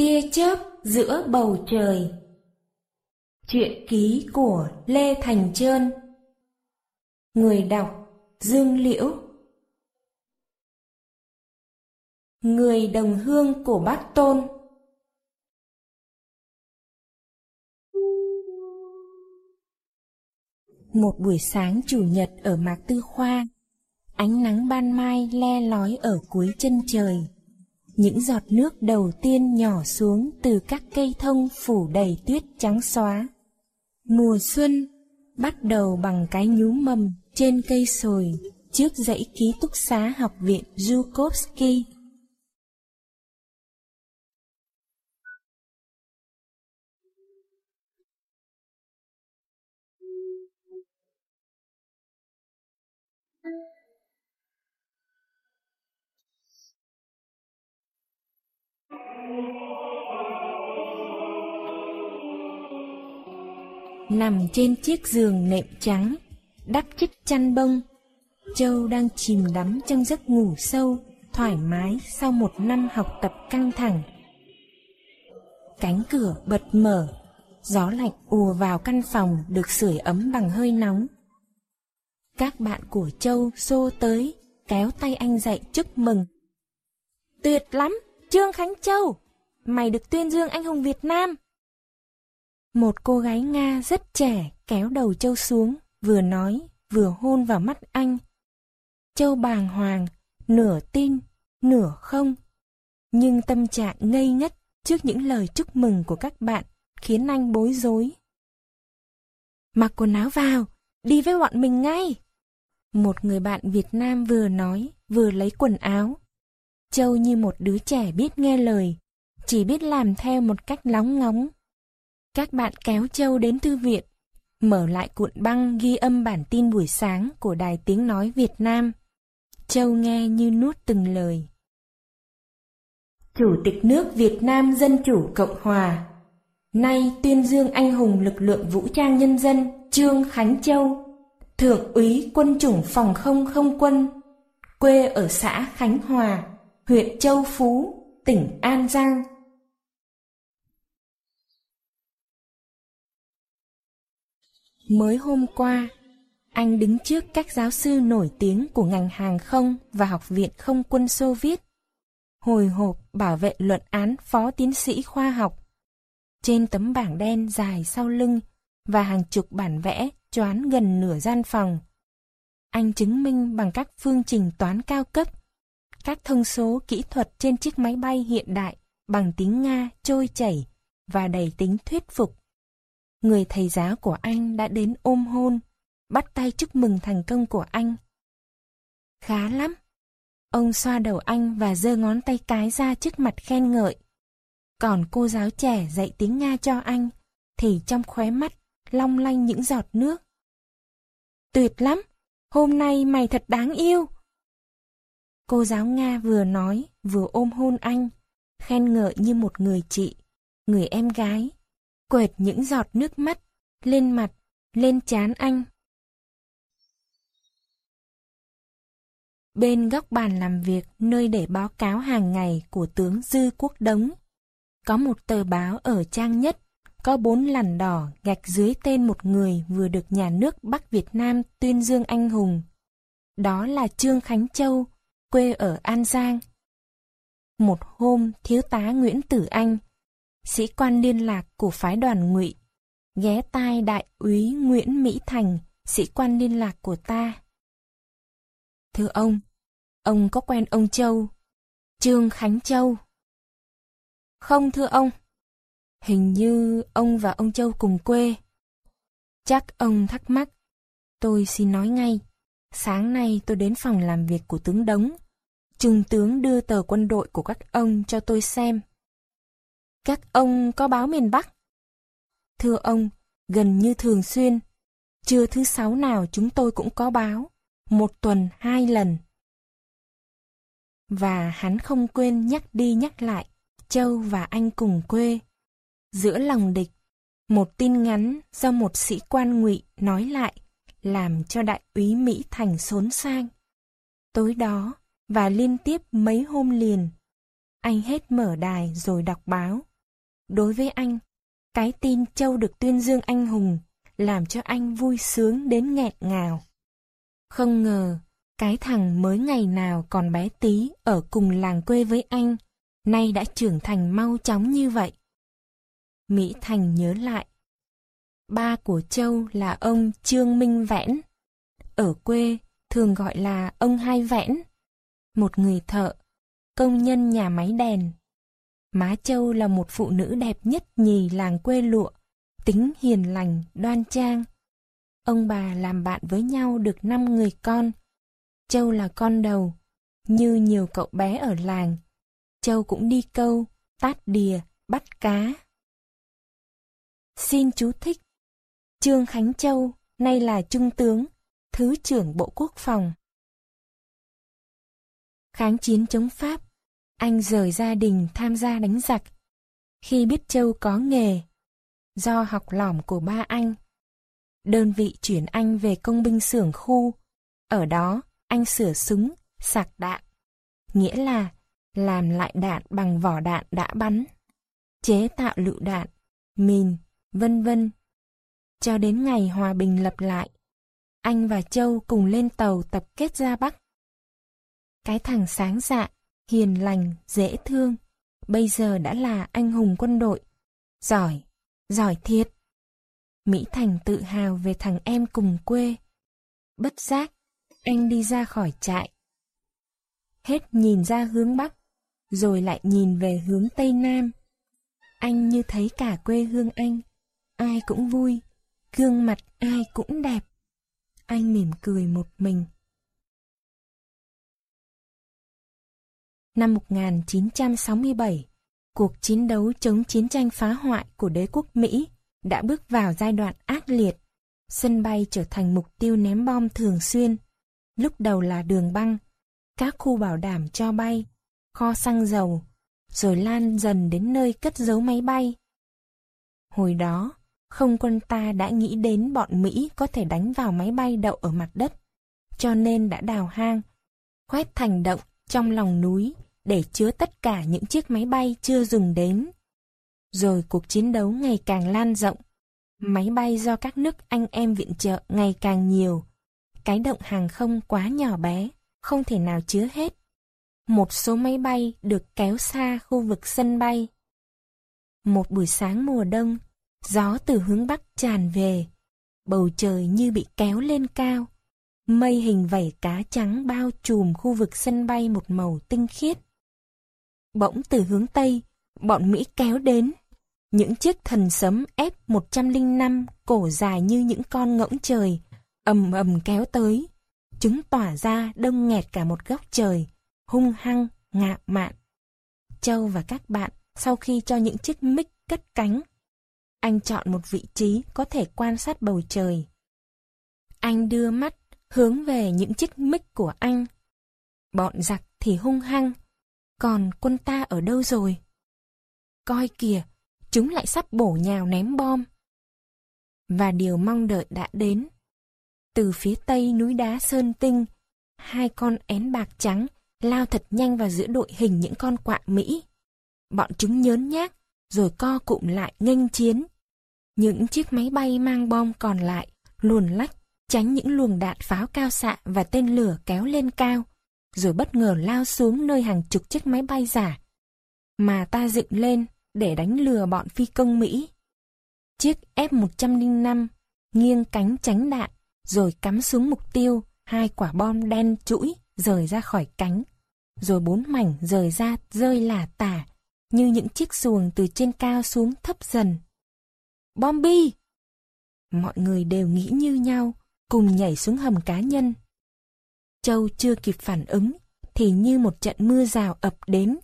Tia chớp giữa bầu trời. Chuyện ký của Lê Thành Trơn. Người đọc Dương Liễu. Người đồng hương của Bác Tôn. Một buổi sáng chủ nhật ở Mạc Tư Khoa, Ánh nắng ban mai le lói ở cuối chân trời những giọt nước đầu tiên nhỏ xuống từ các cây thông phủ đầy tuyết trắng xóa. Mùa xuân bắt đầu bằng cái nhú mầm trên cây sồi trước dãy ký túc xá học viện Zhukovsky. Nằm trên chiếc giường nệm trắng, đắp chiếc chăn bông, Châu đang chìm đắm trong giấc ngủ sâu, thoải mái sau một năm học tập căng thẳng. Cánh cửa bật mở, gió lạnh ùa vào căn phòng được sưởi ấm bằng hơi nóng. Các bạn của Châu xô tới, kéo tay anh dậy chúc mừng. Tuyệt lắm, Trương Khánh Châu! Mày được tuyên dương anh hùng Việt Nam! Một cô gái Nga rất trẻ kéo đầu Châu xuống, vừa nói, vừa hôn vào mắt anh. Châu bàng hoàng, nửa tin, nửa không. Nhưng tâm trạng ngây ngất trước những lời chúc mừng của các bạn khiến anh bối rối. Mặc quần áo vào, đi với bọn mình ngay. Một người bạn Việt Nam vừa nói, vừa lấy quần áo. Châu như một đứa trẻ biết nghe lời, chỉ biết làm theo một cách lóng ngóng. Các bạn kéo Châu đến thư viện, mở lại cuộn băng ghi âm bản tin buổi sáng của Đài Tiếng Nói Việt Nam. Châu nghe như nuốt từng lời. Chủ tịch nước Việt Nam Dân Chủ Cộng Hòa Nay tuyên dương anh hùng lực lượng vũ trang nhân dân Trương Khánh Châu Thượng úy quân chủng phòng không không quân Quê ở xã Khánh Hòa, huyện Châu Phú, tỉnh An Giang Mới hôm qua, anh đứng trước các giáo sư nổi tiếng của ngành hàng không và Học viện Không quân Xô Viết, hồi hộp bảo vệ luận án phó tiến sĩ khoa học. Trên tấm bảng đen dài sau lưng và hàng chục bản vẽ choán gần nửa gian phòng. Anh chứng minh bằng các phương trình toán cao cấp, các thông số kỹ thuật trên chiếc máy bay hiện đại bằng tiếng Nga trôi chảy và đầy tính thuyết phục người thầy giáo của anh đã đến ôm hôn, bắt tay chúc mừng thành công của anh. Khá lắm. Ông xoa đầu anh và giơ ngón tay cái ra trước mặt khen ngợi. Còn cô giáo trẻ dạy tiếng Nga cho anh, thì trong khóe mắt long lanh những giọt nước. Tuyệt lắm, hôm nay mày thật đáng yêu. Cô giáo Nga vừa nói, vừa ôm hôn anh, khen ngợi như một người chị, người em gái quệt những giọt nước mắt lên mặt, lên trán anh. Bên góc bàn làm việc nơi để báo cáo hàng ngày của tướng Dư Quốc Đống, có một tờ báo ở trang nhất, có bốn lằn đỏ gạch dưới tên một người vừa được nhà nước Bắc Việt Nam tuyên dương anh hùng. Đó là Trương Khánh Châu, quê ở An Giang. Một hôm, thiếu tá Nguyễn Tử Anh sĩ quan liên lạc của phái đoàn ngụy ghé tai đại úy Nguyễn Mỹ Thành, sĩ quan liên lạc của ta. Thưa ông, ông có quen ông Châu, Trương Khánh Châu? Không thưa ông, hình như ông và ông Châu cùng quê. Chắc ông thắc mắc, tôi xin nói ngay. Sáng nay tôi đến phòng làm việc của tướng Đống. Trung tướng đưa tờ quân đội của các ông cho tôi xem. Các ông có báo miền Bắc? Thưa ông, gần như thường xuyên. Trưa thứ sáu nào chúng tôi cũng có báo. Một tuần hai lần. Và hắn không quên nhắc đi nhắc lại, Châu và anh cùng quê. Giữa lòng địch, một tin ngắn do một sĩ quan ngụy nói lại, làm cho đại úy Mỹ Thành xốn sang. Tối đó, và liên tiếp mấy hôm liền, anh hết mở đài rồi đọc báo đối với anh, cái tin Châu được tuyên dương anh hùng làm cho anh vui sướng đến nghẹn ngào. Không ngờ, cái thằng mới ngày nào còn bé tí ở cùng làng quê với anh, nay đã trưởng thành mau chóng như vậy. Mỹ Thành nhớ lại. Ba của Châu là ông Trương Minh Vẽn. Ở quê thường gọi là ông Hai Vẽn. Một người thợ, công nhân nhà máy đèn. Má Châu là một phụ nữ đẹp nhất nhì làng quê lụa, tính hiền lành, đoan trang. Ông bà làm bạn với nhau được năm người con. Châu là con đầu, như nhiều cậu bé ở làng. Châu cũng đi câu, tát đìa, bắt cá. Xin chú thích. Trương Khánh Châu, nay là Trung tướng, Thứ trưởng Bộ Quốc phòng. Kháng chiến chống Pháp, anh rời gia đình tham gia đánh giặc. Khi biết Châu có nghề, do học lỏm của ba anh, đơn vị chuyển anh về công binh xưởng khu. Ở đó, anh sửa súng, sạc đạn. Nghĩa là làm lại đạn bằng vỏ đạn đã bắn, chế tạo lựu đạn, mìn, vân vân. Cho đến ngày hòa bình lập lại, anh và Châu cùng lên tàu tập kết ra Bắc. Cái thằng sáng dạ, hiền lành, dễ thương, bây giờ đã là anh hùng quân đội. Giỏi, giỏi thiệt. Mỹ Thành tự hào về thằng em cùng quê. Bất giác, anh đi ra khỏi trại. Hết nhìn ra hướng Bắc, rồi lại nhìn về hướng Tây Nam. Anh như thấy cả quê hương anh, ai cũng vui, gương mặt ai cũng đẹp. Anh mỉm cười một mình. Năm 1967, cuộc chiến đấu chống chiến tranh phá hoại của đế quốc Mỹ đã bước vào giai đoạn ác liệt. Sân bay trở thành mục tiêu ném bom thường xuyên. Lúc đầu là đường băng, các khu bảo đảm cho bay, kho xăng dầu, rồi lan dần đến nơi cất giấu máy bay. Hồi đó, không quân ta đã nghĩ đến bọn Mỹ có thể đánh vào máy bay đậu ở mặt đất, cho nên đã đào hang, khoét thành động trong lòng núi để chứa tất cả những chiếc máy bay chưa dùng đến. Rồi cuộc chiến đấu ngày càng lan rộng, máy bay do các nước anh em viện trợ ngày càng nhiều. Cái động hàng không quá nhỏ bé, không thể nào chứa hết. Một số máy bay được kéo xa khu vực sân bay. Một buổi sáng mùa đông, gió từ hướng bắc tràn về, bầu trời như bị kéo lên cao. Mây hình vảy cá trắng bao trùm khu vực sân bay một màu tinh khiết. Bỗng từ hướng Tây, bọn Mỹ kéo đến. Những chiếc thần sấm F-105 cổ dài như những con ngỗng trời, ầm ầm kéo tới. Chúng tỏa ra đông nghẹt cả một góc trời, hung hăng, ngạo mạn. Châu và các bạn sau khi cho những chiếc mic cất cánh, anh chọn một vị trí có thể quan sát bầu trời. Anh đưa mắt hướng về những chiếc mic của anh. Bọn giặc thì hung hăng, còn quân ta ở đâu rồi? Coi kìa, chúng lại sắp bổ nhào ném bom. Và điều mong đợi đã đến. Từ phía tây núi đá Sơn Tinh, hai con én bạc trắng lao thật nhanh vào giữa đội hình những con quạ Mỹ. Bọn chúng nhớn nhác, rồi co cụm lại nghênh chiến. Những chiếc máy bay mang bom còn lại luồn lách tránh những luồng đạn pháo cao xạ và tên lửa kéo lên cao, rồi bất ngờ lao xuống nơi hàng chục chiếc máy bay giả mà ta dựng lên để đánh lừa bọn phi công Mỹ. Chiếc F-105 nghiêng cánh tránh đạn rồi cắm xuống mục tiêu hai quả bom đen chuỗi rời ra khỏi cánh, rồi bốn mảnh rời ra rơi lả tả như những chiếc xuồng từ trên cao xuống thấp dần. Bom bi! Mọi người đều nghĩ như nhau, cùng nhảy xuống hầm cá nhân. Châu chưa kịp phản ứng, thì như một trận mưa rào ập đến.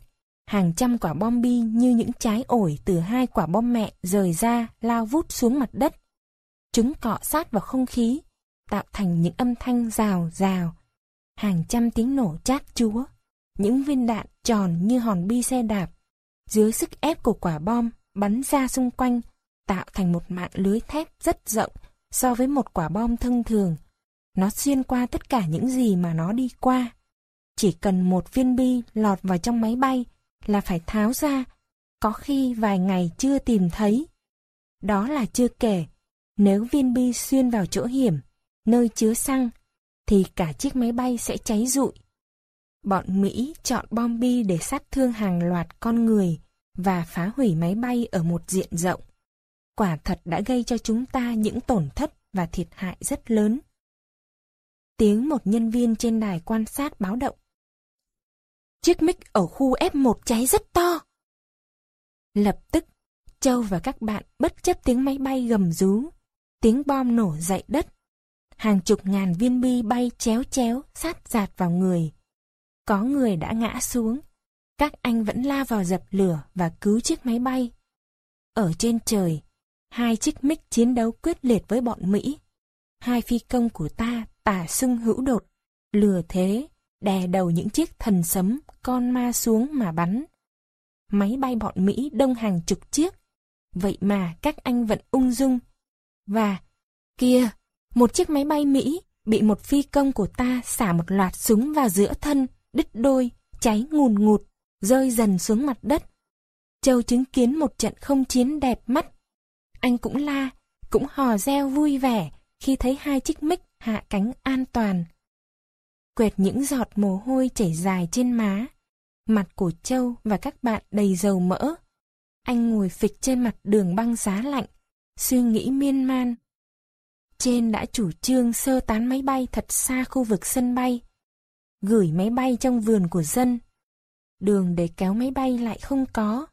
Hàng trăm quả bom bi như những trái ổi từ hai quả bom mẹ rời ra lao vút xuống mặt đất. Chúng cọ sát vào không khí, tạo thành những âm thanh rào rào. Hàng trăm tiếng nổ chát chúa, những viên đạn tròn như hòn bi xe đạp. Dưới sức ép của quả bom bắn ra xung quanh, tạo thành một mạng lưới thép rất rộng so với một quả bom thông thường. Nó xuyên qua tất cả những gì mà nó đi qua. Chỉ cần một viên bi lọt vào trong máy bay là phải tháo ra, có khi vài ngày chưa tìm thấy. Đó là chưa kể, nếu viên bi xuyên vào chỗ hiểm, nơi chứa xăng, thì cả chiếc máy bay sẽ cháy rụi. Bọn Mỹ chọn bom bi để sát thương hàng loạt con người và phá hủy máy bay ở một diện rộng. Quả thật đã gây cho chúng ta những tổn thất và thiệt hại rất lớn. Tiếng một nhân viên trên đài quan sát báo động. Chiếc mic ở khu F1 cháy rất to. Lập tức, Châu và các bạn bất chấp tiếng máy bay gầm rú, tiếng bom nổ dậy đất. Hàng chục ngàn viên bi bay chéo chéo sát giạt vào người. Có người đã ngã xuống. Các anh vẫn la vào dập lửa và cứu chiếc máy bay. Ở trên trời, hai chiếc mic chiến đấu quyết liệt với bọn Mỹ. Hai phi công của ta tả sưng hữu đột, lừa thế, đè đầu những chiếc thần sấm con ma xuống mà bắn. Máy bay bọn Mỹ đông hàng chục chiếc, vậy mà các anh vẫn ung dung. Và, kia, một chiếc máy bay Mỹ bị một phi công của ta xả một loạt súng vào giữa thân, đứt đôi, cháy ngùn ngụt, rơi dần xuống mặt đất. Châu chứng kiến một trận không chiến đẹp mắt. Anh cũng la, cũng hò reo vui vẻ khi thấy hai chiếc mic hạ cánh an toàn. Quẹt những giọt mồ hôi chảy dài trên má. Mặt của Châu và các bạn đầy dầu mỡ. Anh ngồi phịch trên mặt đường băng giá lạnh, suy nghĩ miên man. Trên đã chủ trương sơ tán máy bay thật xa khu vực sân bay, gửi máy bay trong vườn của dân. Đường để kéo máy bay lại không có.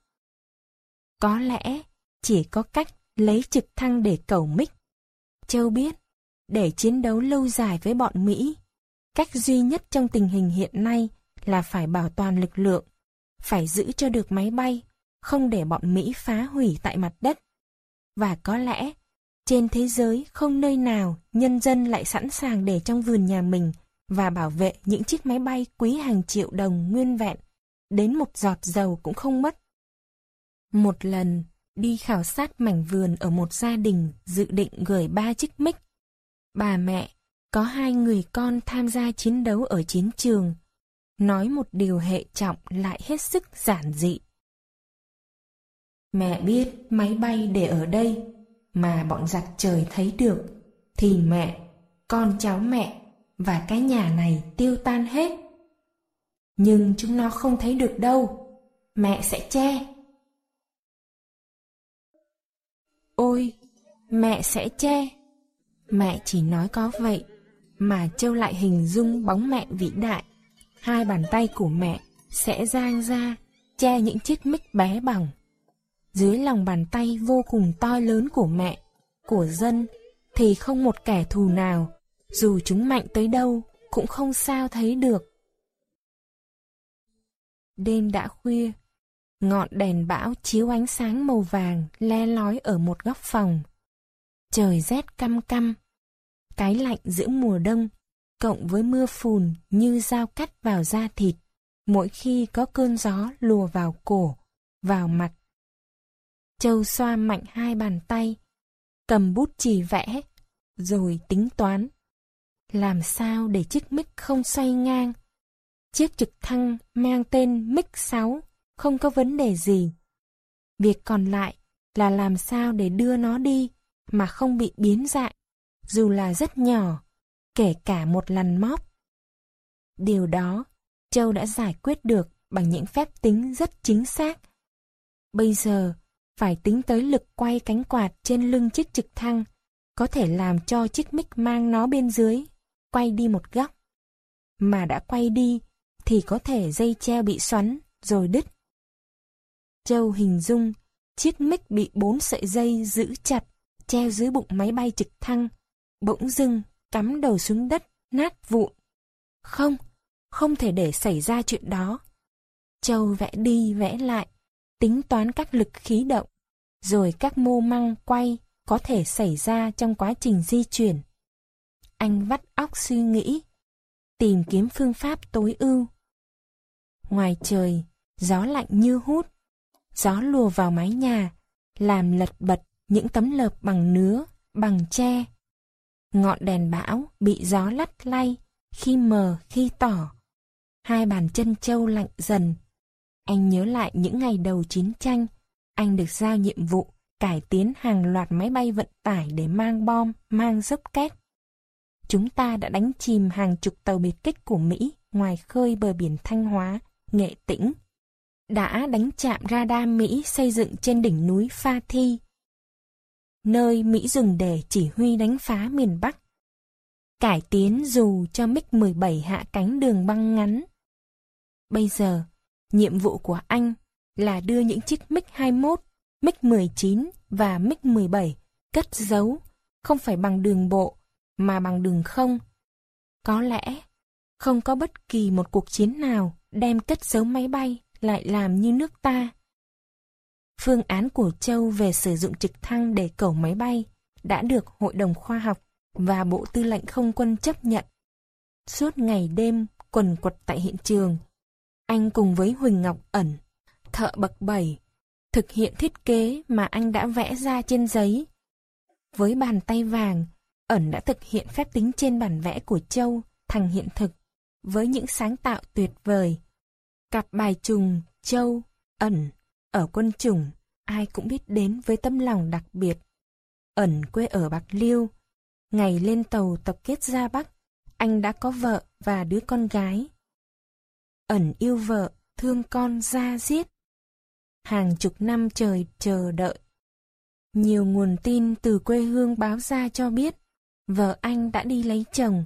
Có lẽ chỉ có cách lấy trực thăng để cầu mích. Châu biết, để chiến đấu lâu dài với bọn Mỹ, cách duy nhất trong tình hình hiện nay là phải bảo toàn lực lượng, phải giữ cho được máy bay, không để bọn Mỹ phá hủy tại mặt đất. Và có lẽ, trên thế giới không nơi nào nhân dân lại sẵn sàng để trong vườn nhà mình và bảo vệ những chiếc máy bay quý hàng triệu đồng nguyên vẹn, đến một giọt dầu cũng không mất. Một lần, đi khảo sát mảnh vườn ở một gia đình dự định gửi ba chiếc mic. Bà mẹ, có hai người con tham gia chiến đấu ở chiến trường, nói một điều hệ trọng lại hết sức giản dị. Mẹ biết máy bay để ở đây, mà bọn giặc trời thấy được, thì mẹ, con cháu mẹ và cái nhà này tiêu tan hết. Nhưng chúng nó không thấy được đâu, mẹ sẽ che. Ôi, mẹ sẽ che. Mẹ chỉ nói có vậy, mà Châu lại hình dung bóng mẹ vĩ đại. Hai bàn tay của mẹ sẽ giang ra, che những chiếc mic bé bằng. Dưới lòng bàn tay vô cùng to lớn của mẹ, của dân, thì không một kẻ thù nào, dù chúng mạnh tới đâu, cũng không sao thấy được. Đêm đã khuya, ngọn đèn bão chiếu ánh sáng màu vàng le lói ở một góc phòng. Trời rét căm căm, cái lạnh giữa mùa đông, cộng với mưa phùn như dao cắt vào da thịt, mỗi khi có cơn gió lùa vào cổ, vào mặt. Châu xoa mạnh hai bàn tay, cầm bút chì vẽ, rồi tính toán. Làm sao để chiếc mic không xoay ngang? Chiếc trực thăng mang tên mic 6 không có vấn đề gì. Việc còn lại là làm sao để đưa nó đi mà không bị biến dạng, dù là rất nhỏ, kể cả một lần móc. Điều đó, Châu đã giải quyết được bằng những phép tính rất chính xác. Bây giờ, phải tính tới lực quay cánh quạt trên lưng chiếc trực thăng, có thể làm cho chiếc mic mang nó bên dưới, quay đi một góc. Mà đã quay đi, thì có thể dây treo bị xoắn, rồi đứt. Châu hình dung, chiếc mic bị bốn sợi dây giữ chặt, treo dưới bụng máy bay trực thăng, bỗng dưng cắm đầu xuống đất, nát vụn. Không, không thể để xảy ra chuyện đó. Châu vẽ đi vẽ lại, tính toán các lực khí động, rồi các mô măng quay có thể xảy ra trong quá trình di chuyển. Anh vắt óc suy nghĩ, tìm kiếm phương pháp tối ưu. Ngoài trời, gió lạnh như hút, gió lùa vào mái nhà, làm lật bật những tấm lợp bằng nứa, bằng tre. Ngọn đèn bão bị gió lắt lay, khi mờ khi tỏ. Hai bàn chân trâu lạnh dần. Anh nhớ lại những ngày đầu chiến tranh, anh được giao nhiệm vụ cải tiến hàng loạt máy bay vận tải để mang bom, mang dốc két. Chúng ta đã đánh chìm hàng chục tàu biệt kích của Mỹ ngoài khơi bờ biển Thanh Hóa, Nghệ Tĩnh. Đã đánh chạm radar Mỹ xây dựng trên đỉnh núi Pha Thi, nơi Mỹ dùng để chỉ huy đánh phá miền Bắc. Cải tiến dù cho MiG-17 hạ cánh đường băng ngắn. Bây giờ, nhiệm vụ của anh là đưa những chiếc MiG-21, MiG-19 và MiG-17 cất giấu, không phải bằng đường bộ, mà bằng đường không. Có lẽ, không có bất kỳ một cuộc chiến nào đem cất giấu máy bay lại làm như nước ta. Phương án của Châu về sử dụng trực thăng để cẩu máy bay đã được Hội đồng Khoa học và Bộ Tư lệnh Không quân chấp nhận. Suốt ngày đêm quần quật tại hiện trường, anh cùng với Huỳnh Ngọc Ẩn, thợ bậc bảy, thực hiện thiết kế mà anh đã vẽ ra trên giấy. Với bàn tay vàng, Ẩn đã thực hiện phép tính trên bản vẽ của Châu thành hiện thực, với những sáng tạo tuyệt vời. Cặp bài trùng Châu, Ẩn, ở quân chủng, ai cũng biết đến với tâm lòng đặc biệt. Ẩn quê ở Bạc Liêu, ngày lên tàu tập kết ra Bắc, anh đã có vợ và đứa con gái. Ẩn yêu vợ, thương con ra giết. Hàng chục năm trời chờ đợi. Nhiều nguồn tin từ quê hương báo ra cho biết, vợ anh đã đi lấy chồng.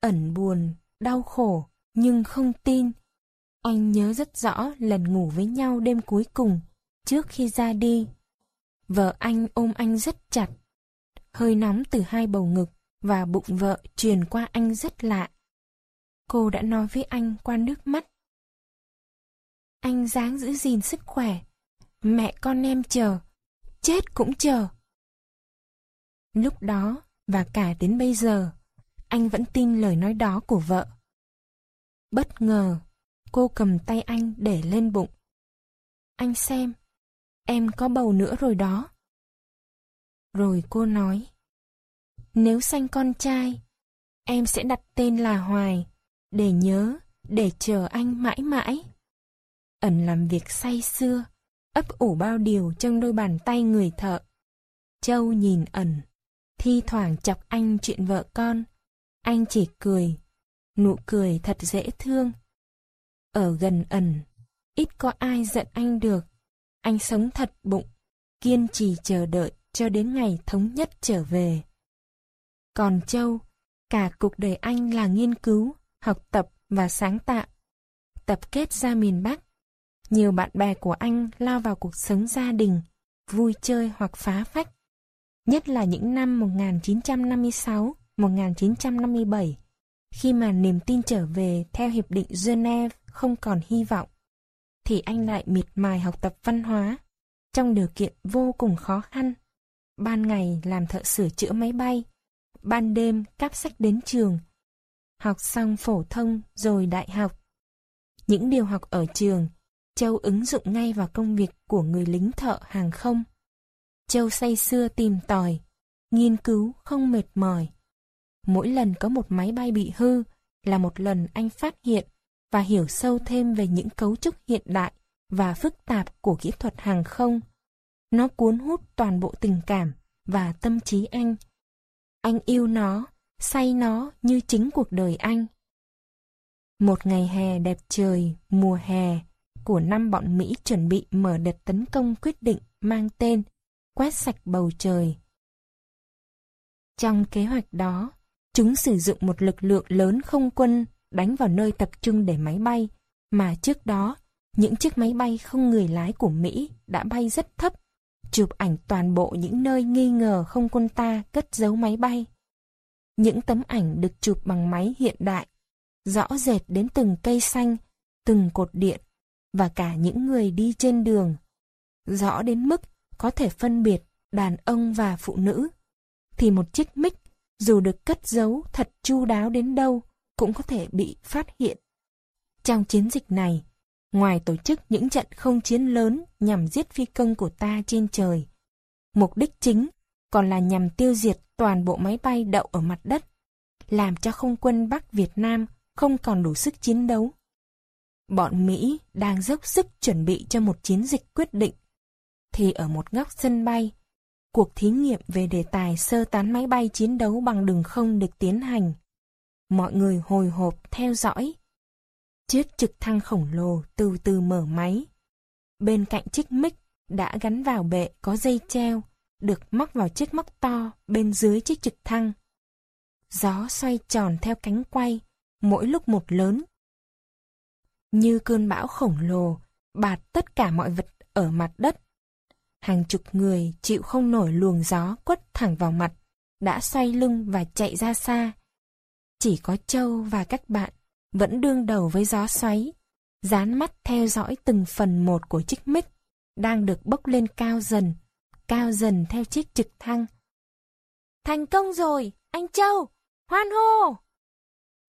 Ẩn buồn, đau khổ, nhưng không tin. Anh nhớ rất rõ lần ngủ với nhau đêm cuối cùng, trước khi ra đi. Vợ anh ôm anh rất chặt. Hơi nóng từ hai bầu ngực và bụng vợ truyền qua anh rất lạ. Cô đã nói với anh qua nước mắt. Anh dáng giữ gìn sức khỏe. Mẹ con em chờ. Chết cũng chờ. Lúc đó, và cả đến bây giờ, anh vẫn tin lời nói đó của vợ. Bất ngờ, cô cầm tay anh để lên bụng. Anh xem, em có bầu nữa rồi đó. Rồi cô nói, nếu sanh con trai, em sẽ đặt tên là Hoài, để nhớ, để chờ anh mãi mãi. Ẩn làm việc say xưa, ấp ủ bao điều trong đôi bàn tay người thợ. Châu nhìn ẩn, thi thoảng chọc anh chuyện vợ con. Anh chỉ cười, nụ cười thật dễ thương. Ở gần ẩn, ít có ai giận anh được. Anh sống thật bụng, kiên trì chờ đợi cho đến ngày thống nhất trở về. Còn Châu, cả cuộc đời anh là nghiên cứu, học tập và sáng tạo. Tập kết ra miền Bắc. Nhiều bạn bè của anh lao vào cuộc sống gia đình, vui chơi hoặc phá phách. Nhất là những năm 1956, 1957, khi mà niềm tin trở về theo Hiệp định Geneva không còn hy vọng, thì anh lại miệt mài học tập văn hóa trong điều kiện vô cùng khó khăn. Ban ngày làm thợ sửa chữa máy bay, ban đêm cắp sách đến trường, học xong phổ thông rồi đại học. Những điều học ở trường, Châu ứng dụng ngay vào công việc của người lính thợ hàng không. Châu say xưa tìm tòi, nghiên cứu không mệt mỏi. Mỗi lần có một máy bay bị hư là một lần anh phát hiện và hiểu sâu thêm về những cấu trúc hiện đại và phức tạp của kỹ thuật hàng không. Nó cuốn hút toàn bộ tình cảm và tâm trí anh. Anh yêu nó, say nó như chính cuộc đời anh. Một ngày hè đẹp trời, mùa hè, của năm bọn Mỹ chuẩn bị mở đợt tấn công quyết định mang tên quét sạch bầu trời. Trong kế hoạch đó, chúng sử dụng một lực lượng lớn không quân đánh vào nơi tập trung để máy bay, mà trước đó, những chiếc máy bay không người lái của Mỹ đã bay rất thấp, chụp ảnh toàn bộ những nơi nghi ngờ không quân ta cất giấu máy bay. Những tấm ảnh được chụp bằng máy hiện đại, rõ rệt đến từng cây xanh, từng cột điện, và cả những người đi trên đường. Rõ đến mức có thể phân biệt đàn ông và phụ nữ, thì một chiếc mic dù được cất giấu thật chu đáo đến đâu, cũng có thể bị phát hiện. Trong chiến dịch này, ngoài tổ chức những trận không chiến lớn nhằm giết phi công của ta trên trời, mục đích chính còn là nhằm tiêu diệt toàn bộ máy bay đậu ở mặt đất, làm cho không quân Bắc Việt Nam không còn đủ sức chiến đấu. bọn Mỹ đang dốc sức chuẩn bị cho một chiến dịch quyết định. Thì ở một góc sân bay, cuộc thí nghiệm về đề tài sơ tán máy bay chiến đấu bằng đường không được tiến hành. Mọi người hồi hộp theo dõi. Chiếc trực thăng khổng lồ từ từ mở máy. Bên cạnh chiếc mic đã gắn vào bệ có dây treo, được móc vào chiếc móc to bên dưới chiếc trực thăng. Gió xoay tròn theo cánh quay, mỗi lúc một lớn. Như cơn bão khổng lồ, bạt tất cả mọi vật ở mặt đất. Hàng chục người chịu không nổi luồng gió quất thẳng vào mặt, đã xoay lưng và chạy ra xa. Chỉ có Châu và các bạn vẫn đương đầu với gió xoáy, dán mắt theo dõi từng phần một của chiếc mic đang được bốc lên cao dần, cao dần theo chiếc trực thăng. Thành công rồi, anh Châu! Hoan hô!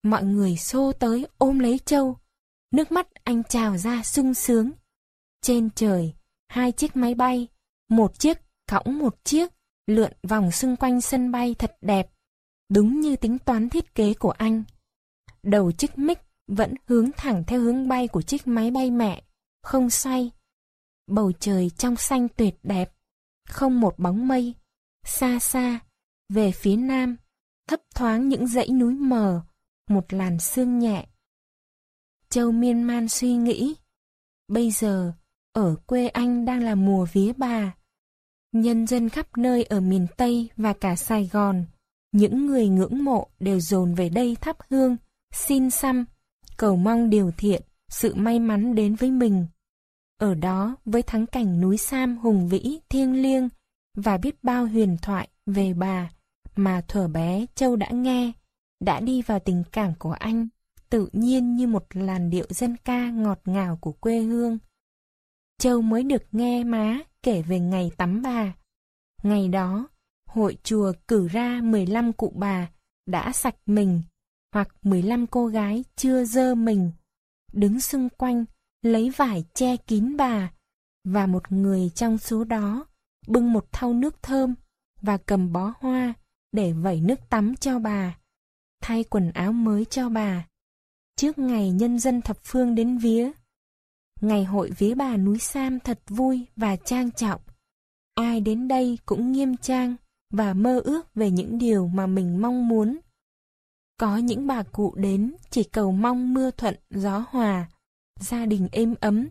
Mọi người xô tới ôm lấy Châu. Nước mắt anh trào ra sung sướng. Trên trời, hai chiếc máy bay, một chiếc cõng một chiếc, lượn vòng xung quanh sân bay thật đẹp. Đúng như tính toán thiết kế của anh. Đầu chiếc mic vẫn hướng thẳng theo hướng bay của chiếc máy bay mẹ, không xoay. Bầu trời trong xanh tuyệt đẹp, không một bóng mây. Xa xa, về phía nam, thấp thoáng những dãy núi mờ, một làn sương nhẹ. Châu miên man suy nghĩ, bây giờ, ở quê anh đang là mùa vía bà. Nhân dân khắp nơi ở miền Tây và cả Sài Gòn, những người ngưỡng mộ đều dồn về đây thắp hương, xin xăm, cầu mong điều thiện, sự may mắn đến với mình. Ở đó, với thắng cảnh núi Sam hùng vĩ, thiêng liêng, và biết bao huyền thoại về bà, mà thuở bé Châu đã nghe, đã đi vào tình cảm của anh, tự nhiên như một làn điệu dân ca ngọt ngào của quê hương. Châu mới được nghe má kể về ngày tắm bà. Ngày đó, hội chùa cử ra 15 cụ bà đã sạch mình, hoặc 15 cô gái chưa dơ mình, đứng xung quanh, lấy vải che kín bà, và một người trong số đó bưng một thau nước thơm và cầm bó hoa để vẩy nước tắm cho bà, thay quần áo mới cho bà. Trước ngày nhân dân thập phương đến vía, ngày hội vía bà núi Sam thật vui và trang trọng. Ai đến đây cũng nghiêm trang và mơ ước về những điều mà mình mong muốn. Có những bà cụ đến chỉ cầu mong mưa thuận gió hòa, gia đình êm ấm.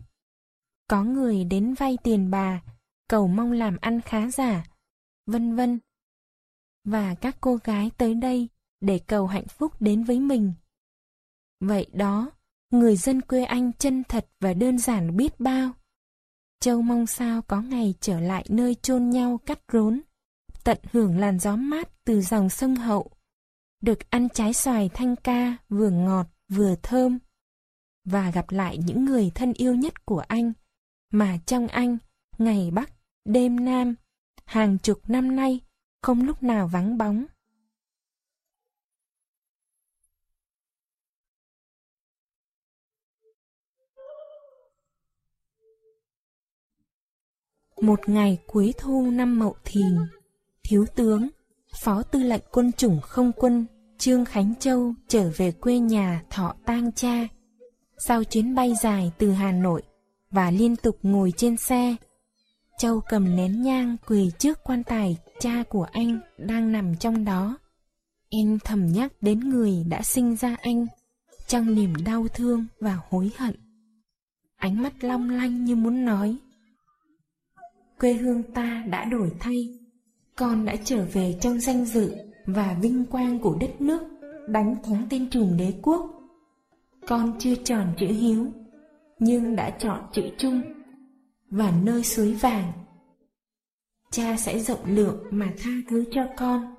Có người đến vay tiền bà, cầu mong làm ăn khá giả, vân vân và các cô gái tới đây để cầu hạnh phúc đến với mình. Vậy đó, người dân quê anh chân thật và đơn giản biết bao. Châu mong sao có ngày trở lại nơi chôn nhau cắt rốn, tận hưởng làn gió mát từ dòng sông hậu, được ăn trái xoài thanh ca vừa ngọt vừa thơm, và gặp lại những người thân yêu nhất của anh, mà trong anh, ngày Bắc, đêm Nam, hàng chục năm nay, không lúc nào vắng bóng. Một ngày cuối thu năm Mậu Thìn, Thiếu tướng, Phó Tư lệnh Quân chủng Không quân Trương Khánh Châu trở về quê nhà Thọ Tang Cha. Sau chuyến bay dài từ Hà Nội và liên tục ngồi trên xe, Châu cầm nén nhang quỳ trước quan tài cha của anh đang nằm trong đó. Anh thầm nhắc đến người đã sinh ra anh, trong niềm đau thương và hối hận. Ánh mắt long lanh như muốn nói. Quê hương ta đã đổi thay, con đã trở về trong danh dự và vinh quang của đất nước, đánh thắng tên trùm đế quốc. Con chưa tròn chữ hiếu, nhưng đã chọn chữ trung và nơi suối vàng. Cha sẽ rộng lượng mà tha thứ cho con.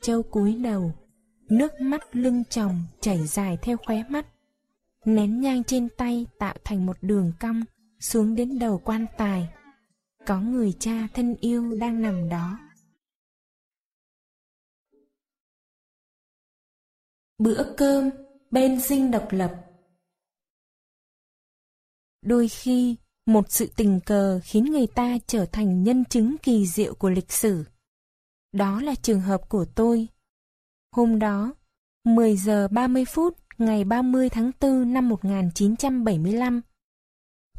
Châu cúi đầu, nước mắt lưng tròng chảy dài theo khóe mắt. Nén nhang trên tay tạo thành một đường cong xuống đến đầu quan tài. Có người cha thân yêu đang nằm đó. Bữa cơm bên dinh độc lập Đôi khi, một sự tình cờ khiến người ta trở thành nhân chứng kỳ diệu của lịch sử. Đó là trường hợp của tôi. Hôm đó, 10 giờ 30 phút ngày 30 tháng 4 năm 1975.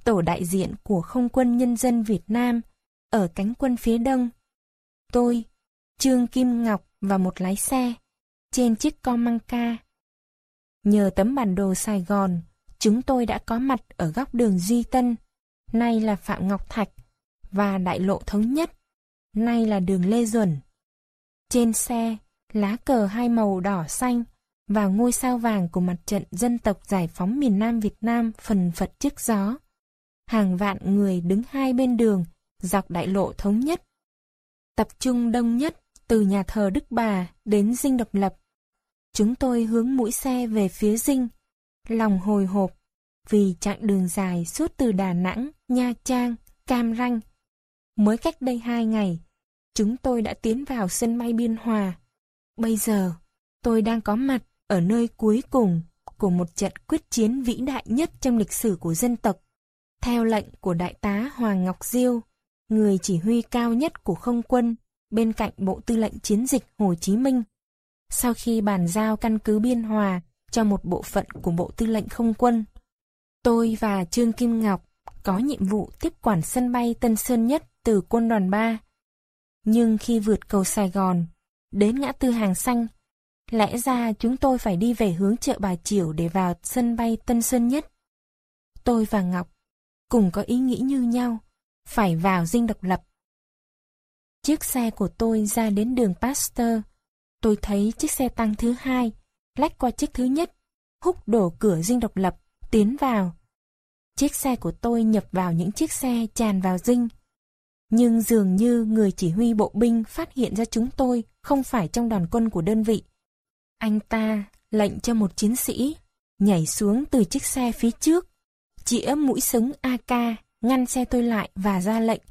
Tổ đại diện của Không quân Nhân dân Việt Nam ở cánh quân phía đông. Tôi, Trương Kim Ngọc và một lái xe trên chiếc Comanca. Nhờ tấm bản đồ Sài Gòn, chúng tôi đã có mặt ở góc đường Duy Tân, nay là Phạm Ngọc Thạch, và đại lộ Thống Nhất, nay là đường Lê Duẩn. Trên xe, lá cờ hai màu đỏ xanh và ngôi sao vàng của mặt trận dân tộc giải phóng miền Nam Việt Nam phần phật trước gió. Hàng vạn người đứng hai bên đường, dọc đại lộ thống nhất. Tập trung đông nhất từ nhà thờ Đức Bà đến Dinh Độc Lập. Chúng tôi hướng mũi xe về phía Dinh, lòng hồi hộp vì chặng đường dài suốt từ Đà Nẵng, Nha Trang, Cam Ranh. Mới cách đây hai ngày, chúng tôi đã tiến vào sân bay Biên Hòa. Bây giờ, tôi đang có mặt ở nơi cuối cùng của một trận quyết chiến vĩ đại nhất trong lịch sử của dân tộc. Theo lệnh của Đại tá Hoàng Ngọc Diêu, người chỉ huy cao nhất của không quân bên cạnh Bộ Tư lệnh Chiến dịch Hồ Chí Minh. Sau khi bàn giao căn cứ Biên Hòa cho một bộ phận của Bộ Tư lệnh Không quân, tôi và Trương Kim Ngọc có nhiệm vụ tiếp quản sân bay Tân Sơn Nhất từ quân đoàn 3. Nhưng khi vượt cầu Sài Gòn, đến ngã tư Hàng Xanh, lẽ ra chúng tôi phải đi về hướng chợ Bà Chiểu để vào sân bay Tân Sơn Nhất. Tôi và Ngọc cùng có ý nghĩ như nhau, phải vào dinh độc lập. Chiếc xe của tôi ra đến đường Pasteur. Tôi thấy chiếc xe tăng thứ hai, lách qua chiếc thứ nhất, húc đổ cửa dinh độc lập, tiến vào. Chiếc xe của tôi nhập vào những chiếc xe tràn vào dinh. Nhưng dường như người chỉ huy bộ binh phát hiện ra chúng tôi không phải trong đoàn quân của đơn vị. Anh ta lệnh cho một chiến sĩ nhảy xuống từ chiếc xe phía trước, chĩa mũi súng AK ngăn xe tôi lại và ra lệnh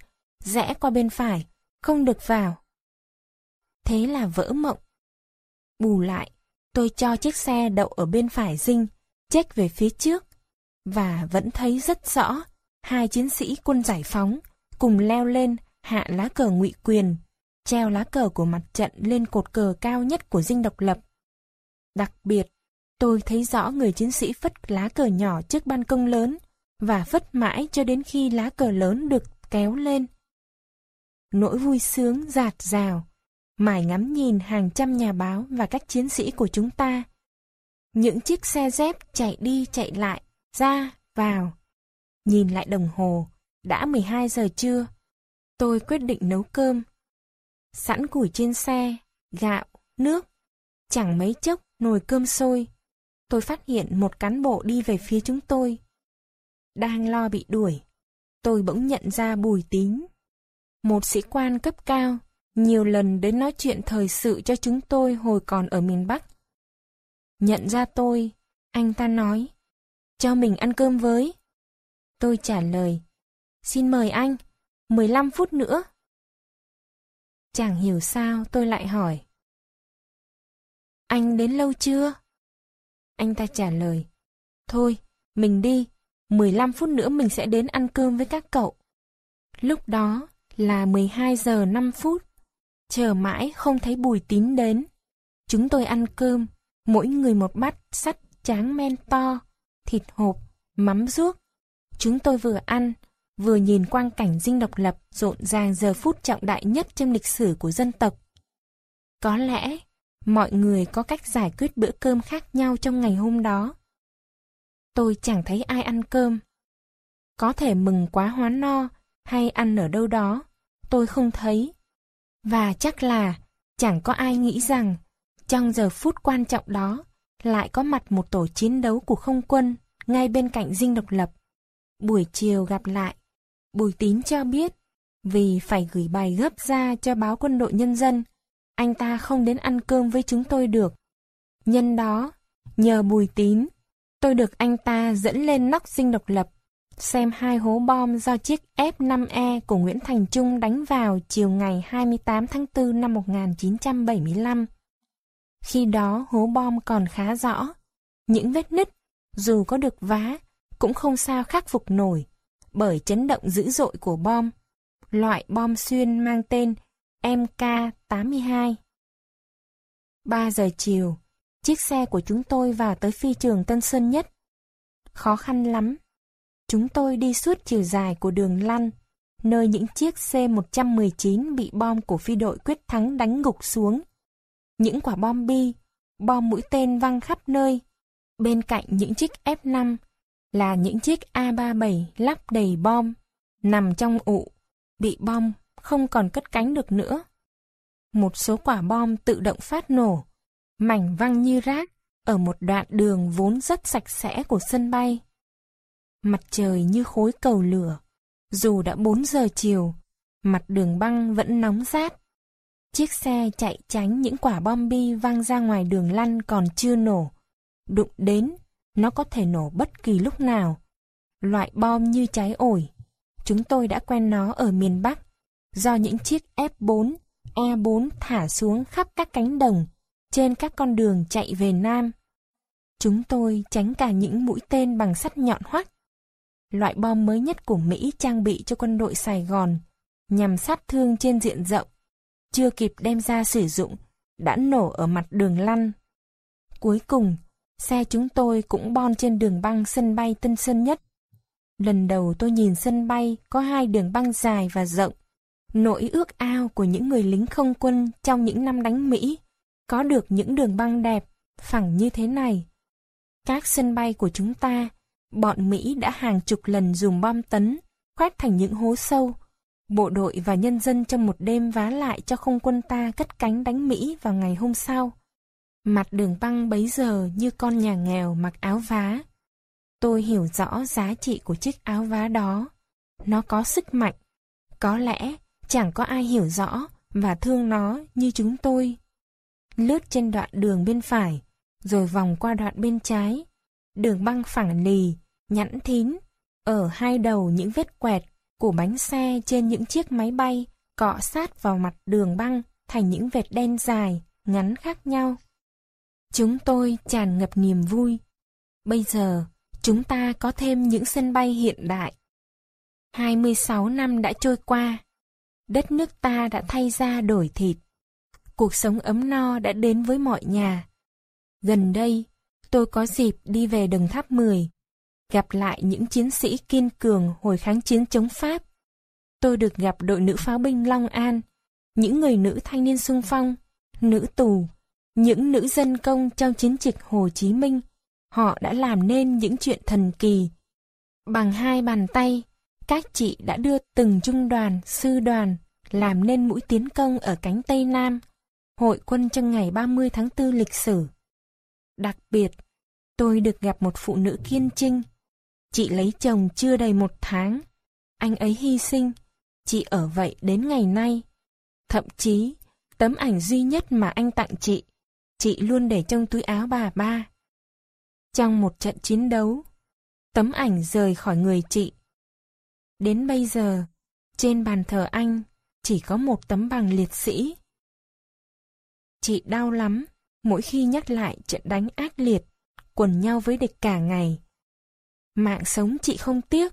rẽ qua bên phải, không được vào. Thế là vỡ mộng. Bù lại, tôi cho chiếc xe đậu ở bên phải dinh, check về phía trước, và vẫn thấy rất rõ hai chiến sĩ quân giải phóng cùng leo lên hạ lá cờ ngụy quyền, treo lá cờ của mặt trận lên cột cờ cao nhất của dinh độc lập. Đặc biệt, tôi thấy rõ người chiến sĩ phất lá cờ nhỏ trước ban công lớn và phất mãi cho đến khi lá cờ lớn được kéo lên. Nỗi vui sướng giạt rào, mải ngắm nhìn hàng trăm nhà báo và các chiến sĩ của chúng ta. Những chiếc xe dép chạy đi chạy lại, ra, vào. Nhìn lại đồng hồ, đã 12 giờ trưa. Tôi quyết định nấu cơm. Sẵn củi trên xe, gạo, nước. Chẳng mấy chốc nồi cơm sôi. Tôi phát hiện một cán bộ đi về phía chúng tôi. Đang lo bị đuổi. Tôi bỗng nhận ra bùi tín. Một sĩ quan cấp cao, nhiều lần đến nói chuyện thời sự cho chúng tôi hồi còn ở miền Bắc. Nhận ra tôi, anh ta nói, cho mình ăn cơm với. Tôi trả lời, xin mời anh, 15 phút nữa. Chẳng hiểu sao tôi lại hỏi. Anh đến lâu chưa? Anh ta trả lời, thôi, mình đi, 15 phút nữa mình sẽ đến ăn cơm với các cậu. Lúc đó là 12 giờ 5 phút, chờ mãi không thấy bùi tín đến. Chúng tôi ăn cơm, mỗi người một bát sắt tráng men to, thịt hộp, mắm ruốc. Chúng tôi vừa ăn, vừa nhìn quang cảnh dinh độc lập rộn ràng giờ phút trọng đại nhất trong lịch sử của dân tộc. Có lẽ, mọi người có cách giải quyết bữa cơm khác nhau trong ngày hôm đó. Tôi chẳng thấy ai ăn cơm. Có thể mừng quá hóa no hay ăn ở đâu đó, tôi không thấy. Và chắc là chẳng có ai nghĩ rằng trong giờ phút quan trọng đó lại có mặt một tổ chiến đấu của không quân ngay bên cạnh dinh độc lập. Buổi chiều gặp lại, Bùi Tín cho biết vì phải gửi bài gấp ra cho báo quân đội nhân dân, anh ta không đến ăn cơm với chúng tôi được. Nhân đó, nhờ Bùi Tín, tôi được anh ta dẫn lên nóc dinh độc lập, xem hai hố bom do chiếc F-5E của Nguyễn Thành Trung đánh vào chiều ngày 28 tháng 4 năm 1975. Khi đó hố bom còn khá rõ. Những vết nứt, dù có được vá, cũng không sao khắc phục nổi, bởi chấn động dữ dội của bom. Loại bom xuyên mang tên mk 82 3 giờ chiều, chiếc xe của chúng tôi vào tới phi trường Tân Sơn Nhất. Khó khăn lắm. Chúng tôi đi suốt chiều dài của đường lăn, nơi những chiếc C-119 bị bom của phi đội quyết thắng đánh gục xuống. Những quả bom bi, bom mũi tên văng khắp nơi. Bên cạnh những chiếc F-5 là những chiếc A-37 lắp đầy bom, nằm trong ụ, bị bom không còn cất cánh được nữa. Một số quả bom tự động phát nổ, mảnh văng như rác ở một đoạn đường vốn rất sạch sẽ của sân bay. Mặt trời như khối cầu lửa, dù đã 4 giờ chiều, mặt đường băng vẫn nóng rát. Chiếc xe chạy tránh những quả bom bi văng ra ngoài đường lăn còn chưa nổ. Đụng đến, nó có thể nổ bất kỳ lúc nào. Loại bom như cháy ổi. Chúng tôi đã quen nó ở miền Bắc, do những chiếc F4, E4 thả xuống khắp các cánh đồng, trên các con đường chạy về Nam. Chúng tôi tránh cả những mũi tên bằng sắt nhọn hoắt. Loại bom mới nhất của Mỹ trang bị cho quân đội Sài Gòn, nhằm sát thương trên diện rộng, chưa kịp đem ra sử dụng, đã nổ ở mặt đường lăn. Cuối cùng, xe chúng tôi cũng bon trên đường băng sân bay Tân Sơn Nhất. Lần đầu tôi nhìn sân bay có hai đường băng dài và rộng, nỗi ước ao của những người lính không quân trong những năm đánh Mỹ, có được những đường băng đẹp, phẳng như thế này. Các sân bay của chúng ta, bọn Mỹ đã hàng chục lần dùng bom tấn, khoét thành những hố sâu. Bộ đội và nhân dân trong một đêm vá lại cho không quân ta cất cánh đánh Mỹ vào ngày hôm sau. Mặt đường băng bấy giờ như con nhà nghèo mặc áo vá. Tôi hiểu rõ giá trị của chiếc áo vá đó. Nó có sức mạnh. Có lẽ chẳng có ai hiểu rõ và thương nó như chúng tôi. Lướt trên đoạn đường bên phải, rồi vòng qua đoạn bên trái. Đường băng phẳng lì, nhẵn thín, ở hai đầu những vết quẹt của bánh xe trên những chiếc máy bay cọ sát vào mặt đường băng thành những vệt đen dài, ngắn khác nhau. Chúng tôi tràn ngập niềm vui. Bây giờ, chúng ta có thêm những sân bay hiện đại. 26 năm đã trôi qua. Đất nước ta đã thay ra đổi thịt. Cuộc sống ấm no đã đến với mọi nhà. Gần đây, tôi có dịp đi về Đồng Tháp 10, gặp lại những chiến sĩ kiên cường hồi kháng chiến chống Pháp. Tôi được gặp đội nữ pháo binh Long An, những người nữ thanh niên sung phong, nữ tù, những nữ dân công trong chiến dịch Hồ Chí Minh, họ đã làm nên những chuyện thần kỳ. Bằng hai bàn tay, các chị đã đưa từng trung đoàn, sư đoàn làm nên mũi tiến công ở cánh Tây Nam, hội quân trong ngày 30 tháng 4 lịch sử. Đặc biệt, tôi được gặp một phụ nữ kiên trinh. Chị lấy chồng chưa đầy một tháng. Anh ấy hy sinh, chị ở vậy đến ngày nay. Thậm chí, tấm ảnh duy nhất mà anh tặng chị chị luôn để trong túi áo bà ba. Trong một trận chiến đấu, tấm ảnh rời khỏi người chị. Đến bây giờ, trên bàn thờ anh chỉ có một tấm bằng liệt sĩ. Chị đau lắm mỗi khi nhắc lại trận đánh ác liệt, quần nhau với địch cả ngày. Mạng sống chị không tiếc,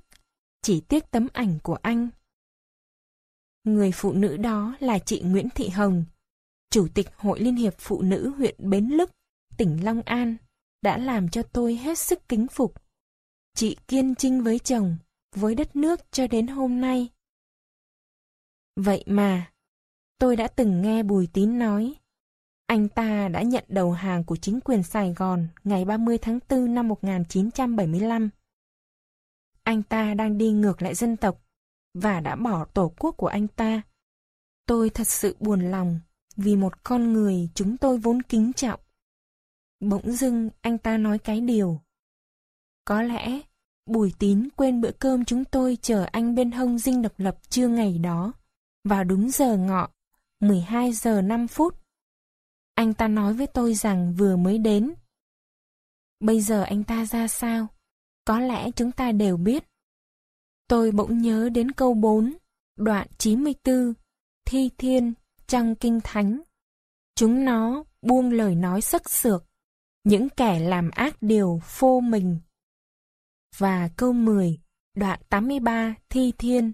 chỉ tiếc tấm ảnh của anh. Người phụ nữ đó là chị Nguyễn Thị Hồng, Chủ tịch Hội Liên hiệp Phụ nữ huyện Bến Lức, tỉnh Long An, đã làm cho tôi hết sức kính phục. Chị kiên trinh với chồng, với đất nước cho đến hôm nay. Vậy mà, tôi đã từng nghe Bùi Tín nói, anh ta đã nhận đầu hàng của chính quyền Sài Gòn ngày 30 tháng 4 năm 1975. Anh ta đang đi ngược lại dân tộc và đã bỏ tổ quốc của anh ta. Tôi thật sự buồn lòng vì một con người chúng tôi vốn kính trọng. Bỗng dưng anh ta nói cái điều. Có lẽ Bùi Tín quên bữa cơm chúng tôi chờ anh bên hông dinh độc lập trưa ngày đó, vào đúng giờ ngọ, 12 giờ 5 phút. Anh ta nói với tôi rằng vừa mới đến. Bây giờ anh ta ra sao? Có lẽ chúng ta đều biết. Tôi bỗng nhớ đến câu 4, đoạn 94, Thi Thiên trong kinh thánh. Chúng nó buông lời nói sắc sược, những kẻ làm ác điều phô mình. Và câu 10, đoạn 83 thi thiên.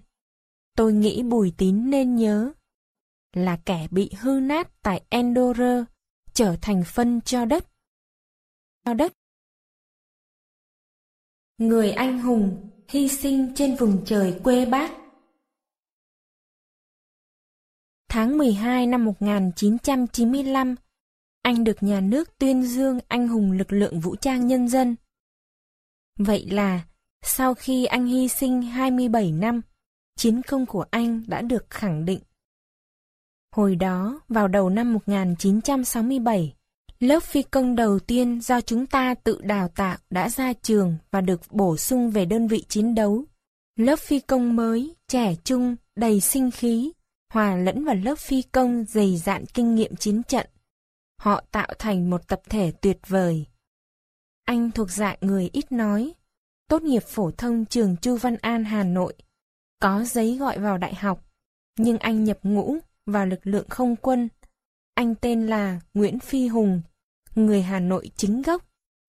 Tôi nghĩ Bùi Tín nên nhớ là kẻ bị hư nát tại Endor trở thành phân cho đất, cho đất. Người anh hùng hy sinh trên vùng trời quê bác. Tháng 12 năm 1995, anh được nhà nước tuyên dương anh hùng lực lượng vũ trang nhân dân. Vậy là, sau khi anh hy sinh 27 năm, chiến công của anh đã được khẳng định. Hồi đó, vào đầu năm 1967, lớp phi công đầu tiên do chúng ta tự đào tạo đã ra trường và được bổ sung về đơn vị chiến đấu. Lớp phi công mới, trẻ trung, đầy sinh khí, hòa lẫn vào lớp phi công dày dạn kinh nghiệm chiến trận. Họ tạo thành một tập thể tuyệt vời. Anh thuộc dạng người ít nói, tốt nghiệp phổ thông trường Chu Văn An Hà Nội, có giấy gọi vào đại học, nhưng anh nhập ngũ vào lực lượng không quân. Anh tên là Nguyễn Phi Hùng, người Hà Nội chính gốc,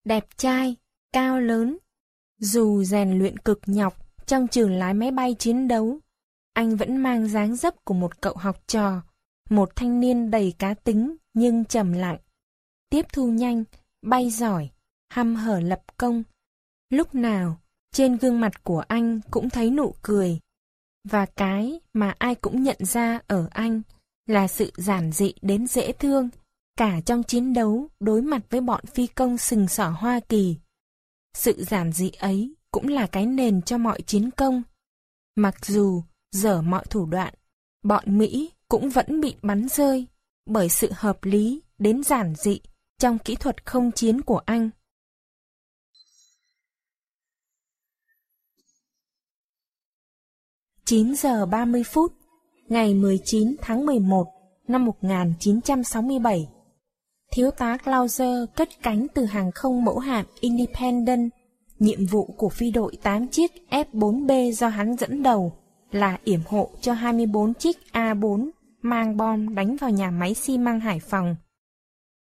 đẹp trai, cao lớn. Dù rèn luyện cực nhọc trong trường lái máy bay chiến đấu, anh vẫn mang dáng dấp của một cậu học trò, một thanh niên đầy cá tính nhưng trầm lặng. Tiếp thu nhanh, bay giỏi, hăm hở lập công. Lúc nào, trên gương mặt của anh cũng thấy nụ cười. Và cái mà ai cũng nhận ra ở anh là sự giản dị đến dễ thương, cả trong chiến đấu đối mặt với bọn phi công sừng sỏ Hoa Kỳ. Sự giản dị ấy cũng là cái nền cho mọi chiến công. Mặc dù dở mọi thủ đoạn, bọn Mỹ cũng vẫn bị bắn rơi bởi sự hợp lý đến giản dị trong kỹ thuật không chiến của anh. 9 giờ 30 phút, ngày 19 tháng 11 năm 1967, Thiếu tá Clauser cất cánh từ hàng không mẫu hạm Independent. Nhiệm vụ của phi đội 8 chiếc F-4B do hắn dẫn đầu là yểm hộ cho 24 chiếc A4 mang bom đánh vào nhà máy xi măng Hải Phòng.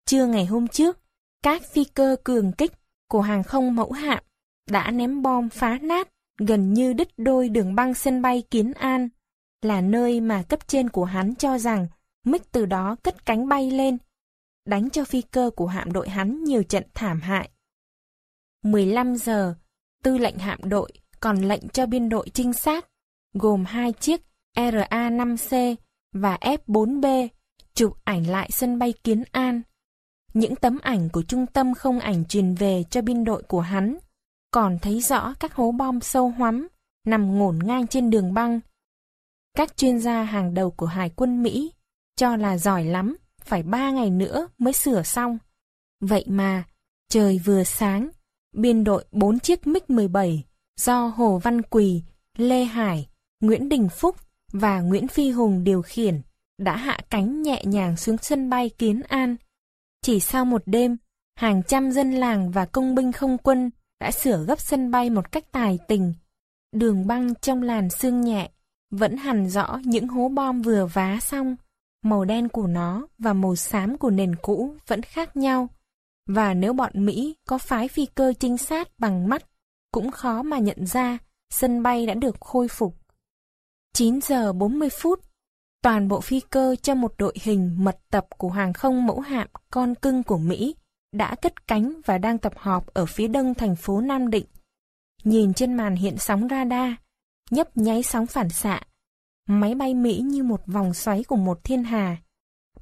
Trưa ngày hôm trước, các phi cơ cường kích của hàng không mẫu hạm đã ném bom phá nát gần như đứt đôi đường băng sân bay Kiến An, là nơi mà cấp trên của hắn cho rằng Mick từ đó cất cánh bay lên, đánh cho phi cơ của hạm đội hắn nhiều trận thảm hại. 15 giờ, tư lệnh hạm đội còn lệnh cho biên đội trinh sát, gồm hai chiếc RA-5C và F-4B, chụp ảnh lại sân bay Kiến An. Những tấm ảnh của trung tâm không ảnh truyền về cho biên đội của hắn, còn thấy rõ các hố bom sâu hoắm, nằm ngổn ngang trên đường băng. Các chuyên gia hàng đầu của Hải quân Mỹ cho là giỏi lắm, phải ba ngày nữa mới sửa xong. Vậy mà, trời vừa sáng, biên đội bốn chiếc MiG-17 do Hồ Văn Quỳ, Lê Hải, Nguyễn Đình Phúc và Nguyễn Phi Hùng điều khiển đã hạ cánh nhẹ nhàng xuống sân bay Kiến An. Chỉ sau một đêm, hàng trăm dân làng và công binh không quân đã sửa gấp sân bay một cách tài tình. Đường băng trong làn sương nhẹ, vẫn hằn rõ những hố bom vừa vá xong. Màu đen của nó và màu xám của nền cũ vẫn khác nhau. Và nếu bọn Mỹ có phái phi cơ trinh sát bằng mắt, cũng khó mà nhận ra sân bay đã được khôi phục. 9 giờ 40 phút, toàn bộ phi cơ cho một đội hình mật tập của hàng không mẫu hạm con cưng của Mỹ đã cất cánh và đang tập họp ở phía đông thành phố Nam Định. Nhìn trên màn hiện sóng radar, nhấp nháy sóng phản xạ, máy bay Mỹ như một vòng xoáy của một thiên hà.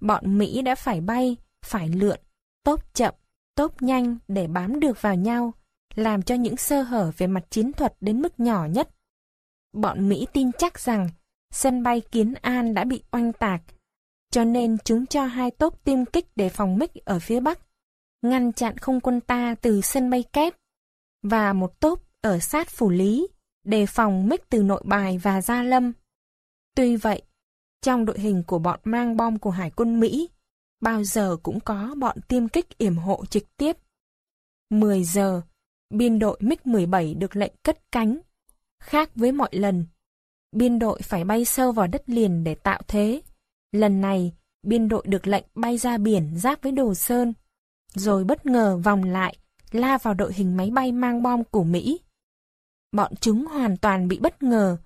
Bọn Mỹ đã phải bay, phải lượn, tốp chậm, tốp nhanh để bám được vào nhau, làm cho những sơ hở về mặt chiến thuật đến mức nhỏ nhất. Bọn Mỹ tin chắc rằng sân bay Kiến An đã bị oanh tạc, cho nên chúng cho hai tốp tiêm kích để phòng mích ở phía Bắc, ngăn chặn không quân ta từ sân bay kép, và một tốp ở sát Phủ Lý, đề phòng mích từ nội bài và Gia Lâm. Tuy vậy, trong đội hình của bọn mang bom của Hải quân Mỹ, bao giờ cũng có bọn tiêm kích yểm hộ trực tiếp. 10 giờ, biên đội MiG-17 được lệnh cất cánh. Khác với mọi lần, biên đội phải bay sâu vào đất liền để tạo thế. Lần này, biên đội được lệnh bay ra biển giáp với Đồ Sơn, rồi bất ngờ vòng lại, la vào đội hình máy bay mang bom của Mỹ. Bọn chúng hoàn toàn bị bất ngờ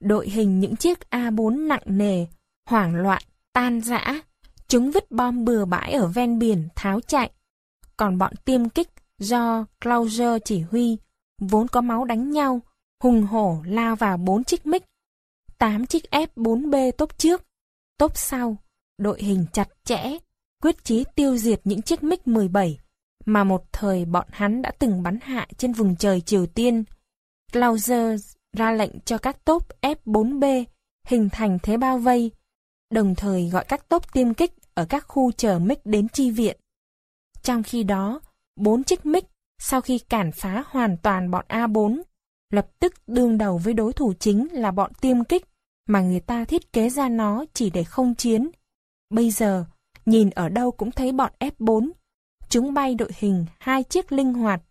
đội hình những chiếc A4 nặng nề, hoảng loạn, tan rã. Chúng vứt bom bừa bãi ở ven biển, tháo chạy. Còn bọn tiêm kích do Clauser chỉ huy, vốn có máu đánh nhau, hùng hổ lao vào bốn chiếc mic, tám chiếc F4B tốp trước, tốp sau, đội hình chặt chẽ, quyết chí tiêu diệt những chiếc MiG-17 mà một thời bọn hắn đã từng bắn hạ trên vùng trời Triều Tiên. Clauser ra lệnh cho các tốp F4B hình thành thế bao vây, đồng thời gọi các tốp tiêm kích ở các khu chờ MiG đến chi viện. Trong khi đó, bốn chiếc MiG sau khi cản phá hoàn toàn bọn A4, lập tức đương đầu với đối thủ chính là bọn tiêm kích mà người ta thiết kế ra nó chỉ để không chiến. Bây giờ, nhìn ở đâu cũng thấy bọn F4. Chúng bay đội hình hai chiếc linh hoạt,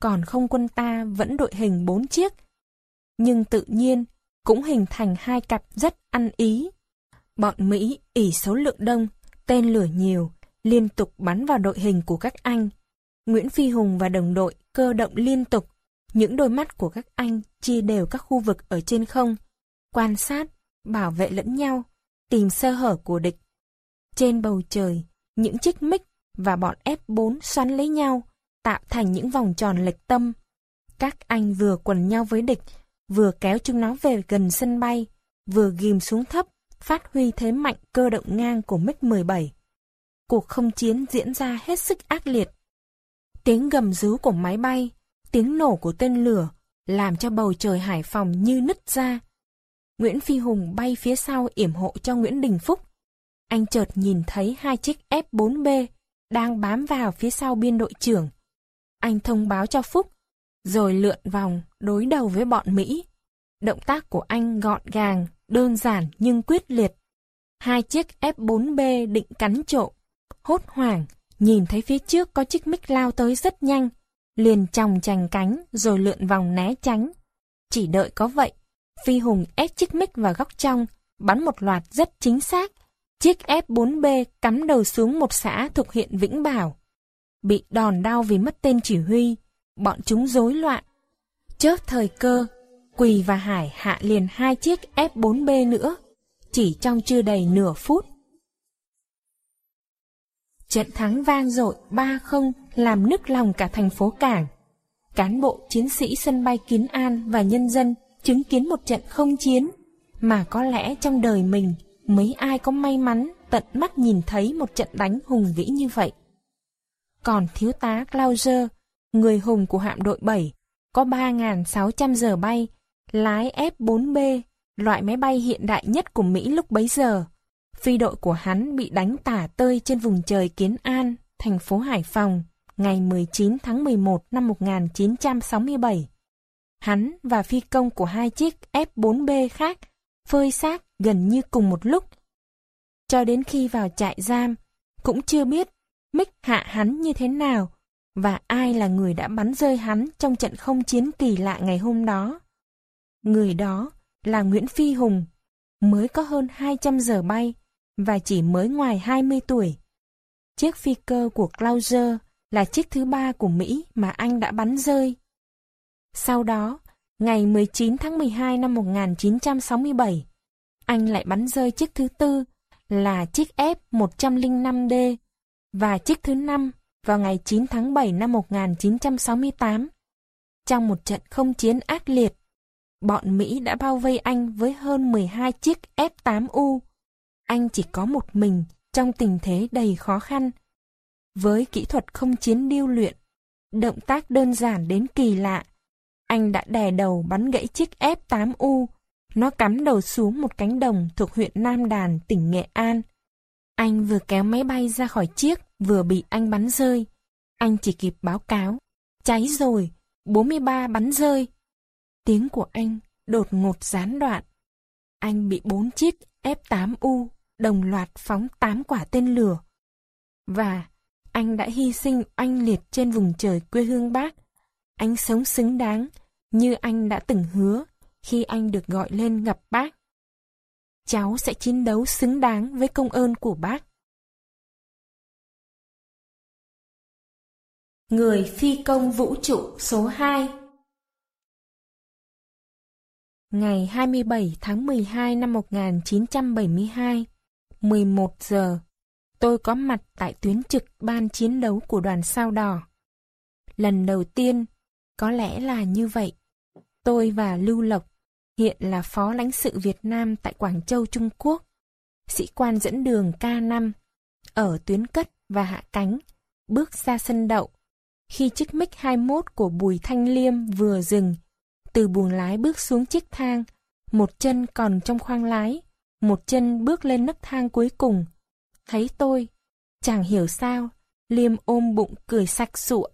còn không quân ta vẫn đội hình bốn chiếc. Nhưng tự nhiên, cũng hình thành hai cặp rất ăn ý. Bọn Mỹ ỉ số lượng đông, tên lửa nhiều, liên tục bắn vào đội hình của các anh. Nguyễn Phi Hùng và đồng đội cơ động liên tục, những đôi mắt của các anh chia đều các khu vực ở trên không, quan sát, bảo vệ lẫn nhau, tìm sơ hở của địch. Trên bầu trời, những chiếc mic và bọn F4 xoắn lấy nhau, tạo thành những vòng tròn lệch tâm. Các anh vừa quần nhau với địch, vừa kéo chúng nó về gần sân bay, vừa ghim xuống thấp, phát huy thế mạnh cơ động ngang của MiG-17. Cuộc không chiến diễn ra hết sức ác liệt. Tiếng gầm rú của máy bay, tiếng nổ của tên lửa, làm cho bầu trời Hải Phòng như nứt ra. Nguyễn Phi Hùng bay phía sau yểm hộ cho Nguyễn Đình Phúc. Anh chợt nhìn thấy hai chiếc F4B đang bám vào phía sau biên đội trưởng. Anh thông báo cho Phúc, rồi lượn vòng đối đầu với bọn Mỹ. Động tác của anh gọn gàng, đơn giản nhưng quyết liệt. Hai chiếc F4B định cắn trộm, hốt hoảng, nhìn thấy phía trước có chiếc mic lao tới rất nhanh, liền chòng chành cánh rồi lượn vòng né tránh. Chỉ đợi có vậy, Phi Hùng ép chiếc mic vào góc trong, bắn một loạt rất chính xác. Chiếc F4B cắm đầu xuống một xã thuộc huyện Vĩnh Bảo. Bị đòn đau vì mất tên chỉ huy, bọn chúng rối loạn. Chớp thời cơ, Quỳ và Hải hạ liền hai chiếc F4B nữa, chỉ trong chưa đầy nửa phút. Trận thắng vang dội 3-0 làm nức lòng cả thành phố Cảng. Cán bộ chiến sĩ sân bay Kiến An và nhân dân chứng kiến một trận không chiến, mà có lẽ trong đời mình mấy ai có may mắn tận mắt nhìn thấy một trận đánh hùng vĩ như vậy. Còn thiếu tá Clauser, người hùng của hạm đội 7, có 3.600 giờ bay, lái F-4B, loại máy bay hiện đại nhất của Mỹ lúc bấy giờ. Phi đội của hắn bị đánh tả tơi trên vùng trời Kiến An, thành phố Hải Phòng, ngày 19 tháng 11 năm 1967. Hắn và phi công của hai chiếc F-4B khác phơi xác gần như cùng một lúc. Cho đến khi vào trại giam, cũng chưa biết Mick hạ hắn như thế nào và ai là người đã bắn rơi hắn trong trận không chiến kỳ lạ ngày hôm đó. Người đó là Nguyễn Phi Hùng, mới có hơn 200 giờ bay và chỉ mới ngoài 20 tuổi. Chiếc phi cơ của Clauser là chiếc thứ ba của Mỹ mà anh đã bắn rơi. Sau đó, ngày 19 tháng 12 năm 1967, anh lại bắn rơi chiếc thứ tư là chiếc F-105D và chiếc thứ năm vào ngày 9 tháng 7 năm 1968. Trong một trận không chiến ác liệt, bọn Mỹ đã bao vây anh với hơn 12 chiếc F-8U. Anh chỉ có một mình trong tình thế đầy khó khăn. Với kỹ thuật không chiến điêu luyện, động tác đơn giản đến kỳ lạ, anh đã đè đầu bắn gãy chiếc F-8U. Nó cắm đầu xuống một cánh đồng thuộc huyện Nam Đàn, tỉnh Nghệ An. Anh vừa kéo máy bay ra khỏi chiếc, vừa bị anh bắn rơi. Anh chỉ kịp báo cáo. Cháy rồi, 43 bắn rơi. Tiếng của anh đột ngột gián đoạn. Anh bị bốn chiếc F-8U đồng loạt phóng 8 quả tên lửa. Và anh đã hy sinh anh liệt trên vùng trời quê hương bác. Anh sống xứng đáng như anh đã từng hứa khi anh được gọi lên gặp bác. Cháu sẽ chiến đấu xứng đáng với công ơn của bác. Người phi công vũ trụ số 2 Ngày 27 tháng 12 năm 1972, 11 giờ, tôi có mặt tại tuyến trực ban chiến đấu của đoàn sao đỏ. Lần đầu tiên, có lẽ là như vậy. Tôi và Lưu Lộc, hiện là Phó lãnh sự Việt Nam tại Quảng Châu, Trung Quốc, sĩ quan dẫn đường K5, ở tuyến cất và hạ cánh, bước ra sân đậu. Khi chiếc mic 21 của Bùi Thanh Liêm vừa dừng, từ buồng lái bước xuống chiếc thang, một chân còn trong khoang lái, một chân bước lên nấc thang cuối cùng. Thấy tôi, chẳng hiểu sao, Liêm ôm bụng cười sặc sụa.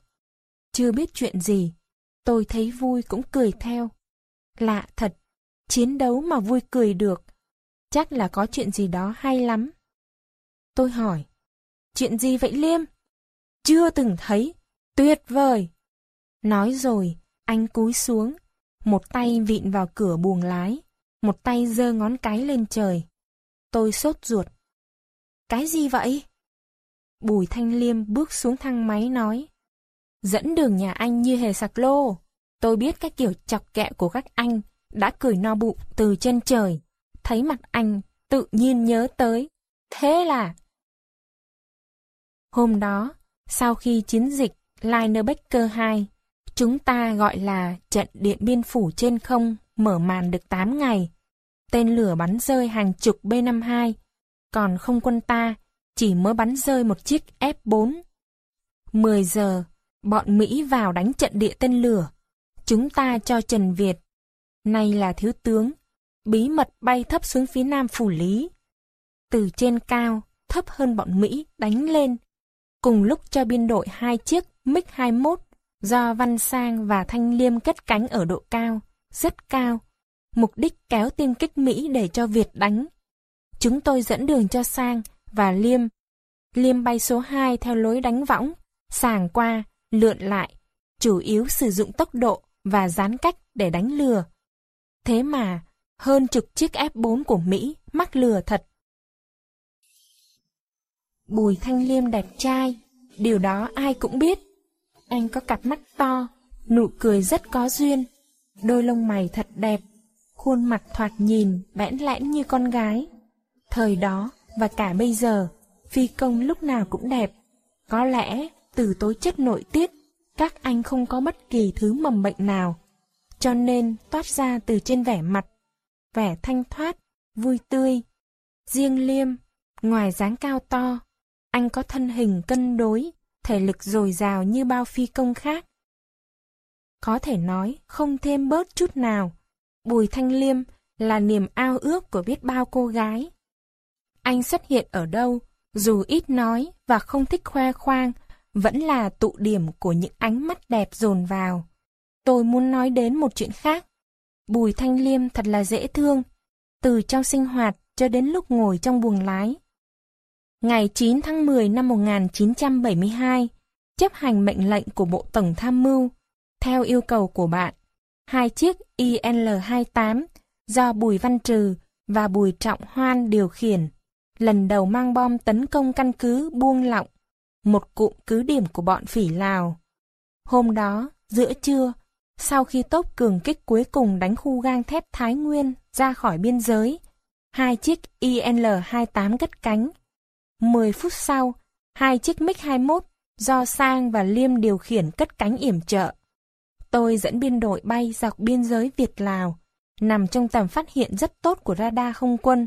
Chưa biết chuyện gì, tôi thấy vui cũng cười theo. Lạ thật, chiến đấu mà vui cười được, chắc là có chuyện gì đó hay lắm. Tôi hỏi, chuyện gì vậy Liêm? Chưa từng thấy, tuyệt vời. Nói rồi, anh cúi xuống, một tay vịn vào cửa buồng lái, một tay giơ ngón cái lên trời. Tôi sốt ruột. Cái gì vậy? Bùi Thanh Liêm bước xuống thang máy nói. Dẫn đường nhà anh như hề sạc lô. Tôi biết cái kiểu chọc kẹ của các anh đã cười no bụng từ trên trời. Thấy mặt anh tự nhiên nhớ tới. Thế là... Hôm đó, sau khi chiến dịch Linebacker 2, chúng ta gọi là trận Điện Biên Phủ trên không mở màn được 8 ngày. Tên lửa bắn rơi hàng chục B-52, còn không quân ta chỉ mới bắn rơi một chiếc F-4. 10 giờ, bọn Mỹ vào đánh trận địa tên lửa. Chúng ta cho Trần Việt, nay là thiếu tướng, bí mật bay thấp xuống phía nam phủ lý. Từ trên cao, thấp hơn bọn Mỹ đánh lên. Cùng lúc cho biên đội hai chiếc MiG-21 do Văn Sang và Thanh Liêm cất cánh ở độ cao, rất cao. Mục đích kéo tiêm kích Mỹ để cho Việt đánh. Chúng tôi dẫn đường cho Sang và Liêm. Liêm bay số 2 theo lối đánh võng, sàng qua, lượn lại, chủ yếu sử dụng tốc độ và gián cách để đánh lừa. Thế mà, hơn chục chiếc F4 của Mỹ mắc lừa thật. Bùi Thanh Liêm đẹp trai, điều đó ai cũng biết. Anh có cặp mắt to, nụ cười rất có duyên, đôi lông mày thật đẹp, khuôn mặt thoạt nhìn bẽn lẽn như con gái. Thời đó và cả bây giờ, phi công lúc nào cũng đẹp. Có lẽ từ tố chất nội tiết, các anh không có bất kỳ thứ mầm bệnh nào, cho nên toát ra từ trên vẻ mặt, vẻ thanh thoát, vui tươi. Riêng Liêm, ngoài dáng cao to, anh có thân hình cân đối, thể lực dồi dào như bao phi công khác. Có thể nói không thêm bớt chút nào, Bùi Thanh Liêm là niềm ao ước của biết bao cô gái. Anh xuất hiện ở đâu, dù ít nói và không thích khoe khoang, vẫn là tụ điểm của những ánh mắt đẹp dồn vào. Tôi muốn nói đến một chuyện khác. Bùi Thanh Liêm thật là dễ thương, từ trong sinh hoạt cho đến lúc ngồi trong buồng lái. Ngày 9 tháng 10 năm 1972, chấp hành mệnh lệnh của Bộ Tổng Tham mưu, theo yêu cầu của bạn, hai chiếc IL-28 do Bùi Văn Trừ và Bùi Trọng Hoan điều khiển, lần đầu mang bom tấn công căn cứ Buông Lọng, một cụm cứ điểm của bọn phỉ Lào. Hôm đó, giữa trưa, sau khi tốp cường kích cuối cùng đánh khu gang thép Thái Nguyên ra khỏi biên giới, hai chiếc IL-28 cất cánh. 10 phút sau, hai chiếc MiG-21 do Sang và Liêm điều khiển cất cánh yểm trợ. Tôi dẫn biên đội bay dọc biên giới Việt-Lào, nằm trong tầm phát hiện rất tốt của radar không quân.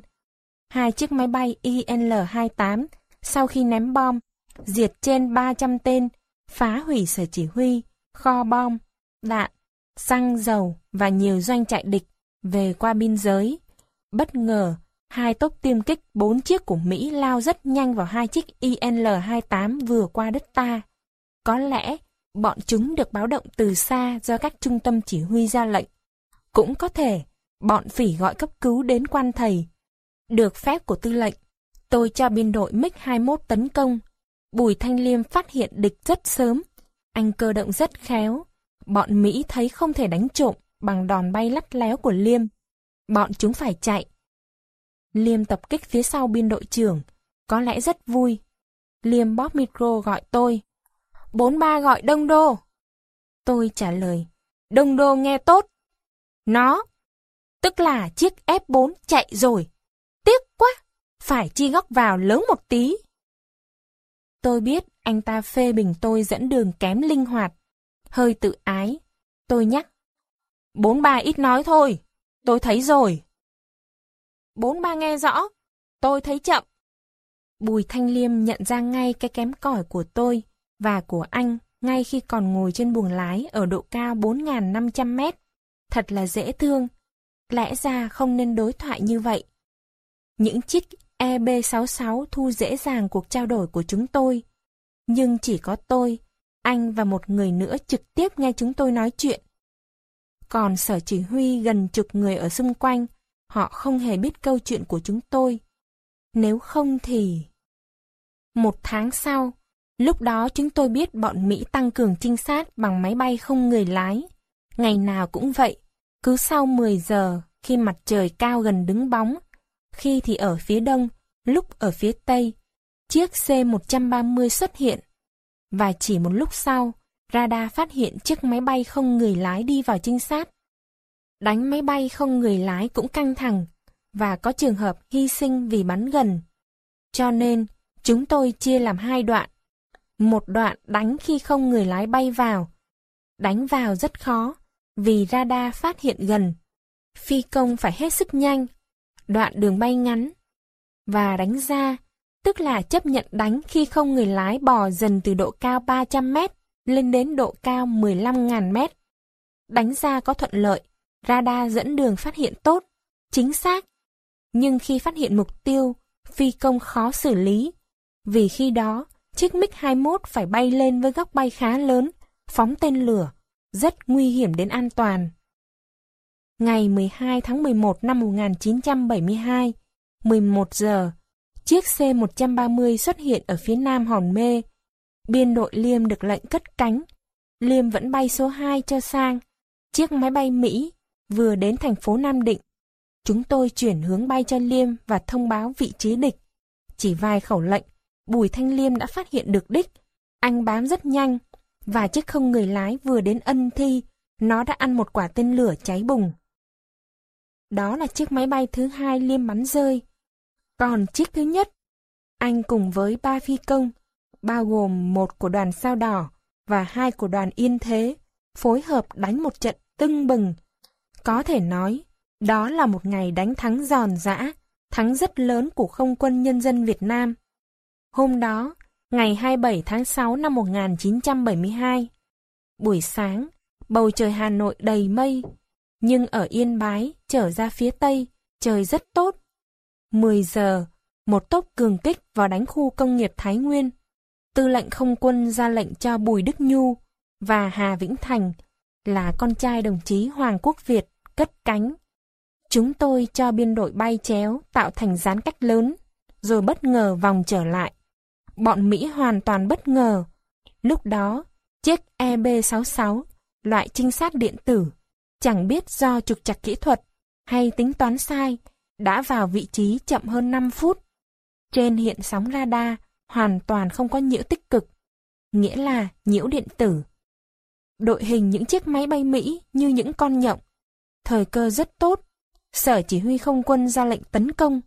Hai chiếc máy bay IL-28 sau khi ném bom, diệt trên 300 tên, phá hủy sở chỉ huy, kho bom, đạn, xăng dầu và nhiều doanh trại địch về qua biên giới. Bất ngờ, hai tốc tiêm kích bốn chiếc của Mỹ lao rất nhanh vào hai chiếc IL-28 vừa qua đất ta. Có lẽ bọn chúng được báo động từ xa do các trung tâm chỉ huy ra lệnh. Cũng có thể, bọn phỉ gọi cấp cứu đến quan thầy. Được phép của tư lệnh, tôi cho biên đội MiG-21 tấn công. Bùi Thanh Liêm phát hiện địch rất sớm. Anh cơ động rất khéo. Bọn Mỹ thấy không thể đánh trộm bằng đòn bay lắt léo của Liêm. Bọn chúng phải chạy. Liêm tập kích phía sau biên đội trưởng, có lẽ rất vui. Liêm bóp micro gọi tôi. Bốn ba gọi Đông Đô. Tôi trả lời, Đông Đô nghe tốt. Nó, tức là chiếc F4 chạy rồi. Tiếc quá, phải chi góc vào lớn một tí. Tôi biết anh ta phê bình tôi dẫn đường kém linh hoạt, Hơi tự ái, tôi nhắc. Bốn ba ít nói thôi, tôi thấy rồi. Bốn ba nghe rõ, tôi thấy chậm. Bùi Thanh Liêm nhận ra ngay cái kém cỏi của tôi và của anh ngay khi còn ngồi trên buồng lái ở độ cao 4.500 mét. Thật là dễ thương. Lẽ ra không nên đối thoại như vậy. Những chiếc EB66 thu dễ dàng cuộc trao đổi của chúng tôi. Nhưng chỉ có tôi, anh và một người nữa trực tiếp nghe chúng tôi nói chuyện. Còn sở chỉ huy gần chục người ở xung quanh, họ không hề biết câu chuyện của chúng tôi. Nếu không thì... Một tháng sau, lúc đó chúng tôi biết bọn Mỹ tăng cường trinh sát bằng máy bay không người lái. Ngày nào cũng vậy, cứ sau 10 giờ, khi mặt trời cao gần đứng bóng, khi thì ở phía đông, lúc ở phía tây, chiếc C-130 xuất hiện. Và chỉ một lúc sau, radar phát hiện chiếc máy bay không người lái đi vào trinh sát. Đánh máy bay không người lái cũng căng thẳng, và có trường hợp hy sinh vì bắn gần. Cho nên, chúng tôi chia làm hai đoạn. Một đoạn đánh khi không người lái bay vào. Đánh vào rất khó, vì radar phát hiện gần. Phi công phải hết sức nhanh, đoạn đường bay ngắn. Và đánh ra, tức là chấp nhận đánh khi không người lái bò dần từ độ cao 300 mét lên đến độ cao 15.000 mét. Đánh ra có thuận lợi, radar dẫn đường phát hiện tốt, chính xác. Nhưng khi phát hiện mục tiêu, phi công khó xử lý, vì khi đó chiếc MiG-21 phải bay lên với góc bay khá lớn, phóng tên lửa, rất nguy hiểm đến an toàn. Ngày 12 tháng 11 năm 1972, 11 giờ, chiếc C-130 xuất hiện ở phía nam Hòn Mê. Biên đội Liêm được lệnh cất cánh. Liêm vẫn bay số 2 cho sang. Chiếc máy bay Mỹ vừa đến thành phố Nam Định. Chúng tôi chuyển hướng bay cho Liêm và thông báo vị trí địch. Chỉ vài khẩu lệnh, Bùi Thanh Liêm đã phát hiện được đích. Anh bám rất nhanh, và chiếc không người lái vừa đến ân thi, nó đã ăn một quả tên lửa cháy bùng. Đó là chiếc máy bay thứ hai liêm bắn rơi. Còn chiếc thứ nhất, anh cùng với ba phi công, bao gồm một của đoàn sao đỏ và hai của đoàn yên thế, phối hợp đánh một trận tưng bừng. Có thể nói, đó là một ngày đánh thắng giòn giã, thắng rất lớn của không quân nhân dân Việt Nam. Hôm đó, ngày 27 tháng 6 năm 1972, buổi sáng, bầu trời Hà Nội đầy mây, nhưng ở Yên Bái, trở ra phía Tây, trời rất tốt. 10 giờ, một tốc cường kích vào đánh khu công nghiệp Thái Nguyên. Tư lệnh không quân ra lệnh cho Bùi Đức Nhu và Hà Vĩnh Thành là con trai đồng chí Hoàng Quốc Việt cất cánh. Chúng tôi cho biên đội bay chéo tạo thành gián cách lớn, rồi bất ngờ vòng trở lại. Bọn Mỹ hoàn toàn bất ngờ. Lúc đó, chiếc EB-66, loại trinh sát điện tử, chẳng biết do trục trặc kỹ thuật hay tính toán sai, đã vào vị trí chậm hơn 5 phút. Trên hiện sóng radar hoàn toàn không có nhiễu tích cực, nghĩa là nhiễu điện tử. Đội hình những chiếc máy bay Mỹ như những con nhộng. Thời cơ rất tốt, sở chỉ huy không quân ra lệnh tấn công.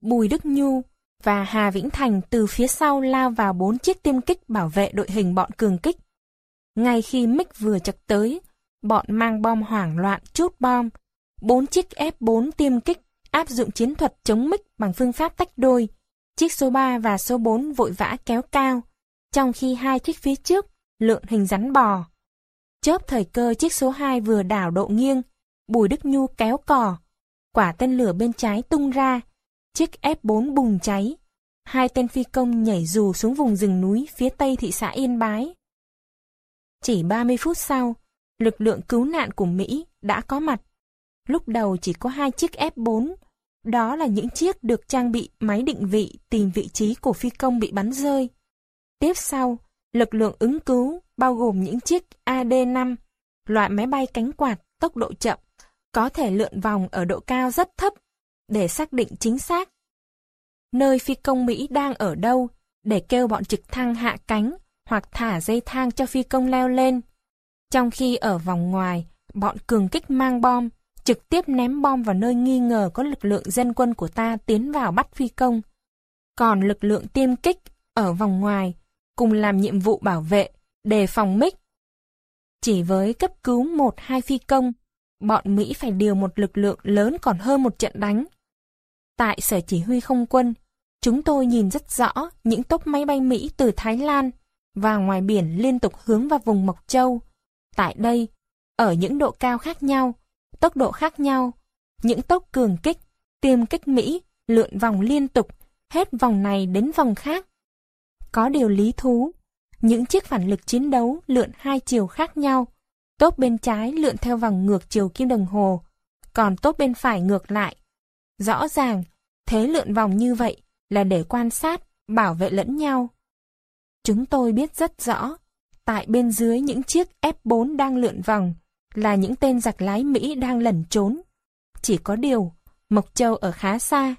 Bùi Đức Nhu và Hà Vĩnh Thành từ phía sau lao vào bốn chiếc tiêm kích bảo vệ đội hình bọn cường kích. Ngay khi mic vừa chặt tới, bọn mang bom hoảng loạn chút bom. Bốn chiếc F4 tiêm kích áp dụng chiến thuật chống mic bằng phương pháp tách đôi. Chiếc số 3 và số 4 vội vã kéo cao, trong khi hai chiếc phía trước lượn hình rắn bò. Chớp thời cơ chiếc số 2 vừa đảo độ nghiêng, Bùi Đức Nhu kéo cò. Quả tên lửa bên trái tung ra, chiếc F4 bùng cháy. Hai tên phi công nhảy dù xuống vùng rừng núi phía tây thị xã Yên Bái. Chỉ 30 phút sau, lực lượng cứu nạn của Mỹ đã có mặt. Lúc đầu chỉ có hai chiếc F-4, đó là những chiếc được trang bị máy định vị tìm vị trí của phi công bị bắn rơi. Tiếp sau, lực lượng ứng cứu bao gồm những chiếc AD-5, loại máy bay cánh quạt tốc độ chậm, có thể lượn vòng ở độ cao rất thấp để xác định chính xác. Nơi phi công Mỹ đang ở đâu để kêu bọn trực thăng hạ cánh hoặc thả dây thang cho phi công leo lên. Trong khi ở vòng ngoài, bọn cường kích mang bom, trực tiếp ném bom vào nơi nghi ngờ có lực lượng dân quân của ta tiến vào bắt phi công. Còn lực lượng tiêm kích ở vòng ngoài, cùng làm nhiệm vụ bảo vệ, đề phòng mic. Chỉ với cấp cứu một hai phi công, bọn Mỹ phải điều một lực lượng lớn còn hơn một trận đánh. Tại sở chỉ huy không quân, chúng tôi nhìn rất rõ những tốp máy bay Mỹ từ Thái Lan và ngoài biển liên tục hướng vào vùng Mộc Châu. Tại đây, ở những độ cao khác nhau, tốc độ khác nhau, những tốc cường kích, tiêm kích Mỹ lượn vòng liên tục, hết vòng này đến vòng khác. Có điều lý thú, những chiếc phản lực chiến đấu lượn hai chiều khác nhau, tốt bên trái lượn theo vòng ngược chiều kim đồng hồ, còn tốt bên phải ngược lại. Rõ ràng, thế lượn vòng như vậy là để quan sát, bảo vệ lẫn nhau. Chúng tôi biết rất rõ, tại bên dưới những chiếc F4 đang lượn vòng là những tên giặc lái Mỹ đang lẩn trốn. Chỉ có điều, Mộc Châu ở khá xa.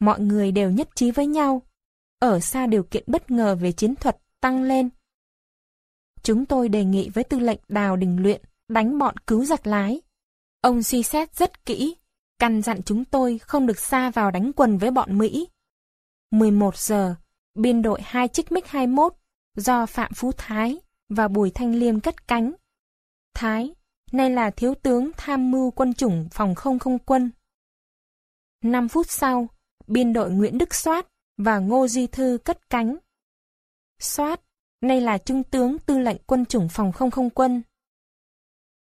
Mọi người đều nhất trí với nhau. Ở xa điều kiện bất ngờ về chiến thuật tăng lên. Chúng tôi đề nghị với tư lệnh Đào Đình Luyện đánh bọn cứu giặc lái. Ông suy xét rất kỹ, căn dặn chúng tôi không được xa vào đánh quần với bọn Mỹ. 11 giờ, biên đội hai chiếc MiG-21 do Phạm Phú Thái và Bùi Thanh Liêm cất cánh. Thái, nay là thiếu tướng tham mưu quân chủng phòng không không quân. 5 phút sau, biên đội Nguyễn Đức Soát và Ngô Duy Thư cất cánh. Soát, nay là trung tướng tư lệnh quân chủng phòng không không quân.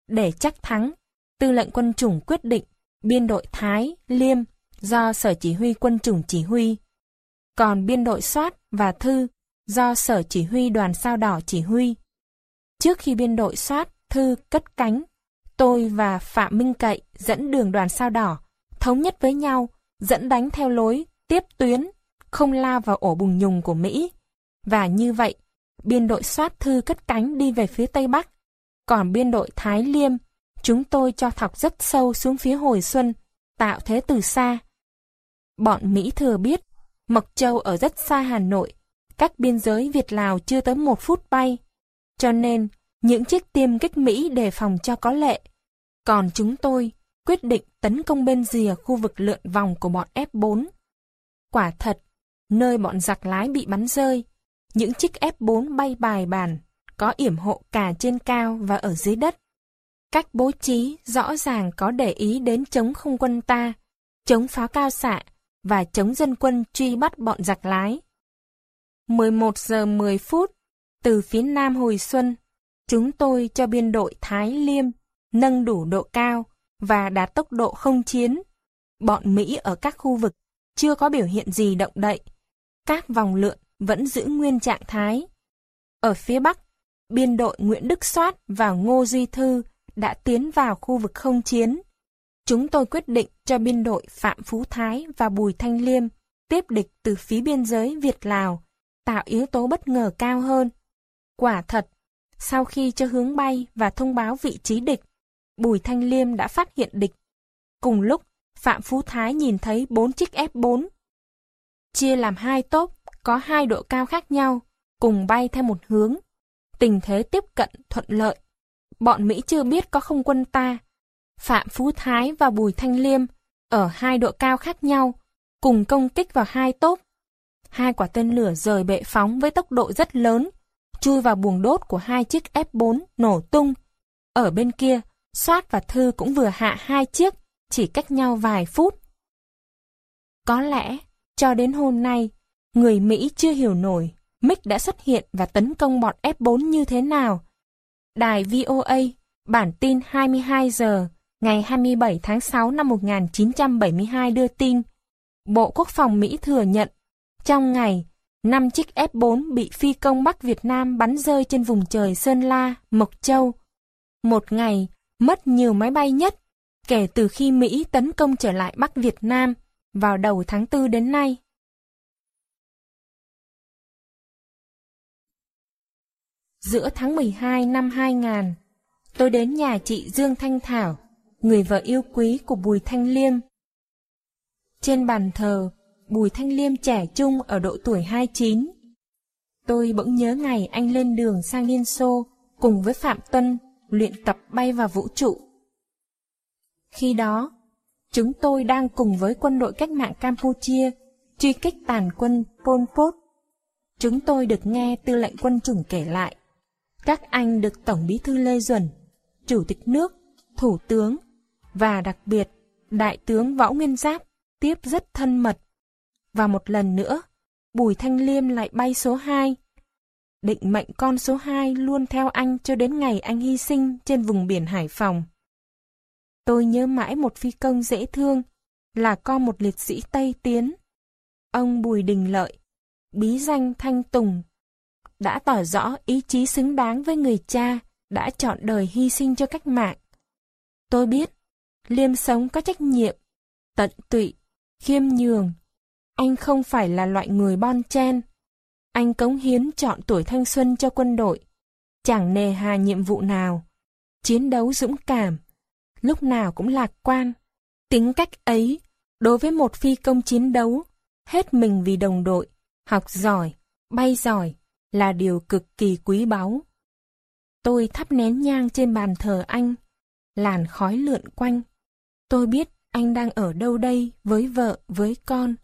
Để chắc thắng, tư lệnh quân chủng quyết định biên đội Thái, Liêm do Sở Chỉ huy quân chủng chỉ huy. Còn biên đội Soát và Thư do Sở Chỉ huy đoàn sao đỏ chỉ huy. Trước khi biên đội Soát, Thư cất cánh, tôi và Phạm Minh Cậy dẫn đường đoàn sao đỏ, thống nhất với nhau, dẫn đánh theo lối, tiếp tuyến, không lao vào ổ bùng nhùng của Mỹ. Và như vậy, biên đội soát thư cất cánh đi về phía Tây Bắc. Còn biên đội Thái Liêm, chúng tôi cho thọc rất sâu xuống phía hồi xuân, tạo thế từ xa. Bọn Mỹ thừa biết, Mộc Châu ở rất xa Hà Nội, cách biên giới Việt-Lào chưa tới một phút bay. Cho nên, những chiếc tiêm kích Mỹ đề phòng cho có lệ. Còn chúng tôi quyết định tấn công bên rìa khu vực lượn vòng của bọn F4. Quả thật, nơi bọn giặc lái bị bắn rơi, những chiếc F4 bay bài bàn, có yểm hộ cả trên cao và ở dưới đất. Cách bố trí rõ ràng có để ý đến chống không quân ta, chống pháo cao xạ và chống dân quân truy bắt bọn giặc lái. 11 giờ 10 phút, từ phía nam hồi xuân, chúng tôi cho biên đội Thái Liêm nâng đủ độ cao và đạt tốc độ không chiến. Bọn Mỹ ở các khu vực chưa có biểu hiện gì động đậy. Các vòng lượn vẫn giữ nguyên trạng thái. Ở phía Bắc, biên đội Nguyễn Đức Soát và Ngô Duy Thư đã tiến vào khu vực không chiến. Chúng tôi quyết định cho biên đội Phạm Phú Thái và Bùi Thanh Liêm tiếp địch từ phía biên giới Việt-Lào, tạo yếu tố bất ngờ cao hơn. Quả thật, sau khi cho hướng bay và thông báo vị trí địch, Bùi Thanh Liêm đã phát hiện địch. Cùng lúc, Phạm Phú Thái nhìn thấy bốn chiếc F4. Chia làm hai tốp, có hai độ cao khác nhau, cùng bay theo một hướng. Tình thế tiếp cận thuận lợi. Bọn Mỹ chưa biết có không quân ta. Phạm Phú Thái và Bùi Thanh Liêm ở hai độ cao khác nhau, cùng công kích vào hai tốp. Hai quả tên lửa rời bệ phóng với tốc độ rất lớn, chui vào buồng đốt của hai chiếc F4 nổ tung. Ở bên kia, Soát và Thư cũng vừa hạ hai chiếc, chỉ cách nhau vài phút. Có lẽ, cho đến hôm nay, người Mỹ chưa hiểu nổi Mick đã xuất hiện và tấn công bọn F4 như thế nào. Đài VOA, bản tin 22 giờ, ngày 27 tháng 6 năm 1972 đưa tin, Bộ Quốc phòng Mỹ thừa nhận, trong ngày, 5 chiếc F4 bị phi công Bắc Việt Nam bắn rơi trên vùng trời Sơn La, Mộc Châu. Một ngày, mất nhiều máy bay nhất kể từ khi Mỹ tấn công trở lại Bắc Việt Nam vào đầu tháng 4 đến nay. Giữa tháng 12 năm 2000, tôi đến nhà chị Dương Thanh Thảo, người vợ yêu quý của Bùi Thanh Liêm. Trên bàn thờ, Bùi Thanh Liêm trẻ trung ở độ tuổi 29. Tôi bỗng nhớ ngày anh lên đường sang Liên Xô cùng với Phạm Tuân luyện tập bay vào vũ trụ. Khi đó, chúng tôi đang cùng với quân đội cách mạng Campuchia truy kích tàn quân Pol Pot. Chúng tôi được nghe tư lệnh quân chủng kể lại. Các anh được Tổng Bí thư Lê Duẩn, Chủ tịch nước, Thủ tướng và đặc biệt Đại tướng Võ Nguyên Giáp tiếp rất thân mật. Và một lần nữa, Bùi Thanh Liêm lại bay số 2. Định mệnh con số 2 luôn theo anh cho đến ngày anh hy sinh trên vùng biển Hải Phòng. Tôi nhớ mãi một phi công dễ thương, là con một liệt sĩ Tây Tiến. Ông Bùi Đình Lợi, bí danh Thanh Tùng, đã tỏ rõ ý chí xứng đáng với người cha đã chọn đời hy sinh cho cách mạng. Tôi biết, Liêm sống có trách nhiệm, tận tụy, khiêm nhường. Anh không phải là loại người bon chen. Anh cống hiến chọn tuổi thanh xuân cho quân đội, chẳng nề hà nhiệm vụ nào. Chiến đấu dũng cảm, lúc nào cũng lạc quan. Tính cách ấy, đối với một phi công chiến đấu, hết mình vì đồng đội, học giỏi, bay giỏi, là điều cực kỳ quý báu. Tôi thắp nén nhang trên bàn thờ anh, làn khói lượn quanh. Tôi biết anh đang ở đâu đây với vợ, với con.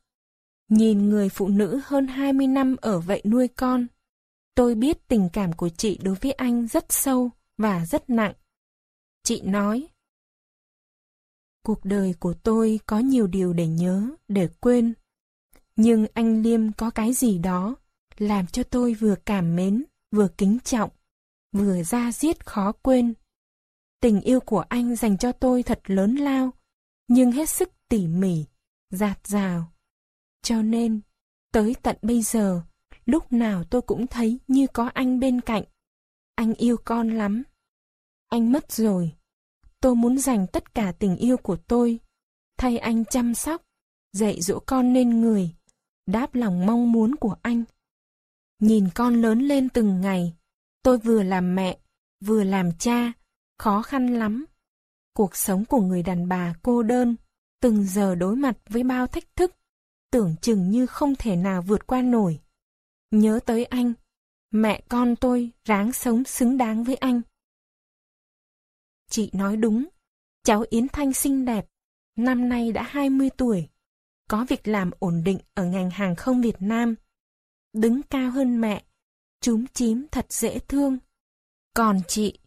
Nhìn người phụ nữ hơn 20 năm ở vậy nuôi con. Tôi biết tình cảm của chị đối với anh rất sâu và rất nặng. Chị nói, Cuộc đời của tôi có nhiều điều để nhớ, để quên. Nhưng anh Liêm có cái gì đó làm cho tôi vừa cảm mến, vừa kính trọng, vừa ra diết khó quên. Tình yêu của anh dành cho tôi thật lớn lao, nhưng hết sức tỉ mỉ, giạt dào, cho nên, tới tận bây giờ, lúc nào tôi cũng thấy như có anh bên cạnh. Anh yêu con lắm. Anh mất rồi. Tôi muốn dành tất cả tình yêu của tôi, thay anh chăm sóc, dạy dỗ con nên người, đáp lòng mong muốn của anh. Nhìn con lớn lên từng ngày, tôi vừa làm mẹ, vừa làm cha, khó khăn lắm. Cuộc sống của người đàn bà cô đơn, từng giờ đối mặt với bao thách thức, tưởng chừng như không thể nào vượt qua nổi. Nhớ tới anh, mẹ con tôi ráng sống xứng đáng với anh. Chị nói đúng, cháu Yến Thanh xinh đẹp, năm nay đã 20 tuổi, có việc làm ổn định ở ngành hàng không Việt Nam đứng cao hơn mẹ, chúm chím thật dễ thương. Còn chị,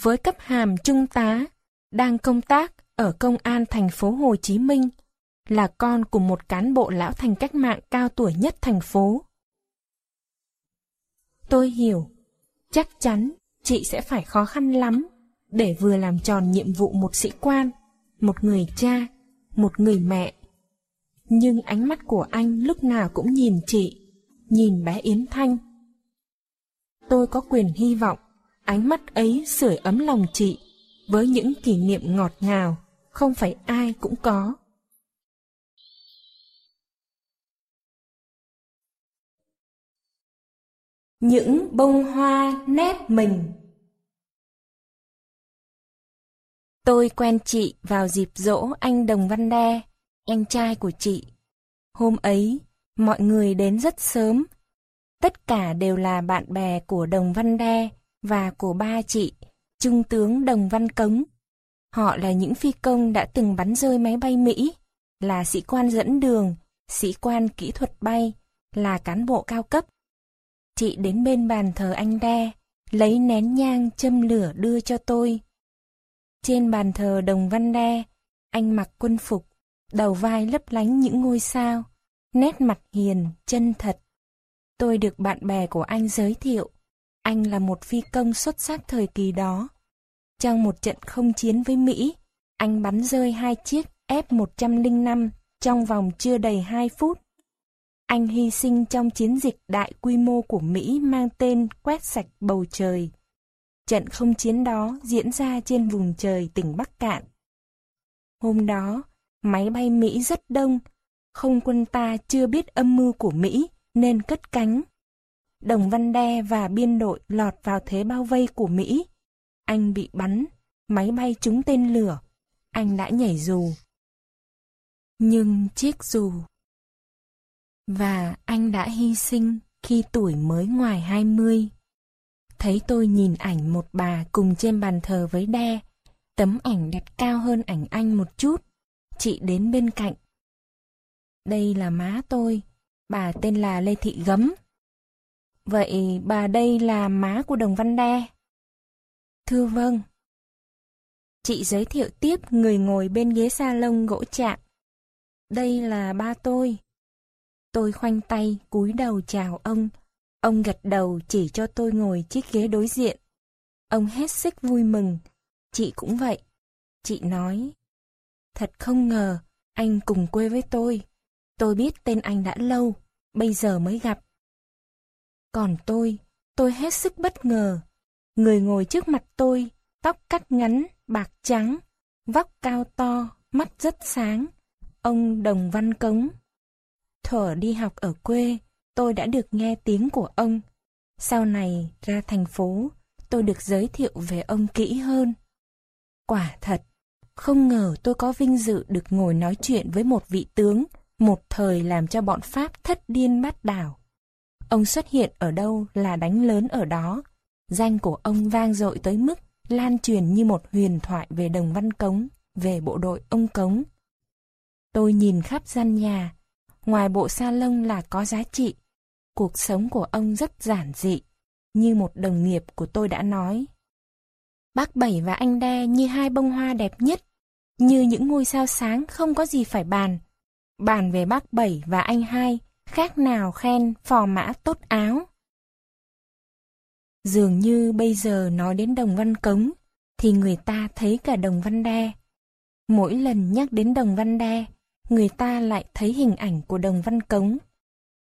với cấp hàm trung tá, đang công tác ở công an thành phố Hồ Chí Minh, là con của một cán bộ lão thành cách mạng cao tuổi nhất thành phố. Tôi hiểu, chắc chắn chị sẽ phải khó khăn lắm để vừa làm tròn nhiệm vụ một sĩ quan, một người cha, một người mẹ. Nhưng ánh mắt của anh lúc nào cũng nhìn chị nhìn bé Yến Thanh. Tôi có quyền hy vọng ánh mắt ấy sưởi ấm lòng chị với những kỷ niệm ngọt ngào, không phải ai cũng có. Những bông hoa nép mình Tôi quen chị vào dịp dỗ anh Đồng Văn Đe, anh trai của chị. Hôm ấy, Mọi người đến rất sớm. Tất cả đều là bạn bè của Đồng Văn Đe và của ba chị, Trung tướng Đồng Văn Cống. Họ là những phi công đã từng bắn rơi máy bay Mỹ, là sĩ quan dẫn đường, sĩ quan kỹ thuật bay, là cán bộ cao cấp. Chị đến bên bàn thờ anh Đe, lấy nén nhang châm lửa đưa cho tôi. Trên bàn thờ Đồng Văn Đe, anh mặc quân phục, đầu vai lấp lánh những ngôi sao nét mặt hiền, chân thật. Tôi được bạn bè của anh giới thiệu, anh là một phi công xuất sắc thời kỳ đó. Trong một trận không chiến với Mỹ, anh bắn rơi hai chiếc F-105 trong vòng chưa đầy 2 phút. Anh hy sinh trong chiến dịch đại quy mô của Mỹ mang tên quét sạch bầu trời. Trận không chiến đó diễn ra trên vùng trời tỉnh Bắc Cạn. Hôm đó, máy bay Mỹ rất đông không quân ta chưa biết âm mưu của Mỹ nên cất cánh. Đồng Văn Đe và biên đội lọt vào thế bao vây của Mỹ. Anh bị bắn, máy bay trúng tên lửa. Anh đã nhảy dù. Nhưng chiếc dù... Và anh đã hy sinh khi tuổi mới ngoài 20. Thấy tôi nhìn ảnh một bà cùng trên bàn thờ với Đe, tấm ảnh đặt cao hơn ảnh anh một chút. Chị đến bên cạnh, đây là má tôi, bà tên là Lê Thị Gấm. Vậy bà đây là má của Đồng Văn Đe, Thưa vâng. Chị giới thiệu tiếp người ngồi bên ghế salon gỗ chạm. Đây là ba tôi. Tôi khoanh tay, cúi đầu chào ông. Ông gật đầu chỉ cho tôi ngồi chiếc ghế đối diện. Ông hết sức vui mừng. Chị cũng vậy. Chị nói, thật không ngờ, anh cùng quê với tôi. Tôi biết tên anh đã lâu, bây giờ mới gặp. Còn tôi, tôi hết sức bất ngờ. Người ngồi trước mặt tôi, tóc cắt ngắn, bạc trắng, vóc cao to, mắt rất sáng. Ông Đồng Văn Cống. Thuở đi học ở quê, tôi đã được nghe tiếng của ông. Sau này ra thành phố, tôi được giới thiệu về ông kỹ hơn. Quả thật, không ngờ tôi có vinh dự được ngồi nói chuyện với một vị tướng, một thời làm cho bọn Pháp thất điên bát đảo. Ông xuất hiện ở đâu là đánh lớn ở đó. Danh của ông vang dội tới mức lan truyền như một huyền thoại về đồng văn cống, về bộ đội ông cống. Tôi nhìn khắp gian nhà, ngoài bộ sa lông là có giá trị. Cuộc sống của ông rất giản dị, như một đồng nghiệp của tôi đã nói. Bác Bảy và anh Đe như hai bông hoa đẹp nhất, như những ngôi sao sáng không có gì phải bàn. Bàn về bác Bảy và anh Hai, khác nào khen phò mã tốt áo. Dường như bây giờ nói đến đồng văn cống, thì người ta thấy cả đồng văn đe. Mỗi lần nhắc đến đồng văn đe, người ta lại thấy hình ảnh của đồng văn cống.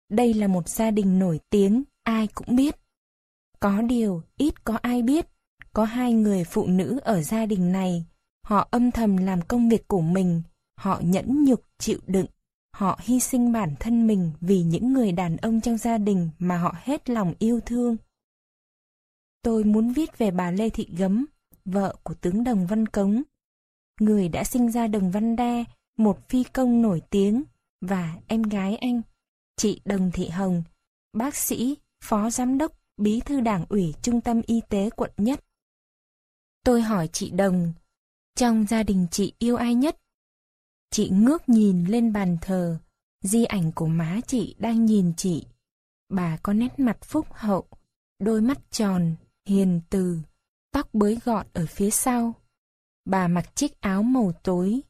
Đây là một gia đình nổi tiếng, ai cũng biết. Có điều, ít có ai biết, có hai người phụ nữ ở gia đình này, họ âm thầm làm công việc của mình, họ nhẫn nhục chịu đựng, họ hy sinh bản thân mình vì những người đàn ông trong gia đình mà họ hết lòng yêu thương. Tôi muốn viết về bà Lê Thị Gấm, vợ của tướng Đồng Văn Cống, người đã sinh ra Đồng Văn Đe, một phi công nổi tiếng, và em gái anh, chị Đồng Thị Hồng, bác sĩ, phó giám đốc, bí thư đảng ủy trung tâm y tế quận nhất. Tôi hỏi chị Đồng, trong gia đình chị yêu ai nhất? Chị ngước nhìn lên bàn thờ, di ảnh của má chị đang nhìn chị. Bà có nét mặt phúc hậu, đôi mắt tròn, hiền từ, tóc bới gọn ở phía sau. Bà mặc chiếc áo màu tối.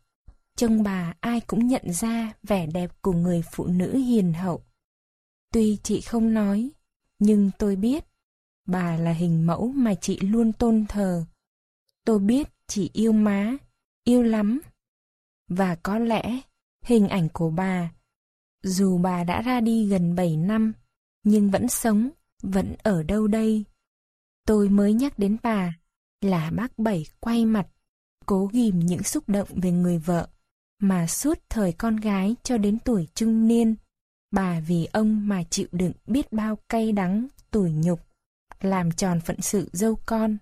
Trông bà ai cũng nhận ra vẻ đẹp của người phụ nữ hiền hậu. Tuy chị không nói, nhưng tôi biết, bà là hình mẫu mà chị luôn tôn thờ. Tôi biết chị yêu má, yêu lắm. Và có lẽ, hình ảnh của bà, dù bà đã ra đi gần 7 năm, nhưng vẫn sống, vẫn ở đâu đây. Tôi mới nhắc đến bà, là bác Bảy quay mặt, cố ghim những xúc động về người vợ, mà suốt thời con gái cho đến tuổi trung niên, bà vì ông mà chịu đựng biết bao cay đắng, tủi nhục, làm tròn phận sự dâu con.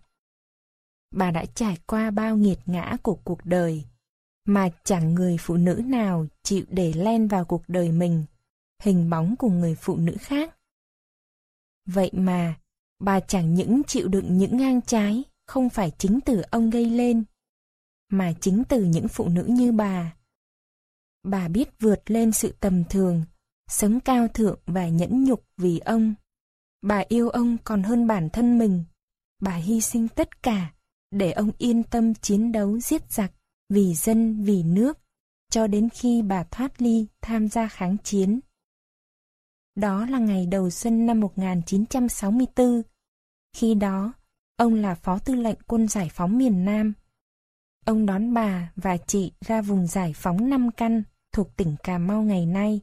Bà đã trải qua bao nghiệt ngã của cuộc đời, mà chẳng người phụ nữ nào chịu để len vào cuộc đời mình, hình bóng của người phụ nữ khác. Vậy mà, bà chẳng những chịu đựng những ngang trái không phải chính từ ông gây lên, mà chính từ những phụ nữ như bà. Bà biết vượt lên sự tầm thường, sống cao thượng và nhẫn nhục vì ông. Bà yêu ông còn hơn bản thân mình. Bà hy sinh tất cả để ông yên tâm chiến đấu giết giặc vì dân vì nước cho đến khi bà thoát ly tham gia kháng chiến. Đó là ngày đầu xuân năm 1964. Khi đó, ông là phó tư lệnh quân giải phóng miền Nam. Ông đón bà và chị ra vùng giải phóng Nam Căn thuộc tỉnh Cà Mau ngày nay.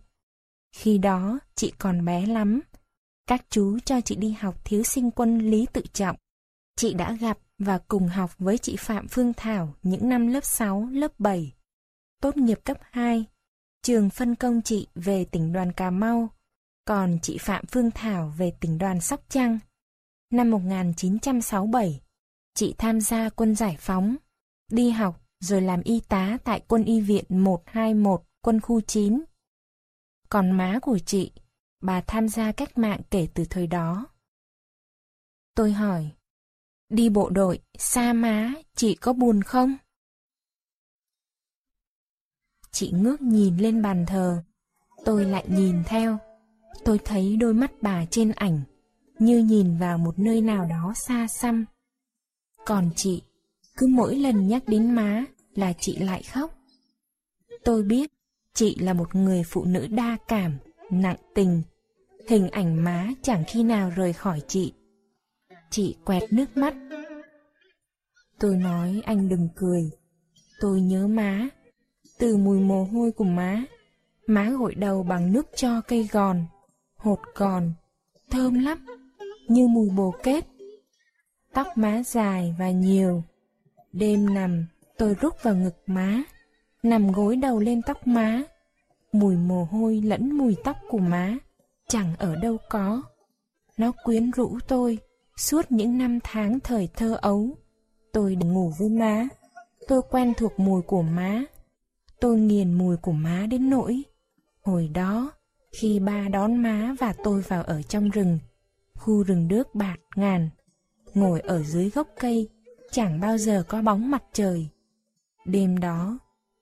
Khi đó, chị còn bé lắm. Các chú cho chị đi học thiếu sinh quân Lý Tự Trọng. Chị đã gặp và cùng học với chị Phạm Phương Thảo những năm lớp 6, lớp 7. Tốt nghiệp cấp 2, trường phân công chị về tỉnh đoàn Cà Mau, còn chị Phạm Phương Thảo về tỉnh đoàn Sóc Trăng. Năm 1967, chị tham gia quân giải phóng, đi học rồi làm y tá tại quân y viện 121 quân khu 9. Còn má của chị, bà tham gia cách mạng kể từ thời đó. Tôi hỏi, Đi bộ đội, xa má, chị có buồn không? Chị ngước nhìn lên bàn thờ, tôi lại nhìn theo. Tôi thấy đôi mắt bà trên ảnh, như nhìn vào một nơi nào đó xa xăm. Còn chị, cứ mỗi lần nhắc đến má là chị lại khóc. Tôi biết chị là một người phụ nữ đa cảm, nặng tình. Hình ảnh má chẳng khi nào rời khỏi chị. Chị quẹt nước mắt. Tôi nói anh đừng cười. Tôi nhớ má. Từ mùi mồ hôi của má, má gội đầu bằng nước cho cây gòn, hột gòn, thơm lắm, như mùi bồ kết. Tóc má dài và nhiều. Đêm nằm, tôi rút vào ngực má, nằm gối đầu lên tóc má. Mùi mồ hôi lẫn mùi tóc của má, chẳng ở đâu có. Nó quyến rũ tôi suốt những năm tháng thời thơ ấu. Tôi được ngủ với má, tôi quen thuộc mùi của má. Tôi nghiền mùi của má đến nỗi. Hồi đó, khi ba đón má và tôi vào ở trong rừng, khu rừng đước bạt ngàn, ngồi ở dưới gốc cây, chẳng bao giờ có bóng mặt trời. Đêm đó,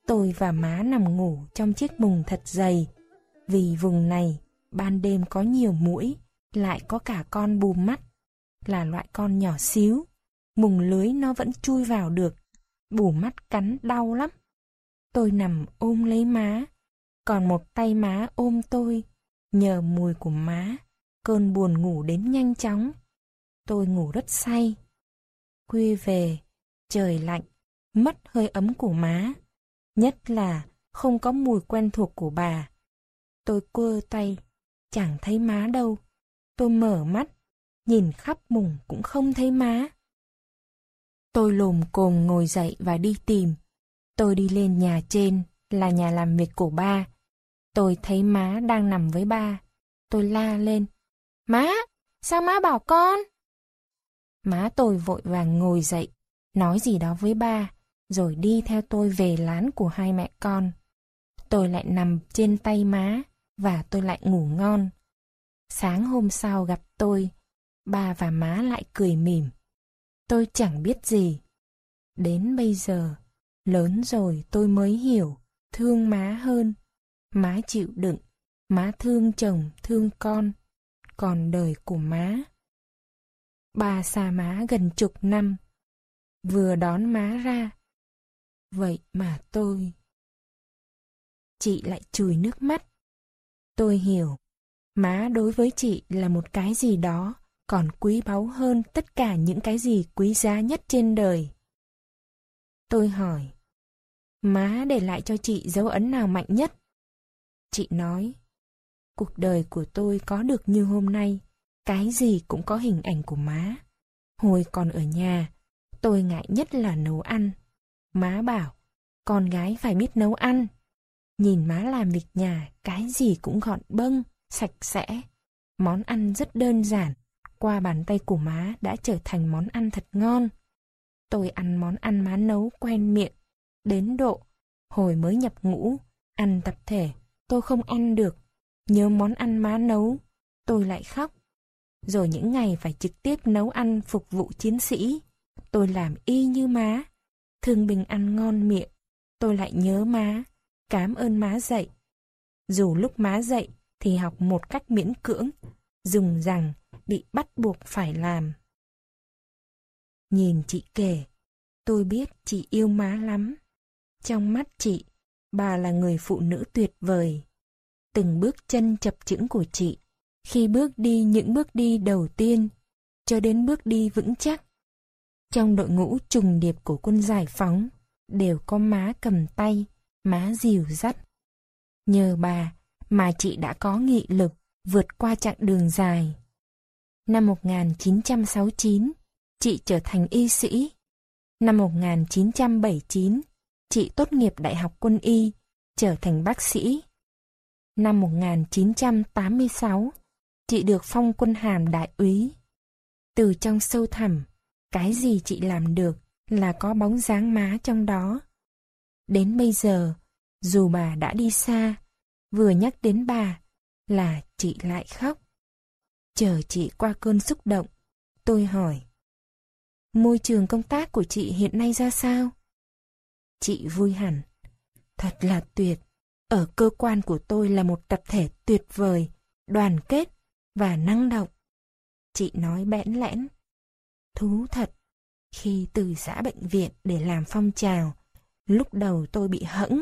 tôi và má nằm ngủ trong chiếc mùng thật dày, vì vùng này ban đêm có nhiều mũi, lại có cả con bùm mắt, là loại con nhỏ xíu, mùng lưới nó vẫn chui vào được, bù mắt cắn đau lắm. Tôi nằm ôm lấy má, còn một tay má ôm tôi, nhờ mùi của má, cơn buồn ngủ đến nhanh chóng. Tôi ngủ rất say. Khuya về, trời lạnh, mất hơi ấm của má, nhất là không có mùi quen thuộc của bà. Tôi quơ tay, chẳng thấy má đâu. Tôi mở mắt, nhìn khắp mùng cũng không thấy má. Tôi lồm cồm ngồi dậy và đi tìm. Tôi đi lên nhà trên, là nhà làm việc của ba. Tôi thấy má đang nằm với ba. Tôi la lên. Má, sao má bảo con? Má tôi vội vàng ngồi dậy, nói gì đó với ba, rồi đi theo tôi về lán của hai mẹ con. Tôi lại nằm trên tay má, và tôi lại ngủ ngon. Sáng hôm sau gặp tôi, ba và má lại cười mỉm. Tôi chẳng biết gì. Đến bây giờ, lớn rồi tôi mới hiểu, thương má hơn. Má chịu đựng, má thương chồng, thương con. Còn đời của má. Ba xa má gần chục năm. Vừa đón má ra. Vậy mà tôi... Chị lại chùi nước mắt. Tôi hiểu, má đối với chị là một cái gì đó còn quý báu hơn tất cả những cái gì quý giá nhất trên đời. Tôi hỏi, má để lại cho chị dấu ấn nào mạnh nhất? Chị nói, cuộc đời của tôi có được như hôm nay, cái gì cũng có hình ảnh của má. Hồi còn ở nhà, tôi ngại nhất là nấu ăn. Má bảo, con gái phải biết nấu ăn. Nhìn má làm việc nhà, cái gì cũng gọn bâng, sạch sẽ. Món ăn rất đơn giản, qua bàn tay của má đã trở thành món ăn thật ngon. Tôi ăn món ăn má nấu quen miệng, đến độ, hồi mới nhập ngũ, ăn tập thể, tôi không ăn được. Nhớ món ăn má nấu, tôi lại khóc. Rồi những ngày phải trực tiếp nấu ăn phục vụ chiến sĩ, tôi làm y như má. Thương bình ăn ngon miệng, tôi lại nhớ má, cảm ơn má dạy. Dù lúc má dạy thì học một cách miễn cưỡng, dùng rằng bị bắt buộc phải làm. Nhìn chị kể, tôi biết chị yêu má lắm. Trong mắt chị, bà là người phụ nữ tuyệt vời. Từng bước chân chập chững của chị, khi bước đi những bước đi đầu tiên, cho đến bước đi vững chắc. Trong đội ngũ trùng điệp của quân giải phóng, đều có má cầm tay, má dìu dắt. Nhờ bà mà chị đã có nghị lực vượt qua chặng đường dài. Năm 1969, chị trở thành y sĩ. Năm 1979, chị tốt nghiệp Đại học Quân y, trở thành bác sĩ. Năm 1986, chị được phong quân hàm đại úy. Từ trong sâu thẳm, cái gì chị làm được là có bóng dáng má trong đó. Đến bây giờ, dù bà đã đi xa, vừa nhắc đến bà là chị lại khóc. Chờ chị qua cơn xúc động, tôi hỏi. Môi trường công tác của chị hiện nay ra sao? Chị vui hẳn. Thật là tuyệt. Ở cơ quan của tôi là một tập thể tuyệt vời, đoàn kết và năng động. Chị nói bẽn lẽn. Thú thật, Khi từ xã bệnh viện để làm phong trào, lúc đầu tôi bị hẫng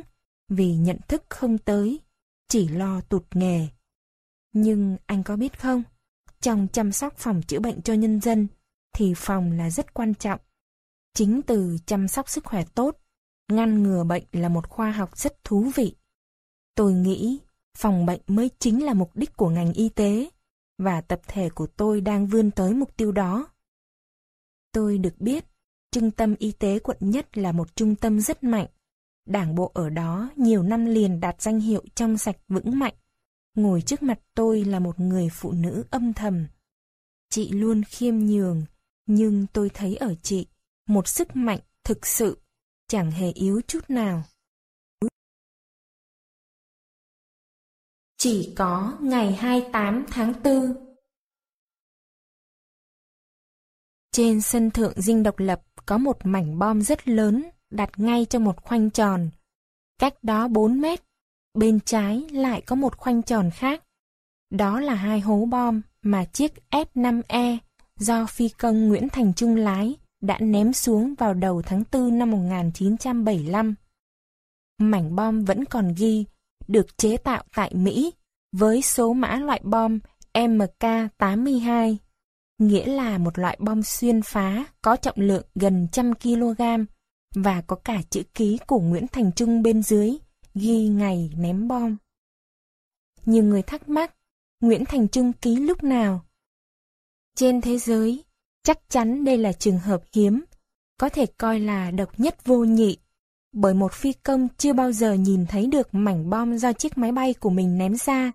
vì nhận thức không tới, chỉ lo tụt nghề. Nhưng anh có biết không, trong chăm sóc phòng chữa bệnh cho nhân dân thì phòng là rất quan trọng. Chính từ chăm sóc sức khỏe tốt, ngăn ngừa bệnh là một khoa học rất thú vị. Tôi nghĩ phòng bệnh mới chính là mục đích của ngành y tế và tập thể của tôi đang vươn tới mục tiêu đó. Tôi được biết, trung tâm y tế quận nhất là một trung tâm rất mạnh. Đảng bộ ở đó nhiều năm liền đạt danh hiệu trong sạch vững mạnh. Ngồi trước mặt tôi là một người phụ nữ âm thầm. Chị luôn khiêm nhường, nhưng tôi thấy ở chị một sức mạnh thực sự, chẳng hề yếu chút nào. Chỉ có ngày 28 tháng 4 Trên sân thượng dinh độc lập có một mảnh bom rất lớn đặt ngay trong một khoanh tròn. Cách đó 4 mét, bên trái lại có một khoanh tròn khác. Đó là hai hố bom mà chiếc F-5E do phi công Nguyễn Thành Trung lái đã ném xuống vào đầu tháng 4 năm 1975. Mảnh bom vẫn còn ghi, được chế tạo tại Mỹ với số mã loại bom MK-82, nghĩa là một loại bom xuyên phá có trọng lượng gần trăm kg và có cả chữ ký của Nguyễn Thành Trung bên dưới, ghi ngày ném bom. Nhiều người thắc mắc, Nguyễn Thành Trung ký lúc nào? Trên thế giới, chắc chắn đây là trường hợp hiếm, có thể coi là độc nhất vô nhị, bởi một phi công chưa bao giờ nhìn thấy được mảnh bom do chiếc máy bay của mình ném ra,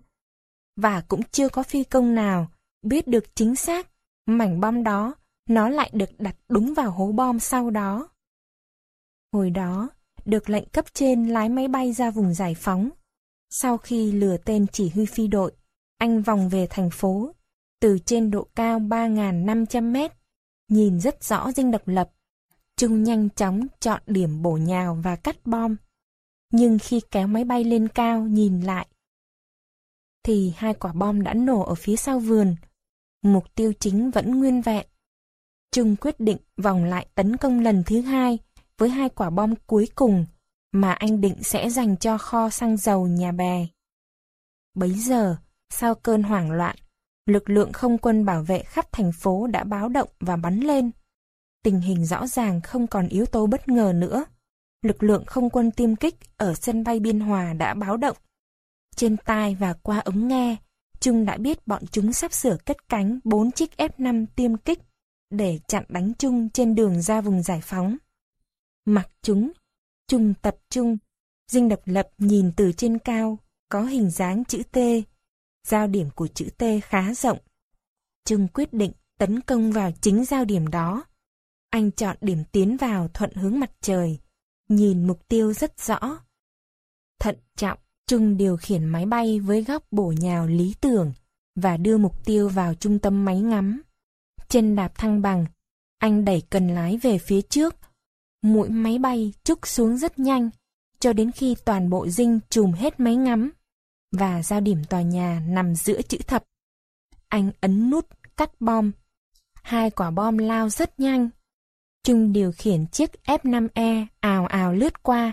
và cũng chưa có phi công nào biết được chính xác mảnh bom đó nó lại được đặt đúng vào hố bom sau đó. Hồi đó, được lệnh cấp trên lái máy bay ra vùng giải phóng. Sau khi lừa tên chỉ huy phi đội, anh vòng về thành phố, từ trên độ cao 3.500 mét, nhìn rất rõ dinh độc lập. Trung nhanh chóng chọn điểm bổ nhào và cắt bom. Nhưng khi kéo máy bay lên cao nhìn lại, thì hai quả bom đã nổ ở phía sau vườn. Mục tiêu chính vẫn nguyên vẹn. Trung quyết định vòng lại tấn công lần thứ hai với hai quả bom cuối cùng mà anh định sẽ dành cho kho xăng dầu nhà bè. Bấy giờ, sau cơn hoảng loạn, lực lượng không quân bảo vệ khắp thành phố đã báo động và bắn lên. Tình hình rõ ràng không còn yếu tố bất ngờ nữa. Lực lượng không quân tiêm kích ở sân bay Biên Hòa đã báo động. Trên tai và qua ống nghe, Trung đã biết bọn chúng sắp sửa cất cánh bốn chiếc F-5 tiêm kích để chặn đánh Trung trên đường ra vùng giải phóng. Mặc chúng, Trung tập trung, dinh độc lập nhìn từ trên cao, có hình dáng chữ T. Giao điểm của chữ T khá rộng. Trung quyết định tấn công vào chính giao điểm đó. Anh chọn điểm tiến vào thuận hướng mặt trời, nhìn mục tiêu rất rõ. Thận trọng, Trung điều khiển máy bay với góc bổ nhào lý tưởng và đưa mục tiêu vào trung tâm máy ngắm. Chân đạp thăng bằng, anh đẩy cần lái về phía trước. Mũi máy bay trúc xuống rất nhanh, cho đến khi toàn bộ dinh trùm hết máy ngắm và giao điểm tòa nhà nằm giữa chữ thập. Anh ấn nút cắt bom. Hai quả bom lao rất nhanh. Trung điều khiển chiếc F5E ào ào lướt qua.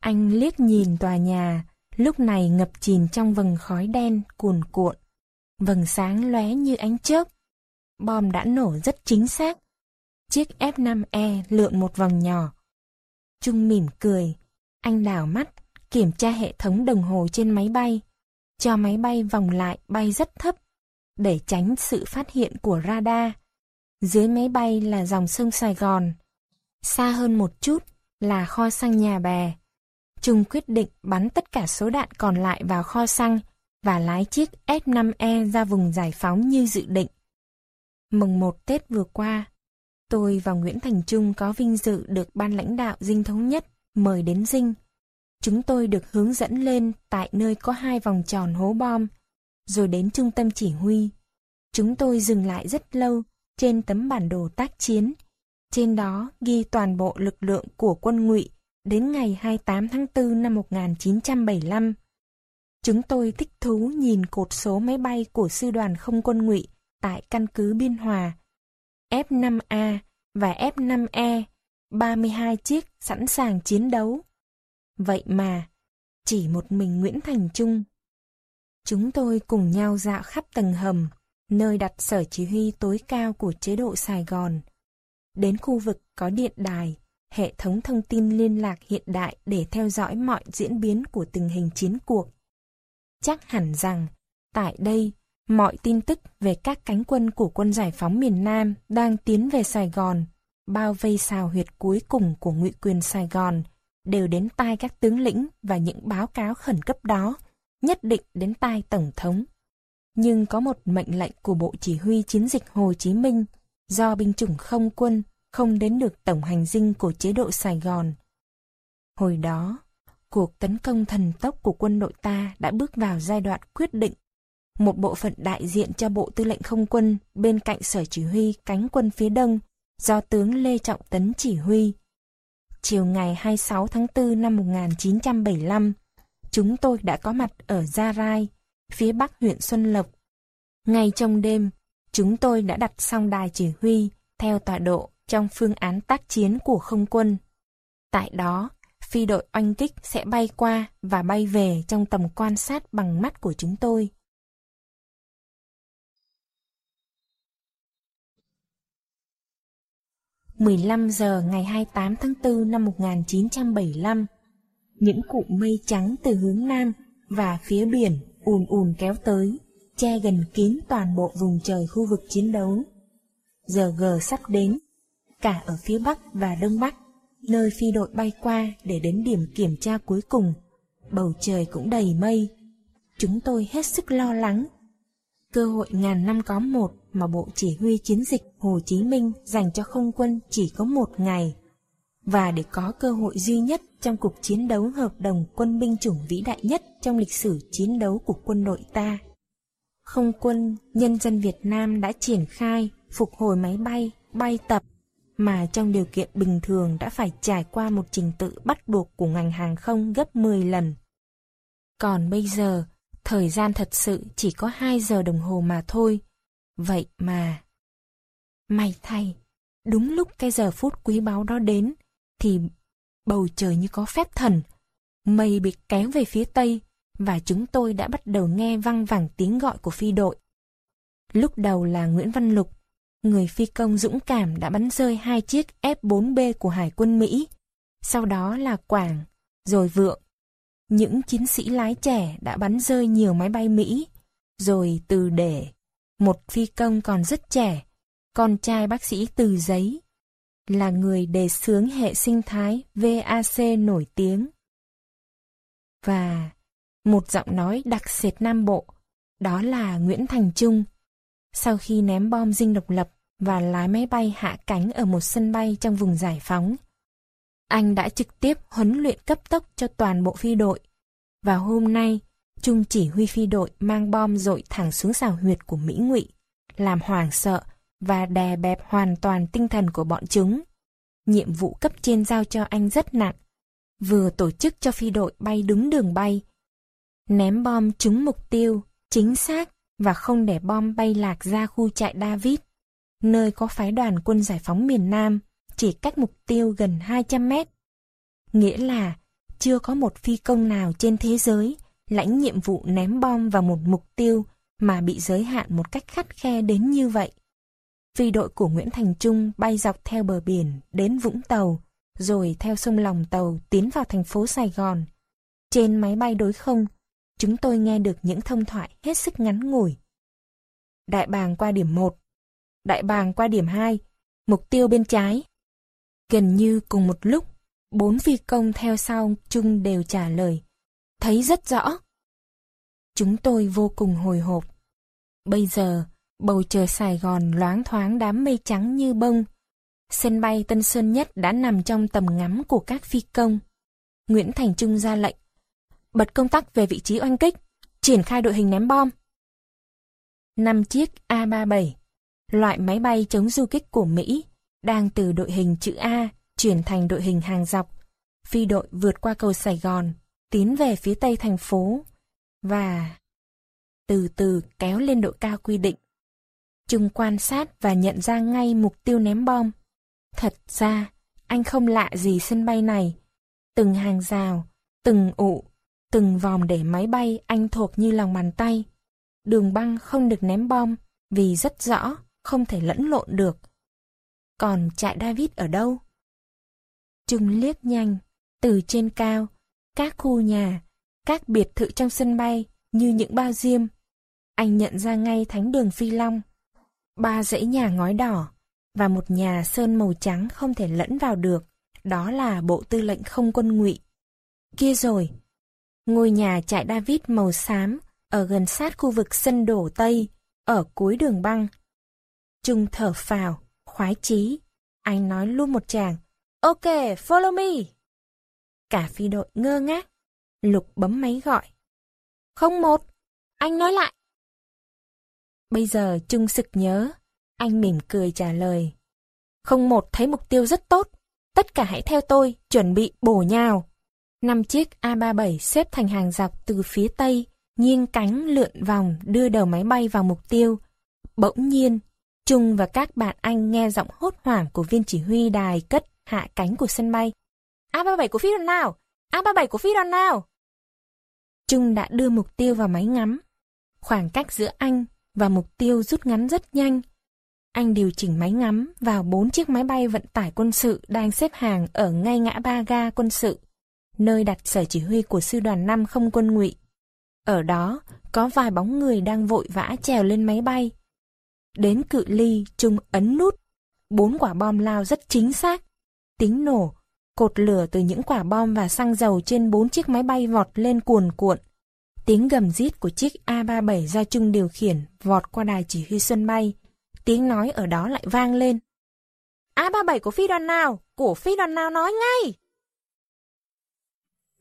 Anh liếc nhìn tòa nhà, lúc này ngập chìm trong vầng khói đen cuồn cuộn. Vầng sáng lóe như ánh chớp. Bom đã nổ rất chính xác. Chiếc F5E lượn một vòng nhỏ. Trung mỉm cười. Anh đảo mắt, kiểm tra hệ thống đồng hồ trên máy bay. Cho máy bay vòng lại bay rất thấp, để tránh sự phát hiện của radar. Dưới máy bay là dòng sông Sài Gòn. Xa hơn một chút là kho xăng nhà bè. Trung quyết định bắn tất cả số đạn còn lại vào kho xăng và lái chiếc F5E ra vùng giải phóng như dự định. Mùng một Tết vừa qua, tôi và Nguyễn Thành Trung có vinh dự được ban lãnh đạo Dinh Thống Nhất mời đến Dinh. Chúng tôi được hướng dẫn lên tại nơi có hai vòng tròn hố bom, rồi đến trung tâm chỉ huy. Chúng tôi dừng lại rất lâu trên tấm bản đồ tác chiến. Trên đó ghi toàn bộ lực lượng của quân ngụy đến ngày 28 tháng 4 năm 1975. Chúng tôi thích thú nhìn cột số máy bay của sư đoàn không quân ngụy tại căn cứ Biên Hòa. F5A và F-5E, 32 chiếc sẵn sàng chiến đấu. Vậy mà, chỉ một mình Nguyễn Thành Trung. Chúng tôi cùng nhau dạo khắp tầng hầm, nơi đặt sở chỉ huy tối cao của chế độ Sài Gòn. Đến khu vực có điện đài, hệ thống thông tin liên lạc hiện đại để theo dõi mọi diễn biến của tình hình chiến cuộc. Chắc hẳn rằng, tại đây, mọi tin tức về các cánh quân của quân giải phóng miền Nam đang tiến về Sài Gòn, bao vây xào huyệt cuối cùng của ngụy quyền Sài Gòn, đều đến tai các tướng lĩnh và những báo cáo khẩn cấp đó, nhất định đến tai Tổng thống. Nhưng có một mệnh lệnh của Bộ Chỉ huy Chiến dịch Hồ Chí Minh do binh chủng không quân không đến được tổng hành dinh của chế độ Sài Gòn. Hồi đó, cuộc tấn công thần tốc của quân đội ta đã bước vào giai đoạn quyết định. Một bộ phận đại diện cho Bộ Tư lệnh Không quân bên cạnh Sở Chỉ huy cánh quân phía Đông do tướng Lê Trọng Tấn chỉ huy. Chiều ngày 26 tháng 4 năm 1975, chúng tôi đã có mặt ở Gia Rai, phía bắc huyện Xuân Lộc. Ngay trong đêm, chúng tôi đã đặt xong đài chỉ huy theo tọa độ trong phương án tác chiến của không quân. Tại đó, phi đội oanh kích sẽ bay qua và bay về trong tầm quan sát bằng mắt của chúng tôi. mười lăm giờ ngày 28 tháng 4 năm 1975, những cụm mây trắng từ hướng Nam và phía biển ùn ùn kéo tới, che gần kín toàn bộ vùng trời khu vực chiến đấu. Giờ G sắp đến, cả ở phía Bắc và Đông Bắc, nơi phi đội bay qua để đến điểm kiểm tra cuối cùng. Bầu trời cũng đầy mây. Chúng tôi hết sức lo lắng. Cơ hội ngàn năm có một mà Bộ Chỉ huy Chiến dịch Hồ Chí Minh dành cho không quân chỉ có một ngày. Và để có cơ hội duy nhất trong cuộc chiến đấu hợp đồng quân binh chủng vĩ đại nhất trong lịch sử chiến đấu của quân đội ta. Không quân, nhân dân Việt Nam đã triển khai, phục hồi máy bay, bay tập, mà trong điều kiện bình thường đã phải trải qua một trình tự bắt buộc của ngành hàng không gấp 10 lần. Còn bây giờ, thời gian thật sự chỉ có 2 giờ đồng hồ mà thôi. Vậy mà... May thay, đúng lúc cái giờ phút quý báu đó đến, thì bầu trời như có phép thần. Mây bị kéo về phía tây, và chúng tôi đã bắt đầu nghe văng vẳng tiếng gọi của phi đội. Lúc đầu là Nguyễn Văn Lục, người phi công dũng cảm đã bắn rơi hai chiếc F-4B của Hải quân Mỹ. Sau đó là Quảng, rồi Vượng. Những chiến sĩ lái trẻ đã bắn rơi nhiều máy bay Mỹ. Rồi Từ Để, một phi công còn rất trẻ, con trai bác sĩ Từ Giấy, là người đề xướng hệ sinh thái VAC nổi tiếng. Và một giọng nói đặc sệt Nam Bộ, đó là Nguyễn Thành Trung, sau khi ném bom dinh độc lập và lái máy bay hạ cánh ở một sân bay trong vùng giải phóng. Anh đã trực tiếp huấn luyện cấp tốc cho toàn bộ phi đội. Và hôm nay, Trung chỉ huy phi đội mang bom dội thẳng xuống xào huyệt của Mỹ Ngụy, làm hoảng sợ và đè bẹp hoàn toàn tinh thần của bọn chúng. Nhiệm vụ cấp trên giao cho anh rất nặng, vừa tổ chức cho phi đội bay đúng đường bay, ném bom trúng mục tiêu, chính xác và không để bom bay lạc ra khu trại David, nơi có phái đoàn quân giải phóng miền Nam, chỉ cách mục tiêu gần 200 mét. Nghĩa là chưa có một phi công nào trên thế giới lãnh nhiệm vụ ném bom vào một mục tiêu mà bị giới hạn một cách khắt khe đến như vậy. Phi đội của Nguyễn Thành Trung bay dọc theo bờ biển đến Vũng Tàu, rồi theo sông Lòng Tàu tiến vào thành phố Sài Gòn. Trên máy bay đối không, chúng tôi nghe được những thông thoại hết sức ngắn ngủi. Đại bàng qua điểm 1, đại bàng qua điểm 2, mục tiêu bên trái. Gần như cùng một lúc, bốn phi công theo sau chung đều trả lời. Thấy rất rõ. Chúng tôi vô cùng hồi hộp. Bây giờ, bầu trời Sài Gòn loáng thoáng đám mây trắng như bông. Sân bay Tân Sơn Nhất đã nằm trong tầm ngắm của các phi công. Nguyễn Thành Trung ra lệnh bật công tắc về vị trí oanh kích, triển khai đội hình ném bom. 5 chiếc A-37, loại máy bay chống du kích của Mỹ, đang từ đội hình chữ A chuyển thành đội hình hàng dọc. Phi đội vượt qua cầu Sài Gòn, tiến về phía tây thành phố, và từ từ kéo lên độ cao quy định. Trung quan sát và nhận ra ngay mục tiêu ném bom. Thật ra, anh không lạ gì sân bay này. Từng hàng rào, từng ụ, từng vòng để máy bay anh thuộc như lòng bàn tay. Đường băng không được ném bom vì rất rõ, không thể lẫn lộn được. Còn trại David ở đâu? Trung liếc nhanh, từ trên cao, các khu nhà, các biệt thự trong sân bay như những bao diêm. Anh nhận ra ngay thánh đường Phi Long. Ba dãy nhà ngói đỏ và một nhà sơn màu trắng không thể lẫn vào được. Đó là bộ tư lệnh không quân ngụy. Kia rồi, ngôi nhà trại David màu xám ở gần sát khu vực sân đổ Tây, ở cuối đường băng. Trung thở phào, khoái chí. Anh nói luôn một chàng. Ok, follow me. Cả phi đội ngơ ngác. Lục bấm máy gọi. Không một. Anh nói lại. Bây giờ Trung sực nhớ. Anh mỉm cười trả lời. Không một thấy mục tiêu rất tốt. Tất cả hãy theo tôi, chuẩn bị bổ nhào. Năm chiếc A-37 xếp thành hàng dọc từ phía tây, nghiêng cánh lượn vòng đưa đầu máy bay vào mục tiêu. Bỗng nhiên, Trung và các bạn anh nghe giọng hốt hoảng của viên chỉ huy đài cất hạ cánh của sân bay. A-37 của phi đoàn nào? A-37 của phi đoàn nào? Trung đã đưa mục tiêu vào máy ngắm. Khoảng cách giữa anh và mục tiêu rút ngắn rất nhanh. Anh điều chỉnh máy ngắm vào bốn chiếc máy bay vận tải quân sự đang xếp hàng ở ngay ngã ba ga quân sự, nơi đặt sở chỉ huy của sư đoàn 5 không quân ngụy. Ở đó, có vài bóng người đang vội vã trèo lên máy bay. Đến cự ly, Trung ấn nút. Bốn quả bom lao rất chính xác. Tiếng nổ, cột lửa từ những quả bom và xăng dầu trên bốn chiếc máy bay vọt lên cuồn cuộn. Tiếng gầm rít của chiếc A-37 do Trung điều khiển vọt qua đài chỉ huy sân bay. Tiếng nói ở đó lại vang lên. A-37 của phi đoàn nào? Của phi đoàn nào nói ngay?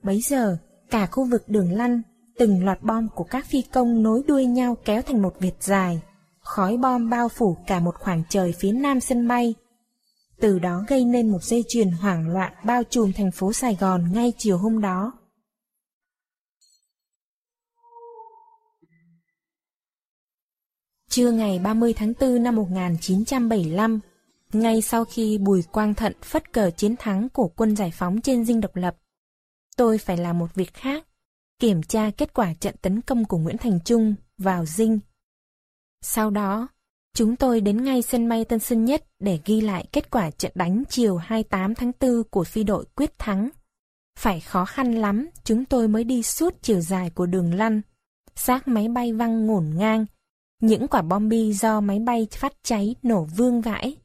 Bấy giờ, cả khu vực đường lăn, từng loạt bom của các phi công nối đuôi nhau kéo thành một việt dài. Khói bom bao phủ cả một khoảng trời phía nam sân bay. Từ đó gây nên một dây chuyền hoảng loạn bao trùm thành phố Sài Gòn ngay chiều hôm đó. Trưa ngày 30 tháng 4 năm 1975, ngay sau khi Bùi Quang Thận phất cờ chiến thắng của quân giải phóng trên dinh độc lập, tôi phải làm một việc khác, kiểm tra kết quả trận tấn công của Nguyễn Thành Trung vào dinh. Sau đó, chúng tôi đến ngay sân bay Tân Sơn Nhất để ghi lại kết quả trận đánh chiều 28 tháng 4 của phi đội quyết thắng. Phải khó khăn lắm, chúng tôi mới đi suốt chiều dài của đường lăn. Xác máy bay văng ngổn ngang, những quả bom bi do máy bay phát cháy nổ vương vãi.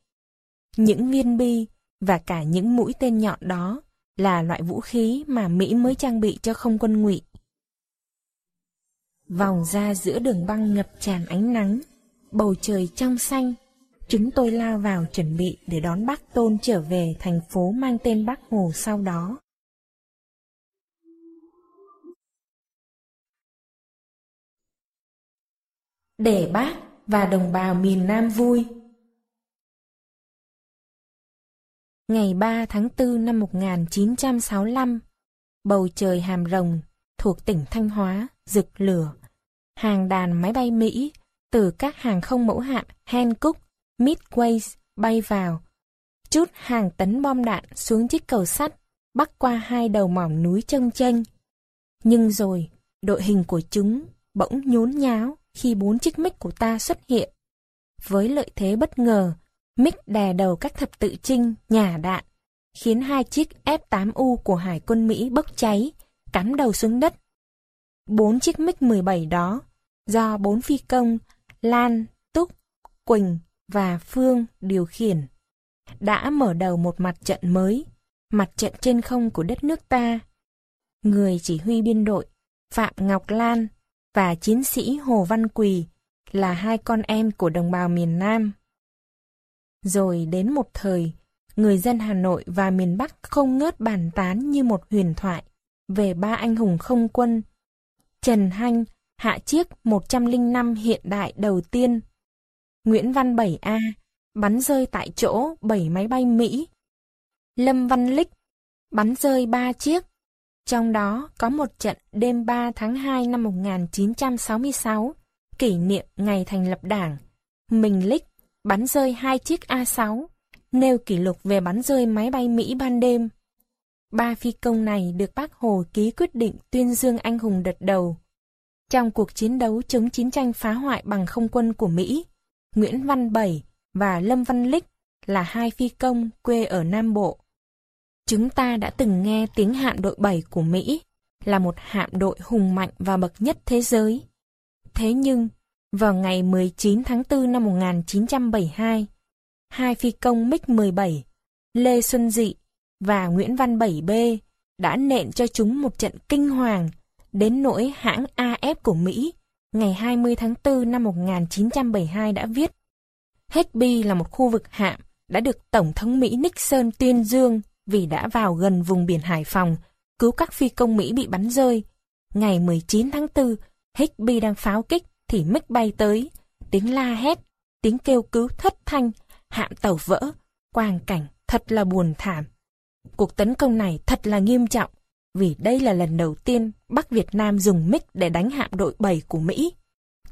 Những viên bi và cả những mũi tên nhọn đó là loại vũ khí mà Mỹ mới trang bị cho không quân ngụy. Vòng ra giữa đường băng ngập tràn ánh nắng, bầu trời trong xanh, chúng tôi lao vào chuẩn bị để đón bác Tôn trở về thành phố mang tên Bác Hồ sau đó. để bác và đồng bào miền Nam vui. Ngày 3 tháng 4 năm 1965, bầu trời Hàm Rồng thuộc tỉnh Thanh Hóa rực lửa. Hàng đàn máy bay Mỹ từ các hàng không mẫu hạm Hancock, Midway bay vào, chút hàng tấn bom đạn xuống chiếc cầu sắt, bắc qua hai đầu mỏm núi trông chênh. Nhưng rồi, đội hình của chúng bỗng nhốn nháo, khi bốn chiếc mic của ta xuất hiện. Với lợi thế bất ngờ, Mick đè đầu các thập tự trinh, nhà đạn, khiến hai chiếc F-8U của Hải quân Mỹ bốc cháy, cắm đầu xuống đất. Bốn chiếc MiG-17 đó, do bốn phi công Lan, Túc, Quỳnh và Phương điều khiển, đã mở đầu một mặt trận mới, mặt trận trên không của đất nước ta. Người chỉ huy biên đội Phạm Ngọc Lan và chiến sĩ Hồ Văn Quỳ là hai con em của đồng bào miền Nam. Rồi đến một thời, người dân Hà Nội và miền Bắc không ngớt bàn tán như một huyền thoại về ba anh hùng không quân. Trần Hanh hạ chiếc 105 hiện đại đầu tiên. Nguyễn Văn 7A bắn rơi tại chỗ 7 máy bay Mỹ. Lâm Văn Lích bắn rơi 3 chiếc trong đó có một trận đêm 3 tháng 2 năm 1966, kỷ niệm ngày thành lập đảng. Mình Lích bắn rơi hai chiếc A6, nêu kỷ lục về bắn rơi máy bay Mỹ ban đêm. Ba phi công này được bác Hồ ký quyết định tuyên dương anh hùng đợt đầu. Trong cuộc chiến đấu chống chiến tranh phá hoại bằng không quân của Mỹ, Nguyễn Văn Bảy và Lâm Văn Lích là hai phi công quê ở Nam Bộ. Chúng ta đã từng nghe tiếng hạm đội 7 của Mỹ là một hạm đội hùng mạnh và bậc nhất thế giới. Thế nhưng, vào ngày 19 tháng 4 năm 1972, hai phi công MiG-17, Lê Xuân Dị và Nguyễn Văn 7B đã nện cho chúng một trận kinh hoàng đến nỗi hãng AF của Mỹ ngày 20 tháng 4 năm 1972 đã viết Higby là một khu vực hạm đã được Tổng thống Mỹ Nixon tuyên dương vì đã vào gần vùng biển Hải Phòng, cứu các phi công Mỹ bị bắn rơi. Ngày 19 tháng 4, Higby đang pháo kích thì MiG bay tới, tiếng la hét, tiếng kêu cứu thất thanh, hạm tàu vỡ, quang cảnh thật là buồn thảm. Cuộc tấn công này thật là nghiêm trọng, vì đây là lần đầu tiên Bắc Việt Nam dùng MiG để đánh hạm đội 7 của Mỹ.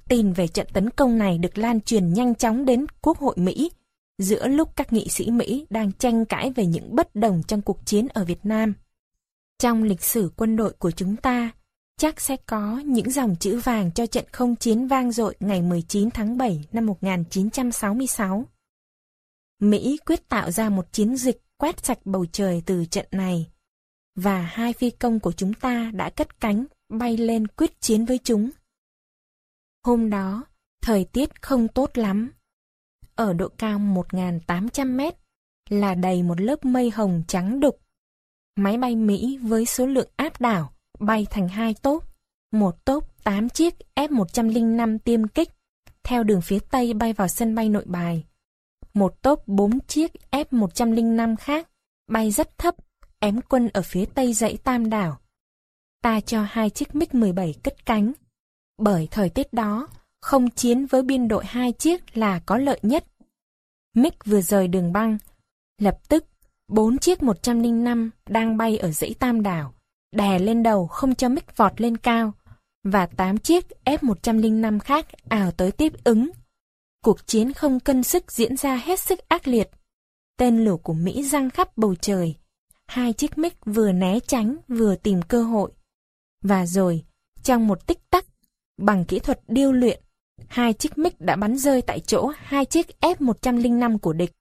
Tin về trận tấn công này được lan truyền nhanh chóng đến Quốc hội Mỹ, giữa lúc các nghị sĩ Mỹ đang tranh cãi về những bất đồng trong cuộc chiến ở Việt Nam. Trong lịch sử quân đội của chúng ta, chắc sẽ có những dòng chữ vàng cho trận không chiến vang dội ngày 19 tháng 7 năm 1966. Mỹ quyết tạo ra một chiến dịch quét sạch bầu trời từ trận này, và hai phi công của chúng ta đã cất cánh bay lên quyết chiến với chúng. Hôm đó, thời tiết không tốt lắm. Ở độ cao 1.800 mét là đầy một lớp mây hồng trắng đục. Máy bay Mỹ với số lượng áp đảo bay thành hai tốp. Một tốp 8 chiếc F-105 tiêm kích theo đường phía Tây bay vào sân bay nội bài. Một tốp 4 chiếc F-105 khác bay rất thấp ém quân ở phía Tây dãy Tam Đảo. Ta cho hai chiếc MiG-17 cất cánh. Bởi thời tiết đó, không chiến với biên đội hai chiếc là có lợi nhất. MiG vừa rời đường băng, lập tức bốn chiếc 105 đang bay ở dãy Tam Đảo, đè lên đầu không cho mic vọt lên cao, và 8 chiếc F-105 khác ảo tới tiếp ứng. Cuộc chiến không cân sức diễn ra hết sức ác liệt. Tên lửa của Mỹ răng khắp bầu trời. Hai chiếc mic vừa né tránh vừa tìm cơ hội. Và rồi, trong một tích tắc, bằng kỹ thuật điêu luyện, hai chiếc mic đã bắn rơi tại chỗ hai chiếc F-105 của địch,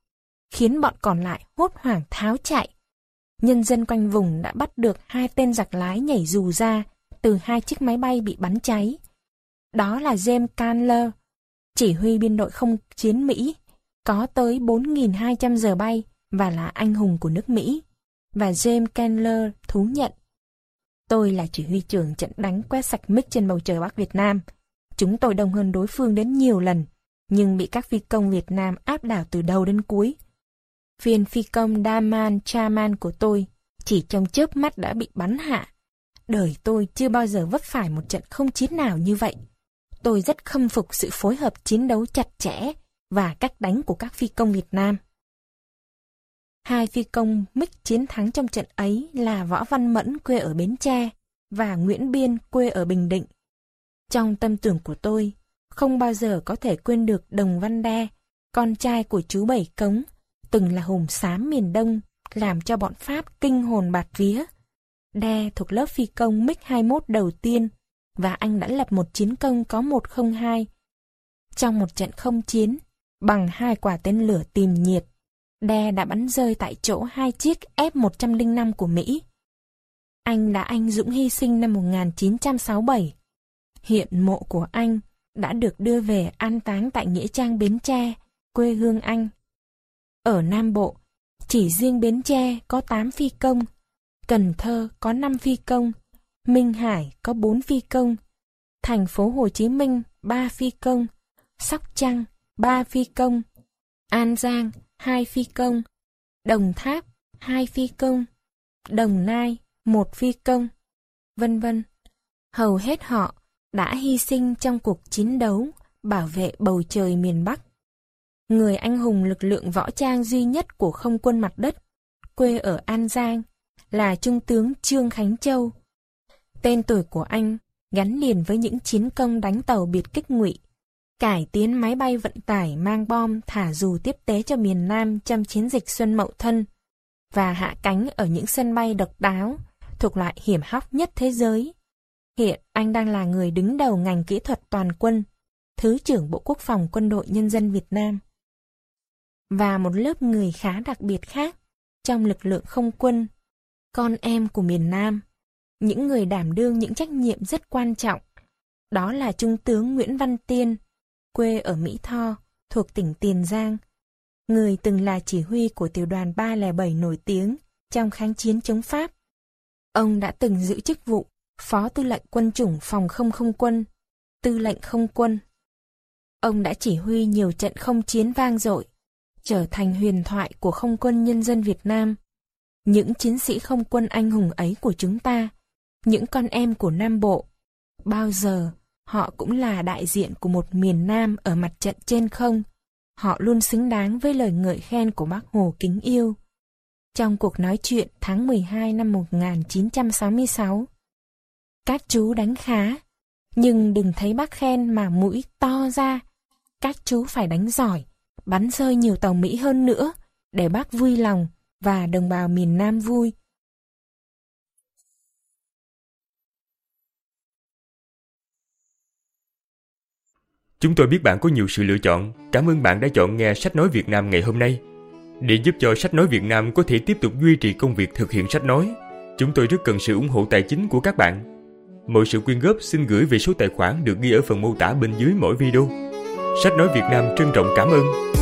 khiến bọn còn lại hốt hoảng tháo chạy. Nhân dân quanh vùng đã bắt được hai tên giặc lái nhảy dù ra từ hai chiếc máy bay bị bắn cháy. Đó là James Canler, chỉ huy biên đội không chiến Mỹ, có tới 4.200 giờ bay và là anh hùng của nước Mỹ. Và James Canler thú nhận. Tôi là chỉ huy trưởng trận đánh quét sạch mic trên bầu trời Bắc Việt Nam. Chúng tôi đông hơn đối phương đến nhiều lần, nhưng bị các phi công Việt Nam áp đảo từ đầu đến cuối. Viên phi công Daman Chaman của tôi chỉ trong chớp mắt đã bị bắn hạ. Đời tôi chưa bao giờ vấp phải một trận không chiến nào như vậy. Tôi rất khâm phục sự phối hợp chiến đấu chặt chẽ và cách đánh của các phi công Việt Nam. Hai phi công mic chiến thắng trong trận ấy là Võ Văn Mẫn quê ở Bến Tre và Nguyễn Biên quê ở Bình Định. Trong tâm tưởng của tôi, không bao giờ có thể quên được Đồng Văn Đe, con trai của chú Bảy Cống, từng là hùng xám miền Đông, làm cho bọn Pháp kinh hồn bạt vía. Đe thuộc lớp phi công MiG-21 đầu tiên và anh đã lập một chiến công có 102. Trong một trận không chiến, bằng hai quả tên lửa tìm nhiệt, Đe đã bắn rơi tại chỗ hai chiếc F-105 của Mỹ. Anh đã anh dũng hy sinh năm 1967. Hiện mộ của anh đã được đưa về an táng tại Nghĩa Trang Bến Tre, quê hương anh. Ở Nam Bộ, chỉ riêng Bến Tre có 8 phi công, Cần Thơ có 5 phi công, Minh Hải có 4 phi công, thành phố Hồ Chí Minh 3 phi công, Sóc Trăng 3 phi công, An Giang 2 phi công, Đồng Tháp 2 phi công, Đồng Nai 1 phi công, vân vân. Hầu hết họ đã hy sinh trong cuộc chiến đấu bảo vệ bầu trời miền Bắc. Người anh hùng lực lượng võ trang duy nhất của không quân mặt đất, quê ở An Giang, là Trung tướng Trương Khánh Châu. Tên tuổi của anh gắn liền với những chiến công đánh tàu biệt kích ngụy, cải tiến máy bay vận tải mang bom thả dù tiếp tế cho miền Nam trong chiến dịch Xuân Mậu Thân và hạ cánh ở những sân bay độc đáo thuộc loại hiểm hóc nhất thế giới. Hiện anh đang là người đứng đầu ngành kỹ thuật toàn quân, Thứ trưởng Bộ Quốc phòng Quân đội Nhân dân Việt Nam. Và một lớp người khá đặc biệt khác trong lực lượng không quân, con em của miền Nam, những người đảm đương những trách nhiệm rất quan trọng. Đó là Trung tướng Nguyễn Văn Tiên, quê ở Mỹ Tho, thuộc tỉnh Tiền Giang, người từng là chỉ huy của tiểu đoàn 307 nổi tiếng trong kháng chiến chống Pháp. Ông đã từng giữ chức vụ Phó Tư lệnh Quân chủng Phòng không không quân, Tư lệnh không quân. Ông đã chỉ huy nhiều trận không chiến vang dội, trở thành huyền thoại của không quân nhân dân Việt Nam. Những chiến sĩ không quân anh hùng ấy của chúng ta, những con em của Nam Bộ, bao giờ họ cũng là đại diện của một miền Nam ở mặt trận trên không. Họ luôn xứng đáng với lời ngợi khen của bác Hồ kính yêu. Trong cuộc nói chuyện tháng 12 năm 1966, các chú đánh khá, nhưng đừng thấy bác khen mà mũi to ra. Các chú phải đánh giỏi, bắn rơi nhiều tàu Mỹ hơn nữa, để bác vui lòng và đồng bào miền Nam vui. Chúng tôi biết bạn có nhiều sự lựa chọn. Cảm ơn bạn đã chọn nghe sách nói Việt Nam ngày hôm nay. Để giúp cho sách nói Việt Nam có thể tiếp tục duy trì công việc thực hiện sách nói, chúng tôi rất cần sự ủng hộ tài chính của các bạn. Mọi sự quyên góp xin gửi về số tài khoản được ghi ở phần mô tả bên dưới mỗi video. Sách nói Việt Nam trân trọng cảm ơn.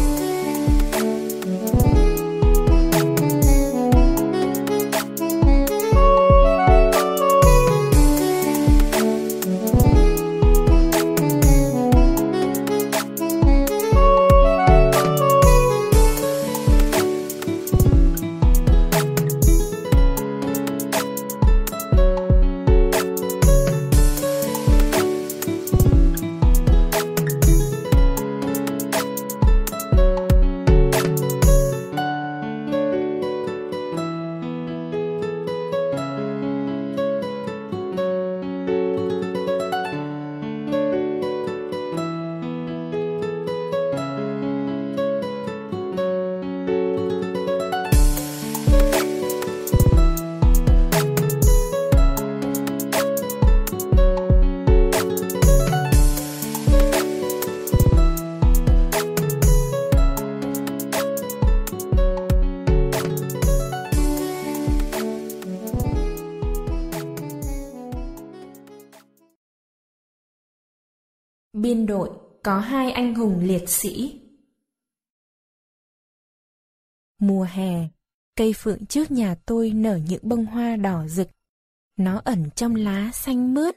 Liệt sĩ. Mùa hè, cây phượng trước nhà tôi nở những bông hoa đỏ rực. Nó ẩn trong lá xanh mướt.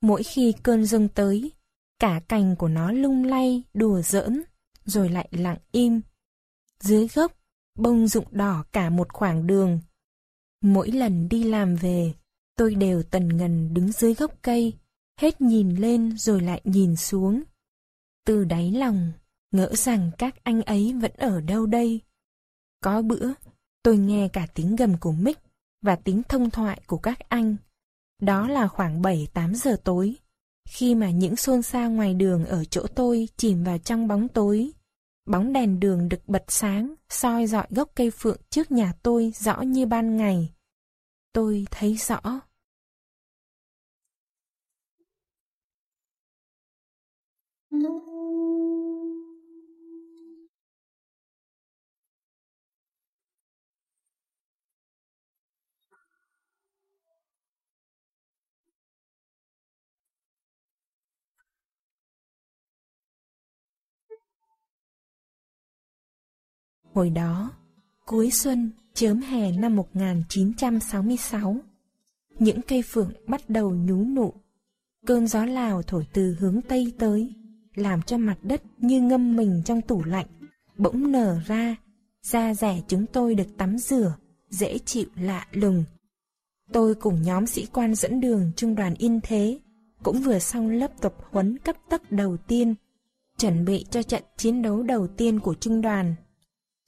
Mỗi khi cơn rông tới, cả cành của nó lung lay, đùa giỡn, rồi lại lặng im. Dưới gốc, bông rụng đỏ cả một khoảng đường. Mỗi lần đi làm về, tôi đều tần ngần đứng dưới gốc cây, hết nhìn lên rồi lại nhìn xuống. Từ đáy lòng, ngỡ rằng các anh ấy vẫn ở đâu đây. Có bữa, tôi nghe cả tiếng gầm của Mick và tiếng thông thoại của các anh. Đó là khoảng 7-8 giờ tối, khi mà những xôn xao ngoài đường ở chỗ tôi chìm vào trong bóng tối. Bóng đèn đường được bật sáng, soi dọi gốc cây phượng trước nhà tôi rõ như ban ngày. Tôi thấy rõ. Hồi đó, cuối xuân, chớm hè năm 1966, những cây phượng bắt đầu nhú nụ. Cơn gió Lào thổi từ hướng Tây tới, làm cho mặt đất như ngâm mình trong tủ lạnh, bỗng nở ra, da rẻ chúng tôi được tắm rửa, dễ chịu lạ lùng. Tôi cùng nhóm sĩ quan dẫn đường trung đoàn Yên Thế, cũng vừa xong lớp tập huấn cấp tốc đầu tiên, chuẩn bị cho trận chiến đấu đầu tiên của trung đoàn.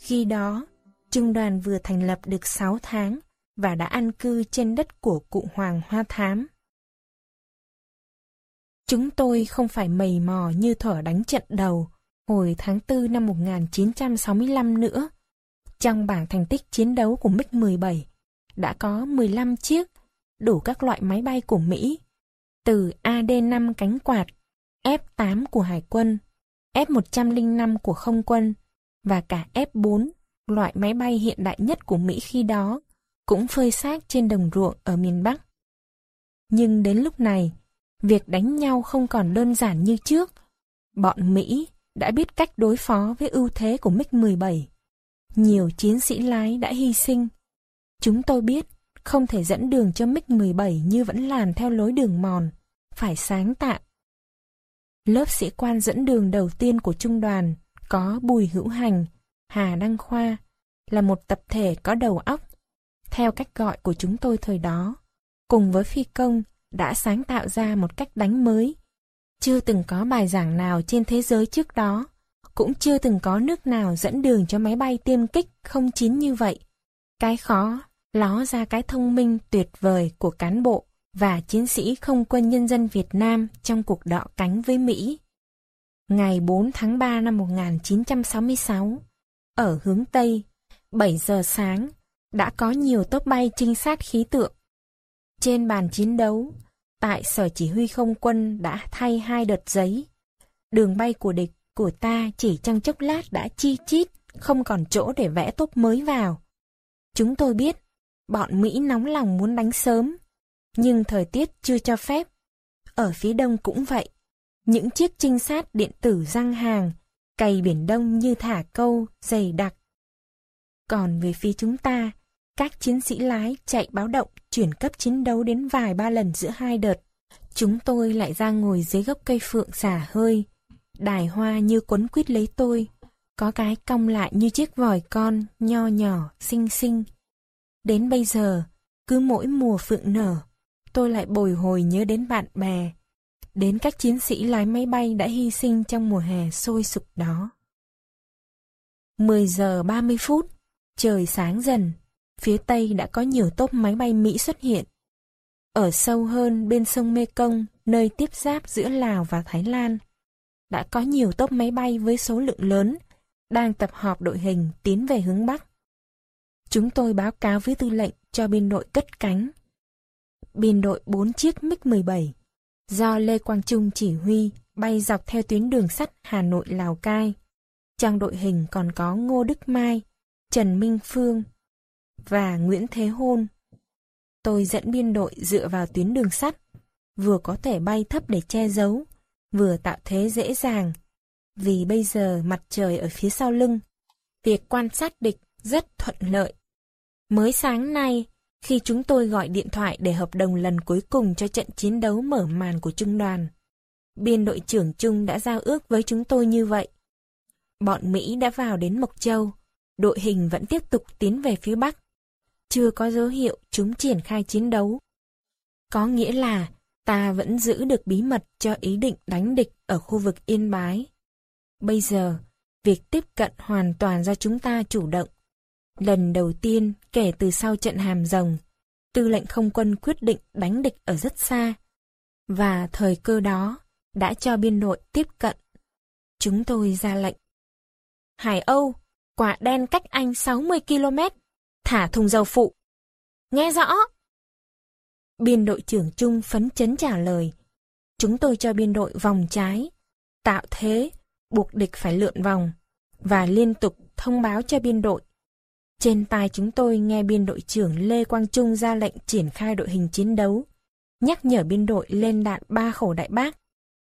Khi đó, trung đoàn vừa thành lập được 6 tháng và đã an cư trên đất của cụ Hoàng Hoa Thám. Chúng tôi không phải mầy mò như thở đánh trận đầu hồi tháng 4 năm 1965 nữa. Trong bảng thành tích chiến đấu của MiG-17 đã có 15 chiếc đủ các loại máy bay của Mỹ, từ AD-5 cánh quạt, F-8 của Hải quân, F-105 của Không quân và cả F-4, loại máy bay hiện đại nhất của Mỹ khi đó, cũng phơi xác trên đồng ruộng ở miền Bắc. Nhưng đến lúc này, việc đánh nhau không còn đơn giản như trước. Bọn Mỹ đã biết cách đối phó với ưu thế của MiG-17. Nhiều chiến sĩ lái đã hy sinh. Chúng tôi biết không thể dẫn đường cho MiG-17 như vẫn làm theo lối đường mòn, phải sáng tạo. Lớp sĩ quan dẫn đường đầu tiên của trung đoàn có Bùi Hữu Hành, Hà Đăng Khoa, là một tập thể có đầu óc, theo cách gọi của chúng tôi thời đó, cùng với phi công đã sáng tạo ra một cách đánh mới. Chưa từng có bài giảng nào trên thế giới trước đó, cũng chưa từng có nước nào dẫn đường cho máy bay tiêm kích không chín như vậy. Cái khó, ló ra cái thông minh tuyệt vời của cán bộ và chiến sĩ không quân nhân dân Việt Nam trong cuộc đọ cánh với Mỹ. Ngày 4 tháng 3 năm 1966, ở hướng Tây, 7 giờ sáng, đã có nhiều tốp bay trinh sát khí tượng. Trên bàn chiến đấu, tại Sở Chỉ huy Không quân đã thay hai đợt giấy. Đường bay của địch, của ta chỉ trong chốc lát đã chi chít, không còn chỗ để vẽ tốp mới vào. Chúng tôi biết, bọn Mỹ nóng lòng muốn đánh sớm, nhưng thời tiết chưa cho phép. Ở phía đông cũng vậy, những chiếc trinh sát điện tử răng hàng, cày biển đông như thả câu, dày đặc. Còn về phía chúng ta, các chiến sĩ lái chạy báo động chuyển cấp chiến đấu đến vài ba lần giữa hai đợt. Chúng tôi lại ra ngồi dưới gốc cây phượng xả hơi. Đài hoa như quấn quýt lấy tôi. Có cái cong lại như chiếc vòi con, nho nhỏ, xinh xinh. Đến bây giờ, cứ mỗi mùa phượng nở, tôi lại bồi hồi nhớ đến bạn bè, đến các chiến sĩ lái máy bay đã hy sinh trong mùa hè sôi sục đó. 10 giờ 30 phút, trời sáng dần, phía tây đã có nhiều tốp máy bay Mỹ xuất hiện. Ở sâu hơn bên sông Mekong, nơi tiếp giáp giữa Lào và Thái Lan, đã có nhiều tốp máy bay với số lượng lớn đang tập hợp đội hình tiến về hướng Bắc. Chúng tôi báo cáo với tư lệnh cho biên đội cất cánh. Biên đội 4 chiếc MiG-17 do Lê Quang Trung chỉ huy bay dọc theo tuyến đường sắt Hà Nội-Lào Cai. Trong đội hình còn có Ngô Đức Mai, Trần Minh Phương và Nguyễn Thế Hôn. Tôi dẫn biên đội dựa vào tuyến đường sắt, vừa có thể bay thấp để che giấu, vừa tạo thế dễ dàng. Vì bây giờ mặt trời ở phía sau lưng, việc quan sát địch rất thuận lợi. Mới sáng nay, khi chúng tôi gọi điện thoại để hợp đồng lần cuối cùng cho trận chiến đấu mở màn của trung đoàn, biên đội trưởng Trung đã giao ước với chúng tôi như vậy. Bọn Mỹ đã vào đến Mộc Châu, đội hình vẫn tiếp tục tiến về phía Bắc. Chưa có dấu hiệu chúng triển khai chiến đấu. Có nghĩa là ta vẫn giữ được bí mật cho ý định đánh địch ở khu vực Yên Bái. Bây giờ, việc tiếp cận hoàn toàn do chúng ta chủ động. Lần đầu tiên kể từ sau trận hàm rồng, tư lệnh không quân quyết định đánh địch ở rất xa. Và thời cơ đó đã cho biên đội tiếp cận. Chúng tôi ra lệnh. Hải Âu, quả đen cách anh 60 km, thả thùng dầu phụ. Nghe rõ. Biên đội trưởng Trung phấn chấn trả lời. Chúng tôi cho biên đội vòng trái, tạo thế, buộc địch phải lượn vòng, và liên tục thông báo cho biên đội. Trên tai chúng tôi nghe biên đội trưởng Lê Quang Trung ra lệnh triển khai đội hình chiến đấu, nhắc nhở biên đội lên đạn ba khẩu đại bác.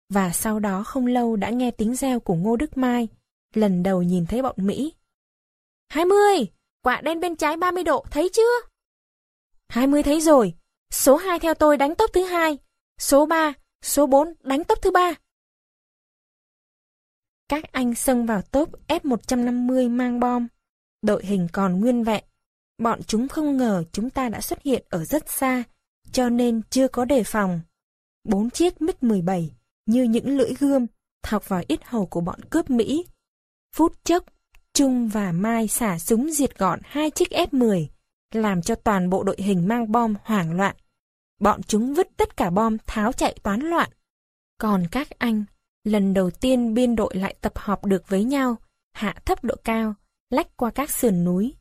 Và sau đó không lâu đã nghe tiếng reo của Ngô Đức Mai, lần đầu nhìn thấy bọn Mỹ. 20! Quả đen bên trái 30 độ, thấy chưa? 20 thấy rồi. Số 2 theo tôi đánh tốc thứ hai. Số 3, số 4 đánh tốc thứ ba. Các anh xông vào tốp F-150 mang bom. Đội hình còn nguyên vẹn. Bọn chúng không ngờ chúng ta đã xuất hiện ở rất xa, cho nên chưa có đề phòng. Bốn chiếc MiG-17 như những lưỡi gươm thọc vào ít hầu của bọn cướp Mỹ. Phút chốc, Trung và Mai xả súng diệt gọn hai chiếc F-10, làm cho toàn bộ đội hình mang bom hoảng loạn. Bọn chúng vứt tất cả bom tháo chạy toán loạn. Còn các anh, lần đầu tiên biên đội lại tập họp được với nhau, hạ thấp độ cao, lách qua các sườn núi,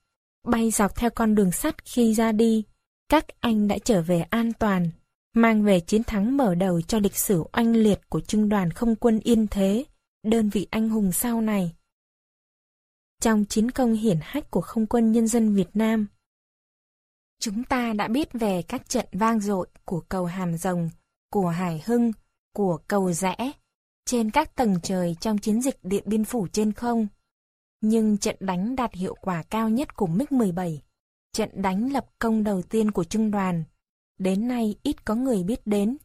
bay dọc theo con đường sắt khi ra đi. Các anh đã trở về an toàn, mang về chiến thắng mở đầu cho lịch sử oanh liệt của trung đoàn không quân Yên Thế, đơn vị anh hùng sau này. Trong chiến công hiển hách của không quân nhân dân Việt Nam, chúng ta đã biết về các trận vang dội của cầu Hàm Rồng, của Hải Hưng, của cầu Rẽ, trên các tầng trời trong chiến dịch Điện Biên Phủ trên không. Nhưng trận đánh đạt hiệu quả cao nhất của MiG-17, trận đánh lập công đầu tiên của trung đoàn, đến nay ít có người biết đến.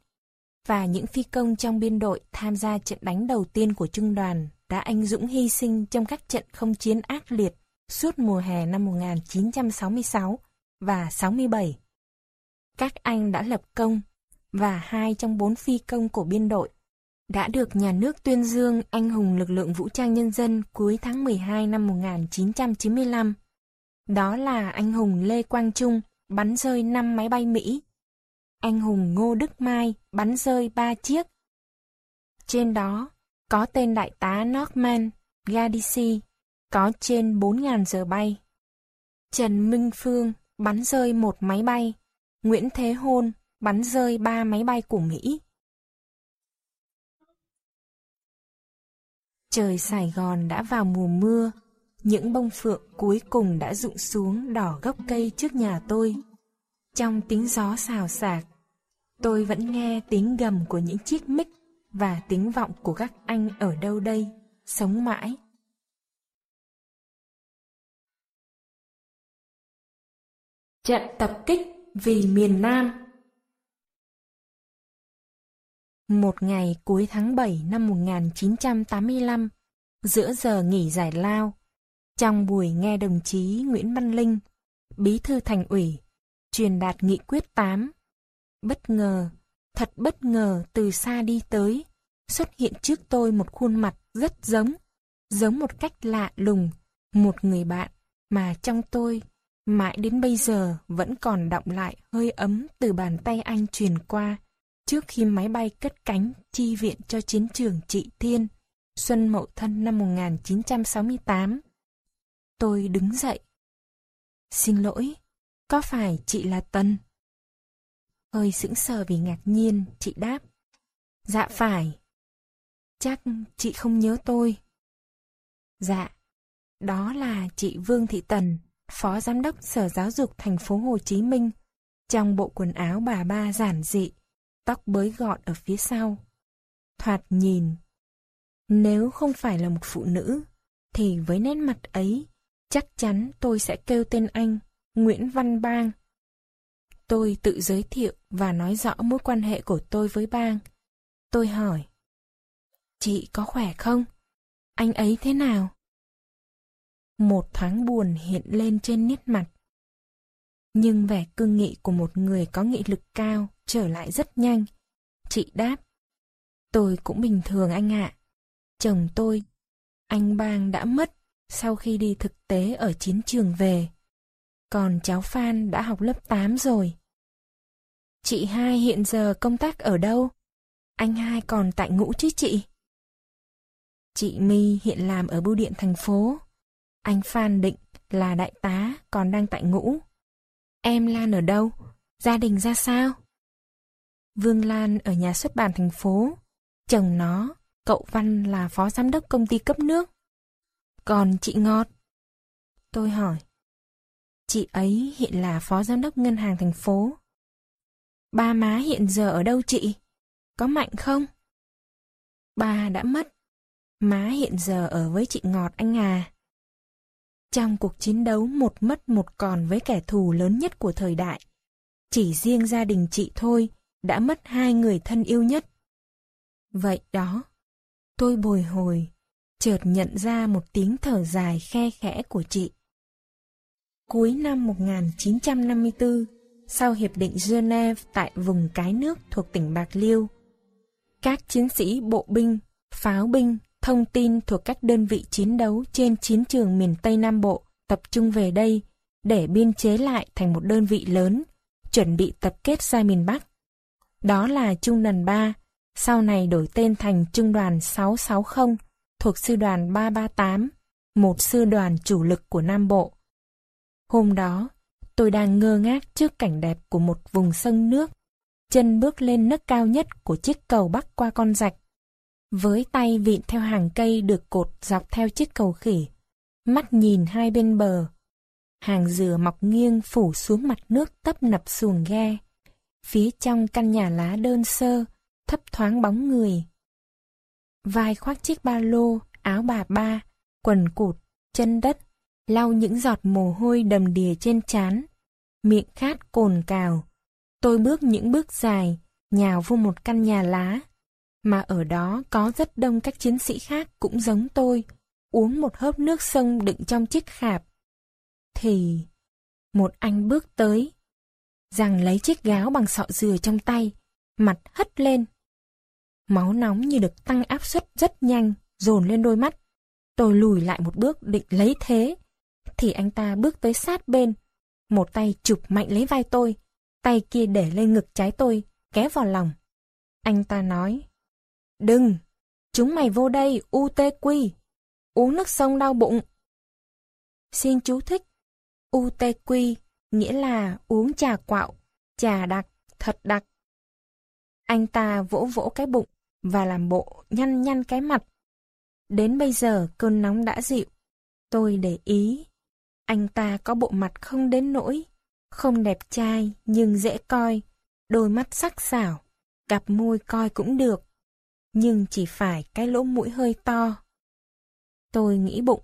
Và những phi công trong biên đội tham gia trận đánh đầu tiên của trung đoàn đã anh dũng hy sinh trong các trận không chiến ác liệt suốt mùa hè năm 1966 và 67. Các anh đã lập công và hai trong bốn phi công của biên đội đã được nhà nước tuyên dương anh hùng lực lượng vũ trang nhân dân cuối tháng 12 năm 1995. Đó là anh hùng Lê Quang Trung, bắn rơi 5 máy bay Mỹ. Anh hùng Ngô Đức Mai, bắn rơi 3 chiếc. Trên đó, có tên đại tá Norman Gadisi có trên 4.000 giờ bay. Trần Minh Phương, bắn rơi một máy bay. Nguyễn Thế Hôn, bắn rơi ba máy bay của Mỹ. Trời Sài Gòn đã vào mùa mưa, những bông phượng cuối cùng đã rụng xuống đỏ gốc cây trước nhà tôi. Trong tiếng gió xào xạc, tôi vẫn nghe tiếng gầm của những chiếc mic và tiếng vọng của các anh ở đâu đây, sống mãi. Trận tập kích vì miền Nam một ngày cuối tháng 7 năm 1985, giữa giờ nghỉ giải lao, trong buổi nghe đồng chí Nguyễn Văn Linh, bí thư thành ủy, truyền đạt nghị quyết 8, bất ngờ, thật bất ngờ từ xa đi tới, xuất hiện trước tôi một khuôn mặt rất giống, giống một cách lạ lùng, một người bạn mà trong tôi mãi đến bây giờ vẫn còn động lại hơi ấm từ bàn tay anh truyền qua trước khi máy bay cất cánh chi viện cho chiến trường Trị Thiên, xuân mậu thân năm 1968. Tôi đứng dậy. Xin lỗi, có phải chị là Tân? Hơi sững sờ vì ngạc nhiên, chị đáp. Dạ phải. Chắc chị không nhớ tôi. Dạ, đó là chị Vương Thị Tần, Phó Giám đốc Sở Giáo dục thành phố Hồ Chí Minh, trong bộ quần áo bà ba giản dị tóc bới gọn ở phía sau. Thoạt nhìn, nếu không phải là một phụ nữ, thì với nét mặt ấy, chắc chắn tôi sẽ kêu tên anh, Nguyễn Văn Bang. Tôi tự giới thiệu và nói rõ mối quan hệ của tôi với Bang. Tôi hỏi, chị có khỏe không? Anh ấy thế nào? Một thoáng buồn hiện lên trên nét mặt. Nhưng vẻ cương nghị của một người có nghị lực cao trở lại rất nhanh. Chị đáp. Tôi cũng bình thường anh ạ. Chồng tôi, anh Bang đã mất sau khi đi thực tế ở chiến trường về. Còn cháu Phan đã học lớp 8 rồi. Chị hai hiện giờ công tác ở đâu? Anh hai còn tại ngũ chứ chị? Chị My hiện làm ở bưu điện thành phố. Anh Phan Định là đại tá còn đang tại ngũ. Em Lan ở đâu? Gia đình ra sao? Vương Lan ở nhà xuất bản thành phố. Chồng nó, cậu Văn là phó giám đốc công ty cấp nước. Còn chị Ngọt? Tôi hỏi. Chị ấy hiện là phó giám đốc ngân hàng thành phố. Ba má hiện giờ ở đâu chị? Có mạnh không? Ba đã mất. Má hiện giờ ở với chị Ngọt anh à. Trong cuộc chiến đấu một mất một còn với kẻ thù lớn nhất của thời đại, chỉ riêng gia đình chị thôi đã mất hai người thân yêu nhất. Vậy đó, tôi bồi hồi, chợt nhận ra một tiếng thở dài khe khẽ của chị. Cuối năm 1954, sau Hiệp định Geneva tại vùng Cái Nước thuộc tỉnh Bạc Liêu, các chiến sĩ bộ binh, pháo binh, thông tin thuộc các đơn vị chiến đấu trên chiến trường miền Tây Nam Bộ tập trung về đây để biên chế lại thành một đơn vị lớn, chuẩn bị tập kết ra miền Bắc. Đó là Trung đoàn 3, sau này đổi tên thành Trung đoàn 660 thuộc Sư đoàn 338, một sư đoàn chủ lực của Nam Bộ. Hôm đó, tôi đang ngơ ngác trước cảnh đẹp của một vùng sông nước, chân bước lên nấc cao nhất của chiếc cầu bắc qua con rạch. Với tay vịn theo hàng cây được cột dọc theo chiếc cầu khỉ, mắt nhìn hai bên bờ. Hàng dừa mọc nghiêng phủ xuống mặt nước tấp nập xuồng ghe. Phía trong căn nhà lá đơn sơ, thấp thoáng bóng người. Vai khoác chiếc ba lô, áo bà ba, quần cụt, chân đất, lau những giọt mồ hôi đầm đìa trên trán, miệng khát cồn cào. Tôi bước những bước dài, nhào vô một căn nhà lá, mà ở đó có rất đông các chiến sĩ khác cũng giống tôi, uống một hớp nước sông đựng trong chiếc khạp. Thì một anh bước tới, rằng lấy chiếc gáo bằng sọ dừa trong tay, mặt hất lên. Máu nóng như được tăng áp suất rất nhanh, dồn lên đôi mắt. Tôi lùi lại một bước định lấy thế, thì anh ta bước tới sát bên. Một tay chụp mạnh lấy vai tôi, tay kia để lên ngực trái tôi, kéo vào lòng. Anh ta nói, Đừng, chúng mày vô đây UTQ, uống nước sông đau bụng. Xin chú thích, UTQ nghĩa là uống trà quạo, trà đặc, thật đặc. Anh ta vỗ vỗ cái bụng và làm bộ nhăn nhăn cái mặt. Đến bây giờ cơn nóng đã dịu. Tôi để ý. Anh ta có bộ mặt không đến nỗi. Không đẹp trai nhưng dễ coi. Đôi mắt sắc sảo. Cặp môi coi cũng được. Nhưng chỉ phải cái lỗ mũi hơi to. Tôi nghĩ bụng.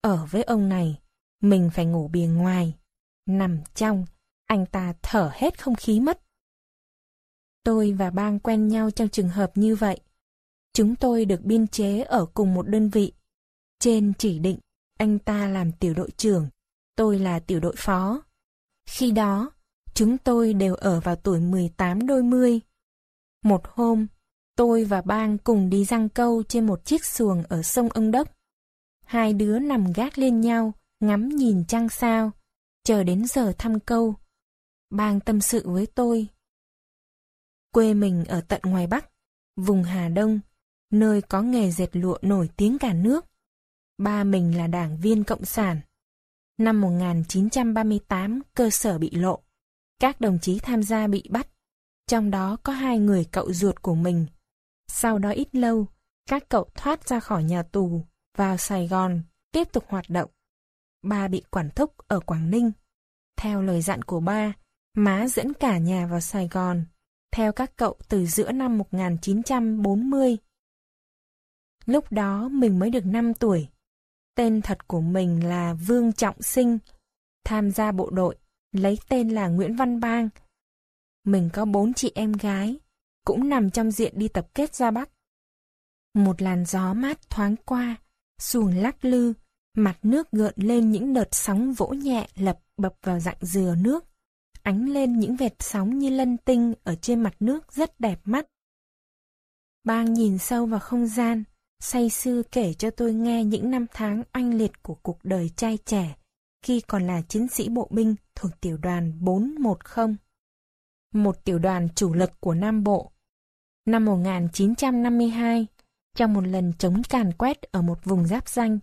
Ở với ông này, mình phải ngủ bìa ngoài. Nằm trong, anh ta thở hết không khí mất. Tôi và bang quen nhau trong trường hợp như vậy. Chúng tôi được biên chế ở cùng một đơn vị. Trên chỉ định, anh ta làm tiểu đội trưởng, tôi là tiểu đội phó. Khi đó, chúng tôi đều ở vào tuổi 18 đôi mươi. Một hôm, tôi và bang cùng đi răng câu trên một chiếc xuồng ở sông Ân Đốc. Hai đứa nằm gác lên nhau, ngắm nhìn trăng sao, chờ đến giờ thăm câu. Bang tâm sự với tôi. Quê mình ở tận ngoài Bắc, vùng Hà Đông, nơi có nghề dệt lụa nổi tiếng cả nước. Ba mình là đảng viên Cộng sản. Năm 1938, cơ sở bị lộ. Các đồng chí tham gia bị bắt. Trong đó có hai người cậu ruột của mình. Sau đó ít lâu, các cậu thoát ra khỏi nhà tù, vào Sài Gòn, tiếp tục hoạt động. Ba bị quản thúc ở Quảng Ninh. Theo lời dặn của ba, má dẫn cả nhà vào Sài Gòn, theo các cậu từ giữa năm 1940 Lúc đó mình mới được 5 tuổi. Tên thật của mình là Vương Trọng Sinh. Tham gia bộ đội, lấy tên là Nguyễn Văn Bang. Mình có bốn chị em gái, cũng nằm trong diện đi tập kết ra Bắc. Một làn gió mát thoáng qua, xuồng lắc lư, mặt nước gợn lên những đợt sóng vỗ nhẹ lập bập vào dạng dừa nước, ánh lên những vệt sóng như lân tinh ở trên mặt nước rất đẹp mắt. Bang nhìn sâu vào không gian, say sư kể cho tôi nghe những năm tháng oanh liệt của cuộc đời trai trẻ khi còn là chiến sĩ bộ binh thuộc tiểu đoàn 410. Một tiểu đoàn chủ lực của Nam Bộ. Năm 1952, trong một lần chống càn quét ở một vùng giáp danh,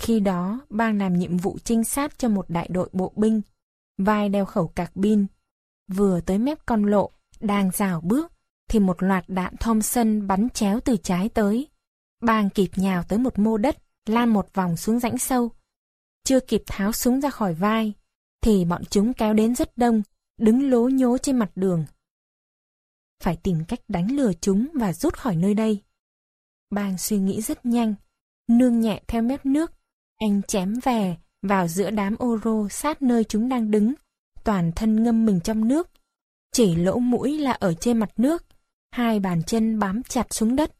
khi đó bang làm nhiệm vụ trinh sát cho một đại đội bộ binh, vai đeo khẩu cạc bin. Vừa tới mép con lộ, đang rào bước, thì một loạt đạn Thompson bắn chéo từ trái tới Bang kịp nhào tới một mô đất, lan một vòng xuống rãnh sâu. Chưa kịp tháo súng ra khỏi vai, thì bọn chúng kéo đến rất đông, đứng lố nhố trên mặt đường. Phải tìm cách đánh lừa chúng và rút khỏi nơi đây. Bang suy nghĩ rất nhanh, nương nhẹ theo mép nước. Anh chém về vào giữa đám ô rô sát nơi chúng đang đứng, toàn thân ngâm mình trong nước. Chỉ lỗ mũi là ở trên mặt nước, hai bàn chân bám chặt xuống đất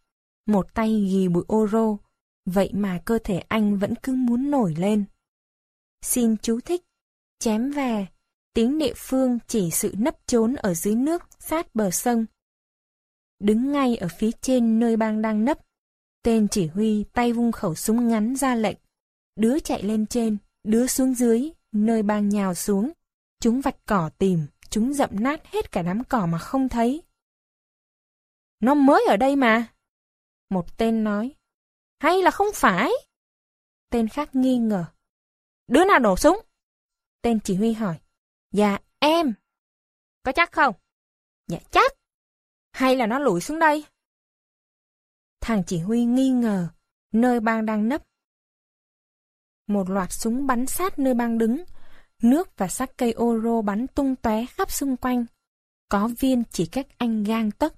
một tay ghi bụi ô rô, vậy mà cơ thể anh vẫn cứ muốn nổi lên. Xin chú thích, chém về, tiếng địa phương chỉ sự nấp trốn ở dưới nước sát bờ sông. Đứng ngay ở phía trên nơi bang đang nấp, tên chỉ huy tay vung khẩu súng ngắn ra lệnh. Đứa chạy lên trên, đứa xuống dưới, nơi bang nhào xuống. Chúng vạch cỏ tìm, chúng dậm nát hết cả đám cỏ mà không thấy. nó mới ở đây mà. Một tên nói, hay là không phải? Tên khác nghi ngờ. Đứa nào đổ súng? Tên chỉ huy hỏi. Dạ, em. Có chắc không? Dạ chắc. Hay là nó lùi xuống đây? Thằng chỉ huy nghi ngờ, nơi bang đang nấp. Một loạt súng bắn sát nơi bang đứng, nước và sắc cây ô rô bắn tung tóe khắp xung quanh. Có viên chỉ cách anh gang tấc,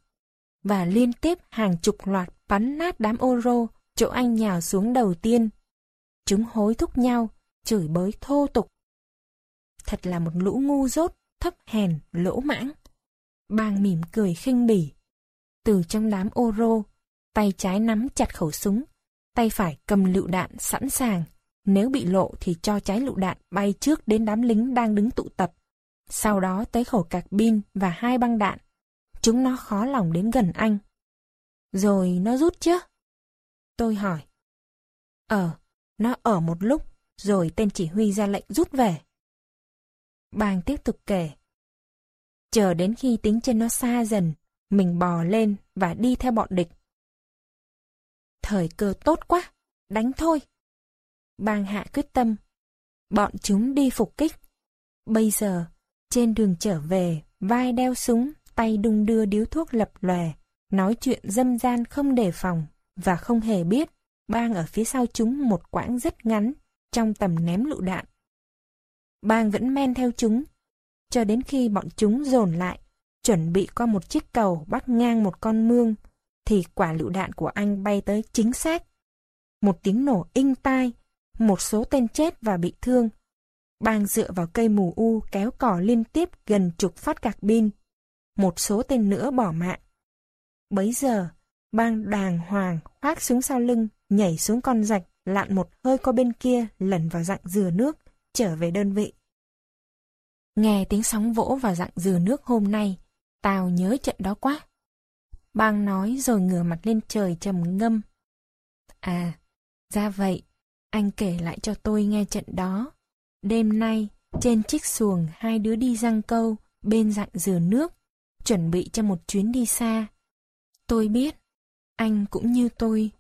và liên tiếp hàng chục loạt bắn nát đám ô rô, chỗ anh nhào xuống đầu tiên. Chúng hối thúc nhau, chửi bới thô tục. Thật là một lũ ngu dốt, thấp hèn, lỗ mãng. Bang mỉm cười khinh bỉ. Từ trong đám ô rô, tay trái nắm chặt khẩu súng, tay phải cầm lựu đạn sẵn sàng. Nếu bị lộ thì cho trái lựu đạn bay trước đến đám lính đang đứng tụ tập. Sau đó tới khẩu cạc pin và hai băng đạn. Chúng nó khó lòng đến gần anh. Rồi nó rút chứ? Tôi hỏi. Ờ, nó ở một lúc, rồi tên chỉ huy ra lệnh rút về. Bang tiếp tục kể. Chờ đến khi tính chân nó xa dần, mình bò lên và đi theo bọn địch. Thời cơ tốt quá, đánh thôi. Bang hạ quyết tâm. Bọn chúng đi phục kích. Bây giờ, trên đường trở về, vai đeo súng, tay đung đưa điếu thuốc lập lòe, nói chuyện dâm gian không đề phòng và không hề biết bang ở phía sau chúng một quãng rất ngắn trong tầm ném lựu đạn. Bang vẫn men theo chúng, cho đến khi bọn chúng dồn lại, chuẩn bị qua một chiếc cầu bắt ngang một con mương, thì quả lựu đạn của anh bay tới chính xác. Một tiếng nổ inh tai, một số tên chết và bị thương. Bang dựa vào cây mù u kéo cỏ liên tiếp gần chục phát cạc pin. Một số tên nữa bỏ mạng. Bấy giờ, bang đàng hoàng khoác súng sau lưng, nhảy xuống con rạch, lặn một hơi qua bên kia, lẩn vào dạng dừa nước, trở về đơn vị. Nghe tiếng sóng vỗ vào dặng dừa nước hôm nay, tao nhớ trận đó quá. Bang nói rồi ngửa mặt lên trời trầm ngâm. À, ra vậy, anh kể lại cho tôi nghe trận đó. Đêm nay, trên chiếc xuồng hai đứa đi răng câu, bên dặng dừa nước, chuẩn bị cho một chuyến đi xa. Tôi biết, anh cũng như tôi.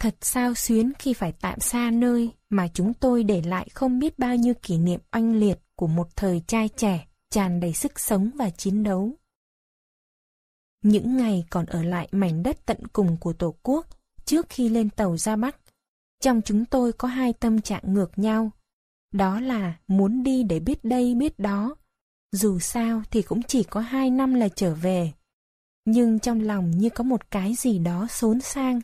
Thật sao xuyến khi phải tạm xa nơi mà chúng tôi để lại không biết bao nhiêu kỷ niệm oanh liệt của một thời trai trẻ, tràn đầy sức sống và chiến đấu. Những ngày còn ở lại mảnh đất tận cùng của Tổ quốc trước khi lên tàu ra Bắc, trong chúng tôi có hai tâm trạng ngược nhau. Đó là muốn đi để biết đây biết đó. Dù sao thì cũng chỉ có hai năm là trở về. Nhưng trong lòng như có một cái gì đó xốn sang.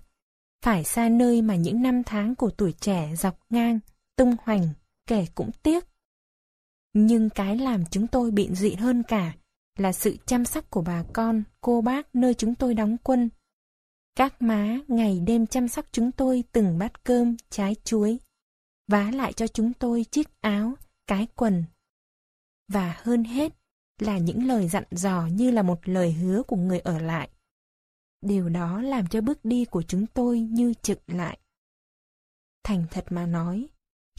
Phải xa nơi mà những năm tháng của tuổi trẻ dọc ngang, tung hoành, kể cũng tiếc. Nhưng cái làm chúng tôi biện dị hơn cả là sự chăm sóc của bà con, cô bác nơi chúng tôi đóng quân. Các má ngày đêm chăm sóc chúng tôi từng bát cơm, trái chuối, vá lại cho chúng tôi chiếc áo, cái quần. Và hơn hết là những lời dặn dò như là một lời hứa của người ở lại. Điều đó làm cho bước đi của chúng tôi như chực lại. Thành thật mà nói,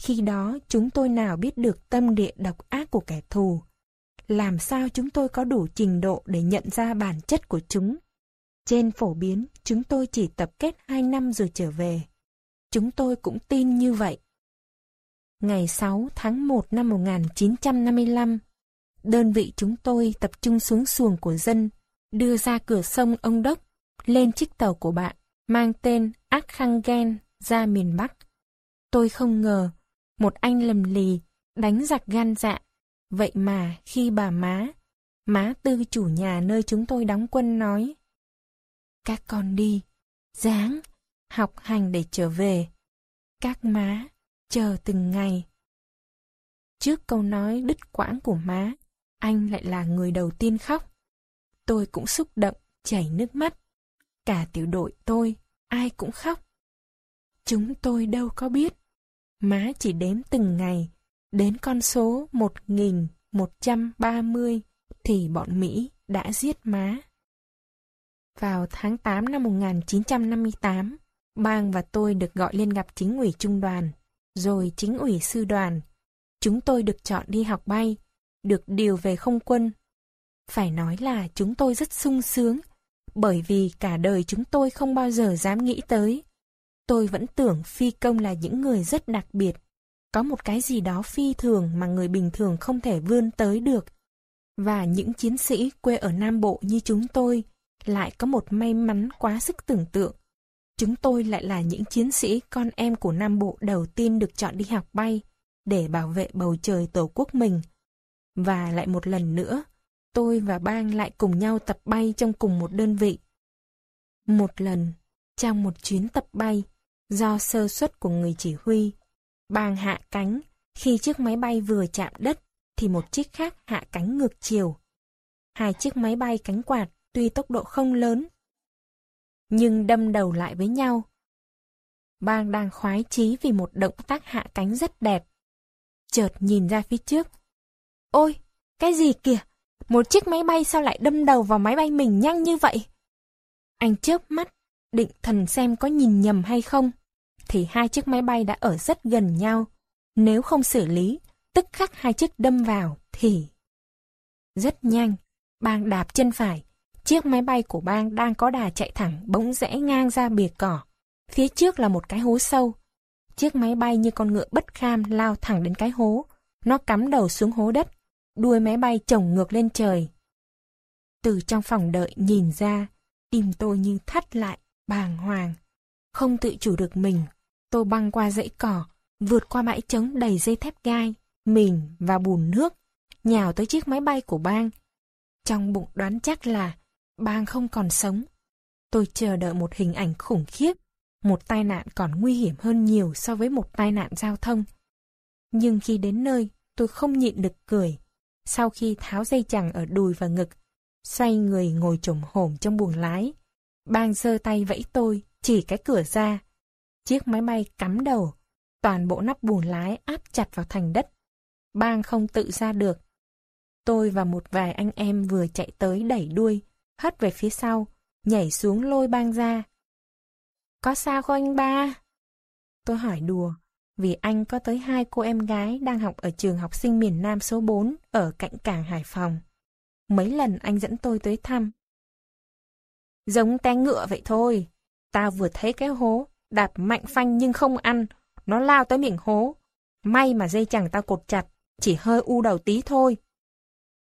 khi đó chúng tôi nào biết được tâm địa độc ác của kẻ thù. Làm sao chúng tôi có đủ trình độ để nhận ra bản chất của chúng? Trên phổ biến, chúng tôi chỉ tập kết hai năm rồi trở về. Chúng tôi cũng tin như vậy. Ngày 6 tháng 1 năm 1955, đơn vị chúng tôi tập trung xuống xuồng của dân, đưa ra cửa sông Ông Đốc, lên chiếc tàu của bạn, mang tên Akhangen ra miền Bắc. Tôi không ngờ một anh lầm lì, đánh giặc gan dạ. Vậy mà khi bà má, má tư chủ nhà nơi chúng tôi đóng quân nói, Các con đi, dáng, học hành để trở về. Các má, chờ từng ngày. Trước câu nói đứt quãng của má, anh lại là người đầu tiên khóc. Tôi cũng xúc động, chảy nước mắt. Cả tiểu đội tôi, ai cũng khóc. Chúng tôi đâu có biết Má chỉ đếm từng ngày, đến con số 1130 thì bọn Mỹ đã giết má. Vào tháng 8 năm 1958, Bang và tôi được gọi lên gặp chính ủy trung đoàn, rồi chính ủy sư đoàn. Chúng tôi được chọn đi học bay, được điều về không quân. Phải nói là chúng tôi rất sung sướng, bởi vì cả đời chúng tôi không bao giờ dám nghĩ tới. Tôi vẫn tưởng phi công là những người rất đặc biệt, có một cái gì đó phi thường mà người bình thường không thể vươn tới được. Và những chiến sĩ quê ở Nam Bộ như chúng tôi lại có một may mắn quá sức tưởng tượng. Chúng tôi lại là những chiến sĩ con em của Nam Bộ đầu tiên được chọn đi học bay để bảo vệ bầu trời tổ quốc mình. Và lại một lần nữa, tôi và Bang lại cùng nhau tập bay trong cùng một đơn vị. Một lần, trong một chuyến tập bay, do sơ suất của người chỉ huy, Bang hạ cánh, khi chiếc máy bay vừa chạm đất, thì một chiếc khác hạ cánh ngược chiều. Hai chiếc máy bay cánh quạt tuy tốc độ không lớn, nhưng đâm đầu lại với nhau. Bang đang khoái chí vì một động tác hạ cánh rất đẹp. Chợt nhìn ra phía trước. Ôi, cái gì kìa? Một chiếc máy bay sao lại đâm đầu vào máy bay mình nhanh như vậy? Anh chớp mắt, định thần xem có nhìn nhầm hay không. Thì hai chiếc máy bay đã ở rất gần nhau. Nếu không xử lý, tức khắc hai chiếc đâm vào, thì... Rất nhanh, bang đạp chân phải, Chiếc máy bay của bang đang có đà chạy thẳng bỗng rẽ ngang ra bìa cỏ. Phía trước là một cái hố sâu. Chiếc máy bay như con ngựa bất kham lao thẳng đến cái hố. Nó cắm đầu xuống hố đất. Đuôi máy bay chồng ngược lên trời. Từ trong phòng đợi nhìn ra, tim tôi như thắt lại, bàng hoàng. Không tự chủ được mình, tôi băng qua dãy cỏ, vượt qua bãi trống đầy dây thép gai, mìn và bùn nước, nhào tới chiếc máy bay của bang. Trong bụng đoán chắc là Bang không còn sống. Tôi chờ đợi một hình ảnh khủng khiếp, một tai nạn còn nguy hiểm hơn nhiều so với một tai nạn giao thông. Nhưng khi đến nơi, tôi không nhịn được cười. Sau khi tháo dây chằng ở đùi và ngực, xoay người ngồi trồm hổm trong buồng lái, bang giơ tay vẫy tôi, chỉ cái cửa ra. Chiếc máy bay cắm đầu, toàn bộ nắp buồng lái áp chặt vào thành đất. Bang không tự ra được. Tôi và một vài anh em vừa chạy tới đẩy đuôi, hất về phía sau, nhảy xuống lôi bang ra. Có sao không anh ba? Tôi hỏi đùa, vì anh có tới hai cô em gái đang học ở trường học sinh miền Nam số 4 ở cạnh cảng Hải Phòng. Mấy lần anh dẫn tôi tới thăm. Giống té ngựa vậy thôi. Tao vừa thấy cái hố, đạp mạnh phanh nhưng không ăn. Nó lao tới miệng hố. May mà dây chẳng tao cột chặt, chỉ hơi u đầu tí thôi.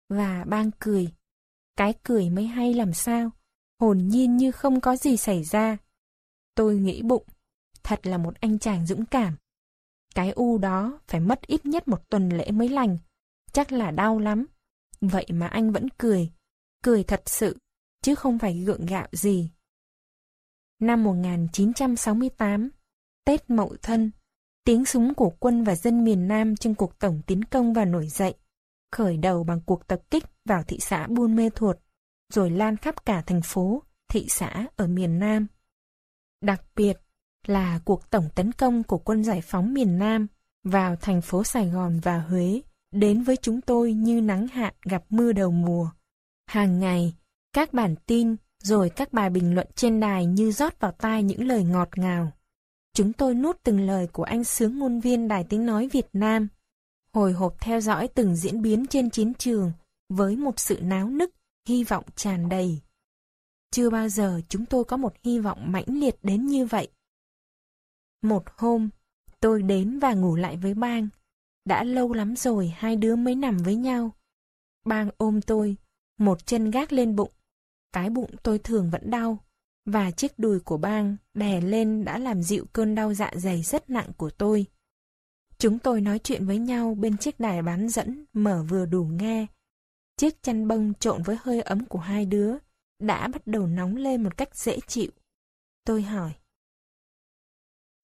Và bang cười, cái cười mới hay làm sao, hồn nhiên như không có gì xảy ra. Tôi nghĩ bụng, thật là một anh chàng dũng cảm. Cái u đó phải mất ít nhất một tuần lễ mới lành, chắc là đau lắm. Vậy mà anh vẫn cười, cười thật sự, chứ không phải gượng gạo gì. Năm 1968, Tết Mậu Thân, tiếng súng của quân và dân miền Nam trong cuộc tổng tiến công và nổi dậy khởi đầu bằng cuộc tập kích vào thị xã Buôn Mê Thuột, rồi lan khắp cả thành phố, thị xã ở miền Nam. Đặc biệt là cuộc tổng tấn công của quân giải phóng miền Nam vào thành phố Sài Gòn và Huế đến với chúng tôi như nắng hạn gặp mưa đầu mùa. Hàng ngày, các bản tin rồi các bài bình luận trên đài như rót vào tai những lời ngọt ngào. Chúng tôi nuốt từng lời của anh sướng ngôn viên Đài Tiếng Nói Việt Nam hồi hộp theo dõi từng diễn biến trên chiến trường với một sự náo nức, hy vọng tràn đầy. Chưa bao giờ chúng tôi có một hy vọng mãnh liệt đến như vậy. Một hôm, tôi đến và ngủ lại với bang. Đã lâu lắm rồi hai đứa mới nằm với nhau. Bang ôm tôi, một chân gác lên bụng. Cái bụng tôi thường vẫn đau, và chiếc đùi của bang đè lên đã làm dịu cơn đau dạ dày rất nặng của tôi. Chúng tôi nói chuyện với nhau bên chiếc đài bán dẫn mở vừa đủ nghe. Chiếc chăn bông trộn với hơi ấm của hai đứa đã bắt đầu nóng lên một cách dễ chịu. Tôi hỏi.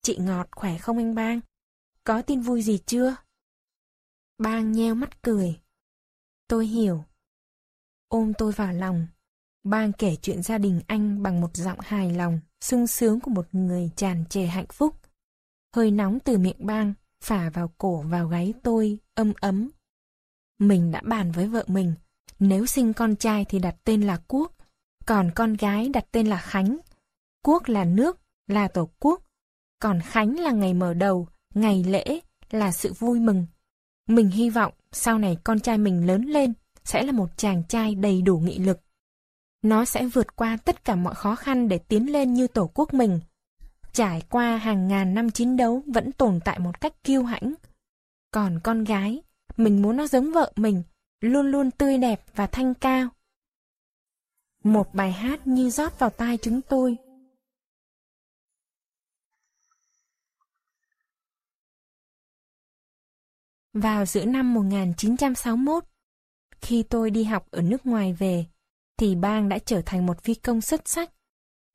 Chị Ngọt khỏe không anh Bang? Có tin vui gì chưa? Bang nheo mắt cười. Tôi hiểu. Ôm tôi vào lòng. Bang kể chuyện gia đình anh bằng một giọng hài lòng, sung sướng của một người tràn trề hạnh phúc. Hơi nóng từ miệng bang phả vào cổ vào gáy tôi, âm ấm. Mình đã bàn với vợ mình, nếu sinh con trai thì đặt tên là Quốc, còn con gái đặt tên là Khánh. Quốc là nước, là tổ quốc, còn Khánh là ngày mở đầu, ngày lễ, là sự vui mừng. Mình hy vọng sau này con trai mình lớn lên sẽ là một chàng trai đầy đủ nghị lực. Nó sẽ vượt qua tất cả mọi khó khăn để tiến lên như tổ quốc mình. Trải qua hàng ngàn năm chiến đấu vẫn tồn tại một cách kiêu hãnh. Còn con gái, mình muốn nó giống vợ mình, luôn luôn tươi đẹp và thanh cao. Một bài hát như rót vào tai chúng tôi. Vào giữa năm 1961, khi tôi đi học ở nước ngoài về, thì Bang đã trở thành một phi công xuất sắc.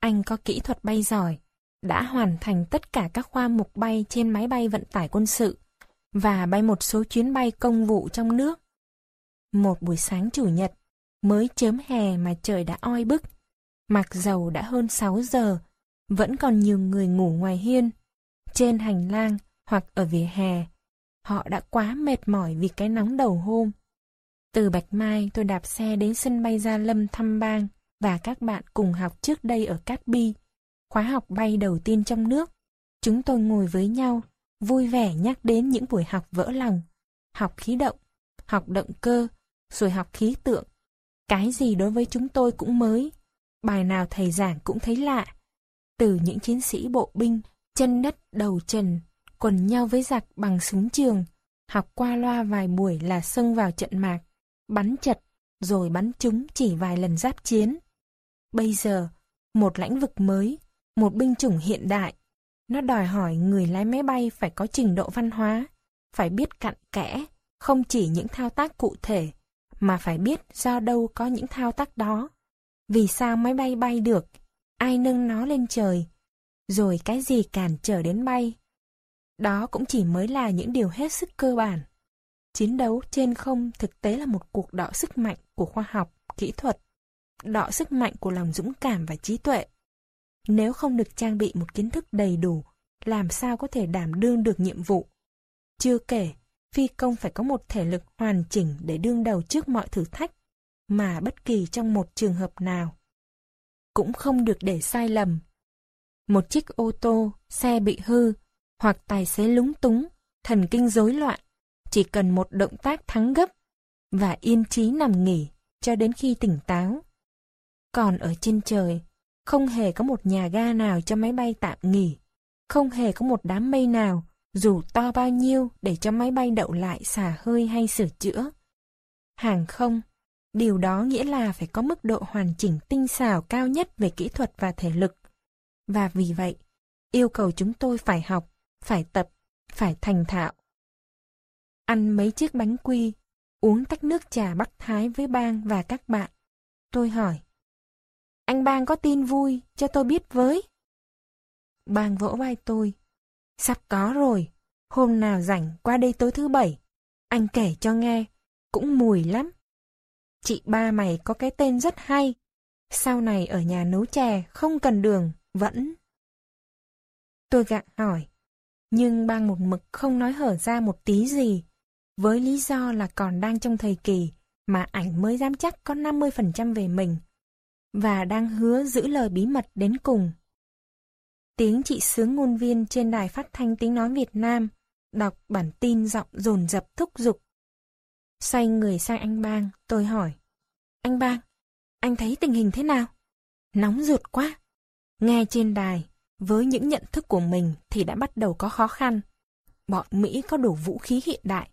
Anh có kỹ thuật bay giỏi, đã hoàn thành tất cả các khoa mục bay trên máy bay vận tải quân sự và bay một số chuyến bay công vụ trong nước. Một buổi sáng chủ nhật, mới chớm hè mà trời đã oi bức. Mặc dầu đã hơn 6 giờ, vẫn còn nhiều người ngủ ngoài hiên, trên hành lang hoặc ở vỉa hè. Họ đã quá mệt mỏi vì cái nóng đầu hôm. Từ Bạch Mai tôi đạp xe đến sân bay Gia Lâm thăm bang và các bạn cùng học trước đây ở Cát Bi. Khóa học bay đầu tiên trong nước. Chúng tôi ngồi với nhau, vui vẻ nhắc đến những buổi học vỡ lòng. Học khí động, học động cơ, rồi học khí tượng. Cái gì đối với chúng tôi cũng mới. Bài nào thầy giảng cũng thấy lạ. Từ những chiến sĩ bộ binh, chân đất đầu trần, quần nhau với giặc bằng súng trường, học qua loa vài buổi là xông vào trận mạc bắn chật, rồi bắn chúng chỉ vài lần giáp chiến. Bây giờ, một lãnh vực mới, một binh chủng hiện đại, nó đòi hỏi người lái máy bay phải có trình độ văn hóa, phải biết cặn kẽ, không chỉ những thao tác cụ thể, mà phải biết do đâu có những thao tác đó. Vì sao máy bay bay được, ai nâng nó lên trời, rồi cái gì cản trở đến bay. Đó cũng chỉ mới là những điều hết sức cơ bản. Chiến đấu trên không thực tế là một cuộc đọ sức mạnh của khoa học, kỹ thuật, đọ sức mạnh của lòng dũng cảm và trí tuệ. Nếu không được trang bị một kiến thức đầy đủ, làm sao có thể đảm đương được nhiệm vụ? Chưa kể, phi công phải có một thể lực hoàn chỉnh để đương đầu trước mọi thử thách, mà bất kỳ trong một trường hợp nào. Cũng không được để sai lầm. Một chiếc ô tô, xe bị hư, hoặc tài xế lúng túng, thần kinh rối loạn, chỉ cần một động tác thắng gấp và yên trí nằm nghỉ cho đến khi tỉnh táo. Còn ở trên trời, không hề có một nhà ga nào cho máy bay tạm nghỉ, không hề có một đám mây nào, dù to bao nhiêu để cho máy bay đậu lại xả hơi hay sửa chữa. Hàng không, điều đó nghĩa là phải có mức độ hoàn chỉnh tinh xảo cao nhất về kỹ thuật và thể lực. Và vì vậy, yêu cầu chúng tôi phải học, phải tập, phải thành thạo ăn mấy chiếc bánh quy, uống tách nước trà Bắc Thái với Bang và các bạn. Tôi hỏi, anh Bang có tin vui, cho tôi biết với. Bang vỗ vai tôi, sắp có rồi, hôm nào rảnh qua đây tối thứ bảy, anh kể cho nghe, cũng mùi lắm. Chị ba mày có cái tên rất hay, sau này ở nhà nấu chè không cần đường, vẫn. Tôi gặng hỏi, nhưng bang một mực không nói hở ra một tí gì với lý do là còn đang trong thời kỳ mà ảnh mới dám chắc có 50% về mình, và đang hứa giữ lời bí mật đến cùng. Tiếng chị sướng ngôn viên trên đài phát thanh tiếng nói Việt Nam đọc bản tin giọng dồn dập thúc giục. Xoay người sang anh Bang, tôi hỏi. Anh Bang, anh thấy tình hình thế nào? Nóng ruột quá. Nghe trên đài, với những nhận thức của mình thì đã bắt đầu có khó khăn. Bọn Mỹ có đủ vũ khí hiện đại,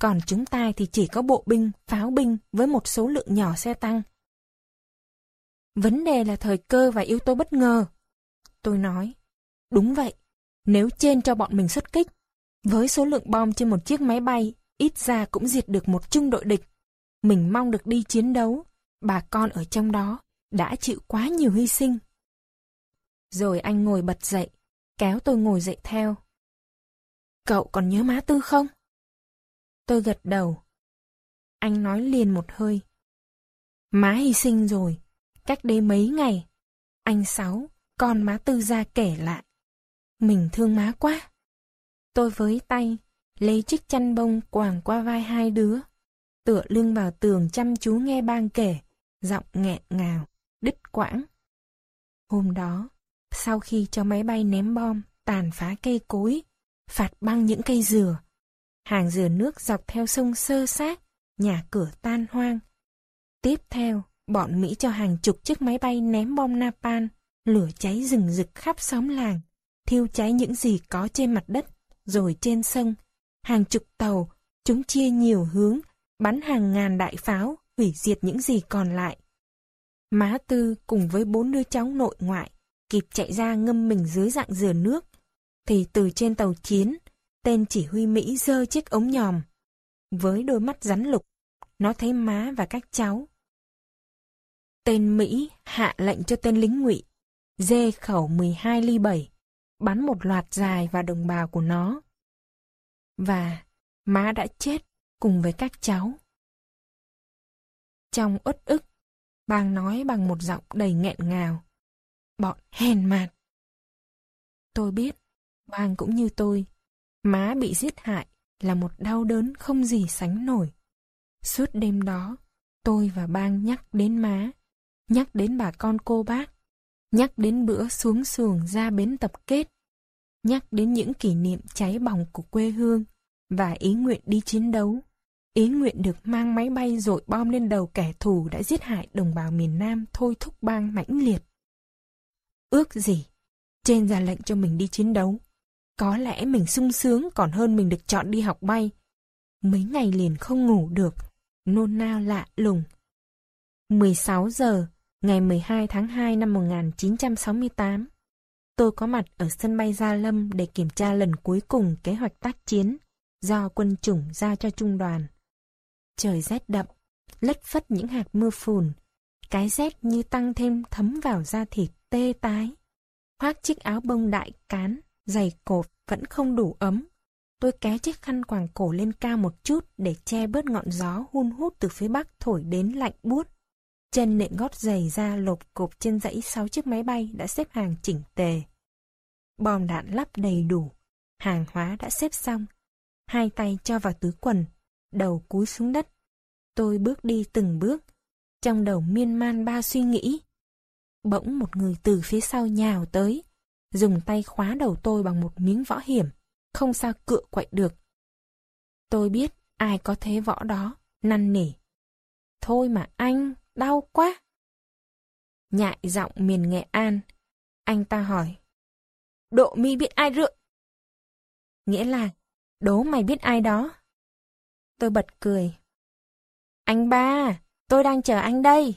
còn chúng ta thì chỉ có bộ binh, pháo binh với một số lượng nhỏ xe tăng. Vấn đề là thời cơ và yếu tố bất ngờ. Tôi nói, đúng vậy, nếu trên cho bọn mình xuất kích, với số lượng bom trên một chiếc máy bay, ít ra cũng diệt được một trung đội địch. Mình mong được đi chiến đấu, bà con ở trong đó đã chịu quá nhiều hy sinh. Rồi anh ngồi bật dậy, kéo tôi ngồi dậy theo. Cậu còn nhớ má tư không? Tôi gật đầu. Anh nói liền một hơi. Má hy sinh rồi, cách đây mấy ngày. Anh Sáu, con má Tư ra kể lại. Mình thương má quá. Tôi với tay, lấy chiếc chăn bông quàng qua vai hai đứa. Tựa lưng vào tường chăm chú nghe bang kể, giọng nghẹn ngào, đứt quãng. Hôm đó, sau khi cho máy bay ném bom, tàn phá cây cối, phạt băng những cây dừa, hàng dừa nước dọc theo sông sơ sát, nhà cửa tan hoang. Tiếp theo, bọn Mỹ cho hàng chục chiếc máy bay ném bom napalm, lửa cháy rừng rực khắp xóm làng, thiêu cháy những gì có trên mặt đất, rồi trên sông. Hàng chục tàu, chúng chia nhiều hướng, bắn hàng ngàn đại pháo, hủy diệt những gì còn lại. Má Tư cùng với bốn đứa cháu nội ngoại, kịp chạy ra ngâm mình dưới dạng dừa nước, thì từ trên tàu chiến, tên chỉ huy Mỹ giơ chiếc ống nhòm. Với đôi mắt rắn lục, nó thấy má và các cháu. Tên Mỹ hạ lệnh cho tên lính ngụy, dê khẩu 12 ly 7, bắn một loạt dài vào đồng bào của nó. Và má đã chết cùng với các cháu. Trong uất ức, bang nói bằng một giọng đầy nghẹn ngào. Bọn hèn mạt. Tôi biết, bang cũng như tôi, má bị giết hại là một đau đớn không gì sánh nổi. Suốt đêm đó, tôi và bang nhắc đến má, nhắc đến bà con cô bác, nhắc đến bữa xuống xuồng ra bến tập kết, nhắc đến những kỷ niệm cháy bỏng của quê hương và ý nguyện đi chiến đấu. Ý nguyện được mang máy bay dội bom lên đầu kẻ thù đã giết hại đồng bào miền Nam thôi thúc bang mãnh liệt. Ước gì? Trên ra lệnh cho mình đi chiến đấu. Có lẽ mình sung sướng còn hơn mình được chọn đi học bay. Mấy ngày liền không ngủ được, nôn nao lạ lùng. 16 giờ, ngày 12 tháng 2 năm 1968, tôi có mặt ở sân bay Gia Lâm để kiểm tra lần cuối cùng kế hoạch tác chiến do quân chủng giao cho trung đoàn. Trời rét đậm, lất phất những hạt mưa phùn, cái rét như tăng thêm thấm vào da thịt tê tái. Khoác chiếc áo bông đại cán, dày cột vẫn không đủ ấm. Tôi kéo chiếc khăn quàng cổ lên cao một chút để che bớt ngọn gió hun hút từ phía bắc thổi đến lạnh buốt. Chân nện gót giày ra lộp cộp trên dãy sáu chiếc máy bay đã xếp hàng chỉnh tề. Bom đạn lắp đầy đủ, hàng hóa đã xếp xong. Hai tay cho vào túi quần, đầu cúi xuống đất. Tôi bước đi từng bước, trong đầu miên man ba suy nghĩ. Bỗng một người từ phía sau nhào tới, dùng tay khóa đầu tôi bằng một miếng võ hiểm, không sao cựa quậy được. Tôi biết ai có thế võ đó, năn nỉ. Thôi mà anh, đau quá. Nhại giọng miền Nghệ An, anh ta hỏi. Độ mi biết ai rượu? Nghĩa là, đố mày biết ai đó. Tôi bật cười. Anh ba, tôi đang chờ anh đây.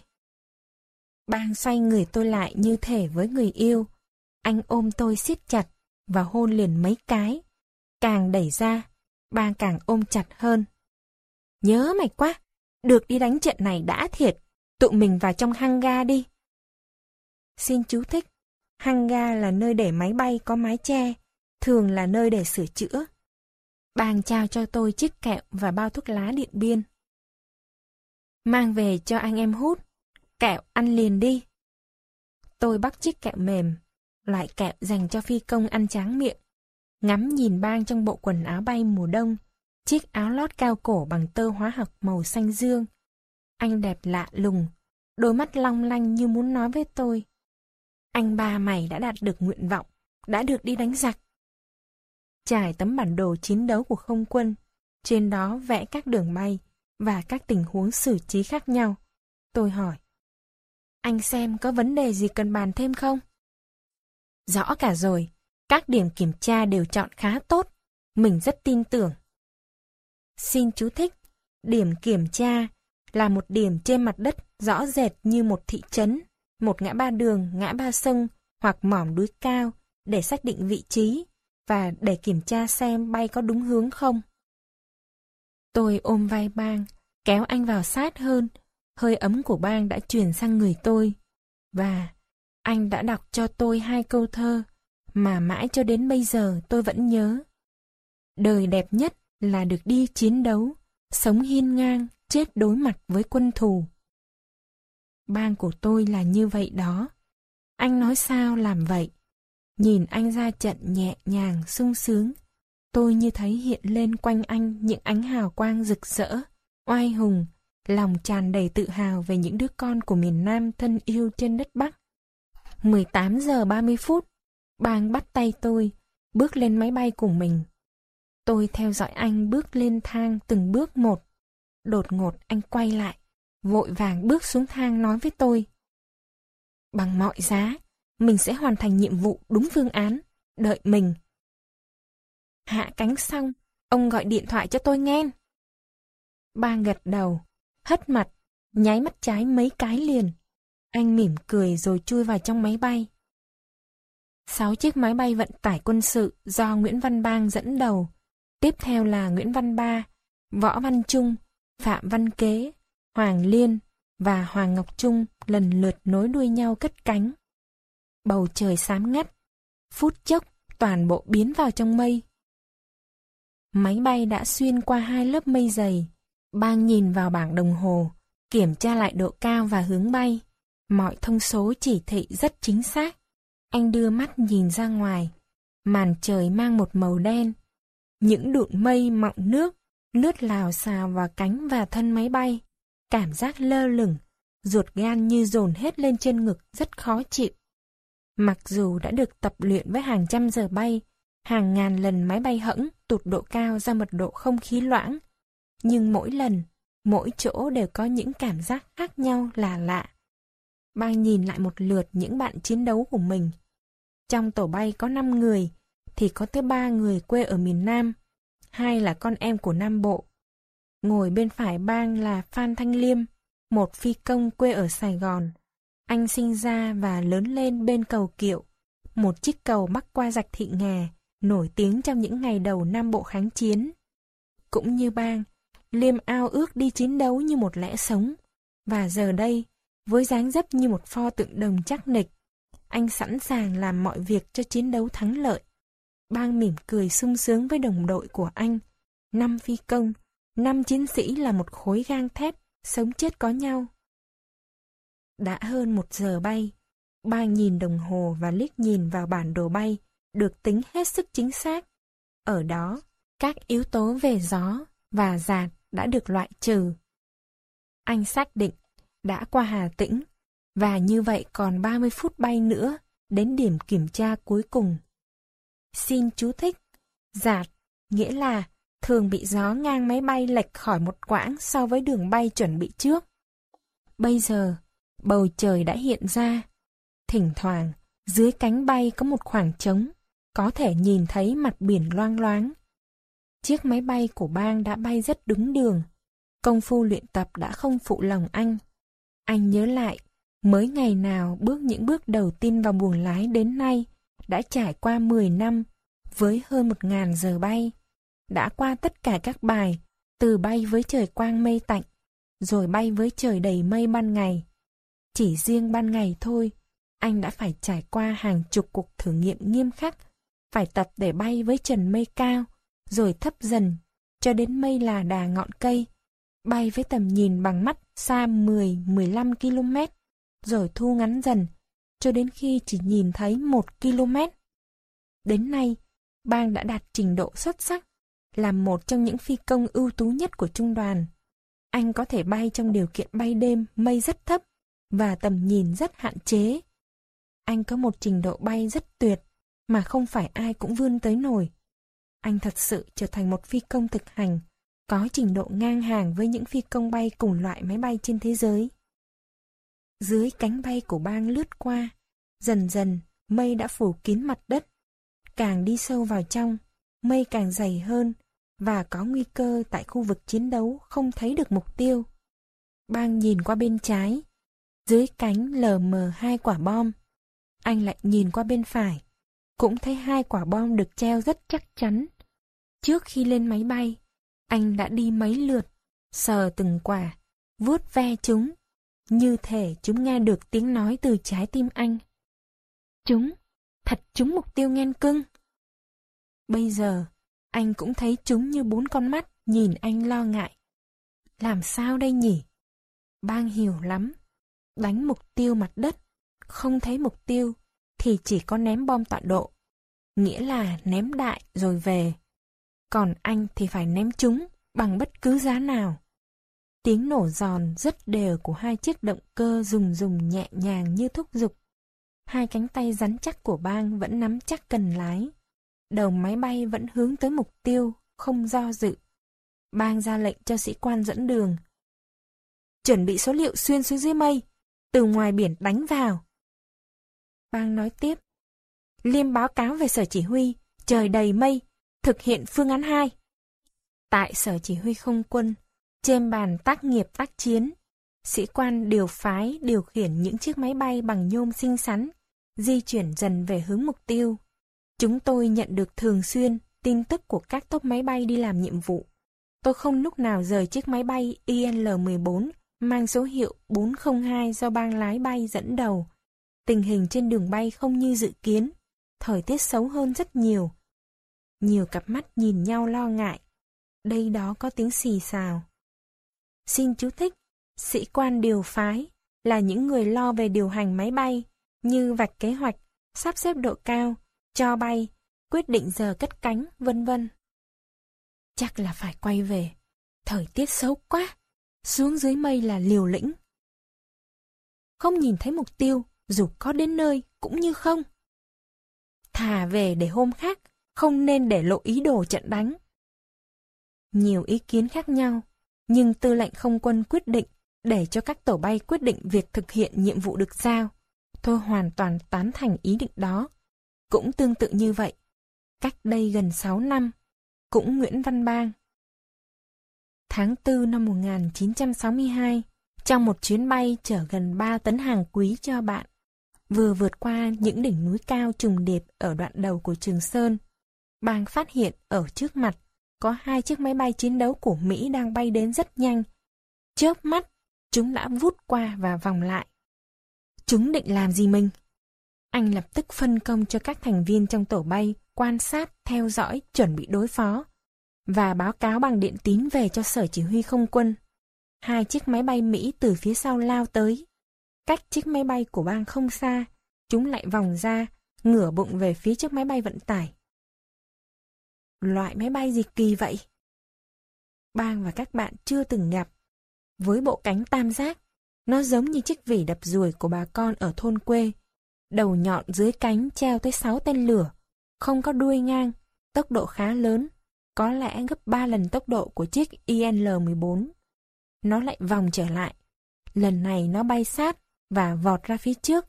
Bang xoay người tôi lại như thể với người yêu. Anh ôm tôi siết chặt và hôn liền mấy cái. Càng đẩy ra, bang càng ôm chặt hơn. Nhớ mày quá, được đi đánh trận này đã thiệt, tụi mình vào trong hang ga đi. Xin chú thích, hang ga là nơi để máy bay có mái che, thường là nơi để sửa chữa. Bang trao cho tôi chiếc kẹo và bao thuốc lá điện biên. Mang về cho anh em hút. Kẹo ăn liền đi. Tôi bắt chiếc kẹo mềm, loại kẹo dành cho phi công ăn tráng miệng. Ngắm nhìn bang trong bộ quần áo bay mùa đông, chiếc áo lót cao cổ bằng tơ hóa học màu xanh dương. Anh đẹp lạ lùng, đôi mắt long lanh như muốn nói với tôi. Anh ba mày đã đạt được nguyện vọng, đã được đi đánh giặc trải tấm bản đồ chiến đấu của không quân, trên đó vẽ các đường bay và các tình huống xử trí khác nhau. Tôi hỏi, anh xem có vấn đề gì cần bàn thêm không? Rõ cả rồi, các điểm kiểm tra đều chọn khá tốt, mình rất tin tưởng. Xin chú thích, điểm kiểm tra là một điểm trên mặt đất rõ rệt như một thị trấn, một ngã ba đường, ngã ba sông hoặc mỏm núi cao để xác định vị trí và để kiểm tra xem bay có đúng hướng không. Tôi ôm vai bang, kéo anh vào sát hơn, hơi ấm của bang đã truyền sang người tôi. Và anh đã đọc cho tôi hai câu thơ mà mãi cho đến bây giờ tôi vẫn nhớ. Đời đẹp nhất là được đi chiến đấu, sống hiên ngang, chết đối mặt với quân thù. Bang của tôi là như vậy đó. Anh nói sao làm vậy. Nhìn anh ra trận nhẹ nhàng, sung sướng, tôi như thấy hiện lên quanh anh những ánh hào quang rực rỡ, oai hùng, lòng tràn đầy tự hào về những đứa con của miền Nam thân yêu trên đất Bắc. 18 giờ 30 phút, bang bắt tay tôi, bước lên máy bay cùng mình. Tôi theo dõi anh bước lên thang từng bước một. Đột ngột anh quay lại, vội vàng bước xuống thang nói với tôi. Bằng mọi giá, mình sẽ hoàn thành nhiệm vụ đúng phương án, đợi mình. Hạ cánh xong, ông gọi điện thoại cho tôi nghe. Ba gật đầu, hất mặt, nháy mắt trái mấy cái liền. Anh mỉm cười rồi chui vào trong máy bay. Sáu chiếc máy bay vận tải quân sự do Nguyễn Văn Bang dẫn đầu. Tiếp theo là Nguyễn Văn Ba, Võ Văn Trung, Phạm Văn Kế, Hoàng Liên và Hoàng Ngọc Trung lần lượt nối đuôi nhau cất cánh. Bầu trời xám ngắt, phút chốc toàn bộ biến vào trong mây. Máy bay đã xuyên qua hai lớp mây dày, bang nhìn vào bảng đồng hồ, kiểm tra lại độ cao và hướng bay. Mọi thông số chỉ thị rất chính xác. Anh đưa mắt nhìn ra ngoài. Màn trời mang một màu đen. Những đụn mây mọng nước lướt lào xào vào cánh và thân máy bay. Cảm giác lơ lửng, ruột gan như dồn hết lên trên ngực rất khó chịu. Mặc dù đã được tập luyện với hàng trăm giờ bay, hàng ngàn lần máy bay hẫng tụt độ cao ra mật độ không khí loãng, nhưng mỗi lần, mỗi chỗ đều có những cảm giác khác nhau là lạ. Bang nhìn lại một lượt những bạn chiến đấu của mình. Trong tổ bay có 5 người, thì có tới 3 người quê ở miền Nam, hai là con em của Nam Bộ. Ngồi bên phải bang là Phan Thanh Liêm, một phi công quê ở Sài Gòn. Anh sinh ra và lớn lên bên cầu Kiệu, một chiếc cầu bắc qua rạch thị nghè, nổi tiếng trong những ngày đầu Nam Bộ kháng chiến. Cũng như bang, Liêm ao ước đi chiến đấu như một lẽ sống. Và giờ đây, với dáng dấp như một pho tượng đồng chắc nịch, anh sẵn sàng làm mọi việc cho chiến đấu thắng lợi. Bang mỉm cười sung sướng với đồng đội của anh. Năm phi công, năm chiến sĩ là một khối gang thép, sống chết có nhau. Đã hơn một giờ bay, bang nhìn đồng hồ và liếc nhìn vào bản đồ bay, được tính hết sức chính xác. Ở đó, các yếu tố về gió và giạt đã được loại trừ. Anh xác định đã qua Hà Tĩnh và như vậy còn 30 phút bay nữa đến điểm kiểm tra cuối cùng. Xin chú thích, giạt nghĩa là thường bị gió ngang máy bay lệch khỏi một quãng so với đường bay chuẩn bị trước. Bây giờ, bầu trời đã hiện ra. Thỉnh thoảng, dưới cánh bay có một khoảng trống, có thể nhìn thấy mặt biển loang loáng. Chiếc máy bay của bang đã bay rất đúng đường. Công phu luyện tập đã không phụ lòng anh. Anh nhớ lại, mới ngày nào bước những bước đầu tiên vào buồng lái đến nay, đã trải qua 10 năm, với hơn 1.000 giờ bay. Đã qua tất cả các bài, từ bay với trời quang mây tạnh, rồi bay với trời đầy mây ban ngày. Chỉ riêng ban ngày thôi, anh đã phải trải qua hàng chục cuộc thử nghiệm nghiêm khắc, phải tập để bay với trần mây cao, rồi thấp dần, cho đến mây là đà ngọn cây, bay với tầm nhìn bằng mắt xa 10-15 km, rồi thu ngắn dần, cho đến khi chỉ nhìn thấy 1 km. Đến nay, bang đã đạt trình độ xuất sắc, là một trong những phi công ưu tú nhất của trung đoàn. Anh có thể bay trong điều kiện bay đêm mây rất thấp và tầm nhìn rất hạn chế. Anh có một trình độ bay rất tuyệt mà không phải ai cũng vươn tới nổi. Anh thật sự trở thành một phi công thực hành, có trình độ ngang hàng với những phi công bay cùng loại máy bay trên thế giới. Dưới cánh bay của bang lướt qua, dần dần mây đã phủ kín mặt đất. Càng đi sâu vào trong, mây càng dày hơn và có nguy cơ tại khu vực chiến đấu không thấy được mục tiêu. Bang nhìn qua bên trái, dưới cánh lờ mờ hai quả bom. Anh lại nhìn qua bên phải, cũng thấy hai quả bom được treo rất chắc chắn. Trước khi lên máy bay, anh đã đi mấy lượt, sờ từng quả, vuốt ve chúng, như thể chúng nghe được tiếng nói từ trái tim anh. Chúng, thật chúng mục tiêu nghen cưng. Bây giờ, anh cũng thấy chúng như bốn con mắt nhìn anh lo ngại. Làm sao đây nhỉ? Bang hiểu lắm. Đánh mục tiêu mặt đất, không thấy mục tiêu thì chỉ có ném bom tọa độ. Nghĩa là ném đại rồi về. Còn anh thì phải ném chúng bằng bất cứ giá nào. Tiếng nổ giòn rất đều của hai chiếc động cơ rùng rùng nhẹ nhàng như thúc giục. Hai cánh tay rắn chắc của bang vẫn nắm chắc cần lái. Đầu máy bay vẫn hướng tới mục tiêu, không do dự. Bang ra lệnh cho sĩ quan dẫn đường. chuẩn bị số liệu xuyên xuống dưới mây, từ ngoài biển đánh vào. Bang nói tiếp. Liêm báo cáo về sở chỉ huy, trời đầy mây, thực hiện phương án 2. Tại sở chỉ huy không quân, trên bàn tác nghiệp tác chiến, sĩ quan điều phái điều khiển những chiếc máy bay bằng nhôm xinh xắn, di chuyển dần về hướng mục tiêu. Chúng tôi nhận được thường xuyên tin tức của các tốp máy bay đi làm nhiệm vụ. Tôi không lúc nào rời chiếc máy bay IL-14 mang số hiệu 402 do bang lái bay dẫn đầu. Tình hình trên đường bay không như dự kiến, thời tiết xấu hơn rất nhiều. Nhiều cặp mắt nhìn nhau lo ngại. Đây đó có tiếng xì xào. Xin chú thích, sĩ quan điều phái là những người lo về điều hành máy bay, như vạch kế hoạch, sắp xếp độ cao, cho bay, quyết định giờ cất cánh, vân vân. Chắc là phải quay về. Thời tiết xấu quá. Xuống dưới mây là liều lĩnh. Không nhìn thấy mục tiêu, dù có đến nơi cũng như không. Thả về để hôm khác, không nên để lộ ý đồ trận đánh. Nhiều ý kiến khác nhau, nhưng tư lệnh không quân quyết định để cho các tổ bay quyết định việc thực hiện nhiệm vụ được giao. Tôi hoàn toàn tán thành ý định đó. Cũng tương tự như vậy. Cách đây gần 6 năm, cũng Nguyễn Văn Bang. Tháng 4 năm 1962, trong một chuyến bay chở gần 3 tấn hàng quý cho bạn, vừa vượt qua những đỉnh núi cao trùng điệp ở đoạn đầu của Trường Sơn, Bang phát hiện ở trước mặt có hai chiếc máy bay chiến đấu của Mỹ đang bay đến rất nhanh. Chớp mắt, chúng đã vút qua và vòng lại. Chúng định làm gì mình? Anh lập tức phân công cho các thành viên trong tổ bay quan sát, theo dõi, chuẩn bị đối phó và báo cáo bằng điện tín về cho sở chỉ huy không quân. Hai chiếc máy bay Mỹ từ phía sau lao tới. Cách chiếc máy bay của bang không xa, chúng lại vòng ra, ngửa bụng về phía chiếc máy bay vận tải. Loại máy bay gì kỳ vậy? Bang và các bạn chưa từng gặp. Với bộ cánh tam giác, nó giống như chiếc vỉ đập ruồi của bà con ở thôn quê. Đầu nhọn dưới cánh treo tới 6 tên lửa, không có đuôi ngang, tốc độ khá lớn, có lẽ gấp 3 lần tốc độ của chiếc IL-14. Nó lại vòng trở lại. Lần này nó bay sát và vọt ra phía trước,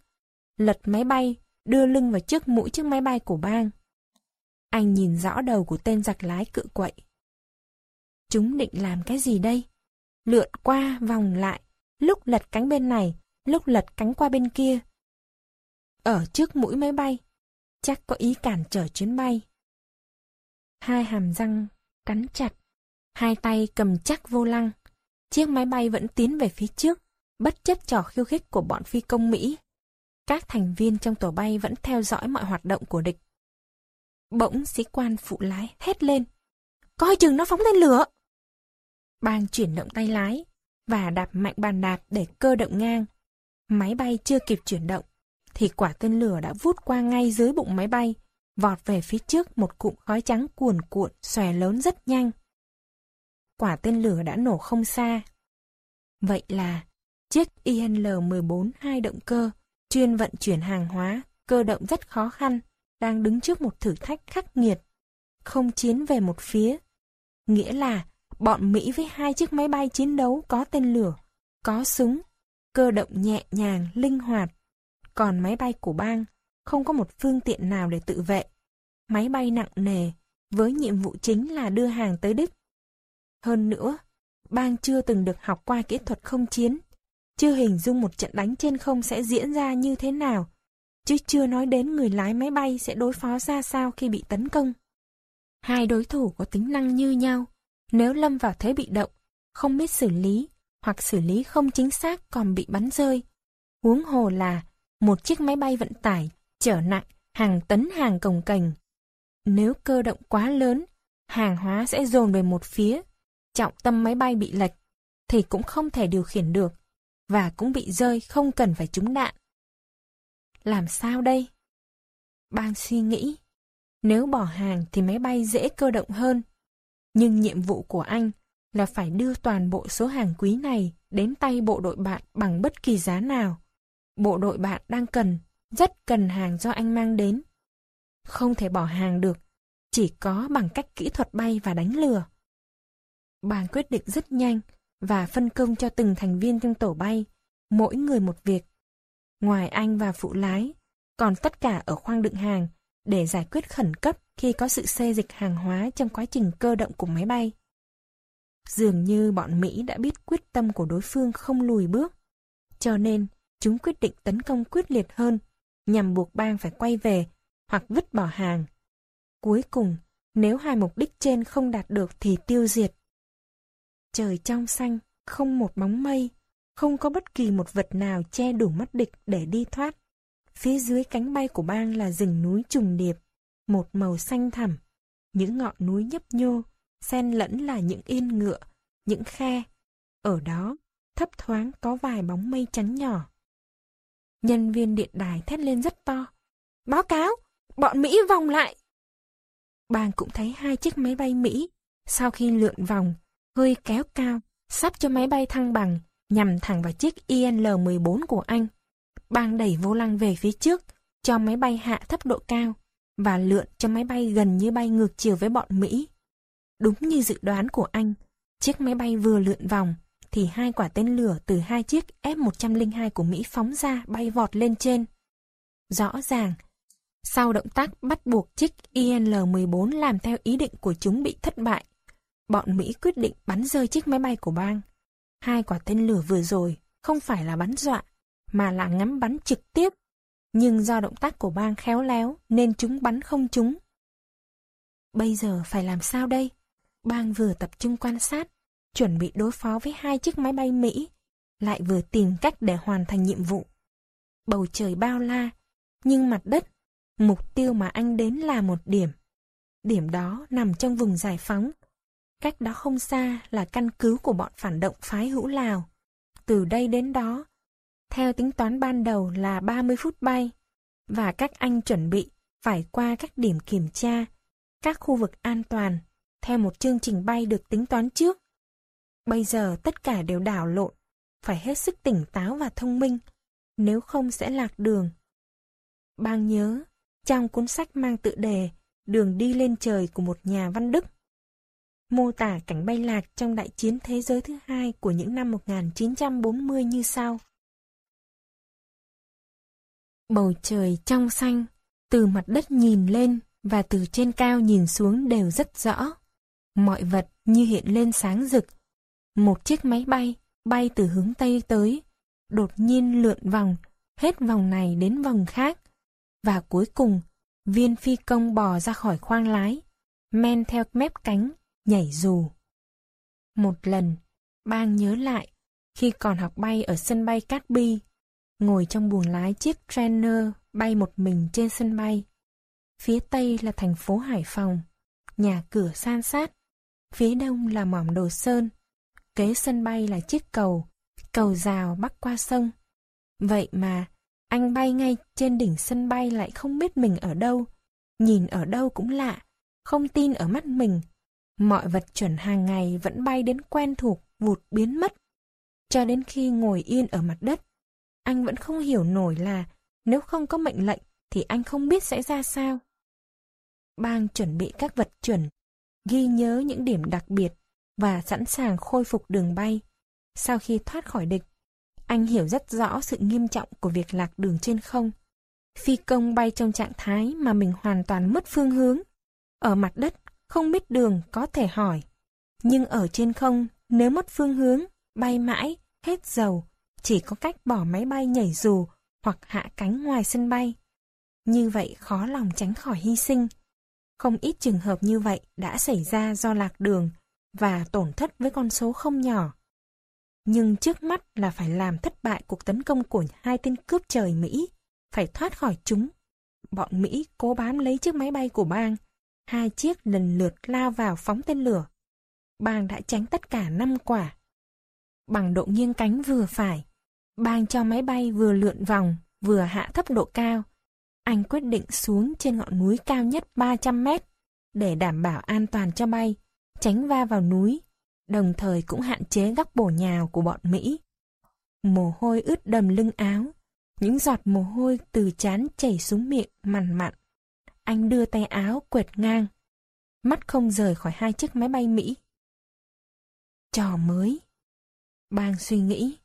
lật máy bay, đưa lưng vào trước mũi chiếc máy bay của bang. Anh nhìn rõ đầu của tên giặc lái cự quậy. Chúng định làm cái gì đây? Lượn qua, vòng lại, lúc lật cánh bên này, lúc lật cánh qua bên kia. Ở trước mũi máy bay, chắc có ý cản trở chuyến bay. Hai hàm răng cắn chặt, hai tay cầm chắc vô lăng. Chiếc máy bay vẫn tiến về phía trước, bất chấp trò khiêu khích của bọn phi công Mỹ. Các thành viên trong tổ bay vẫn theo dõi mọi hoạt động của địch. Bỗng sĩ quan phụ lái hét lên. Coi chừng nó phóng tên lửa! Bang chuyển động tay lái và đạp mạnh bàn đạp để cơ động ngang. Máy bay chưa kịp chuyển động, thì quả tên lửa đã vút qua ngay dưới bụng máy bay, vọt về phía trước một cụm khói trắng cuồn cuộn, xòe lớn rất nhanh. Quả tên lửa đã nổ không xa. Vậy là, chiếc IL-14 hai động cơ, chuyên vận chuyển hàng hóa, cơ động rất khó khăn, đang đứng trước một thử thách khắc nghiệt. Không chiến về một phía. Nghĩa là, bọn Mỹ với hai chiếc máy bay chiến đấu có tên lửa, có súng, cơ động nhẹ nhàng, linh hoạt, còn máy bay của bang không có một phương tiện nào để tự vệ. Máy bay nặng nề, với nhiệm vụ chính là đưa hàng tới đích. Hơn nữa, bang chưa từng được học qua kỹ thuật không chiến, chưa hình dung một trận đánh trên không sẽ diễn ra như thế nào, chứ chưa nói đến người lái máy bay sẽ đối phó ra sao khi bị tấn công. Hai đối thủ có tính năng như nhau, nếu lâm vào thế bị động, không biết xử lý, hoặc xử lý không chính xác còn bị bắn rơi. Huống hồ là một chiếc máy bay vận tải chở nặng hàng tấn hàng cồng cành. Nếu cơ động quá lớn, hàng hóa sẽ dồn về một phía, trọng tâm máy bay bị lệch, thì cũng không thể điều khiển được, và cũng bị rơi không cần phải trúng đạn. Làm sao đây? Bang suy nghĩ, nếu bỏ hàng thì máy bay dễ cơ động hơn, nhưng nhiệm vụ của anh là phải đưa toàn bộ số hàng quý này đến tay bộ đội bạn bằng bất kỳ giá nào bộ đội bạn đang cần, rất cần hàng do anh mang đến. Không thể bỏ hàng được, chỉ có bằng cách kỹ thuật bay và đánh lừa. Bàng quyết định rất nhanh, và phân công cho từng thành viên trong tổ bay, mỗi người một việc. Ngoài anh và phụ lái, còn tất cả ở khoang đựng hàng để giải quyết khẩn cấp khi có sự xê dịch hàng hóa trong quá trình cơ động của máy bay. Dường như bọn Mỹ đã biết quyết tâm của đối phương không lùi bước, cho nên chúng quyết định tấn công quyết liệt hơn nhằm buộc bang phải quay về hoặc vứt bỏ hàng. Cuối cùng, nếu hai mục đích trên không đạt được thì tiêu diệt. Trời trong xanh, không một bóng mây, không có bất kỳ một vật nào che đủ mắt địch để đi thoát. Phía dưới cánh bay của bang là rừng núi trùng điệp, một màu xanh thẳm, những ngọn núi nhấp nhô, xen lẫn là những yên ngựa, những khe. Ở đó, thấp thoáng có vài bóng mây trắng nhỏ. Nhân viên điện đài thét lên rất to. Báo cáo, bọn Mỹ vòng lại. Bang cũng thấy hai chiếc máy bay Mỹ, sau khi lượn vòng, hơi kéo cao, sắp cho máy bay thăng bằng, nhằm thẳng vào chiếc IL-14 của anh. Bang đẩy vô lăng về phía trước, cho máy bay hạ thấp độ cao, và lượn cho máy bay gần như bay ngược chiều với bọn Mỹ. Đúng như dự đoán của anh, chiếc máy bay vừa lượn vòng, thì hai quả tên lửa từ hai chiếc F-102 của Mỹ phóng ra bay vọt lên trên. Rõ ràng, sau động tác bắt buộc chiếc IL-14 làm theo ý định của chúng bị thất bại, bọn Mỹ quyết định bắn rơi chiếc máy bay của bang. Hai quả tên lửa vừa rồi không phải là bắn dọa, mà là ngắm bắn trực tiếp. Nhưng do động tác của bang khéo léo nên chúng bắn không trúng. Bây giờ phải làm sao đây? Bang vừa tập trung quan sát, chuẩn bị đối phó với hai chiếc máy bay Mỹ, lại vừa tìm cách để hoàn thành nhiệm vụ. Bầu trời bao la, nhưng mặt đất, mục tiêu mà anh đến là một điểm. Điểm đó nằm trong vùng giải phóng. Cách đó không xa là căn cứ của bọn phản động phái hữu Lào. Từ đây đến đó, theo tính toán ban đầu là 30 phút bay, và các anh chuẩn bị phải qua các điểm kiểm tra, các khu vực an toàn, theo một chương trình bay được tính toán trước. Bây giờ tất cả đều đảo lộn, phải hết sức tỉnh táo và thông minh, nếu không sẽ lạc đường. Bang nhớ, trong cuốn sách mang tự đề Đường đi lên trời của một nhà văn Đức, mô tả cảnh bay lạc trong đại chiến thế giới thứ hai của những năm 1940 như sau. Bầu trời trong xanh, từ mặt đất nhìn lên và từ trên cao nhìn xuống đều rất rõ. Mọi vật như hiện lên sáng rực, một chiếc máy bay bay từ hướng Tây tới, đột nhiên lượn vòng, hết vòng này đến vòng khác. Và cuối cùng, viên phi công bò ra khỏi khoang lái, men theo mép cánh, nhảy dù. Một lần, bang nhớ lại, khi còn học bay ở sân bay Cát Bi, ngồi trong buồng lái chiếc trainer bay một mình trên sân bay. Phía Tây là thành phố Hải Phòng, nhà cửa san sát, phía Đông là mỏm đồ sơn, Kế sân bay là chiếc cầu, cầu rào bắc qua sông. Vậy mà, anh bay ngay trên đỉnh sân bay lại không biết mình ở đâu. Nhìn ở đâu cũng lạ, không tin ở mắt mình. Mọi vật chuẩn hàng ngày vẫn bay đến quen thuộc, vụt biến mất. Cho đến khi ngồi yên ở mặt đất, anh vẫn không hiểu nổi là nếu không có mệnh lệnh thì anh không biết sẽ ra sao. Bang chuẩn bị các vật chuẩn, ghi nhớ những điểm đặc biệt và sẵn sàng khôi phục đường bay. Sau khi thoát khỏi địch, anh hiểu rất rõ sự nghiêm trọng của việc lạc đường trên không. Phi công bay trong trạng thái mà mình hoàn toàn mất phương hướng. Ở mặt đất, không biết đường có thể hỏi. Nhưng ở trên không, nếu mất phương hướng, bay mãi, hết dầu, chỉ có cách bỏ máy bay nhảy dù hoặc hạ cánh ngoài sân bay. Như vậy khó lòng tránh khỏi hy sinh. Không ít trường hợp như vậy đã xảy ra do lạc đường và tổn thất với con số không nhỏ. Nhưng trước mắt là phải làm thất bại cuộc tấn công của hai tên cướp trời Mỹ, phải thoát khỏi chúng. Bọn Mỹ cố bám lấy chiếc máy bay của bang, hai chiếc lần lượt lao vào phóng tên lửa. Bang đã tránh tất cả năm quả. Bằng độ nghiêng cánh vừa phải, bang cho máy bay vừa lượn vòng, vừa hạ thấp độ cao. Anh quyết định xuống trên ngọn núi cao nhất 300 mét để đảm bảo an toàn cho bay tránh va vào núi, đồng thời cũng hạn chế góc bổ nhào của bọn Mỹ. Mồ hôi ướt đầm lưng áo, những giọt mồ hôi từ chán chảy xuống miệng mằn mặn. Anh đưa tay áo quệt ngang, mắt không rời khỏi hai chiếc máy bay Mỹ. Trò mới, Bang suy nghĩ.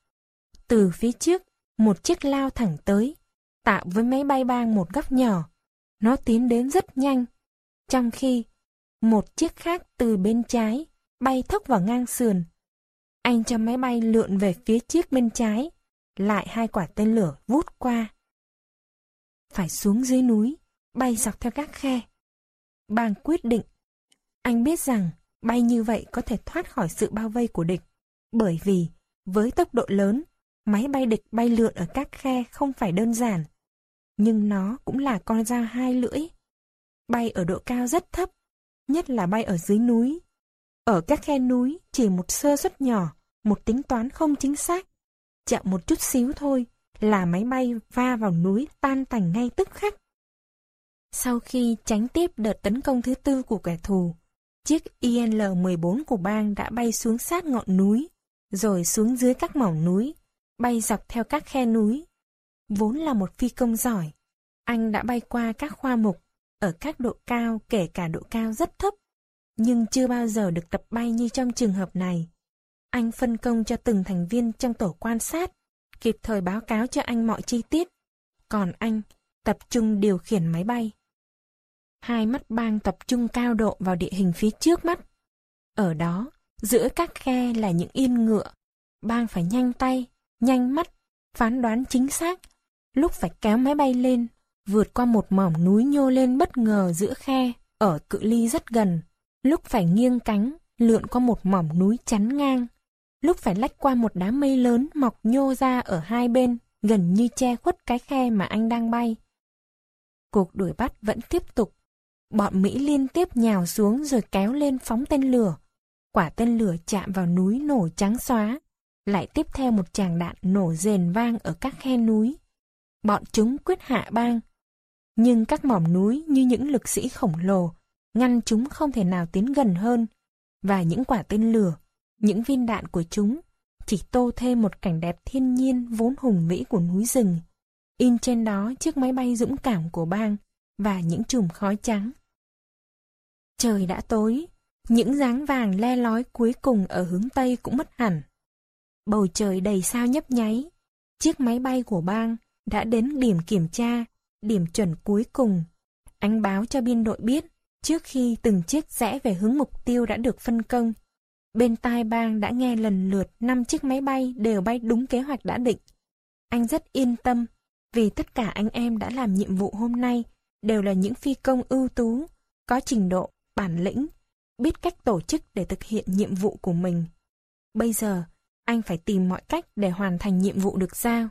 Từ phía trước, một chiếc lao thẳng tới, tạo với máy bay bang một góc nhỏ. Nó tiến đến rất nhanh, trong khi một chiếc khác từ bên trái bay thốc vào ngang sườn. Anh cho máy bay lượn về phía chiếc bên trái, lại hai quả tên lửa vút qua. Phải xuống dưới núi, bay dọc theo các khe. Bang quyết định. Anh biết rằng bay như vậy có thể thoát khỏi sự bao vây của địch, bởi vì với tốc độ lớn, máy bay địch bay lượn ở các khe không phải đơn giản. Nhưng nó cũng là con dao hai lưỡi. Bay ở độ cao rất thấp, nhất là bay ở dưới núi. Ở các khe núi chỉ một sơ suất nhỏ, một tính toán không chính xác. Chậm một chút xíu thôi là máy bay va vào núi tan tành ngay tức khắc. Sau khi tránh tiếp đợt tấn công thứ tư của kẻ thù, chiếc IL-14 của bang đã bay xuống sát ngọn núi, rồi xuống dưới các mỏm núi, bay dọc theo các khe núi. Vốn là một phi công giỏi, anh đã bay qua các khoa mục, ở các độ cao kể cả độ cao rất thấp, nhưng chưa bao giờ được tập bay như trong trường hợp này. Anh phân công cho từng thành viên trong tổ quan sát, kịp thời báo cáo cho anh mọi chi tiết. Còn anh, tập trung điều khiển máy bay. Hai mắt bang tập trung cao độ vào địa hình phía trước mắt. Ở đó, giữa các khe là những yên ngựa. Bang phải nhanh tay, nhanh mắt, phán đoán chính xác. Lúc phải kéo máy bay lên, vượt qua một mỏm núi nhô lên bất ngờ giữa khe, ở cự ly rất gần. Lúc phải nghiêng cánh, lượn qua một mỏm núi chắn ngang. Lúc phải lách qua một đám mây lớn mọc nhô ra ở hai bên, gần như che khuất cái khe mà anh đang bay. Cuộc đuổi bắt vẫn tiếp tục. Bọn Mỹ liên tiếp nhào xuống rồi kéo lên phóng tên lửa. Quả tên lửa chạm vào núi nổ trắng xóa. Lại tiếp theo một tràng đạn nổ rền vang ở các khe núi. Bọn chúng quyết hạ bang. Nhưng các mỏm núi như những lực sĩ khổng lồ, ngăn chúng không thể nào tiến gần hơn. Và những quả tên lửa, những viên đạn của chúng chỉ tô thêm một cảnh đẹp thiên nhiên vốn hùng vĩ của núi rừng. In trên đó chiếc máy bay dũng cảm của bang và những chùm khói trắng. Trời đã tối, những dáng vàng le lói cuối cùng ở hướng Tây cũng mất hẳn. Bầu trời đầy sao nhấp nháy. Chiếc máy bay của bang đã đến điểm kiểm tra, điểm chuẩn cuối cùng. Anh báo cho biên đội biết, trước khi từng chiếc rẽ về hướng mục tiêu đã được phân công. Bên tai bang đã nghe lần lượt năm chiếc máy bay đều bay đúng kế hoạch đã định. Anh rất yên tâm, vì tất cả anh em đã làm nhiệm vụ hôm nay đều là những phi công ưu tú, có trình độ, bản lĩnh, biết cách tổ chức để thực hiện nhiệm vụ của mình. Bây giờ, anh phải tìm mọi cách để hoàn thành nhiệm vụ được giao.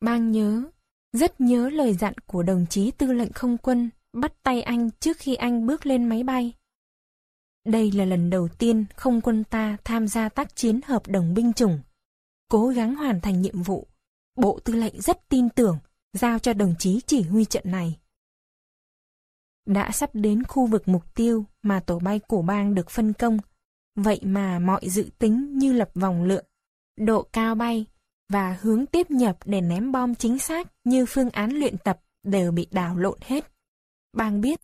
Bang nhớ, rất nhớ lời dặn của đồng chí tư lệnh không quân bắt tay anh trước khi anh bước lên máy bay. Đây là lần đầu tiên không quân ta tham gia tác chiến hợp đồng binh chủng. Cố gắng hoàn thành nhiệm vụ. Bộ tư lệnh rất tin tưởng, giao cho đồng chí chỉ huy trận này. Đã sắp đến khu vực mục tiêu mà tổ bay của bang được phân công. Vậy mà mọi dự tính như lập vòng lượng độ cao bay và hướng tiếp nhập để ném bom chính xác như phương án luyện tập đều bị đảo lộn hết. Bang biết,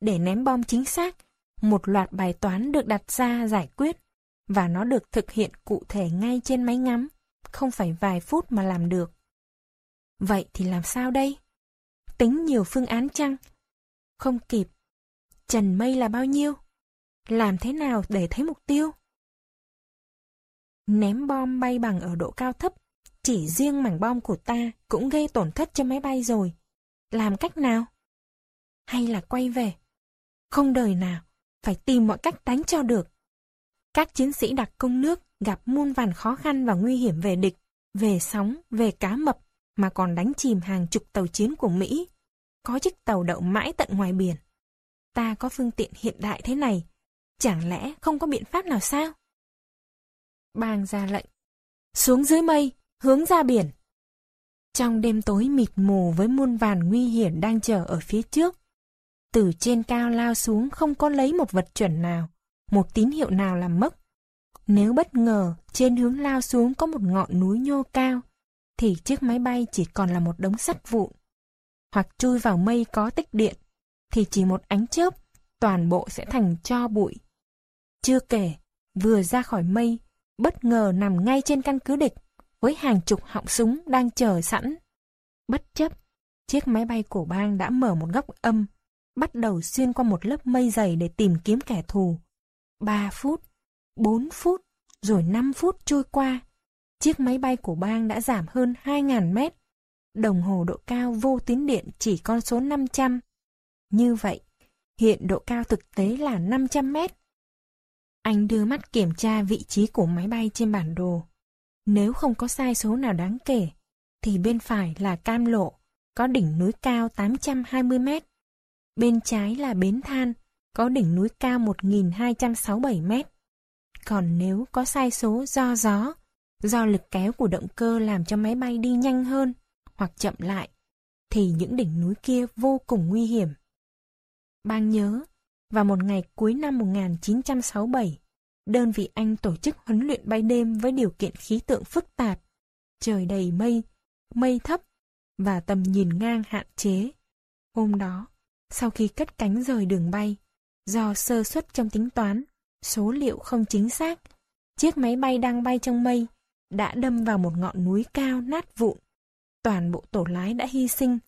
để ném bom chính xác, một loạt bài toán được đặt ra giải quyết và nó được thực hiện cụ thể ngay trên máy ngắm, không phải vài phút mà làm được. Vậy thì làm sao đây? Tính nhiều phương án chăng? Không kịp. Trần mây là bao nhiêu? Làm thế nào để thấy mục tiêu? Ném bom bay bằng ở độ cao thấp, chỉ riêng mảnh bom của ta cũng gây tổn thất cho máy bay rồi. Làm cách nào? Hay là quay về? Không đời nào, phải tìm mọi cách đánh cho được. Các chiến sĩ đặc công nước gặp muôn vàn khó khăn và nguy hiểm về địch, về sóng, về cá mập, mà còn đánh chìm hàng chục tàu chiến của Mỹ. Có chiếc tàu đậu mãi tận ngoài biển. Ta có phương tiện hiện đại thế này, chẳng lẽ không có biện pháp nào sao? Bang ra lệnh. Xuống dưới mây, hướng ra biển. Trong đêm tối mịt mù với muôn vàn nguy hiểm đang chờ ở phía trước, từ trên cao lao xuống không có lấy một vật chuẩn nào, một tín hiệu nào làm mất. Nếu bất ngờ trên hướng lao xuống có một ngọn núi nhô cao, thì chiếc máy bay chỉ còn là một đống sắt vụn. Hoặc chui vào mây có tích điện, thì chỉ một ánh chớp, toàn bộ sẽ thành cho bụi. Chưa kể, vừa ra khỏi mây, bất ngờ nằm ngay trên căn cứ địch, với hàng chục họng súng đang chờ sẵn. Bất chấp, chiếc máy bay của bang đã mở một góc âm, bắt đầu xuyên qua một lớp mây dày để tìm kiếm kẻ thù. ba phút, bốn phút, rồi năm phút trôi qua. Chiếc máy bay của bang đã giảm hơn 2.000 mét. Đồng hồ độ cao vô tuyến điện chỉ con số 500. Như vậy, hiện độ cao thực tế là 500 mét. Anh đưa mắt kiểm tra vị trí của máy bay trên bản đồ. Nếu không có sai số nào đáng kể, thì bên phải là Cam Lộ, có đỉnh núi cao 820 mét. Bên trái là Bến Than, có đỉnh núi cao 1267 mét. Còn nếu có sai số do gió, do lực kéo của động cơ làm cho máy bay đi nhanh hơn hoặc chậm lại, thì những đỉnh núi kia vô cùng nguy hiểm. Bang nhớ, vào một ngày cuối năm 1967, đơn vị Anh tổ chức huấn luyện bay đêm với điều kiện khí tượng phức tạp, trời đầy mây, mây thấp và tầm nhìn ngang hạn chế. Hôm đó, sau khi cất cánh rời đường bay, do sơ suất trong tính toán, số liệu không chính xác, chiếc máy bay đang bay trong mây đã đâm vào một ngọn núi cao nát vụn. Toàn bộ tổ lái đã hy sinh.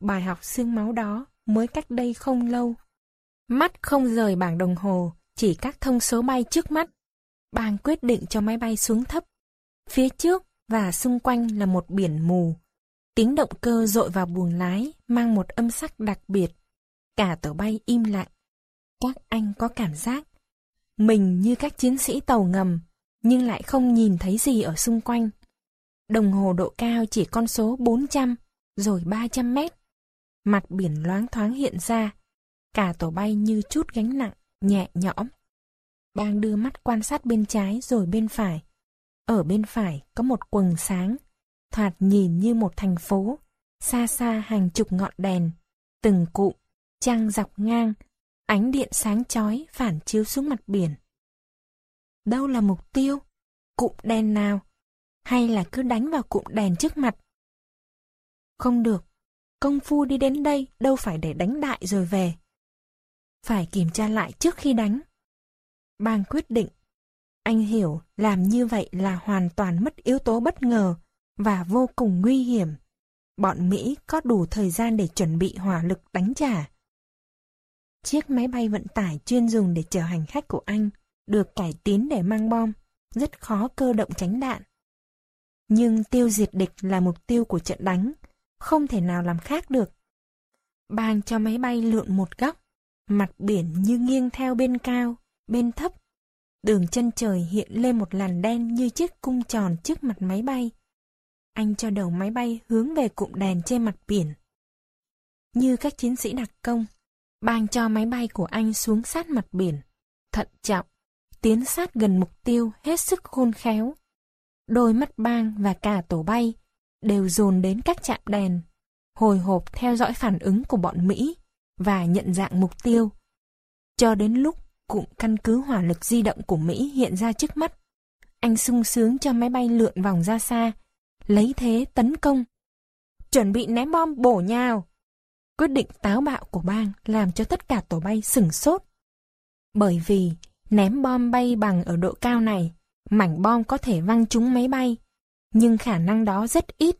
Bài học xương máu đó mới cách đây không lâu. Mắt không rời bảng đồng hồ, chỉ các thông số bay trước mắt. Bang quyết định cho máy bay xuống thấp. Phía trước và xung quanh là một biển mù. Tiếng động cơ dội vào buồng lái mang một âm sắc đặc biệt. Cả tổ bay im lặng. Các anh có cảm giác mình như các chiến sĩ tàu ngầm, nhưng lại không nhìn thấy gì ở xung quanh. Đồng hồ độ cao chỉ con số 400, rồi 300 mét. Mặt biển loáng thoáng hiện ra, cả tổ bay như chút gánh nặng, nhẹ nhõm. Bang đưa mắt quan sát bên trái rồi bên phải. Ở bên phải có một quần sáng, thoạt nhìn như một thành phố, xa xa hàng chục ngọn đèn, từng cụm, trăng dọc ngang, ánh điện sáng chói phản chiếu xuống mặt biển. Đâu là mục tiêu? Cụm đèn nào? Hay là cứ đánh vào cụm đèn trước mặt? Không được, công phu đi đến đây đâu phải để đánh đại rồi về. Phải kiểm tra lại trước khi đánh. Bang quyết định. Anh hiểu làm như vậy là hoàn toàn mất yếu tố bất ngờ và vô cùng nguy hiểm. Bọn Mỹ có đủ thời gian để chuẩn bị hỏa lực đánh trả. Chiếc máy bay vận tải chuyên dùng để chở hành khách của anh được cải tiến để mang bom, rất khó cơ động tránh đạn. Nhưng tiêu diệt địch là mục tiêu của trận đánh, không thể nào làm khác được. Bang cho máy bay lượn một góc, mặt biển như nghiêng theo bên cao, bên thấp. Đường chân trời hiện lên một làn đen như chiếc cung tròn trước mặt máy bay. Anh cho đầu máy bay hướng về cụm đèn trên mặt biển. Như các chiến sĩ đặc công, bang cho máy bay của anh xuống sát mặt biển, thận trọng, tiến sát gần mục tiêu hết sức khôn khéo. Đôi mắt bang và cả tổ bay đều dồn đến các trạm đèn, hồi hộp theo dõi phản ứng của bọn Mỹ và nhận dạng mục tiêu. Cho đến lúc cụm căn cứ hỏa lực di động của Mỹ hiện ra trước mắt, anh sung sướng cho máy bay lượn vòng ra xa, lấy thế tấn công. Chuẩn bị ném bom bổ nhào. Quyết định táo bạo của bang làm cho tất cả tổ bay sửng sốt. Bởi vì ném bom bay bằng ở độ cao này, mảnh bom có thể văng trúng máy bay, nhưng khả năng đó rất ít,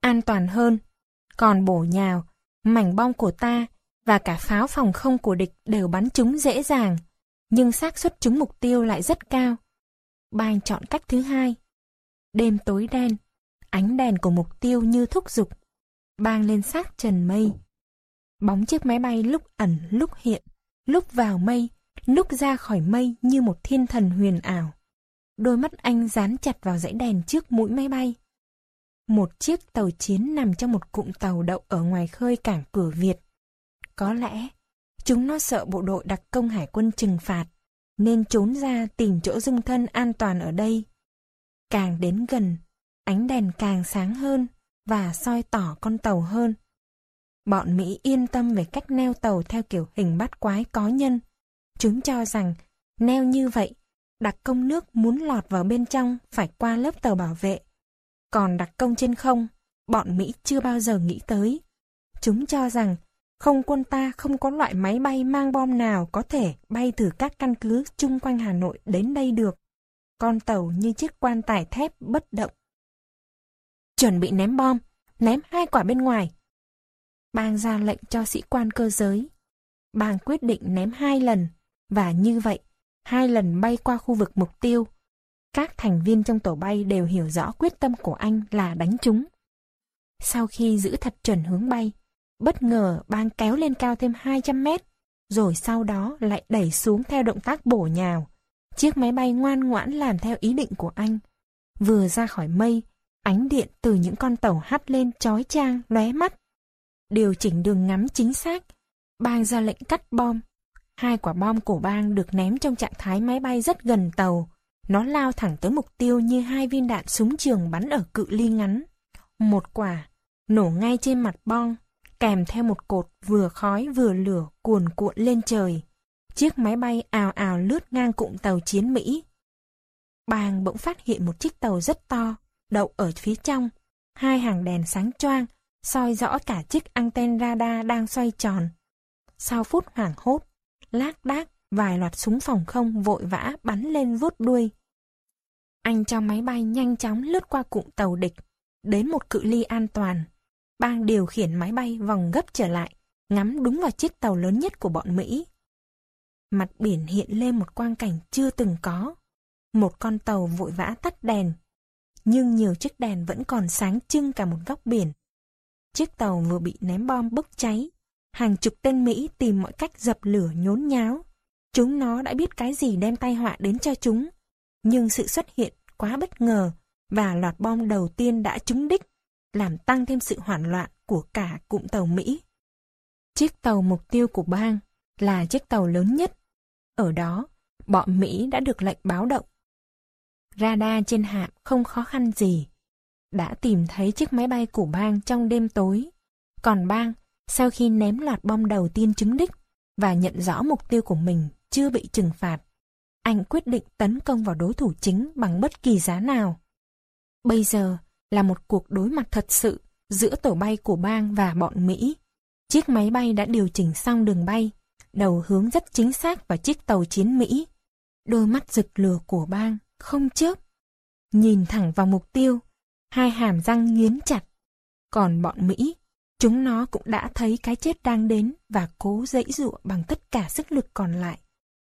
an toàn hơn. Còn bổ nhào, mảnh bom của ta và cả pháo phòng không của địch đều bắn trúng dễ dàng, nhưng xác suất trúng mục tiêu lại rất cao. Bang chọn cách thứ hai. Đêm tối đen, ánh đèn của mục tiêu như thúc giục. Bang lên sát trần mây. Bóng chiếc máy bay lúc ẩn lúc hiện, lúc vào mây, lúc ra khỏi mây như một thiên thần huyền ảo. Đôi mắt anh dán chặt vào dãy đèn trước mũi máy bay. Một chiếc tàu chiến nằm trong một cụm tàu đậu ở ngoài khơi cảng cửa Việt. Có lẽ, chúng nó sợ bộ đội đặc công hải quân trừng phạt, nên trốn ra tìm chỗ dung thân an toàn ở đây. Càng đến gần, ánh đèn càng sáng hơn và soi tỏ con tàu hơn. Bọn Mỹ yên tâm về cách neo tàu theo kiểu hình bắt quái có nhân. Chúng cho rằng, neo như vậy, đặc công nước muốn lọt vào bên trong phải qua lớp tàu bảo vệ. Còn đặc công trên không, bọn Mỹ chưa bao giờ nghĩ tới. Chúng cho rằng, không quân ta không có loại máy bay mang bom nào có thể bay từ các căn cứ chung quanh Hà Nội đến đây được. con tàu như chiếc quan tài thép bất động. Chuẩn bị ném bom, ném hai quả bên ngoài. Bang ra lệnh cho sĩ quan cơ giới. Bang quyết định ném hai lần, và như vậy, hai lần bay qua khu vực mục tiêu. Các thành viên trong tổ bay đều hiểu rõ quyết tâm của anh là đánh chúng. Sau khi giữ thật chuẩn hướng bay, bất ngờ bang kéo lên cao thêm 200 mét, rồi sau đó lại đẩy xuống theo động tác bổ nhào. Chiếc máy bay ngoan ngoãn làm theo ý định của anh. Vừa ra khỏi mây, ánh điện từ những con tàu hắt lên chói chang, lóe mắt. Điều chỉnh đường ngắm chính xác, bang ra lệnh cắt bom. Hai quả bom của bang được ném trong trạng thái máy bay rất gần tàu. Nó lao thẳng tới mục tiêu như hai viên đạn súng trường bắn ở cự ly ngắn. Một quả, nổ ngay trên mặt bom, kèm theo một cột vừa khói vừa lửa cuồn cuộn lên trời. Chiếc máy bay ào ào lướt ngang cụm tàu chiến Mỹ. Bang bỗng phát hiện một chiếc tàu rất to, đậu ở phía trong. Hai hàng đèn sáng choang, soi rõ cả chiếc anten radar đang xoay tròn. Sau phút hoảng hốt, lác đác, vài loạt súng phòng không vội vã bắn lên vuốt đuôi. Anh cho máy bay nhanh chóng lướt qua cụm tàu địch, đến một cự ly an toàn. Bang điều khiển máy bay vòng gấp trở lại, ngắm đúng vào chiếc tàu lớn nhất của bọn Mỹ. Mặt biển hiện lên một quang cảnh chưa từng có. Một con tàu vội vã tắt đèn, nhưng nhiều chiếc đèn vẫn còn sáng trưng cả một góc biển. Chiếc tàu vừa bị ném bom bốc cháy, hàng chục tên Mỹ tìm mọi cách dập lửa nhốn nháo. Chúng nó đã biết cái gì đem tai họa đến cho chúng, nhưng sự xuất hiện quá bất ngờ và loạt bom đầu tiên đã trúng đích, làm tăng thêm sự hoảng loạn của cả cụm tàu Mỹ. Chiếc tàu mục tiêu của bang là chiếc tàu lớn nhất. Ở đó, bọn Mỹ đã được lệnh báo động. Radar trên hạm không khó khăn gì. Đã tìm thấy chiếc máy bay của bang trong đêm tối. Còn bang, sau khi ném loạt bom đầu tiên trúng đích và nhận rõ mục tiêu của mình chưa bị trừng phạt, anh quyết định tấn công vào đối thủ chính bằng bất kỳ giá nào. Bây giờ là một cuộc đối mặt thật sự giữa tổ bay của bang và bọn Mỹ. Chiếc máy bay đã điều chỉnh xong đường bay, đầu hướng rất chính xác vào chiếc tàu chiến Mỹ. Đôi mắt rực lửa của bang không chớp. Nhìn thẳng vào mục tiêu, hai hàm răng nghiến chặt. Còn bọn Mỹ, chúng nó cũng đã thấy cái chết đang đến và cố dãy dụa bằng tất cả sức lực còn lại.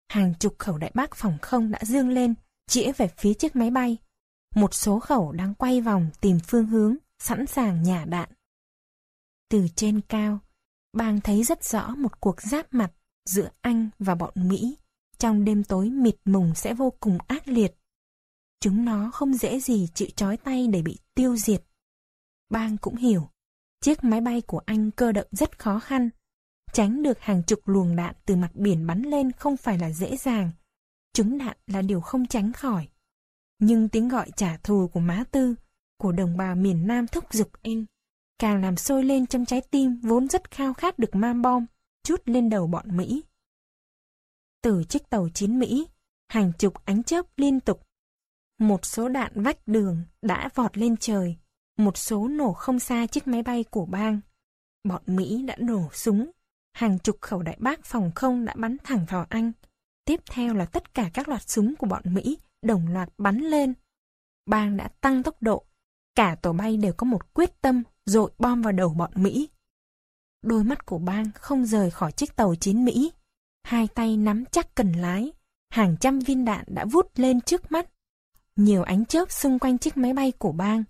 Hàng chục khẩu đại bác phòng không đã dương lên, chĩa về phía chiếc máy bay. Một số khẩu đang quay vòng tìm phương hướng, sẵn sàng nhả đạn. Từ trên cao, bang thấy rất rõ một cuộc giáp mặt giữa Anh và bọn Mỹ trong đêm tối mịt mùng sẽ vô cùng ác liệt. Chúng nó không dễ gì chịu trói tay để bị tiêu diệt. Bang cũng hiểu, chiếc máy bay của anh cơ động rất khó khăn. Tránh được hàng chục luồng đạn từ mặt biển bắn lên không phải là dễ dàng. Trúng đạn là điều không tránh khỏi. Nhưng tiếng gọi trả thù của má tư, của đồng bào miền Nam thúc giục anh, càng làm sôi lên trong trái tim vốn rất khao khát được ma bom, chút lên đầu bọn Mỹ. Từ chiếc tàu chiến Mỹ, hàng chục ánh chớp liên tục. Một số đạn vách đường đã vọt lên trời, một số nổ không xa chiếc máy bay của bang. Bọn Mỹ đã nổ súng, hàng chục khẩu đại bác phòng không đã bắn thẳng vào Anh. Tiếp theo là tất cả các loạt súng của bọn Mỹ đồng loạt bắn lên. Bang đã tăng tốc độ, cả tổ bay đều có một quyết tâm dội bom vào đầu bọn Mỹ. Đôi mắt của bang không rời khỏi chiếc tàu chiến Mỹ. Hai tay nắm chắc cần lái, hàng trăm viên đạn đã vút lên trước mắt. Nhiều ánh chớp xung quanh chiếc máy bay của bang.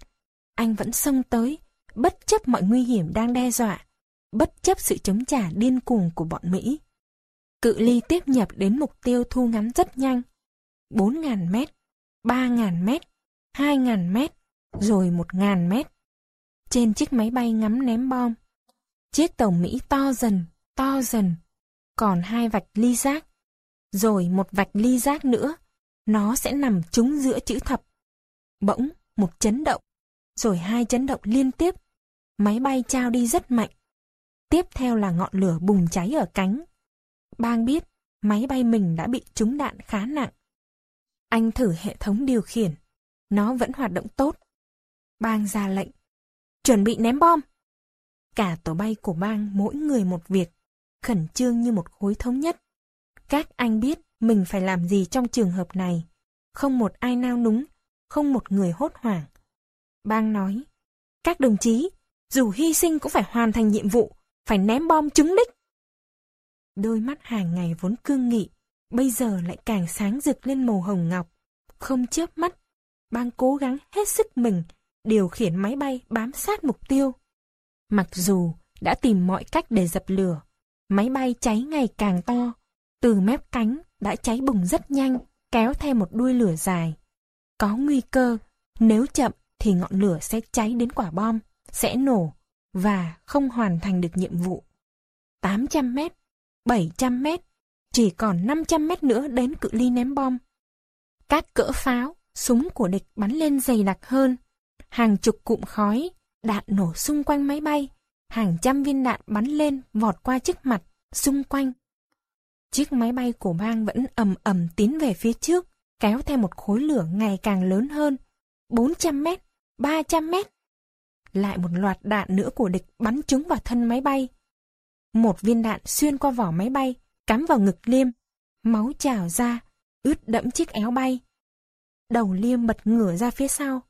Anh vẫn xông tới, bất chấp mọi nguy hiểm đang đe dọa, bất chấp sự chống trả điên cuồng của bọn Mỹ. Cự ly tiếp nhập đến mục tiêu thu ngắn rất nhanh. 4.000 mét, 3.000 mét, 2.000 mét, rồi 1.000 mét. Trên chiếc máy bay ngắm ném bom, chiếc tàu Mỹ to dần, to dần, còn hai vạch ly giác, rồi một vạch ly giác nữa, nó sẽ nằm trúng giữa chữ thập. Bỗng, một chấn động, rồi hai chấn động liên tiếp. Máy bay trao đi rất mạnh. Tiếp theo là ngọn lửa bùng cháy ở cánh. Bang biết, máy bay mình đã bị trúng đạn khá nặng. Anh thử hệ thống điều khiển. Nó vẫn hoạt động tốt. Bang ra lệnh. Chuẩn bị ném bom. Cả tổ bay của bang mỗi người một việc, khẩn trương như một khối thống nhất. Các anh biết mình phải làm gì trong trường hợp này. không một ai nao núng, không một người hốt hoảng. Bang nói, các đồng chí, dù hy sinh cũng phải hoàn thành nhiệm vụ, phải ném bom trúng đích. Đôi mắt hàng ngày vốn cương nghị, bây giờ lại càng sáng rực lên màu hồng ngọc. Không chớp mắt, bang cố gắng hết sức mình, điều khiển máy bay bám sát mục tiêu. Mặc dù đã tìm mọi cách để dập lửa, máy bay cháy ngày càng to, từ mép cánh đã cháy bùng rất nhanh, kéo theo một đuôi lửa dài. Có nguy cơ, nếu chậm thì ngọn lửa sẽ cháy đến quả bom, sẽ nổ và không hoàn thành được nhiệm vụ. 800 mét, 700 mét, chỉ còn 500 mét nữa đến cự ly ném bom. Các cỡ pháo, súng của địch bắn lên dày đặc hơn. Hàng chục cụm khói, đạn nổ xung quanh máy bay. Hàng trăm viên đạn bắn lên, vọt qua trước mặt, xung quanh. Chiếc máy bay của bang vẫn ầm ầm tiến về phía trước, kéo theo một khối lửa ngày càng lớn hơn. 400 mét, 300 mét. Lại một loạt đạn nữa của địch bắn trúng vào thân máy bay. Một viên đạn xuyên qua vỏ máy bay, cắm vào ngực Liêm. Máu trào ra, ướt đẫm chiếc éo bay. Đầu Liêm bật ngửa ra phía sau.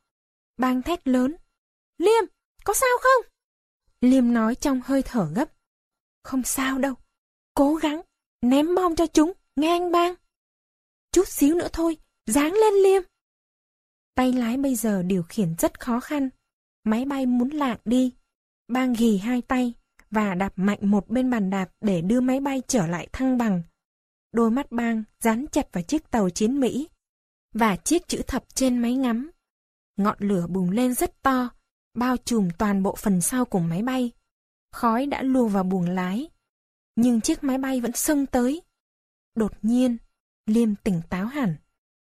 Bang thét lớn. Liêm, có sao không? Liêm nói trong hơi thở gấp. Không sao đâu, cố gắng, ném bom cho chúng, nghe anh bang. Chút xíu nữa thôi, dáng lên Liêm. Tay lái bây giờ điều khiển rất khó khăn. Máy bay muốn lạng đi. Bang ghì hai tay và đạp mạnh một bên bàn đạp để đưa máy bay trở lại thăng bằng. Đôi mắt bang dán chặt vào chiếc tàu chiến Mỹ và chiếc chữ thập trên máy ngắm. Ngọn lửa bùng lên rất to, bao trùm toàn bộ phần sau của máy bay. Khói đã lùa vào buồng lái, nhưng chiếc máy bay vẫn xông tới. Đột nhiên, Liêm tỉnh táo hẳn.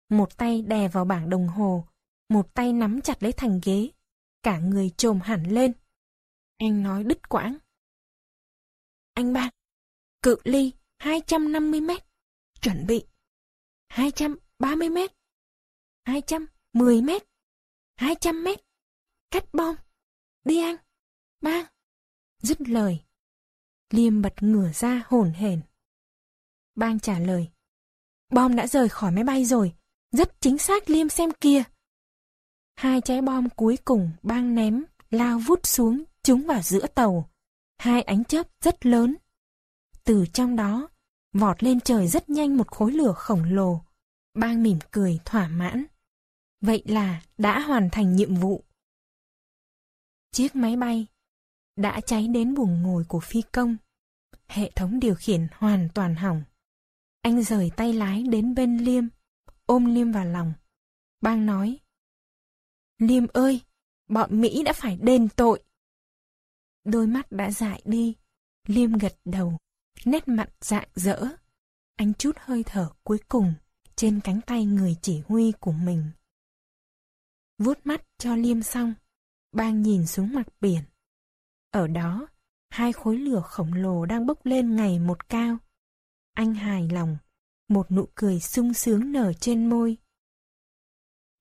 Một tay đè vào bảng đồng hồ, một tay nắm chặt lấy thành ghế. Cả người trồm hẳn lên. Anh nói đứt quãng. Anh ba, cự ly 250 mét, chuẩn bị. 230 mét, 210 mét, 200 mét, cắt bom, đi anh, ba. Dứt lời, Liêm bật ngửa ra hồn hển. Bang trả lời, bom đã rời khỏi máy bay rồi, rất chính xác Liêm xem kia. Hai trái bom cuối cùng bang ném, lao vút xuống, trúng vào giữa tàu. Hai ánh chớp rất lớn. Từ trong đó, vọt lên trời rất nhanh một khối lửa khổng lồ. Bang mỉm cười thỏa mãn. Vậy là đã hoàn thành nhiệm vụ. Chiếc máy bay đã cháy đến buồng ngồi của phi công. Hệ thống điều khiển hoàn toàn hỏng. Anh rời tay lái đến bên Liêm, ôm Liêm vào lòng. Bang nói, Liêm ơi, bọn Mỹ đã phải đền tội. Đôi mắt đã dại đi, Liêm gật đầu, nét mặt dạng dỡ. Anh chút hơi thở cuối cùng trên cánh tay người chỉ huy của mình. Vuốt mắt cho Liêm xong, bang nhìn xuống mặt biển. Ở đó, hai khối lửa khổng lồ đang bốc lên ngày một cao. Anh hài lòng, một nụ cười sung sướng nở trên môi.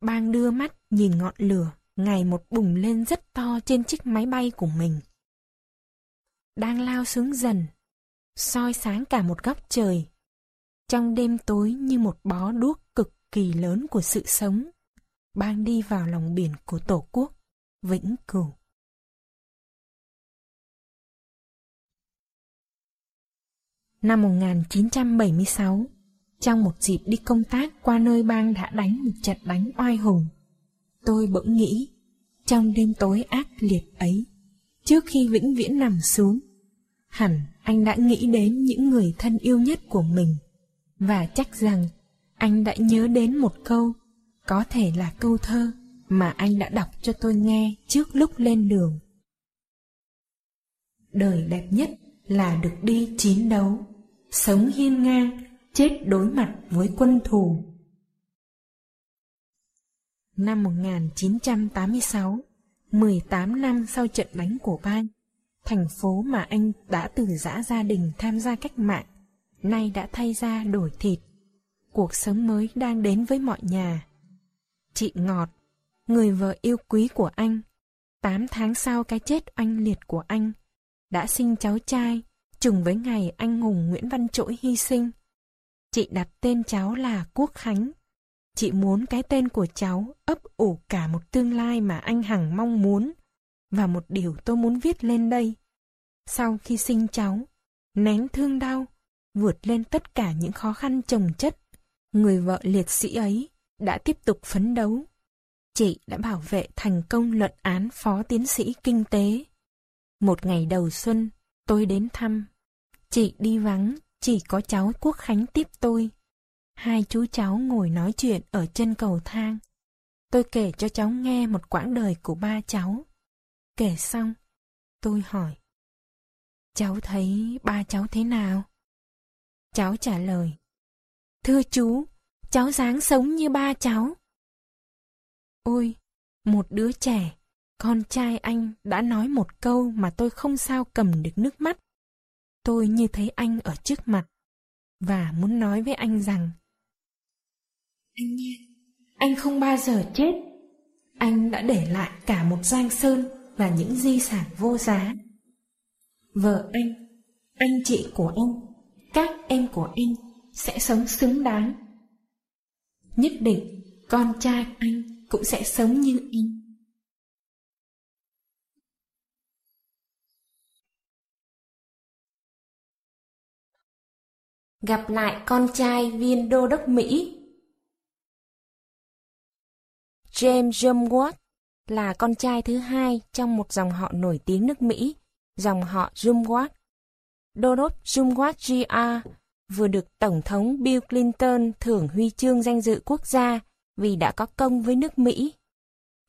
Bang đưa mắt nhìn ngọn lửa ngày một bùng lên rất to trên chiếc máy bay của mình. Đang lao xuống dần, soi sáng cả một góc trời. Trong đêm tối như một bó đuốc cực kỳ lớn của sự sống, bang đi vào lòng biển của Tổ quốc, vĩnh cửu. Năm 1976, trong một dịp đi công tác qua nơi bang đã đánh một trận đánh oai hùng, tôi bỗng nghĩ, trong đêm tối ác liệt ấy, trước khi vĩnh viễn nằm xuống, hẳn anh đã nghĩ đến những người thân yêu nhất của mình, và chắc rằng anh đã nhớ đến một câu, có thể là câu thơ mà anh đã đọc cho tôi nghe trước lúc lên đường. Đời đẹp nhất là được đi chiến đấu, sống hiên ngang, chết đối mặt với quân thù. Năm 1986, 18 năm sau trận đánh của Bang, thành phố mà anh đã từ giã gia đình tham gia cách mạng, nay đã thay ra đổi thịt. Cuộc sống mới đang đến với mọi nhà. Chị Ngọt, người vợ yêu quý của anh, 8 tháng sau cái chết oanh liệt của anh, đã sinh cháu trai, trùng với ngày anh hùng Nguyễn Văn Trỗi hy sinh. Chị đặt tên cháu là Quốc Khánh, Chị muốn cái tên của cháu ấp ủ cả một tương lai mà anh Hằng mong muốn. Và một điều tôi muốn viết lên đây. Sau khi sinh cháu, nén thương đau, vượt lên tất cả những khó khăn chồng chất, người vợ liệt sĩ ấy đã tiếp tục phấn đấu. Chị đã bảo vệ thành công luận án phó tiến sĩ kinh tế. Một ngày đầu xuân, tôi đến thăm. Chị đi vắng, chỉ có cháu Quốc Khánh tiếp tôi. Hai chú cháu ngồi nói chuyện ở chân cầu thang. Tôi kể cho cháu nghe một quãng đời của ba cháu. Kể xong, tôi hỏi. Cháu thấy ba cháu thế nào? Cháu trả lời. Thưa chú, cháu dáng sống như ba cháu. Ôi, một đứa trẻ, con trai anh đã nói một câu mà tôi không sao cầm được nước mắt. Tôi như thấy anh ở trước mặt, và muốn nói với anh rằng Anh nhiên anh không bao giờ chết. Anh đã để lại cả một giang sơn và những di sản vô giá. Vợ anh, anh chị của anh, các em của anh sẽ sống xứng đáng. Nhất định con trai anh cũng sẽ sống như anh. Gặp lại con trai viên đô đốc Mỹ James Jumwatt là con trai thứ hai trong một dòng họ nổi tiếng nước Mỹ, dòng họ Jumwatt. Đô đốc Jumwatt Jr. vừa được Tổng thống Bill Clinton thưởng huy chương danh dự quốc gia vì đã có công với nước Mỹ.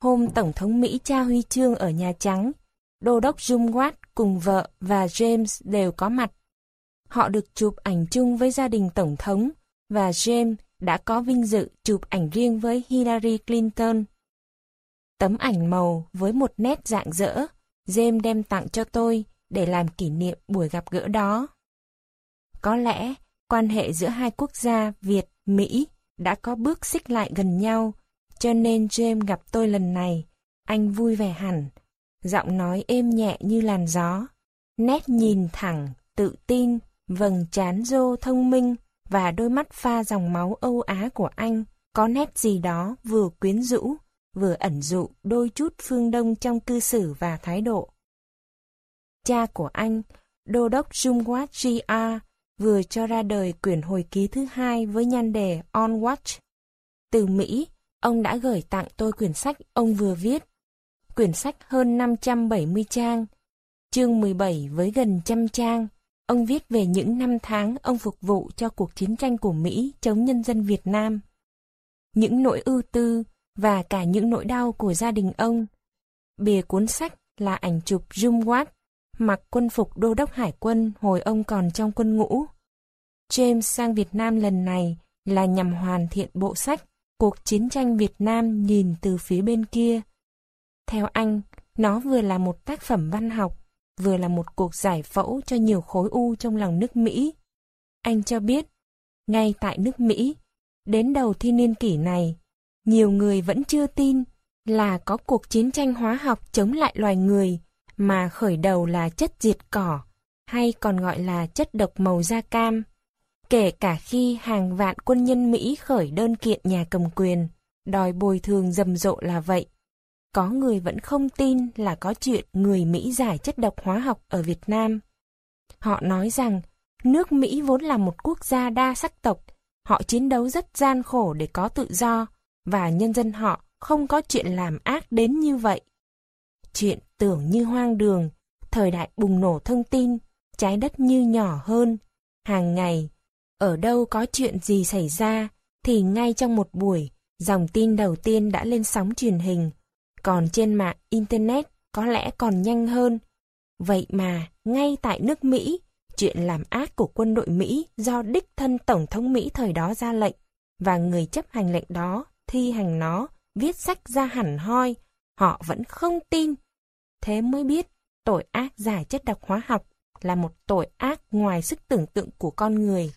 Hôm Tổng thống Mỹ trao huy chương ở Nhà Trắng, Đô đốc Jumwatt cùng vợ và James đều có mặt. Họ được chụp ảnh chung với gia đình Tổng thống và James đã có vinh dự chụp ảnh riêng với Hillary Clinton. Tấm ảnh màu với một nét dạng dỡ, James đem tặng cho tôi để làm kỷ niệm buổi gặp gỡ đó. Có lẽ quan hệ giữa hai quốc gia Việt, Mỹ đã có bước xích lại gần nhau, cho nên James gặp tôi lần này, anh vui vẻ hẳn, giọng nói êm nhẹ như làn gió, nét nhìn thẳng, tự tin, vầng trán rô thông minh và đôi mắt pha dòng máu Âu Á của anh có nét gì đó vừa quyến rũ, vừa ẩn dụ đôi chút phương Đông trong cư xử và thái độ. Cha của anh, Đô đốc Jungwat G.R. vừa cho ra đời quyển hồi ký thứ hai với nhan đề On Watch. Từ Mỹ, ông đã gửi tặng tôi quyển sách ông vừa viết. Quyển sách hơn 570 trang, chương 17 với gần trăm trang. Ông viết về những năm tháng ông phục vụ cho cuộc chiến tranh của Mỹ chống nhân dân Việt Nam. Những nỗi ưu tư và cả những nỗi đau của gia đình ông. Bìa cuốn sách là ảnh chụp Jung Watt, mặc quân phục đô đốc hải quân hồi ông còn trong quân ngũ. James sang Việt Nam lần này là nhằm hoàn thiện bộ sách Cuộc chiến tranh Việt Nam nhìn từ phía bên kia. Theo anh, nó vừa là một tác phẩm văn học, vừa là một cuộc giải phẫu cho nhiều khối u trong lòng nước Mỹ. Anh cho biết, ngay tại nước Mỹ, đến đầu thiên niên kỷ này, nhiều người vẫn chưa tin là có cuộc chiến tranh hóa học chống lại loài người mà khởi đầu là chất diệt cỏ, hay còn gọi là chất độc màu da cam. Kể cả khi hàng vạn quân nhân Mỹ khởi đơn kiện nhà cầm quyền, đòi bồi thường rầm rộ là vậy. Có người vẫn không tin là có chuyện người Mỹ giải chất độc hóa học ở Việt Nam. Họ nói rằng nước Mỹ vốn là một quốc gia đa sắc tộc, họ chiến đấu rất gian khổ để có tự do, và nhân dân họ không có chuyện làm ác đến như vậy. Chuyện tưởng như hoang đường, thời đại bùng nổ thông tin, trái đất như nhỏ hơn, hàng ngày, ở đâu có chuyện gì xảy ra, thì ngay trong một buổi, dòng tin đầu tiên đã lên sóng truyền hình, còn trên mạng Internet có lẽ còn nhanh hơn. Vậy mà, ngay tại nước Mỹ, chuyện làm ác của quân đội Mỹ do đích thân Tổng thống Mỹ thời đó ra lệnh, và người chấp hành lệnh đó thi hành nó, viết sách ra hẳn hoi, họ vẫn không tin. Thế mới biết tội ác giải chất độc hóa học là một tội ác ngoài sức tưởng tượng của con người.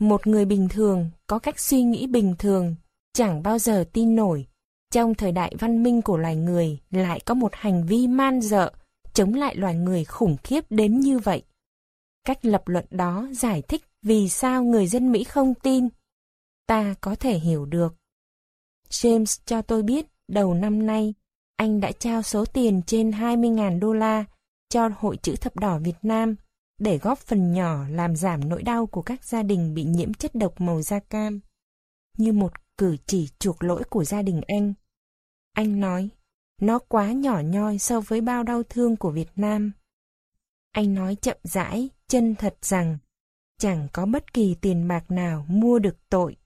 Một người bình thường có cách suy nghĩ bình thường, chẳng bao giờ tin nổi. Trong thời đại văn minh của loài người lại có một hành vi man dợ chống lại loài người khủng khiếp đến như vậy. Cách lập luận đó giải thích vì sao người dân Mỹ không tin ta có thể hiểu được. James cho tôi biết đầu năm nay, anh đã trao số tiền trên 20.000 đô la cho Hội chữ thập đỏ Việt Nam để góp phần nhỏ làm giảm nỗi đau của các gia đình bị nhiễm chất độc màu da cam. Như một cử chỉ chuộc lỗi của gia đình anh. Anh nói, nó quá nhỏ nhoi so với bao đau thương của Việt Nam. Anh nói chậm rãi, chân thật rằng, chẳng có bất kỳ tiền bạc nào mua được tội,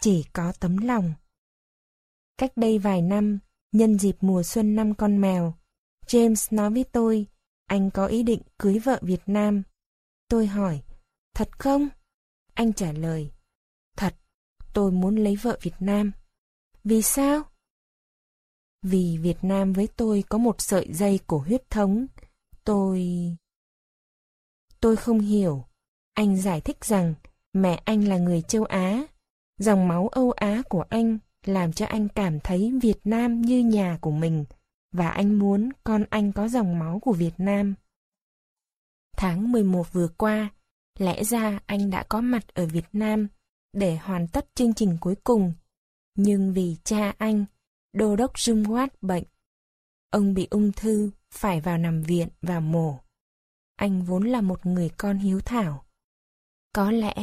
chỉ có tấm lòng. Cách đây vài năm, nhân dịp mùa xuân năm con mèo, James nói với tôi, anh có ý định cưới vợ Việt Nam. Tôi hỏi, thật không? Anh trả lời, thật, tôi muốn lấy vợ Việt Nam. Vì sao? Vì Việt Nam với tôi có một sợi dây cổ huyết thống. Tôi... Tôi không hiểu. Anh giải thích rằng mẹ anh là người châu Á. Dòng máu Âu Á của anh làm cho anh cảm thấy Việt Nam như nhà của mình và anh muốn con anh có dòng máu của Việt Nam. Tháng 11 vừa qua, lẽ ra anh đã có mặt ở Việt Nam để hoàn tất chương trình cuối cùng, nhưng vì cha anh, Đô đốc Jungwat bệnh, ông bị ung thư phải vào nằm viện và mổ. Anh vốn là một người con hiếu thảo. Có lẽ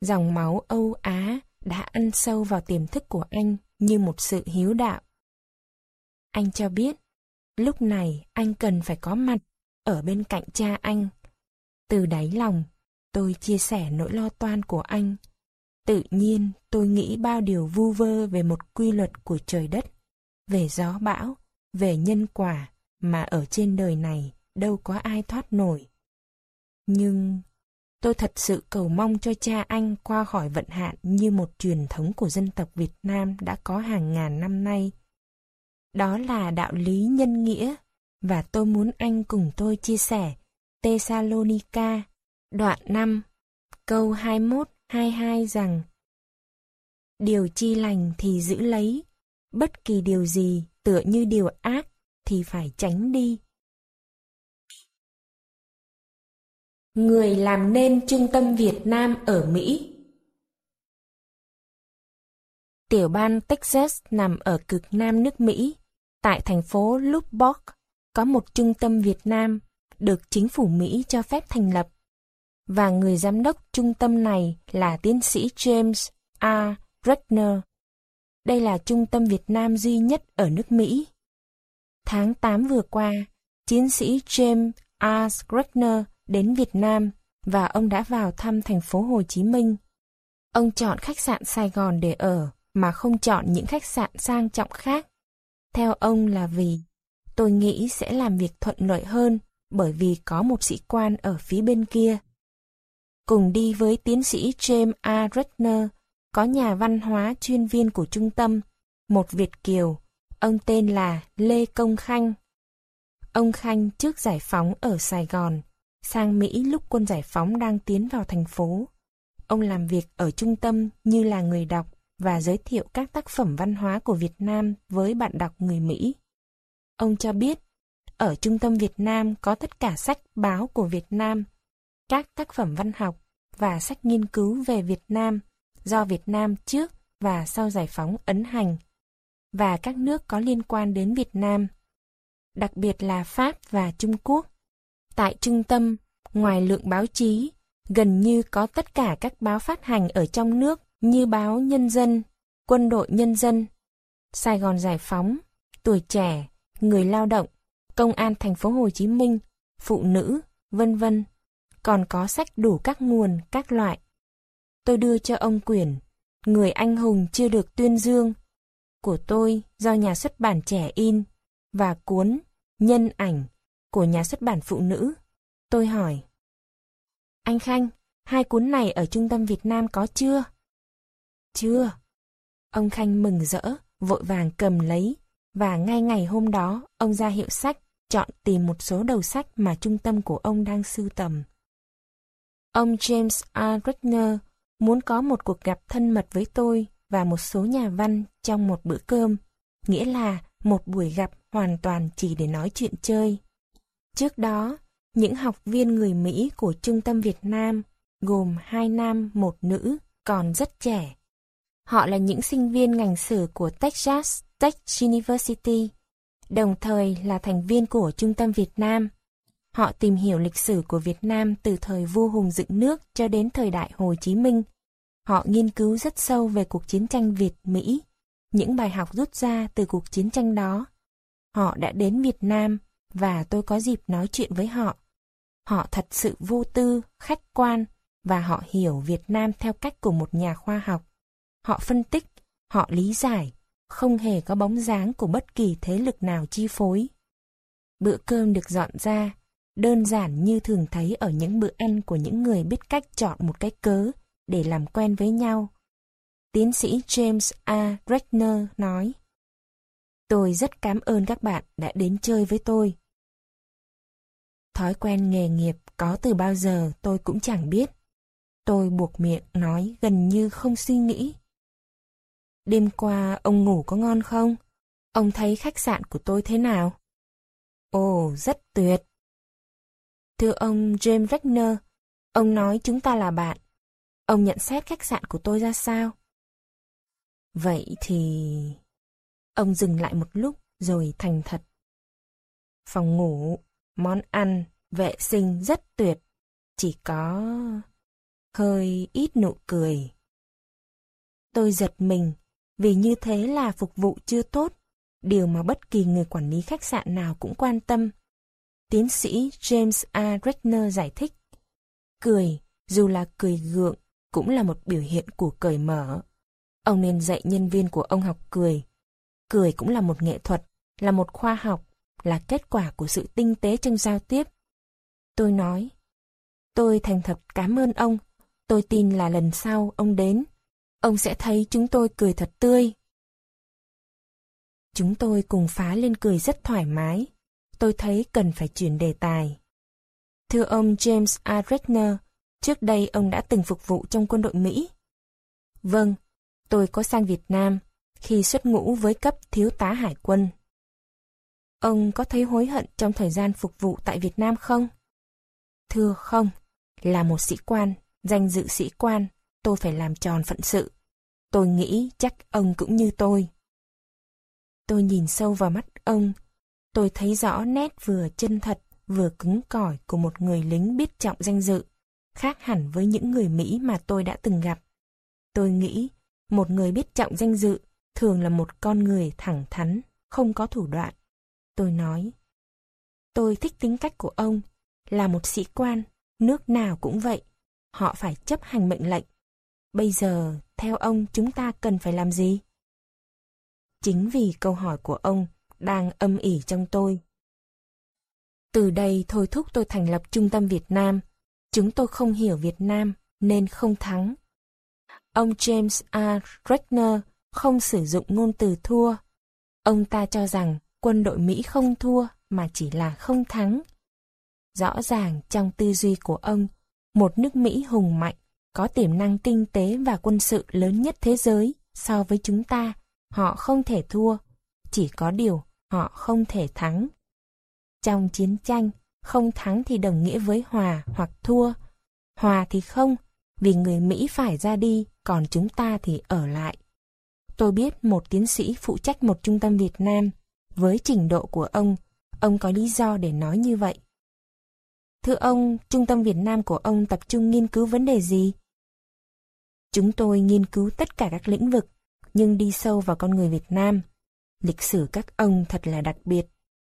dòng máu Âu Á đã ăn sâu vào tiềm thức của anh như một sự hiếu đạo. Anh cho biết, lúc này anh cần phải có mặt ở bên cạnh cha anh. Từ đáy lòng, tôi chia sẻ nỗi lo toan của anh. Tự nhiên tôi nghĩ bao điều vu vơ về một quy luật của trời đất, về gió bão, về nhân quả mà ở trên đời này đâu có ai thoát nổi. Nhưng tôi thật sự cầu mong cho cha anh qua khỏi vận hạn như một truyền thống của dân tộc Việt Nam đã có hàng ngàn năm nay. Đó là đạo lý nhân nghĩa, và tôi muốn anh cùng tôi chia sẻ Thessalonica, đoạn 5, câu 21-22 rằng Điều chi lành thì giữ lấy, bất kỳ điều gì tựa như điều ác thì phải tránh đi. Người làm nên Trung tâm Việt Nam ở Mỹ Tiểu bang Texas nằm ở cực nam nước Mỹ. Tại thành phố Lubbock có một trung tâm Việt Nam được chính phủ Mỹ cho phép thành lập. Và người giám đốc trung tâm này là tiến sĩ James A. Reckner. Đây là trung tâm Việt Nam duy nhất ở nước Mỹ. Tháng 8 vừa qua, chiến sĩ James A. Reckner đến Việt Nam và ông đã vào thăm thành phố Hồ Chí Minh. Ông chọn khách sạn Sài Gòn để ở mà không chọn những khách sạn sang trọng khác. Theo ông là vì tôi nghĩ sẽ làm việc thuận lợi hơn bởi vì có một sĩ quan ở phía bên kia. Cùng đi với tiến sĩ James A. Reckner, có nhà văn hóa chuyên viên của trung tâm, một Việt Kiều, ông tên là Lê Công Khanh. Ông Khanh trước giải phóng ở Sài Gòn, sang Mỹ lúc quân giải phóng đang tiến vào thành phố. Ông làm việc ở trung tâm như là người đọc và giới thiệu các tác phẩm văn hóa của Việt Nam với bạn đọc người Mỹ. Ông cho biết, ở Trung tâm Việt Nam có tất cả sách báo của Việt Nam, các tác phẩm văn học và sách nghiên cứu về Việt Nam do Việt Nam trước và sau giải phóng ấn hành và các nước có liên quan đến Việt Nam, đặc biệt là Pháp và Trung Quốc. Tại trung tâm, ngoài lượng báo chí, gần như có tất cả các báo phát hành ở trong nước như báo Nhân dân, Quân đội Nhân dân, Sài Gòn Giải phóng, Tuổi trẻ, Người lao động, Công an thành phố Hồ Chí Minh, Phụ nữ, vân vân. Còn có sách đủ các nguồn, các loại. Tôi đưa cho ông quyển Người anh hùng chưa được tuyên dương của tôi do nhà xuất bản trẻ in và cuốn Nhân ảnh của nhà xuất bản phụ nữ. Tôi hỏi Anh Khanh, hai cuốn này ở Trung tâm Việt Nam có chưa? Chưa. Ông Khanh mừng rỡ, vội vàng cầm lấy, và ngay ngày hôm đó, ông ra hiệu sách, chọn tìm một số đầu sách mà trung tâm của ông đang sưu tầm. Ông James R. Gretner muốn có một cuộc gặp thân mật với tôi và một số nhà văn trong một bữa cơm, nghĩa là một buổi gặp hoàn toàn chỉ để nói chuyện chơi. Trước đó, những học viên người Mỹ của Trung tâm Việt Nam, gồm hai nam một nữ, còn rất trẻ, Họ là những sinh viên ngành sử của Texas Tech University, đồng thời là thành viên của Trung tâm Việt Nam. Họ tìm hiểu lịch sử của Việt Nam từ thời vua Hùng dựng nước cho đến thời đại Hồ Chí Minh. Họ nghiên cứu rất sâu về cuộc chiến tranh Việt-Mỹ, những bài học rút ra từ cuộc chiến tranh đó. Họ đã đến Việt Nam và tôi có dịp nói chuyện với họ. Họ thật sự vô tư, khách quan và họ hiểu Việt Nam theo cách của một nhà khoa học. Họ phân tích, họ lý giải, không hề có bóng dáng của bất kỳ thế lực nào chi phối. Bữa cơm được dọn ra, đơn giản như thường thấy ở những bữa ăn của những người biết cách chọn một cái cớ để làm quen với nhau. Tiến sĩ James A. Reckner nói, Tôi rất cảm ơn các bạn đã đến chơi với tôi. Thói quen nghề nghiệp có từ bao giờ tôi cũng chẳng biết. Tôi buộc miệng nói gần như không suy nghĩ. Đêm qua ông ngủ có ngon không? Ông thấy khách sạn của tôi thế nào? Ồ, rất tuyệt. Thưa ông James Wagner, ông nói chúng ta là bạn. Ông nhận xét khách sạn của tôi ra sao? Vậy thì... Ông dừng lại một lúc rồi thành thật. Phòng ngủ, món ăn, vệ sinh rất tuyệt. Chỉ có... hơi ít nụ cười. Tôi giật mình, vì như thế là phục vụ chưa tốt, điều mà bất kỳ người quản lý khách sạn nào cũng quan tâm. Tiến sĩ James A. Redner giải thích. Cười, dù là cười gượng, cũng là một biểu hiện của cởi mở. Ông nên dạy nhân viên của ông học cười. Cười cũng là một nghệ thuật, là một khoa học, là kết quả của sự tinh tế trong giao tiếp. Tôi nói, tôi thành thật cảm ơn ông, tôi tin là lần sau ông đến, ông sẽ thấy chúng tôi cười thật tươi. Chúng tôi cùng phá lên cười rất thoải mái. Tôi thấy cần phải chuyển đề tài. Thưa ông James A. Redner, trước đây ông đã từng phục vụ trong quân đội Mỹ. Vâng, tôi có sang Việt Nam khi xuất ngũ với cấp thiếu tá hải quân. Ông có thấy hối hận trong thời gian phục vụ tại Việt Nam không? Thưa không, là một sĩ quan, danh dự sĩ quan, tôi phải làm tròn phận sự. Tôi nghĩ chắc ông cũng như tôi. Tôi nhìn sâu vào mắt ông, tôi thấy rõ nét vừa chân thật, vừa cứng cỏi của một người lính biết trọng danh dự, khác hẳn với những người Mỹ mà tôi đã từng gặp. Tôi nghĩ, một người biết trọng danh dự thường là một con người thẳng thắn, không có thủ đoạn. Tôi nói, tôi thích tính cách của ông, là một sĩ quan, nước nào cũng vậy, họ phải chấp hành mệnh lệnh. Bây giờ, theo ông chúng ta cần phải làm gì? Chính vì câu hỏi của ông đang âm ỉ trong tôi. Từ đây thôi thúc tôi thành lập Trung tâm Việt Nam. Chúng tôi không hiểu Việt Nam nên không thắng. Ông James A. Reckner không sử dụng ngôn từ thua. Ông ta cho rằng quân đội Mỹ không thua mà chỉ là không thắng. Rõ ràng trong tư duy của ông, một nước Mỹ hùng mạnh, có tiềm năng kinh tế và quân sự lớn nhất thế giới so với chúng ta, họ không thể thua, chỉ có điều họ không thể thắng. Trong chiến tranh, không thắng thì đồng nghĩa với hòa hoặc thua. Hòa thì không, vì người Mỹ phải ra đi, còn chúng ta thì ở lại. Tôi biết một tiến sĩ phụ trách một trung tâm Việt Nam. Với trình độ của ông, ông có lý do để nói như vậy. Thưa ông, trung tâm Việt Nam của ông tập trung nghiên cứu vấn đề gì? Chúng tôi nghiên cứu tất cả các lĩnh vực, nhưng đi sâu vào con người Việt Nam. Lịch sử các ông thật là đặc biệt.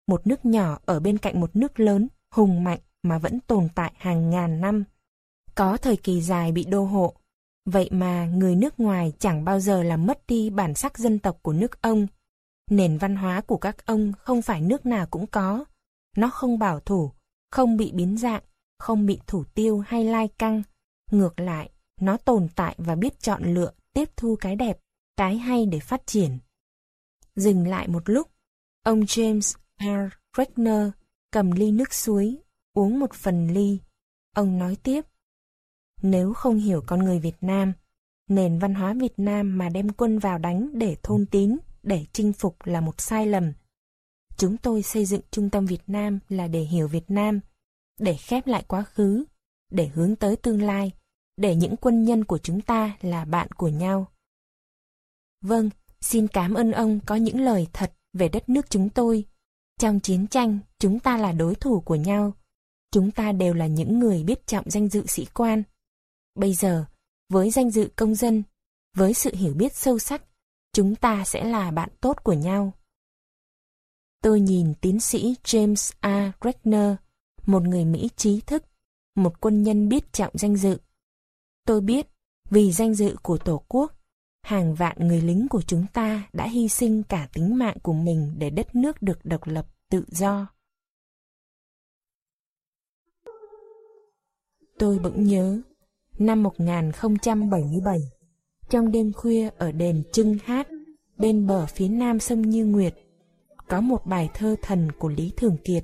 Một nước nhỏ ở bên cạnh một nước lớn, hùng mạnh mà vẫn tồn tại hàng ngàn năm. Có thời kỳ dài bị đô hộ, Vậy mà người nước ngoài chẳng bao giờ làm mất đi bản sắc dân tộc của nước ông. Nền văn hóa của các ông không phải nước nào cũng có. Nó không bảo thủ, không bị biến dạng, không bị thủ tiêu hay lai căng. Ngược lại, nó tồn tại và biết chọn lựa, tiếp thu cái đẹp, cái hay để phát triển. Dừng lại một lúc, ông James R. Reckner cầm ly nước suối, uống một phần ly. Ông nói tiếp. Nếu không hiểu con người Việt Nam, nền văn hóa Việt Nam mà đem quân vào đánh để thôn tín, để chinh phục là một sai lầm. Chúng tôi xây dựng trung tâm Việt Nam là để hiểu Việt Nam, để khép lại quá khứ, để hướng tới tương lai, để những quân nhân của chúng ta là bạn của nhau. Vâng, xin cảm ơn ông có những lời thật về đất nước chúng tôi. Trong chiến tranh, chúng ta là đối thủ của nhau. Chúng ta đều là những người biết trọng danh dự sĩ quan. Bây giờ, với danh dự công dân, với sự hiểu biết sâu sắc, chúng ta sẽ là bạn tốt của nhau. Tôi nhìn tiến sĩ James A. Gregner, một người Mỹ trí thức, một quân nhân biết trọng danh dự. Tôi biết, vì danh dự của Tổ quốc, hàng vạn người lính của chúng ta đã hy sinh cả tính mạng của mình để đất nước được độc lập, tự do. Tôi bỗng nhớ, năm 1077, trong đêm khuya ở đền Trưng Hát, bên bờ phía nam sông Như Nguyệt, có một bài thơ thần của Lý Thường Kiệt,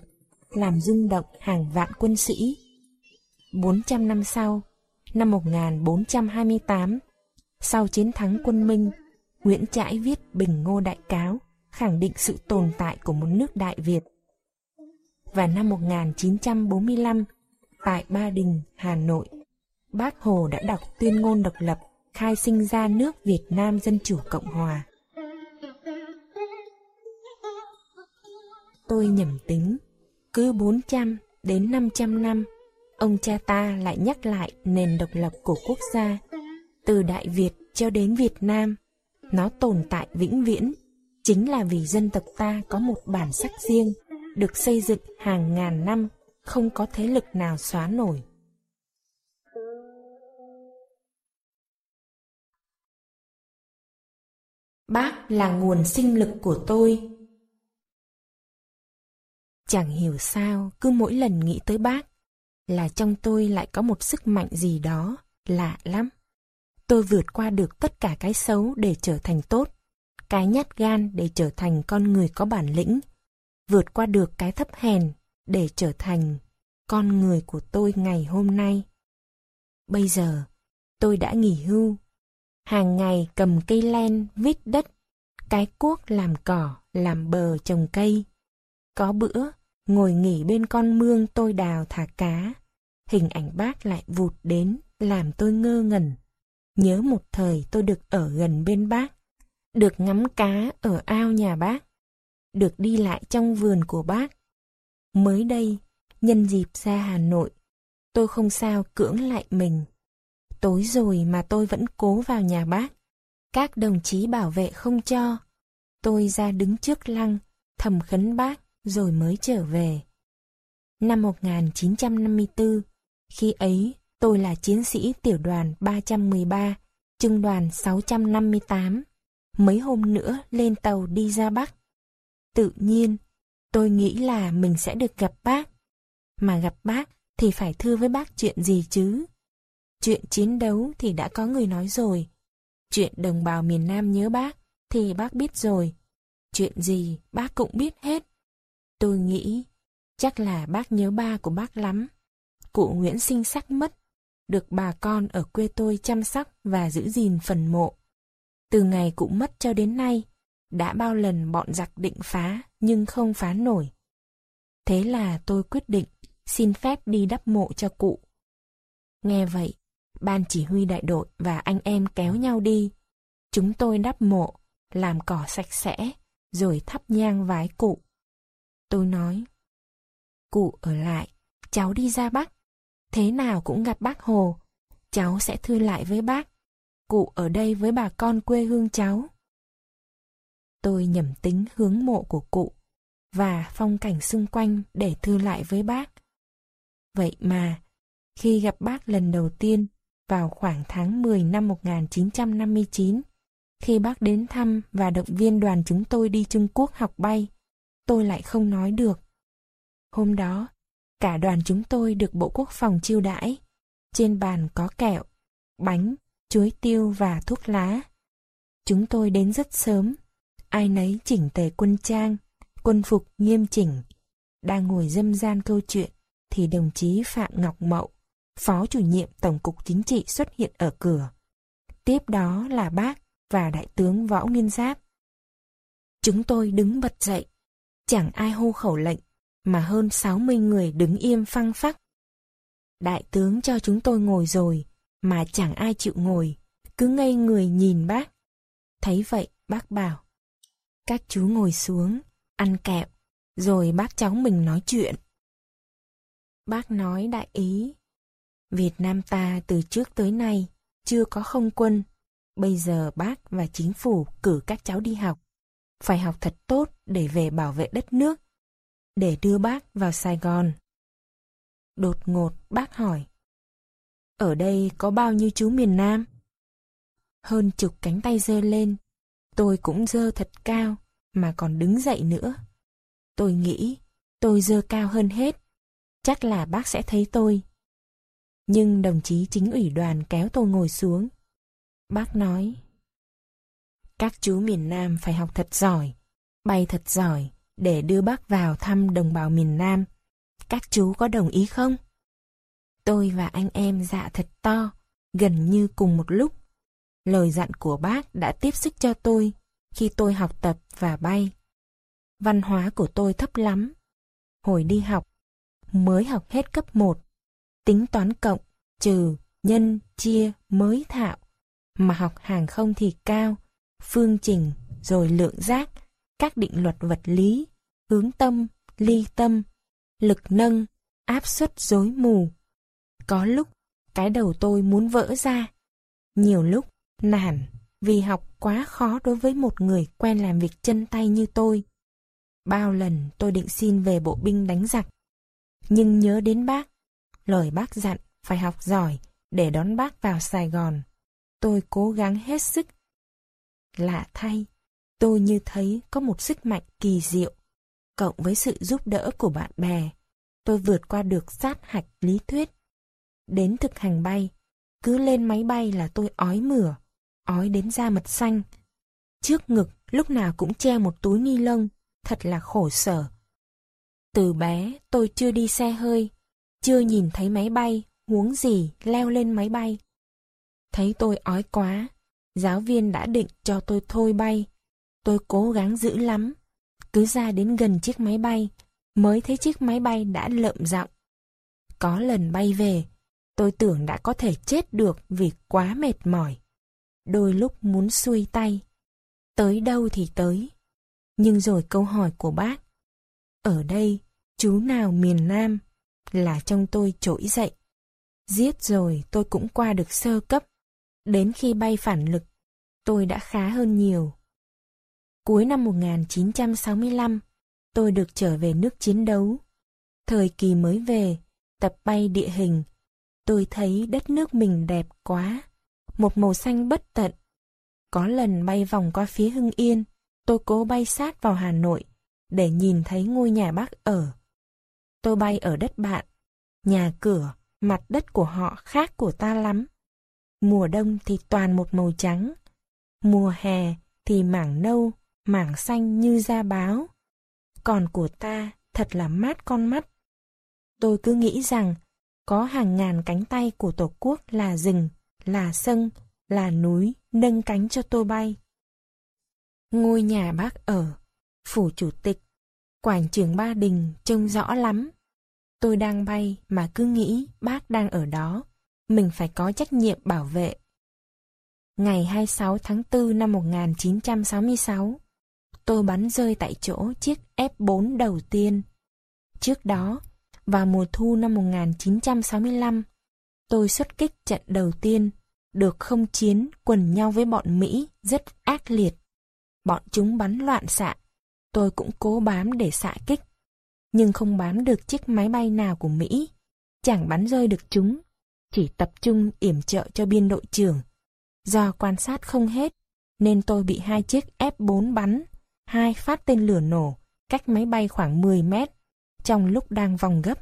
làm rung động hàng vạn quân sĩ. 400 năm sau, năm 1428, sau chiến thắng quân Minh, Nguyễn Trãi viết Bình Ngô Đại Cáo, khẳng định sự tồn tại của một nước Đại Việt. Và năm 1945, tại Ba Đình, Hà Nội, Bác Hồ đã đọc tuyên ngôn độc lập khai sinh ra nước Việt Nam Dân Chủ Cộng Hòa. Tôi nhầm tính, cứ 400 đến 500 năm, ông cha ta lại nhắc lại nền độc lập của quốc gia, từ Đại Việt cho đến Việt Nam. Nó tồn tại vĩnh viễn, chính là vì dân tộc ta có một bản sắc riêng, được xây dựng hàng ngàn năm, không có thế lực nào xóa nổi. Bác là nguồn sinh lực của tôi. Chẳng hiểu sao, cứ mỗi lần nghĩ tới bác, là trong tôi lại có một sức mạnh gì đó, lạ lắm. Tôi vượt qua được tất cả cái xấu để trở thành tốt, cái nhát gan để trở thành con người có bản lĩnh, vượt qua được cái thấp hèn để trở thành con người của tôi ngày hôm nay. Bây giờ, tôi đã nghỉ hưu. Hàng ngày cầm cây len vít đất, cái cuốc làm cỏ, làm bờ trồng cây. Có bữa, ngồi nghỉ bên con mương tôi đào thả cá. Hình ảnh bác lại vụt đến, làm tôi ngơ ngẩn. Nhớ một thời tôi được ở gần bên bác, được ngắm cá ở ao nhà bác, được đi lại trong vườn của bác. Mới đây, nhân dịp ra Hà Nội, tôi không sao cưỡng lại mình. Tối rồi mà tôi vẫn cố vào nhà bác. Các đồng chí bảo vệ không cho. Tôi ra đứng trước lăng, thầm khấn bác rồi mới trở về. Năm 1954, khi ấy tôi là chiến sĩ tiểu đoàn 313, trung đoàn 658. Mấy hôm nữa lên tàu đi ra Bắc. Tự nhiên, tôi nghĩ là mình sẽ được gặp bác. Mà gặp bác thì phải thưa với bác chuyện gì chứ? Chuyện chiến đấu thì đã có người nói rồi. Chuyện đồng bào miền Nam nhớ bác thì bác biết rồi. Chuyện gì bác cũng biết hết. Tôi nghĩ chắc là bác nhớ ba của bác lắm. Cụ Nguyễn sinh sắc mất, được bà con ở quê tôi chăm sóc và giữ gìn phần mộ. Từ ngày cụ mất cho đến nay, đã bao lần bọn giặc định phá nhưng không phá nổi. Thế là tôi quyết định xin phép đi đắp mộ cho cụ. Nghe vậy, ban chỉ huy đại đội và anh em kéo nhau đi. Chúng tôi đắp mộ, làm cỏ sạch sẽ, rồi thắp nhang vái cụ. Tôi nói, cụ ở lại, cháu đi ra Bắc. Thế nào cũng gặp bác Hồ, cháu sẽ thư lại với bác. Cụ ở đây với bà con quê hương cháu. Tôi nhẩm tính hướng mộ của cụ và phong cảnh xung quanh để thư lại với bác. Vậy mà, khi gặp bác lần đầu tiên vào khoảng tháng 10 năm 1959, khi bác đến thăm và động viên đoàn chúng tôi đi Trung Quốc học bay, tôi lại không nói được. Hôm đó, cả đoàn chúng tôi được Bộ Quốc phòng chiêu đãi. Trên bàn có kẹo, bánh, chuối tiêu và thuốc lá. Chúng tôi đến rất sớm, ai nấy chỉnh tề quân trang, quân phục nghiêm chỉnh. Đang ngồi dâm gian câu chuyện, thì đồng chí Phạm Ngọc Mậu, Phó chủ nhiệm Tổng cục Chính trị xuất hiện ở cửa. Tiếp đó là bác và Đại tướng Võ Nguyên Giáp. Chúng tôi đứng bật dậy, chẳng ai hô khẩu lệnh, mà hơn 60 người đứng im phăng phắc. Đại tướng cho chúng tôi ngồi rồi, mà chẳng ai chịu ngồi, cứ ngây người nhìn bác. Thấy vậy, bác bảo. Các chú ngồi xuống, ăn kẹo, rồi bác cháu mình nói chuyện. Bác nói đại ý. Việt Nam ta từ trước tới nay chưa có không quân. Bây giờ bác và chính phủ cử các cháu đi học. Phải học thật tốt để về bảo vệ đất nước. Để đưa bác vào Sài Gòn. Đột ngột bác hỏi. Ở đây có bao nhiêu chú miền Nam? Hơn chục cánh tay dơ lên. Tôi cũng dơ thật cao, mà còn đứng dậy nữa. Tôi nghĩ, tôi dơ cao hơn hết. Chắc là bác sẽ thấy tôi. Nhưng đồng chí chính ủy đoàn kéo tôi ngồi xuống. Bác nói, các chú miền Nam phải học thật giỏi, bay thật giỏi để đưa bác vào thăm đồng bào miền Nam. Các chú có đồng ý không? Tôi và anh em dạ thật to, gần như cùng một lúc. Lời dặn của bác đã tiếp sức cho tôi khi tôi học tập và bay. Văn hóa của tôi thấp lắm. Hồi đi học, mới học hết cấp 1. Tính toán cộng, trừ, nhân, chia, mới thạo. Mà học hàng không thì cao, phương trình, rồi lượng giác, các định luật vật lý, hướng tâm, ly tâm, lực nâng, áp suất rối mù. Có lúc, cái đầu tôi muốn vỡ ra. Nhiều lúc, nản, vì học quá khó đối với một người quen làm việc chân tay như tôi. Bao lần tôi định xin về bộ binh đánh giặc. Nhưng nhớ đến bác, lời bác dặn phải học giỏi để đón bác vào Sài Gòn. Tôi cố gắng hết sức. Lạ thay, tôi như thấy có một sức mạnh kỳ diệu, cộng với sự giúp đỡ của bạn bè. Tôi vượt qua được sát hạch lý thuyết. Đến thực hành bay, cứ lên máy bay là tôi ói mửa, ói đến da mật xanh. Trước ngực lúc nào cũng treo một túi ni lông, thật là khổ sở. Từ bé tôi chưa đi xe hơi, chưa nhìn thấy máy bay, huống gì leo lên máy bay. Thấy tôi ói quá, giáo viên đã định cho tôi thôi bay. Tôi cố gắng giữ lắm, cứ ra đến gần chiếc máy bay, mới thấy chiếc máy bay đã lợm giọng. Có lần bay về, tôi tưởng đã có thể chết được vì quá mệt mỏi. Đôi lúc muốn xuôi tay. Tới đâu thì tới. Nhưng rồi câu hỏi của bác. Ở đây, chú nào miền Nam? Là trong tôi trỗi dậy. Giết rồi tôi cũng qua được sơ cấp. Đến khi bay phản lực, tôi đã khá hơn nhiều. Cuối năm 1965, tôi được trở về nước chiến đấu. Thời kỳ mới về, tập bay địa hình, tôi thấy đất nước mình đẹp quá, một màu xanh bất tận. Có lần bay vòng qua phía Hưng Yên, tôi cố bay sát vào Hà Nội để nhìn thấy ngôi nhà bác ở. Tôi bay ở đất bạn, nhà cửa, mặt đất của họ khác của ta lắm. Mùa đông thì toàn một màu trắng, mùa hè thì mảng nâu, mảng xanh như da báo. Còn của ta thật là mát con mắt. Tôi cứ nghĩ rằng có hàng ngàn cánh tay của Tổ quốc là rừng, là sân, là núi nâng cánh cho tôi bay. Ngôi nhà bác ở, phủ chủ tịch, quảng trường Ba Đình trông rõ lắm. Tôi đang bay mà cứ nghĩ bác đang ở đó, mình phải có trách nhiệm bảo vệ. Ngày 26 tháng 4 năm 1966, tôi bắn rơi tại chỗ chiếc F4 đầu tiên. Trước đó, vào mùa thu năm 1965, tôi xuất kích trận đầu tiên, được không chiến quần nhau với bọn Mỹ rất ác liệt. Bọn chúng bắn loạn xạ, tôi cũng cố bám để xạ kích, nhưng không bám được chiếc máy bay nào của Mỹ, chẳng bắn rơi được chúng, chỉ tập trung yểm trợ cho biên đội trưởng. Do quan sát không hết, nên tôi bị hai chiếc F-4 bắn, hai phát tên lửa nổ, cách máy bay khoảng 10 mét, trong lúc đang vòng gấp.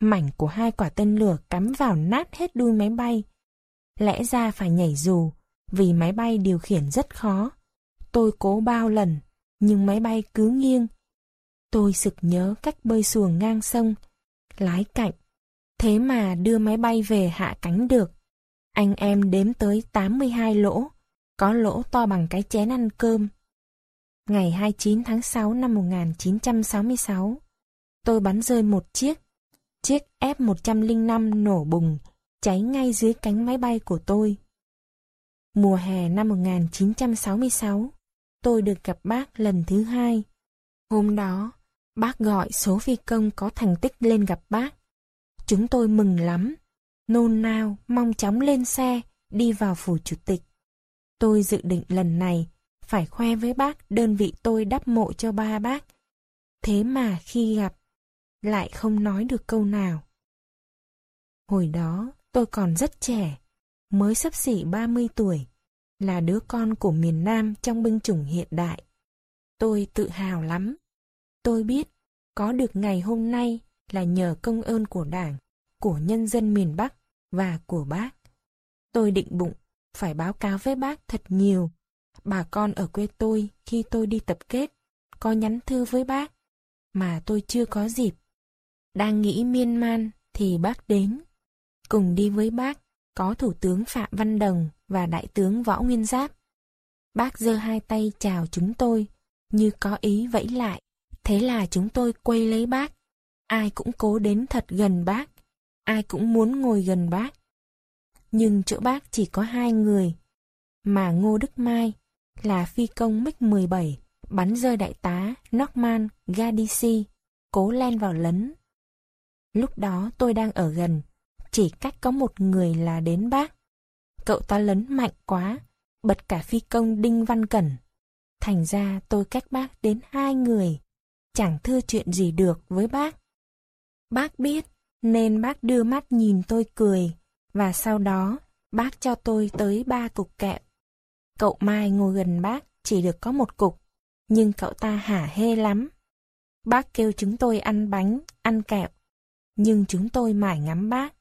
Mảnh của hai quả tên lửa cắm vào nát hết đuôi máy bay. Lẽ ra phải nhảy dù, vì máy bay điều khiển rất khó. Tôi cố bao lần, nhưng máy bay cứ nghiêng. Tôi sực nhớ cách bơi xuồng ngang sông, lái cạnh. Thế mà đưa máy bay về hạ cánh được. Anh em đếm tới 82 lỗ, có lỗ to bằng cái chén ăn cơm. Ngày 29 tháng 6 năm 1966, tôi bắn rơi một chiếc. Chiếc F-105 nổ bùng, cháy ngay dưới cánh máy bay của tôi. mùa hè năm 1966, tôi được gặp bác lần thứ hai. Hôm đó, bác gọi số phi công có thành tích lên gặp bác. Chúng tôi mừng lắm, nôn nao mong chóng lên xe, đi vào phủ chủ tịch. Tôi dự định lần này phải khoe với bác đơn vị tôi đắp mộ cho ba bác. Thế mà khi gặp, lại không nói được câu nào. Hồi đó, tôi còn rất trẻ, mới sắp xỉ 30 tuổi, là đứa con của miền Nam trong binh chủng hiện đại. Tôi tự hào lắm. Tôi biết, có được ngày hôm nay là nhờ công ơn của Đảng, của nhân dân miền Bắc và của bác. Tôi định bụng phải báo cáo với bác thật nhiều. Bà con ở quê tôi khi tôi đi tập kết có nhắn thư với bác mà tôi chưa có dịp. Đang nghĩ miên man thì bác đến. Cùng đi với bác có Thủ tướng Phạm Văn Đồng và Đại tướng Võ Nguyên Giáp. Bác giơ hai tay chào chúng tôi, như có ý vẫy lại. Thế là chúng tôi quay lấy bác. Ai cũng cố đến thật gần bác. Ai cũng muốn ngồi gần bác. Nhưng chỗ bác chỉ có hai người. Mà Ngô Đức Mai là phi công MiG-17 bắn rơi đại tá Norman Gadisi, cố len vào lấn. Lúc đó tôi đang ở gần, chỉ cách có một người là đến bác. Cậu ta lấn mạnh quá, bật cả phi công Đinh Văn Cẩn. Thành ra tôi cách bác đến hai người, chẳng thưa chuyện gì được với bác. Bác biết, nên bác đưa mắt nhìn tôi cười, và sau đó bác cho tôi tới ba cục kẹo. Cậu Mai ngồi gần bác chỉ được có một cục, nhưng cậu ta hả hê lắm. Bác kêu chúng tôi ăn bánh, ăn kẹo, nhưng chúng tôi mải ngắm bác,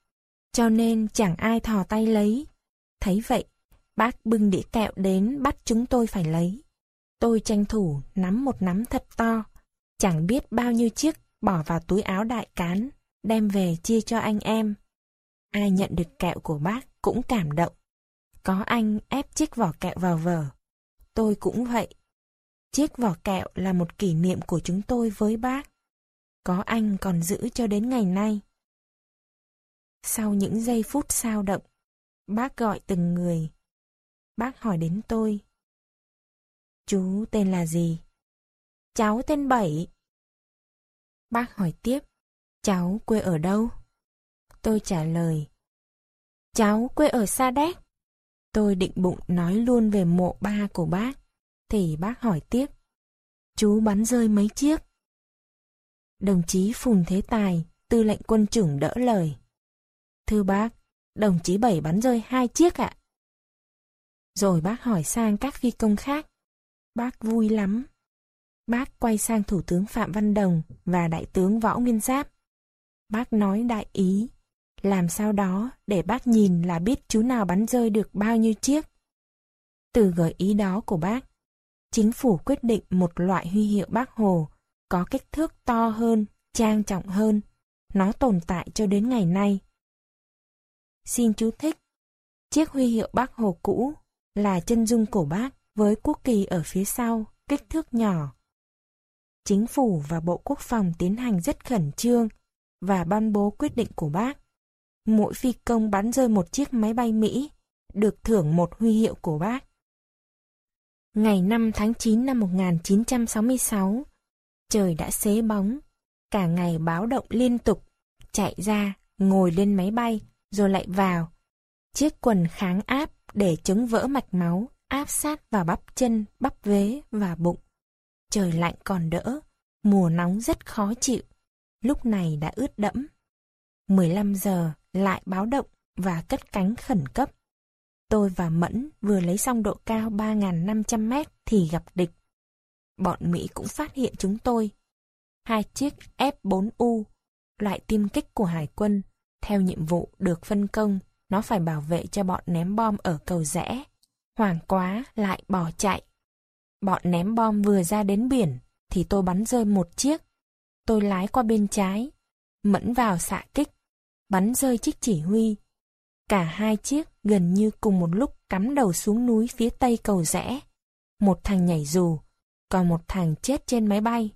cho nên chẳng ai thò tay lấy. Thấy vậy, bác bưng đĩa kẹo đến bắt chúng tôi phải lấy. Tôi tranh thủ nắm một nắm thật to, chẳng biết bao nhiêu chiếc bỏ vào túi áo đại cán, đem về chia cho anh em. Ai nhận được kẹo của bác cũng cảm động. Có anh ép chiếc vỏ kẹo vào vở. Tôi cũng vậy. Chiếc vỏ kẹo là một kỷ niệm của chúng tôi với bác. Có anh còn giữ cho đến ngày nay. Sau những giây phút sao động, bác gọi từng người. Bác hỏi đến tôi. Chú tên là gì? Cháu tên Bảy. Bác hỏi tiếp. Cháu quê ở đâu? Tôi trả lời. Cháu quê ở Sa Đéc. Tôi định bụng nói luôn về mộ ba của bác. Thì bác hỏi tiếp. Chú bắn rơi mấy chiếc? Đồng chí Phùng Thế Tài, tư lệnh quân chủng đỡ lời. Thưa bác, đồng chí Bảy bắn rơi hai chiếc ạ. Rồi bác hỏi sang các phi công khác. Bác vui lắm. Bác quay sang Thủ tướng Phạm Văn Đồng và Đại tướng Võ Nguyên Giáp. Bác nói đại ý, làm sao đó để bác nhìn là biết chú nào bắn rơi được bao nhiêu chiếc. Từ gợi ý đó của bác, chính phủ quyết định một loại huy hiệu bác Hồ có kích thước to hơn, trang trọng hơn. Nó tồn tại cho đến ngày nay. Xin chú thích. Chiếc huy hiệu bác Hồ cũ là chân dung của bác với quốc kỳ ở phía sau, kích thước nhỏ. Chính phủ và Bộ Quốc phòng tiến hành rất khẩn trương và ban bố quyết định của bác. Mỗi phi công bắn rơi một chiếc máy bay Mỹ, được thưởng một huy hiệu của bác. Ngày 5 tháng 9 năm 1966, trời đã xế bóng, cả ngày báo động liên tục, chạy ra, ngồi lên máy bay, rồi lại vào. Chiếc quần kháng áp để chống vỡ mạch máu, áp sát vào bắp chân, bắp vế và bụng. Trời lạnh còn đỡ, mùa nóng rất khó chịu lúc này đã ướt đẫm. 15 giờ lại báo động và cất cánh khẩn cấp. Tôi và Mẫn vừa lấy xong độ cao 3.500 mét thì gặp địch. Bọn Mỹ cũng phát hiện chúng tôi. Hai chiếc F-4U, loại tiêm kích của Hải quân, theo nhiệm vụ được phân công, nó phải bảo vệ cho bọn ném bom ở cầu rẽ. Hoàng quá lại bỏ chạy. Bọn ném bom vừa ra đến biển, thì tôi bắn rơi một chiếc, Tôi lái qua bên trái, mẫn vào xạ kích, bắn rơi chiếc chỉ huy. Cả hai chiếc gần như cùng một lúc cắm đầu xuống núi phía tây cầu rẽ. Một thằng nhảy dù, còn một thằng chết trên máy bay.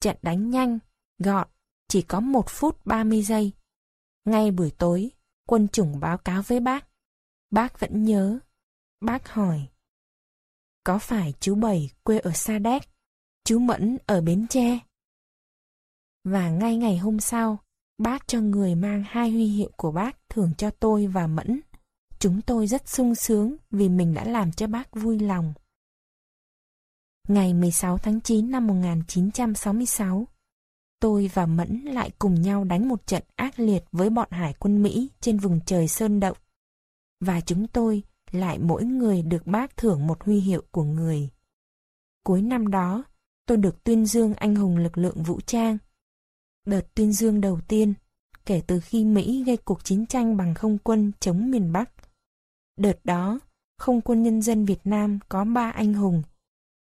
Trận đánh nhanh, gọn, chỉ có một phút 30 giây. Ngay buổi tối, quân chủng báo cáo với bác. Bác vẫn nhớ. Bác hỏi. Có phải chú Bảy quê ở Sa Đéc, chú Mẫn ở Bến Tre? Và ngay ngày hôm sau, bác cho người mang hai huy hiệu của bác thưởng cho tôi và Mẫn. Chúng tôi rất sung sướng vì mình đã làm cho bác vui lòng. Ngày 16 tháng 9 năm 1966, tôi và Mẫn lại cùng nhau đánh một trận ác liệt với bọn hải quân Mỹ trên vùng trời Sơn Động. Và chúng tôi lại mỗi người được bác thưởng một huy hiệu của người. Cuối năm đó, tôi được tuyên dương anh hùng lực lượng vũ trang. Đợt tuyên dương đầu tiên, kể từ khi Mỹ gây cuộc chiến tranh bằng không quân chống miền Bắc. Đợt đó, không quân nhân dân Việt Nam có ba anh hùng,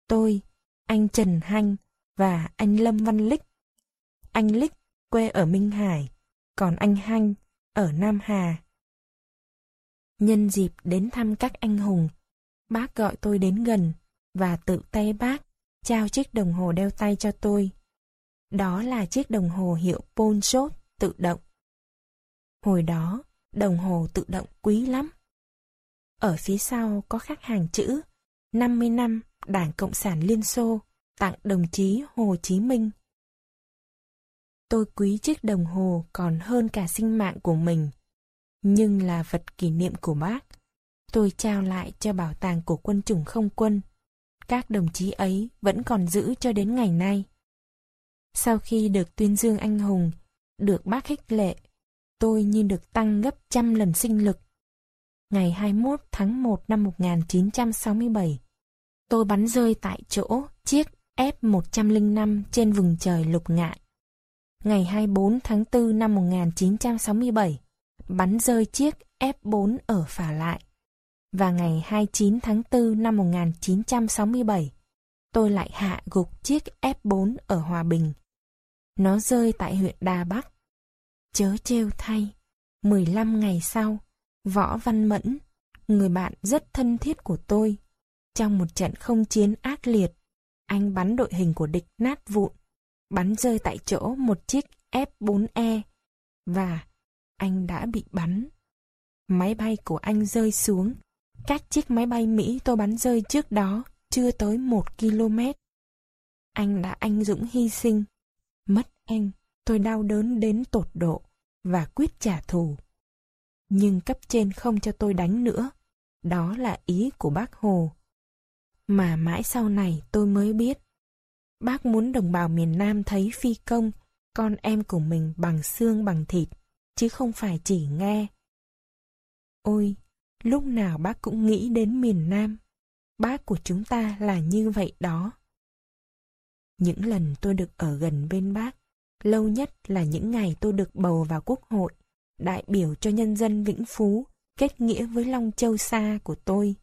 tôi, anh Trần Hanh và anh Lâm Văn Lích. Anh Lích quê ở Minh Hải, còn anh Hanh ở Nam Hà. Nhân dịp đến thăm các anh hùng, bác gọi tôi đến gần và tự tay bác trao chiếc đồng hồ đeo tay cho tôi. Đó là chiếc đồng hồ hiệu Polshot tự động. Hồi đó, đồng hồ tự động quý lắm. Ở phía sau có khắc hàng chữ 50 năm Đảng Cộng sản Liên Xô tặng đồng chí Hồ Chí Minh. Tôi quý chiếc đồng hồ còn hơn cả sinh mạng của mình nhưng là vật kỷ niệm của bác. Tôi trao lại cho bảo tàng của quân chủng không quân. Các đồng chí ấy vẫn còn giữ cho đến ngày nay. Sau khi được tuyên dương anh hùng, được bác khích lệ, tôi như được tăng gấp trăm lần sinh lực. Ngày 21 tháng 1 năm 1967, tôi bắn rơi tại chỗ chiếc F-105 trên vùng trời lục ngạn. Ngày 24 tháng 4 năm 1967, bắn rơi chiếc F4 ở phả lại. Và ngày 29 tháng 4 năm 1967, tôi lại hạ gục chiếc F4 ở Hòa Bình. Nó rơi tại huyện Đà Bắc. Chớ trêu thay, 15 ngày sau, Võ Văn Mẫn, người bạn rất thân thiết của tôi, trong một trận không chiến ác liệt, anh bắn đội hình của địch nát vụn, bắn rơi tại chỗ một chiếc F4E và anh đã bị bắn. Máy bay của anh rơi xuống. Các chiếc máy bay Mỹ tôi bắn rơi trước đó chưa tới một km. Anh đã anh dũng hy sinh. Anh, tôi đau đớn đến tột độ và quyết trả thù. Nhưng cấp trên không cho tôi đánh nữa. Đó là ý của bác Hồ. Mà mãi sau này tôi mới biết. Bác muốn đồng bào miền Nam thấy phi công, con em của mình bằng xương bằng thịt chứ không phải chỉ nghe. Ôi, lúc nào bác cũng nghĩ đến miền Nam. Bác của chúng ta là như vậy đó. Những lần tôi được ở gần bên bác, lâu nhất là những ngày tôi được bầu vào quốc hội, đại biểu cho nhân dân Vĩnh Phú, kết nghĩa với Long Châu Sa của tôi.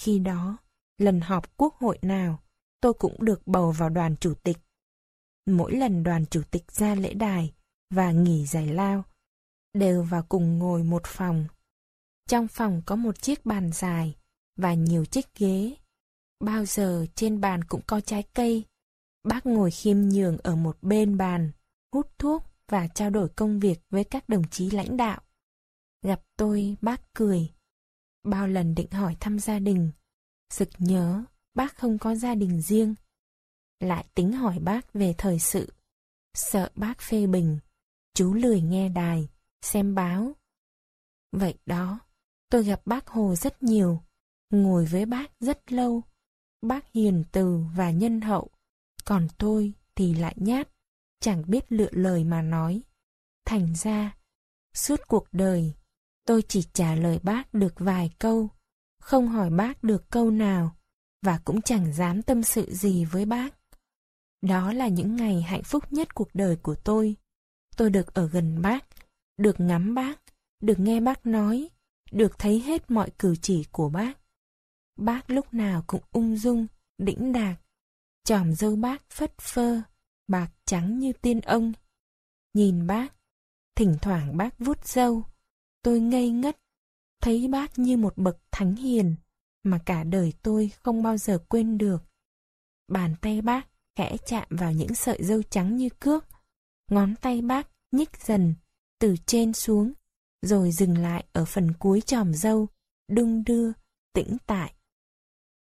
Khi đó, lần họp quốc hội nào, tôi cũng được bầu vào đoàn chủ tịch. Mỗi lần đoàn chủ tịch ra lễ đài và nghỉ giải lao, đều vào cùng ngồi một phòng. Trong phòng có một chiếc bàn dài và nhiều chiếc ghế. Bao giờ trên bàn cũng có trái cây. Bác ngồi khiêm nhường ở một bên bàn, hút thuốc và trao đổi công việc với các đồng chí lãnh đạo. Gặp tôi, bác cười. Bao lần định hỏi thăm gia đình, sực nhớ bác không có gia đình riêng. Lại tính hỏi bác về thời sự, sợ bác phê bình, chú lười nghe đài, xem báo. Vậy đó, tôi gặp bác Hồ rất nhiều, ngồi với bác rất lâu. Bác hiền từ và nhân hậu, còn tôi thì lại nhát, chẳng biết lựa lời mà nói. Thành ra, suốt cuộc đời, tôi chỉ trả lời bác được vài câu, không hỏi bác được câu nào, và cũng chẳng dám tâm sự gì với bác. Đó là những ngày hạnh phúc nhất cuộc đời của tôi. Tôi được ở gần bác, được ngắm bác, được nghe bác nói, được thấy hết mọi cử chỉ của bác. Bác lúc nào cũng ung dung, đĩnh đạc, Chòm dâu bác phất phơ, bạc trắng như tiên ông. Nhìn bác, thỉnh thoảng bác vuốt dâu, tôi ngây ngất, thấy bác như một bậc thánh hiền mà cả đời tôi không bao giờ quên được. Bàn tay bác khẽ chạm vào những sợi dâu trắng như cước, ngón tay bác nhích dần từ trên xuống, rồi dừng lại ở phần cuối chòm dâu, đung đưa, tĩnh tại.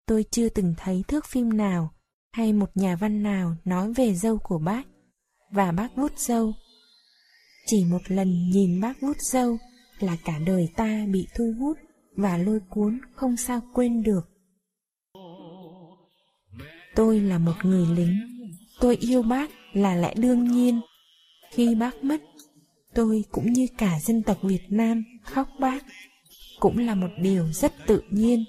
Tôi chưa từng thấy thước phim nào hay một nhà văn nào nói về dâu của bác và bác vuốt dâu. Chỉ một lần nhìn bác vuốt dâu là cả đời ta bị thu hút và lôi cuốn không sao quên được. Tôi là một người lính, tôi yêu bác là lẽ đương nhiên. Khi bác mất, tôi cũng như cả dân tộc Việt Nam khóc bác, cũng là một điều rất tự nhiên.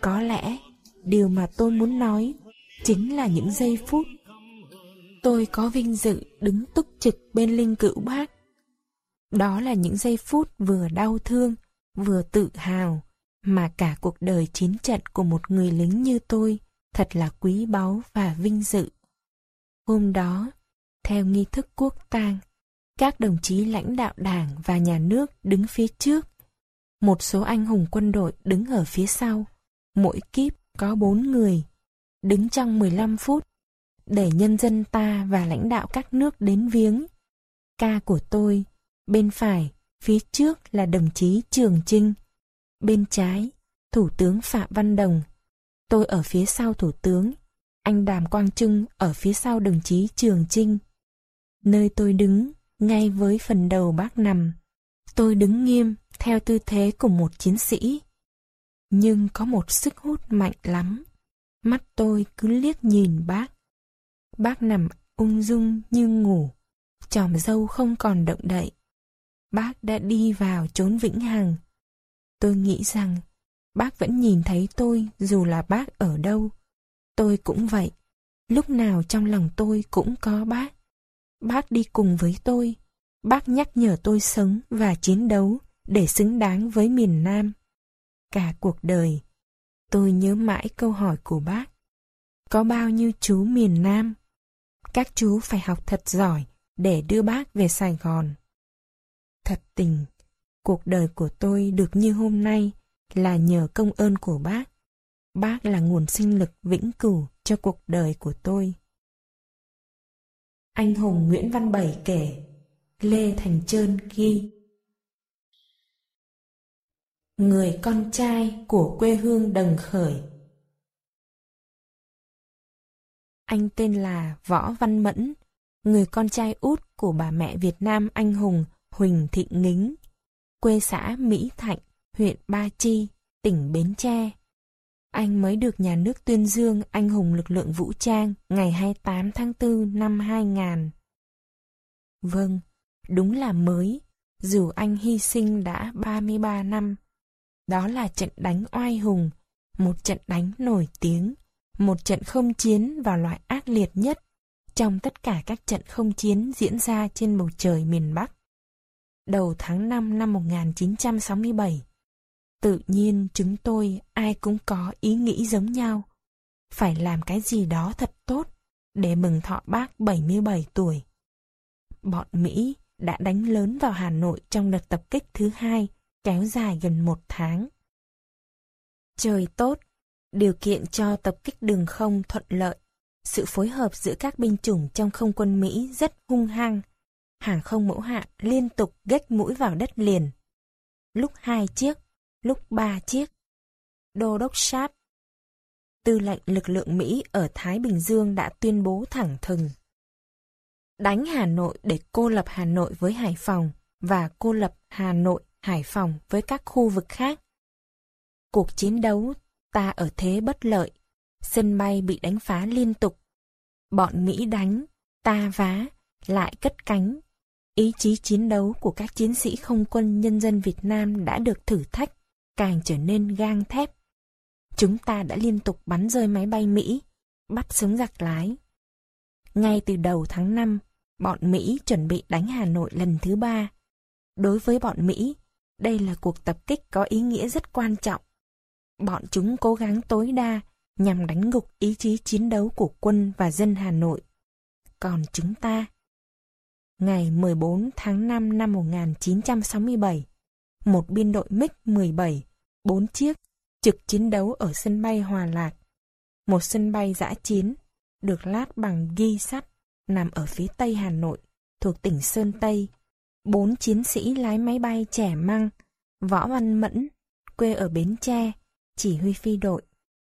Có lẽ điều mà tôi muốn nói chính là những giây phút tôi có vinh dự đứng túc trực bên linh cữu bác. Đó là những giây phút vừa đau thương, vừa tự hào, mà cả cuộc đời chiến trận của một người lính như tôi thật là quý báu và vinh dự. Hôm đó, theo nghi thức quốc tang, các đồng chí lãnh đạo đảng và nhà nước đứng phía trước. Một số anh hùng quân đội đứng ở phía sau. Mỗi kíp có bốn người. Đứng trong 15 phút để nhân dân ta và lãnh đạo các nước đến viếng. Ca của tôi, bên phải, phía trước là đồng chí Trường Trinh. Bên trái, Thủ tướng Phạm Văn Đồng. Tôi ở phía sau Thủ tướng. Anh Đàm Quang Trung ở phía sau đồng chí Trường Trinh. Nơi tôi đứng, ngay với phần đầu bác nằm. Tôi đứng nghiêm theo tư thế của một chiến sĩ. Nhưng có một sức hút mạnh lắm. Mắt tôi cứ liếc nhìn bác. Bác nằm ung dung như ngủ, tròm dâu không còn động đậy. Bác đã đi vào chốn vĩnh hằng. Tôi nghĩ rằng bác vẫn nhìn thấy tôi dù là bác ở đâu. Tôi cũng vậy, lúc nào trong lòng tôi cũng có bác. Bác đi cùng với tôi, bác nhắc nhở tôi sống và chiến đấu để xứng đáng với miền Nam. Cả cuộc đời, tôi nhớ mãi câu hỏi của bác. Có bao nhiêu chú miền Nam? Các chú phải học thật giỏi để đưa bác về Sài Gòn. Thật tình, cuộc đời của tôi được như hôm nay là nhờ công ơn của bác. Bác là nguồn sinh lực vĩnh cửu cho cuộc đời của tôi. Anh hùng Nguyễn Văn Bảy kể, Lê Thành Trơn ghi. Người con trai của quê hương Đồng Khởi Anh tên là Võ Văn Mẫn, người con trai út của bà mẹ Việt Nam anh hùng Huỳnh Thị Ngính, quê xã Mỹ Thạnh, huyện Ba Chi, tỉnh Bến Tre. Anh mới được nhà nước tuyên dương anh hùng lực lượng vũ trang ngày 28 tháng 4 năm 2000. Vâng, đúng là mới, dù anh hy sinh đã 33 năm. Đó là trận đánh oai hùng, một trận đánh nổi tiếng, một trận không chiến và loại ác liệt nhất trong tất cả các trận không chiến diễn ra trên bầu trời miền Bắc. Đầu tháng 5 năm 1967, tự nhiên chúng tôi ai cũng có ý nghĩ giống nhau. Phải làm cái gì đó thật tốt để mừng thọ bác 77 tuổi. Bọn Mỹ đã đánh lớn vào Hà Nội trong đợt tập kích thứ hai kéo dài gần một tháng. Trời tốt, điều kiện cho tập kích đường không thuận lợi. Sự phối hợp giữa các binh chủng trong không quân Mỹ rất hung hăng. Hàng không mẫu hạm liên tục gách mũi vào đất liền. Lúc hai chiếc, lúc ba chiếc. Đô đốc Sharp, tư lệnh lực lượng Mỹ ở Thái Bình Dương đã tuyên bố thẳng thừng. Đánh Hà Nội để cô lập Hà Nội với Hải Phòng và cô lập Hà Nội, Hải Phòng với các khu vực khác. Cuộc chiến đấu ta ở thế bất lợi, sân bay bị đánh phá liên tục. Bọn Mỹ đánh, ta vá, lại cất cánh. Ý chí chiến đấu của các chiến sĩ không quân nhân dân Việt Nam đã được thử thách, càng trở nên gang thép. Chúng ta đã liên tục bắn rơi máy bay Mỹ, bắt súng giặc lái. Ngay từ đầu tháng 5, bọn Mỹ chuẩn bị đánh Hà Nội lần thứ ba. Đối với bọn Mỹ, đây là cuộc tập kích có ý nghĩa rất quan trọng bọn chúng cố gắng tối đa nhằm đánh gục ý chí chiến đấu của quân và dân Hà Nội. Còn chúng ta? Ngày 14 tháng 5 năm 1967, một biên đội MiG-17, bốn chiếc, trực chiến đấu ở sân bay Hòa Lạc. Một sân bay giã chiến, được lát bằng ghi sắt, nằm ở phía tây Hà Nội, thuộc tỉnh Sơn Tây. Bốn chiến sĩ lái máy bay trẻ măng, Võ Văn Mẫn, quê ở Bến Tre, chỉ huy phi đội.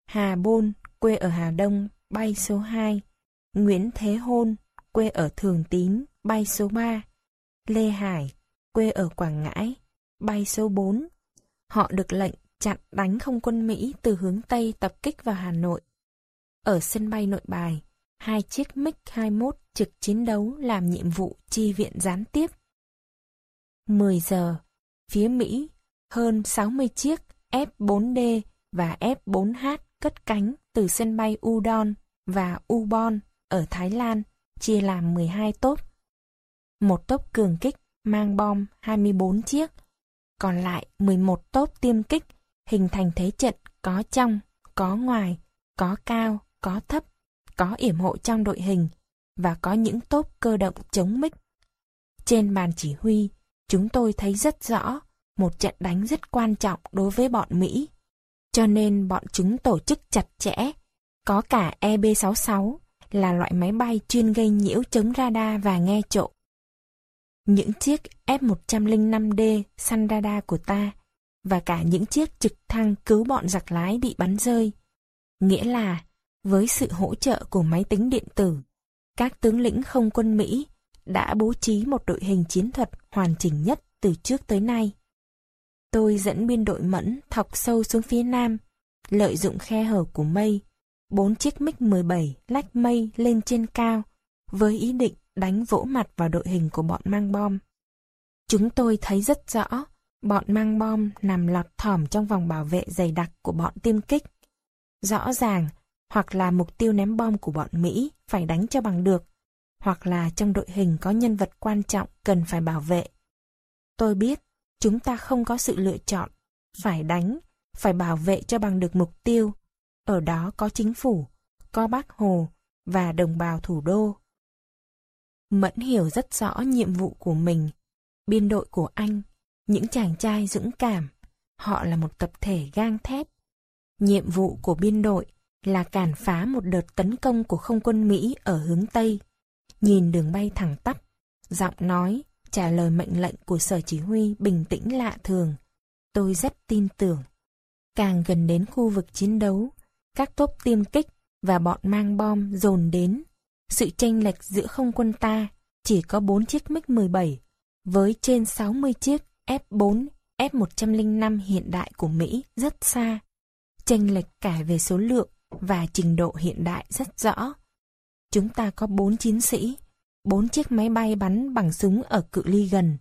Hà Bôn, quê ở Hà Đông, bay số 2. Nguyễn Thế Hôn, quê ở Thường Tín, bay số 3. Lê Hải, quê ở Quảng Ngãi, bay số 4. Họ được lệnh chặn đánh không quân Mỹ từ hướng Tây tập kích vào Hà Nội. Ở sân bay nội bài, hai chiếc MiG-21 trực chiến đấu làm nhiệm vụ chi viện gián tiếp. 10 giờ, phía Mỹ, hơn 60 chiếc F-4D và F-4H cất cánh từ sân bay Udon và Ubon ở Thái Lan, chia làm 12 tốp. Một tốp cường kích mang bom 24 chiếc, còn lại 11 tốp tiêm kích hình thành thế trận có trong, có ngoài, có cao, có thấp, có yểm hộ trong đội hình và có những tốp cơ động chống mích. Trên bàn chỉ huy, chúng tôi thấy rất rõ một trận đánh rất quan trọng đối với bọn Mỹ. Cho nên bọn chúng tổ chức chặt chẽ. Có cả EB-66 là loại máy bay chuyên gây nhiễu chống radar và nghe trộm. Những chiếc F-105D săn radar của ta và cả những chiếc trực thăng cứu bọn giặc lái bị bắn rơi. Nghĩa là, với sự hỗ trợ của máy tính điện tử, các tướng lĩnh không quân Mỹ đã bố trí một đội hình chiến thuật hoàn chỉnh nhất từ trước tới nay. Tôi dẫn biên đội mẫn thọc sâu xuống phía nam, lợi dụng khe hở của mây, bốn chiếc MiG-17 lách mây lên trên cao, với ý định đánh vỗ mặt vào đội hình của bọn mang bom. Chúng tôi thấy rất rõ, bọn mang bom nằm lọt thỏm trong vòng bảo vệ dày đặc của bọn tiêm kích. Rõ ràng, hoặc là mục tiêu ném bom của bọn Mỹ phải đánh cho bằng được, hoặc là trong đội hình có nhân vật quan trọng cần phải bảo vệ. Tôi biết, chúng ta không có sự lựa chọn, phải đánh, phải bảo vệ cho bằng được mục tiêu. Ở đó có chính phủ, có bác Hồ và đồng bào thủ đô. Mẫn hiểu rất rõ nhiệm vụ của mình, biên đội của anh, những chàng trai dũng cảm, họ là một tập thể gang thép. Nhiệm vụ của biên đội là cản phá một đợt tấn công của không quân Mỹ ở hướng Tây. Nhìn đường bay thẳng tắp, giọng nói, trả lời mệnh lệnh của sở chỉ huy bình tĩnh lạ thường. Tôi rất tin tưởng. Càng gần đến khu vực chiến đấu, các tốp tiêm kích và bọn mang bom dồn đến. Sự chênh lệch giữa không quân ta chỉ có 4 chiếc MiG-17 với trên 60 chiếc F-4, F-105 hiện đại của Mỹ rất xa. chênh lệch cả về số lượng và trình độ hiện đại rất rõ. Chúng ta có bốn chiến sĩ, bốn chiếc máy bay bắn bằng súng ở cự ly gần,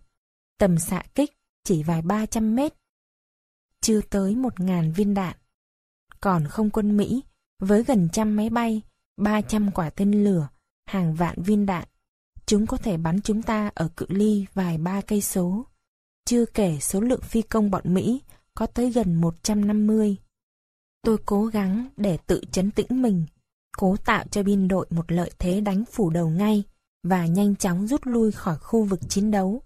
tầm xạ kích chỉ vài 300 mét. Chưa tới 1.000 viên đạn. Còn không quân Mỹ, với gần trăm máy bay, 300 quả tên lửa, hàng vạn viên đạn, chúng có thể bắn chúng ta ở cự ly vài ba cây số. Chưa kể số lượng phi công bọn Mỹ có tới gần 150. Tôi cố gắng để tự chấn tĩnh mình, cố tạo cho biên đội một lợi thế đánh phủ đầu ngay và nhanh chóng rút lui khỏi khu vực chiến đấu.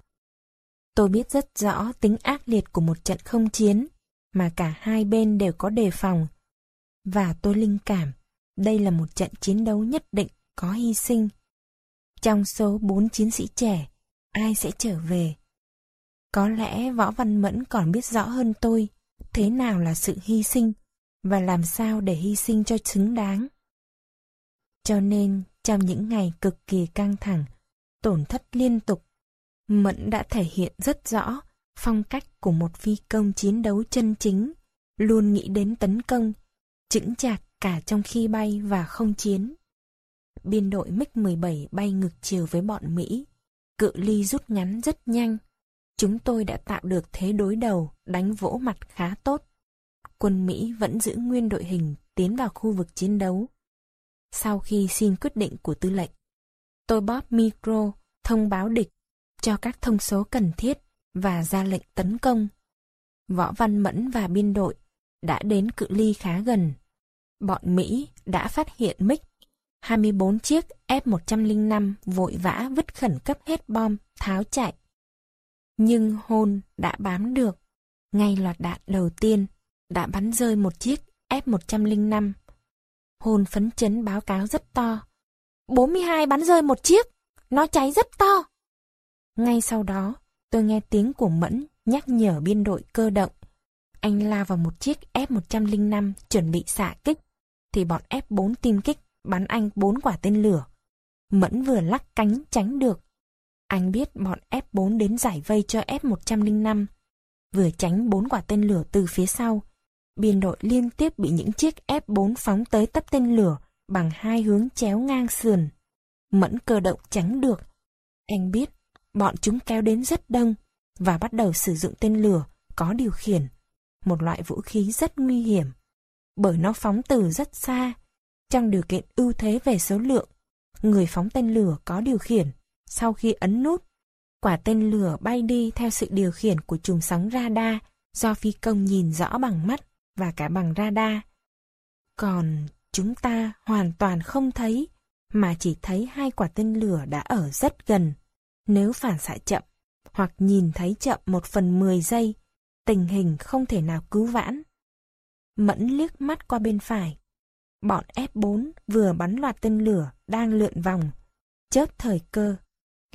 Tôi biết rất rõ tính ác liệt của một trận không chiến, mà cả hai bên đều có đề phòng. Và tôi linh cảm, đây là một trận chiến đấu nhất định có hy sinh. Trong số bốn chiến sĩ trẻ, ai sẽ trở về? Có lẽ Võ Văn Mẫn còn biết rõ hơn tôi thế nào là sự hy sinh và làm sao để hy sinh cho xứng đáng. Cho nên, trong những ngày cực kỳ căng thẳng, tổn thất liên tục, Mẫn đã thể hiện rất rõ phong cách của một phi công chiến đấu chân chính, luôn nghĩ đến tấn công, chững chạc cả trong khi bay và không chiến. Biên đội MiG-17 bay ngược chiều với bọn Mỹ, cự ly rút ngắn rất nhanh. Chúng tôi đã tạo được thế đối đầu, đánh vỗ mặt khá tốt. Quân Mỹ vẫn giữ nguyên đội hình tiến vào khu vực chiến đấu. Sau khi xin quyết định của tư lệnh, tôi bóp micro, thông báo địch, cho các thông số cần thiết và ra lệnh tấn công. Võ Văn Mẫn và biên đội đã đến cự ly khá gần. Bọn Mỹ đã phát hiện MiG 24 chiếc F-105 vội vã vứt khẩn cấp hết bom, tháo chạy. Nhưng hôn đã bám được. Ngay loạt đạn đầu tiên đã bắn rơi một chiếc F-105 hồn phấn chấn báo cáo rất to. 42 bắn rơi một chiếc, nó cháy rất to. Ngay sau đó, tôi nghe tiếng của Mẫn nhắc nhở biên đội cơ động. anh lao vào một chiếc F-105 chuẩn bị xạ kích, thì bọn F-4 tiêm kích bắn anh bốn quả tên lửa. Mẫn vừa lắc cánh tránh được. Anh biết bọn F-4 đến giải vây cho F-105. Vừa tránh bốn quả tên lửa từ phía sau, biên đội liên tiếp bị những chiếc F-4 phóng tới tấp tên lửa bằng hai hướng chéo ngang sườn. Mẫn cơ động tránh được. Anh biết, bọn chúng kéo đến rất đông và bắt đầu sử dụng tên lửa có điều khiển, một loại vũ khí rất nguy hiểm, bởi nó phóng từ rất xa. Trong điều kiện ưu thế về số lượng, người phóng tên lửa có điều khiển, sau khi ấn nút, quả tên lửa bay đi theo sự điều khiển của chùm sóng radar do phi công nhìn rõ bằng mắt và cả bằng radar. Còn chúng ta hoàn toàn không thấy, mà chỉ thấy hai quả tên lửa đã ở rất gần. Nếu phản xạ chậm, hoặc nhìn thấy chậm một phần mười giây, tình hình không thể nào cứu vãn. Mẫn liếc mắt qua bên phải. Bọn F4 vừa bắn loạt tên lửa đang lượn vòng, chớp thời cơ.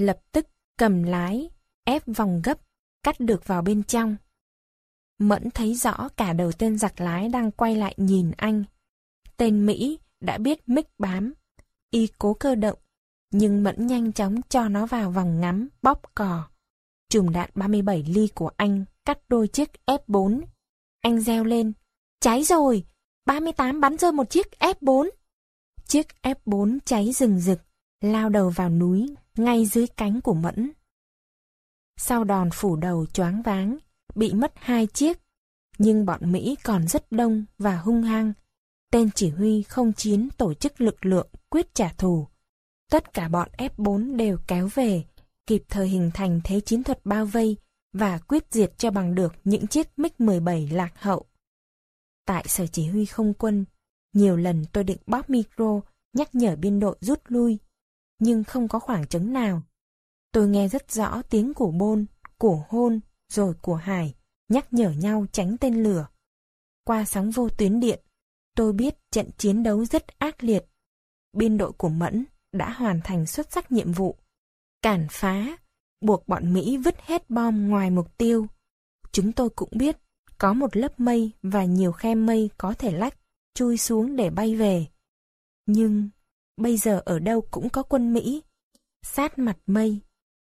Lập tức cầm lái, ép vòng gấp, cắt được vào bên trong. Mẫn thấy rõ cả đầu tên giặc lái đang quay lại nhìn anh. Tên Mỹ đã biết mic bám, y cố cơ động, nhưng Mẫn nhanh chóng cho nó vào vòng ngắm, bóp cò. Chùm đạn 37 ly của anh cắt đôi chiếc F4. Anh reo lên, cháy rồi, 38 bắn rơi một chiếc F4. Chiếc F4 cháy rừng rực, lao đầu vào núi, ngay dưới cánh của Mẫn. Sau đòn phủ đầu choáng váng, bị mất hai chiếc, nhưng bọn Mỹ còn rất đông và hung hăng. Tên chỉ huy không chiến tổ chức lực lượng quyết trả thù. Tất cả bọn F4 đều kéo về, kịp thời hình thành thế chiến thuật bao vây và quyết diệt cho bằng được những chiếc MiG-17 lạc hậu. Tại sở chỉ huy không quân, nhiều lần tôi định bóp micro nhắc nhở biên đội rút lui, nhưng không có khoảng trống nào. Tôi nghe rất rõ tiếng của Bôn, của Hôn, rồi của Hải, nhắc nhở nhau tránh tên lửa. Qua sóng vô tuyến điện, tôi biết trận chiến đấu rất ác liệt. Biên đội của Mẫn đã hoàn thành xuất sắc nhiệm vụ. Cản phá, buộc bọn Mỹ vứt hết bom ngoài mục tiêu. Chúng tôi cũng biết có một lớp mây và nhiều khe mây có thể lách, chui xuống để bay về. Nhưng bây giờ ở đâu cũng có quân Mỹ, sát mặt mây,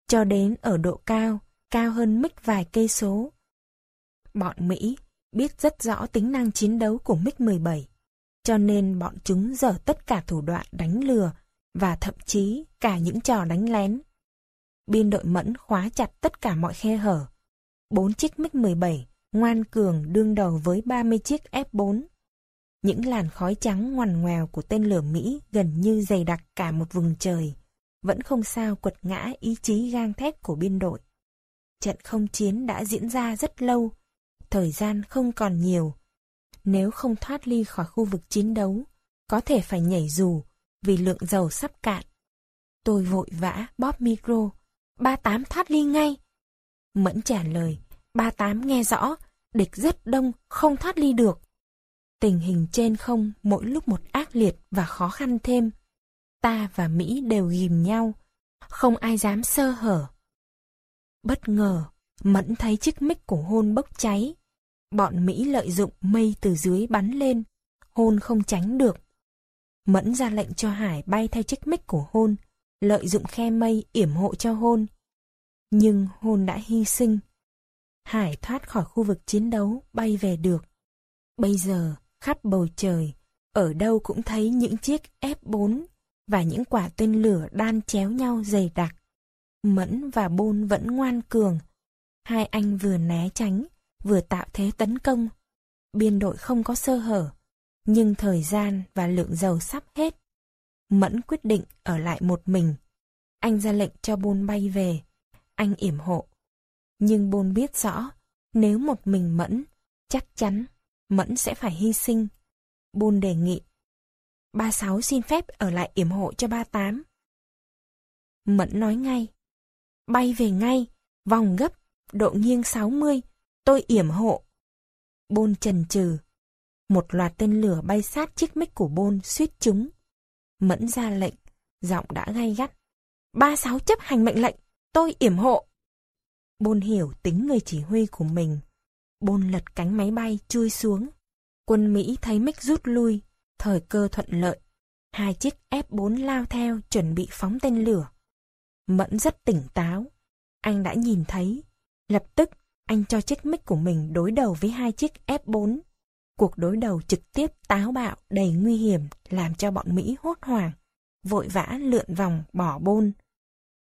cho đến ở độ cao, cao hơn mức vài cây số. Bọn Mỹ biết rất rõ tính năng chiến đấu của MiG-17, cho nên bọn chúng dở tất cả thủ đoạn đánh lừa và thậm chí cả những trò đánh lén. Biên đội Mẫn khóa chặt tất cả mọi khe hở. Bốn chiếc MiG-17 ngoan cường đương đầu với 30 chiếc F-4. Những làn khói trắng ngoằn ngoèo của tên lửa Mỹ gần như dày đặc cả một vùng trời, vẫn không sao quật ngã ý chí gang thép của biên đội. Trận không chiến đã diễn ra rất lâu, thời gian không còn nhiều. Nếu không thoát ly khỏi khu vực chiến đấu, có thể phải nhảy dù vì lượng dầu sắp cạn. Tôi vội vã bóp micro, ba tám thoát ly ngay. Mẫn trả lời, ba tám nghe rõ, địch rất đông, không thoát ly được. Tình hình trên không mỗi lúc một ác liệt và khó khăn thêm. Ta và Mỹ đều ghim nhau, không ai dám sơ hở. Bất ngờ, Mẫn thấy chiếc mic của hôn bốc cháy. Bọn Mỹ lợi dụng mây từ dưới bắn lên, hôn không tránh được. Mẫn ra lệnh cho Hải bay theo chiếc mic của hôn, lợi dụng khe mây yểm hộ cho hôn. Nhưng hôn đã hy sinh. Hải thoát khỏi khu vực chiến đấu, bay về được. Bây giờ, khắp bầu trời, ở đâu cũng thấy những chiếc F4 và những quả tên lửa đan chéo nhau dày đặc. Mẫn và Bôn vẫn ngoan cường. Hai anh vừa né tránh, vừa tạo thế tấn công. Biên đội không có sơ hở, nhưng thời gian và lượng dầu sắp hết. Mẫn quyết định ở lại một mình. Anh ra lệnh cho Bôn bay về. Anh yểm hộ. Nhưng Bôn biết rõ, nếu một mình Mẫn, chắc chắn Mẫn sẽ phải hy sinh. Bôn đề nghị. 36 xin phép ở lại yểm hộ cho 38. Mẫn nói ngay. Bay về ngay, vòng gấp, độ nghiêng 60, tôi yểm hộ. Bôn trần trừ. Một loạt tên lửa bay sát chiếc mic của Bôn suýt chúng. Mẫn ra lệnh, giọng đã gay gắt. 36 chấp hành mệnh lệnh, tôi yểm hộ. Bôn hiểu tính người chỉ huy của mình. bôn lật cánh máy bay chui xuống. Quân Mỹ thấy mic rút lui, thời cơ thuận lợi. Hai chiếc F-4 lao theo chuẩn bị phóng tên lửa. Mẫn rất tỉnh táo. Anh đã nhìn thấy. Lập tức, anh cho chiếc mic của mình đối đầu với hai chiếc F-4. Cuộc đối đầu trực tiếp táo bạo đầy nguy hiểm làm cho bọn Mỹ hốt hoảng, vội vã lượn vòng bỏ bôn.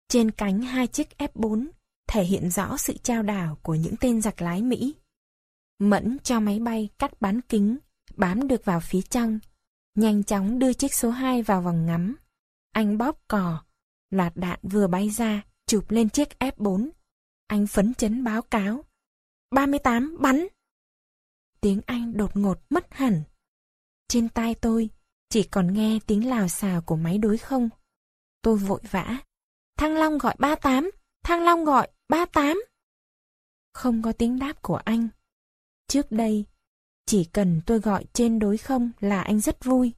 Trên cánh hai chiếc F-4 thể hiện rõ sự trao đảo của những tên giặc lái Mỹ. Mẫn cho máy bay cắt bán kính, bám được vào phía trong, nhanh chóng đưa chiếc số 2 vào vòng ngắm. Anh bóp cò, loạt đạn vừa bay ra, chụp lên chiếc F4. Anh phấn chấn báo cáo. 38 bắn! Tiếng Anh đột ngột mất hẳn. Trên tai tôi, chỉ còn nghe tiếng lào xào của máy đối không. Tôi vội vã. Thăng Long gọi 38, Thăng Long gọi 38. Không có tiếng đáp của anh. Trước đây, chỉ cần tôi gọi trên đối không là anh rất vui.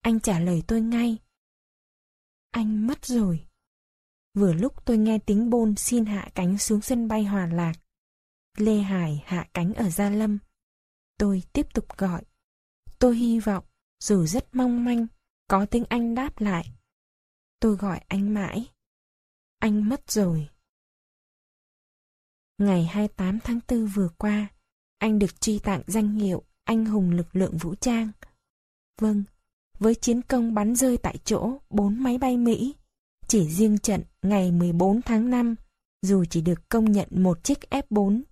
Anh trả lời tôi ngay. Anh mất rồi. Vừa lúc tôi nghe tiếng bôn xin hạ cánh xuống sân bay Hòa Lạc. Lê Hải hạ cánh ở Gia Lâm. Tôi tiếp tục gọi. Tôi hy vọng, dù rất mong manh, có tiếng Anh đáp lại. Tôi gọi anh mãi. Anh mất rồi. Ngày 28 tháng 4 vừa qua, anh được truy tặng danh hiệu Anh hùng lực lượng vũ trang. Vâng, với chiến công bắn rơi tại chỗ bốn máy bay Mỹ, chỉ riêng trận ngày 14 tháng 5, dù chỉ được công nhận một chiếc F4.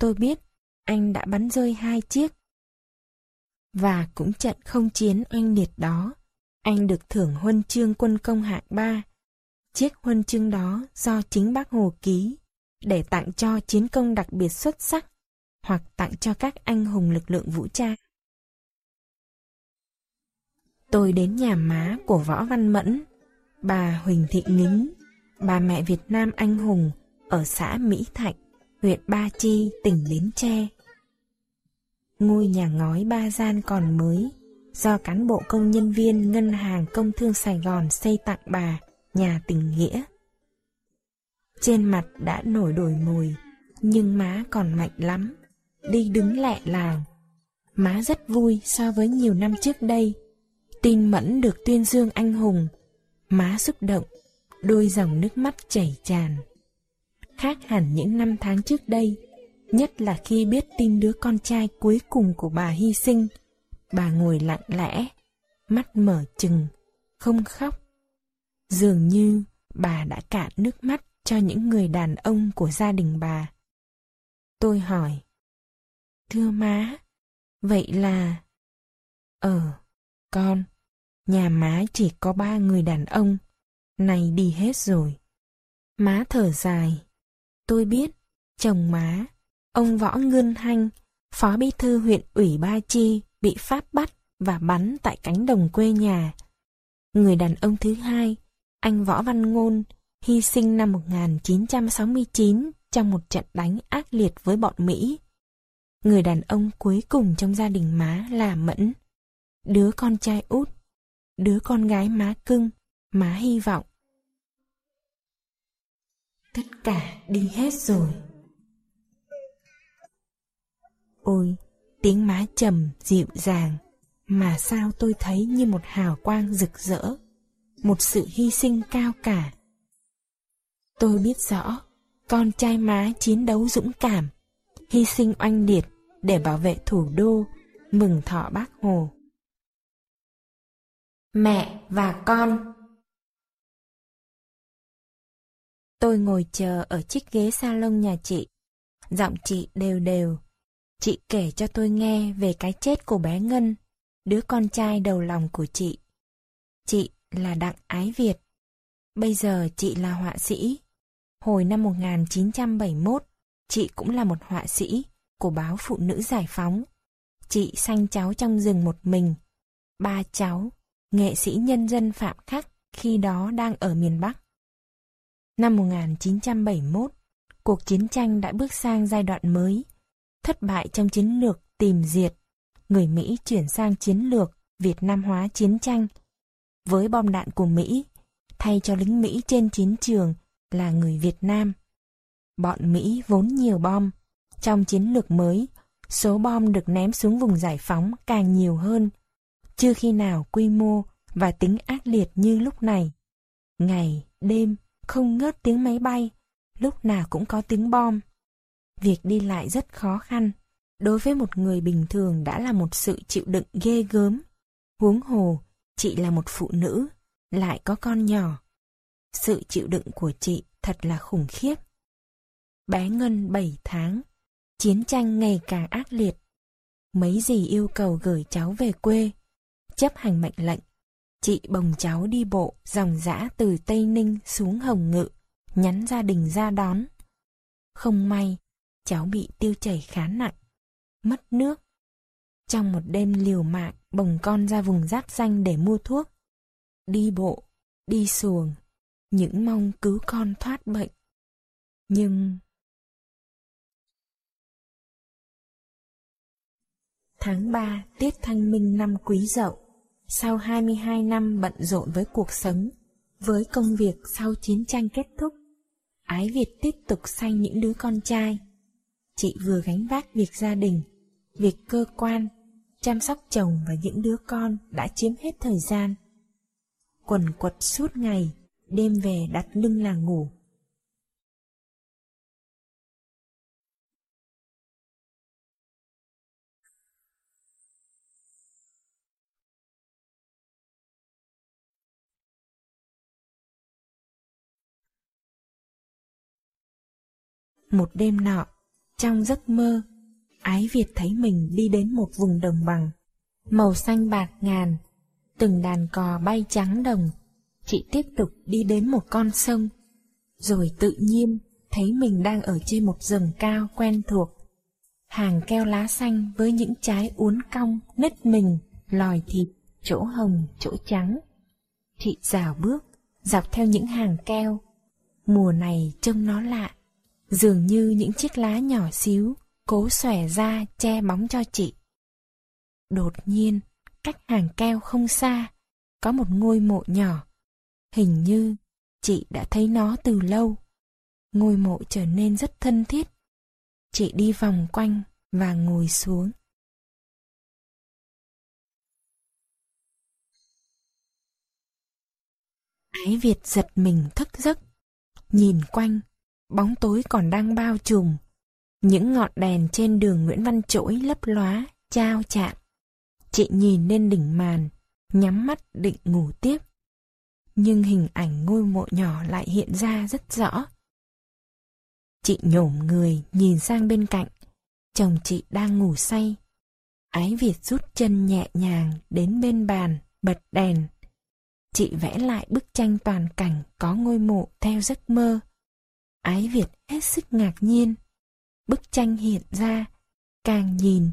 Tôi biết anh đã bắn rơi hai chiếc. Và cũng trận không chiến oanh liệt đó, anh được thưởng huân chương quân công hạng 3. Chiếc huân chương đó do chính bác Hồ ký để tặng cho chiến công đặc biệt xuất sắc hoặc tặng cho các anh hùng lực lượng vũ trang. Tôi đến nhà má của Võ Văn Mẫn, bà Huỳnh Thị Nghính, bà mẹ Việt Nam anh hùng ở xã Mỹ Thạnh, huyện Ba Chi, tỉnh Bến Tre. Ngôi nhà ngói ba gian còn mới, do cán bộ công nhân viên Ngân hàng Công thương Sài Gòn xây tặng bà, nhà tình nghĩa. Trên mặt đã nổi đổi mồi, nhưng má còn mạnh lắm, đi đứng lẹ làng. Má rất vui so với nhiều năm trước đây. Tin mẫn được tuyên dương anh hùng, má xúc động, đôi dòng nước mắt chảy tràn. Khác hẳn những năm tháng trước đây, nhất là khi biết tin đứa con trai cuối cùng của bà hy sinh, bà ngồi lặng lẽ, mắt mở chừng, không khóc. Dường như bà đã cạn nước mắt cho những người đàn ông của gia đình bà. Tôi hỏi, Thưa má, vậy là... Ờ, con, nhà má chỉ có ba người đàn ông, này đi hết rồi. Má thở dài, tôi biết, chồng má, ông Võ Ngân Hanh, phó bí thư huyện ủy Ba Chi, bị Pháp bắt và bắn tại cánh đồng quê nhà. Người đàn ông thứ hai, anh Võ Văn Ngôn, hy sinh năm 1969 trong một trận đánh ác liệt với bọn Mỹ. Người đàn ông cuối cùng trong gia đình má là Mẫn. Đứa con trai út, đứa con gái má cưng, má hy vọng. Tất cả đi hết rồi. Ôi, tiếng má trầm dịu dàng, mà sao tôi thấy như một hào quang rực rỡ, một sự hy sinh cao cả Tôi biết rõ, con trai má chiến đấu dũng cảm, hy sinh oanh liệt để bảo vệ thủ đô, mừng thọ bác Hồ. Mẹ và con Tôi ngồi chờ ở chiếc ghế salon nhà chị. Giọng chị đều đều. Chị kể cho tôi nghe về cái chết của bé Ngân, đứa con trai đầu lòng của chị. Chị là Đặng Ái Việt. Bây giờ chị là họa sĩ, Hồi năm 1971, chị cũng là một họa sĩ của báo Phụ Nữ Giải Phóng. Chị sanh cháu trong rừng một mình. Ba cháu, nghệ sĩ nhân dân Phạm Khắc khi đó đang ở miền Bắc. Năm 1971, cuộc chiến tranh đã bước sang giai đoạn mới. Thất bại trong chiến lược tìm diệt, người Mỹ chuyển sang chiến lược Việt Nam hóa chiến tranh. Với bom đạn của Mỹ, thay cho lính Mỹ trên chiến trường là người Việt Nam. Bọn Mỹ vốn nhiều bom, Trong chiến lược mới, số bom được ném xuống vùng giải phóng càng nhiều hơn. Chưa khi nào quy mô và tính ác liệt như lúc này. Ngày, đêm, không ngớt tiếng máy bay, lúc nào cũng có tiếng bom. Việc đi lại rất khó khăn, đối với một người bình thường đã là một sự chịu đựng ghê gớm. Huống hồ, chị là một phụ nữ, lại có con nhỏ. Sự chịu đựng của chị thật là khủng khiếp. Bé Ngân 7 tháng, chiến tranh ngày càng ác liệt. Mấy gì yêu cầu gửi cháu về quê, chấp hành mệnh lệnh. Chị bồng cháu đi bộ dòng dã từ Tây Ninh xuống Hồng Ngự, nhắn gia đình ra đón. Không may, cháu bị tiêu chảy khá nặng, mất nước. Trong một đêm liều mạng bồng con ra vùng giáp xanh để mua thuốc. Đi bộ, đi xuồng, những mong cứu con thoát bệnh. Nhưng... Tháng 3, tiết thanh minh năm quý dậu, sau 22 năm bận rộn với cuộc sống, với công việc sau chiến tranh kết thúc, Ái Việt tiếp tục sanh những đứa con trai. Chị vừa gánh vác việc gia đình, việc cơ quan, chăm sóc chồng và những đứa con đã chiếm hết thời gian. Quần quật suốt ngày, đêm về đặt lưng là ngủ. Một đêm nọ, trong giấc mơ, Ái Việt thấy mình đi đến một vùng đồng bằng, màu xanh bạc ngàn, từng đàn cò bay trắng đồng. Chị tiếp tục đi đến một con sông, rồi tự nhiên thấy mình đang ở trên một rừng cao quen thuộc. Hàng keo lá xanh với những trái uốn cong, nứt mình, lòi thịt, chỗ hồng, chỗ trắng. Chị rào bước, dọc theo những hàng keo. Mùa này trông nó lạ, dường như những chiếc lá nhỏ xíu, cố xòe ra che bóng cho chị. Đột nhiên, cách hàng keo không xa, có một ngôi mộ nhỏ. Hình như chị đã thấy nó từ lâu. Ngôi mộ trở nên rất thân thiết. Chị đi vòng quanh và ngồi xuống. Ái Việt giật mình thức giấc, nhìn quanh, bóng tối còn đang bao trùm. Những ngọn đèn trên đường Nguyễn Văn Trỗi lấp lóa, trao chạm. Chị nhìn lên đỉnh màn, nhắm mắt định ngủ tiếp. Nhưng hình ảnh ngôi mộ nhỏ lại hiện ra rất rõ. Chị nhổm người nhìn sang bên cạnh, chồng chị đang ngủ say. Ái Việt rút chân nhẹ nhàng đến bên bàn, bật đèn. Chị vẽ lại bức tranh toàn cảnh có ngôi mộ theo giấc mơ. Ái Việt hết sức ngạc nhiên. Bức tranh hiện ra, càng nhìn,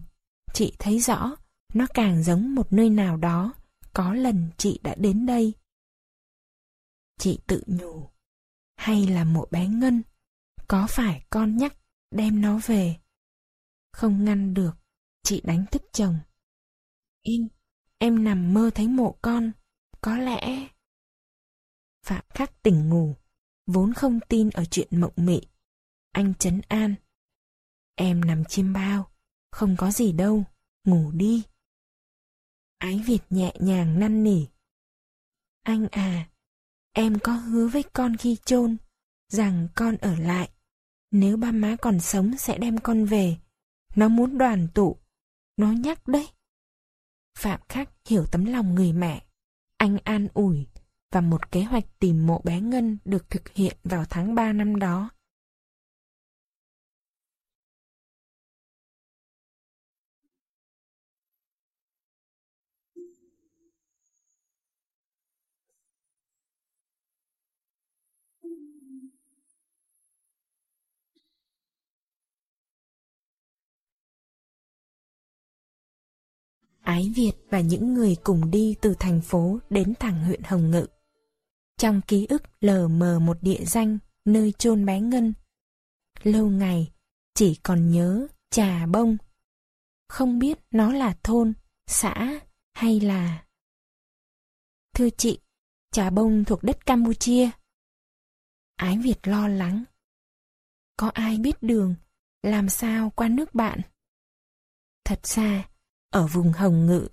chị thấy rõ, nó càng giống một nơi nào đó, có lần chị đã đến đây. Chị tự nhủ, hay là một bé Ngân, có phải con nhắc đem nó về? Không ngăn được, chị đánh thức chồng. Yên, em nằm mơ thấy mộ con, có lẽ... Phạm khắc tỉnh ngủ, vốn không tin ở chuyện mộng mị. Anh chấn an. Em nằm chiêm bao, không có gì đâu, ngủ đi. Ái Việt nhẹ nhàng năn nỉ. Anh à, em có hứa với con khi chôn rằng con ở lại. Nếu ba má còn sống sẽ đem con về. Nó muốn đoàn tụ. Nó nhắc đấy. Phạm Khắc hiểu tấm lòng người mẹ. Anh an ủi và một kế hoạch tìm mộ bé Ngân được thực hiện vào tháng 3 năm đó. Ái Việt và những người cùng đi từ thành phố đến thẳng huyện Hồng Ngự. Trong ký ức lờ mờ một địa danh nơi chôn bé Ngân. Lâu ngày, chỉ còn nhớ trà bông. Không biết nó là thôn, xã hay là... Thưa chị, trà bông thuộc đất Campuchia. Ái Việt lo lắng. Có ai biết đường làm sao qua nước bạn? Thật ra, ở vùng Hồng Ngự,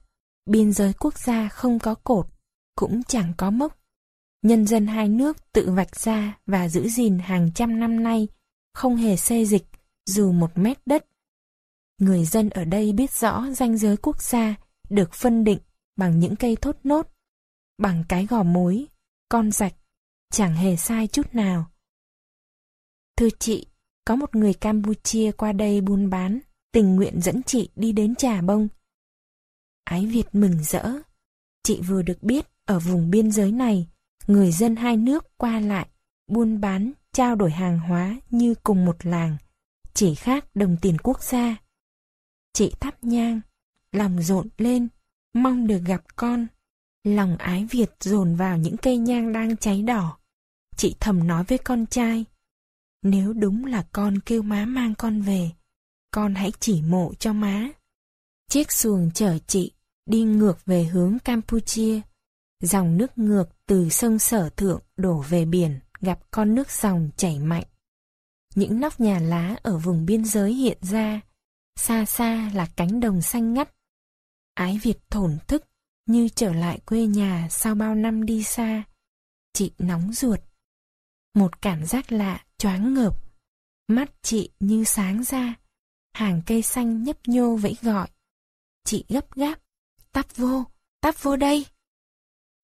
biên giới quốc gia không có cột, cũng chẳng có mốc. Nhân dân hai nước tự vạch ra và giữ gìn hàng trăm năm nay, không hề xê dịch dù một mét đất. Người dân ở đây biết rõ ranh giới quốc gia được phân định bằng những cây thốt nốt, bằng cái gò mối, con rạch, chẳng hề sai chút nào. Thưa chị, có một người Campuchia qua đây buôn bán, tình nguyện dẫn chị đi đến Trà Bông. Ái Việt mừng rỡ. Chị vừa được biết ở vùng biên giới này, người dân hai nước qua lại, buôn bán, trao đổi hàng hóa như cùng một làng, chỉ khác đồng tiền quốc gia. Chị thắp nhang, lòng rộn lên, mong được gặp con. Lòng ái Việt dồn vào những cây nhang đang cháy đỏ. Chị thầm nói với con trai, nếu đúng là con kêu má mang con về, con hãy chỉ mộ cho má. Chiếc xuồng chở chị đi ngược về hướng Campuchia. Dòng nước ngược từ sông Sở Thượng đổ về biển, gặp con nước dòng chảy mạnh. Những nóc nhà lá ở vùng biên giới hiện ra, xa xa là cánh đồng xanh ngắt. Ái Việt thổn thức như trở lại quê nhà sau bao năm đi xa. Chị nóng ruột. Một cảm giác lạ choáng ngợp. Mắt chị như sáng ra. Hàng cây xanh nhấp nhô vẫy gọi. Chị gấp gáp. Tắp vô, tắp vô đây.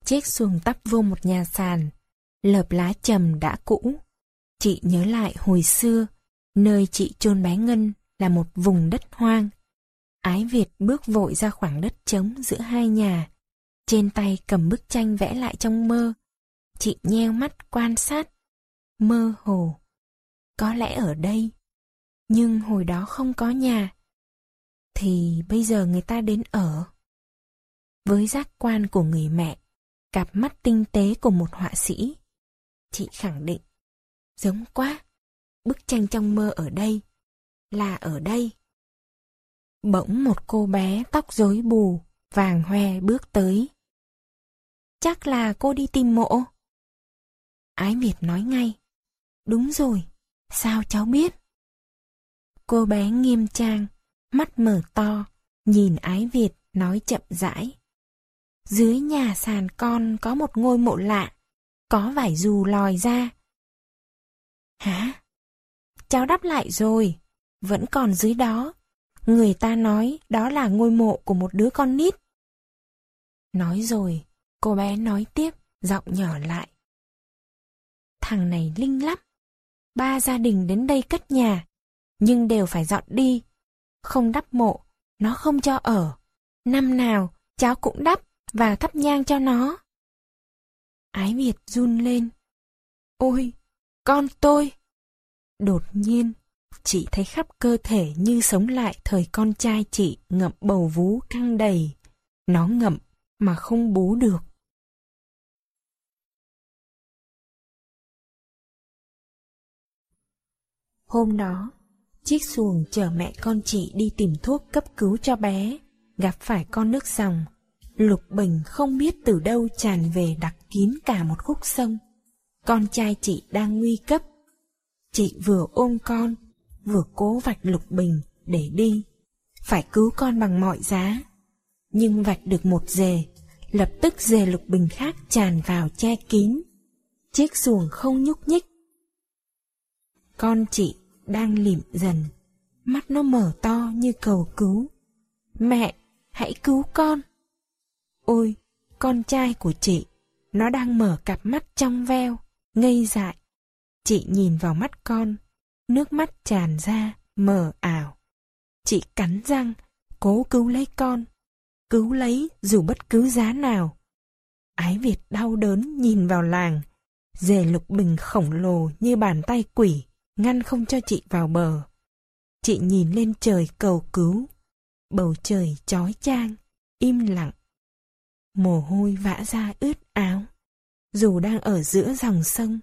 Chiếc xuồng tắp vô một nhà sàn. Lợp lá trầm đã cũ. Chị nhớ lại hồi xưa, nơi chị chôn bé Ngân là một vùng đất hoang. Ái Việt bước vội ra khoảng đất trống giữa hai nhà. Trên tay cầm bức tranh vẽ lại trong mơ. Chị nheo mắt quan sát. Mơ hồ. Có lẽ ở đây. Nhưng hồi đó không có nhà. Thì bây giờ người ta đến ở. Với giác quan của người mẹ, cặp mắt tinh tế của một họa sĩ, chị khẳng định. Giống quá. Bức tranh trong mơ ở đây. Là ở đây. Bỗng một cô bé tóc rối bù, vàng hoe bước tới. Chắc là cô đi tìm mộ. Ái Việt nói ngay. Đúng rồi, sao cháu biết? Cô bé nghiêm trang, mắt mở to, nhìn Ái Việt nói chậm rãi. Dưới nhà sàn con có một ngôi mộ lạ, có vải dù lòi ra. Hả? Cháu đáp lại rồi, vẫn còn dưới đó. Người ta nói đó là ngôi mộ của một đứa con nít. Nói rồi, cô bé nói tiếp, giọng nhỏ lại. Thằng này linh lắm. Ba gia đình đến đây cất nhà, nhưng đều phải dọn đi. Không đắp mộ, nó không cho ở. Năm nào, cháu cũng đắp và thắp nhang cho nó. Ái Việt run lên. Ôi, con tôi! Đột nhiên, chị thấy khắp cơ thể như sống lại thời con trai chị ngậm bầu vú căng đầy. Nó ngậm mà không bú được. Hôm đó, chiếc xuồng chở mẹ con chị đi tìm thuốc cấp cứu cho bé, gặp phải con nước dòng. Lục bình không biết từ đâu tràn về đặc kín cả một khúc sông. Con trai chị đang nguy cấp. Chị vừa ôm con, vừa cố vạch lục bình để đi. Phải cứu con bằng mọi giá. Nhưng vạch được một dề, lập tức dề lục bình khác tràn vào che kín. Chiếc xuồng không nhúc nhích. Con chị đang lịm dần, mắt nó mở to như cầu cứu. Mẹ, hãy cứu con. Ôi, con trai của chị, nó đang mở cặp mắt trong veo, ngây dại. Chị nhìn vào mắt con, nước mắt tràn ra, mờ ảo. Chị cắn răng, cố cứu lấy con, cứu lấy dù bất cứ giá nào. Ái Việt đau đớn nhìn vào làng, dề lục bình khổng lồ như bàn tay quỷ, ngăn không cho chị vào bờ. Chị nhìn lên trời cầu cứu, bầu trời chói chang, im lặng. Mồ hôi vã ra ướt áo. Dù đang ở giữa dòng sông,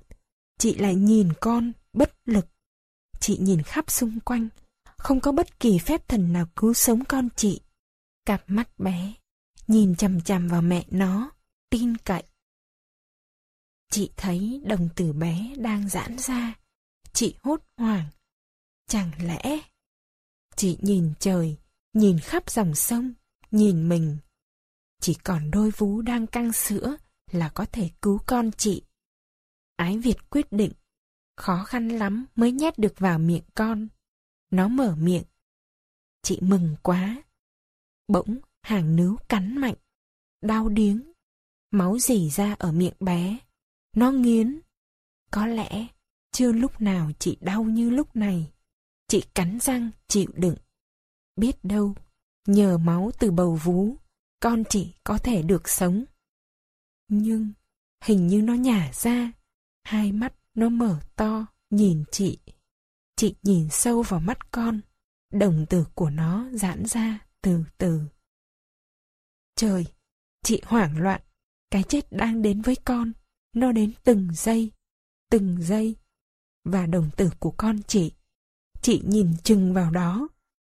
chị lại nhìn con, bất lực. Chị nhìn khắp xung quanh, không có bất kỳ phép thần nào cứu sống con chị. Cặp mắt bé, nhìn chằm chằm vào mẹ nó, tin cậy. Chị thấy đồng tử bé đang giãn ra, chị hốt hoảng. Chẳng lẽ Chị nhìn trời, nhìn khắp dòng sông, nhìn mình. Chỉ còn đôi vú đang căng sữa là có thể cứu con chị. Ái Việt quyết định, khó khăn lắm mới nhét được vào miệng con. Nó mở miệng. Chị mừng quá. Bỗng hàng nứu cắn mạnh, đau điếng, máu dì ra ở miệng bé. Nó nghiến. Có lẽ chưa lúc nào chị đau như lúc này. Chị cắn răng chịu đựng. Biết đâu, nhờ máu từ bầu vú, con chị có thể được sống. Nhưng hình như nó nhả ra, hai mắt nó mở to, nhìn chị. Chị nhìn sâu vào mắt con, đồng tử của nó giãn ra từ từ. Trời, chị hoảng loạn, cái chết đang đến với con, nó đến từng giây, từng giây. Và đồng tử của con chị, chị nhìn chừng vào đó,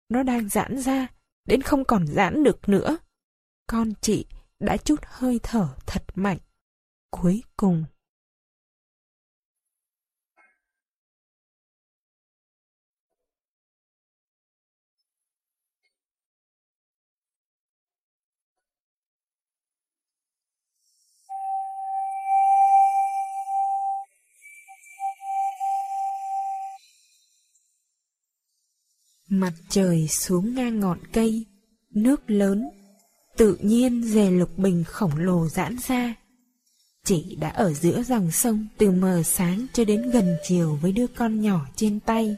nó đang giãn ra, đến không còn giãn được nữa. Con chị đã chút hơi thở thật mạnh. Cuối cùng Mặt trời xuống ngang ngọn cây, nước lớn, tự nhiên dề lục bình khổng lồ giãn ra. Chị đã ở giữa dòng sông từ mờ sáng cho đến gần chiều với đứa con nhỏ trên tay.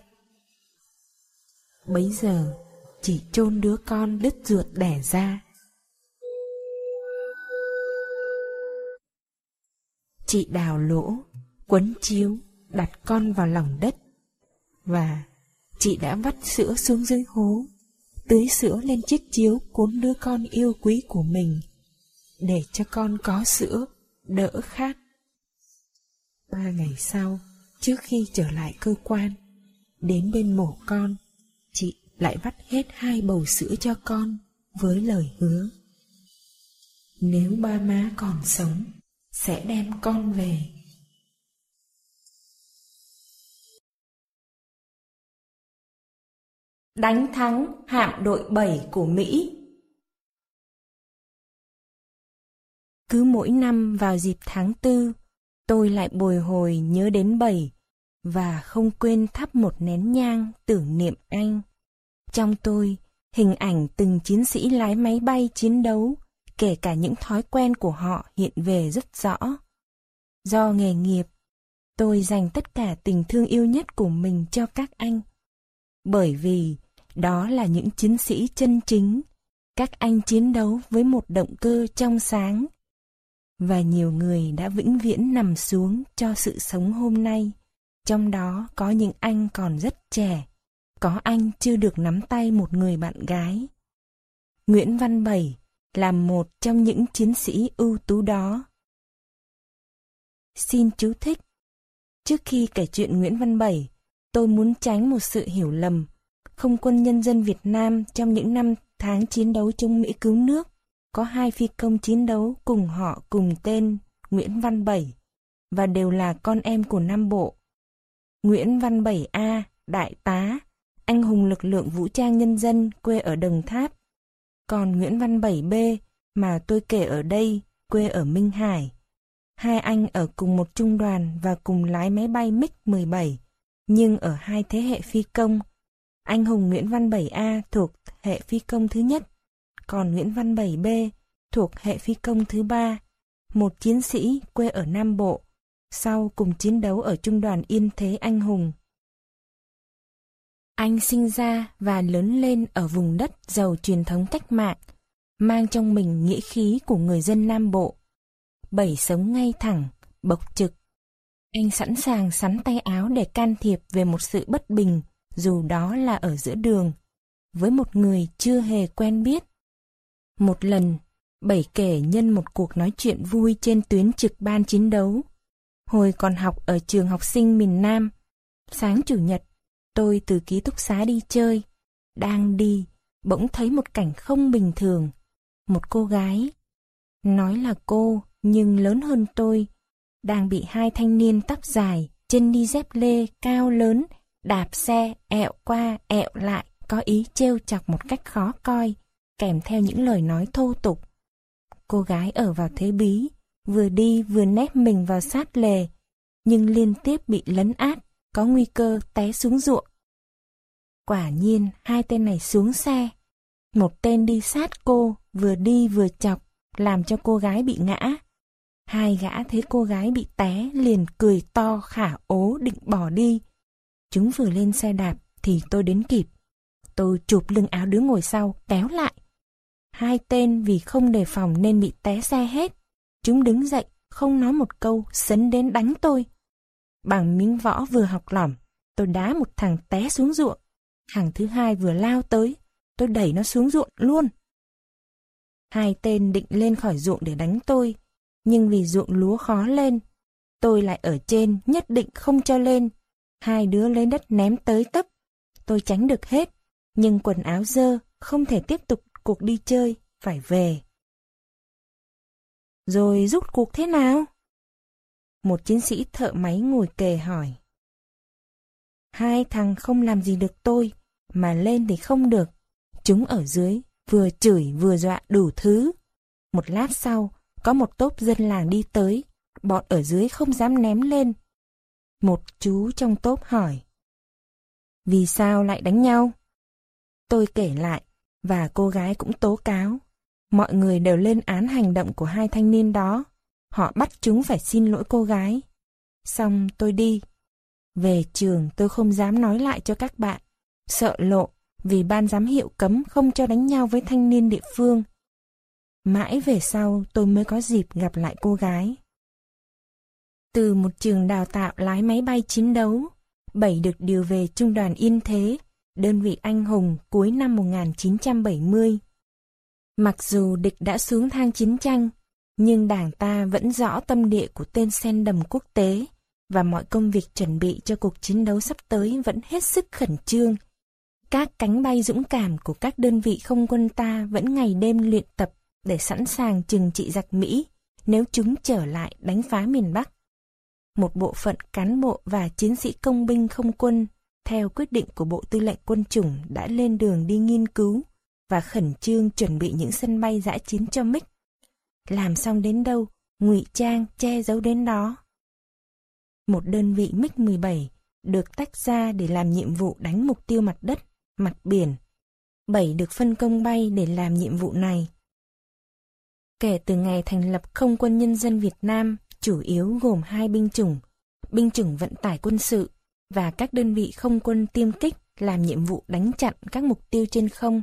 Bấy giờ, chị chôn đứa con đứt ruột đẻ ra. Chị đào lỗ, quấn chiếu, đặt con vào lòng đất. Và chị đã vắt sữa xuống dưới hố, tưới sữa lên chiếc chiếu cuốn đứa con yêu quý của mình, để cho con có sữa, đỡ khát. Ba ngày sau, trước khi trở lại cơ quan, đến bên mổ con, chị lại vắt hết hai bầu sữa cho con với lời hứa. Nếu ba má còn sống, sẽ đem con về. Đánh thắng hạm đội 7 của Mỹ. Cứ mỗi năm vào dịp tháng tư, tôi lại bồi hồi nhớ đến bảy và không quên thắp một nén nhang tưởng niệm anh. Trong tôi, hình ảnh từng chiến sĩ lái máy bay chiến đấu, kể cả những thói quen của họ hiện về rất rõ. Do nghề nghiệp, tôi dành tất cả tình thương yêu nhất của mình cho các anh. Bởi vì đó là những chiến sĩ chân chính, các anh chiến đấu với một động cơ trong sáng. Và nhiều người đã vĩnh viễn nằm xuống cho sự sống hôm nay, trong đó có những anh còn rất trẻ, có anh chưa được nắm tay một người bạn gái. Nguyễn Văn Bảy là một trong những chiến sĩ ưu tú đó. Xin chú thích. Trước khi kể chuyện Nguyễn Văn Bảy, tôi muốn tránh một sự hiểu lầm không quân nhân dân Việt Nam trong những năm tháng chiến đấu chống Mỹ cứu nước, có hai phi công chiến đấu cùng họ cùng tên Nguyễn Văn Bảy và đều là con em của Nam Bộ. Nguyễn Văn Bảy A, đại tá, anh hùng lực lượng vũ trang nhân dân quê ở Đồng Tháp. Còn Nguyễn Văn Bảy B mà tôi kể ở đây, quê ở Minh Hải. Hai anh ở cùng một trung đoàn và cùng lái máy bay MiG-17, nhưng ở hai thế hệ phi công, anh hùng Nguyễn Văn 7A thuộc hệ phi công thứ nhất, còn Nguyễn Văn 7B thuộc hệ phi công thứ ba, một chiến sĩ quê ở Nam Bộ, sau cùng chiến đấu ở Trung đoàn Yên Thế Anh Hùng. Anh sinh ra và lớn lên ở vùng đất giàu truyền thống cách mạng, mang trong mình nghĩa khí của người dân Nam Bộ. Bảy sống ngay thẳng, bộc trực. Anh sẵn sàng sắn tay áo để can thiệp về một sự bất bình dù đó là ở giữa đường, với một người chưa hề quen biết. Một lần, Bảy kể nhân một cuộc nói chuyện vui trên tuyến trực ban chiến đấu. Hồi còn học ở trường học sinh miền Nam, sáng chủ nhật, tôi từ ký túc xá đi chơi. Đang đi, bỗng thấy một cảnh không bình thường. Một cô gái, nói là cô nhưng lớn hơn tôi, đang bị hai thanh niên tóc dài, chân đi dép lê cao lớn đạp xe ẹo qua ẹo lại có ý trêu chọc một cách khó coi, kèm theo những lời nói thô tục. Cô gái ở vào thế bí, vừa đi vừa nép mình vào sát lề, nhưng liên tiếp bị lấn át, có nguy cơ té xuống ruộng. Quả nhiên, hai tên này xuống xe. Một tên đi sát cô, vừa đi vừa chọc, làm cho cô gái bị ngã. Hai gã thấy cô gái bị té liền cười to khả ố định bỏ đi. Chúng vừa lên xe đạp thì tôi đến kịp. Tôi chụp lưng áo đứa ngồi sau, kéo lại. Hai tên vì không đề phòng nên bị té xe hết. Chúng đứng dậy, không nói một câu, sấn đến đánh tôi. Bằng miếng võ vừa học lỏm, tôi đá một thằng té xuống ruộng. Thằng thứ hai vừa lao tới, tôi đẩy nó xuống ruộng luôn. Hai tên định lên khỏi ruộng để đánh tôi, nhưng vì ruộng lúa khó lên, tôi lại ở trên nhất định không cho lên. Hai đứa lấy đất ném tới tấp. Tôi tránh được hết, nhưng quần áo dơ, không thể tiếp tục cuộc đi chơi, phải về. Rồi rút cuộc thế nào? Một chiến sĩ thợ máy ngồi kề hỏi. Hai thằng không làm gì được tôi, mà lên thì không được. Chúng ở dưới, vừa chửi vừa dọa đủ thứ. Một lát sau, có một tốp dân làng đi tới, bọn ở dưới không dám ném lên. Một chú trong tốp hỏi. Vì sao lại đánh nhau? Tôi kể lại, và cô gái cũng tố cáo. Mọi người đều lên án hành động của hai thanh niên đó. Họ bắt chúng phải xin lỗi cô gái. Xong tôi đi. Về trường tôi không dám nói lại cho các bạn. Sợ lộ vì ban giám hiệu cấm không cho đánh nhau với thanh niên địa phương. Mãi về sau tôi mới có dịp gặp lại cô gái. Từ một trường đào tạo lái máy bay chiến đấu, Bảy được điều về Trung đoàn Yên Thế, đơn vị anh hùng cuối năm 1970. Mặc dù địch đã xuống thang chiến tranh, nhưng đảng ta vẫn rõ tâm địa của tên sen đầm quốc tế và mọi công việc chuẩn bị cho cuộc chiến đấu sắp tới vẫn hết sức khẩn trương. Các cánh bay dũng cảm của các đơn vị không quân ta vẫn ngày đêm luyện tập để sẵn sàng trừng trị giặc Mỹ nếu chúng trở lại đánh phá miền Bắc. Một bộ phận cán bộ và chiến sĩ công binh không quân theo quyết định của Bộ Tư lệnh Quân chủng đã lên đường đi nghiên cứu và khẩn trương chuẩn bị những sân bay giã chiến cho MiG. Làm xong đến đâu, ngụy trang che giấu đến đó. Một đơn vị MiG-17 được tách ra để làm nhiệm vụ đánh mục tiêu mặt đất, mặt biển. Bảy được phân công bay để làm nhiệm vụ này. Kể từ ngày thành lập Không quân Nhân dân Việt Nam, chủ yếu gồm hai binh chủng, binh chủng vận tải quân sự và các đơn vị không quân tiêm kích làm nhiệm vụ đánh chặn các mục tiêu trên không.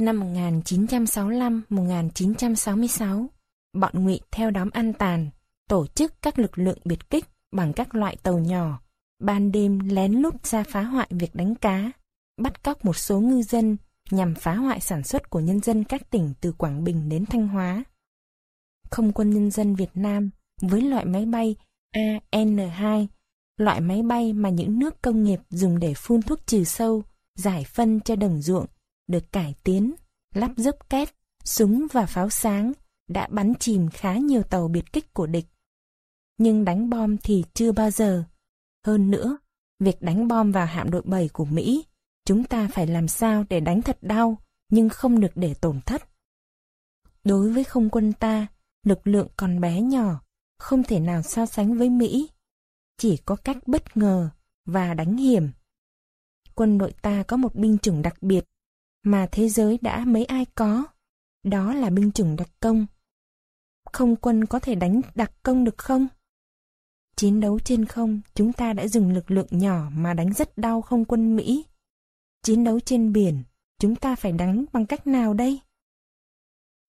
Năm 1965-1966, bọn ngụy theo đám ăn tàn, tổ chức các lực lượng biệt kích bằng các loại tàu nhỏ, ban đêm lén lút ra phá hoại việc đánh cá, bắt cóc một số ngư dân nhằm phá hoại sản xuất của nhân dân các tỉnh từ Quảng Bình đến Thanh Hóa. Không quân nhân dân Việt Nam với loại máy bay AN-2, loại máy bay mà những nước công nghiệp dùng để phun thuốc trừ sâu, giải phân cho đồng ruộng, được cải tiến, lắp dốc két, súng và pháo sáng, đã bắn chìm khá nhiều tàu biệt kích của địch. Nhưng đánh bom thì chưa bao giờ. Hơn nữa, việc đánh bom vào hạm đội 7 của Mỹ, chúng ta phải làm sao để đánh thật đau, nhưng không được để tổn thất. Đối với không quân ta, lực lượng còn bé nhỏ, không thể nào so sánh với Mỹ. Chỉ có cách bất ngờ và đánh hiểm. Quân đội ta có một binh chủng đặc biệt mà thế giới đã mấy ai có. Đó là binh chủng đặc công. Không quân có thể đánh đặc công được không? Chiến đấu trên không, chúng ta đã dùng lực lượng nhỏ mà đánh rất đau không quân Mỹ. Chiến đấu trên biển, chúng ta phải đánh bằng cách nào đây?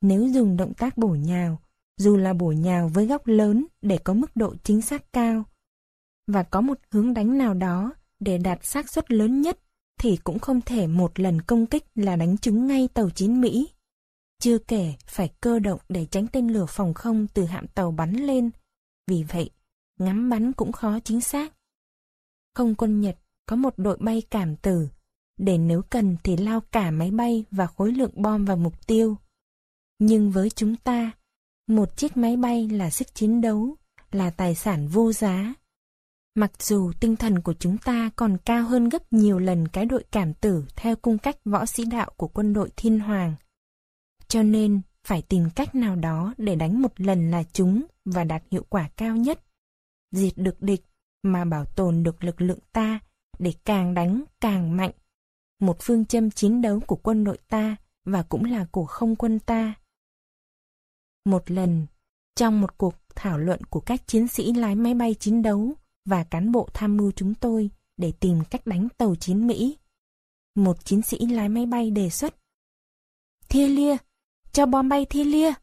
Nếu dùng động tác bổ nhào, dù là bổ nhào với góc lớn để có mức độ chính xác cao, và có một hướng đánh nào đó để đạt xác suất lớn nhất, thì cũng không thể một lần công kích là đánh trúng ngay tàu chiến Mỹ. Chưa kể phải cơ động để tránh tên lửa phòng không từ hạm tàu bắn lên. Vì vậy, ngắm bắn cũng khó chính xác. Không quân Nhật có một đội bay cảm tử, để nếu cần thì lao cả máy bay và khối lượng bom vào mục tiêu. Nhưng với chúng ta, một chiếc máy bay là sức chiến đấu, là tài sản vô giá. Mặc dù tinh thần của chúng ta còn cao hơn gấp nhiều lần cái đội cảm tử theo cung cách võ sĩ đạo của quân đội thiên hoàng. Cho nên, phải tìm cách nào đó để đánh một lần là chúng và đạt hiệu quả cao nhất. Diệt được địch mà bảo tồn được lực lượng ta để càng đánh càng mạnh. Một phương châm chiến đấu của quân đội ta và cũng là của không quân ta. Một lần, trong một cuộc thảo luận của các chiến sĩ lái máy bay chiến đấu và cán bộ tham mưu chúng tôi để tìm cách đánh tàu chiến Mỹ, một chiến sĩ lái máy bay đề xuất. Thia lia, cho bom bay thia lia.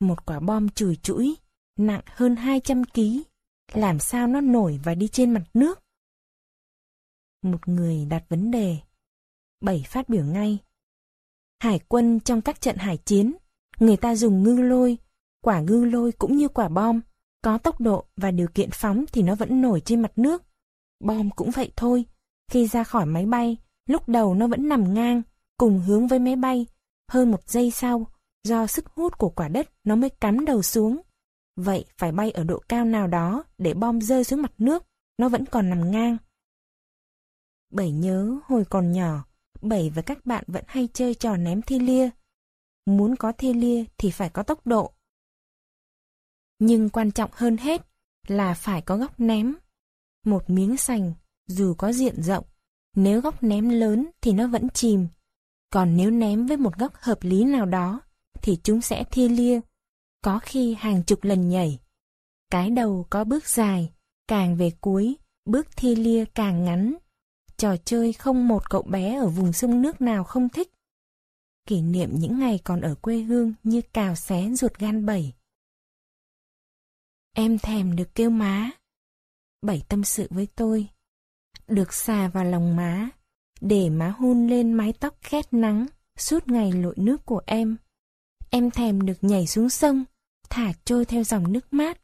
Một quả bom chùi chũi, nặng hơn 200 kg, làm sao nó nổi và đi trên mặt nước? Một người đặt vấn đề. Bảy phát biểu ngay. Hải quân trong các trận hải chiến, người ta dùng ngư lôi, quả ngư lôi cũng như quả bom, có tốc độ và điều kiện phóng thì nó vẫn nổi trên mặt nước. Bom cũng vậy thôi, khi ra khỏi máy bay, lúc đầu nó vẫn nằm ngang, cùng hướng với máy bay, hơn một giây sau, do sức hút của quả đất nó mới cắm đầu xuống. Vậy phải bay ở độ cao nào đó để bom rơi xuống mặt nước, nó vẫn còn nằm ngang. Bảy nhớ hồi còn nhỏ, Bảy và các bạn vẫn hay chơi trò ném thi lia. Muốn có thi lia thì phải có tốc độ. Nhưng quan trọng hơn hết là phải có góc ném. Một miếng sành, dù có diện rộng, nếu góc ném lớn thì nó vẫn chìm, còn nếu ném với một góc hợp lý nào đó, thì chúng sẽ thia lia, có khi hàng chục lần nhảy. Cái đầu có bước dài, càng về cuối, bước thia lia càng ngắn. Trò chơi không một cậu bé ở vùng sông nước nào không thích. Kỷ niệm những ngày còn ở quê hương như cào xé ruột gan bảy. Em thèm được kêu má. Bảy tâm sự với tôi. Được xà vào lòng má, để má hôn lên mái tóc khét nắng suốt ngày lội nước của em. Em thèm được nhảy xuống sông, thả trôi theo dòng nước mát.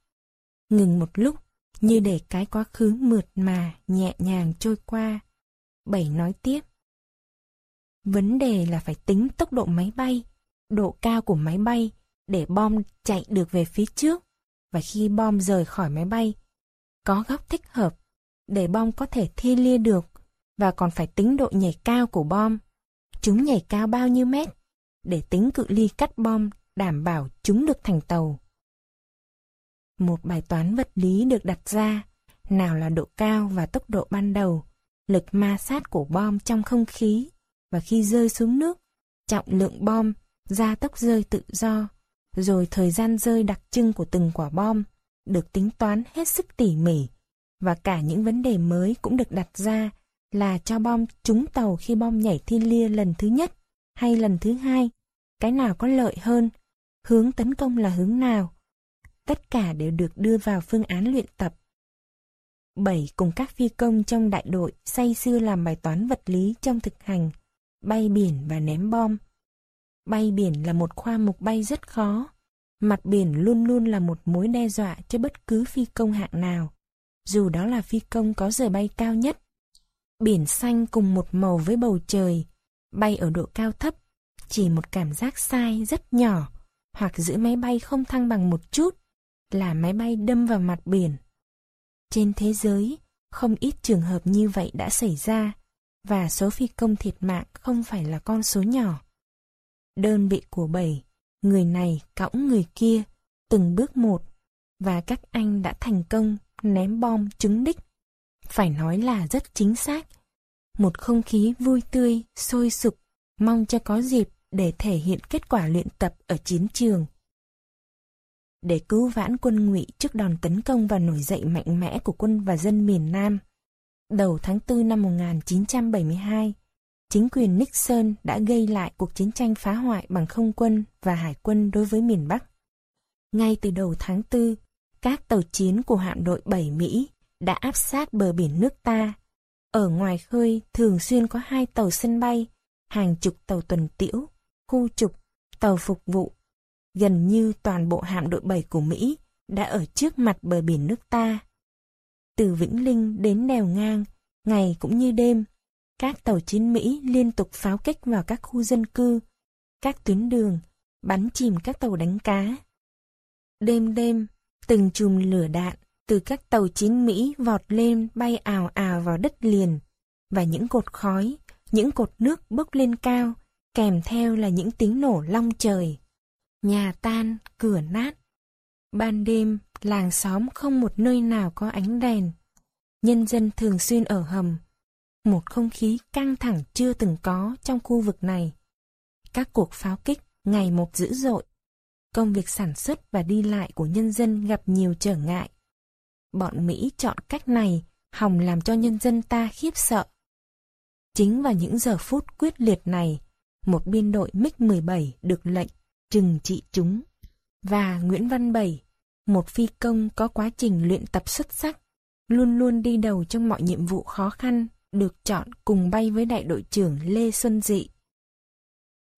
Ngừng một lúc, như để cái quá khứ mượt mà, nhẹ nhàng trôi qua. Bảy nói tiếp. Vấn đề là phải tính tốc độ máy bay, độ cao của máy bay, để bom chạy được về phía trước. Và khi bom rời khỏi máy bay, có góc thích hợp, để bom có thể thi lia được và còn phải tính độ nhảy cao của bom. Chúng nhảy cao bao nhiêu mét để tính cự ly cắt bom đảm bảo chúng được thành tàu. Một bài toán vật lý được đặt ra, nào là độ cao và tốc độ ban đầu, lực ma sát của bom trong không khí và khi rơi xuống nước, trọng lượng bom, gia tốc rơi tự do, rồi thời gian rơi đặc trưng của từng quả bom được tính toán hết sức tỉ mỉ và cả những vấn đề mới cũng được đặt ra là cho bom trúng tàu khi bom nhảy thiên lia lần thứ nhất hay lần thứ hai, cái nào có lợi hơn, hướng tấn công là hướng nào. Tất cả đều được đưa vào phương án luyện tập. Bảy cùng các phi công trong đại đội say sưa làm bài toán vật lý trong thực hành, bay biển và ném bom. Bay biển là một khoa mục bay rất khó. Mặt biển luôn luôn là một mối đe dọa cho bất cứ phi công hạng nào, dù đó là phi công có giờ bay cao nhất Biển xanh cùng một màu với bầu trời, bay ở độ cao thấp, chỉ một cảm giác sai rất nhỏ, hoặc giữ máy bay không thăng bằng một chút, là máy bay đâm vào mặt biển. Trên thế giới, không ít trường hợp như vậy đã xảy ra, và số phi công thiệt mạng không phải là con số nhỏ. Đơn vị của bảy, người này cõng người kia, từng bước một, và các anh đã thành công ném bom trúng đích phải nói là rất chính xác. Một không khí vui tươi, sôi sục, mong cho có dịp để thể hiện kết quả luyện tập ở chiến trường. Để cứu vãn quân ngụy trước đòn tấn công và nổi dậy mạnh mẽ của quân và dân miền Nam, đầu tháng 4 năm 1972, chính quyền Nixon đã gây lại cuộc chiến tranh phá hoại bằng không quân và hải quân đối với miền Bắc. Ngay từ đầu tháng 4, các tàu chiến của hạm đội 7 Mỹ đã áp sát bờ biển nước ta. Ở ngoài khơi thường xuyên có hai tàu sân bay, hàng chục tàu tuần tiễu, khu trục, tàu phục vụ. Gần như toàn bộ hạm đội 7 của Mỹ đã ở trước mặt bờ biển nước ta. Từ Vĩnh Linh đến đèo ngang, ngày cũng như đêm, các tàu chiến Mỹ liên tục pháo kích vào các khu dân cư, các tuyến đường, bắn chìm các tàu đánh cá. Đêm đêm, từng chùm lửa đạn từ các tàu chiến Mỹ vọt lên bay ào ào vào đất liền, và những cột khói, những cột nước bốc lên cao, kèm theo là những tiếng nổ long trời. Nhà tan, cửa nát. Ban đêm, làng xóm không một nơi nào có ánh đèn. Nhân dân thường xuyên ở hầm. Một không khí căng thẳng chưa từng có trong khu vực này. Các cuộc pháo kích ngày một dữ dội. Công việc sản xuất và đi lại của nhân dân gặp nhiều trở ngại. Bọn Mỹ chọn cách này hòng làm cho nhân dân ta khiếp sợ. Chính vào những giờ phút quyết liệt này, một biên đội MiG-17 được lệnh trừng trị chúng. Và Nguyễn Văn Bảy, một phi công có quá trình luyện tập xuất sắc, luôn luôn đi đầu trong mọi nhiệm vụ khó khăn, được chọn cùng bay với đại đội trưởng Lê Xuân Dị.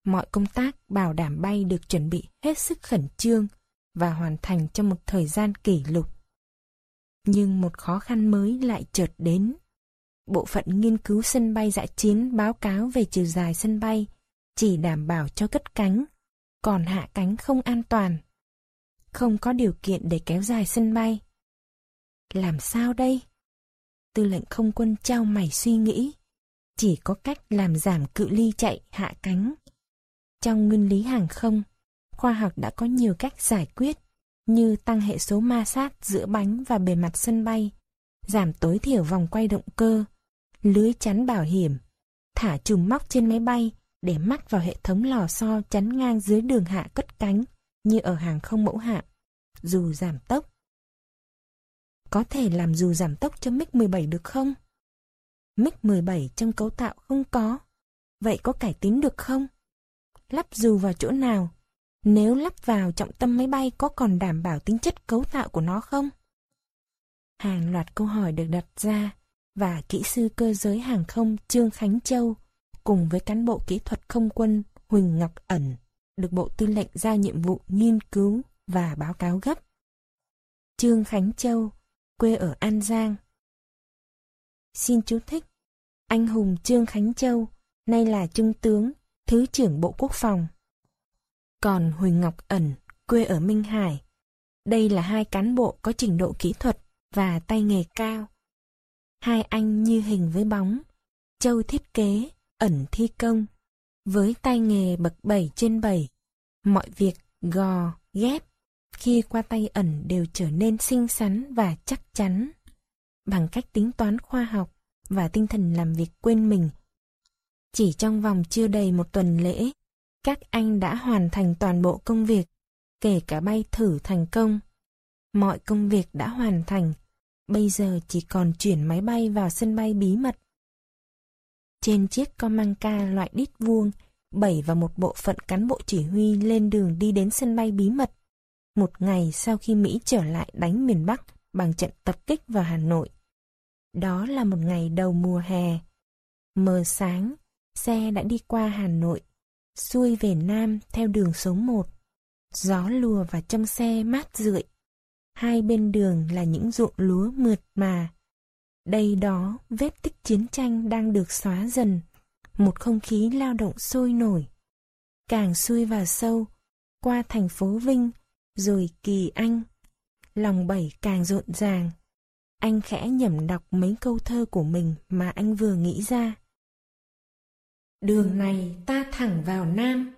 Mọi công tác bảo đảm bay được chuẩn bị hết sức khẩn trương và hoàn thành trong một thời gian kỷ lục. Nhưng một khó khăn mới lại chợt đến. Bộ phận nghiên cứu sân bay dã chiến báo cáo về chiều dài sân bay chỉ đảm bảo cho cất cánh, còn hạ cánh không an toàn. Không có điều kiện để kéo dài sân bay. Làm sao đây? Tư lệnh không quân trao mày suy nghĩ. Chỉ có cách làm giảm cự ly chạy hạ cánh. Trong nguyên lý hàng không, khoa học đã có nhiều cách giải quyết, như tăng hệ số ma sát giữa bánh và bề mặt sân bay, giảm tối thiểu vòng quay động cơ, lưới chắn bảo hiểm, thả chùm móc trên máy bay để mắc vào hệ thống lò xo chắn ngang dưới đường hạ cất cánh như ở hàng không mẫu hạm, dù giảm tốc. Có thể làm dù giảm tốc cho MiG-17 được không? MiG-17 trong cấu tạo không có, vậy có cải tiến được không? Lắp dù vào chỗ nào? Nếu lắp vào trọng tâm máy bay có còn đảm bảo tính chất cấu tạo của nó không? Hàng loạt câu hỏi được đặt ra và kỹ sư cơ giới hàng không Trương Khánh Châu cùng với cán bộ kỹ thuật không quân Huỳnh Ngọc Ẩn được Bộ Tư lệnh giao nhiệm vụ nghiên cứu và báo cáo gấp. Trương Khánh Châu, quê ở An Giang. Xin chú thích, anh hùng Trương Khánh Châu, nay là Trung tướng, Thứ trưởng Bộ Quốc phòng. Còn Huỳnh Ngọc Ẩn, quê ở Minh Hải. Đây là hai cán bộ có trình độ kỹ thuật và tay nghề cao. Hai anh như hình với bóng, Châu thiết kế, ẩn thi công. Với tay nghề bậc 7 trên 7, mọi việc gò, ghép, khi qua tay ẩn đều trở nên xinh xắn và chắc chắn. Bằng cách tính toán khoa học và tinh thần làm việc quên mình. Chỉ trong vòng chưa đầy một tuần lễ, các anh đã hoàn thành toàn bộ công việc, kể cả bay thử thành công. Mọi công việc đã hoàn thành, bây giờ chỉ còn chuyển máy bay vào sân bay bí mật trên chiếc Comanca loại đít vuông, bảy và một bộ phận cán bộ chỉ huy lên đường đi đến sân bay bí mật. Một ngày sau khi Mỹ trở lại đánh miền Bắc bằng trận tập kích vào Hà Nội. Đó là một ngày đầu mùa hè. Mờ sáng, xe đã đi qua Hà Nội, xuôi về Nam theo đường số 1. Gió lùa vào trong xe mát rượi. Hai bên đường là những ruộng lúa mượt mà, đây đó, vết tích chiến tranh đang được xóa dần, một không khí lao động sôi nổi. Càng xuôi vào sâu, qua thành phố Vinh, rồi Kỳ Anh. Lòng bảy càng rộn ràng. Anh khẽ nhẩm đọc mấy câu thơ của mình mà anh vừa nghĩ ra. Đường này ta thẳng vào Nam,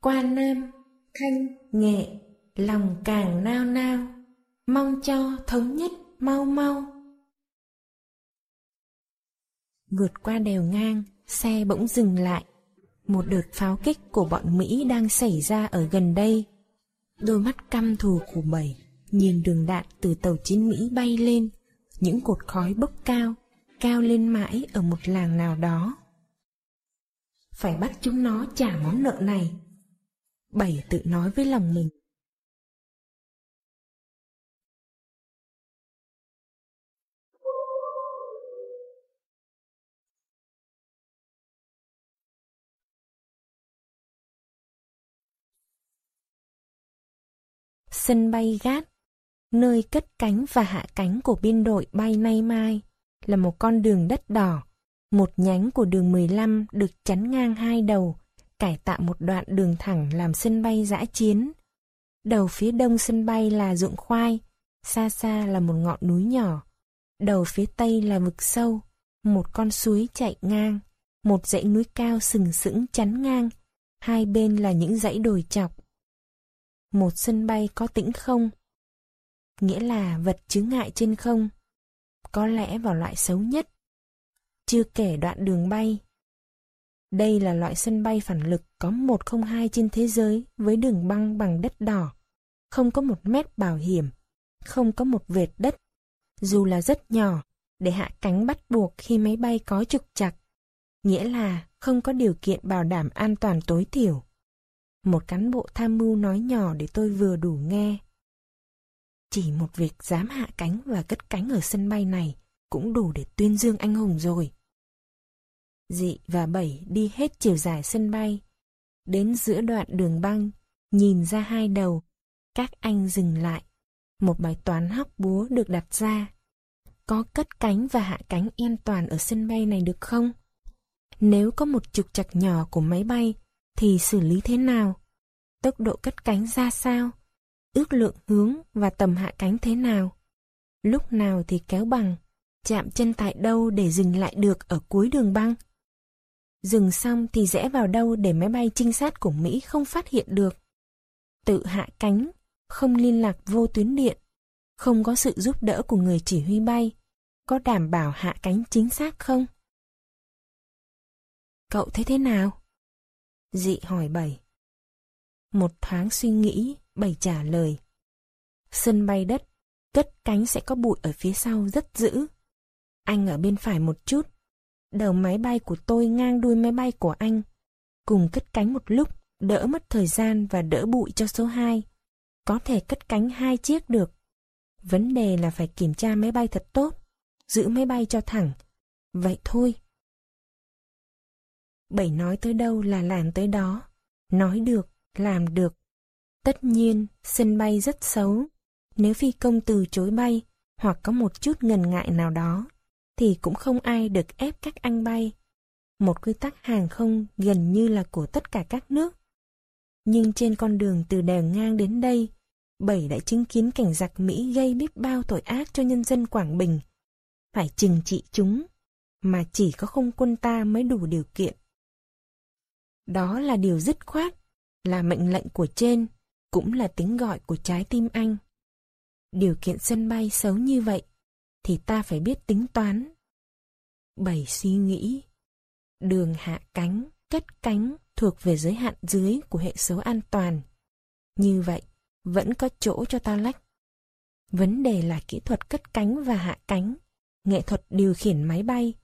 qua Nam, Thanh, Nghệ, lòng càng nao nao, mong cho thống nhất mau mau. Vượt qua đèo ngang, xe bỗng dừng lại. Một đợt pháo kích của bọn Mỹ đang xảy ra ở gần đây. Đôi mắt căm thù của bảy nhìn đường đạn từ tàu chiến Mỹ bay lên, những cột khói bốc cao, cao lên mãi ở một làng nào đó. Phải bắt chúng nó trả món nợ này. Bảy tự nói với lòng mình. Sân bay Gát, nơi cất cánh và hạ cánh của biên đội bay nay mai, là một con đường đất đỏ. Một nhánh của đường 15 được chắn ngang hai đầu, cải tạo một đoạn đường thẳng làm sân bay giã chiến. Đầu phía đông sân bay là ruộng khoai, xa xa là một ngọn núi nhỏ. Đầu phía tây là vực sâu, một con suối chạy ngang, một dãy núi cao sừng sững chắn ngang, hai bên là những dãy đồi chọc. Một sân bay có tĩnh không, nghĩa là vật chướng ngại trên không, có lẽ vào loại xấu nhất. Chưa kể đoạn đường bay. Đây là loại sân bay phản lực có 102 trên thế giới với đường băng bằng đất đỏ, không có một mét bảo hiểm, không có một vệt đất, dù là rất nhỏ, để hạ cánh bắt buộc khi máy bay có trục chặt, nghĩa là không có điều kiện bảo đảm an toàn tối thiểu. Một cán bộ tham mưu nói nhỏ để tôi vừa đủ nghe. Chỉ một việc dám hạ cánh và cất cánh ở sân bay này cũng đủ để tuyên dương anh hùng rồi. Dị và Bảy đi hết chiều dài sân bay. Đến giữa đoạn đường băng, nhìn ra hai đầu, các anh dừng lại. Một bài toán hóc búa được đặt ra. Có cất cánh và hạ cánh an toàn ở sân bay này được không? Nếu có một trục trặc nhỏ của máy bay, thì xử lý thế nào? Tốc độ cất cánh ra sao? ước lượng hướng và tầm hạ cánh thế nào. Lúc nào thì kéo bằng, chạm chân tại đâu để dừng lại được ở cuối đường băng. Dừng xong thì rẽ vào đâu để máy bay trinh sát của Mỹ không phát hiện được. Tự hạ cánh, không liên lạc vô tuyến điện, không có sự giúp đỡ của người chỉ huy bay, có đảm bảo hạ cánh chính xác không? Cậu thấy thế nào? Dị hỏi bảy. Một thoáng suy nghĩ, Bảy trả lời. Sân bay đất, cất cánh sẽ có bụi ở phía sau rất dữ. Anh ở bên phải một chút. Đầu máy bay của tôi ngang đuôi máy bay của anh. Cùng cất cánh một lúc, đỡ mất thời gian và đỡ bụi cho số 2. Có thể cất cánh hai chiếc được. Vấn đề là phải kiểm tra máy bay thật tốt, giữ máy bay cho thẳng. Vậy thôi. Bảy nói tới đâu là làm tới đó. Nói được, làm được, Tất nhiên, sân bay rất xấu. Nếu phi công từ chối bay, hoặc có một chút ngần ngại nào đó, thì cũng không ai được ép các anh bay. Một quy tắc hàng không gần như là của tất cả các nước. Nhưng trên con đường từ đèo ngang đến đây, Bảy đã chứng kiến cảnh giặc Mỹ gây biết bao tội ác cho nhân dân Quảng Bình. Phải trừng trị chúng, mà chỉ có không quân ta mới đủ điều kiện. Đó là điều dứt khoát, là mệnh lệnh của trên cũng là tiếng gọi của trái tim anh. Điều kiện sân bay xấu như vậy, thì ta phải biết tính toán. Bảy suy nghĩ. Đường hạ cánh, cất cánh thuộc về giới hạn dưới của hệ số an toàn. Như vậy, vẫn có chỗ cho ta lách. Vấn đề là kỹ thuật cất cánh và hạ cánh, nghệ thuật điều khiển máy bay.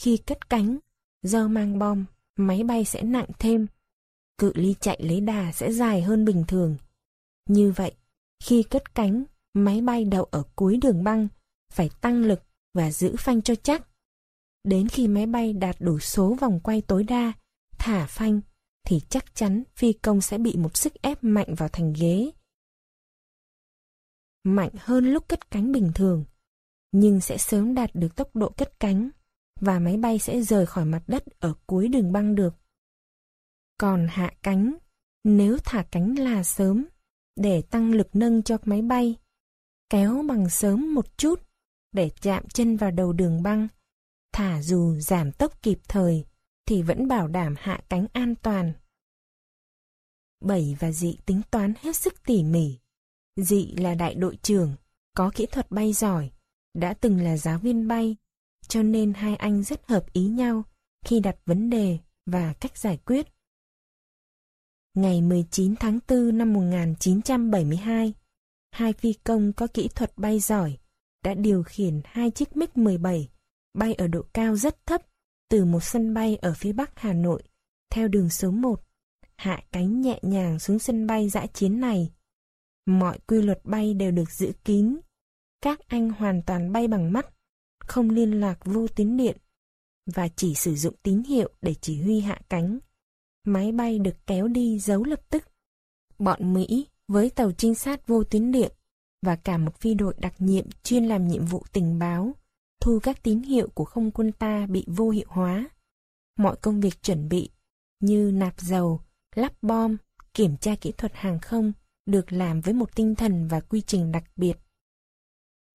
Khi cất cánh, do mang bom, máy bay sẽ nặng thêm. Cự ly chạy lấy đà sẽ dài hơn bình thường như vậy, khi cất cánh, máy bay đậu ở cuối đường băng, phải tăng lực và giữ phanh cho chắc. Đến khi máy bay đạt đủ số vòng quay tối đa, thả phanh, thì chắc chắn phi công sẽ bị một sức ép mạnh vào thành ghế. Mạnh hơn lúc cất cánh bình thường, nhưng sẽ sớm đạt được tốc độ cất cánh, và máy bay sẽ rời khỏi mặt đất ở cuối đường băng được. Còn hạ cánh, nếu thả cánh là sớm, để tăng lực nâng cho máy bay. Kéo bằng sớm một chút để chạm chân vào đầu đường băng. Thả dù giảm tốc kịp thời thì vẫn bảo đảm hạ cánh an toàn. Bảy và dị tính toán hết sức tỉ mỉ. Dị là đại đội trưởng, có kỹ thuật bay giỏi, đã từng là giáo viên bay, cho nên hai anh rất hợp ý nhau khi đặt vấn đề và cách giải quyết ngày 19 tháng 4 năm 1972, hai phi công có kỹ thuật bay giỏi đã điều khiển hai chiếc MiG-17 bay ở độ cao rất thấp từ một sân bay ở phía bắc Hà Nội theo đường số 1, hạ cánh nhẹ nhàng xuống sân bay dã chiến này. Mọi quy luật bay đều được giữ kín. Các anh hoàn toàn bay bằng mắt, không liên lạc vô tín điện và chỉ sử dụng tín hiệu để chỉ huy hạ cánh máy bay được kéo đi giấu lập tức. Bọn Mỹ với tàu trinh sát vô tuyến điện và cả một phi đội đặc nhiệm chuyên làm nhiệm vụ tình báo, thu các tín hiệu của không quân ta bị vô hiệu hóa. Mọi công việc chuẩn bị như nạp dầu, lắp bom, kiểm tra kỹ thuật hàng không được làm với một tinh thần và quy trình đặc biệt.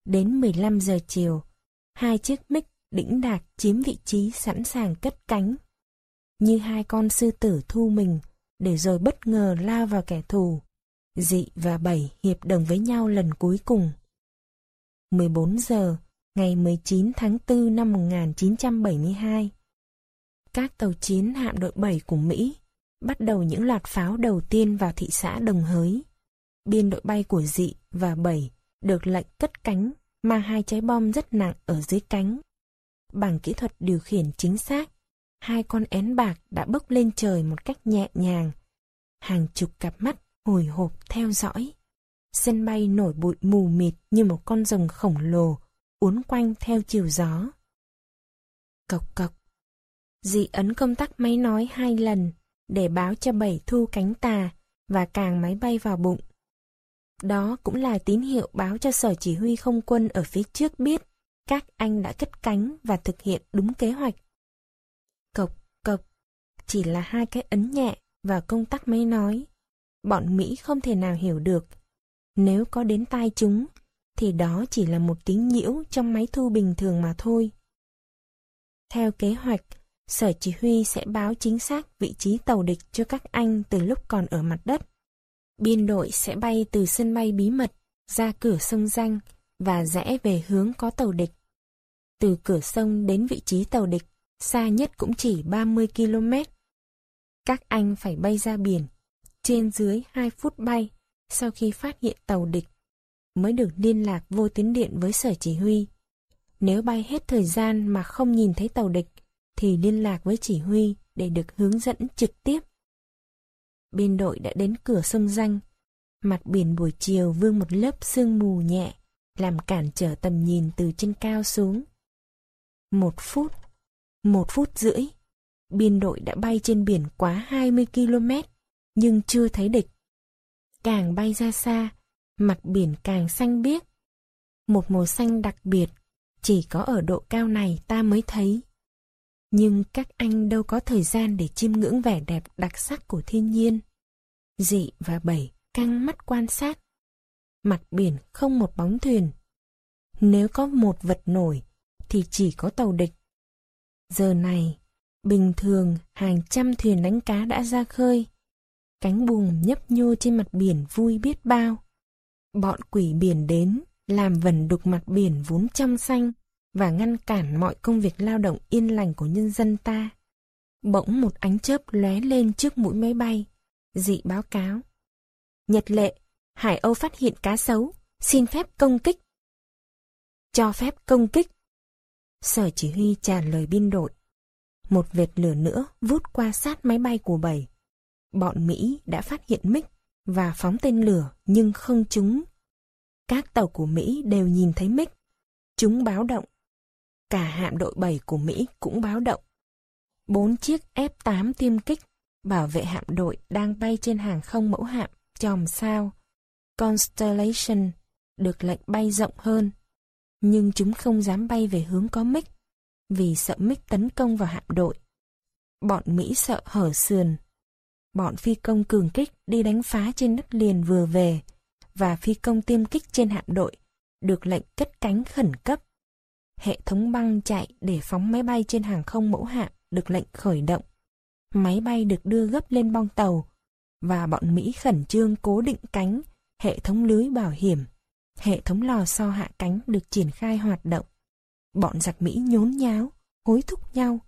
Đến 15 giờ chiều, hai chiếc mic đỉnh đạt chiếm vị trí sẵn sàng cất cánh. Như hai con sư tử thu mình, để rồi bất ngờ lao vào kẻ thù. Dị và Bảy hiệp đồng với nhau lần cuối cùng. 14 giờ, ngày 19 tháng 4 năm 1972. Các tàu chiến hạm đội 7 của Mỹ bắt đầu những loạt pháo đầu tiên vào thị xã Đồng Hới. Biên đội bay của Dị và Bảy được lệnh cất cánh mang hai trái bom rất nặng ở dưới cánh. Bằng kỹ thuật điều khiển chính xác, hai con én bạc đã bốc lên trời một cách nhẹ nhàng. Hàng chục cặp mắt hồi hộp theo dõi. Sân bay nổi bụi mù mịt như một con rồng khổng lồ, uốn quanh theo chiều gió. Cộc cộc. Dị ấn công tắc máy nói hai lần, để báo cho bảy thu cánh tà và càng máy bay vào bụng. Đó cũng là tín hiệu báo cho sở chỉ huy không quân ở phía trước biết các anh đã cất cánh và thực hiện đúng kế hoạch. Cộc, cộc, chỉ là hai cái ấn nhẹ và công tắc máy nói. Bọn Mỹ không thể nào hiểu được. Nếu có đến tai chúng, thì đó chỉ là một tiếng nhiễu trong máy thu bình thường mà thôi. Theo kế hoạch, Sở chỉ huy sẽ báo chính xác vị trí tàu địch cho các anh từ lúc còn ở mặt đất. Biên đội sẽ bay từ sân bay bí mật ra cửa sông Danh và rẽ về hướng có tàu địch. Từ cửa sông đến vị trí tàu địch, xa nhất cũng chỉ 30 km. Các anh phải bay ra biển, trên dưới 2 phút bay sau khi phát hiện tàu địch, mới được liên lạc vô tuyến điện với sở chỉ huy. Nếu bay hết thời gian mà không nhìn thấy tàu địch, thì liên lạc với chỉ huy để được hướng dẫn trực tiếp. Bên đội đã đến cửa sông Danh. Mặt biển buổi chiều vương một lớp sương mù nhẹ, làm cản trở tầm nhìn từ trên cao xuống. Một phút, một phút rưỡi, biên đội đã bay trên biển quá 20 km, nhưng chưa thấy địch. Càng bay ra xa, mặt biển càng xanh biếc. Một màu xanh đặc biệt, chỉ có ở độ cao này ta mới thấy. Nhưng các anh đâu có thời gian để chiêm ngưỡng vẻ đẹp đặc sắc của thiên nhiên. Dị và bảy căng mắt quan sát. Mặt biển không một bóng thuyền. Nếu có một vật nổi, thì chỉ có tàu địch. Giờ này, bình thường hàng trăm thuyền đánh cá đã ra khơi. Cánh buồm nhấp nhô trên mặt biển vui biết bao. Bọn quỷ biển đến, làm vần đục mặt biển vốn trong xanh và ngăn cản mọi công việc lao động yên lành của nhân dân ta. Bỗng một ánh chớp lóe lên trước mũi máy bay. Dị báo cáo. Nhật lệ, Hải Âu phát hiện cá sấu, xin phép công kích. Cho phép công kích. Sở chỉ huy trả lời biên đội. Một vệt lửa nữa vút qua sát máy bay của bảy. Bọn Mỹ đã phát hiện mic và phóng tên lửa nhưng không trúng. Các tàu của Mỹ đều nhìn thấy mic. Chúng báo động Cả hạm đội 7 của Mỹ cũng báo động. Bốn chiếc F-8 tiêm kích bảo vệ hạm đội đang bay trên hàng không mẫu hạm chòm sao Constellation được lệnh bay rộng hơn. Nhưng chúng không dám bay về hướng có mic vì sợ mic tấn công vào hạm đội. Bọn Mỹ sợ hở sườn. Bọn phi công cường kích đi đánh phá trên đất liền vừa về và phi công tiêm kích trên hạm đội được lệnh cất cánh khẩn cấp hệ thống băng chạy để phóng máy bay trên hàng không mẫu hạm được lệnh khởi động. Máy bay được đưa gấp lên bong tàu và bọn Mỹ khẩn trương cố định cánh, hệ thống lưới bảo hiểm, hệ thống lò xo hạ cánh được triển khai hoạt động. Bọn giặc Mỹ nhốn nháo, hối thúc nhau.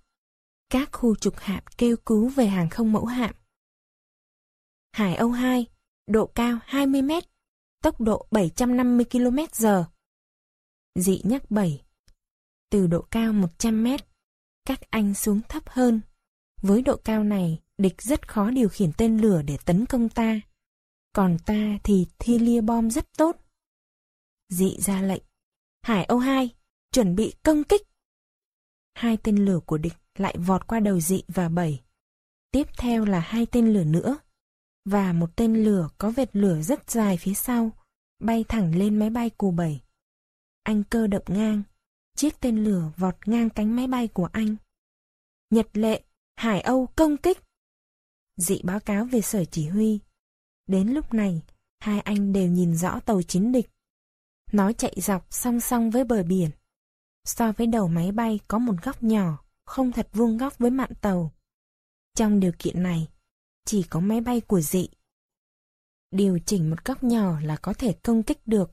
Các khu trục hạm kêu cứu về hàng không mẫu hạm. Hải Âu 2, độ cao 20 mét, tốc độ 750 km h Dị nhắc 7, từ độ cao 100 mét. Các anh xuống thấp hơn. Với độ cao này, địch rất khó điều khiển tên lửa để tấn công ta. Còn ta thì thi lia bom rất tốt. Dị ra lệnh. Hải Âu 2, chuẩn bị công kích. Hai tên lửa của địch lại vọt qua đầu dị và bảy. Tiếp theo là hai tên lửa nữa. Và một tên lửa có vệt lửa rất dài phía sau, bay thẳng lên máy bay cù bảy. Anh cơ động ngang, chiếc tên lửa vọt ngang cánh máy bay của anh. Nhật lệ, Hải Âu công kích. Dị báo cáo về sở chỉ huy. Đến lúc này, hai anh đều nhìn rõ tàu chiến địch. Nó chạy dọc song song với bờ biển. So với đầu máy bay có một góc nhỏ, không thật vuông góc với mạn tàu. Trong điều kiện này, chỉ có máy bay của dị. Điều chỉnh một góc nhỏ là có thể công kích được.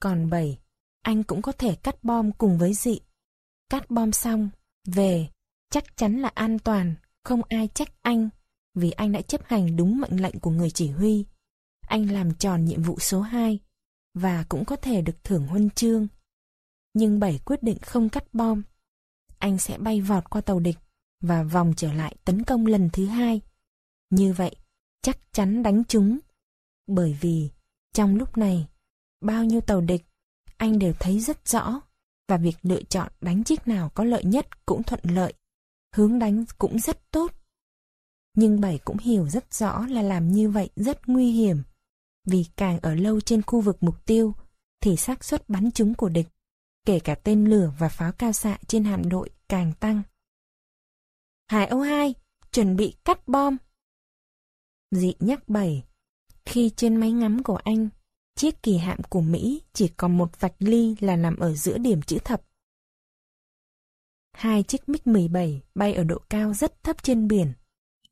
Còn bảy, anh cũng có thể cắt bom cùng với dị. Cắt bom xong, về, chắc chắn là an toàn, không ai trách anh, vì anh đã chấp hành đúng mệnh lệnh của người chỉ huy. Anh làm tròn nhiệm vụ số 2, và cũng có thể được thưởng huân chương. Nhưng Bảy quyết định không cắt bom. Anh sẽ bay vọt qua tàu địch và vòng trở lại tấn công lần thứ hai. Như vậy, chắc chắn đánh chúng. Bởi vì, trong lúc này, bao nhiêu tàu địch, anh đều thấy rất rõ, và việc lựa chọn đánh chiếc nào có lợi nhất cũng thuận lợi, hướng đánh cũng rất tốt. Nhưng Bảy cũng hiểu rất rõ là làm như vậy rất nguy hiểm, vì càng ở lâu trên khu vực mục tiêu, thì xác suất bắn trúng của địch, kể cả tên lửa và pháo cao xạ trên hạm đội càng tăng. Hải Âu 2, chuẩn bị cắt bom. Dị nhắc bảy, khi trên máy ngắm của anh, chiếc kỳ hạm của Mỹ chỉ còn một vạch ly là nằm ở giữa điểm chữ thập. Hai chiếc MiG-17 bay ở độ cao rất thấp trên biển,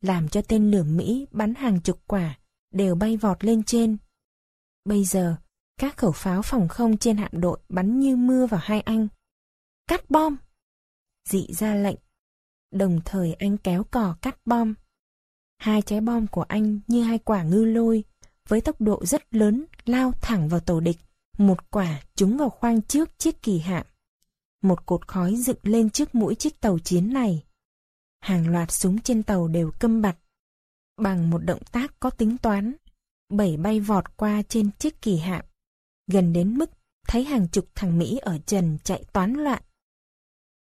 làm cho tên lửa Mỹ bắn hàng chục quả, đều bay vọt lên trên. Bây giờ, các khẩu pháo phòng không trên hạm đội bắn như mưa vào hai anh. Cắt bom! Dị ra lệnh. Đồng thời anh kéo cò cắt bom. Hai trái bom của anh như hai quả ngư lôi, với tốc độ rất lớn lao thẳng vào tàu địch, một quả trúng vào khoang trước chiếc kỳ hạm. Một cột khói dựng lên trước mũi chiếc tàu chiến này. Hàng loạt súng trên tàu đều câm bặt. Bằng một động tác có tính toán, bảy bay vọt qua trên chiếc kỳ hạm, gần đến mức thấy hàng chục thằng Mỹ ở trần chạy toán loạn.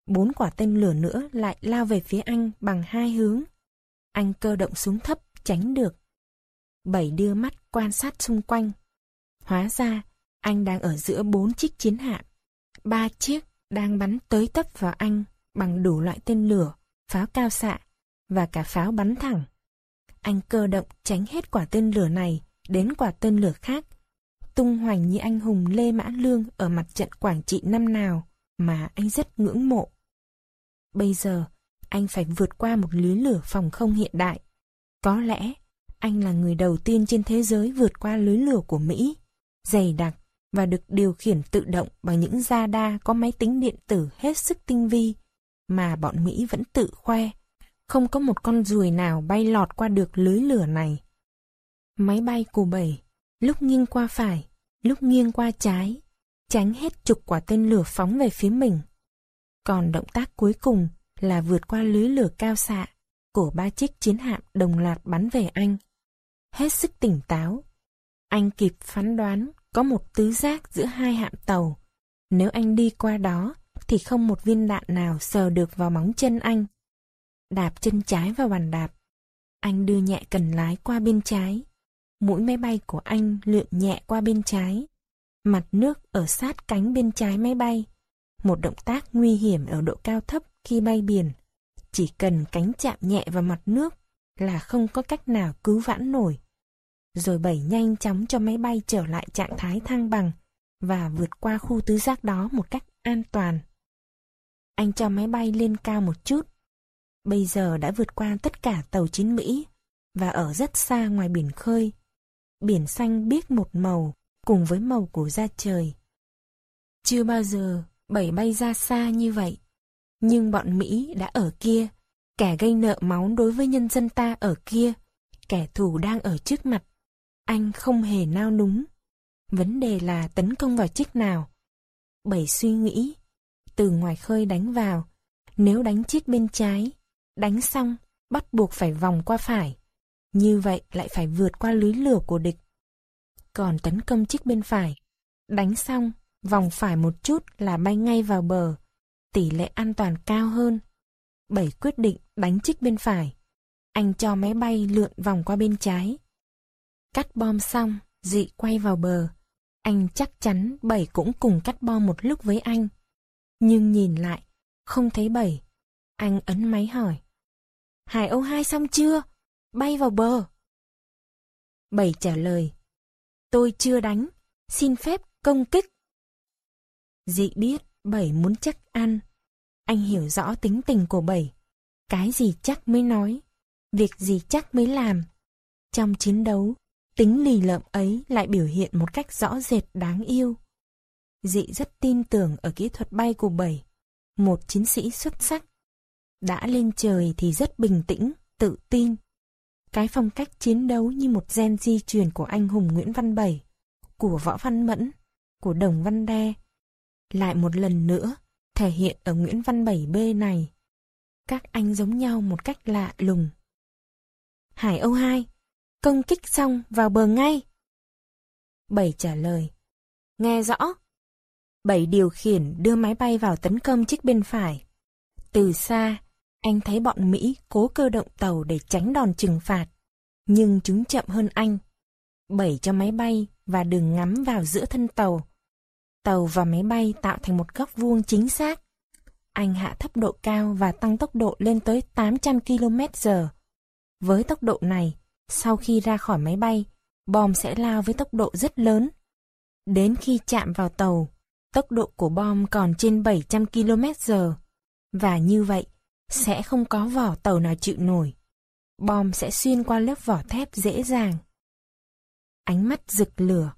Bốn quả tên lửa nữa lại lao về phía anh bằng hai hướng. Anh cơ động súng thấp, tránh được. Bảy đưa mắt quan sát xung quanh. Hóa ra, anh đang ở giữa bốn chiếc chiến hạm. Ba chiếc đang bắn tới tấp vào anh bằng đủ loại tên lửa, pháo cao xạ và cả pháo bắn thẳng. Anh cơ động tránh hết quả tên lửa này đến quả tên lửa khác, tung hoành như anh hùng Lê Mã Lương ở mặt trận Quảng Trị năm nào mà anh rất ngưỡng mộ. Bây giờ, anh phải vượt qua một lưới lửa phòng không hiện đại. Có lẽ, anh là người đầu tiên trên thế giới vượt qua lưới lửa của Mỹ, dày đặc và được điều khiển tự động bằng những gia đa có máy tính điện tử hết sức tinh vi, mà bọn Mỹ vẫn tự khoe. Không có một con ruồi nào bay lọt qua được lưới lửa này. Máy bay cù bảy, lúc nghiêng qua phải, lúc nghiêng qua trái, tránh hết chục quả tên lửa phóng về phía mình. Còn động tác cuối cùng là vượt qua lưới lửa cao xạ, của ba chiếc chiến hạm đồng loạt bắn về anh. Hết sức tỉnh táo, anh kịp phán đoán có một tứ giác giữa hai hạm tàu. Nếu anh đi qua đó, thì không một viên đạn nào sờ được vào móng chân anh. Đạp chân trái vào bàn đạp. Anh đưa nhẹ cần lái qua bên trái. Mũi máy bay của anh lượn nhẹ qua bên trái. Mặt nước ở sát cánh bên trái máy bay. Một động tác nguy hiểm ở độ cao thấp khi bay biển. Chỉ cần cánh chạm nhẹ vào mặt nước là không có cách nào cứu vãn nổi. Rồi bảy nhanh chóng cho máy bay trở lại trạng thái thăng bằng và vượt qua khu tứ giác đó một cách an toàn. Anh cho máy bay lên cao một chút. Bây giờ đã vượt qua tất cả tàu chiến Mỹ và ở rất xa ngoài biển khơi. Biển xanh biếc một màu cùng với màu của da trời. Chưa bao giờ bảy bay ra xa như vậy. Nhưng bọn Mỹ đã ở kia, kẻ gây nợ máu đối với nhân dân ta ở kia, kẻ thù đang ở trước mặt. Anh không hề nao núng. Vấn đề là tấn công vào chiếc nào. Bảy suy nghĩ, từ ngoài khơi đánh vào, nếu đánh chiếc bên trái, đánh xong, bắt buộc phải vòng qua phải. Như vậy lại phải vượt qua lưới lửa của địch. Còn tấn công chiếc bên phải, đánh xong, vòng phải một chút là bay ngay vào bờ, tỷ lệ an toàn cao hơn. Bảy quyết định đánh chiếc bên phải. Anh cho máy bay lượn vòng qua bên trái. Cắt bom xong, dị quay vào bờ. Anh chắc chắn Bảy cũng cùng cắt bom một lúc với anh. Nhưng nhìn lại, không thấy Bảy. Anh ấn máy hỏi. Hải Âu hai xong chưa? Bay vào bờ. Bảy trả lời. Tôi chưa đánh, xin phép công kích. Dị biết Bảy muốn chắc ăn. Anh hiểu rõ tính tình của Bảy. Cái gì chắc mới nói, việc gì chắc mới làm. Trong chiến đấu, tính lì lợm ấy lại biểu hiện một cách rõ rệt đáng yêu. Dị rất tin tưởng ở kỹ thuật bay của Bảy, một chiến sĩ xuất sắc. Đã lên trời thì rất bình tĩnh, tự tin. Cái phong cách chiến đấu như một gen di truyền của anh hùng Nguyễn Văn Bảy, của Võ Văn Mẫn, của Đồng Văn Đe. Lại một lần nữa, thể hiện ở Nguyễn Văn Bảy B này. Các anh giống nhau một cách lạ lùng. Hải Âu 2, công kích xong vào bờ ngay. Bảy trả lời, nghe rõ. Bảy điều khiển đưa máy bay vào tấn công chiếc bên phải. Từ xa, anh thấy bọn Mỹ cố cơ động tàu để tránh đòn trừng phạt, nhưng chúng chậm hơn anh. Bảy cho máy bay và đường ngắm vào giữa thân tàu. Tàu và máy bay tạo thành một góc vuông chính xác. Anh hạ thấp độ cao và tăng tốc độ lên tới 800 km/h. Với tốc độ này, sau khi ra khỏi máy bay, bom sẽ lao với tốc độ rất lớn. Đến khi chạm vào tàu, tốc độ của bom còn trên 700 km/h. Và như vậy, sẽ không có vỏ tàu nào chịu nổi. Bom sẽ xuyên qua lớp vỏ thép dễ dàng. Ánh mắt rực lửa,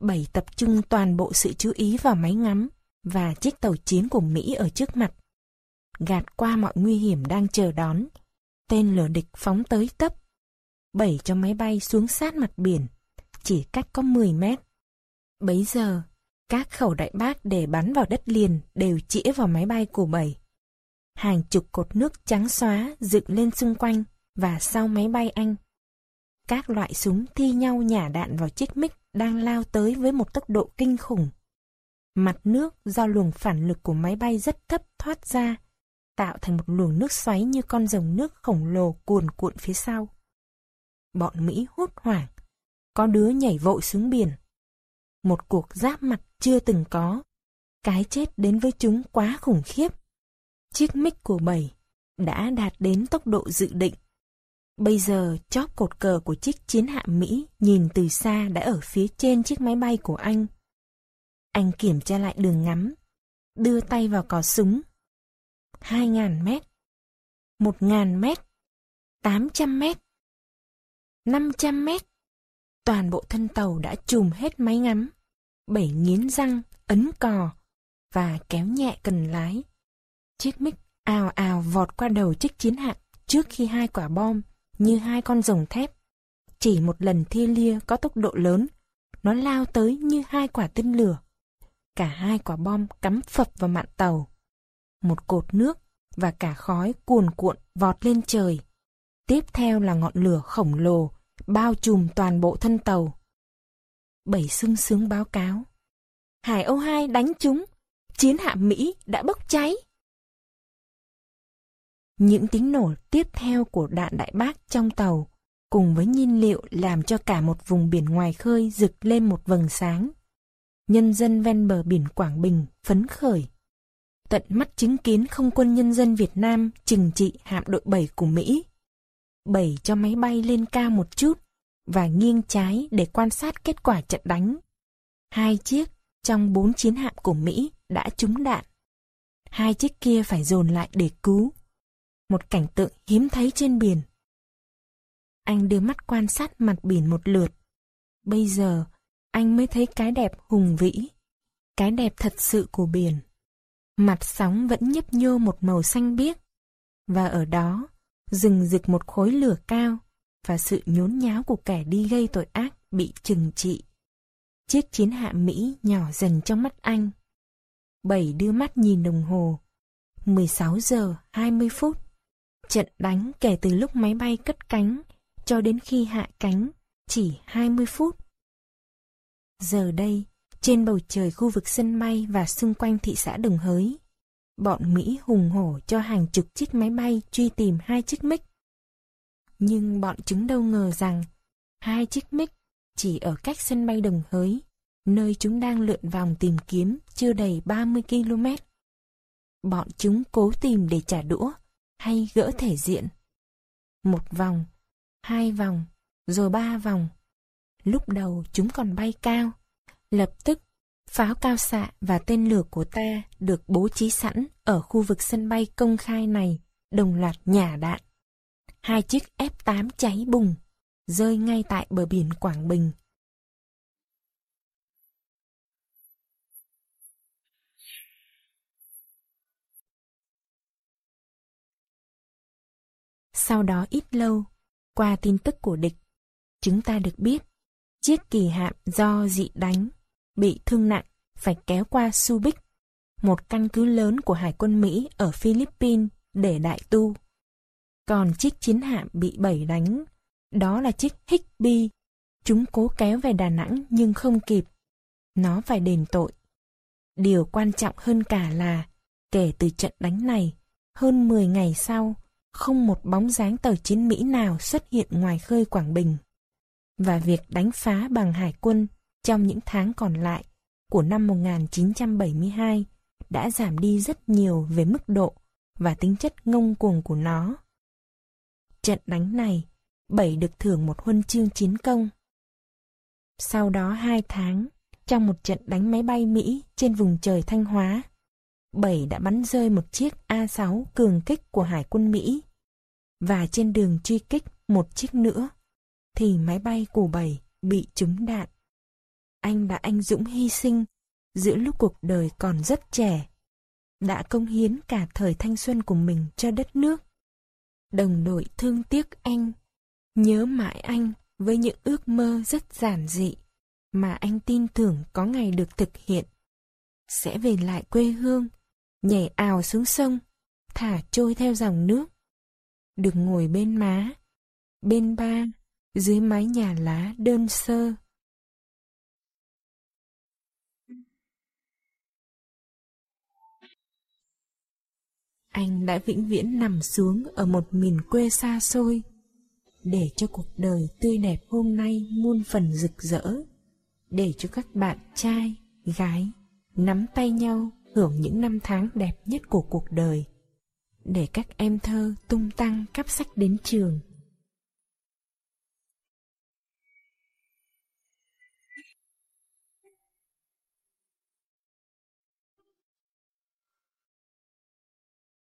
bảy tập trung toàn bộ sự chú ý vào máy ngắm và chiếc tàu chiến của Mỹ ở trước mặt. Gạt qua mọi nguy hiểm đang chờ đón, tên lửa địch phóng tới tấp. Bảy cho máy bay xuống sát mặt biển, chỉ cách có 10 mét. Bấy giờ, các khẩu đại bác để bắn vào đất liền đều chĩa vào máy bay của bảy. Hàng chục cột nước trắng xóa dựng lên xung quanh và sau máy bay anh. Các loại súng thi nhau nhả đạn vào chiếc mic đang lao tới với một tốc độ kinh khủng. Mặt nước do luồng phản lực của máy bay rất thấp thoát ra, tạo thành một luồng nước xoáy như con rồng nước khổng lồ cuồn cuộn phía sau. Bọn Mỹ hốt hoảng, có đứa nhảy vội xuống biển. Một cuộc giáp mặt chưa từng có. Cái chết đến với chúng quá khủng khiếp. Chiếc mic của bảy đã đạt đến tốc độ dự định. Bây giờ chóp cột cờ của chiếc chiến hạm Mỹ nhìn từ xa đã ở phía trên chiếc máy bay của anh. Anh kiểm tra lại đường ngắm, đưa tay vào cò súng. 2.000 mét, 1.000 mét, 800 mét, 500 mét. Toàn bộ thân tàu đã chùm hết máy ngắm. Bảy nghiến răng, ấn cò và kéo nhẹ cần lái. Chiếc mic ào ào vọt qua đầu chiếc chiến hạm trước khi hai quả bom như hai con rồng thép. Chỉ một lần thia lia có tốc độ lớn, nó lao tới như hai quả tên lửa. Cả hai quả bom cắm phập vào mạn tàu. Một cột nước và cả khói cuồn cuộn vọt lên trời. Tiếp theo là ngọn lửa khổng lồ, bao trùm toàn bộ thân tàu. Bảy sưng sướng báo cáo. Hải Âu 2 đánh chúng, chiến hạm Mỹ đã bốc cháy. Những tiếng nổ tiếp theo của đạn đại bác trong tàu, cùng với nhiên liệu làm cho cả một vùng biển ngoài khơi rực lên một vầng sáng. Nhân dân ven bờ biển Quảng Bình phấn khởi. Tận mắt chứng kiến không quân nhân dân Việt Nam trừng trị hạm đội 7 của Mỹ bẩy cho máy bay lên cao một chút và nghiêng trái để quan sát kết quả trận đánh. Hai chiếc trong bốn chiến hạm của Mỹ đã trúng đạn. Hai chiếc kia phải dồn lại để cứu một cảnh tượng hiếm thấy trên biển. Anh đưa mắt quan sát mặt biển một lượt. Bây giờ, anh mới thấy cái đẹp hùng vĩ, cái đẹp thật sự của biển. Mặt sóng vẫn nhấp nhô một màu xanh biếc, và ở đó, rừng rực một khối lửa cao và sự nhốn nháo của kẻ đi gây tội ác bị trừng trị. Chiếc chiến hạm Mỹ nhỏ dần trong mắt anh. Bảy đưa mắt nhìn đồng hồ. 16 giờ 20 phút. Trận đánh kể từ lúc máy bay cất cánh cho đến khi hạ cánh chỉ 20 phút. Giờ đây, trên bầu trời khu vực sân bay và xung quanh thị xã Đồng Hới, bọn Mỹ hùng hổ cho hàng chục chiếc máy bay truy tìm hai chiếc mic. Nhưng bọn chúng đâu ngờ rằng hai chiếc mic chỉ ở cách sân bay Đồng Hới, nơi chúng đang lượn vòng tìm kiếm chưa đầy 30 km. Bọn chúng cố tìm để trả đũa hay gỡ thể diện. Một vòng, hai vòng, rồi ba vòng. Lúc đầu chúng còn bay cao, lập tức Pháo cao xạ và tên lửa của ta được bố trí sẵn ở khu vực sân bay công khai này, đồng loạt nhả đạn. Hai chiếc F-8 cháy bùng, rơi ngay tại bờ biển Quảng Bình. Sau đó ít lâu, qua tin tức của địch, chúng ta được biết chiếc kỳ hạm do dị đánh, bị thương nặng, phải kéo qua Subic, một căn cứ lớn của Hải quân Mỹ ở Philippines để đại tu. Còn chiếc chiến hạm bị bẩy đánh, đó là chiếc Higby. Chúng cố kéo về Đà Nẵng nhưng không kịp. Nó phải đền tội. Điều quan trọng hơn cả là, kể từ trận đánh này, hơn 10 ngày sau, không một bóng dáng tàu chiến Mỹ nào xuất hiện ngoài khơi Quảng Bình. Và việc đánh phá bằng hải quân trong những tháng còn lại của năm 1972 đã giảm đi rất nhiều về mức độ và tính chất ngông cuồng của nó. Trận đánh này, Bảy được thưởng một huân chương chiến công. Sau đó hai tháng, trong một trận đánh máy bay Mỹ trên vùng trời Thanh Hóa, Bảy đã bắn rơi một chiếc A-6 cường kích của Hải quân Mỹ. Và trên đường truy kích một chiếc nữa, thì máy bay của Bảy bị trúng đạn. Anh đã anh dũng hy sinh giữa lúc cuộc đời còn rất trẻ, đã công hiến cả thời thanh xuân của mình cho đất nước. Đồng đội thương tiếc anh, nhớ mãi anh với những ước mơ rất giản dị mà anh tin tưởng có ngày được thực hiện. Sẽ về lại quê hương, nhảy ào xuống sông, thả trôi theo dòng nước. Được ngồi bên má, bên ba, dưới mái nhà lá đơn sơ. Anh đã vĩnh viễn nằm xuống ở một miền quê xa xôi, để cho cuộc đời tươi đẹp hôm nay muôn phần rực rỡ, để cho các bạn trai, gái nắm tay nhau hưởng những năm tháng đẹp nhất của cuộc đời, để các em thơ tung tăng cắp sách đến trường.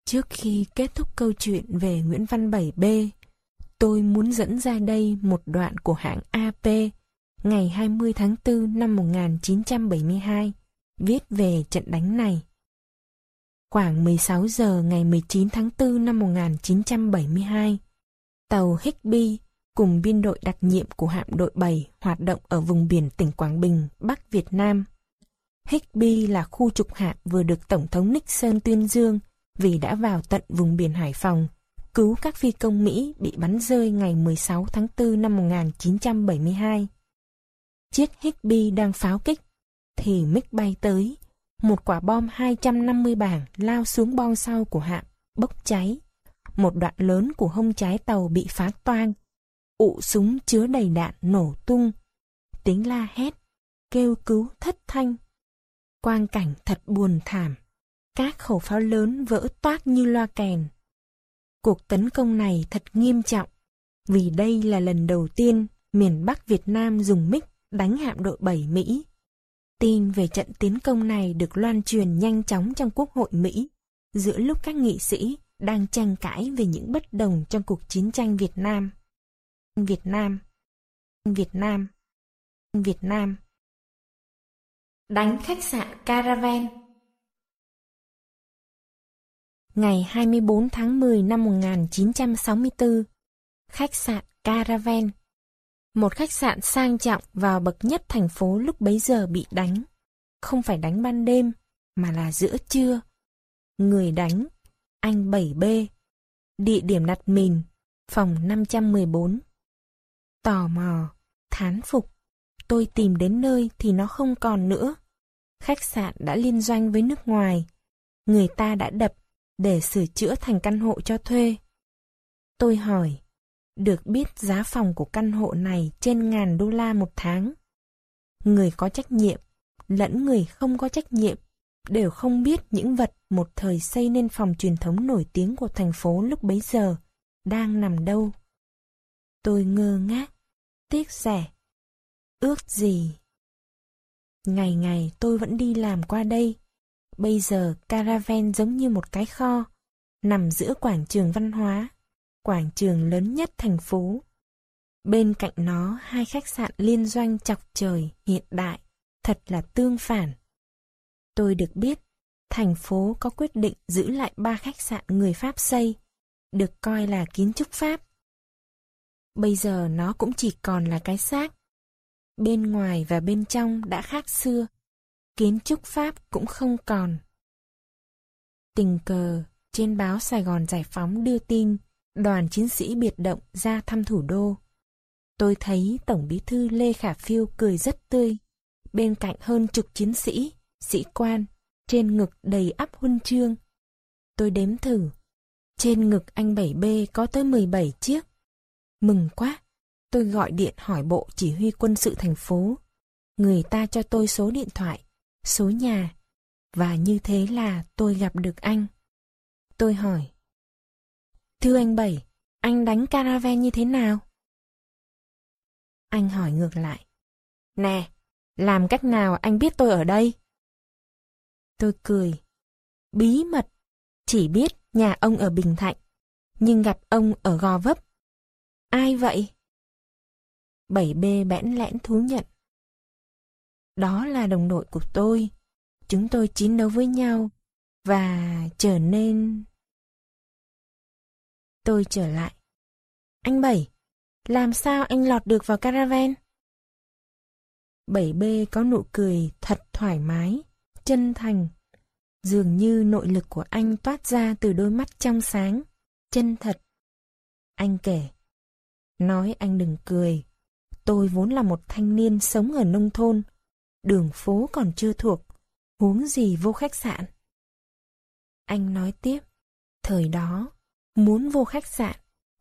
Trước khi kết thúc câu chuyện về Nguyễn Văn 7B, tôi muốn dẫn ra đây một đoạn của hãng AP ngày 20 tháng 4 năm 1972, viết về trận đánh này. Khoảng 16 giờ ngày 19 tháng 4 năm 1972, tàu Higby cùng biên đội đặc nhiệm của hạm đội 7 hoạt động ở vùng biển tỉnh Quảng Bình, Bắc Việt Nam. Higby là khu trục hạm vừa được Tổng thống Nixon tuyên dương vì đã vào tận vùng biển Hải Phòng, cứu các phi công Mỹ bị bắn rơi ngày 16 tháng 4 năm 1972. Chiếc Higby đang pháo kích, thì mic bay tới, một quả bom 250 bảng lao xuống bong sau của hạm, bốc cháy. Một đoạn lớn của hông trái tàu bị phá toang, ụ súng chứa đầy đạn nổ tung. Tiếng la hét, kêu cứu thất thanh. Quang cảnh thật buồn thảm. Các khẩu pháo lớn vỡ toát như loa kèn. Cuộc tấn công này thật nghiêm trọng, vì đây là lần đầu tiên miền Bắc Việt Nam dùng mic đánh hạm đội 7 Mỹ. Tin về trận tiến công này được loan truyền nhanh chóng trong Quốc hội Mỹ, giữa lúc các nghị sĩ đang tranh cãi về những bất đồng trong cuộc chiến tranh Việt Nam. Việt Nam Việt Nam Việt Nam Đánh khách sạn Caravan ngày 24 tháng 10 năm 1964, khách sạn Caravan. Một khách sạn sang trọng vào bậc nhất thành phố lúc bấy giờ bị đánh. Không phải đánh ban đêm, mà là giữa trưa. Người đánh, anh 7B. Địa điểm đặt mình, phòng 514. Tò mò, thán phục. Tôi tìm đến nơi thì nó không còn nữa. Khách sạn đã liên doanh với nước ngoài. Người ta đã đập để sửa chữa thành căn hộ cho thuê. Tôi hỏi, được biết giá phòng của căn hộ này trên ngàn đô la một tháng. Người có trách nhiệm, lẫn người không có trách nhiệm, đều không biết những vật một thời xây nên phòng truyền thống nổi tiếng của thành phố lúc bấy giờ đang nằm đâu. Tôi ngơ ngác, tiếc rẻ, ước gì. Ngày ngày tôi vẫn đi làm qua đây. Bây giờ caravan giống như một cái kho, nằm giữa quảng trường văn hóa, quảng trường lớn nhất thành phố. Bên cạnh nó hai khách sạn liên doanh chọc trời hiện đại, thật là tương phản. Tôi được biết, thành phố có quyết định giữ lại ba khách sạn người Pháp xây, được coi là kiến trúc Pháp. Bây giờ nó cũng chỉ còn là cái xác. Bên ngoài và bên trong đã khác xưa, kiến trúc Pháp cũng không còn. Tình cờ, trên báo Sài Gòn Giải Phóng đưa tin đoàn chiến sĩ biệt động ra thăm thủ đô. Tôi thấy Tổng bí thư Lê Khả Phiêu cười rất tươi, bên cạnh hơn chục chiến sĩ, sĩ quan, trên ngực đầy ắp huân chương. Tôi đếm thử, trên ngực anh 7B có tới 17 chiếc. Mừng quá, tôi gọi điện hỏi bộ chỉ huy quân sự thành phố. Người ta cho tôi số điện thoại, số nhà, và như thế là tôi gặp được anh. Tôi hỏi, Thưa anh Bảy, anh đánh caravan như thế nào? Anh hỏi ngược lại. Nè, làm cách nào anh biết tôi ở đây? Tôi cười. Bí mật, chỉ biết nhà ông ở Bình Thạnh, nhưng gặp ông ở Gò Vấp. Ai vậy? 7B bẽn lẽn thú nhận. Đó là đồng đội của tôi. Chúng tôi chiến đấu với nhau và trở nên... Tôi trở lại. Anh Bảy, làm sao anh lọt được vào caravan? 7B có nụ cười thật thoải mái, chân thành. Dường như nội lực của anh toát ra từ đôi mắt trong sáng, chân thật. Anh kể. Nói anh đừng cười. Tôi vốn là một thanh niên sống ở nông thôn. Đường phố còn chưa thuộc. Huống gì vô khách sạn. Anh nói tiếp. Thời đó, muốn vô khách sạn,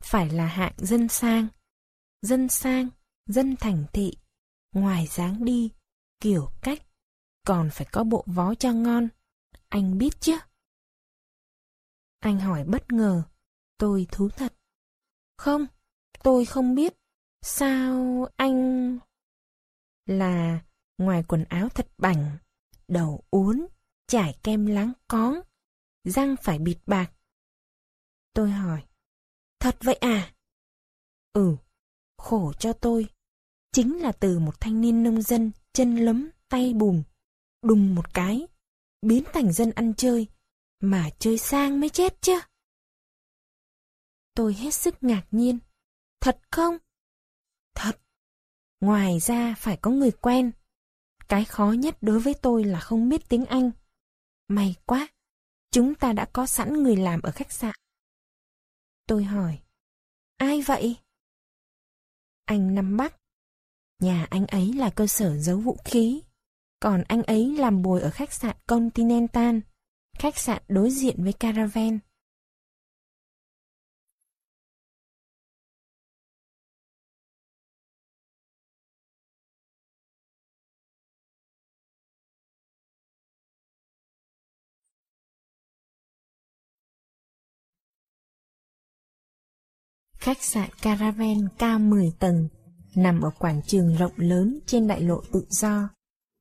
phải là hạng dân sang. Dân sang, dân thành thị, ngoài dáng đi, kiểu cách, còn phải có bộ vó cho ngon. Anh biết chứ? Anh hỏi bất ngờ, tôi thú thật. Không, tôi không biết. Sao anh... Là ngoài quần áo thật bảnh, đầu uốn, trải kem láng con, răng phải bịt bạc, Tôi hỏi. Thật vậy à? Ừ, khổ cho tôi. Chính là từ một thanh niên nông dân chân lấm tay bùn, đùng một cái, biến thành dân ăn chơi, mà chơi sang mới chết chứ. Tôi hết sức ngạc nhiên. Thật không? Thật. Ngoài ra phải có người quen. Cái khó nhất đối với tôi là không biết tiếng Anh. May quá, chúng ta đã có sẵn người làm ở khách sạn. Tôi hỏi, ai vậy? Anh Năm Bắc. Nhà anh ấy là cơ sở giấu vũ khí, còn anh ấy làm bồi ở khách sạn Continental, khách sạn đối diện với Caravan. Khách sạn Caravan cao 10 tầng, nằm ở quảng trường rộng lớn trên đại lộ tự do.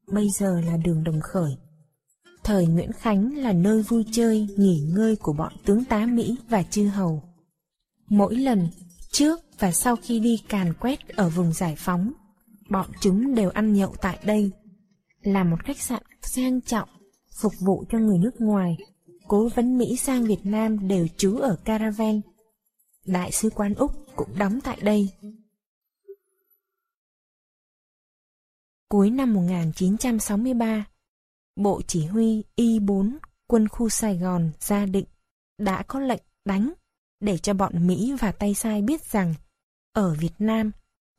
Bây giờ là đường Đồng Khởi. Thời Nguyễn Khánh là nơi vui chơi, nghỉ ngơi của bọn tướng tá Mỹ và chư hầu. Mỗi lần, trước và sau khi đi càn quét ở vùng giải phóng, bọn chúng đều ăn nhậu tại đây. Là một khách sạn sang trọng, phục vụ cho người nước ngoài. Cố vấn Mỹ sang Việt Nam đều trú ở Caravan Đại sứ quán Úc cũng đóng tại đây. Cuối năm 1963, Bộ Chỉ huy Y4 quân khu Sài Gòn ra định đã có lệnh đánh để cho bọn Mỹ và Tây Sai biết rằng ở Việt Nam,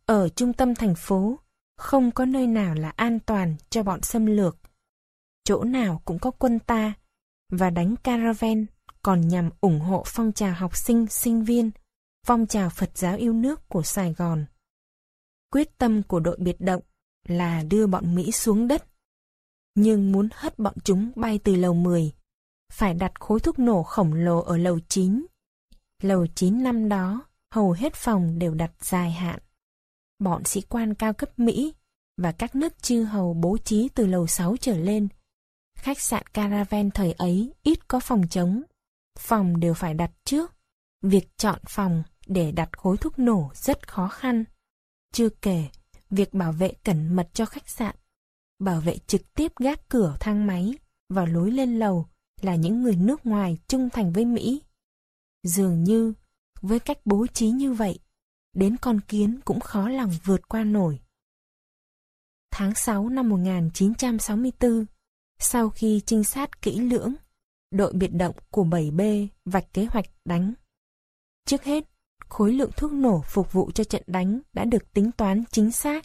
ở trung tâm thành phố, không có nơi nào là an toàn cho bọn xâm lược. Chỗ nào cũng có quân ta và đánh caravan còn nhằm ủng hộ phong trào học sinh, sinh viên, phong trào Phật giáo yêu nước của Sài Gòn. Quyết tâm của đội biệt động là đưa bọn Mỹ xuống đất, nhưng muốn hất bọn chúng bay từ lầu 10, phải đặt khối thuốc nổ khổng lồ ở lầu 9. Lầu 9 năm đó, hầu hết phòng đều đặt dài hạn. Bọn sĩ quan cao cấp Mỹ và các nước chư hầu bố trí từ lầu 6 trở lên. Khách sạn Caravan thời ấy ít có phòng trống. Phòng đều phải đặt trước. Việc chọn phòng để đặt khối thuốc nổ rất khó khăn. Chưa kể, việc bảo vệ cẩn mật cho khách sạn, bảo vệ trực tiếp gác cửa thang máy và lối lên lầu là những người nước ngoài trung thành với Mỹ. Dường như, với cách bố trí như vậy, đến con kiến cũng khó lòng vượt qua nổi. Tháng 6 năm 1964, sau khi trinh sát kỹ lưỡng, đội biệt động của 7B vạch kế hoạch đánh. Trước hết, khối lượng thuốc nổ phục vụ cho trận đánh đã được tính toán chính xác.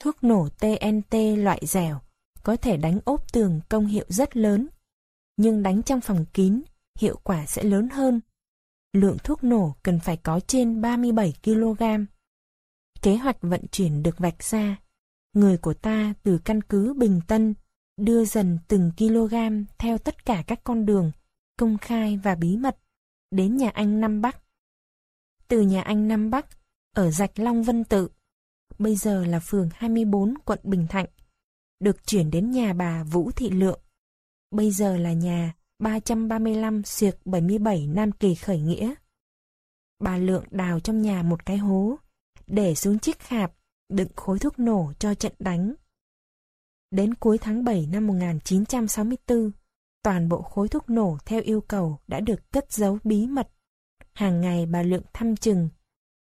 Thuốc nổ TNT loại dẻo có thể đánh ốp tường công hiệu rất lớn, nhưng đánh trong phòng kín, hiệu quả sẽ lớn hơn. Lượng thuốc nổ cần phải có trên 37 kg. Kế hoạch vận chuyển được vạch ra. Người của ta từ căn cứ Bình Tân đưa dần từng kg theo tất cả các con đường, công khai và bí mật, đến nhà anh Nam Bắc. Từ nhà anh Nam Bắc, ở Rạch Long Vân Tự, bây giờ là phường 24 quận Bình Thạnh, được chuyển đến nhà bà Vũ Thị Lượng, bây giờ là nhà 335 xuyệt 77 Nam Kỳ khởi nghĩa. Bà Lượng đào trong nhà một cái hố, để xuống chiếc khạp, đựng khối thuốc nổ cho trận đánh. Đến cuối tháng 7 năm 1964, toàn bộ khối thuốc nổ theo yêu cầu đã được cất giấu bí mật. Hàng ngày bà Lượng thăm chừng.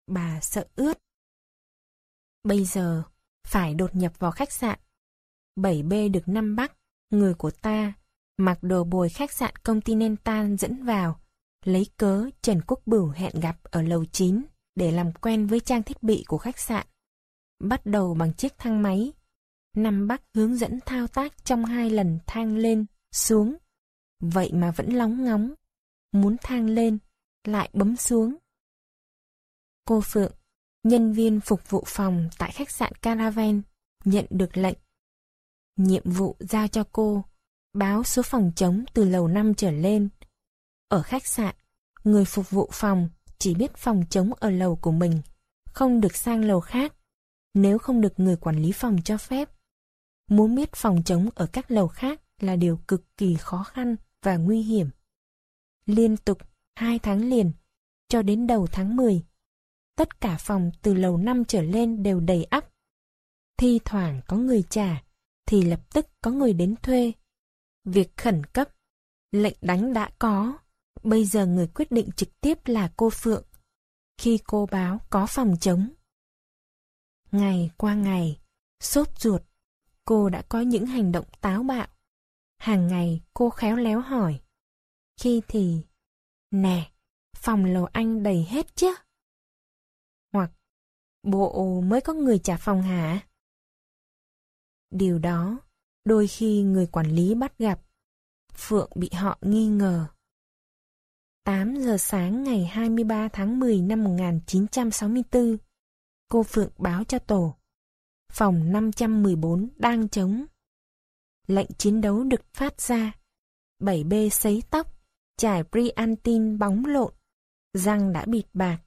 Bà sợ ướt. Bây giờ, phải đột nhập vào khách sạn. 7B được năm Bắc, người của ta, mặc đồ bồi khách sạn Continental dẫn vào, lấy cớ Trần Quốc Bửu hẹn gặp ở lầu 9 để làm quen với trang thiết bị của khách sạn. Bắt đầu bằng chiếc thang máy. Năm Bắc hướng dẫn thao tác trong hai lần thang lên, xuống. Vậy mà vẫn lóng ngóng. Muốn thang lên, lại bấm xuống. Cô Phượng, nhân viên phục vụ phòng tại khách sạn Caravan, nhận được lệnh. Nhiệm vụ giao cho cô, báo số phòng trống từ lầu 5 trở lên. Ở khách sạn, người phục vụ phòng chỉ biết phòng trống ở lầu của mình, không được sang lầu khác, nếu không được người quản lý phòng cho phép. Muốn biết phòng chống ở các lầu khác là điều cực kỳ khó khăn và nguy hiểm. Liên tục hai tháng liền, cho đến đầu tháng 10, tất cả phòng từ lầu 5 trở lên đều đầy ắp. Thi thoảng có người trả, thì lập tức có người đến thuê. Việc khẩn cấp, lệnh đánh đã có, bây giờ người quyết định trực tiếp là cô Phượng. Khi cô báo có phòng chống Ngày qua ngày, sốt ruột, cô đã có những hành động táo bạo. Hàng ngày cô khéo léo hỏi. Khi thì, nè, phòng lầu anh đầy hết chứ? Hoặc, bộ mới có người trả phòng hả? Điều đó, đôi khi người quản lý bắt gặp, Phượng bị họ nghi ngờ. 8 giờ sáng ngày 23 tháng 10 năm 1964, cô Phượng báo cho tổ. Phòng 514 đang trống. Lệnh chiến đấu được phát ra. 7B sấy tóc, trải Priantin bóng lộn. Răng đã bịt bạc,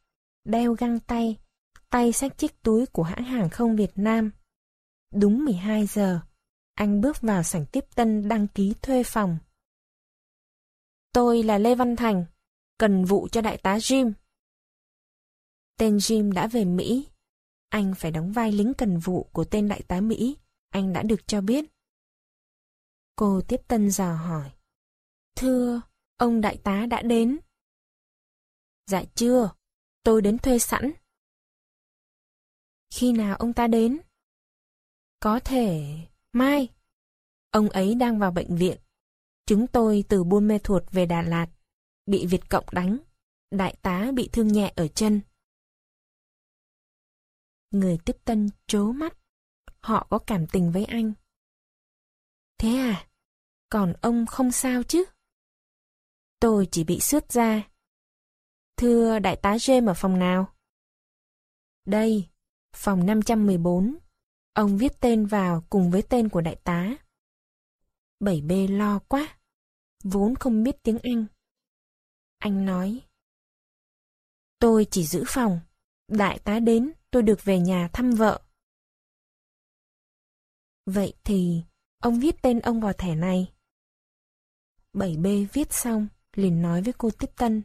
đeo găng tay, tay xách chiếc túi của hãng hàng không Việt Nam. Đúng 12 giờ, anh bước vào sảnh tiếp tân đăng ký thuê phòng. Tôi là Lê Văn Thành, cần vụ cho đại tá Jim. Tên Jim đã về Mỹ. Anh phải đóng vai lính cần vụ của tên đại tá Mỹ, anh đã được cho biết. Cô tiếp tân dò hỏi. Thưa, ông đại tá đã đến. Dạ chưa, tôi đến thuê sẵn. Khi nào ông ta đến? Có thể... Mai. Ông ấy đang vào bệnh viện. Chúng tôi từ Buôn Mê Thuột về Đà Lạt. Bị Việt Cộng đánh. Đại tá bị thương nhẹ ở chân. Người tiếp tân trố mắt. Họ có cảm tình với anh. Thế à? Còn ông không sao chứ? Tôi chỉ bị xước ra. Thưa đại tá James ở phòng nào? Đây, phòng 514. Ông viết tên vào cùng với tên của đại tá. 7B lo quá, vốn không biết tiếng Anh. Anh nói, tôi chỉ giữ phòng, đại tá đến tôi được về nhà thăm vợ. Vậy thì, ông viết tên ông vào thẻ này. 7B viết xong, liền nói với cô tiếp tân.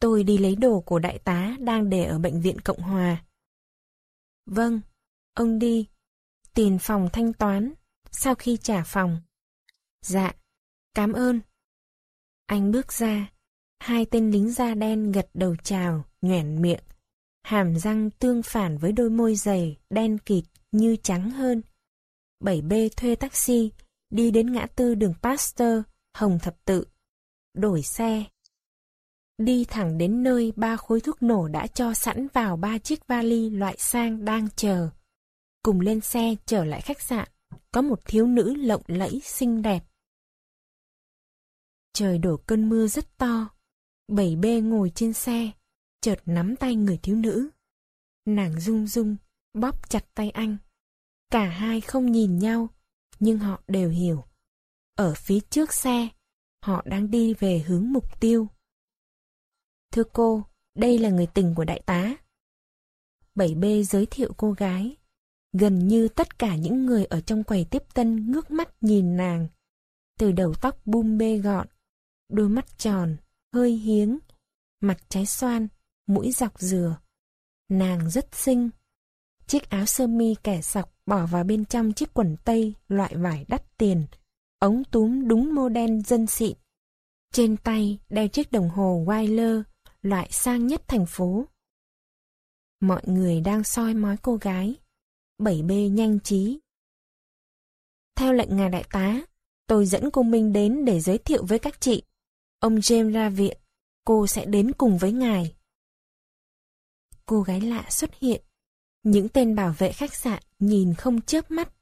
Tôi đi lấy đồ của đại tá đang để ở bệnh viện Cộng Hòa. Vâng, ông đi. Tiền phòng thanh toán, sau khi trả phòng. Dạ, cảm ơn. Anh bước ra, hai tên lính da đen gật đầu chào, nhoẻn miệng. Hàm răng tương phản với đôi môi dày, đen kịt như trắng hơn. 7B thuê taxi, đi đến ngã tư đường Pasteur, Hồng Thập Tự. Đổi xe. Đi thẳng đến nơi ba khối thuốc nổ đã cho sẵn vào ba chiếc vali loại sang đang chờ. Cùng lên xe trở lại khách sạn, có một thiếu nữ lộng lẫy xinh đẹp. Trời đổ cơn mưa rất to. bảy b ngồi trên xe, chợt nắm tay người thiếu nữ. Nàng rung rung, bóp chặt tay anh. Cả hai không nhìn nhau, nhưng họ đều hiểu. Ở phía trước xe, họ đang đi về hướng mục tiêu. Thưa cô, đây là người tình của đại tá. 7B giới thiệu cô gái. Gần như tất cả những người ở trong quầy tiếp tân ngước mắt nhìn nàng. Từ đầu tóc bum bê gọn, đôi mắt tròn, hơi hiếng, mặt trái xoan, mũi dọc dừa. Nàng rất xinh. Chiếc áo sơ mi kẻ sọc bỏ vào bên trong chiếc quần tây loại vải đắt tiền, ống túm đúng mô đen dân xịn. Trên tay đeo chiếc đồng hồ Weiler, loại sang nhất thành phố. Mọi người đang soi mói cô gái. bảy b nhanh trí. Theo lệnh ngài đại tá, tôi dẫn cô Minh đến để giới thiệu với các chị. Ông James ra viện, cô sẽ đến cùng với ngài. Cô gái lạ xuất hiện. Những tên bảo vệ khách sạn nhìn không chớp mắt.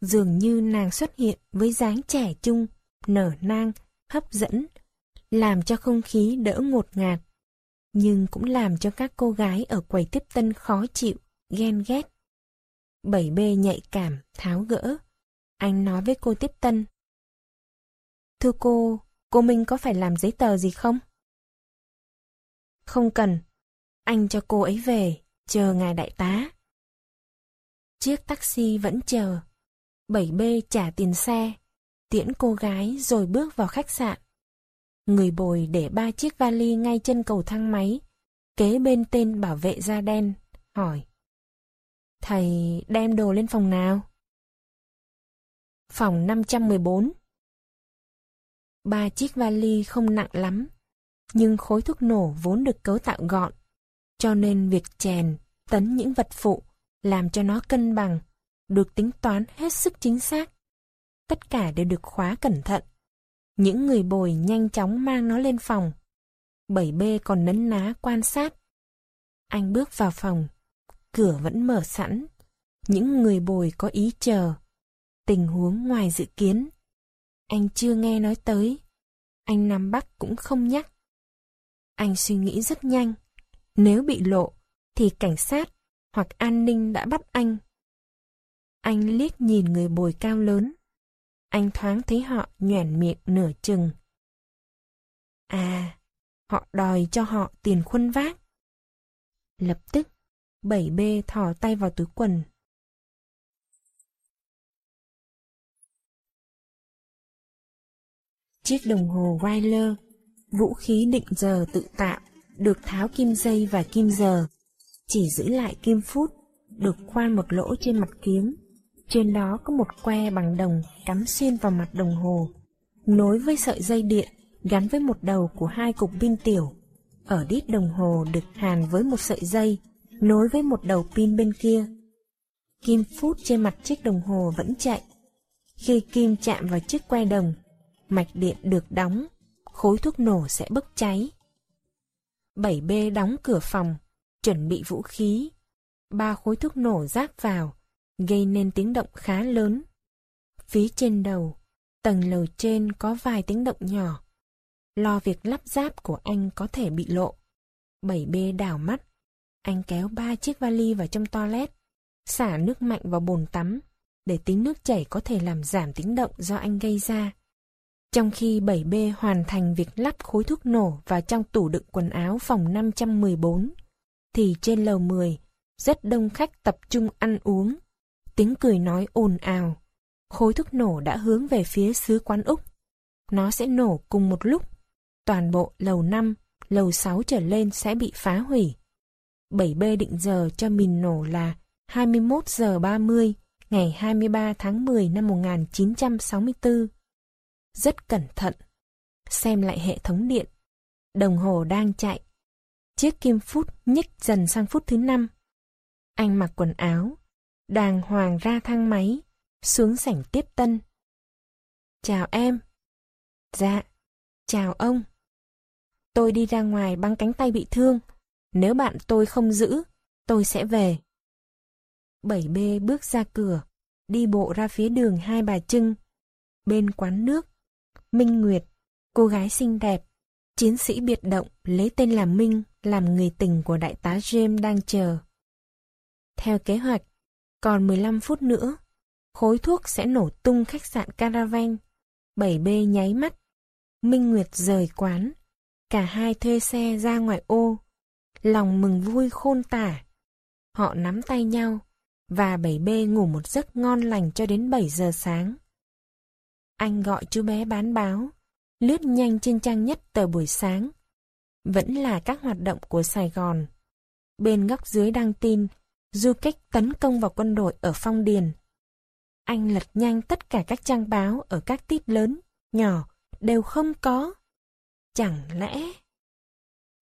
Dường như nàng xuất hiện với dáng trẻ trung, nở nang, hấp dẫn, làm cho không khí đỡ ngột ngạt, nhưng cũng làm cho các cô gái ở quầy tiếp tân khó chịu, ghen ghét. 7B nhạy cảm, tháo gỡ. Anh nói với cô tiếp tân. Thưa cô, cô Minh có phải làm giấy tờ gì không? Không cần. Anh cho cô ấy về, chờ ngài đại tá. Chiếc taxi vẫn chờ. 7B trả tiền xe, tiễn cô gái rồi bước vào khách sạn. Người bồi để ba chiếc vali ngay chân cầu thang máy, kế bên tên bảo vệ da đen, hỏi. Thầy đem đồ lên phòng nào? Phòng 514. Ba chiếc vali không nặng lắm, nhưng khối thuốc nổ vốn được cấu tạo gọn, cho nên việc chèn, tấn những vật phụ làm cho nó cân bằng, được tính toán hết sức chính xác. Tất cả đều được khóa cẩn thận. Những người bồi nhanh chóng mang nó lên phòng. 7B còn nấn ná quan sát. Anh bước vào phòng. Cửa vẫn mở sẵn. Những người bồi có ý chờ. Tình huống ngoài dự kiến. Anh chưa nghe nói tới. Anh Nam Bắc cũng không nhắc. Anh suy nghĩ rất nhanh. Nếu bị lộ, thì cảnh sát hoặc an ninh đã bắt anh. Anh liếc nhìn người bồi cao lớn. Anh thoáng thấy họ nhoẻn miệng nửa chừng. À, họ đòi cho họ tiền khuân vác. Lập tức, 7B thò tay vào túi quần. Chiếc đồng hồ Weiler, vũ khí định giờ tự tạo, được tháo kim dây và kim giờ, chỉ giữ lại kim phút, được khoan một lỗ trên mặt kiếm trên đó có một que bằng đồng cắm xuyên vào mặt đồng hồ, nối với sợi dây điện gắn với một đầu của hai cục pin tiểu. Ở đít đồng hồ được hàn với một sợi dây, nối với một đầu pin bên kia. Kim phút trên mặt chiếc đồng hồ vẫn chạy. Khi kim chạm vào chiếc que đồng, mạch điện được đóng, khối thuốc nổ sẽ bốc cháy. 7B đóng cửa phòng, chuẩn bị vũ khí. Ba khối thuốc nổ rác vào, gây nên tiếng động khá lớn. Phía trên đầu, tầng lầu trên có vài tiếng động nhỏ. Lo việc lắp ráp của anh có thể bị lộ. 7B đảo mắt. Anh kéo ba chiếc vali vào trong toilet, xả nước mạnh vào bồn tắm, để tính nước chảy có thể làm giảm tiếng động do anh gây ra. Trong khi 7B hoàn thành việc lắp khối thuốc nổ vào trong tủ đựng quần áo phòng 514, thì trên lầu 10, rất đông khách tập trung ăn uống Tiếng cười nói ồn ào. Khối thuốc nổ đã hướng về phía xứ quán Úc. Nó sẽ nổ cùng một lúc. Toàn bộ lầu 5, lầu 6 trở lên sẽ bị phá hủy. 7B định giờ cho mìn nổ là 21 giờ 30 ngày 23 tháng 10 năm 1964. Rất cẩn thận. Xem lại hệ thống điện. Đồng hồ đang chạy. Chiếc kim phút nhích dần sang phút thứ năm. Anh mặc quần áo, đàng hoàng ra thang máy, xuống sảnh tiếp tân. Chào em. Dạ, chào ông. Tôi đi ra ngoài băng cánh tay bị thương. Nếu bạn tôi không giữ, tôi sẽ về. 7B bước ra cửa, đi bộ ra phía đường Hai Bà Trưng. Bên quán nước, Minh Nguyệt, cô gái xinh đẹp, chiến sĩ biệt động lấy tên là Minh làm người tình của đại tá James đang chờ. Theo kế hoạch, còn 15 phút nữa, khối thuốc sẽ nổ tung khách sạn Caravan. 7B nháy mắt. Minh Nguyệt rời quán. Cả hai thuê xe ra ngoài ô. Lòng mừng vui khôn tả. Họ nắm tay nhau và 7B ngủ một giấc ngon lành cho đến 7 giờ sáng. Anh gọi chú bé bán báo, lướt nhanh trên trang nhất tờ buổi sáng. Vẫn là các hoạt động của Sài Gòn. Bên góc dưới đăng tin, du kích tấn công vào quân đội ở Phong Điền. Anh lật nhanh tất cả các trang báo ở các tít lớn, nhỏ, đều không có. Chẳng lẽ...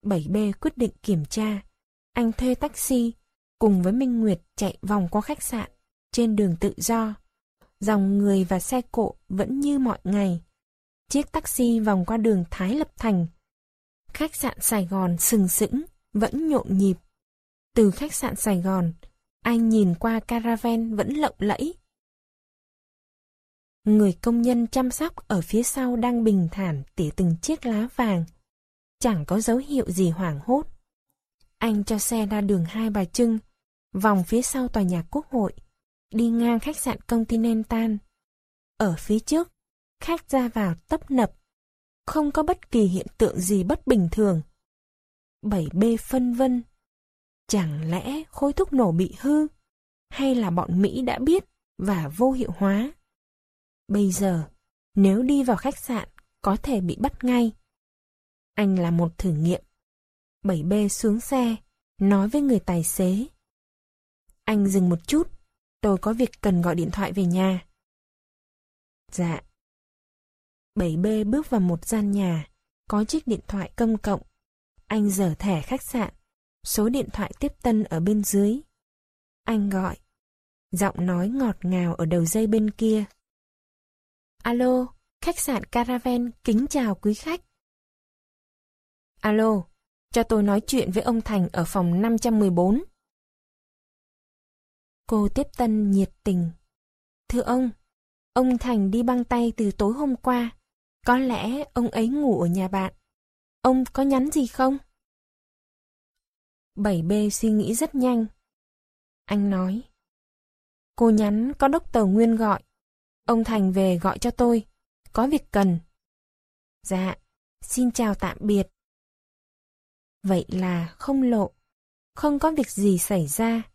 7B quyết định kiểm tra. Anh thuê taxi, cùng với Minh Nguyệt chạy vòng qua khách sạn, trên đường tự do. Dòng người và xe cộ vẫn như mọi ngày. Chiếc taxi vòng qua đường Thái Lập Thành. Khách sạn Sài Gòn sừng sững, vẫn nhộn nhịp. Từ khách sạn Sài Gòn, anh nhìn qua caravan vẫn lộng lẫy. Người công nhân chăm sóc ở phía sau đang bình thản tỉa từng chiếc lá vàng. Chẳng có dấu hiệu gì hoảng hốt. Anh cho xe ra đường Hai Bà Trưng, vòng phía sau tòa nhà quốc hội, đi ngang khách sạn Continental. Ở phía trước, khách ra vào tấp nập, không có bất kỳ hiện tượng gì bất bình thường. 7B phân vân. Chẳng lẽ khối thuốc nổ bị hư? Hay là bọn Mỹ đã biết và vô hiệu hóa? Bây giờ, nếu đi vào khách sạn, có thể bị bắt ngay. Anh là một thử nghiệm. 7B xuống xe, nói với người tài xế. Anh dừng một chút, tôi có việc cần gọi điện thoại về nhà. Dạ. 7B bước vào một gian nhà, có chiếc điện thoại công cộng. Anh dở thẻ khách sạn, số điện thoại tiếp tân ở bên dưới. Anh gọi. Giọng nói ngọt ngào ở đầu dây bên kia. Alo, khách sạn Caravan kính chào quý khách. Alo, cho tôi nói chuyện với ông Thành ở phòng 514. Cô tiếp tân nhiệt tình. Thưa ông, ông Thành đi băng tay từ tối hôm qua. Có lẽ ông ấy ngủ ở nhà bạn. Ông có nhắn gì không? 7B suy nghĩ rất nhanh. Anh nói. Cô nhắn có đốc tờ Nguyên gọi. Ông Thành về gọi cho tôi. Có việc cần. Dạ, xin chào tạm biệt. Vậy là không lộ. Không có việc gì xảy ra.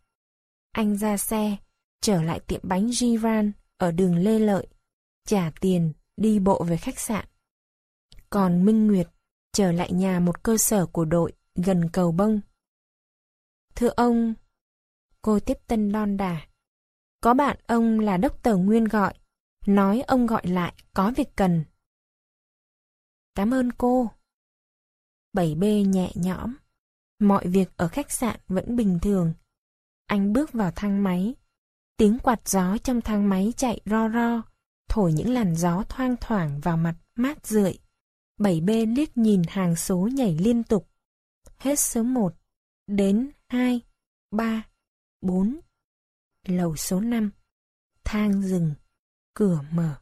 Anh ra xe, trở lại tiệm bánh Givan ở đường Lê Lợi, trả tiền, đi bộ về khách sạn. Còn Minh Nguyệt trở lại nhà một cơ sở của đội gần cầu bông. Thưa ông, cô tiếp tân đon đà. Có bạn ông là đốc tờ Nguyên gọi, nói ông gọi lại có việc cần. Cảm ơn cô. 7B nhẹ nhõm. Mọi việc ở khách sạn vẫn bình thường. Anh bước vào thang máy. Tiếng quạt gió trong thang máy chạy ro ro, thổi những làn gió thoang thoảng vào mặt mát rượi. Bảy b liếc nhìn hàng số nhảy liên tục. Hết số 1, đến 2, 3, 4. Lầu số 5. Thang dừng, cửa mở.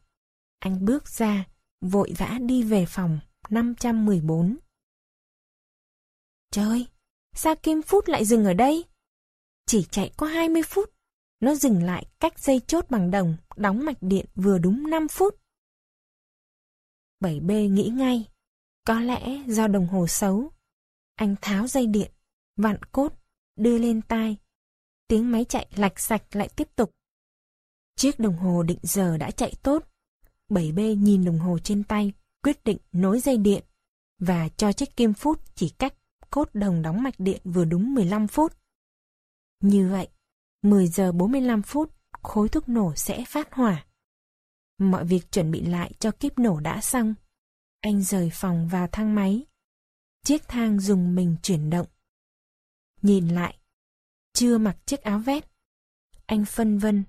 Anh bước ra, vội vã đi về phòng 514. Trời, sao Kim Phút lại dừng ở đây? Chỉ chạy có 20 phút, nó dừng lại cách dây chốt bằng đồng, đóng mạch điện vừa đúng 5 phút. 7B nghĩ ngay, có lẽ do đồng hồ xấu. Anh tháo dây điện, vặn cốt, đưa lên tai. Tiếng máy chạy lạch sạch lại tiếp tục. Chiếc đồng hồ định giờ đã chạy tốt. 7B nhìn đồng hồ trên tay, quyết định nối dây điện và cho chiếc kim phút chỉ cách cốt đồng đóng mạch điện vừa đúng 15 phút. Như vậy, 10 giờ 45 phút, khối thuốc nổ sẽ phát hỏa. Mọi việc chuẩn bị lại cho kíp nổ đã xong. Anh rời phòng vào thang máy. Chiếc thang dùng mình chuyển động. Nhìn lại, chưa mặc chiếc áo vest. Anh phân vân.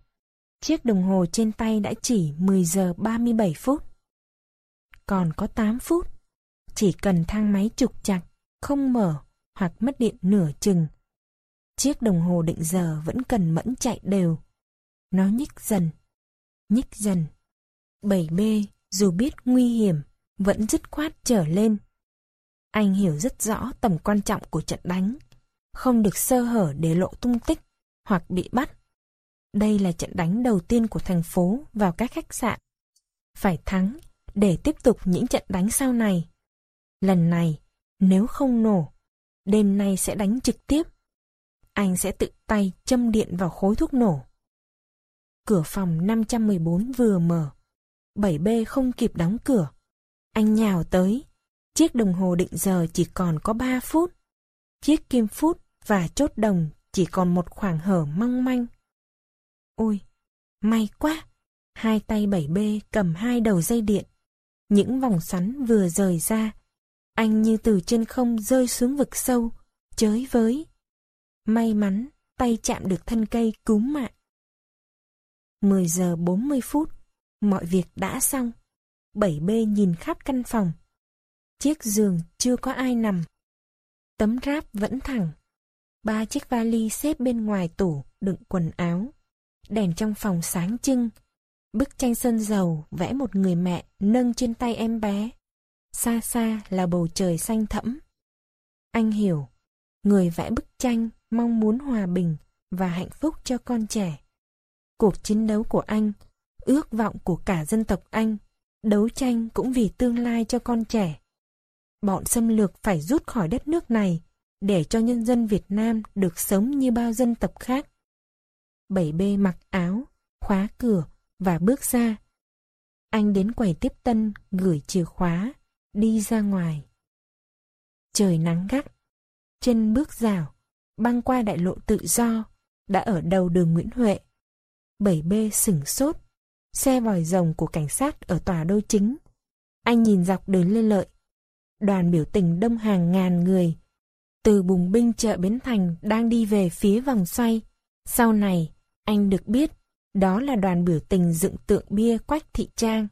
Chiếc đồng hồ trên tay đã chỉ 10 giờ 37 phút. Còn có 8 phút. Chỉ cần thang máy trục chặt, không mở hoặc mất điện nửa chừng. Chiếc đồng hồ định giờ vẫn cần mẫn chạy đều. Nó nhích dần, nhích dần. 7B dù biết nguy hiểm, vẫn dứt khoát trở lên. Anh hiểu rất rõ tầm quan trọng của trận đánh, không được sơ hở để lộ tung tích hoặc bị bắt. Đây là trận đánh đầu tiên của thành phố vào các khách sạn. Phải thắng để tiếp tục những trận đánh sau này. Lần này, nếu không nổ, đêm nay sẽ đánh trực tiếp. Anh sẽ tự tay châm điện vào khối thuốc nổ. Cửa phòng 514 vừa mở. 7B không kịp đóng cửa. Anh nhào tới. Chiếc đồng hồ định giờ chỉ còn có 3 phút. Chiếc kim phút và chốt đồng chỉ còn một khoảng hở mong manh. Ôi, may quá! Hai tay 7B cầm hai đầu dây điện. Những vòng xoắn vừa rời ra. Anh như từ trên không rơi xuống vực sâu, chới với. May mắn, tay chạm được thân cây cứu mạng. 10 giờ 40 phút, mọi việc đã xong. 7B nhìn khắp căn phòng. Chiếc giường chưa có ai nằm. Tấm ráp vẫn thẳng. Ba chiếc vali xếp bên ngoài tủ đựng quần áo. Đèn trong phòng sáng trưng. Bức tranh sơn dầu vẽ một người mẹ nâng trên tay em bé. Xa xa là bầu trời xanh thẫm. Anh hiểu, người vẽ bức tranh mong muốn hòa bình và hạnh phúc cho con trẻ. Cuộc chiến đấu của anh, ước vọng của cả dân tộc anh, đấu tranh cũng vì tương lai cho con trẻ. Bọn xâm lược phải rút khỏi đất nước này để cho nhân dân Việt Nam được sống như bao dân tộc khác. 7B mặc áo, khóa cửa và bước ra. Anh đến quầy tiếp tân gửi chìa khóa, đi ra ngoài. Trời nắng gắt, chân bước rào, băng qua đại lộ tự do, đã ở đầu đường Nguyễn Huệ. 7B sửng sốt, xe vòi rồng của cảnh sát ở tòa đô chính. Anh nhìn dọc đường Lê Lợi. Đoàn biểu tình đông hàng ngàn người. Từ bùng binh chợ Bến Thành đang đi về phía vòng xoay. Sau này, anh được biết, đó là đoàn biểu tình dựng tượng bia Quách Thị Trang.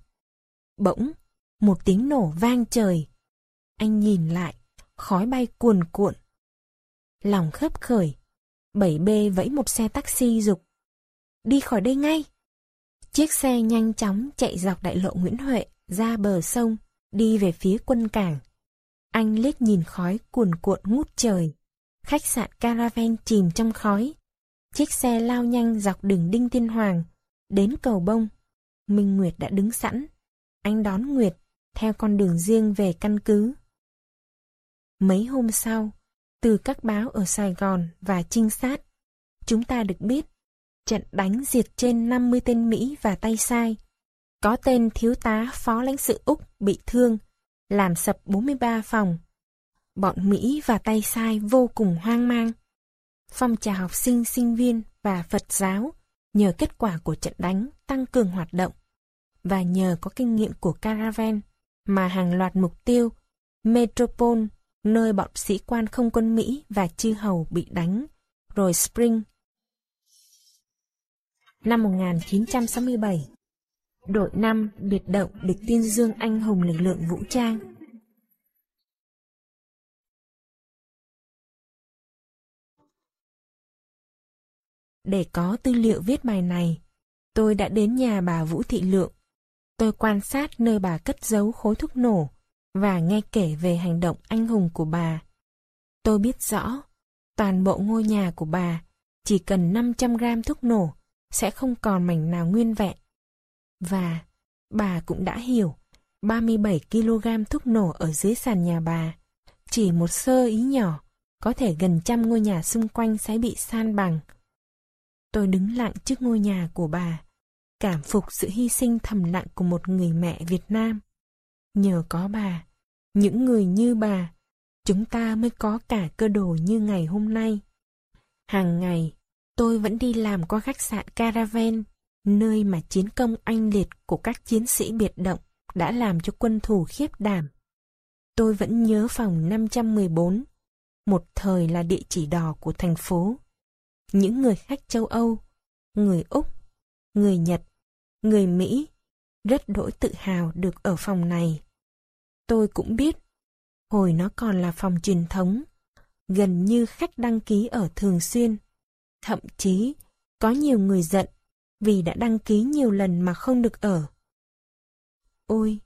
Bỗng, một tiếng nổ vang trời. Anh nhìn lại, khói bay cuồn cuộn. Lòng khấp khởi, 7B vẫy một xe taxi dục. Đi khỏi đây ngay! Chiếc xe nhanh chóng chạy dọc đại lộ Nguyễn Huệ ra bờ sông, đi về phía quân cảng. Anh liếc nhìn khói cuồn cuộn ngút trời. Khách sạn Caravan chìm trong khói. Chiếc xe lao nhanh dọc đường Đinh Tiên Hoàng, đến cầu bông. Minh Nguyệt đã đứng sẵn. Anh đón Nguyệt, theo con đường riêng về căn cứ. Mấy hôm sau, từ các báo ở Sài Gòn và trinh sát, chúng ta được biết trận đánh diệt trên 50 tên Mỹ và tay sai. Có tên thiếu tá phó lãnh sự Úc bị thương, làm sập 43 phòng. Bọn Mỹ và tay sai vô cùng hoang mang. Phong trào học sinh, sinh viên và Phật giáo nhờ kết quả của trận đánh tăng cường hoạt động và nhờ có kinh nghiệm của Caravan mà hàng loạt mục tiêu Metropole, nơi bọn sĩ quan không quân Mỹ và chư hầu bị đánh, rồi Spring. Năm 1967, đội 5 biệt động được tuyên dương anh hùng lực lượng vũ trang. Để có tư liệu viết bài này, tôi đã đến nhà bà Vũ Thị Lượng. Tôi quan sát nơi bà cất giấu khối thuốc nổ và nghe kể về hành động anh hùng của bà. Tôi biết rõ, toàn bộ ngôi nhà của bà chỉ cần 500 gram thuốc nổ sẽ không còn mảnh nào nguyên vẹn. Và bà cũng đã hiểu 37 kg thuốc nổ ở dưới sàn nhà bà. Chỉ một sơ ý nhỏ, có thể gần trăm ngôi nhà xung quanh sẽ bị san bằng. Tôi đứng lặng trước ngôi nhà của bà. cảm phục sự hy sinh thầm lặng của một người mẹ Việt Nam. Nhờ có bà, những người như bà, chúng ta mới có cả cơ đồ như ngày hôm nay. Hàng ngày, tôi vẫn đi làm qua khách sạn Caravan, nơi mà chiến công oanh liệt của các chiến sĩ biệt động đã làm cho quân thù khiếp đảm. Tôi vẫn nhớ phòng 514, một thời là địa chỉ đỏ của thành phố. Những người khách châu Âu, người Úc, người Nhật, người Mỹ rất đỗi tự hào được ở phòng này. Tôi cũng biết, hồi nó còn là phòng truyền thống, gần như khách đăng ký ở thường xuyên. Thậm chí, có nhiều người giận vì đã đăng ký nhiều lần mà không được ở. Ôi,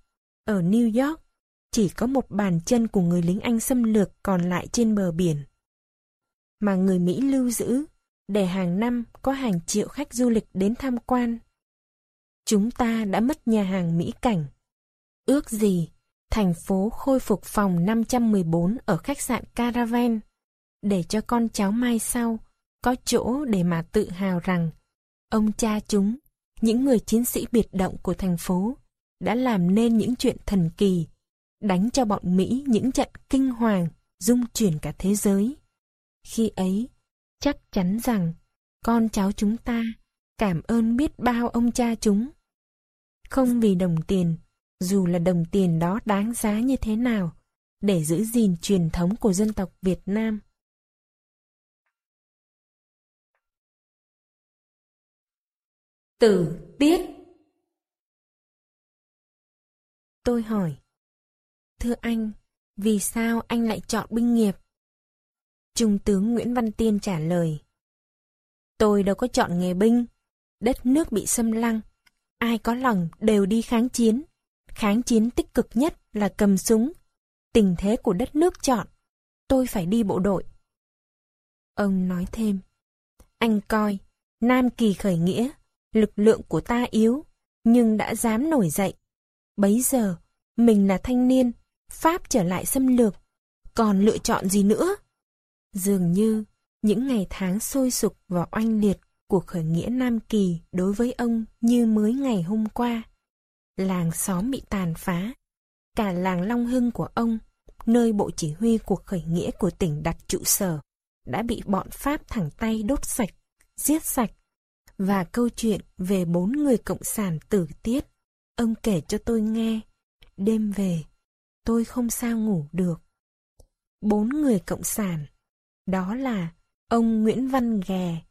ở New York, chỉ có một bàn chân của người lính Anh xâm lược còn lại trên bờ biển. Mà người Mỹ lưu giữ, để hàng năm có hàng triệu khách du lịch đến tham quan. Chúng ta đã mất nhà hàng Mỹ Cảnh. Ước gì, thành phố khôi phục phòng 514 ở khách sạn Caravan, để cho con cháu mai sau có chỗ để mà tự hào rằng ông cha chúng, những người chiến sĩ biệt động của thành phố, đã làm nên những chuyện thần kỳ, đánh cho bọn Mỹ những trận kinh hoàng, dung chuyển cả thế giới. Khi ấy, chắc chắn rằng con cháu chúng ta cảm ơn biết bao ông cha chúng. Không vì đồng tiền, dù là đồng tiền đó đáng giá như thế nào, để giữ gìn truyền thống của dân tộc Việt Nam. từ tiết Tôi hỏi Thưa anh, vì sao anh lại chọn binh nghiệp? Trung tướng Nguyễn Văn Tiên trả lời Tôi đâu có chọn nghề binh Đất nước bị xâm lăng Ai có lòng đều đi kháng chiến. Kháng chiến tích cực nhất là cầm súng. Tình thế của đất nước chọn. Tôi phải đi bộ đội. Ông nói thêm. Anh coi Nam Kỳ khởi nghĩa lực lượng của ta yếu, nhưng đã dám nổi dậy. Bấy giờ, mình là thanh niên, Pháp trở lại xâm lược, còn lựa chọn gì nữa? Dường như, những ngày tháng sôi sục và oanh liệt cuộc khởi nghĩa Nam Kỳ đối với ông như mới ngày hôm qua. Làng xóm bị tàn phá, cả làng Long Hưng của ông, nơi bộ chỉ huy cuộc khởi nghĩa của tỉnh đặt trụ sở, đã bị bọn Pháp thẳng tay đốt sạch, giết sạch và câu chuyện về bốn người cộng sản tử tiết. Ông kể cho tôi nghe. Đêm về, tôi không sao ngủ được. Bốn người cộng sản, đó là ông Nguyễn Văn Ghè,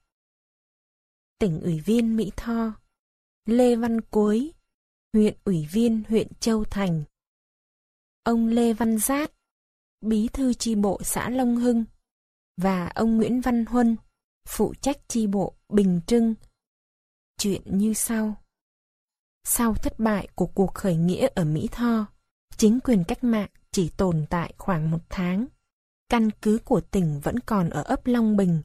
tỉnh ủy viên Mỹ Tho, Lê Văn Cuối, huyện ủy viên huyện Châu Thành, ông Lê Văn Giát, bí thư chi bộ xã Long Hưng, và ông Nguyễn Văn Huân, phụ trách chi bộ Bình Trưng, Chuyện như sau. Sau thất bại của cuộc khởi nghĩa ở Mỹ Tho, chính quyền cách mạng chỉ tồn tại khoảng một tháng. Căn cứ của tỉnh vẫn còn ở ấp Long Bình.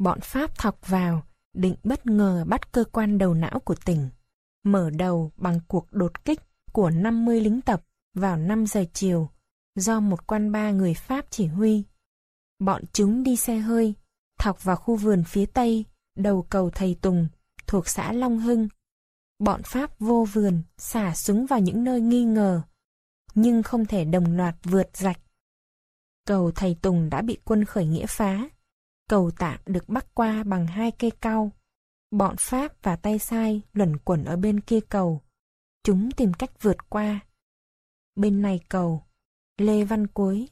Bọn Pháp thọc vào, định bất ngờ bắt cơ quan đầu não của tỉnh. Mở đầu bằng cuộc đột kích của 50 lính tập vào 5 giờ chiều, do một quan ba người Pháp chỉ huy. Bọn chúng đi xe hơi, thọc vào khu vườn phía tây, đầu cầu Thầy Tùng, thuộc xã Long Hưng. Bọn Pháp vô vườn, xả súng vào những nơi nghi ngờ, nhưng không thể đồng loạt vượt rạch. Cầu Thầy Tùng đã bị quân khởi nghĩa phá. Cầu tạm được bắc qua bằng hai cây cau. Bọn Pháp và tay sai luẩn quẩn ở bên kia cầu. Chúng tìm cách vượt qua. Bên này cầu, Lê Văn Cuối,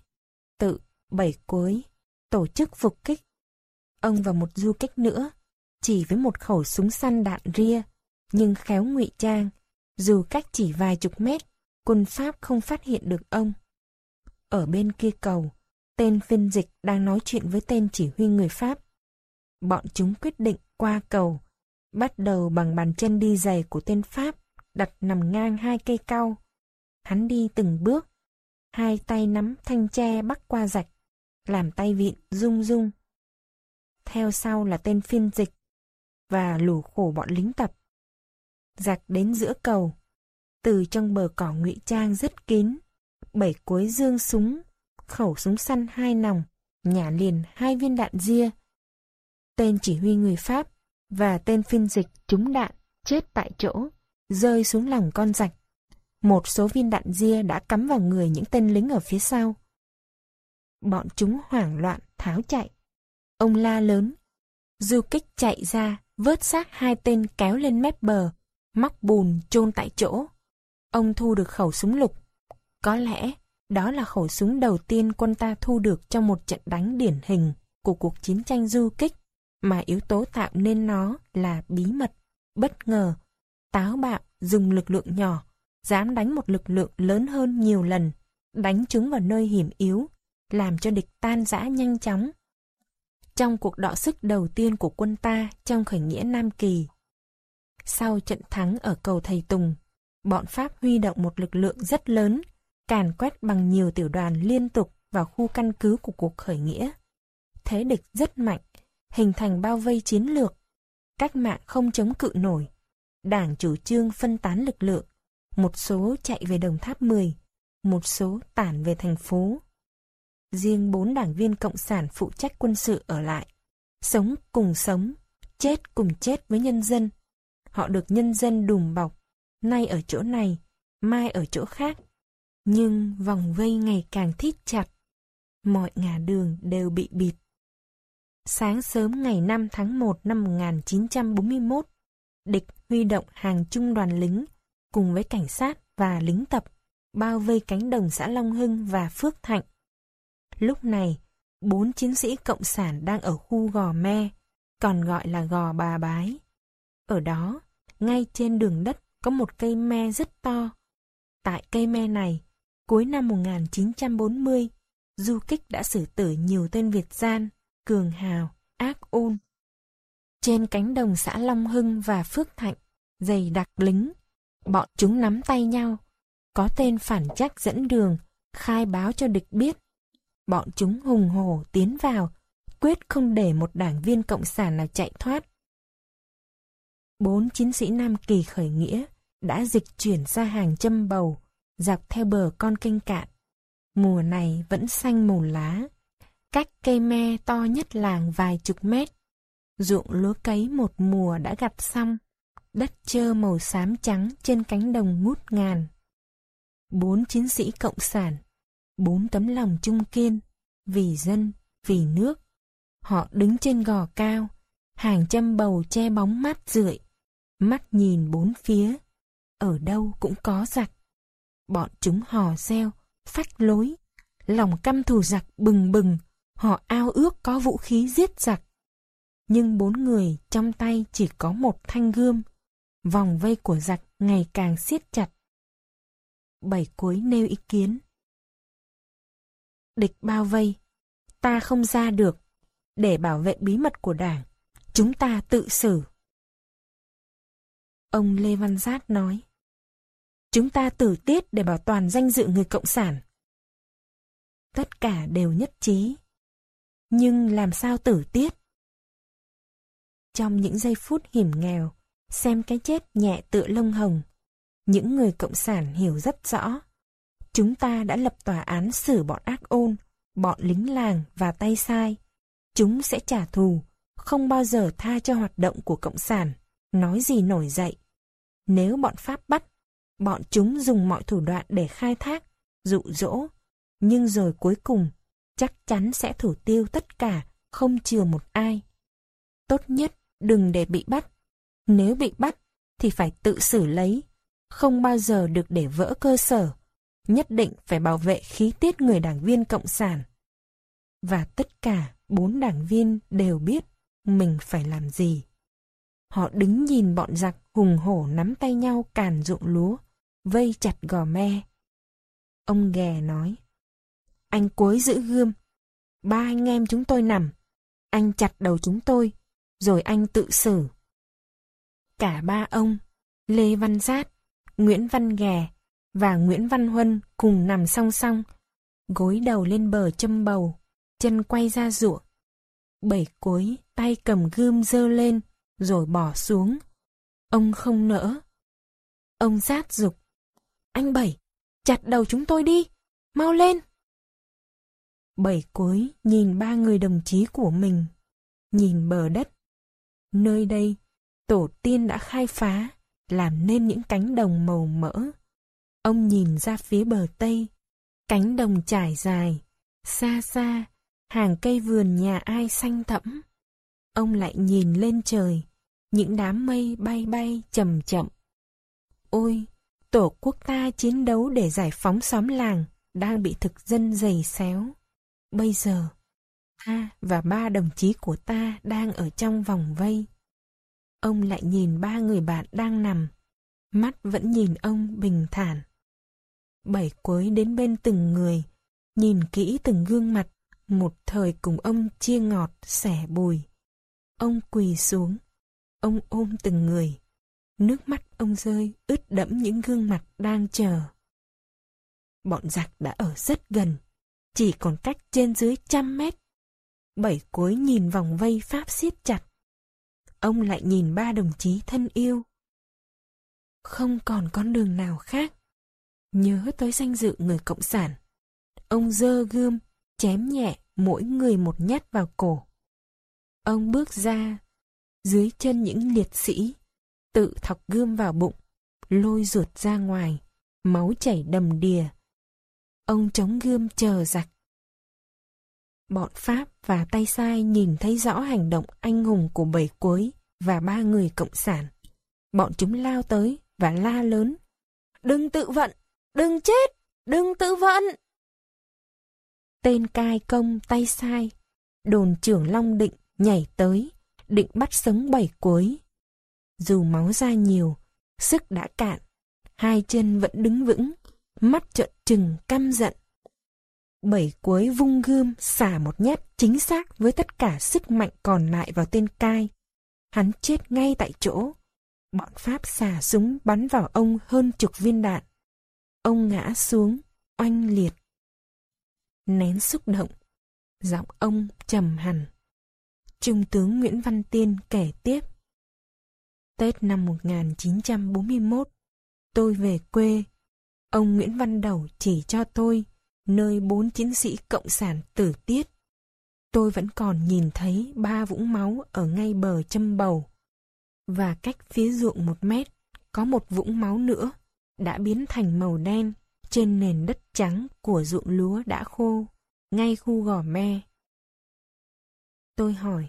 tự, bảy cuối, tổ chức phục kích. Ông và một du kích nữa chỉ với một khẩu súng săn đạn ria, nhưng khéo ngụy trang, dù cách chỉ vài chục mét, quân Pháp không phát hiện được ông. Ở bên kia cầu, tên phiên dịch đang nói chuyện với tên chỉ huy người Pháp. Bọn chúng quyết định qua cầu, bắt đầu bằng bàn chân đi giày của tên Pháp, đặt nằm ngang hai cây cau. Hắn đi từng bước, hai tay nắm thanh tre bắc qua rạch, làm tay vịn rung rung. Theo sau là tên phiên dịch, và lù khổ bọn lính tập. Giặc đến giữa cầu, từ trong bờ cỏ ngụy trang rất kín, bảy cuối dương súng, khẩu súng săn hai nòng, nhả liền hai viên đạn ria. Tên chỉ huy người Pháp và tên phiên dịch trúng đạn, chết tại chỗ, rơi xuống lòng con rạch. Một số viên đạn ria đã cắm vào người những tên lính ở phía sau. Bọn chúng hoảng loạn, tháo chạy. Ông la lớn. Du kích chạy ra, vớt xác hai tên kéo lên mép bờ, móc bùn chôn tại chỗ. Ông thu được khẩu súng lục. Có lẽ đó là khẩu súng đầu tiên quân ta thu được trong một trận đánh điển hình của cuộc chiến tranh du kích, mà yếu tố tạo nên nó là bí mật, bất ngờ, táo bạo, dùng lực lượng nhỏ, dám đánh một lực lượng lớn hơn nhiều lần, đánh chúng vào nơi hiểm yếu, làm cho địch tan rã nhanh chóng. Trong cuộc đọ sức đầu tiên của quân ta trong khởi nghĩa Nam Kỳ, sau trận thắng ở cầu Thầy Tùng, bọn Pháp huy động một lực lượng rất lớn, càn quét bằng nhiều tiểu đoàn liên tục vào khu căn cứ của cuộc khởi nghĩa. Thế địch rất mạnh, hình thành bao vây chiến lược. Cách mạng không chống cự nổi. Đảng chủ trương phân tán lực lượng. Một số chạy về Đồng Tháp 10, một số tản về thành phố. Riêng bốn đảng viên Cộng sản phụ trách quân sự ở lại. Sống cùng sống, chết cùng chết với nhân dân. Họ được nhân dân đùm bọc, nay ở chỗ này, mai ở chỗ khác. Nhưng vòng vây ngày càng thít chặt. Mọi ngả đường đều bị bịt. Sáng sớm ngày 5 tháng 1 năm 1941, địch huy động hàng trung đoàn lính cùng với cảnh sát và lính tập bao vây cánh đồng xã Long Hưng và Phước Thạnh. Lúc này, bốn chiến sĩ Cộng sản đang ở khu Gò Me, còn gọi là Gò Bà Bái. Ở đó, ngay trên đường đất có một cây me rất to. Tại cây me này, cuối năm 1940, du kích đã xử tử nhiều tên Việt gian, cường hào, ác ôn. Trên cánh đồng xã Long Hưng và Phước Thạnh, dày đặc lính, bọn chúng nắm tay nhau. Có tên phản chắc dẫn đường, khai báo cho địch biết. Bọn chúng hùng hổ tiến vào, quyết không để một đảng viên cộng sản nào chạy thoát. Bốn chiến sĩ Nam Kỳ khởi nghĩa đã dịch chuyển ra hàng châm bầu, dọc theo bờ con kênh cạn. Mùa này vẫn xanh màu lá, cách cây me to nhất làng vài chục mét. Ruộng lúa cấy một mùa đã gặt xong, đất trơ màu xám trắng trên cánh đồng ngút ngàn. Bốn chiến sĩ cộng sản, bốn tấm lòng trung kiên, vì dân, vì nước. Họ đứng trên gò cao, hàng trăm bầu che bóng mát rượi, mắt nhìn bốn phía, ở đâu cũng có giặc. Bọn chúng hò reo, phách lối, lòng căm thù giặc bừng bừng, họ ao ước có vũ khí giết giặc. Nhưng bốn người trong tay chỉ có một thanh gươm, vòng vây của giặc ngày càng siết chặt. Bảy cuối nêu ý kiến. Địch bao vây, ta không ra được, để bảo vệ bí mật của đảng, chúng ta tự xử. Ông Lê Văn Giác nói, chúng ta tử tiết để bảo toàn danh dự người Cộng sản. Tất cả đều nhất trí. Nhưng làm sao tử tiết? Trong những giây phút hiểm nghèo, xem cái chết nhẹ tựa lông hồng, những người Cộng sản hiểu rất rõ. Chúng ta đã lập tòa án xử bọn ác ôn, bọn lính làng và tay sai. Chúng sẽ trả thù, không bao giờ tha cho hoạt động của Cộng sản, nói gì nổi dậy. Nếu bọn Pháp bắt, bọn chúng dùng mọi thủ đoạn để khai thác, dụ dỗ, nhưng rồi cuối cùng chắc chắn sẽ thủ tiêu tất cả, không chừa một ai. Tốt nhất đừng để bị bắt. Nếu bị bắt thì phải tự xử lấy, không bao giờ được để vỡ cơ sở. Nhất định phải bảo vệ khí tiết người đảng viên Cộng sản. Và tất cả bốn đảng viên đều biết mình phải làm gì. Họ đứng nhìn bọn giặc hùng hổ nắm tay nhau càn ruộng lúa, vây chặt gò me. Ông ghè nói, anh cuối giữ gươm, ba anh em chúng tôi nằm, anh chặt đầu chúng tôi, rồi anh tự xử. Cả ba ông, Lê Văn Giát, Nguyễn Văn Ghè và Nguyễn Văn Huân cùng nằm song song, gối đầu lên bờ châm bầu, chân quay ra ruộng. Bảy cuối tay cầm gươm dơ lên, rồi bỏ xuống. Ông không nỡ. Ông Giát dục. Anh Bảy, chặt đầu chúng tôi đi, mau lên. Bảy cuối nhìn ba người đồng chí của mình, nhìn bờ đất. Nơi đây, tổ tiên đã khai phá, làm nên những cánh đồng màu mỡ. Ông nhìn ra phía bờ Tây, cánh đồng trải dài, xa xa, hàng cây vườn nhà ai xanh thẫm. Ông lại nhìn lên trời, những đám mây bay bay chậm chậm. Ôi, tổ quốc ta chiến đấu để giải phóng xóm làng đang bị thực dân giày xéo. Bây giờ, ta và ba đồng chí của ta đang ở trong vòng vây. Ông lại nhìn ba người bạn đang nằm, mắt vẫn nhìn ông bình thản. Bảy cuối đến bên từng người, nhìn kỹ từng gương mặt, một thời cùng ông chia ngọt, sẻ bùi. Ông quỳ xuống, ông ôm từng người. Nước mắt ông rơi ướt đẫm những gương mặt đang chờ. Bọn giặc đã ở rất gần, chỉ còn cách trên dưới trăm mét. Bảy cuối nhìn vòng vây Pháp siết chặt. Ông lại nhìn ba đồng chí thân yêu. Không còn con đường nào khác. Nhớ tới danh dự người Cộng sản. Ông dơ gươm, chém nhẹ mỗi người một nhát vào cổ. Ông bước ra, dưới chân những liệt sĩ, tự thọc gươm vào bụng, lôi ruột ra ngoài, máu chảy đầm đìa. Ông chống gươm chờ giặc. Bọn Pháp và tay sai nhìn thấy rõ hành động anh hùng của bảy cuối và ba người cộng sản. Bọn chúng lao tới và la lớn. Đừng tự vận! Đừng chết! Đừng tự vận! Tên cai công tay sai, đồn trưởng Long Định nhảy tới, định bắt sống bảy cuối. Dù máu ra nhiều, sức đã cạn, hai chân vẫn đứng vững, mắt trợn trừng căm giận. Bảy cuối vung gươm xả một nhát chính xác với tất cả sức mạnh còn lại vào tên cai. Hắn chết ngay tại chỗ. Bọn Pháp xả súng bắn vào ông hơn chục viên đạn. Ông ngã xuống, oanh liệt. Nén xúc động, giọng ông trầm hẳn. Trung tướng Nguyễn Văn Tiên kể tiếp. Tết năm 1941, tôi về quê. Ông Nguyễn Văn Đầu chỉ cho tôi nơi bốn chiến sĩ cộng sản tử tiết. Tôi vẫn còn nhìn thấy ba vũng máu ở ngay bờ châm bầu. Và cách phía ruộng một mét, có một vũng máu nữa, đã biến thành màu đen trên nền đất trắng của ruộng lúa đã khô, ngay khu gò me. Tôi hỏi,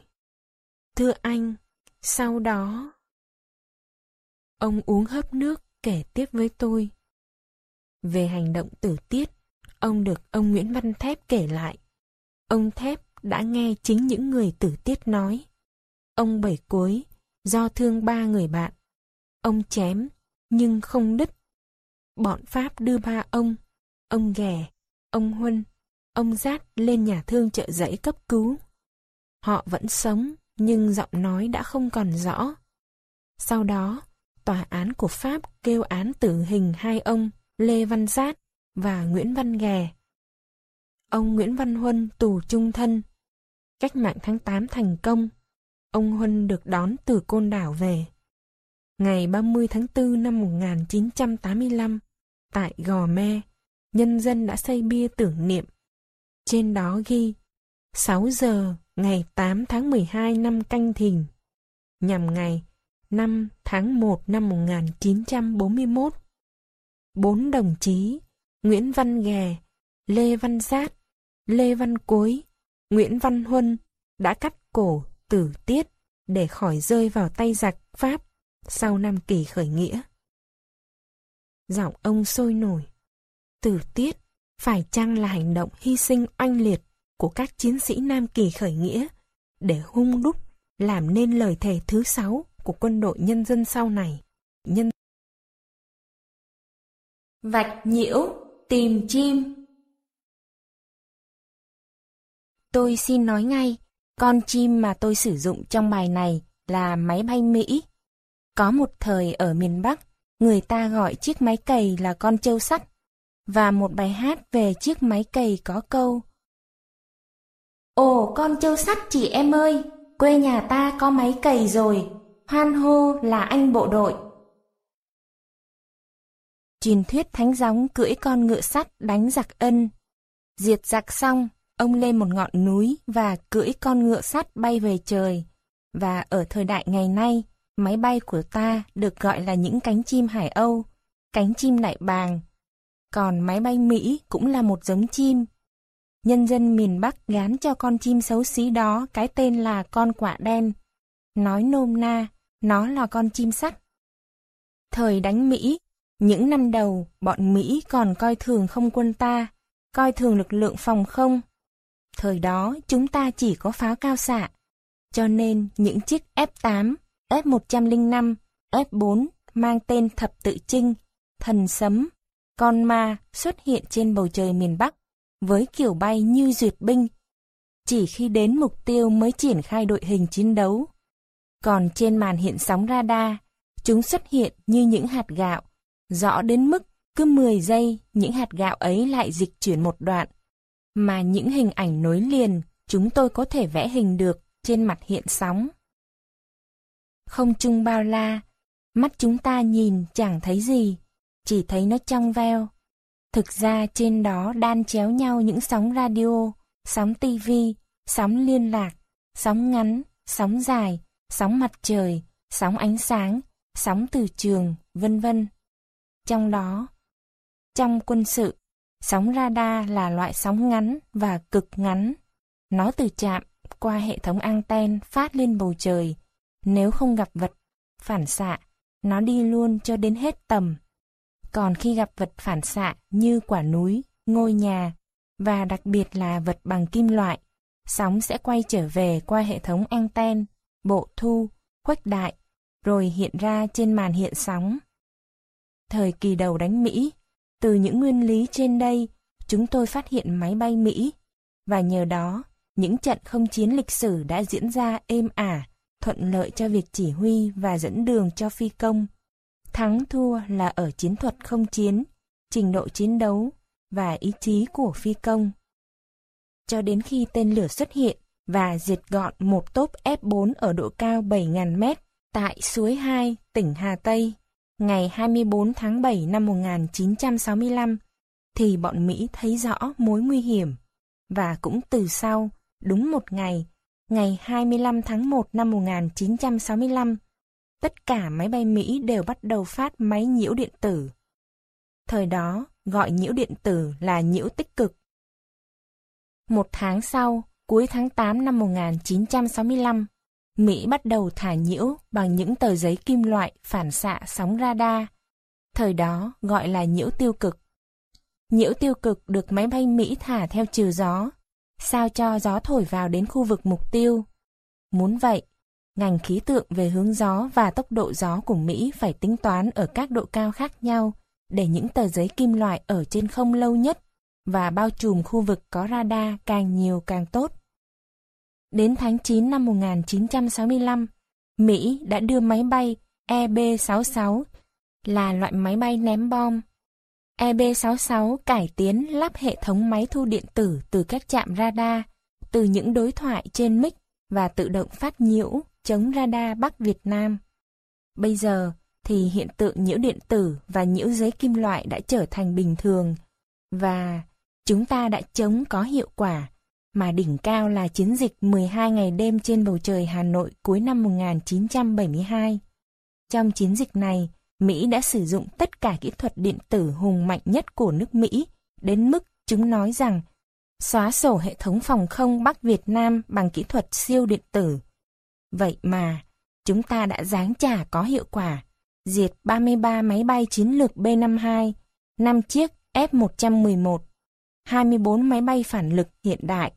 Thưa anh, sau đó... Ông uống hớp nước kể tiếp với tôi. Về hành động tử tiết, ông được ông Nguyễn Văn Thép kể lại. Ông Thép đã nghe chính những người tử tiết nói. Ông bảy cuối, do thương ba người bạn. Ông chém, nhưng không đứt. Bọn Pháp đưa ba ông, ông Ghè, ông Huân, ông Giát lên nhà thương chợ giấy cấp cứu. Họ vẫn sống, nhưng giọng nói đã không còn rõ. Sau đó, tòa án của Pháp kêu án tử hình hai ông Lê Văn Giát và Nguyễn Văn Ghè. Ông Nguyễn Văn Huân tù trung thân. Cách mạng tháng 8 thành công. Ông Huân được đón từ Côn Đảo về. Ngày 30 tháng 4 năm 1985, tại Gò Me, nhân dân đã xây bia tưởng niệm. Trên đó ghi 6 giờ ngày 8 tháng 12 năm Canh Thìn, nhằm ngày 5 tháng 1 năm 1941. Bốn đồng chí Nguyễn Văn Ghè, Lê Văn Sát, Lê Văn Cối, Nguyễn Văn Huân đã cắt cổ tử tiết để khỏi rơi vào tay giặc Pháp sau năm kỳ khởi nghĩa. Giọng ông sôi nổi. Tử tiết phải chăng là hành động hy sinh oanh liệt của các chiến sĩ Nam Kỳ khởi nghĩa để hung đúc làm nên lời thề thứ sáu của quân đội nhân dân sau này. Nhân Vạch nhiễu, tìm chim Tôi xin nói ngay, con chim mà tôi sử dụng trong bài này là máy bay Mỹ. Có một thời ở miền Bắc, người ta gọi chiếc máy cày là con trâu sắt, và một bài hát về chiếc máy cày có câu Ồ con trâu sắt chị em ơi, quê nhà ta có máy cày rồi, hoan hô là anh bộ đội. Truyền thuyết thánh gióng cưỡi con ngựa sắt đánh giặc ân. Diệt giặc xong, ông lên một ngọn núi và cưỡi con ngựa sắt bay về trời. Và ở thời đại ngày nay, Máy bay của ta được gọi là những cánh chim Hải Âu, cánh chim đại bàng. Còn máy bay Mỹ cũng là một giống chim. Nhân dân miền Bắc gán cho con chim xấu xí đó cái tên là con quả đen. Nói nôm na, nó là con chim sắt. Thời đánh Mỹ, những năm đầu, bọn Mỹ còn coi thường không quân ta, coi thường lực lượng phòng không. Thời đó, chúng ta chỉ có pháo cao xạ, cho nên những chiếc F-8, F-105, F-4 mang tên Thập Tự Trinh, Thần Sấm, Con Ma xuất hiện trên bầu trời miền Bắc với kiểu bay như duyệt binh. Chỉ khi đến mục tiêu mới triển khai đội hình chiến đấu. Còn trên màn hiện sóng radar, chúng xuất hiện như những hạt gạo, rõ đến mức cứ 10 giây những hạt gạo ấy lại dịch chuyển một đoạn. Mà những hình ảnh nối liền chúng tôi có thể vẽ hình được trên mặt hiện sóng. Không trung bao la, mắt chúng ta nhìn chẳng thấy gì, chỉ thấy nó trong veo. Thực ra trên đó đan chéo nhau những sóng radio, sóng tivi, sóng liên lạc, sóng ngắn, sóng dài, sóng mặt trời, sóng ánh sáng, sóng từ trường, vân vân. Trong đó, trong quân sự, sóng radar là loại sóng ngắn và cực ngắn. Nó từ chạm qua hệ thống anten phát lên bầu trời. Nếu không gặp vật phản xạ, nó đi luôn cho đến hết tầm. Còn khi gặp vật phản xạ như quả núi, ngôi nhà và đặc biệt là vật bằng kim loại, sóng sẽ quay trở về qua hệ thống anten, bộ thu, khuếch đại, rồi hiện ra trên màn hiện sóng. Thời kỳ đầu đánh Mỹ, từ những nguyên lý trên đây, chúng tôi phát hiện máy bay Mỹ, và nhờ đó, những trận không chiến lịch sử đã diễn ra êm ả, thuận lợi cho việc chỉ huy và dẫn đường cho phi công. Thắng thua là ở chiến thuật không chiến, trình độ chiến đấu và ý chí của phi công. Cho đến khi tên lửa xuất hiện và diệt gọn một tốp F-4 ở độ cao 7.000m tại suối 2, tỉnh Hà Tây, ngày 24 tháng 7 năm 1965, thì bọn Mỹ thấy rõ mối nguy hiểm. Và cũng từ sau, đúng một ngày, ngày 25 tháng 1 năm 1965, tất cả máy bay Mỹ đều bắt đầu phát máy nhiễu điện tử. Thời đó, gọi nhiễu điện tử là nhiễu tích cực. Một tháng sau, cuối tháng 8 năm 1965, Mỹ bắt đầu thả nhiễu bằng những tờ giấy kim loại phản xạ sóng radar. Thời đó gọi là nhiễu tiêu cực. Nhiễu tiêu cực được máy bay Mỹ thả theo chiều gió, sao cho gió thổi vào đến khu vực mục tiêu. Muốn vậy, ngành khí tượng về hướng gió và tốc độ gió của Mỹ phải tính toán ở các độ cao khác nhau để những tờ giấy kim loại ở trên không lâu nhất và bao trùm khu vực có radar càng nhiều càng tốt. Đến tháng 9 năm 1965, Mỹ đã đưa máy bay EB-66 là loại máy bay ném bom. EB-66 cải tiến lắp hệ thống máy thu điện tử từ các trạm radar, từ những đối thoại trên mic và tự động phát nhiễu chống radar Bắc Việt Nam. Bây giờ thì hiện tượng nhiễu điện tử và nhiễu giấy kim loại đã trở thành bình thường và chúng ta đã chống có hiệu quả mà đỉnh cao là chiến dịch 12 ngày đêm trên bầu trời Hà Nội cuối năm 1972. Trong chiến dịch này, Mỹ đã sử dụng tất cả kỹ thuật điện tử hùng mạnh nhất của nước Mỹ, đến mức chúng nói rằng xóa sổ hệ thống phòng không Bắc Việt Nam bằng kỹ thuật siêu điện tử. Vậy mà, chúng ta đã giáng trả có hiệu quả, diệt 33 máy bay chiến lược B-52, 5 chiếc F-111, 24 máy bay phản lực hiện đại,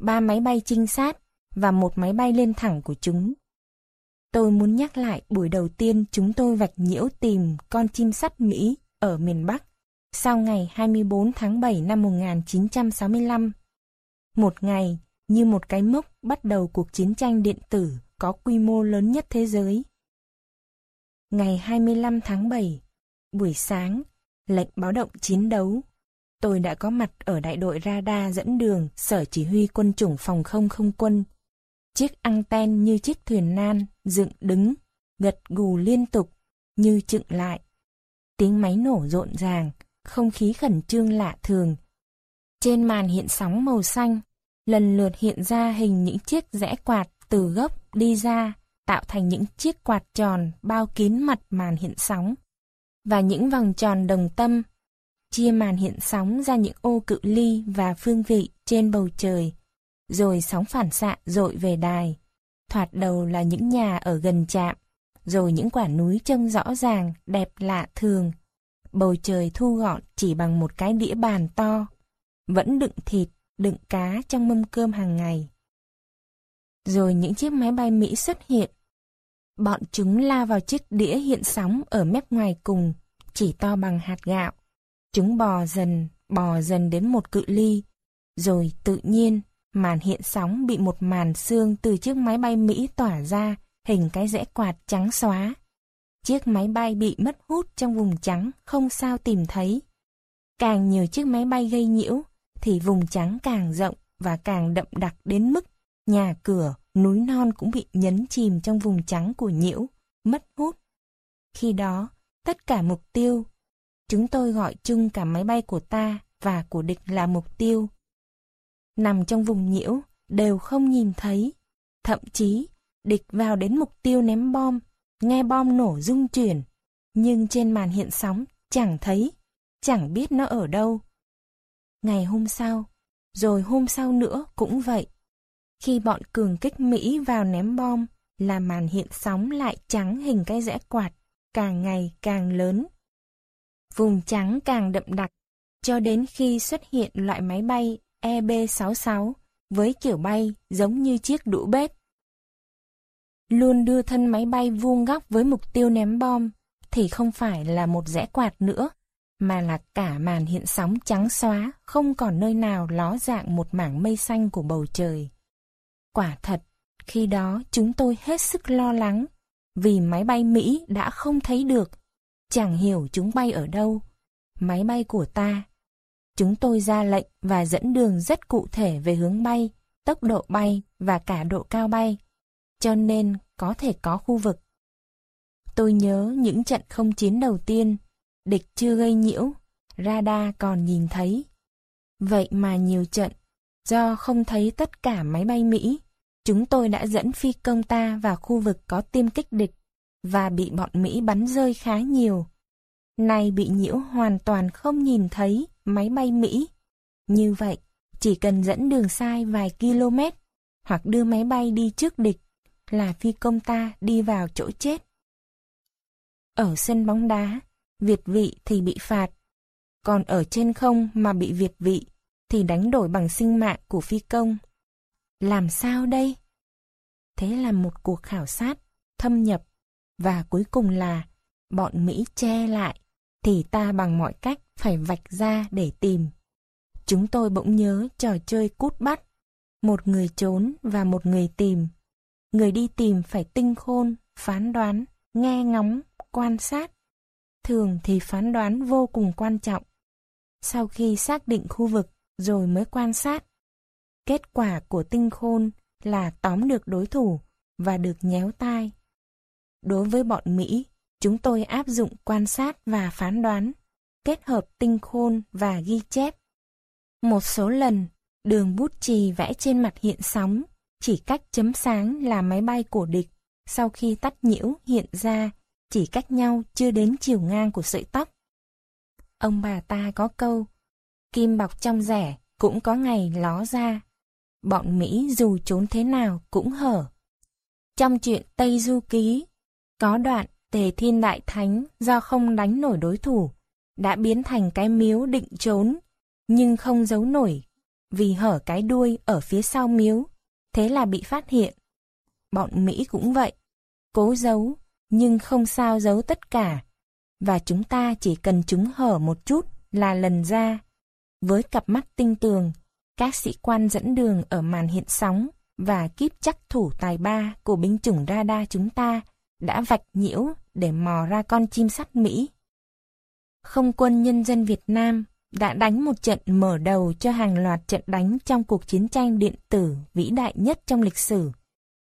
ba máy bay trinh sát và một máy bay lên thẳng của chúng. Tôi muốn nhắc lại buổi đầu tiên chúng tôi vạch nhiễu tìm con chim sắt Mỹ ở miền Bắc sau ngày 24 tháng 7 năm 1965. Một ngày như một cái mốc bắt đầu cuộc chiến tranh điện tử có quy mô lớn nhất thế giới. Ngày 25 tháng 7, buổi sáng, lệnh báo động chiến đấu tôi đã có mặt ở đại đội radar dẫn đường sở chỉ huy quân chủng phòng không không quân. Chiếc anten như chiếc thuyền nan, dựng đứng, gật gù liên tục, như chựng lại. Tiếng máy nổ rộn ràng, không khí khẩn trương lạ thường. Trên màn hiện sóng màu xanh, lần lượt hiện ra hình những chiếc rẽ quạt từ gốc đi ra, tạo thành những chiếc quạt tròn bao kín mặt màn hiện sóng và những vòng tròn đồng tâm chia màn hiện sóng ra những ô cự ly và phương vị trên bầu trời, rồi sóng phản xạ dội về đài. Thoạt đầu là những nhà ở gần trạm, rồi những quả núi trông rõ ràng, đẹp lạ thường. Bầu trời thu gọn chỉ bằng một cái đĩa bàn to, vẫn đựng thịt, đựng cá trong mâm cơm hàng ngày. Rồi những chiếc máy bay Mỹ xuất hiện. Bọn chúng la vào chiếc đĩa hiện sóng ở mép ngoài cùng, chỉ to bằng hạt gạo. Chúng bò dần, bò dần đến một cự ly, rồi tự nhiên, màn hiện sóng bị một màn xương từ chiếc máy bay Mỹ tỏa ra, hình cái rẽ quạt trắng xóa. Chiếc máy bay bị mất hút trong vùng trắng, không sao tìm thấy. Càng nhiều chiếc máy bay gây nhiễu, thì vùng trắng càng rộng và càng đậm đặc đến mức nhà cửa, núi non cũng bị nhấn chìm trong vùng trắng của nhiễu, mất hút. Khi đó, tất cả mục tiêu Chúng tôi gọi chung cả máy bay của ta và của địch là mục tiêu. Nằm trong vùng nhiễu, đều không nhìn thấy. Thậm chí, địch vào đến mục tiêu ném bom, nghe bom nổ rung chuyển. Nhưng trên màn hiện sóng, chẳng thấy, chẳng biết nó ở đâu. Ngày hôm sau, rồi hôm sau nữa cũng vậy. Khi bọn cường kích Mỹ vào ném bom, là màn hiện sóng lại trắng hình cái rẽ quạt, càng ngày càng lớn vùng trắng càng đậm đặc, cho đến khi xuất hiện loại máy bay EB-66 với kiểu bay giống như chiếc đũa bếp. Luôn đưa thân máy bay vuông góc với mục tiêu ném bom thì không phải là một rẽ quạt nữa, mà là cả màn hiện sóng trắng xóa, không còn nơi nào ló dạng một mảng mây xanh của bầu trời. Quả thật, khi đó chúng tôi hết sức lo lắng, vì máy bay Mỹ đã không thấy được Chẳng hiểu chúng bay ở đâu. Máy bay của ta. Chúng tôi ra lệnh và dẫn đường rất cụ thể về hướng bay, tốc độ bay và cả độ cao bay. Cho nên có thể có khu vực. Tôi nhớ những trận không chiến đầu tiên, địch chưa gây nhiễu, radar còn nhìn thấy. Vậy mà nhiều trận, do không thấy tất cả máy bay Mỹ, chúng tôi đã dẫn phi công ta vào khu vực có tiêm kích địch và bị bọn Mỹ bắn rơi khá nhiều. Nay bị nhiễu hoàn toàn không nhìn thấy máy bay Mỹ. Như vậy, chỉ cần dẫn đường sai vài km hoặc đưa máy bay đi trước địch là phi công ta đi vào chỗ chết. Ở sân bóng đá, Việt vị thì bị phạt, còn ở trên không mà bị Việt vị thì đánh đổi bằng sinh mạng của phi công. Làm sao đây? Thế là một cuộc khảo sát, thâm nhập và cuối cùng là bọn Mỹ che lại, thì ta bằng mọi cách phải vạch ra để tìm. Chúng tôi bỗng nhớ trò chơi cút bắt, một người trốn và một người tìm. Người đi tìm phải tinh khôn, phán đoán, nghe ngóng, quan sát. Thường thì phán đoán vô cùng quan trọng. Sau khi xác định khu vực rồi mới quan sát. Kết quả của tinh khôn là tóm được đối thủ và được nhéo tai. Đối với bọn Mỹ, chúng tôi áp dụng quan sát và phán đoán, kết hợp tinh khôn và ghi chép. Một số lần, đường bút chì vẽ trên mặt hiện sóng, chỉ cách chấm sáng là máy bay của địch, sau khi tắt nhiễu hiện ra, chỉ cách nhau chưa đến chiều ngang của sợi tóc. Ông bà ta có câu, kim bọc trong rẻ cũng có ngày ló ra. Bọn Mỹ dù trốn thế nào cũng hở. Trong chuyện Tây Du Ký, có đoạn Tề Thiên Đại Thánh do không đánh nổi đối thủ, đã biến thành cái miếu định trốn, nhưng không giấu nổi, vì hở cái đuôi ở phía sau miếu, thế là bị phát hiện. Bọn Mỹ cũng vậy, cố giấu, nhưng không sao giấu tất cả, và chúng ta chỉ cần chúng hở một chút là lần ra. Với cặp mắt tinh tường, các sĩ quan dẫn đường ở màn hiện sóng và kíp chắc thủ tài ba của binh chủng radar chúng ta đã vạch nhiễu để mò ra con chim sắt Mỹ. Không quân nhân dân Việt Nam đã đánh một trận mở đầu cho hàng loạt trận đánh trong cuộc chiến tranh điện tử vĩ đại nhất trong lịch sử.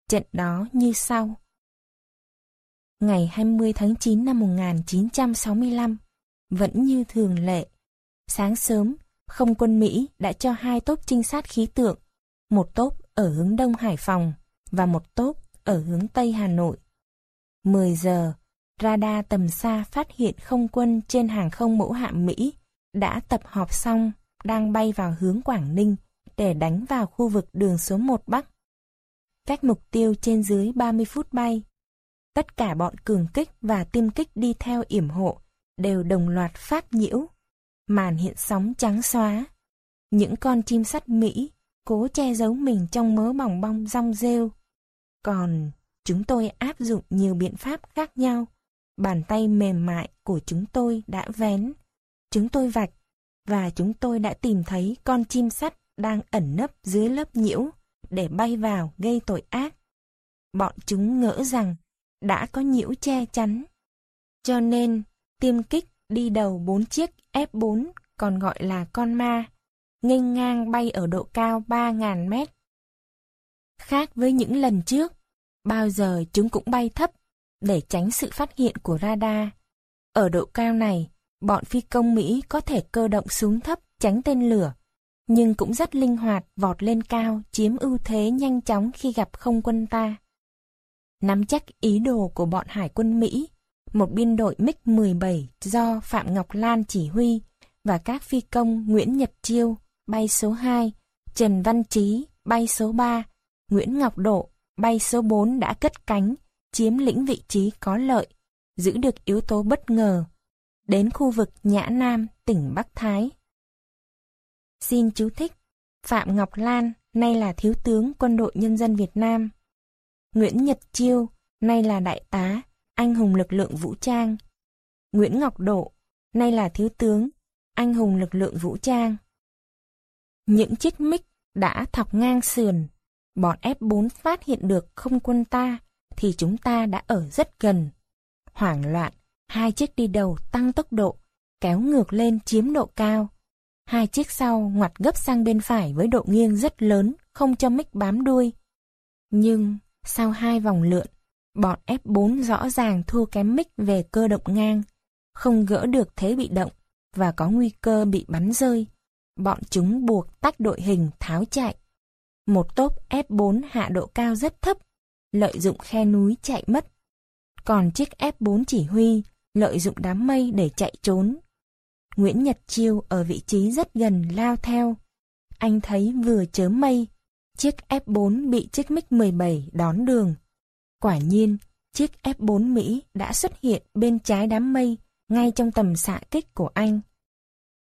Trận đó như sau. Ngày 20 tháng 9 năm 1965, vẫn như thường lệ. Sáng sớm, không quân Mỹ đã cho hai tốp trinh sát khí tượng, một tốp ở hướng đông Hải Phòng và một tốp ở hướng Tây Hà Nội. 10 giờ, radar tầm xa phát hiện không quân trên hàng không mẫu hạm Mỹ đã tập họp xong, đang bay vào hướng Quảng Ninh để đánh vào khu vực đường số 1 Bắc. Cách mục tiêu trên dưới 30 phút bay. Tất cả bọn cường kích và tiêm kích đi theo yểm hộ đều đồng loạt phát nhiễu. Màn hiện sóng trắng xóa. Những con chim sắt Mỹ cố che giấu mình trong mớ bỏng bong rong rêu. Còn chúng tôi áp dụng nhiều biện pháp khác nhau. Bàn tay mềm mại của chúng tôi đã vén. Chúng tôi vạch và chúng tôi đã tìm thấy con chim sắt đang ẩn nấp dưới lớp nhiễu để bay vào gây tội ác. Bọn chúng ngỡ rằng đã có nhiễu che chắn. Cho nên, tiêm kích đi đầu bốn chiếc F4 còn gọi là con ma, nghênh ngang bay ở độ cao 3.000 mét. Khác với những lần trước, bao giờ chúng cũng bay thấp để tránh sự phát hiện của radar. Ở độ cao này, bọn phi công Mỹ có thể cơ động xuống thấp tránh tên lửa, nhưng cũng rất linh hoạt vọt lên cao chiếm ưu thế nhanh chóng khi gặp không quân ta. Nắm chắc ý đồ của bọn hải quân Mỹ, một biên đội MiG-17 do Phạm Ngọc Lan chỉ huy và các phi công Nguyễn Nhật Chiêu bay số 2, Trần Văn Trí bay số 3, Nguyễn Ngọc Độ bay số 4 đã cất cánh, chiếm lĩnh vị trí có lợi, giữ được yếu tố bất ngờ, đến khu vực Nhã Nam, tỉnh Bắc Thái. Xin chú thích, Phạm Ngọc Lan nay là Thiếu tướng Quân đội Nhân dân Việt Nam. Nguyễn Nhật Chiêu nay là Đại tá, anh hùng lực lượng vũ trang. Nguyễn Ngọc Độ nay là Thiếu tướng, anh hùng lực lượng vũ trang. Những chiếc mic đã thọc ngang sườn, bọn F4 phát hiện được không quân ta, thì chúng ta đã ở rất gần. Hoảng loạn, hai chiếc đi đầu tăng tốc độ, kéo ngược lên chiếm độ cao. Hai chiếc sau ngoặt gấp sang bên phải với độ nghiêng rất lớn, không cho mic bám đuôi. Nhưng, sau hai vòng lượn, bọn F4 rõ ràng thua kém mic về cơ động ngang, không gỡ được thế bị động và có nguy cơ bị bắn rơi. Bọn chúng buộc tách đội hình tháo chạy. Một tốp F4 hạ độ cao rất thấp, lợi dụng khe núi chạy mất. Còn chiếc F4 chỉ huy lợi dụng đám mây để chạy trốn. Nguyễn Nhật Chiêu ở vị trí rất gần lao theo. Anh thấy vừa chớm mây, chiếc F4 bị chiếc MiG-17 đón đường. Quả nhiên, chiếc F4 Mỹ đã xuất hiện bên trái đám mây, ngay trong tầm xạ kích của anh.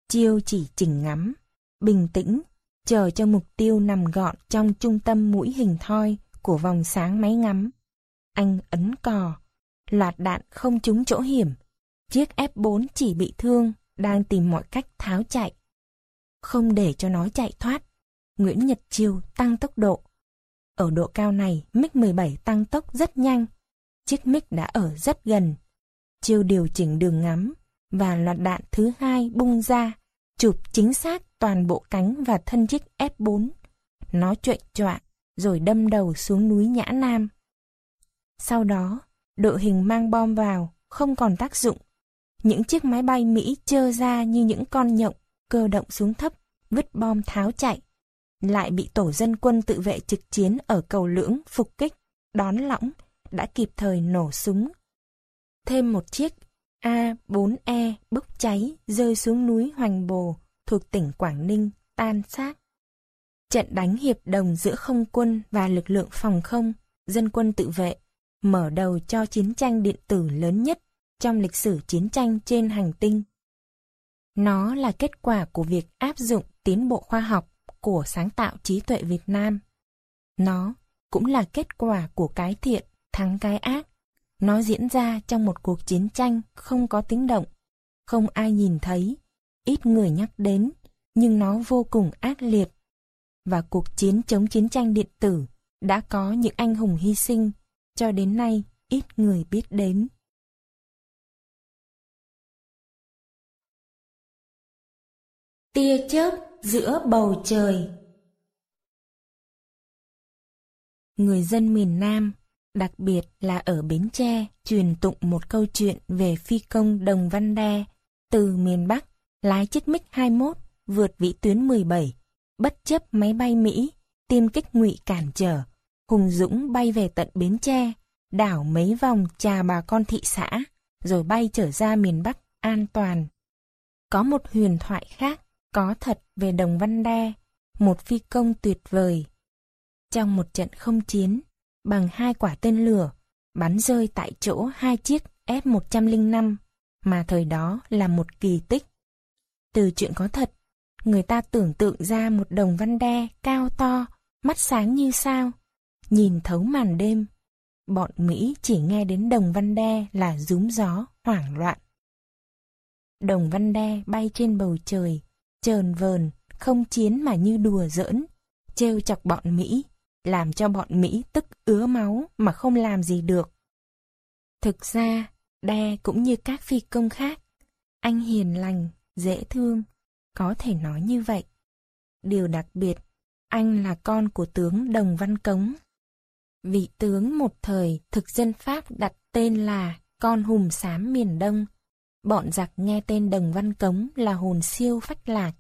Chiêu chỉ chỉnh ngắm, bình tĩnh, chờ cho mục tiêu nằm gọn trong trung tâm mũi hình thoi của vòng sáng máy ngắm. Anh ấn cò, loạt đạn không trúng chỗ hiểm. Chiếc F4 chỉ bị thương, đang tìm mọi cách tháo chạy. Không để cho nó chạy thoát, Nguyễn Nhật Chiêu tăng tốc độ. Ở độ cao này, MiG-17 tăng tốc rất nhanh. Chiếc MiG đã ở rất gần. Chiêu điều chỉnh đường ngắm, và loạt đạn thứ hai bung ra, chụp chính xác toàn bộ cánh và thân chiếc F4. Nó trụệnh trọa, rồi đâm đầu xuống núi Nhã Nam. Sau đó, đội hình mang bom vào, không còn tác dụng. Những chiếc máy bay Mỹ trơ ra như những con nhộng, cơ động xuống thấp, vứt bom tháo chạy. Lại bị tổ dân quân tự vệ trực chiến ở cầu lưỡng phục kích, đón lõng, đã kịp thời nổ súng. Thêm một chiếc A4E bốc cháy rơi xuống núi Hoành Bồ thuộc tỉnh Quảng Ninh tan xác. Trận đánh hiệp đồng giữa không quân và lực lượng phòng không, dân quân tự vệ, mở đầu cho chiến tranh điện tử lớn nhất trong lịch sử chiến tranh trên hành tinh. Nó là kết quả của việc áp dụng tiến bộ khoa học của sáng tạo trí tuệ Việt Nam. Nó cũng là kết quả của cái thiện thắng cái ác. Nó diễn ra trong một cuộc chiến tranh không có tiếng động, không ai nhìn thấy, ít người nhắc đến, nhưng nó vô cùng ác liệt. Và cuộc chiến chống chiến tranh điện tử đã có những anh hùng hy sinh, cho đến nay ít người biết đến. Tia chớp giữa bầu trời Người dân miền Nam, đặc biệt là ở Bến Tre, truyền tụng một câu chuyện về phi công Đồng Văn Đe từ miền Bắc lái chiếc MiG-21 vượt vĩ tuyến 17, bất chấp máy bay Mỹ, tiêm kích ngụy cản trở, Hùng Dũng bay về tận Bến Tre, đảo mấy vòng trà bà con thị xã, rồi bay trở ra miền Bắc an toàn. Có một huyền thoại khác, có thật về Đồng Văn Đe, một phi công tuyệt vời. Trong một trận không chiến, bằng hai quả tên lửa, bắn rơi tại chỗ hai chiếc F-105, mà thời đó là một kỳ tích. Từ chuyện có thật, người ta tưởng tượng ra một đồng văn đe cao to, mắt sáng như sao, nhìn thấu màn đêm. Bọn Mỹ chỉ nghe đến đồng văn đe là rúm gió, hoảng loạn. Đồng văn đe bay trên bầu trời, trờn vờn, không chiến mà như đùa giỡn, trêu chọc bọn Mỹ, làm cho bọn Mỹ tức ứa máu mà không làm gì được. Thực ra, đe cũng như các phi công khác, anh hiền lành, dễ thương, có thể nói như vậy. Điều đặc biệt, anh là con của tướng Đồng Văn Cống. Vị tướng một thời thực dân Pháp đặt tên là con hùm xám miền Đông. Bọn giặc nghe tên Đồng Văn Cống là hồn siêu phách lạc.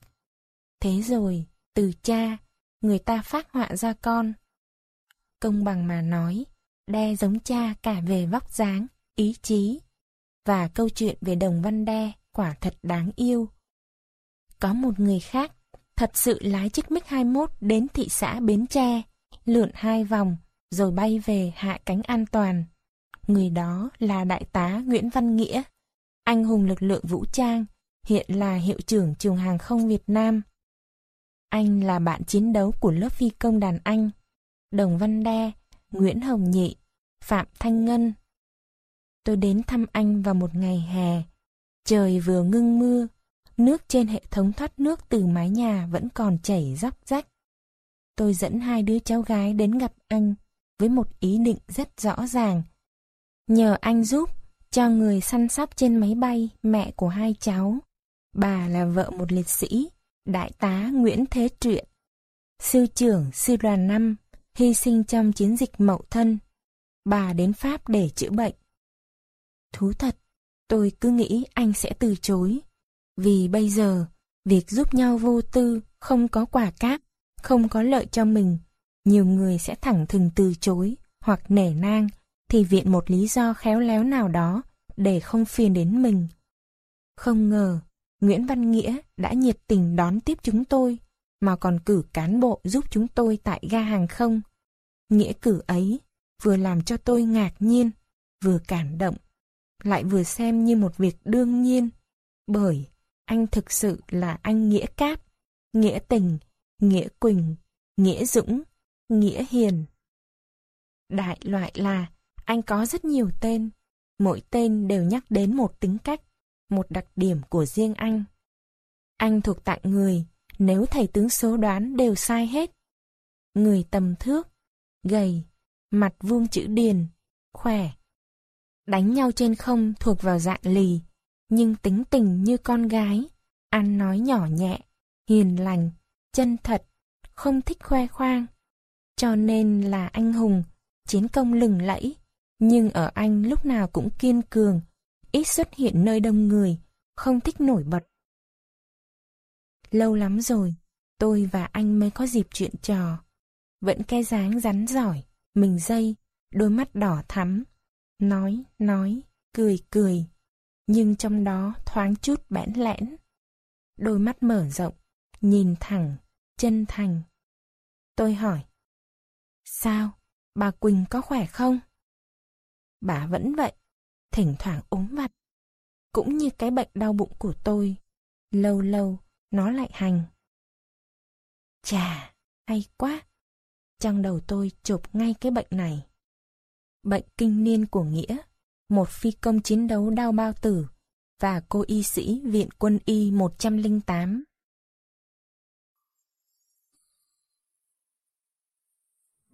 Thế rồi, từ cha, người ta phát họa ra con. Công bằng mà nói, đe giống cha cả về vóc dáng, ý chí. Và câu chuyện về Đồng Văn Đe quả thật đáng yêu. Có một người khác, thật sự lái chiếc MiG-21 đến thị xã Bến Tre, lượn hai vòng, rồi bay về hạ cánh an toàn. Người đó là Đại tá Nguyễn Văn Nghĩa, anh hùng lực lượng vũ trang, hiện là hiệu trưởng trường hàng không Việt Nam. Anh là bạn chiến đấu của lớp phi công đàn anh, Đồng Văn Đe, Nguyễn Hồng Nhị, Phạm Thanh Ngân. Tôi đến thăm anh vào một ngày hè. Trời vừa ngưng mưa, nước trên hệ thống thoát nước từ mái nhà vẫn còn chảy róc rách. Tôi dẫn hai đứa cháu gái đến gặp anh với một ý định rất rõ ràng. Nhờ anh giúp cho người săn sóc trên máy bay mẹ của hai cháu. Bà là vợ một liệt sĩ, đại tá Nguyễn Thế Truyện, sư trưởng sư đoàn 5, hy sinh trong chiến dịch Mậu Thân. Bà đến Pháp để chữa bệnh. Thú thật, tôi cứ nghĩ anh sẽ từ chối. Vì bây giờ, việc giúp nhau vô tư, không có quả cáp, không có lợi cho mình, nhiều người sẽ thẳng thừng từ chối hoặc nể nang thì viện một lý do khéo léo nào đó để không phiền đến mình. Không ngờ, Nguyễn Văn Nghĩa đã nhiệt tình đón tiếp chúng tôi, mà còn cử cán bộ giúp chúng tôi tại ga hàng không. Nghĩa cử ấy vừa làm cho tôi ngạc nhiên, vừa cảm động, lại vừa xem như một việc đương nhiên, bởi anh thực sự là anh Nghĩa cát Nghĩa Tình, Nghĩa Quỳnh, Nghĩa Dũng, Nghĩa Hiền. Đại loại là anh có rất nhiều tên, mỗi tên đều nhắc đến một tính cách, một đặc điểm của riêng anh. Anh thuộc tạng người, nếu thầy tướng số đoán đều sai hết. Người tầm thước, gầy, mặt vuông chữ điền, khỏe. Đánh nhau trên không thuộc vào dạng lì, nhưng tính tình như con gái, ăn nói nhỏ nhẹ, hiền lành, chân thật, không thích khoe khoang. Cho nên là anh hùng, chiến công lừng lẫy, nhưng ở anh lúc nào cũng kiên cường, ít xuất hiện nơi đông người, không thích nổi bật. Lâu lắm rồi, tôi và anh mới có dịp chuyện trò. Vẫn cái dáng rắn giỏi, mình dây, đôi mắt đỏ thắm. Nói, nói, cười, cười. Nhưng trong đó thoáng chút bẽn lẽn. Đôi mắt mở rộng, nhìn thẳng, chân thành. Tôi hỏi. Sao, bà Quỳnh có khỏe không? Bà vẫn vậy, thỉnh thoảng ốm vặt. Cũng như cái bệnh đau bụng của tôi, lâu lâu nó lại hành. Chà, hay quá. Trong đầu tôi chụp ngay cái bệnh này. Bệnh kinh niên của Nghĩa, một phi công chiến đấu đau bao tử và cô y sĩ Viện Quân y 108.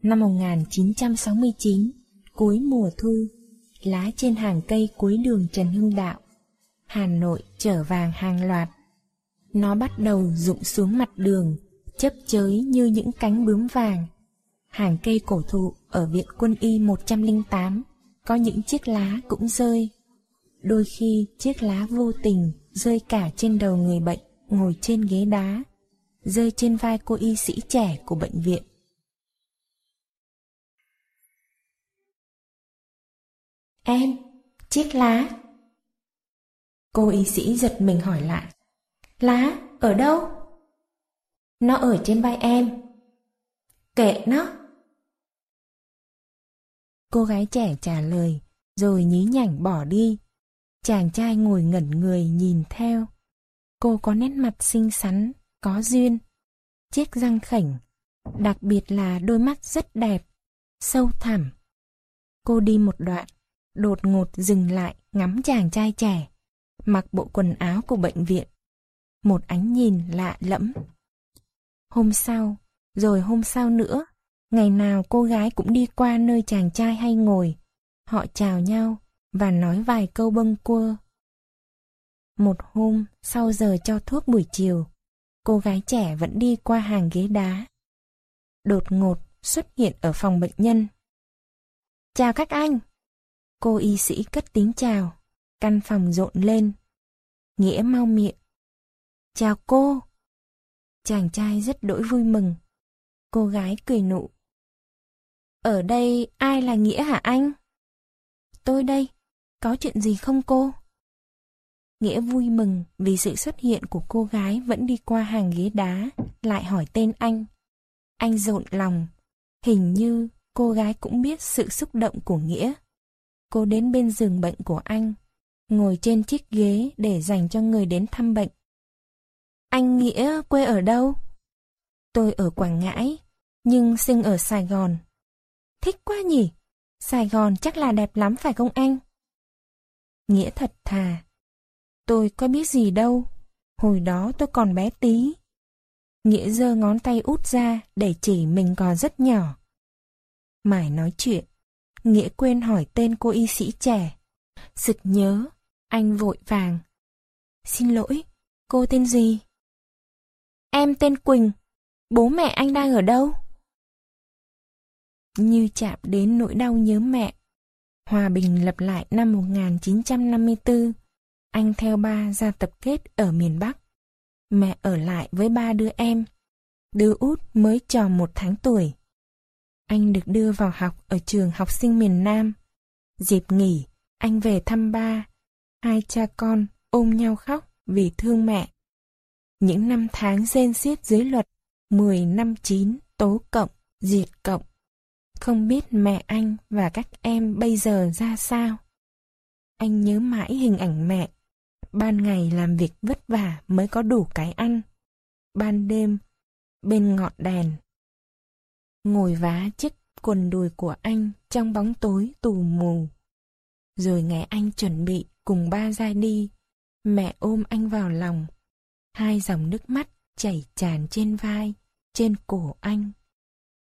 Năm 1969, cuối mùa thu, lá trên hàng cây cuối đường Trần Hưng Đạo, Hà Nội trở vàng hàng loạt. Nó bắt đầu rụng xuống mặt đường, chấp chới như những cánh bướm vàng. Hàng cây cổ thụ ở viện quân y 108, có những chiếc lá cũng rơi. Đôi khi chiếc lá vô tình rơi cả trên đầu người bệnh ngồi trên ghế đá, rơi trên vai cô y sĩ trẻ của bệnh viện. Em, chiếc lá. Cô y sĩ giật mình hỏi lại. Lá, ở đâu? Nó ở trên vai em. Kệ nó. Cô gái trẻ trả lời, rồi nhí nhảnh bỏ đi. Chàng trai ngồi ngẩn người nhìn theo. Cô có nét mặt xinh xắn, có duyên. Chiếc răng khảnh, đặc biệt là đôi mắt rất đẹp, sâu thẳm. Cô đi một đoạn, đột ngột dừng lại ngắm chàng trai trẻ, mặc bộ quần áo của bệnh viện. Một ánh nhìn lạ lẫm. Hôm sau, rồi hôm sau nữa, ngày nào cô gái cũng đi qua nơi chàng trai hay ngồi. Họ chào nhau và nói vài câu bâng quơ. Một hôm, sau giờ cho thuốc buổi chiều, cô gái trẻ vẫn đi qua hàng ghế đá. Đột ngột xuất hiện ở phòng bệnh nhân. Chào các anh! Cô y sĩ cất tiếng chào, căn phòng rộn lên. Nghĩa mau miệng. Chào cô! Chàng trai rất đỗi vui mừng. Cô gái cười nụ. Ở đây ai là Nghĩa hả anh? Tôi đây, có chuyện gì không cô? Nghĩa vui mừng vì sự xuất hiện của cô gái vẫn đi qua hàng ghế đá, lại hỏi tên anh. Anh rộn lòng, hình như cô gái cũng biết sự xúc động của Nghĩa. Cô đến bên giường bệnh của anh, ngồi trên chiếc ghế để dành cho người đến thăm bệnh. Anh Nghĩa quê ở đâu? Tôi ở Quảng Ngãi, nhưng sinh ở Sài Gòn. Thích quá nhỉ? Sài Gòn chắc là đẹp lắm phải không anh? Nghĩa thật thà. Tôi có biết gì đâu. Hồi đó tôi còn bé tí. Nghĩa giơ ngón tay út ra để chỉ mình còn rất nhỏ. Mải nói chuyện, Nghĩa quên hỏi tên cô y sĩ trẻ. Sực nhớ, anh vội vàng. Xin lỗi, cô tên gì? Em tên Quỳnh, bố mẹ anh đang ở đâu? Như chạm đến nỗi đau nhớ mẹ. Hòa bình lập lại năm 1954. Anh theo ba ra tập kết ở miền Bắc. Mẹ ở lại với ba đứa em. Đứa út mới tròn một tháng tuổi. Anh được đưa vào học ở trường học sinh miền Nam. Dịp nghỉ, anh về thăm ba. Hai cha con ôm nhau khóc vì thương mẹ. Những năm tháng rên xiết dưới luật 10 năm 9 tố cộng, diệt cộng. Không biết mẹ anh và các em bây giờ ra sao. Anh nhớ mãi hình ảnh mẹ. Ban ngày làm việc vất vả mới có đủ cái ăn. Ban đêm, bên ngọn đèn. Ngồi vá chiếc quần đùi của anh trong bóng tối tù mù. Rồi ngày anh chuẩn bị cùng ba ra đi, mẹ ôm anh vào lòng. Hai dòng nước mắt chảy tràn trên vai, trên cổ anh.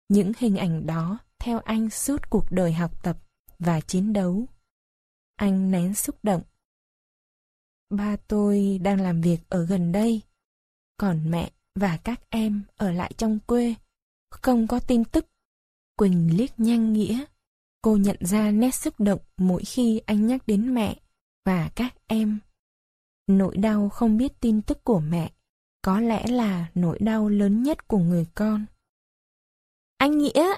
Những hình ảnh đó theo anh suốt cuộc đời học tập và chiến đấu. Anh nén xúc động. Ba tôi đang làm việc ở gần đây, còn mẹ và các em ở lại trong quê, không có tin tức. Quỳnh liếc nhanh nghĩa. Cô nhận ra nét xúc động mỗi khi anh nhắc đến mẹ và các em. Nỗi đau không biết tin tức của mẹ có lẽ là nỗi đau lớn nhất của người con. Anh Nghĩa,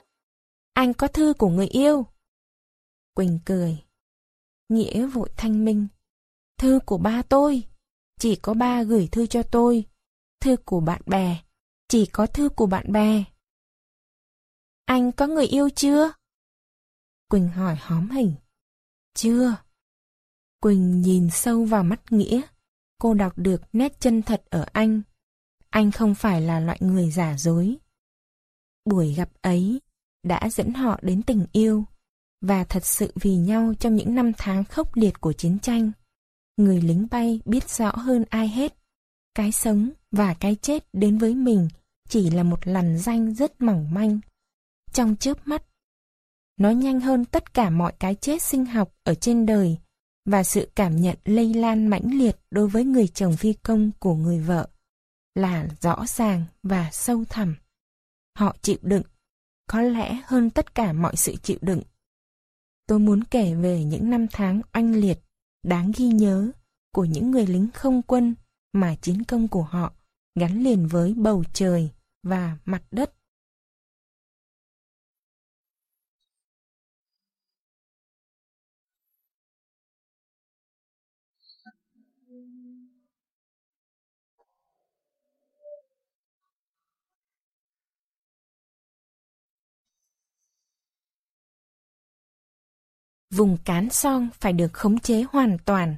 anh có thư của người yêu. Quỳnh cười. Nghĩa vội thanh minh. Thư của ba tôi. Chỉ có ba gửi thư cho tôi. Thư của bạn bè. Chỉ có thư của bạn bè. Anh có người yêu chưa? Quỳnh hỏi hóm hình. Chưa. Quỳnh nhìn sâu vào mắt Nghĩa. Cô đọc được nét chân thật ở anh. Anh không phải là loại người giả dối. Buổi gặp ấy, đã dẫn họ đến tình yêu và thật sự vì nhau trong những năm tháng khốc liệt của chiến tranh. Người lính bay biết rõ hơn ai hết. Cái sống và cái chết đến với mình chỉ là một lằn danh rất mỏng manh. Trong chớp mắt, nó nhanh hơn tất cả mọi cái chết sinh học ở trên đời và sự cảm nhận lây lan mãnh liệt đối với người chồng phi công của người vợ là rõ ràng và sâu thẳm. Họ chịu đựng có lẽ hơn tất cả mọi sự chịu đựng. Tôi muốn kể về những năm tháng oanh liệt, đáng ghi nhớ của những người lính không quân mà chiến công của họ gắn liền với bầu trời và mặt đất. Vùng cán son phải được khống chế hoàn toàn.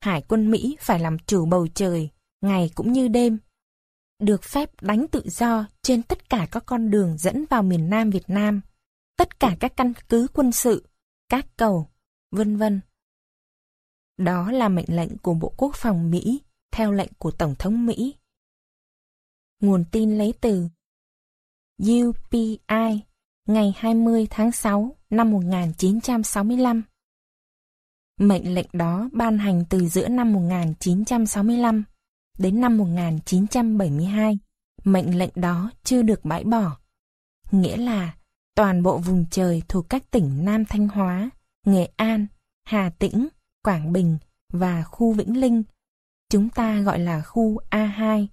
Hải quân Mỹ phải làm chủ bầu trời, ngày cũng như đêm. Được phép đánh tự do trên tất cả các con đường dẫn vào miền Nam Việt Nam, tất cả các căn cứ quân sự, các cầu, vân vân. Đó là mệnh lệnh của Bộ Quốc phòng Mỹ theo lệnh của Tổng thống Mỹ. Nguồn tin lấy từ UPI ngày 20 tháng 6 năm 1965. Mệnh lệnh đó ban hành từ giữa năm 1965 đến năm 1972. Mệnh lệnh đó chưa được bãi bỏ. Nghĩa là toàn bộ vùng trời thuộc các tỉnh Nam Thanh Hóa, Nghệ An, Hà Tĩnh, Quảng Bình và khu Vĩnh Linh, chúng ta gọi là khu A2,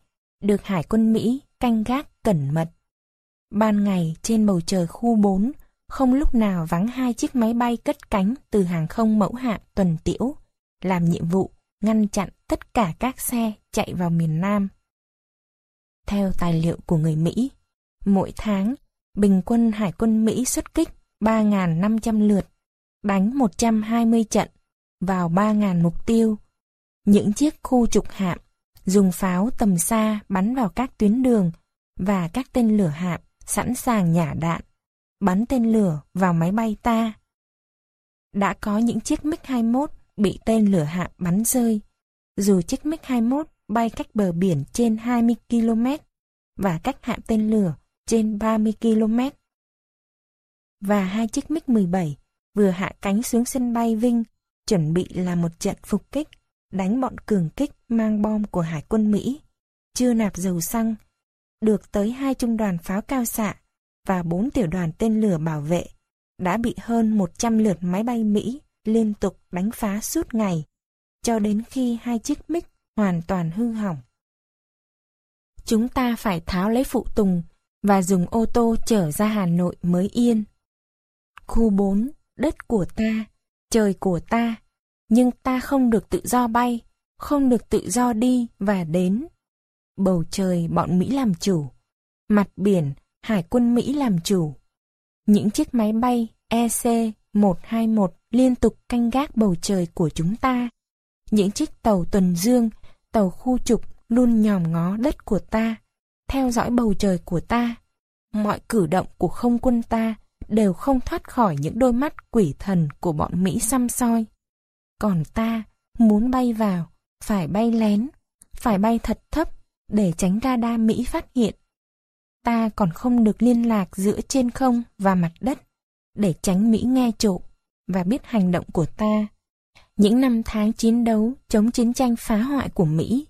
được Hải quân Mỹ canh gác cẩn mật. Ban ngày trên bầu trời khu 4, không lúc nào vắng hai chiếc máy bay cất cánh từ hàng không mẫu hạm tuần tiễu, làm nhiệm vụ ngăn chặn tất cả các xe chạy vào miền Nam. Theo tài liệu của người Mỹ, mỗi tháng, bình quân Hải quân Mỹ xuất kích 3.500 lượt, đánh 120 trận, vào 3.000 mục tiêu. Những chiếc khu trục hạm dùng pháo tầm xa bắn vào các tuyến đường và các tên lửa hạm sẵn sàng nhả đạn, bắn tên lửa vào máy bay ta. Đã có những chiếc MiG-21 bị tên lửa hạ bắn rơi, dù chiếc MiG-21 bay cách bờ biển trên 20 km và cách hạ tên lửa trên 30 km. Và hai chiếc MiG-17 vừa hạ cánh xuống sân bay Vinh chuẩn bị là một trận phục kích, đánh bọn cường kích mang bom của Hải quân Mỹ, chưa nạp dầu xăng, được tới hai trung đoàn pháo cao xạ và bốn tiểu đoàn tên lửa bảo vệ, đã bị hơn 100 lượt máy bay Mỹ liên tục đánh phá suốt ngày, cho đến khi hai chiếc MiG hoàn toàn hư hỏng. Chúng ta phải tháo lấy phụ tùng và dùng ô tô chở ra Hà Nội mới yên. Khu 4, đất của ta, trời của ta, nhưng ta không được tự do bay, không được tự do đi và đến. Bầu trời bọn Mỹ làm chủ, mặt biển Hải quân Mỹ làm chủ. Những chiếc máy bay EC-121 liên tục canh gác bầu trời của chúng ta. Những chiếc tàu tuần dương, tàu khu trục luôn nhòm ngó đất của ta, theo dõi bầu trời của ta. Mọi cử động của không quân ta đều không thoát khỏi những đôi mắt quỷ thần của bọn Mỹ xăm soi. Còn ta, muốn bay vào, phải bay lén, phải bay thật thấp để tránh radar Mỹ phát hiện. Ta còn không được liên lạc giữa trên không và mặt đất để tránh Mỹ nghe trộm và biết hành động của ta. Những năm tháng chiến đấu chống chiến tranh phá hoại của Mỹ,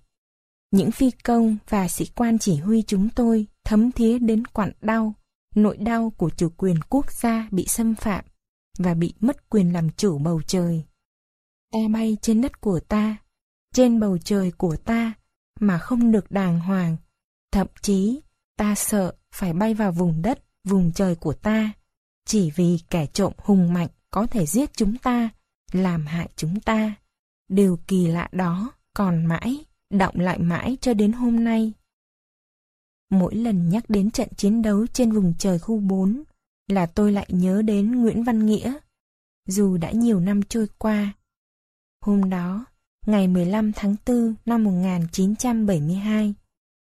những phi công và sĩ quan chỉ huy chúng tôi thấm thía đến quặn đau nỗi đau của chủ quyền quốc gia bị xâm phạm và bị mất quyền làm chủ bầu trời. Ta bay trên đất của ta, trên bầu trời của ta mà không được đàng hoàng. Thậm chí, ta sợ phải bay vào vùng đất, vùng trời của ta, chỉ vì kẻ trộm hùng mạnh có thể giết chúng ta, làm hại chúng ta. Điều kỳ lạ đó còn mãi, động lại mãi cho đến hôm nay. Mỗi lần nhắc đến trận chiến đấu trên vùng trời khu 4 là tôi lại nhớ đến Nguyễn Văn Nghĩa, dù đã nhiều năm trôi qua. Hôm đó, ngày 15 tháng 4 năm 1972,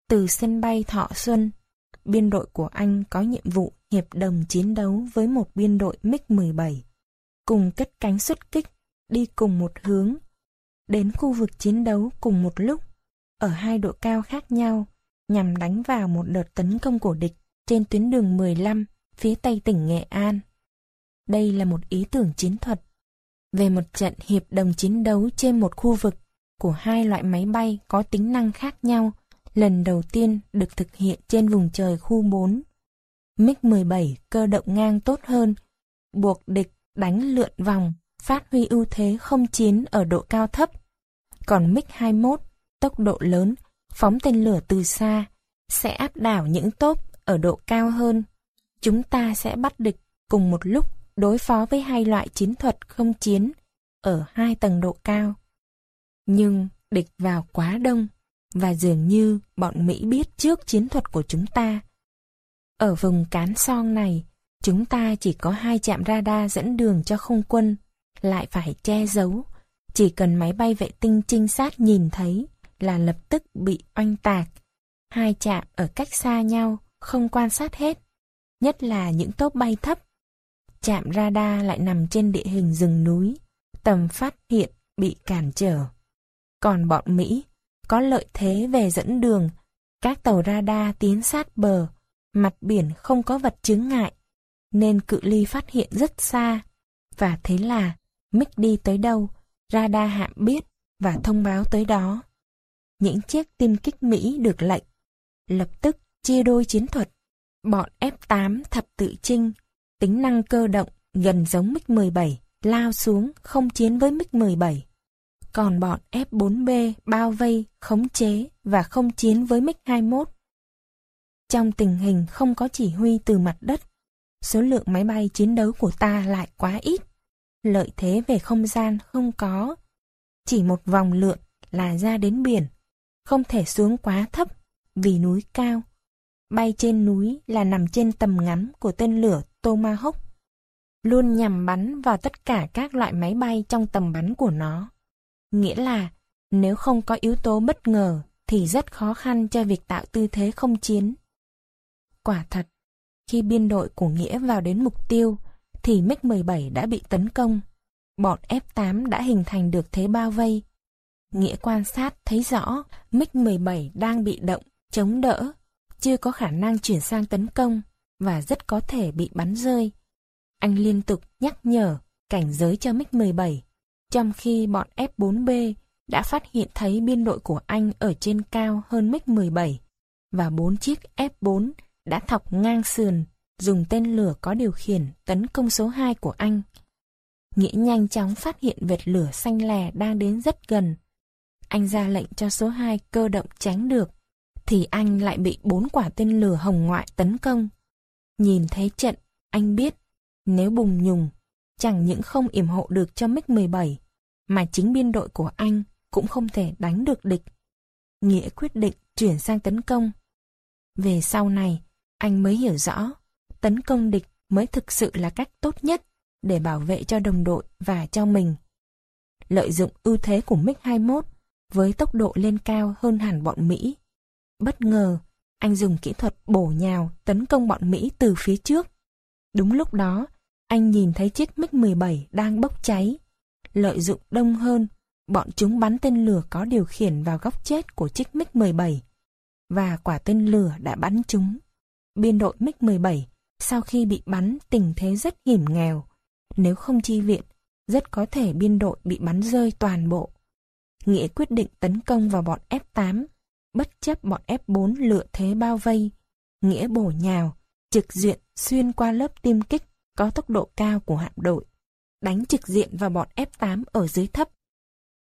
từ sân bay Thọ Xuân, biên đội của anh có nhiệm vụ hiệp đồng chiến đấu với một biên đội MiG-17, cùng cất cánh xuất kích, đi cùng một hướng, đến khu vực chiến đấu cùng một lúc, ở hai độ cao khác nhau, nhằm đánh vào một đợt tấn công của địch trên tuyến đường 15 phía tây tỉnh Nghệ An. Đây là một ý tưởng chiến thuật về một trận hiệp đồng chiến đấu trên một khu vực của hai loại máy bay có tính năng khác nhau lần đầu tiên được thực hiện trên vùng trời khu 4. MiG-17 cơ động ngang tốt hơn, buộc địch đánh lượn vòng, phát huy ưu thế không chiến ở độ cao thấp. Còn MiG-21, tốc độ lớn, phóng tên lửa từ xa, sẽ áp đảo những tốp ở độ cao hơn. Chúng ta sẽ bắt địch cùng một lúc đối phó với hai loại chiến thuật không chiến ở hai tầng độ cao. Nhưng địch vào quá đông và dường như bọn Mỹ biết trước chiến thuật của chúng ta. Ở vùng cán son này, chúng ta chỉ có hai trạm radar dẫn đường cho không quân lại phải che giấu. Chỉ cần máy bay vệ tinh trinh sát nhìn thấy là lập tức bị oanh tạc. Hai chạm ở cách xa nhau, không quan sát hết. Nhất là những tốp bay thấp. Chạm radar lại nằm trên địa hình rừng núi, tầm phát hiện bị cản trở. Còn bọn Mỹ có lợi thế về dẫn đường, các tàu radar tiến sát bờ, mặt biển không có vật chứng ngại, nên cự ly phát hiện rất xa. Và thế là, Mick đi tới đâu, radar hạm biết và thông báo tới đó. Những chiếc tiêm kích Mỹ được lệnh, lập tức chia đôi chiến thuật. Bọn F-8 thập tự trinh, tính năng cơ động gần giống MiG-17, lao xuống không chiến với MiG-17. Còn bọn F-4B bao vây, khống chế và không chiến với MiG-21. Trong tình hình không có chỉ huy từ mặt đất, số lượng máy bay chiến đấu của ta lại quá ít. Lợi thế về không gian không có. Chỉ một vòng lượn là ra đến biển, không thể xuống quá thấp vì núi cao. Bay trên núi là nằm trên tầm ngắm của tên lửa Tomahawk, luôn nhằm bắn vào tất cả các loại máy bay trong tầm bắn của nó. Nghĩa là, nếu không có yếu tố bất ngờ thì rất khó khăn cho việc tạo tư thế không chiến. Quả thật, khi biên đội của Nghĩa vào đến mục tiêu, thì MiG-17 đã bị tấn công. Bọn F-8 đã hình thành được thế bao vây. Nghĩa quan sát thấy rõ MiG-17 đang bị động, chống đỡ, chưa có khả năng chuyển sang tấn công và rất có thể bị bắn rơi. Anh liên tục nhắc nhở, cảnh giới cho MiG-17, trong khi bọn F-4B đã phát hiện thấy biên đội của anh ở trên cao hơn MiG-17 và bốn chiếc F-4 đã thọc ngang sườn, dùng tên lửa có điều khiển tấn công số 2 của anh. Nghĩa nhanh chóng phát hiện vệt lửa xanh lè đang đến rất gần. Anh ra lệnh cho số 2 cơ động tránh được, thì anh lại bị bốn quả tên lửa hồng ngoại tấn công. Nhìn thấy trận, anh biết, nếu bùng nhùng, chẳng những không yểm hộ được cho MiG-17, mà chính biên đội của anh cũng không thể đánh được địch. Nghĩa quyết định chuyển sang tấn công. Về sau này, anh mới hiểu rõ, tấn công địch mới thực sự là cách tốt nhất để bảo vệ cho đồng đội và cho mình. Lợi dụng ưu thế của MiG-21 với tốc độ lên cao hơn hẳn bọn Mỹ. Bất ngờ, anh dùng kỹ thuật bổ nhào tấn công bọn Mỹ từ phía trước. Đúng lúc đó, anh nhìn thấy chiếc MiG-17 đang bốc cháy. Lợi dụng đông hơn, bọn chúng bắn tên lửa có điều khiển vào góc chết của chiếc MiG-17. Và quả tên lửa đã bắn chúng biên đội MiG-17 sau khi bị bắn tình thế rất hiểm nghèo. Nếu không chi viện, rất có thể biên đội bị bắn rơi toàn bộ. Nghĩa quyết định tấn công vào bọn F8, bất chấp bọn F4 lựa thế bao vây. Nghĩa bổ nhào, trực diện xuyên qua lớp tiêm kích có tốc độ cao của hạm đội, đánh trực diện vào bọn F8 ở dưới thấp.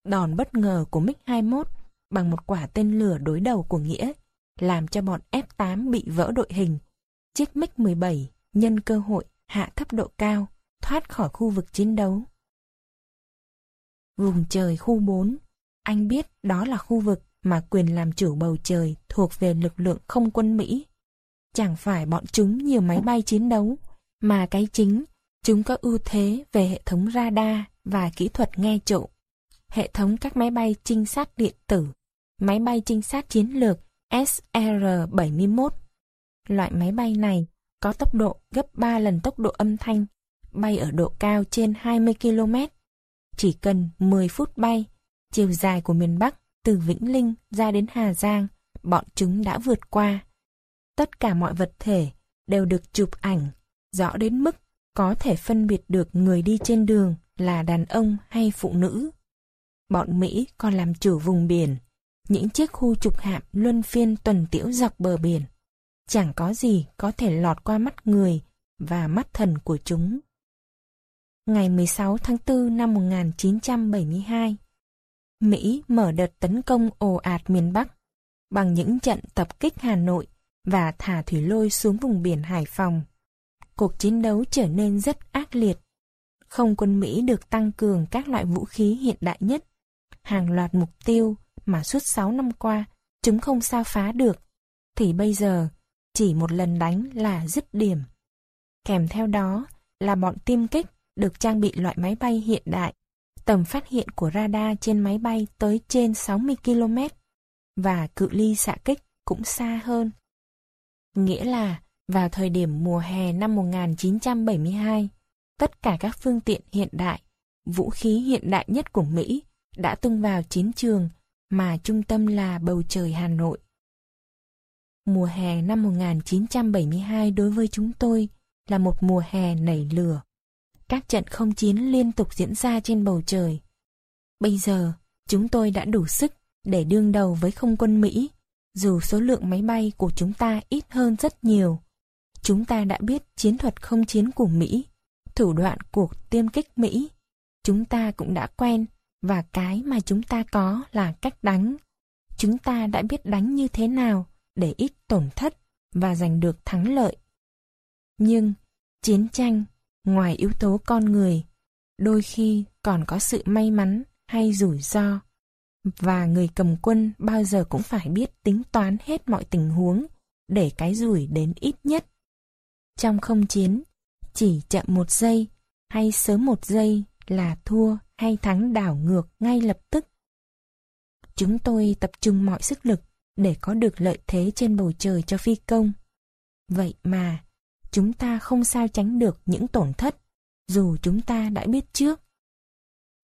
Đòn bất ngờ của MiG-21 bằng một quả tên lửa đối đầu của Nghĩa làm cho bọn F8 bị vỡ đội hình. Chiếc MiG-17 nhân cơ hội hạ thấp độ cao, thoát khỏi khu vực chiến đấu. Vùng trời khu 4, anh biết đó là khu vực mà quyền làm chủ bầu trời thuộc về lực lượng không quân Mỹ. Chẳng phải bọn chúng nhiều máy bay chiến đấu, mà cái chính, chúng có ưu thế về hệ thống radar và kỹ thuật nghe trộm. Hệ thống các máy bay trinh sát điện tử, máy bay trinh sát chiến lược SR-71. Loại máy bay này có tốc độ gấp 3 lần tốc độ âm thanh, bay ở độ cao trên 20 km. Chỉ cần 10 phút bay, chiều dài của miền Bắc từ Vĩnh Linh ra đến Hà Giang, bọn chúng đã vượt qua. Tất cả mọi vật thể đều được chụp ảnh, rõ đến mức có thể phân biệt được người đi trên đường là đàn ông hay phụ nữ. Bọn Mỹ còn làm chủ vùng biển, những chiếc khu trục hạm luân phiên tuần tiễu dọc bờ biển. Chẳng có gì có thể lọt qua mắt người và mắt thần của chúng. Ngày 16 tháng 4 năm 1972, Mỹ mở đợt tấn công ồ ạt miền Bắc bằng những trận tập kích Hà Nội và thả thủy lôi xuống vùng biển Hải Phòng. Cuộc chiến đấu trở nên rất ác liệt. Không quân Mỹ được tăng cường các loại vũ khí hiện đại nhất. Hàng loạt mục tiêu mà suốt 6 năm qua chúng không sao phá được, thì bây giờ chỉ một lần đánh là dứt điểm. Kèm theo đó là bọn tiêm kích được trang bị loại máy bay hiện đại. Tầm phát hiện của radar trên máy bay tới trên 60 km và cự ly xạ kích cũng xa hơn. Nghĩa là vào thời điểm mùa hè năm 1972, tất cả các phương tiện hiện đại, vũ khí hiện đại nhất của Mỹ đã tung vào chiến trường mà trung tâm là bầu trời Hà Nội. Mùa hè năm 1972 đối với chúng tôi là một mùa hè nảy lửa. Các trận không chiến liên tục diễn ra trên bầu trời. Bây giờ, chúng tôi đã đủ sức để đương đầu với không quân Mỹ, dù số lượng máy bay của chúng ta ít hơn rất nhiều. Chúng ta đã biết chiến thuật không chiến của Mỹ, thủ đoạn cuộc tiêm kích Mỹ. Chúng ta cũng đã quen, và cái mà chúng ta có là cách đánh. Chúng ta đã biết đánh như thế nào để ít tổn thất và giành được thắng lợi. Nhưng, chiến tranh, ngoài yếu tố con người, đôi khi còn có sự may mắn hay rủi ro. Và người cầm quân bao giờ cũng phải biết tính toán hết mọi tình huống để cái rủi đến ít nhất. Trong không chiến, chỉ chậm một giây hay sớm một giây là thua hay thắng đảo ngược ngay lập tức. Chúng tôi tập trung mọi sức lực để có được lợi thế trên bầu trời cho phi công. Vậy mà, chúng ta không sao tránh được những tổn thất, dù chúng ta đã biết trước.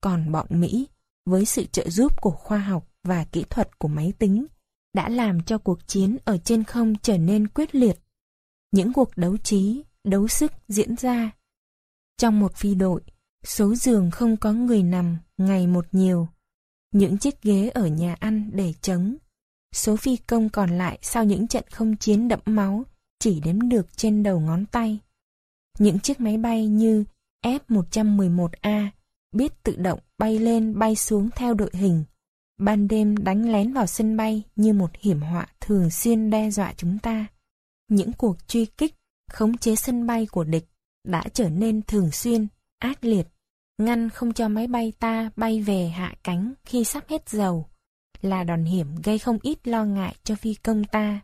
Còn bọn Mỹ, với sự trợ giúp của khoa học và kỹ thuật của máy tính, đã làm cho cuộc chiến ở trên không trở nên quyết liệt. Những cuộc đấu trí, đấu sức diễn ra. Trong một phi đội, số giường không có người nằm ngày một nhiều. Những chiếc ghế ở nhà ăn để trống. Số phi công còn lại sau những trận không chiến đẫm máu chỉ đếm được trên đầu ngón tay. Những chiếc máy bay như F-111A biết tự động bay lên bay xuống theo đội hình. Ban đêm đánh lén vào sân bay như một hiểm họa thường xuyên đe dọa chúng ta. Những cuộc truy kích, khống chế sân bay của địch đã trở nên thường xuyên, ác liệt, ngăn không cho máy bay ta bay về hạ cánh khi sắp hết dầu, là đòn hiểm gây không ít lo ngại cho phi công ta.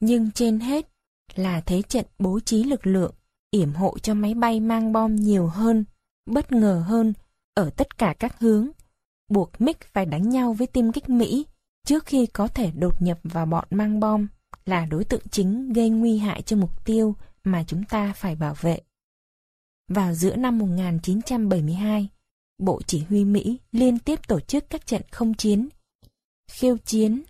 Nhưng trên hết là thế trận bố trí lực lượng, yểm hộ cho máy bay mang bom nhiều hơn, bất ngờ hơn, ở tất cả các hướng, buộc Mick phải đánh nhau với tiêm kích Mỹ trước khi có thể đột nhập vào bọn mang bom là đối tượng chính gây nguy hại cho mục tiêu mà chúng ta phải bảo vệ. Vào giữa năm 1972, Bộ Chỉ huy Mỹ liên tiếp tổ chức các trận không chiến, khiêu chiến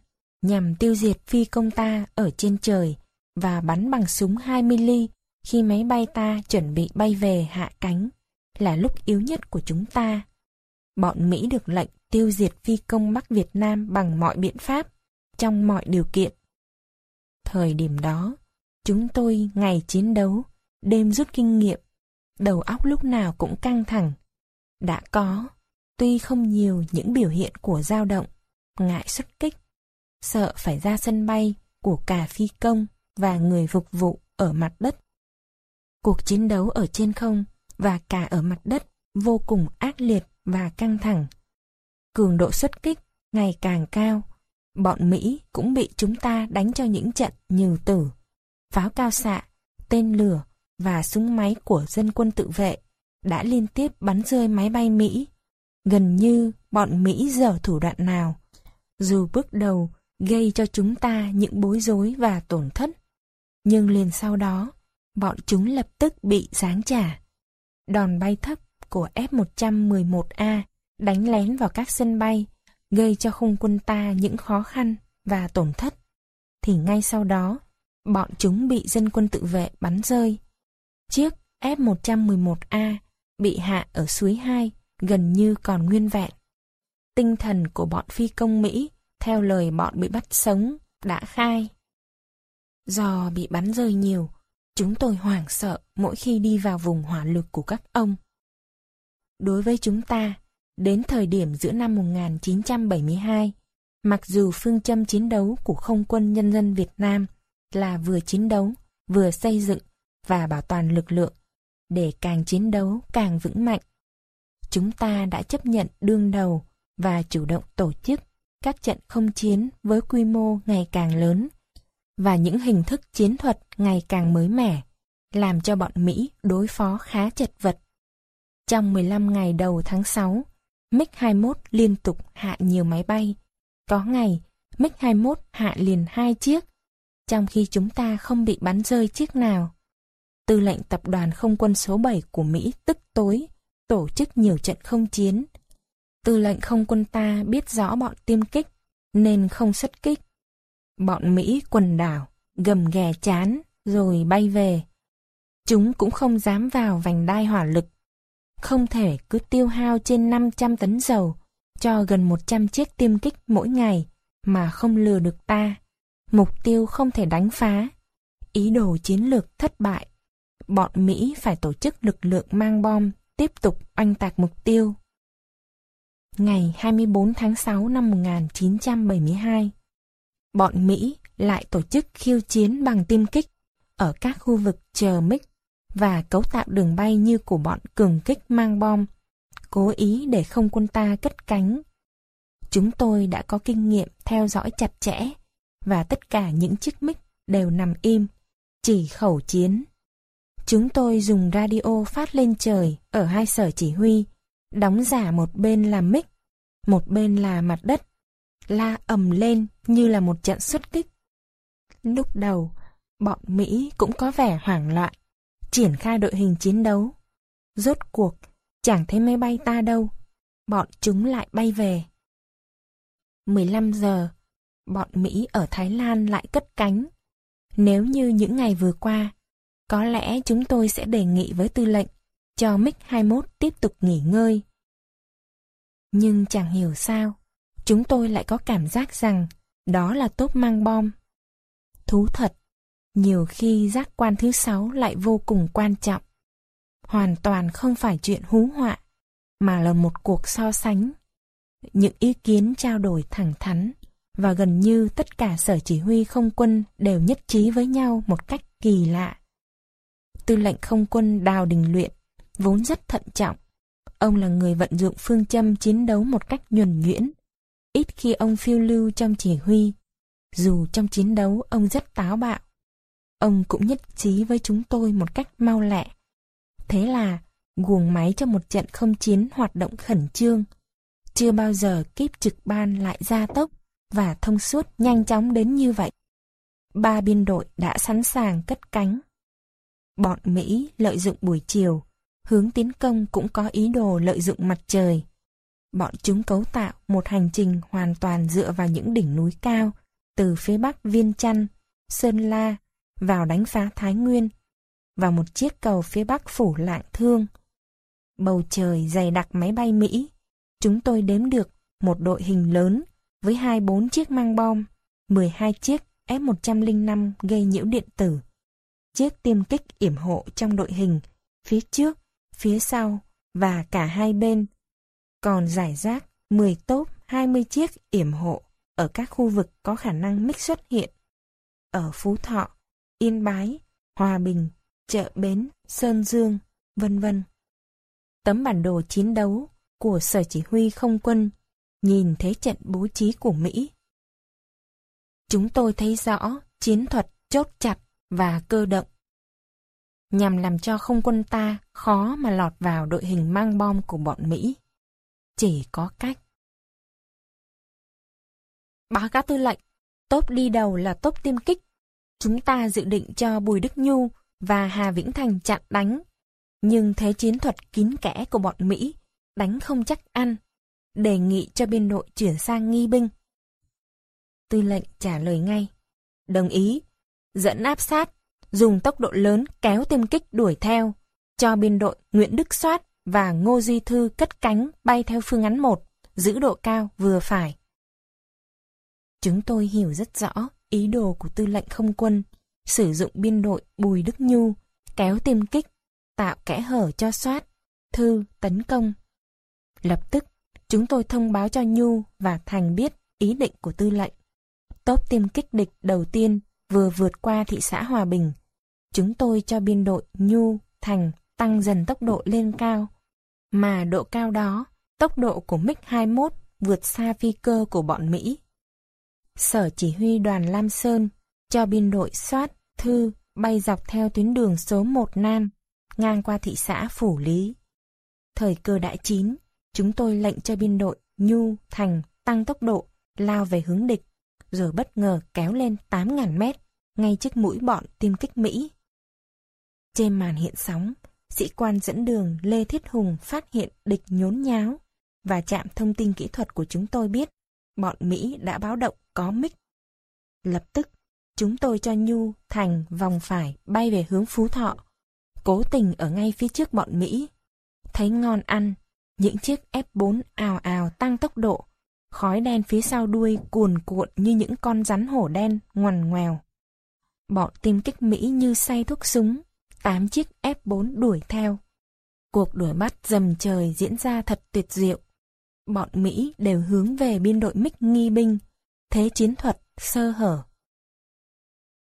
nhằm tiêu diệt phi công ta ở trên trời và bắn bằng súng 20 ly khi máy bay ta chuẩn bị bay về hạ cánh, là lúc yếu nhất của chúng ta. Bọn Mỹ được lệnh tiêu diệt phi công Bắc Việt Nam bằng mọi biện pháp, trong mọi điều kiện. Thời điểm đó, chúng tôi ngày chiến đấu, đêm rút kinh nghiệm, đầu óc lúc nào cũng căng thẳng. Đã có, tuy không nhiều những biểu hiện của dao động, ngại xuất kích, sợ phải ra sân bay của cả phi công và người phục vụ ở mặt đất. Cuộc chiến đấu ở trên không và cả ở mặt đất vô cùng ác liệt và căng thẳng. Cường độ xuất kích ngày càng cao, bọn Mỹ cũng bị chúng ta đánh cho những trận như tử, pháo cao xạ, tên lửa và súng máy của dân quân tự vệ đã liên tiếp bắn rơi máy bay Mỹ. Gần như bọn Mỹ dở thủ đoạn nào, dù bước đầu gây cho chúng ta những bối rối và tổn thất. Nhưng liền sau đó, bọn chúng lập tức bị giáng trả. Đòn bay thấp của F-111A đánh lén vào các sân bay, gây cho không quân ta những khó khăn và tổn thất. Thì ngay sau đó, bọn chúng bị dân quân tự vệ bắn rơi. Chiếc F-111A bị hạ ở suối 2 gần như còn nguyên vẹn. Tinh thần của bọn phi công Mỹ, theo lời bọn bị bắt sống, đã khai. Do bị bắn rơi nhiều, chúng tôi hoảng sợ mỗi khi đi vào vùng hỏa lực của các ông. Đối với chúng ta, đến thời điểm giữa năm 1972, mặc dù phương châm chiến đấu của không quân nhân dân Việt Nam là vừa chiến đấu, vừa xây dựng và bảo toàn lực lượng, để càng chiến đấu càng vững mạnh. Chúng ta đã chấp nhận đương đầu và chủ động tổ chức các trận không chiến với quy mô ngày càng lớn và những hình thức chiến thuật ngày càng mới mẻ, làm cho bọn Mỹ đối phó khá chật vật. Trong 15 ngày đầu tháng 6, MiG-21 liên tục hạ nhiều máy bay. Có ngày, MiG-21 hạ liền hai chiếc, trong khi chúng ta không bị bắn rơi chiếc nào. Tư lệnh tập đoàn không quân số 7 của Mỹ tức tối, tổ chức nhiều trận không chiến. Tư lệnh không quân ta biết rõ bọn tiêm kích, nên không xuất kích. Bọn Mỹ quần đảo, gầm ghè chán, rồi bay về. Chúng cũng không dám vào vành đai hỏa lực. Không thể cứ tiêu hao trên 500 tấn dầu cho gần 100 chiếc tiêm kích mỗi ngày mà không lừa được ta. Mục tiêu không thể đánh phá. Ý đồ chiến lược thất bại. Bọn Mỹ phải tổ chức lực lượng mang bom tiếp tục oanh tạc mục tiêu. Ngày 24 tháng 6 năm 1972, bọn Mỹ lại tổ chức khiêu chiến bằng tiêm kích ở các khu vực chờ MiG và cấu tạo đường bay như của bọn cường kích mang bom, cố ý để không quân ta cất cánh. Chúng tôi đã có kinh nghiệm theo dõi chặt chẽ và tất cả những chiếc mic đều nằm im, chỉ khẩu chiến. Chúng tôi dùng radio phát lên trời ở hai sở chỉ huy, đóng giả một bên là mic, một bên là mặt đất, la ầm lên như là một trận xuất kích. Lúc đầu, bọn Mỹ cũng có vẻ hoảng loạn, triển khai đội hình chiến đấu. Rốt cuộc, chẳng thấy máy bay ta đâu, bọn chúng lại bay về. 15 giờ, bọn Mỹ ở Thái Lan lại cất cánh. Nếu như những ngày vừa qua, có lẽ chúng tôi sẽ đề nghị với tư lệnh cho MiG-21 tiếp tục nghỉ ngơi. Nhưng chẳng hiểu sao, chúng tôi lại có cảm giác rằng đó là tốt mang bom. Thú thật, nhiều khi giác quan thứ sáu lại vô cùng quan trọng. Hoàn toàn không phải chuyện hú họa, mà là một cuộc so sánh. Những ý kiến trao đổi thẳng thắn và gần như tất cả sở chỉ huy không quân đều nhất trí với nhau một cách kỳ lạ. Tư lệnh không quân Đào Đình Luyện vốn rất thận trọng. Ông là người vận dụng phương châm chiến đấu một cách nhuần nhuyễn. Ít khi ông phiêu lưu trong chỉ huy. Dù trong chiến đấu ông rất táo bạo. Ông cũng nhất trí với chúng tôi một cách mau lẹ. Thế là guồng máy cho một trận không chiến hoạt động khẩn trương. Chưa bao giờ kíp trực ban lại gia tốc và thông suốt nhanh chóng đến như vậy. Ba biên đội đã sẵn sàng cất cánh. Bọn Mỹ lợi dụng buổi chiều, hướng tiến công cũng có ý đồ lợi dụng mặt trời. Bọn chúng cấu tạo một hành trình hoàn toàn dựa vào những đỉnh núi cao, từ phía bắc Viên Chăn, Sơn La, vào đánh phá Thái Nguyên, và một chiếc cầu phía bắc phủ lạng thương. Bầu trời dày đặc máy bay Mỹ, chúng tôi đếm được một đội hình lớn với 24 chiếc mang bom, 12 chiếc F-105 gây nhiễu điện tử, chiếc tiêm kích yểm hộ trong đội hình, phía trước, phía sau và cả hai bên. Còn giải rác 10 tốp 20 chiếc yểm hộ ở các khu vực có khả năng mix xuất hiện. Ở Phú Thọ, Yên Bái, Hòa Bình, Chợ Bến, Sơn Dương, vân vân. Tấm bản đồ chiến đấu của Sở Chỉ huy Không quân nhìn thế trận bố trí của Mỹ. Chúng tôi thấy rõ chiến thuật chốt chặt và cơ động. Nhằm làm cho không quân ta khó mà lọt vào đội hình mang bom của bọn Mỹ. Chỉ có cách. Báo cáo tư lệnh, tốp đi đầu là tốp tiêm kích. Chúng ta dự định cho Bùi Đức Nhu và Hà Vĩnh Thành chặn đánh. Nhưng thế chiến thuật kín kẽ của bọn Mỹ, đánh không chắc ăn đề nghị cho biên đội chuyển sang nghi binh. Tư lệnh trả lời ngay. Đồng ý. Dẫn áp sát, dùng tốc độ lớn kéo tiêm kích đuổi theo, cho biên đội Nguyễn Đức Soát và Ngô Duy Thư cất cánh bay theo phương án 1, giữ độ cao vừa phải. Chúng tôi hiểu rất rõ ý đồ của tư lệnh không quân, sử dụng biên đội Bùi Đức Nhu, kéo tiêm kích, tạo kẽ hở cho soát, thư, tấn công. Lập tức, Chúng tôi thông báo cho Nhu và Thành biết ý định của tư lệnh. Tốp tiêm kích địch đầu tiên vừa vượt qua thị xã Hòa Bình. Chúng tôi cho biên đội Nhu, Thành tăng dần tốc độ lên cao. Mà độ cao đó, tốc độ của MiG-21 vượt xa phi cơ của bọn Mỹ. Sở chỉ huy đoàn Lam Sơn cho biên đội soát, thư, bay dọc theo tuyến đường số 1 Nam, ngang qua thị xã Phủ Lý. Thời cơ đã chín, chúng tôi lệnh cho biên đội Nhu, Thành tăng tốc độ, lao về hướng địch, rồi bất ngờ kéo lên 8.000 mét, ngay trước mũi bọn tiêm kích Mỹ. Trên màn hiện sóng, sĩ quan dẫn đường Lê Thiết Hùng phát hiện địch nhốn nháo và chạm thông tin kỹ thuật của chúng tôi biết bọn Mỹ đã báo động có mic. Lập tức, chúng tôi cho Nhu thành vòng phải bay về hướng Phú Thọ, cố tình ở ngay phía trước bọn Mỹ. Thấy ngon ăn, những chiếc F4 ào ào tăng tốc độ, khói đen phía sau đuôi cuồn cuộn như những con rắn hổ đen ngoằn ngoèo. Bọn tiêm kích Mỹ như say thuốc súng, tám chiếc F4 đuổi theo. Cuộc đuổi bắt dầm trời diễn ra thật tuyệt diệu. Bọn Mỹ đều hướng về biên đội mích nghi binh, thế chiến thuật sơ hở.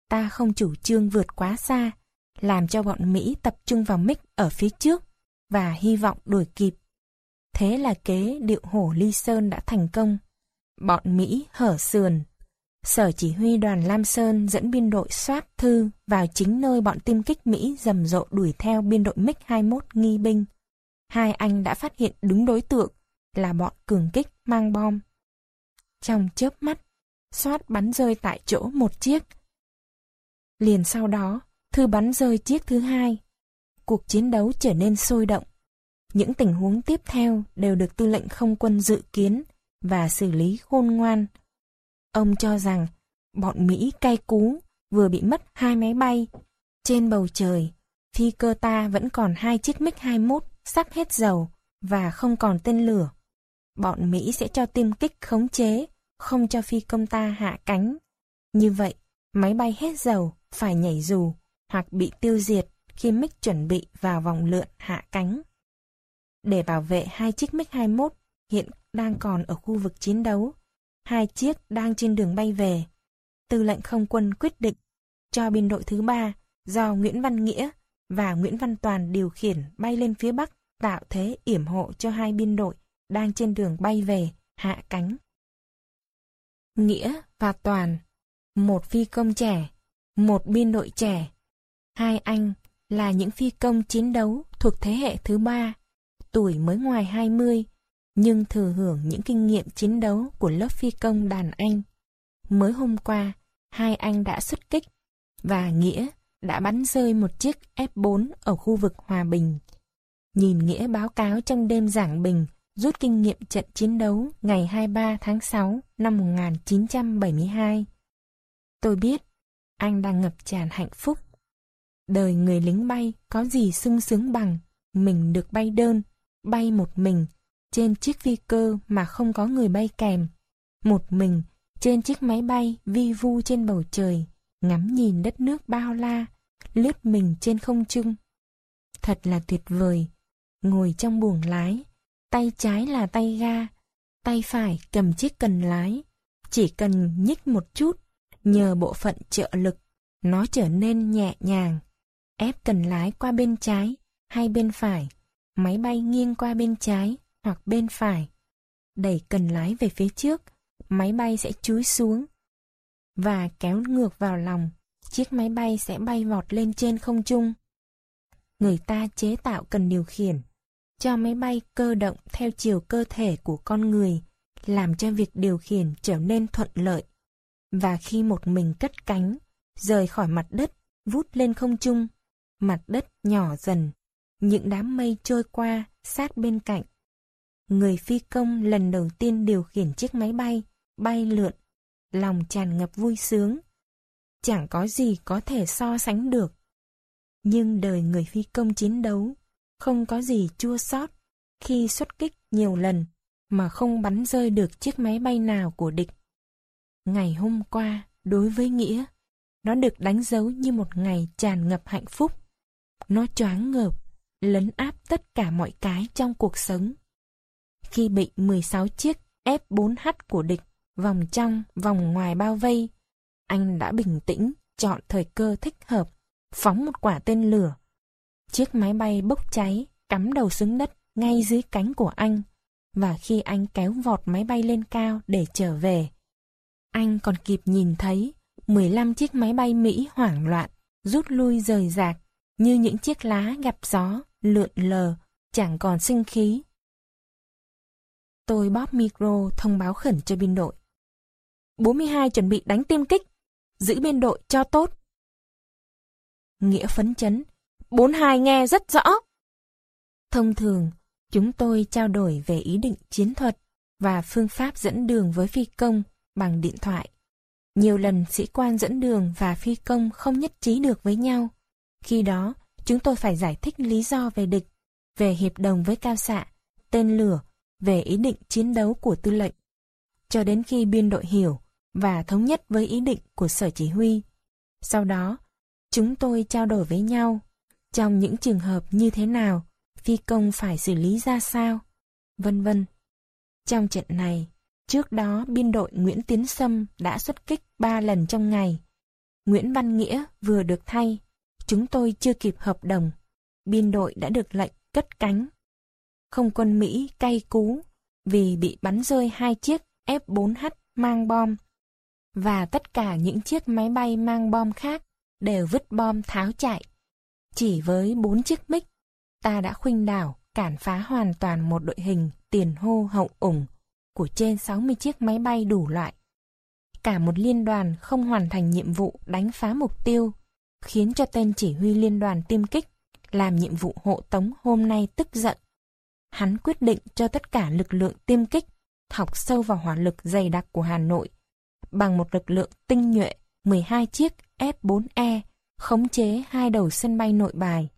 Ta không chủ trương vượt quá xa, làm cho bọn Mỹ tập trung vào mích ở phía trước và hy vọng đuổi kịp. Thế là kế điệu hổ Ly Sơn đã thành công. Bọn Mỹ hở sườn. Sở chỉ huy đoàn Lam Sơn dẫn biên đội soát thư vào chính nơi bọn tiêm kích Mỹ rầm rộ đuổi theo biên đội MiG-21 nghi binh. Hai anh đã phát hiện đúng đối tượng là bọn cường kích mang bom. Trong chớp mắt, soát bắn rơi tại chỗ một chiếc. Liền sau đó, thư bắn rơi chiếc thứ hai. Cuộc chiến đấu trở nên sôi động. Những tình huống tiếp theo đều được tư lệnh không quân dự kiến và xử lý khôn ngoan. Ông cho rằng bọn Mỹ cay cú vừa bị mất hai máy bay. Trên bầu trời, phi cơ ta vẫn còn hai chiếc MiG-21 sắp hết dầu và không còn tên lửa. Bọn Mỹ sẽ cho tiêm kích khống chế, không cho phi công ta hạ cánh. Như vậy, máy bay hết dầu phải nhảy dù hoặc bị tiêu diệt khi MiG chuẩn bị vào vòng lượn hạ cánh. Để bảo vệ hai chiếc MiG-21 hiện đang còn ở khu vực chiến đấu, hai chiếc đang trên đường bay về. Tư lệnh không quân quyết định cho biên đội thứ ba do Nguyễn Văn Nghĩa và Nguyễn Văn Toàn điều khiển bay lên phía Bắc tạo thế yểm hộ cho hai biên đội đang trên đường bay về, hạ cánh. Nghĩa và Toàn, một phi công trẻ, một biên đội trẻ, hai anh là những phi công chiến đấu thuộc thế hệ thứ ba tuổi mới ngoài 20, nhưng thừa hưởng những kinh nghiệm chiến đấu của lớp phi công đàn anh. Mới hôm qua, hai anh đã xuất kích, và Nghĩa đã bắn rơi một chiếc F4 ở khu vực Hòa Bình. Nhìn Nghĩa báo cáo trong đêm giảng bình rút kinh nghiệm trận chiến đấu ngày 23 tháng 6 năm 1972. Tôi biết, anh đang ngập tràn hạnh phúc. Đời người lính bay có gì sung sướng bằng mình được bay đơn bay một mình trên chiếc phi cơ mà không có người bay kèm. Một mình trên chiếc máy bay vi vu trên bầu trời, ngắm nhìn đất nước bao la, lướt mình trên không trung. Thật là tuyệt vời, ngồi trong buồng lái, tay trái là tay ga, tay phải cầm chiếc cần lái. Chỉ cần nhích một chút, nhờ bộ phận trợ lực, nó trở nên nhẹ nhàng. Ép cần lái qua bên trái hay bên phải máy bay nghiêng qua bên trái hoặc bên phải. Đẩy cần lái về phía trước, máy bay sẽ chúi xuống và kéo ngược vào lòng, chiếc máy bay sẽ bay vọt lên trên không trung. Người ta chế tạo cần điều khiển, cho máy bay cơ động theo chiều cơ thể của con người, làm cho việc điều khiển trở nên thuận lợi. Và khi một mình cất cánh, rời khỏi mặt đất, vút lên không trung, mặt đất nhỏ dần những đám mây trôi qua, sát bên cạnh. Người phi công lần đầu tiên điều khiển chiếc máy bay, bay lượn, lòng tràn ngập vui sướng. Chẳng có gì có thể so sánh được. Nhưng đời người phi công chiến đấu, không có gì chua xót khi xuất kích nhiều lần mà không bắn rơi được chiếc máy bay nào của địch. Ngày hôm qua, đối với Nghĩa, nó được đánh dấu như một ngày tràn ngập hạnh phúc. Nó choáng ngợp lấn áp tất cả mọi cái trong cuộc sống. Khi bị 16 chiếc F4H của địch vòng trong, vòng ngoài bao vây, anh đã bình tĩnh, chọn thời cơ thích hợp, phóng một quả tên lửa. Chiếc máy bay bốc cháy, cắm đầu xuống đất ngay dưới cánh của anh, và khi anh kéo vọt máy bay lên cao để trở về, anh còn kịp nhìn thấy 15 chiếc máy bay Mỹ hoảng loạn, rút lui rời rạc như những chiếc lá gặp gió lượn lờ, chẳng còn sinh khí. Tôi bóp micro thông báo khẩn cho biên đội. 42 chuẩn bị đánh tiêm kích, giữ biên đội cho tốt. Nghĩa phấn chấn, 42 nghe rất rõ. Thông thường, chúng tôi trao đổi về ý định chiến thuật và phương pháp dẫn đường với phi công bằng điện thoại. Nhiều lần sĩ quan dẫn đường và phi công không nhất trí được với nhau. Khi đó, chúng tôi phải giải thích lý do về địch, về hiệp đồng với cao xạ, tên lửa, về ý định chiến đấu của tư lệnh. Cho đến khi biên đội hiểu và thống nhất với ý định của sở chỉ huy. Sau đó, chúng tôi trao đổi với nhau trong những trường hợp như thế nào, phi công phải xử lý ra sao, vân vân. Trong trận này, trước đó biên đội Nguyễn Tiến Sâm đã xuất kích 3 lần trong ngày. Nguyễn Văn Nghĩa vừa được thay, chúng tôi chưa kịp hợp đồng, biên đội đã được lệnh cất cánh. Không quân Mỹ cay cú vì bị bắn rơi hai chiếc F-4H mang bom và tất cả những chiếc máy bay mang bom khác đều vứt bom tháo chạy. Chỉ với bốn chiếc mic, ta đã khuynh đảo, cản phá hoàn toàn một đội hình tiền hô hậu ủng của trên 60 chiếc máy bay đủ loại. Cả một liên đoàn không hoàn thành nhiệm vụ đánh phá mục tiêu, khiến cho tên chỉ huy liên đoàn tiêm kích làm nhiệm vụ hộ tống hôm nay tức giận. Hắn quyết định cho tất cả lực lượng tiêm kích học sâu vào hỏa lực dày đặc của Hà Nội bằng một lực lượng tinh nhuệ 12 chiếc F-4E khống chế hai đầu sân bay nội bài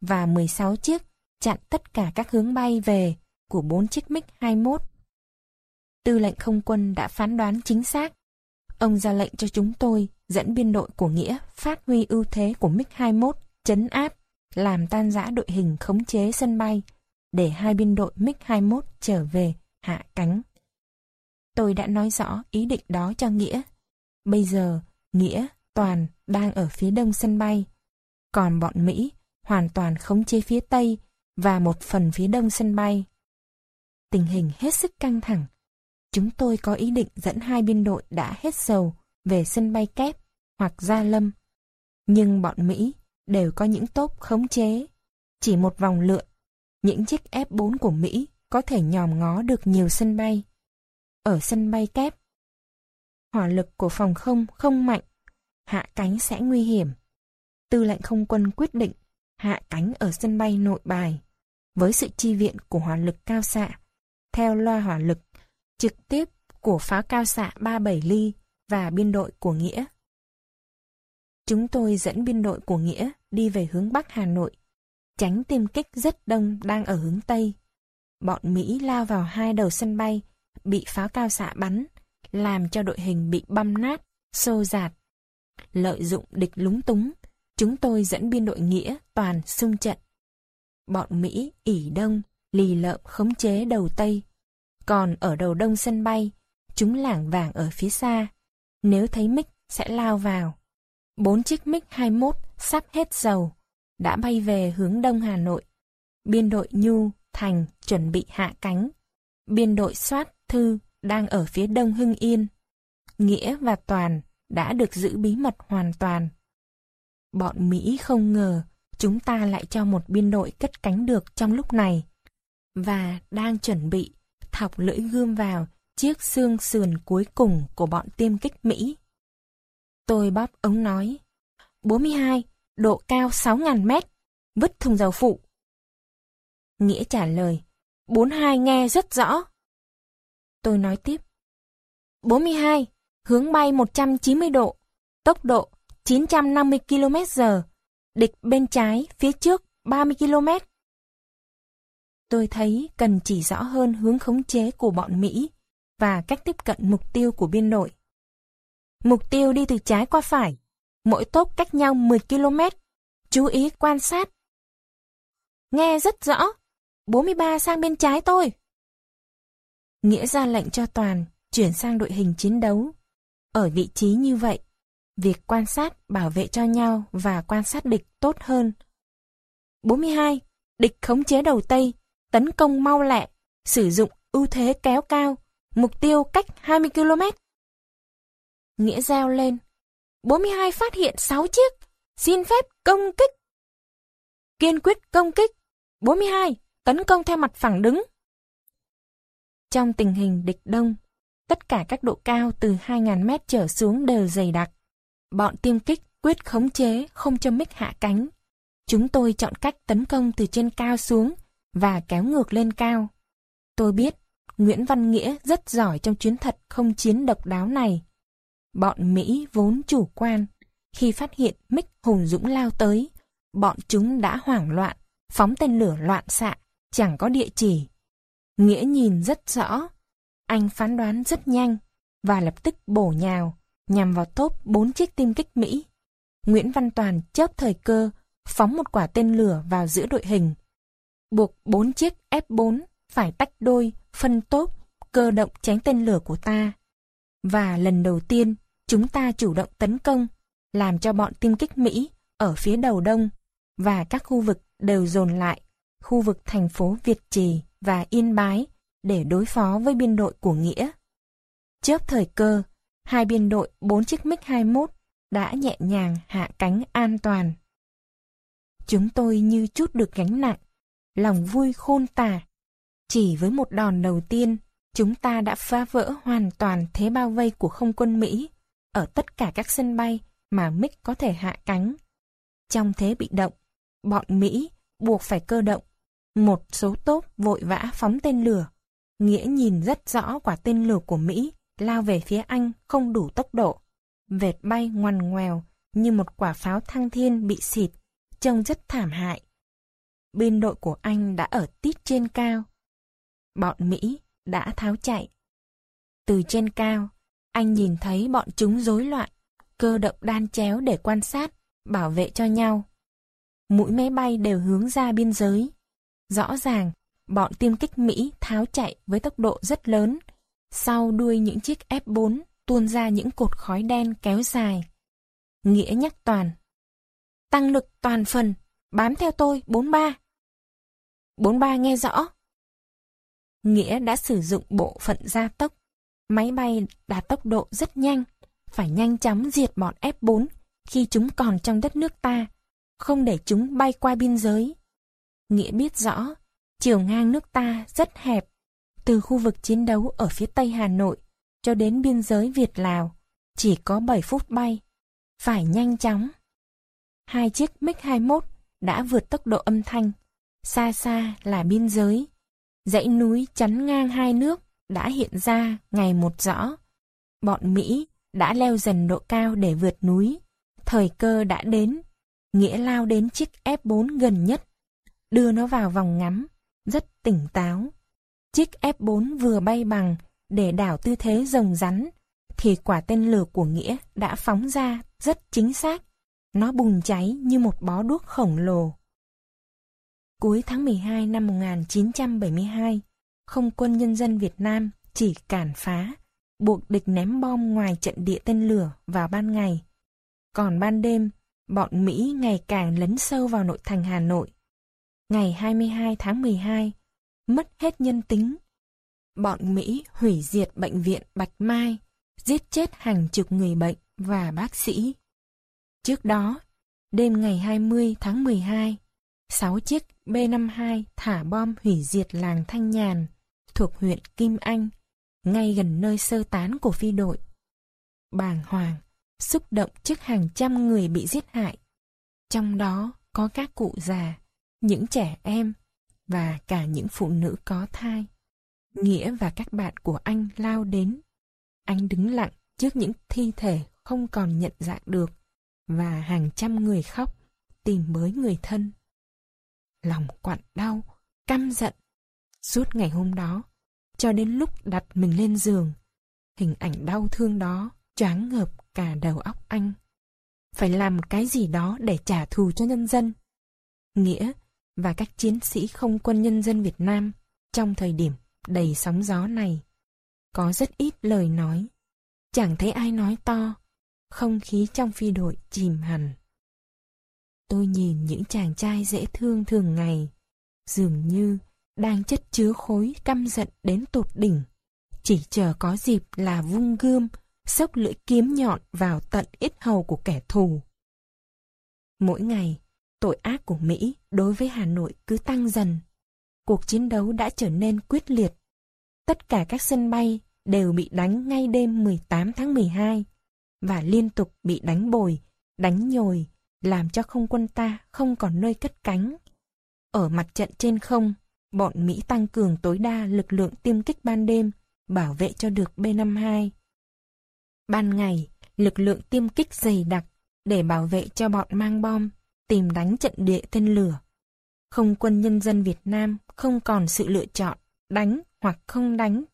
và 16 chiếc chặn tất cả các hướng bay về của 4 chiếc MiG-21. Tư lệnh không quân đã phán đoán chính xác. Ông ra lệnh cho chúng tôi dẫn biên đội của Nghĩa phát huy ưu thế của MiG-21 chấn áp, làm tan rã đội hình khống chế sân bay để hai biên đội MiG-21 trở về hạ cánh. Tôi đã nói rõ ý định đó cho Nghĩa. Bây giờ, Nghĩa, Toàn đang ở phía đông sân bay. Còn bọn Mỹ hoàn toàn khống chế phía tây và một phần phía đông sân bay. Tình hình hết sức căng thẳng. Chúng tôi có ý định dẫn hai biên đội đã hết dầu về sân bay kép hoặc Gia Lâm. Nhưng bọn Mỹ đều có những tốp khống chế. Chỉ một vòng lượn, những chiếc F-4 của Mỹ có thể nhòm ngó được nhiều sân bay ở sân bay kép. Hỏa lực của phòng không không mạnh, hạ cánh sẽ nguy hiểm. Tư lệnh không quân quyết định hạ cánh ở sân bay nội bài với sự chi viện của hỏa lực cao xạ theo loa hỏa lực trực tiếp của pháo cao xạ 37 ly và biên đội của Nghĩa. Chúng tôi dẫn biên đội của Nghĩa đi về hướng Bắc Hà Nội, tránh tiêm kích rất đông đang ở hướng Tây. Bọn Mỹ lao vào hai đầu sân bay bị pháo cao xạ bắn, làm cho đội hình bị băm nát, xô giạt. Lợi dụng địch lúng túng, chúng tôi dẫn biên đội nghĩa toàn xung trận. Bọn Mỹ ỉ đông, lì lợm khống chế đầu Tây. Còn ở đầu đông sân bay, chúng lảng vàng ở phía xa. Nếu thấy mic sẽ lao vào. Bốn chiếc mic 21 sắp hết dầu, đã bay về hướng đông Hà Nội. Biên đội Nhu, Thành chuẩn bị hạ cánh. Biên đội soát Thư đang ở phía đông Hưng Yên. Nghĩa và Toàn đã được giữ bí mật hoàn toàn. Bọn Mỹ không ngờ chúng ta lại cho một biên đội cất cánh được trong lúc này và đang chuẩn bị thọc lưỡi gươm vào chiếc xương sườn cuối cùng của bọn tiêm kích Mỹ. Tôi bóp ống nói 42, độ cao 6.000 mét, vứt thùng dầu phụ. Nghĩa trả lời 42 nghe rất rõ. Tôi nói tiếp. 42, hướng bay 190 độ, tốc độ 950 km h địch bên trái, phía trước 30 km. Tôi thấy cần chỉ rõ hơn hướng khống chế của bọn Mỹ và cách tiếp cận mục tiêu của biên đội. Mục tiêu đi từ trái qua phải, mỗi tốp cách nhau 10 km. Chú ý quan sát. Nghe rất rõ, 43 sang bên trái tôi. Nghĩa ra lệnh cho Toàn chuyển sang đội hình chiến đấu. Ở vị trí như vậy, việc quan sát, bảo vệ cho nhau và quan sát địch tốt hơn. 42. Địch khống chế đầu Tây, tấn công mau lẹ, sử dụng ưu thế kéo cao, mục tiêu cách 20 km. Nghĩa reo lên. 42 phát hiện 6 chiếc, xin phép công kích. Kiên quyết công kích. 42, tấn công theo mặt phẳng đứng. Trong tình hình địch đông, tất cả các độ cao từ 2.000 mét trở xuống đều dày đặc. Bọn tiêm kích quyết khống chế không cho MiG hạ cánh. Chúng tôi chọn cách tấn công từ trên cao xuống và kéo ngược lên cao. Tôi biết Nguyễn Văn Nghĩa rất giỏi trong chuyến thật không chiến độc đáo này. Bọn Mỹ vốn chủ quan, khi phát hiện Mick hùng dũng lao tới, bọn chúng đã hoảng loạn, phóng tên lửa loạn xạ, chẳng có địa chỉ. Nghĩa nhìn rất rõ, anh phán đoán rất nhanh và lập tức bổ nhào, nhằm vào tốp bốn chiếc tiêm kích Mỹ. Nguyễn Văn Toàn chớp thời cơ, phóng một quả tên lửa vào giữa đội hình. Buộc bốn chiếc F4 phải tách đôi, phân tốp, cơ động tránh tên lửa của ta. Và lần đầu tiên, chúng ta chủ động tấn công, làm cho bọn tiêm kích Mỹ ở phía đầu đông và các khu vực đều dồn lại, khu vực thành phố Việt Trì và Yên Bái để đối phó với biên đội của Nghĩa. Chớp thời cơ, hai biên đội bốn chiếc MiG-21 đã nhẹ nhàng hạ cánh an toàn. Chúng tôi như chút được gánh nặng, lòng vui khôn tả. Chỉ với một đòn đầu tiên, chúng ta đã phá vỡ hoàn toàn thế bao vây của không quân Mỹ ở tất cả các sân bay mà MiG có thể hạ cánh. Trong thế bị động, bọn Mỹ buộc phải cơ động. Một số tốt vội vã phóng tên lửa. Nghĩa nhìn rất rõ quả tên lửa của Mỹ lao về phía Anh không đủ tốc độ. Vệt bay ngoằn ngoèo như một quả pháo thăng thiên bị xịt, trông rất thảm hại. Biên đội của Anh đã ở tít trên cao. Bọn Mỹ đã tháo chạy. Từ trên cao, anh nhìn thấy bọn chúng rối loạn, cơ động đan chéo để quan sát, bảo vệ cho nhau. Mũi máy bay đều hướng ra biên giới. Rõ ràng, bọn tiêm kích Mỹ tháo chạy với tốc độ rất lớn. Sau đuôi những chiếc F-4 tuôn ra những cột khói đen kéo dài. Nghĩa nhắc toàn. Tăng lực toàn phần, bám theo tôi, 43. 43 nghe rõ. Nghĩa đã sử dụng bộ phận gia tốc. Máy bay đạt tốc độ rất nhanh, phải nhanh chóng diệt bọn F-4 khi chúng còn trong đất nước ta, không để chúng bay qua biên giới. Nghĩa biết rõ, chiều ngang nước ta rất hẹp, từ khu vực chiến đấu ở phía tây Hà Nội cho đến biên giới Việt-Lào, chỉ có 7 phút bay, phải nhanh chóng. Hai chiếc MiG-21 đã vượt tốc độ âm thanh, xa xa là biên giới. Dãy núi chắn ngang hai nước đã hiện ra ngày một rõ. Bọn Mỹ đã leo dần độ cao để vượt núi. Thời cơ đã đến. Nghĩa lao đến chiếc F4 gần nhất. Đưa nó vào vòng ngắm. Rất tỉnh táo. Chiếc F4 vừa bay bằng để đảo tư thế rồng rắn. Thì quả tên lửa của Nghĩa đã phóng ra rất chính xác. Nó bùng cháy như một bó đuốc khổng lồ. Cuối tháng 12 năm 1972, không quân nhân dân Việt Nam chỉ cản phá, buộc địch ném bom ngoài trận địa tên lửa vào ban ngày. Còn ban đêm, bọn Mỹ ngày càng lấn sâu vào nội thành Hà Nội. Ngày 22 tháng 12, mất hết nhân tính. Bọn Mỹ hủy diệt bệnh viện Bạch Mai, giết chết hàng chục người bệnh và bác sĩ. Trước đó, đêm ngày 20 tháng 12, 6 chiếc B-52 thả bom hủy diệt làng Thanh Nhàn, thuộc huyện Kim Anh, ngay gần nơi sơ tán của phi đội. Bàng hoàng, xúc động trước hàng trăm người bị giết hại. Trong đó có các cụ già, những trẻ em và cả những phụ nữ có thai. Nghĩa và các bạn của anh lao đến. Anh đứng lặng trước những thi thể không còn nhận dạng được và hàng trăm người khóc tìm mới người thân. Lòng quặn đau, căm giận. Suốt ngày hôm đó, cho đến lúc đặt mình lên giường. Hình ảnh đau thương đó choáng ngợp cả đầu óc anh. Phải làm cái gì đó để trả thù cho nhân dân. Nghĩa và các chiến sĩ không quân nhân dân Việt Nam trong thời điểm đầy sóng gió này. Có rất ít lời nói. Chẳng thấy ai nói to. Không khí trong phi đội chìm hẳn. Tôi nhìn những chàng trai dễ thương thường ngày. Dường như đang chất chứa khối căm giận đến tột đỉnh. Chỉ chờ có dịp là vung gươm, sốc lưỡi kiếm nhọn vào tận ít hầu của kẻ thù. Mỗi ngày, tội ác của Mỹ đối với Hà Nội cứ tăng dần. cuộc chiến đấu đã trở nên quyết liệt. Tất cả các sân bay đều bị đánh ngay đêm 18 tháng 12 và liên tục bị đánh bồi, đánh nhồi, làm cho không quân ta không còn nơi cất cánh. Ở mặt trận trên không, bọn Mỹ tăng cường tối đa lực lượng tiêm kích ban đêm, bảo vệ cho được B-52. Ban ngày, lực lượng tiêm kích dày đặc để bảo vệ cho bọn mang bom, tìm đánh trận địa tên lửa. Không quân nhân dân Việt Nam không còn sự lựa chọn đánh hoặc không đánh,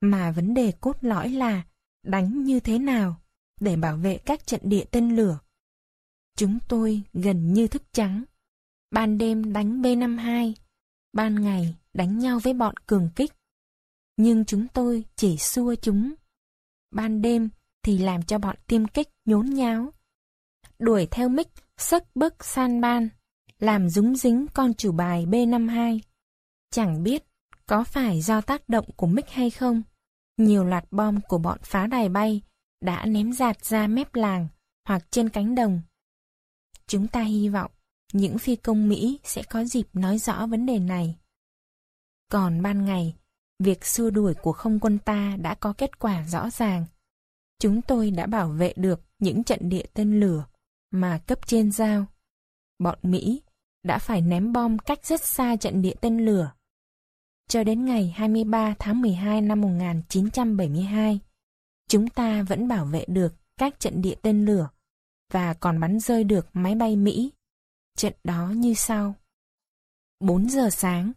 mà vấn đề cốt lõi là đánh như thế nào để bảo vệ các trận địa tên lửa. Chúng tôi gần như thức trắng. Ban đêm đánh B-52, ban ngày đánh nhau với bọn cường kích. Nhưng chúng tôi chỉ xua chúng. Ban đêm thì làm cho bọn tiêm kích nhốn nháo. Đuổi theo mic sức bức san ban, làm dúng dính con chủ bài B-52. Chẳng biết có phải do tác động của mic hay không, nhiều loạt bom của bọn phá đài bay đã ném giạt ra mép làng hoặc trên cánh đồng. Chúng ta hy vọng những phi công Mỹ sẽ có dịp nói rõ vấn đề này. Còn ban ngày, việc xua đuổi của không quân ta đã có kết quả rõ ràng. Chúng tôi đã bảo vệ được những trận địa tên lửa mà cấp trên giao. Bọn Mỹ đã phải ném bom cách rất xa trận địa tên lửa. Cho đến ngày 23 tháng 12 năm 1972, chúng ta vẫn bảo vệ được các trận địa tên lửa và còn bắn rơi được máy bay Mỹ. Trận đó như sau. 4 giờ sáng,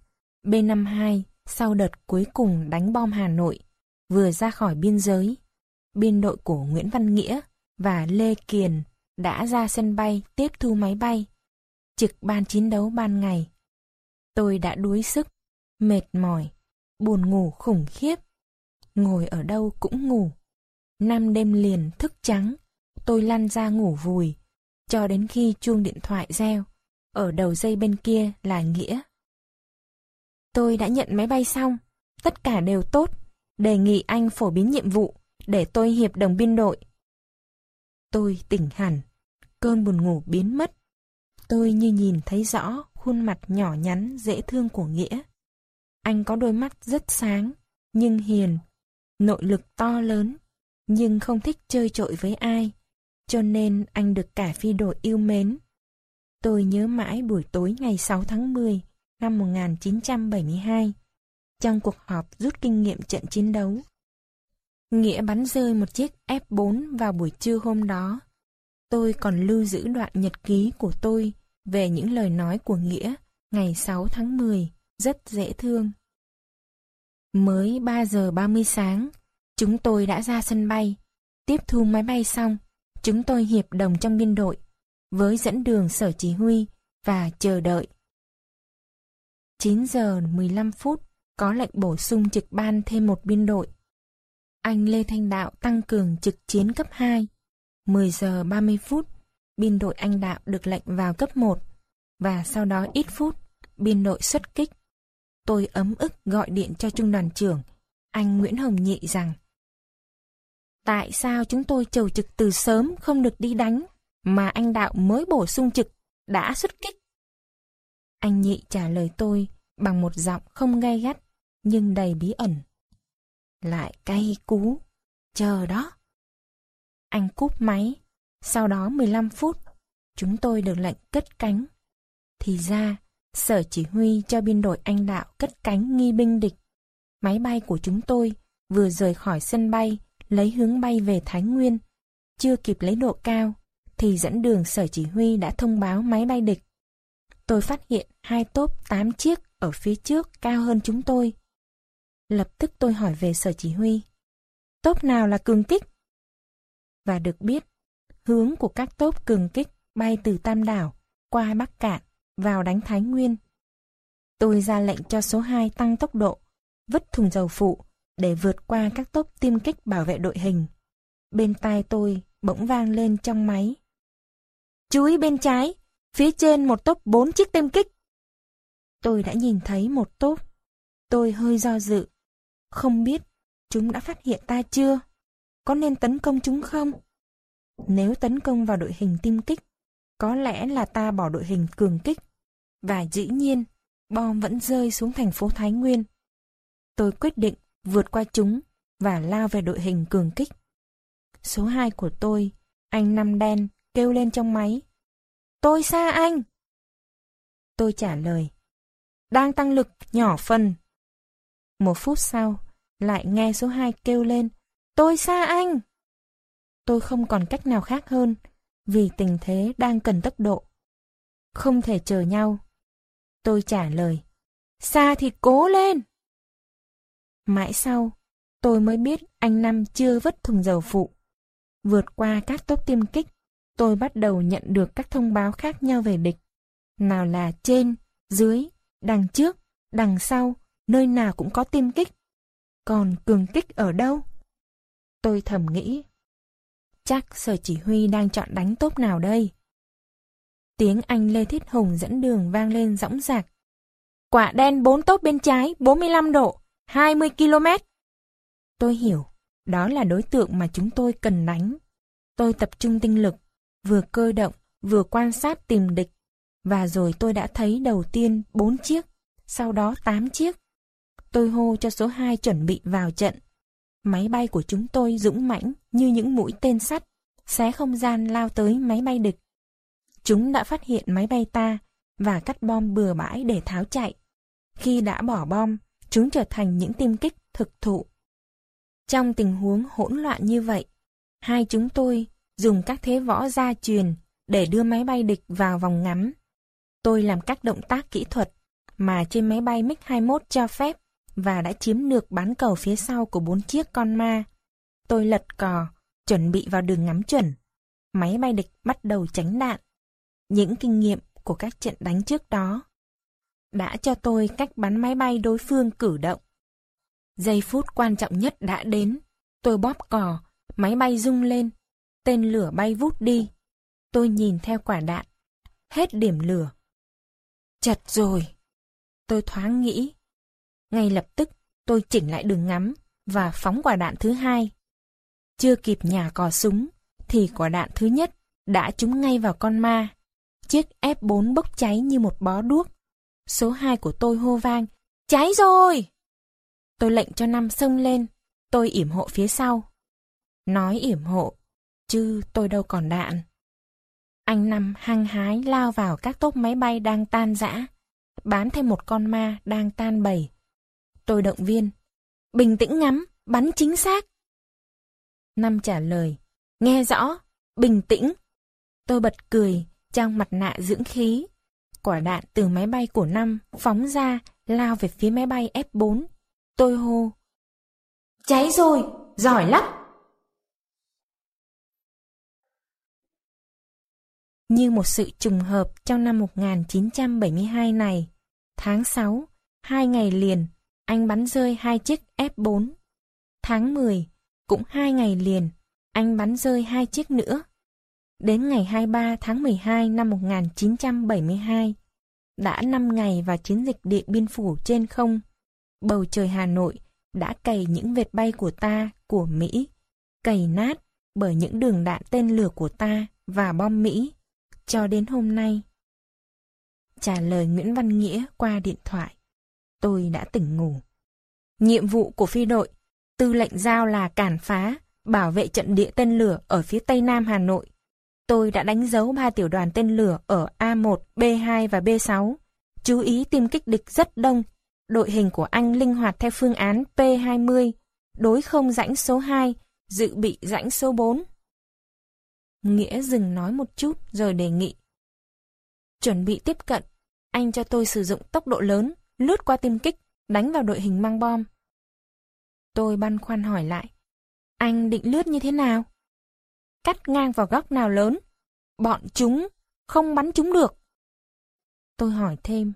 B-52 sau đợt cuối cùng đánh bom Hà Nội vừa ra khỏi biên giới. Biên đội của Nguyễn Văn Nghĩa và Lê Kiền đã ra sân bay tiếp thu máy bay, trực ban chiến đấu ban ngày. Tôi đã đuối sức, mệt mỏi, buồn ngủ khủng khiếp. Ngồi ở đâu cũng ngủ. Năm đêm liền thức trắng, tôi lăn ra ngủ vùi, cho đến khi chuông điện thoại reo. Ở đầu dây bên kia là Nghĩa. Tôi đã nhận máy bay xong, tất cả đều tốt, đề nghị anh phổ biến nhiệm vụ để tôi hiệp đồng biên đội. Tôi tỉnh hẳn, cơn buồn ngủ biến mất. Tôi như nhìn thấy rõ khuôn mặt nhỏ nhắn dễ thương của Nghĩa. Anh có đôi mắt rất sáng, nhưng hiền, nội lực to lớn, nhưng không thích chơi trội với ai, cho nên anh được cả phi đội yêu mến. Tôi nhớ mãi buổi tối ngày 6 tháng 10 năm 1972, trong cuộc họp rút kinh nghiệm trận chiến đấu. Nghĩa bắn rơi một chiếc F4 vào buổi trưa hôm đó. Tôi còn lưu giữ đoạn nhật ký của tôi về những lời nói của Nghĩa ngày 6 tháng 10, rất dễ thương. Mới 3 giờ 30 sáng, chúng tôi đã ra sân bay. Tiếp thu máy bay xong, chúng tôi hiệp đồng trong biên đội, với dẫn đường sở chỉ huy và chờ đợi. 9 giờ 15 phút, có lệnh bổ sung trực ban thêm một biên đội. Anh Lê Thanh Đạo tăng cường trực chiến cấp 2. 10 giờ 30 phút, biên đội anh Đạo được lệnh vào cấp 1 và sau đó ít phút, biên đội xuất kích. Tôi ấm ức gọi điện cho trung đoàn trưởng, anh Nguyễn Hồng Nhị rằng Tại sao chúng tôi chầu trực từ sớm không được đi đánh, mà anh Đạo mới bổ sung trực, đã xuất kích? Anh Nhị trả lời tôi bằng một giọng không gay gắt, nhưng đầy bí ẩn. Lại cay cú, chờ đó. Anh cúp máy, sau đó 15 phút, chúng tôi được lệnh cất cánh. Thì ra, sở chỉ huy cho biên đội anh đạo cất cánh nghi binh địch. Máy bay của chúng tôi vừa rời khỏi sân bay, lấy hướng bay về Thái Nguyên. Chưa kịp lấy độ cao, thì dẫn đường sở chỉ huy đã thông báo máy bay địch. Tôi phát hiện hai tốp 8 chiếc ở phía trước cao hơn chúng tôi. Lập tức tôi hỏi về sở chỉ huy. Tốp nào là cường kích? Và được biết, hướng của các tốp cường kích bay từ Tam Đảo qua Bắc Cạn vào đánh Thái Nguyên. Tôi ra lệnh cho số 2 tăng tốc độ, vứt thùng dầu phụ để vượt qua các tốp tiêm kích bảo vệ đội hình. Bên tai tôi bỗng vang lên trong máy. Chú ý bên trái, phía trên một tốp 4 chiếc tiêm kích. Tôi đã nhìn thấy một tốp. Tôi hơi do dự. Không biết chúng đã phát hiện ta chưa? Có nên tấn công chúng không? Nếu tấn công vào đội hình tiêm kích, có lẽ là ta bỏ đội hình cường kích. Và dĩ nhiên, bom vẫn rơi xuống thành phố Thái Nguyên. Tôi quyết định vượt qua chúng và lao về đội hình cường kích. Số 2 của tôi, anh Năm Đen, kêu lên trong máy. Tôi xa anh! Tôi trả lời. Đang tăng lực, nhỏ phần. Một phút sau, lại nghe số 2 kêu lên. Tôi xa anh! Tôi không còn cách nào khác hơn, vì tình thế đang cần tốc độ. Không thể chờ nhau. Tôi trả lời. Xa thì cố lên! Mãi sau, tôi mới biết anh Năm chưa vứt thùng dầu phụ. Vượt qua các tốp tiêm kích, tôi bắt đầu nhận được các thông báo khác nhau về địch. Nào là trên, dưới, đằng trước, đằng sau, nơi nào cũng có tiêm kích. Còn cường kích ở đâu? Tôi thầm nghĩ. Chắc sở chỉ huy đang chọn đánh tốp nào đây? Tiếng anh Lê Thiết Hùng dẫn đường vang lên rõng rạc. Quả đen bốn tốp bên trái, 45 độ, 20 km. Tôi hiểu, đó là đối tượng mà chúng tôi cần đánh. Tôi tập trung tinh lực, vừa cơ động, vừa quan sát tìm địch. Và rồi tôi đã thấy đầu tiên 4 chiếc, sau đó 8 chiếc. Tôi hô cho số 2 chuẩn bị vào trận. Máy bay của chúng tôi dũng mãnh như những mũi tên sắt, xé không gian lao tới máy bay địch. Chúng đã phát hiện máy bay ta và cắt bom bừa bãi để tháo chạy. Khi đã bỏ bom, chúng trở thành những tiêm kích thực thụ. Trong tình huống hỗn loạn như vậy, hai chúng tôi dùng các thế võ gia truyền để đưa máy bay địch vào vòng ngắm. Tôi làm các động tác kỹ thuật mà trên máy bay MiG-21 cho phép và đã chiếm được bán cầu phía sau của bốn chiếc con ma. Tôi lật cò, chuẩn bị vào đường ngắm chuẩn. Máy bay địch bắt đầu tránh đạn. Những kinh nghiệm của các trận đánh trước đó đã cho tôi cách bắn máy bay đối phương cử động. Giây phút quan trọng nhất đã đến. Tôi bóp cò, máy bay rung lên, tên lửa bay vút đi. Tôi nhìn theo quả đạn. Hết điểm lửa. Chật rồi. Tôi thoáng nghĩ. Ngay lập tức, tôi chỉnh lại đường ngắm và phóng quả đạn thứ hai. Chưa kịp nhả cò súng, thì quả đạn thứ nhất đã trúng ngay vào con ma. Chiếc F4 bốc cháy như một bó đuốc. Số 2 của tôi hô vang, cháy rồi! Tôi lệnh cho năm sông lên, tôi yểm hộ phía sau. Nói yểm hộ, chứ tôi đâu còn đạn. Anh Năm hăng hái lao vào các tốp máy bay đang tan rã, bán thêm một con ma đang tan bầy. Tôi động viên, bình tĩnh ngắm, bắn chính xác. Năm trả lời, nghe rõ, bình tĩnh. Tôi bật cười, trong mặt nạ dưỡng khí. Quả đạn từ máy bay của Năm phóng ra, lao về phía máy bay F4. Tôi hô. Cháy rồi, giỏi lắm. Như một sự trùng hợp trong năm 1972 này, tháng 6, hai ngày liền, anh bắn rơi hai chiếc F4. Tháng 10, cũng hai ngày liền, anh bắn rơi hai chiếc nữa. Đến ngày 23 tháng 12 năm 1972, đã 5 ngày vào chiến dịch Điện Biên Phủ trên không, bầu trời Hà Nội đã cày những vệt bay của ta, của Mỹ, cày nát bởi những đường đạn tên lửa của ta và bom Mỹ, cho đến hôm nay. Trả lời Nguyễn Văn Nghĩa qua điện thoại, tôi đã tỉnh ngủ. Nhiệm vụ của phi đội, tư lệnh giao là cản phá, bảo vệ trận địa tên lửa ở phía tây nam Hà Nội. Tôi đã đánh dấu ba tiểu đoàn tên lửa ở A1, B2 và B6. Chú ý tiêm kích địch rất đông đội hình của anh linh hoạt theo phương án P20, đối không rãnh số 2, dự bị rãnh số 4. Nghĩa dừng nói một chút rồi đề nghị. Chuẩn bị tiếp cận, anh cho tôi sử dụng tốc độ lớn, lướt qua tiêm kích, đánh vào đội hình mang bom. Tôi băn khoăn hỏi lại. Anh định lướt như thế nào? Cắt ngang vào góc nào lớn? Bọn chúng không bắn chúng được. Tôi hỏi thêm.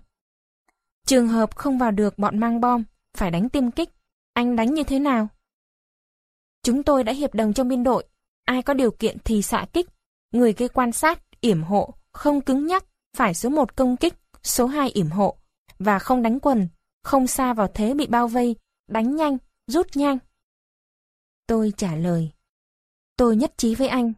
Trường hợp không vào được bọn mang bom, phải đánh tiêm kích. Anh đánh như thế nào? Chúng tôi đã hiệp đồng trong biên đội. Ai có điều kiện thì xạ kích. Người gây quan sát, yểm hộ, không cứng nhắc, phải số 1 công kích, số 2 yểm hộ. Và không đánh quần, không xa vào thế bị bao vây, đánh nhanh, rút nhanh. Tôi trả lời. Tôi nhất trí với anh.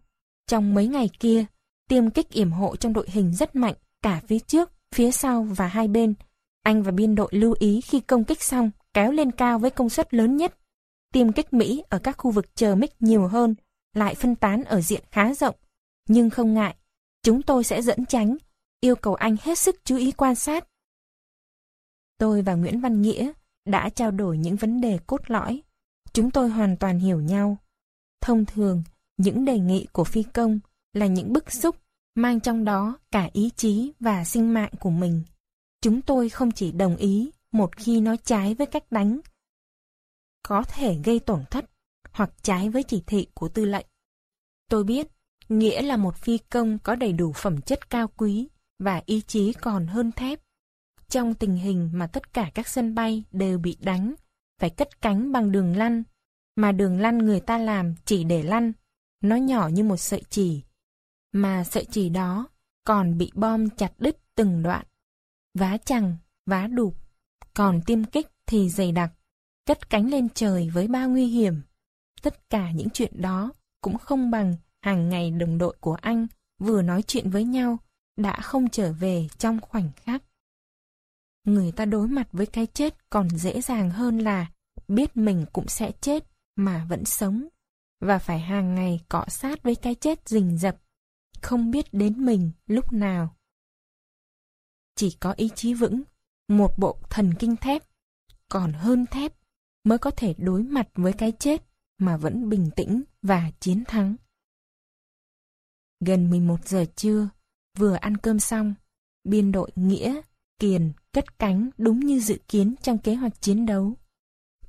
Trong mấy ngày kia, tiêm kích yểm hộ trong đội hình rất mạnh, cả phía trước, phía sau và hai bên Anh và biên đội lưu ý khi công kích xong, kéo lên cao với công suất lớn nhất. Tiêm kích Mỹ ở các khu vực chờ mic nhiều hơn, lại phân tán ở diện khá rộng. Nhưng không ngại, chúng tôi sẽ dẫn tránh, yêu cầu anh hết sức chú ý quan sát. Tôi và Nguyễn Văn Nghĩa đã trao đổi những vấn đề cốt lõi. Chúng tôi hoàn toàn hiểu nhau. Thông thường, những đề nghị của phi công là những bức xúc mang trong đó cả ý chí và sinh mạng của mình. Chúng tôi không chỉ đồng ý một khi nó trái với cách đánh, có thể gây tổn thất hoặc trái với chỉ thị của tư lệnh. Tôi biết, Nghĩa là một phi công có đầy đủ phẩm chất cao quý và ý chí còn hơn thép. Trong tình hình mà tất cả các sân bay đều bị đánh, phải cất cánh bằng đường lăn, mà đường lăn người ta làm chỉ để lăn, nó nhỏ như một sợi chỉ, mà sợi chỉ đó còn bị bom chặt đứt từng đoạn, vá chằng, vá đục, còn tiêm kích thì dày đặc, cất cánh lên trời với bao nguy hiểm. Tất cả những chuyện đó cũng không bằng hàng ngày đồng đội của anh vừa nói chuyện với nhau đã không trở về trong khoảnh khắc. Người ta đối mặt với cái chết còn dễ dàng hơn là biết mình cũng sẽ chết mà vẫn sống và phải hàng ngày cọ sát với cái chết rình rập, không biết đến mình lúc nào. Chỉ có ý chí vững, một bộ thần kinh thép, còn hơn thép, mới có thể đối mặt với cái chết mà vẫn bình tĩnh và chiến thắng. Gần 11 giờ trưa, vừa ăn cơm xong, biên đội Nghĩa, Kiền cất cánh đúng như dự kiến trong kế hoạch chiến đấu.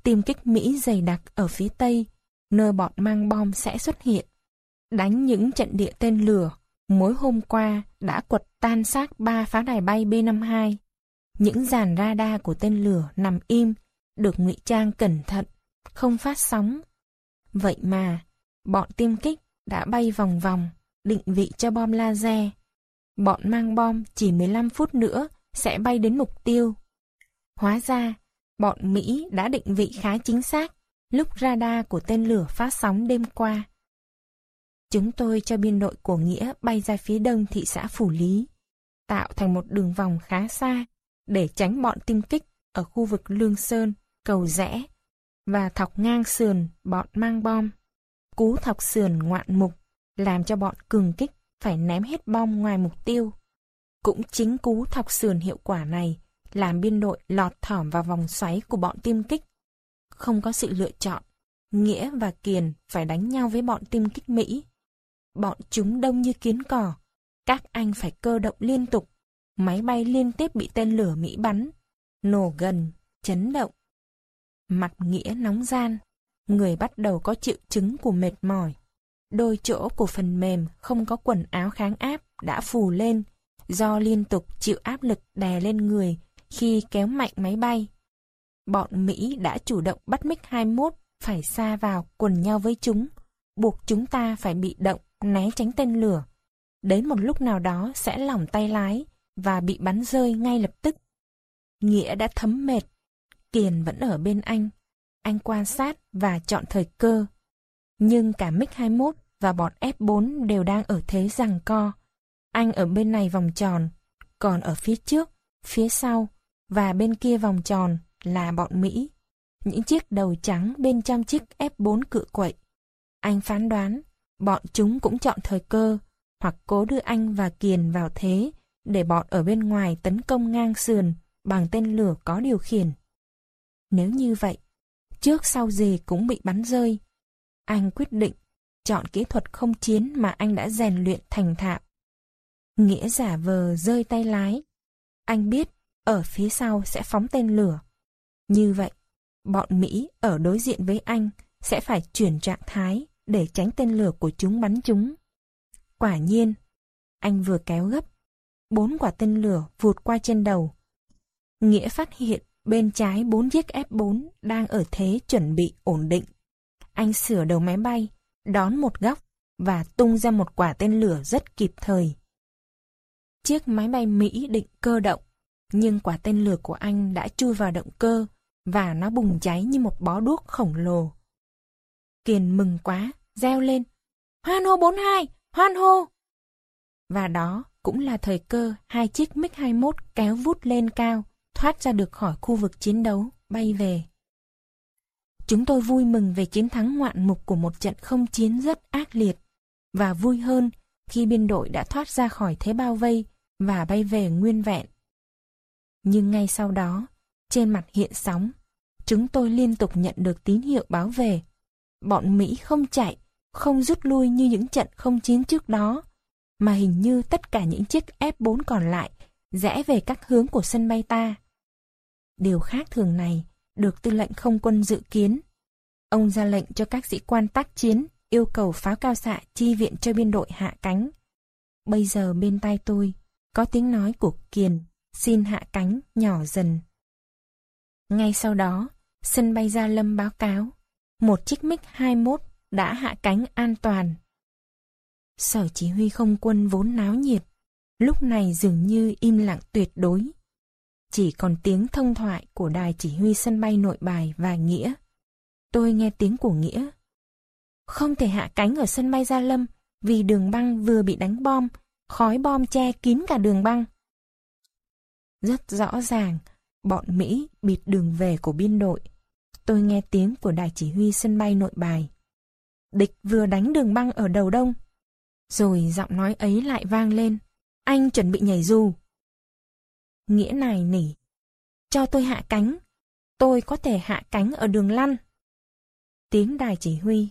Tiêm kích Mỹ dày đặc ở phía Tây, nơi bọn mang bom sẽ xuất hiện. Đánh những trận địa tên lửa, mỗi hôm qua đã quật tan xác ba pháo đài bay B-52. Những dàn radar của tên lửa nằm im, được ngụy trang cẩn thận, không phát sóng. Vậy mà, bọn tiêm kích đã bay vòng vòng, định vị cho bom laser. Bọn mang bom chỉ 15 phút nữa sẽ bay đến mục tiêu. Hóa ra, bọn Mỹ đã định vị khá chính xác lúc radar của tên lửa phát sóng đêm qua. Chúng tôi cho biên đội của Nghĩa bay ra phía đông thị xã Phủ Lý, tạo thành một đường vòng khá xa để tránh bọn tinh kích ở khu vực Lương Sơn, Cầu Rẽ và thọc ngang sườn bọn mang bom. Cú thọc sườn ngoạn mục làm cho bọn cường kích phải ném hết bom ngoài mục tiêu. Cũng chính cú thọc sườn hiệu quả này làm biên đội lọt thỏm vào vòng xoáy của bọn tiêm kích. Không có sự lựa chọn, Nghĩa và Kiền phải đánh nhau với bọn tiêm kích Mỹ. Bọn chúng đông như kiến cỏ, các anh phải cơ động liên tục, máy bay liên tiếp bị tên lửa Mỹ bắn, nổ gần, chấn động. Mặt Nghĩa nóng gian, người bắt đầu có triệu chứng của mệt mỏi. Đôi chỗ của phần mềm không có quần áo kháng áp đã phù lên do liên tục chịu áp lực đè lên người khi kéo mạnh máy bay. Bọn Mỹ đã chủ động bắt MiG-21 phải xa vào quần nhau với chúng, buộc chúng ta phải bị động, né tránh tên lửa. Đến một lúc nào đó sẽ lỏng tay lái và bị bắn rơi ngay lập tức. Nghĩa đã thấm mệt. Kiền vẫn ở bên anh. Anh quan sát và chọn thời cơ. Nhưng cả MiG-21 và bọn F4 đều đang ở thế rằng co. Anh ở bên này vòng tròn, còn ở phía trước, phía sau và bên kia vòng tròn là bọn Mỹ. Những chiếc đầu trắng bên trong chiếc F4 cự quậy. Anh phán đoán, bọn chúng cũng chọn thời cơ, hoặc cố đưa anh và Kiền vào thế, để bọn ở bên ngoài tấn công ngang sườn bằng tên lửa có điều khiển. Nếu như vậy, trước sau gì cũng bị bắn rơi. Anh quyết định chọn kỹ thuật không chiến mà anh đã rèn luyện thành thạo. Nghĩa giả vờ rơi tay lái. Anh biết ở phía sau sẽ phóng tên lửa. Như vậy, bọn Mỹ ở đối diện với anh sẽ phải chuyển trạng thái để tránh tên lửa của chúng bắn chúng. Quả nhiên, anh vừa kéo gấp, bốn quả tên lửa vụt qua trên đầu. Nghĩa phát hiện bên trái bốn chiếc F4 đang ở thế chuẩn bị ổn định. Anh sửa đầu máy bay, đón một góc và tung ra một quả tên lửa rất kịp thời. Chiếc máy bay Mỹ định cơ động, nhưng quả tên lửa của anh đã chui vào động cơ và nó bùng cháy như một bó đuốc khổng lồ. Kiền mừng quá, reo lên. Hoan hô 42, hoan hô! Và đó cũng là thời cơ hai chiếc MiG-21 kéo vút lên cao, thoát ra được khỏi khu vực chiến đấu, bay về. Chúng tôi vui mừng về chiến thắng ngoạn mục của một trận không chiến rất ác liệt, và vui hơn khi biên đội đã thoát ra khỏi thế bao vây và bay về nguyên vẹn. Nhưng ngay sau đó, trên mặt hiện sóng, chúng tôi liên tục nhận được tín hiệu báo về. Bọn Mỹ không chạy, không rút lui như những trận không chiến trước đó, mà hình như tất cả những chiếc F-4 còn lại rẽ về các hướng của sân bay ta. Điều khác thường này được tư lệnh không quân dự kiến. Ông ra lệnh cho các sĩ quan tác chiến yêu cầu pháo cao xạ chi viện cho biên đội hạ cánh. Bây giờ bên tai tôi có tiếng nói của Kiền xin hạ cánh nhỏ dần. Ngay sau đó, sân bay Gia Lâm báo cáo một chiếc MiG-21 đã hạ cánh an toàn. Sở chỉ huy không quân vốn náo nhiệt, lúc này dường như im lặng tuyệt đối. Chỉ còn tiếng thông thoại của đài chỉ huy sân bay nội bài và Nghĩa. Tôi nghe tiếng của Nghĩa. Không thể hạ cánh ở sân bay Gia Lâm vì đường băng vừa bị đánh bom, khói bom che kín cả đường băng. Rất rõ ràng, bọn Mỹ bịt đường về của biên đội. Tôi nghe tiếng của đài chỉ huy sân bay nội bài. Địch vừa đánh đường băng ở đầu đông. Rồi giọng nói ấy lại vang lên. Anh chuẩn bị nhảy dù. Nghĩa này nỉ. Cho tôi hạ cánh. Tôi có thể hạ cánh ở đường lăn. Tiếng đài chỉ huy.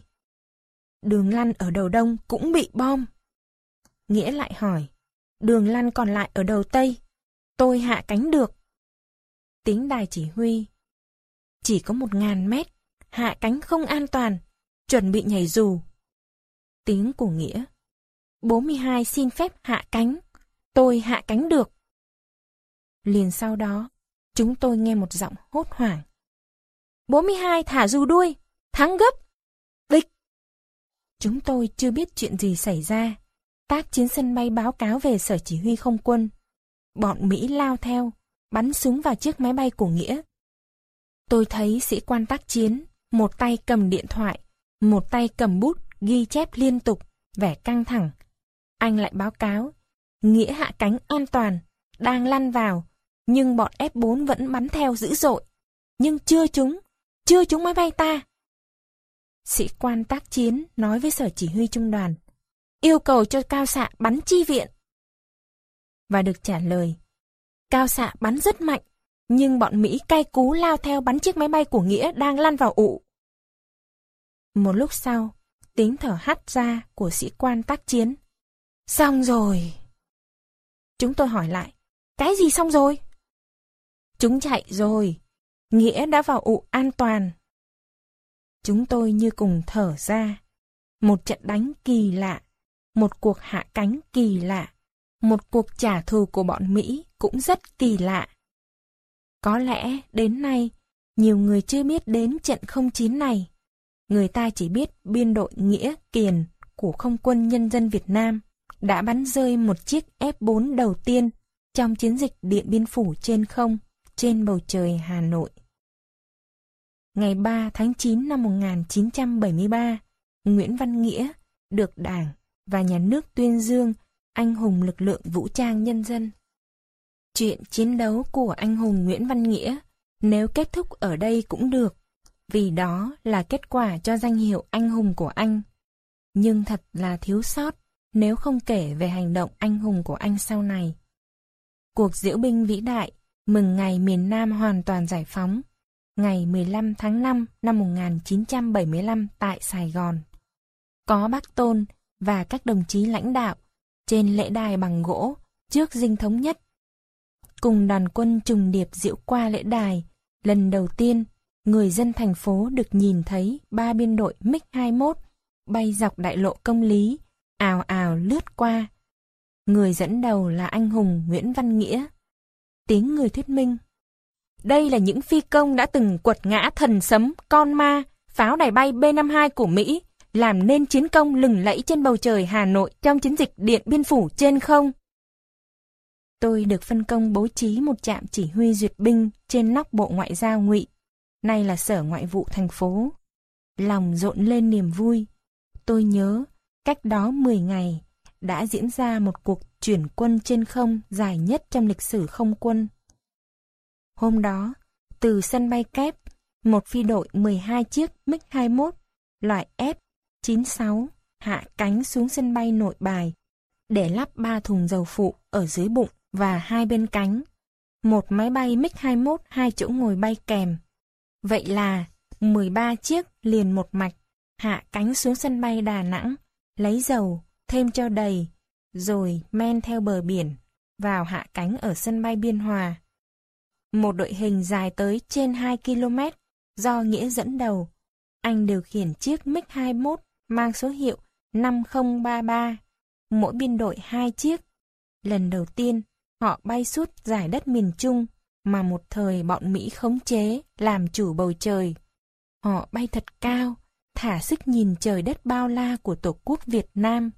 Đường lăn ở đầu đông cũng bị bom. Nghĩa lại hỏi. Đường lăn còn lại ở đầu tây. Tôi hạ cánh được. Tiếng đài chỉ huy. Chỉ có một ngàn mét. Hạ cánh không an toàn. Chuẩn bị nhảy dù. Tiếng của Nghĩa. 42 xin phép hạ cánh. Tôi hạ cánh được. Liền sau đó, chúng tôi nghe một giọng hốt hoảng. 42 thả dù đuôi, thắng gấp. Chúng tôi chưa biết chuyện gì xảy ra. Tác chiến sân bay báo cáo về sở chỉ huy không quân. Bọn Mỹ lao theo, bắn súng vào chiếc máy bay của Nghĩa. Tôi thấy sĩ quan tác chiến, một tay cầm điện thoại, một tay cầm bút, ghi chép liên tục, vẻ căng thẳng. Anh lại báo cáo, Nghĩa hạ cánh an toàn, đang lăn vào, nhưng bọn F4 vẫn bắn theo dữ dội. Nhưng chưa chúng, chưa chúng máy bay ta. Sĩ quan tác chiến nói với sở chỉ huy trung đoàn, yêu cầu cho cao xạ bắn chi viện. Và được trả lời, cao xạ bắn rất mạnh, nhưng bọn Mỹ cay cú lao theo bắn chiếc máy bay của Nghĩa đang lăn vào ụ. Một lúc sau, tiếng thở hắt ra của sĩ quan tác chiến. Xong rồi. Chúng tôi hỏi lại, cái gì xong rồi? Chúng chạy rồi, Nghĩa đã vào ụ an toàn. Chúng tôi như cùng thở ra. Một trận đánh kỳ lạ, một cuộc hạ cánh kỳ lạ, một cuộc trả thù của bọn Mỹ cũng rất kỳ lạ. Có lẽ đến nay, nhiều người chưa biết đến trận không chín này. Người ta chỉ biết biên đội Nghĩa Kiền của không quân nhân dân Việt Nam đã bắn rơi một chiếc F-4 đầu tiên trong chiến dịch Điện Biên Phủ trên không, trên bầu trời Hà Nội. Ngày 3 tháng 9 năm 1973, Nguyễn Văn Nghĩa được Đảng và Nhà nước tuyên dương anh hùng lực lượng vũ trang nhân dân. Chuyện chiến đấu của anh hùng Nguyễn Văn Nghĩa nếu kết thúc ở đây cũng được, vì đó là kết quả cho danh hiệu anh hùng của anh. Nhưng thật là thiếu sót nếu không kể về hành động anh hùng của anh sau này. Cuộc diễu binh vĩ đại mừng ngày miền Nam hoàn toàn giải phóng, ngày 15 tháng 5 năm 1975 tại Sài Gòn. Có bác Tôn và các đồng chí lãnh đạo trên lễ đài bằng gỗ trước dinh thống nhất. Cùng đoàn quân trùng điệp diễu qua lễ đài, lần đầu tiên người dân thành phố được nhìn thấy ba biên đội MiG-21 bay dọc đại lộ công lý ào ào lướt qua. Người dẫn đầu là anh hùng Nguyễn Văn Nghĩa. Tiếng người thuyết minh. Đây là những phi công đã từng quật ngã thần sấm, con ma, pháo đài bay B-52 của Mỹ, làm nên chiến công lừng lẫy trên bầu trời Hà Nội trong chiến dịch Điện Biên Phủ trên không. Tôi được phân công bố trí một trạm chỉ huy duyệt binh trên nóc Bộ Ngoại giao ngụy, nay là Sở Ngoại vụ thành phố. Lòng rộn lên niềm vui. Tôi nhớ Cách đó 10 ngày, đã diễn ra một cuộc chuyển quân trên không dài nhất trong lịch sử không quân. Hôm đó, từ sân bay kép, một phi đội 12 chiếc MiG-21 loại F-96 hạ cánh xuống sân bay nội bài để lắp ba thùng dầu phụ ở dưới bụng và hai bên cánh. Một máy bay MiG-21 hai chỗ ngồi bay kèm. Vậy là 13 chiếc liền một mạch hạ cánh xuống sân bay Đà Nẵng, lấy dầu, thêm cho đầy, rồi men theo bờ biển, vào hạ cánh ở sân bay Biên Hòa. Một đội hình dài tới trên 2 km, do Nghĩa dẫn đầu. Anh điều khiển chiếc MiG-21 mang số hiệu 5033, mỗi biên đội hai chiếc. Lần đầu tiên, họ bay suốt giải đất miền Trung mà một thời bọn Mỹ khống chế, làm chủ bầu trời. Họ bay thật cao, thả sức nhìn trời đất bao la của Tổ quốc Việt Nam,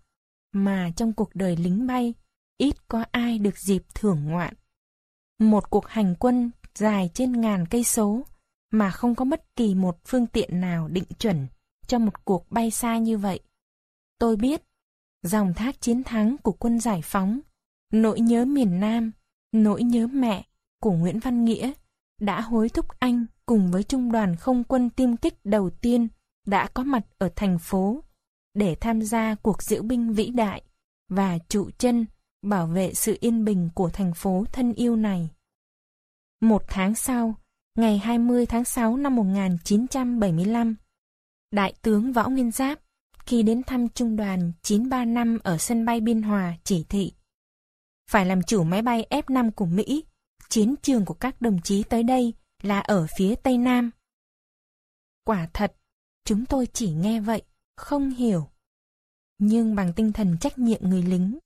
mà trong cuộc đời lính bay, ít có ai được dịp thưởng ngoạn. Một cuộc hành quân dài trên ngàn cây số, mà không có bất kỳ một phương tiện nào định chuẩn cho một cuộc bay xa như vậy. Tôi biết, dòng thác chiến thắng của quân giải phóng, nỗi nhớ miền Nam, nỗi nhớ mẹ của Nguyễn Văn Nghĩa đã hối thúc anh cùng với trung đoàn không quân tiêm kích đầu tiên đã có mặt ở thành phố để tham gia cuộc diễu binh vĩ đại và trụ chân bảo vệ sự yên bình của thành phố thân yêu này. Một tháng sau, ngày 20 tháng 6 năm 1975, Đại tướng Võ Nguyên Giáp khi đến thăm trung đoàn 935 ở sân bay Biên Hòa chỉ thị phải làm chủ máy bay F-5 của Mỹ, chiến trường của các đồng chí tới đây là ở phía Tây Nam. Quả thật, chúng tôi chỉ nghe vậy, không hiểu. Nhưng bằng tinh thần trách nhiệm người lính,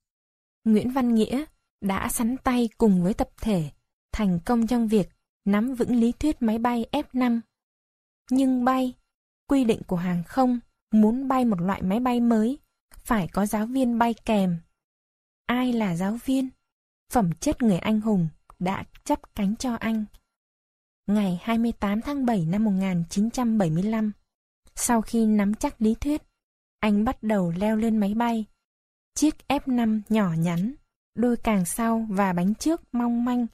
Nguyễn Văn Nghĩa đã sắn tay cùng với tập thể thành công trong việc nắm vững lý thuyết máy bay F-5. Nhưng bay, quy định của hàng không muốn bay một loại máy bay mới, phải có giáo viên bay kèm. Ai là giáo viên? Phẩm chất người anh hùng đã chấp cánh cho anh. Ngày 28 tháng 7 năm 1975, sau khi nắm chắc lý thuyết, anh bắt đầu leo lên máy bay. Chiếc F5 nhỏ nhắn, đôi càng sau và bánh trước mong manh,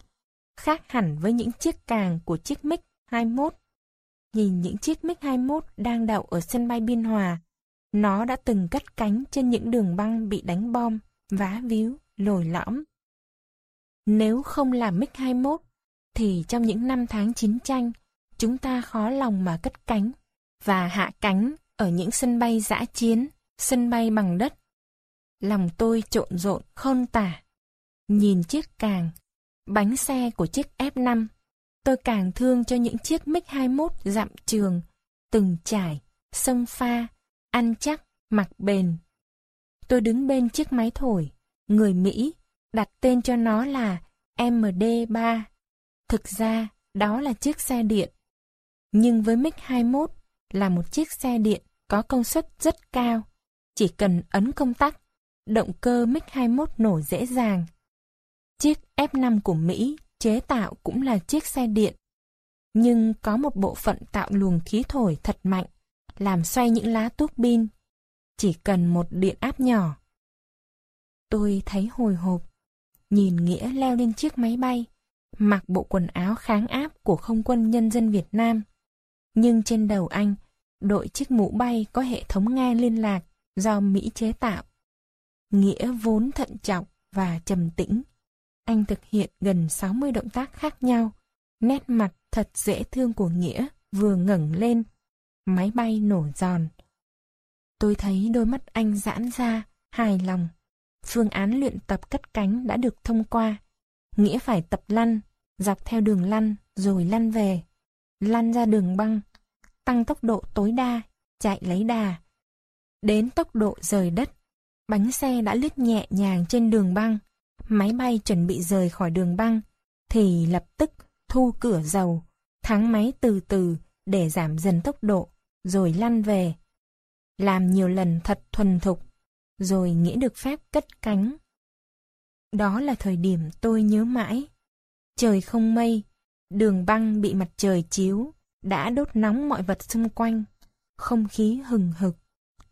khác hẳn với những chiếc càng của chiếc MiG-21. Nhìn những chiếc MiG-21 đang đậu ở sân bay Biên Hòa, nó đã từng cất cánh trên những đường băng bị đánh bom, vá víu, lồi lõm. Nếu không là MiG-21, thì trong những năm tháng chiến tranh, chúng ta khó lòng mà cất cánh và hạ cánh ở những sân bay giã chiến, sân bay bằng đất. Lòng tôi trộn rộn khôn tả. Nhìn chiếc càng, bánh xe của chiếc F5, tôi càng thương cho những chiếc MiG-21 dặm trường, từng trải, sông pha, ăn chắc, mặc bền. Tôi đứng bên chiếc máy thổi, người Mỹ, đặt tên cho nó là MD3. Thực ra, đó là chiếc xe điện. Nhưng với MiG-21 là một chiếc xe điện có công suất rất cao. Chỉ cần ấn công tắc, động cơ MiG-21 nổ dễ dàng. Chiếc F5 của Mỹ chế tạo cũng là chiếc xe điện. Nhưng có một bộ phận tạo luồng khí thổi thật mạnh, làm xoay những lá tuốc pin. Chỉ cần một điện áp nhỏ. Tôi thấy hồi hộp, nhìn Nghĩa leo lên chiếc máy bay, mặc bộ quần áo kháng áp của không quân nhân dân Việt Nam. Nhưng trên đầu anh, đội chiếc mũ bay có hệ thống nghe liên lạc do Mỹ chế tạo. Nghĩa vốn thận trọng và trầm tĩnh. Anh thực hiện gần 60 động tác khác nhau. Nét mặt thật dễ thương của Nghĩa vừa ngẩng lên. Máy bay nổ giòn. Tôi thấy đôi mắt anh giãn ra, hài lòng. Phương án luyện tập cất cánh đã được thông qua. Nghĩa phải tập lăn, dọc theo đường lăn rồi lăn về. Lăn ra đường băng, tăng tốc độ tối đa, chạy lấy đà. Đến tốc độ rời đất, bánh xe đã lướt nhẹ nhàng trên đường băng. Máy bay chuẩn bị rời khỏi đường băng, thì lập tức thu cửa dầu, thắng máy từ từ để giảm dần tốc độ, rồi lăn về. Làm nhiều lần thật thuần thục, rồi nghĩa được phép cất cánh. Đó là thời điểm tôi nhớ mãi. Trời không mây, đường băng bị mặt trời chiếu, đã đốt nóng mọi vật xung quanh. Không khí hừng hực.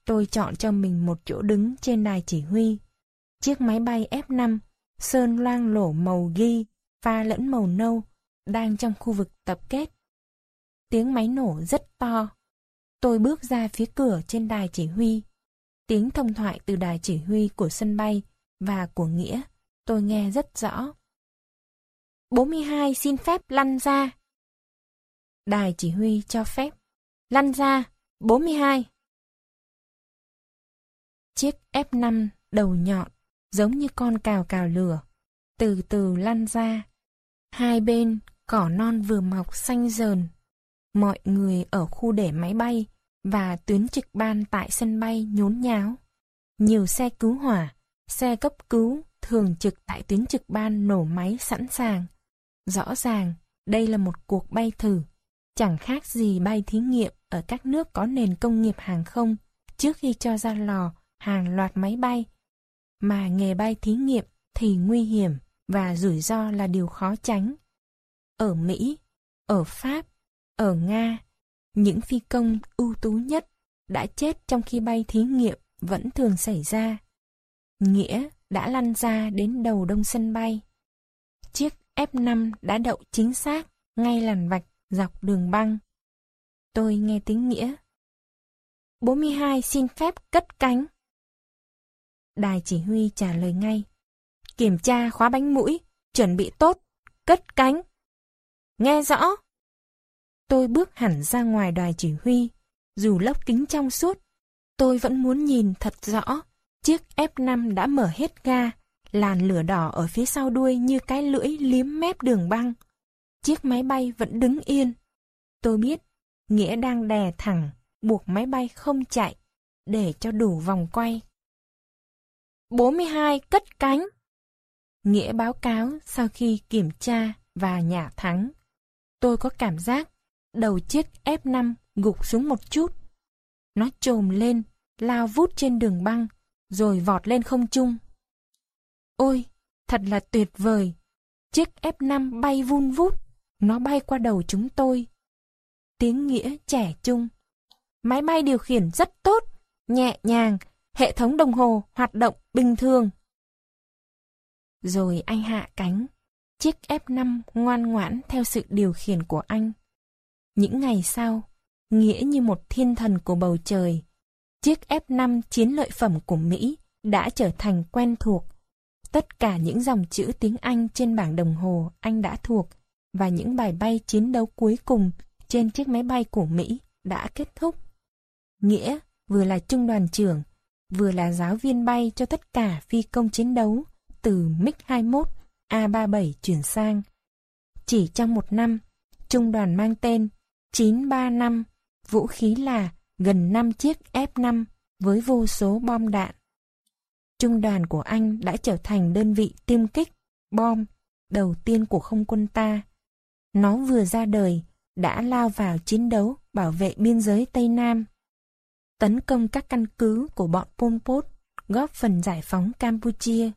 Tôi chọn cho mình một chỗ đứng trên đài chỉ huy. Chiếc máy bay F5, sơn loang lổ màu ghi, pha lẫn màu nâu, đang trong khu vực tập kết. Tiếng máy nổ rất to. Tôi bước ra phía cửa trên đài chỉ huy. Tiếng thông thoại từ đài chỉ huy của sân bay và của Nghĩa tôi nghe rất rõ. 42 xin phép lăn ra. Đài chỉ huy cho phép. Lăn ra, 42. Chiếc F5 đầu nhọn, giống như con cào cào lửa, từ từ lăn ra. Hai bên, cỏ non vừa mọc xanh dờn. Mọi người ở khu để máy bay và tuyến trực ban tại sân bay nhốn nháo. Nhiều xe cứu hỏa, xe cấp cứu thường trực tại tuyến trực ban nổ máy sẵn sàng. Rõ ràng, đây là một cuộc bay thử, chẳng khác gì bay thí nghiệm ở các nước có nền công nghiệp hàng không trước khi cho ra lò hàng loạt máy bay. Mà nghề bay thí nghiệm thì nguy hiểm và rủi ro là điều khó tránh. Ở Mỹ, ở Pháp, ở Nga, những phi công ưu tú nhất đã chết trong khi bay thí nghiệm vẫn thường xảy ra. Nghĩa đã lăn ra đến đầu đông sân bay. Chiếc F5 đã đậu chính xác ngay làn vạch dọc đường băng. Tôi nghe tiếng Nghĩa. 42 xin phép cất cánh. Đài chỉ huy trả lời ngay. Kiểm tra khóa bánh mũi, chuẩn bị tốt, cất cánh. Nghe rõ. Tôi bước hẳn ra ngoài đài chỉ huy, dù lốc kính trong suốt, tôi vẫn muốn nhìn thật rõ. Chiếc F5 đã mở hết ga, làn lửa đỏ ở phía sau đuôi như cái lưỡi liếm mép đường băng. Chiếc máy bay vẫn đứng yên. Tôi biết, Nghĩa đang đè thẳng, buộc máy bay không chạy, để cho đủ vòng quay. 42 cất cánh. Nghĩa báo cáo sau khi kiểm tra và nhả thắng. Tôi có cảm giác đầu chiếc F5 gục xuống một chút. Nó trồm lên, lao vút trên đường băng, rồi vọt lên không trung. Ôi, thật là tuyệt vời. Chiếc F5 bay vun vút, nó bay qua đầu chúng tôi. Tiếng nghĩa trẻ trung. Máy bay điều khiển rất tốt, nhẹ nhàng, hệ thống đồng hồ hoạt động bình thường. Rồi anh hạ cánh, chiếc F5 ngoan ngoãn theo sự điều khiển của anh. Những ngày sau, nghĩa như một thiên thần của bầu trời, chiếc F5 chiến lợi phẩm của Mỹ đã trở thành quen thuộc. Tất cả những dòng chữ tiếng Anh trên bảng đồng hồ anh đã thuộc và những bài bay chiến đấu cuối cùng trên chiếc máy bay của Mỹ đã kết thúc. Nghĩa vừa là trung đoàn trưởng, vừa là giáo viên bay cho tất cả phi công chiến đấu từ MiG-21, A-37 chuyển sang. Chỉ trong một năm, trung đoàn mang tên 935, vũ khí là gần 5 chiếc F-5 với vô số bom đạn. Trung đoàn của anh đã trở thành đơn vị tiêm kích, bom đầu tiên của không quân ta. Nó vừa ra đời, đã lao vào chiến đấu bảo vệ biên giới Tây Nam. Tấn công các căn cứ của bọn Pol Pot, góp phần giải phóng Campuchia.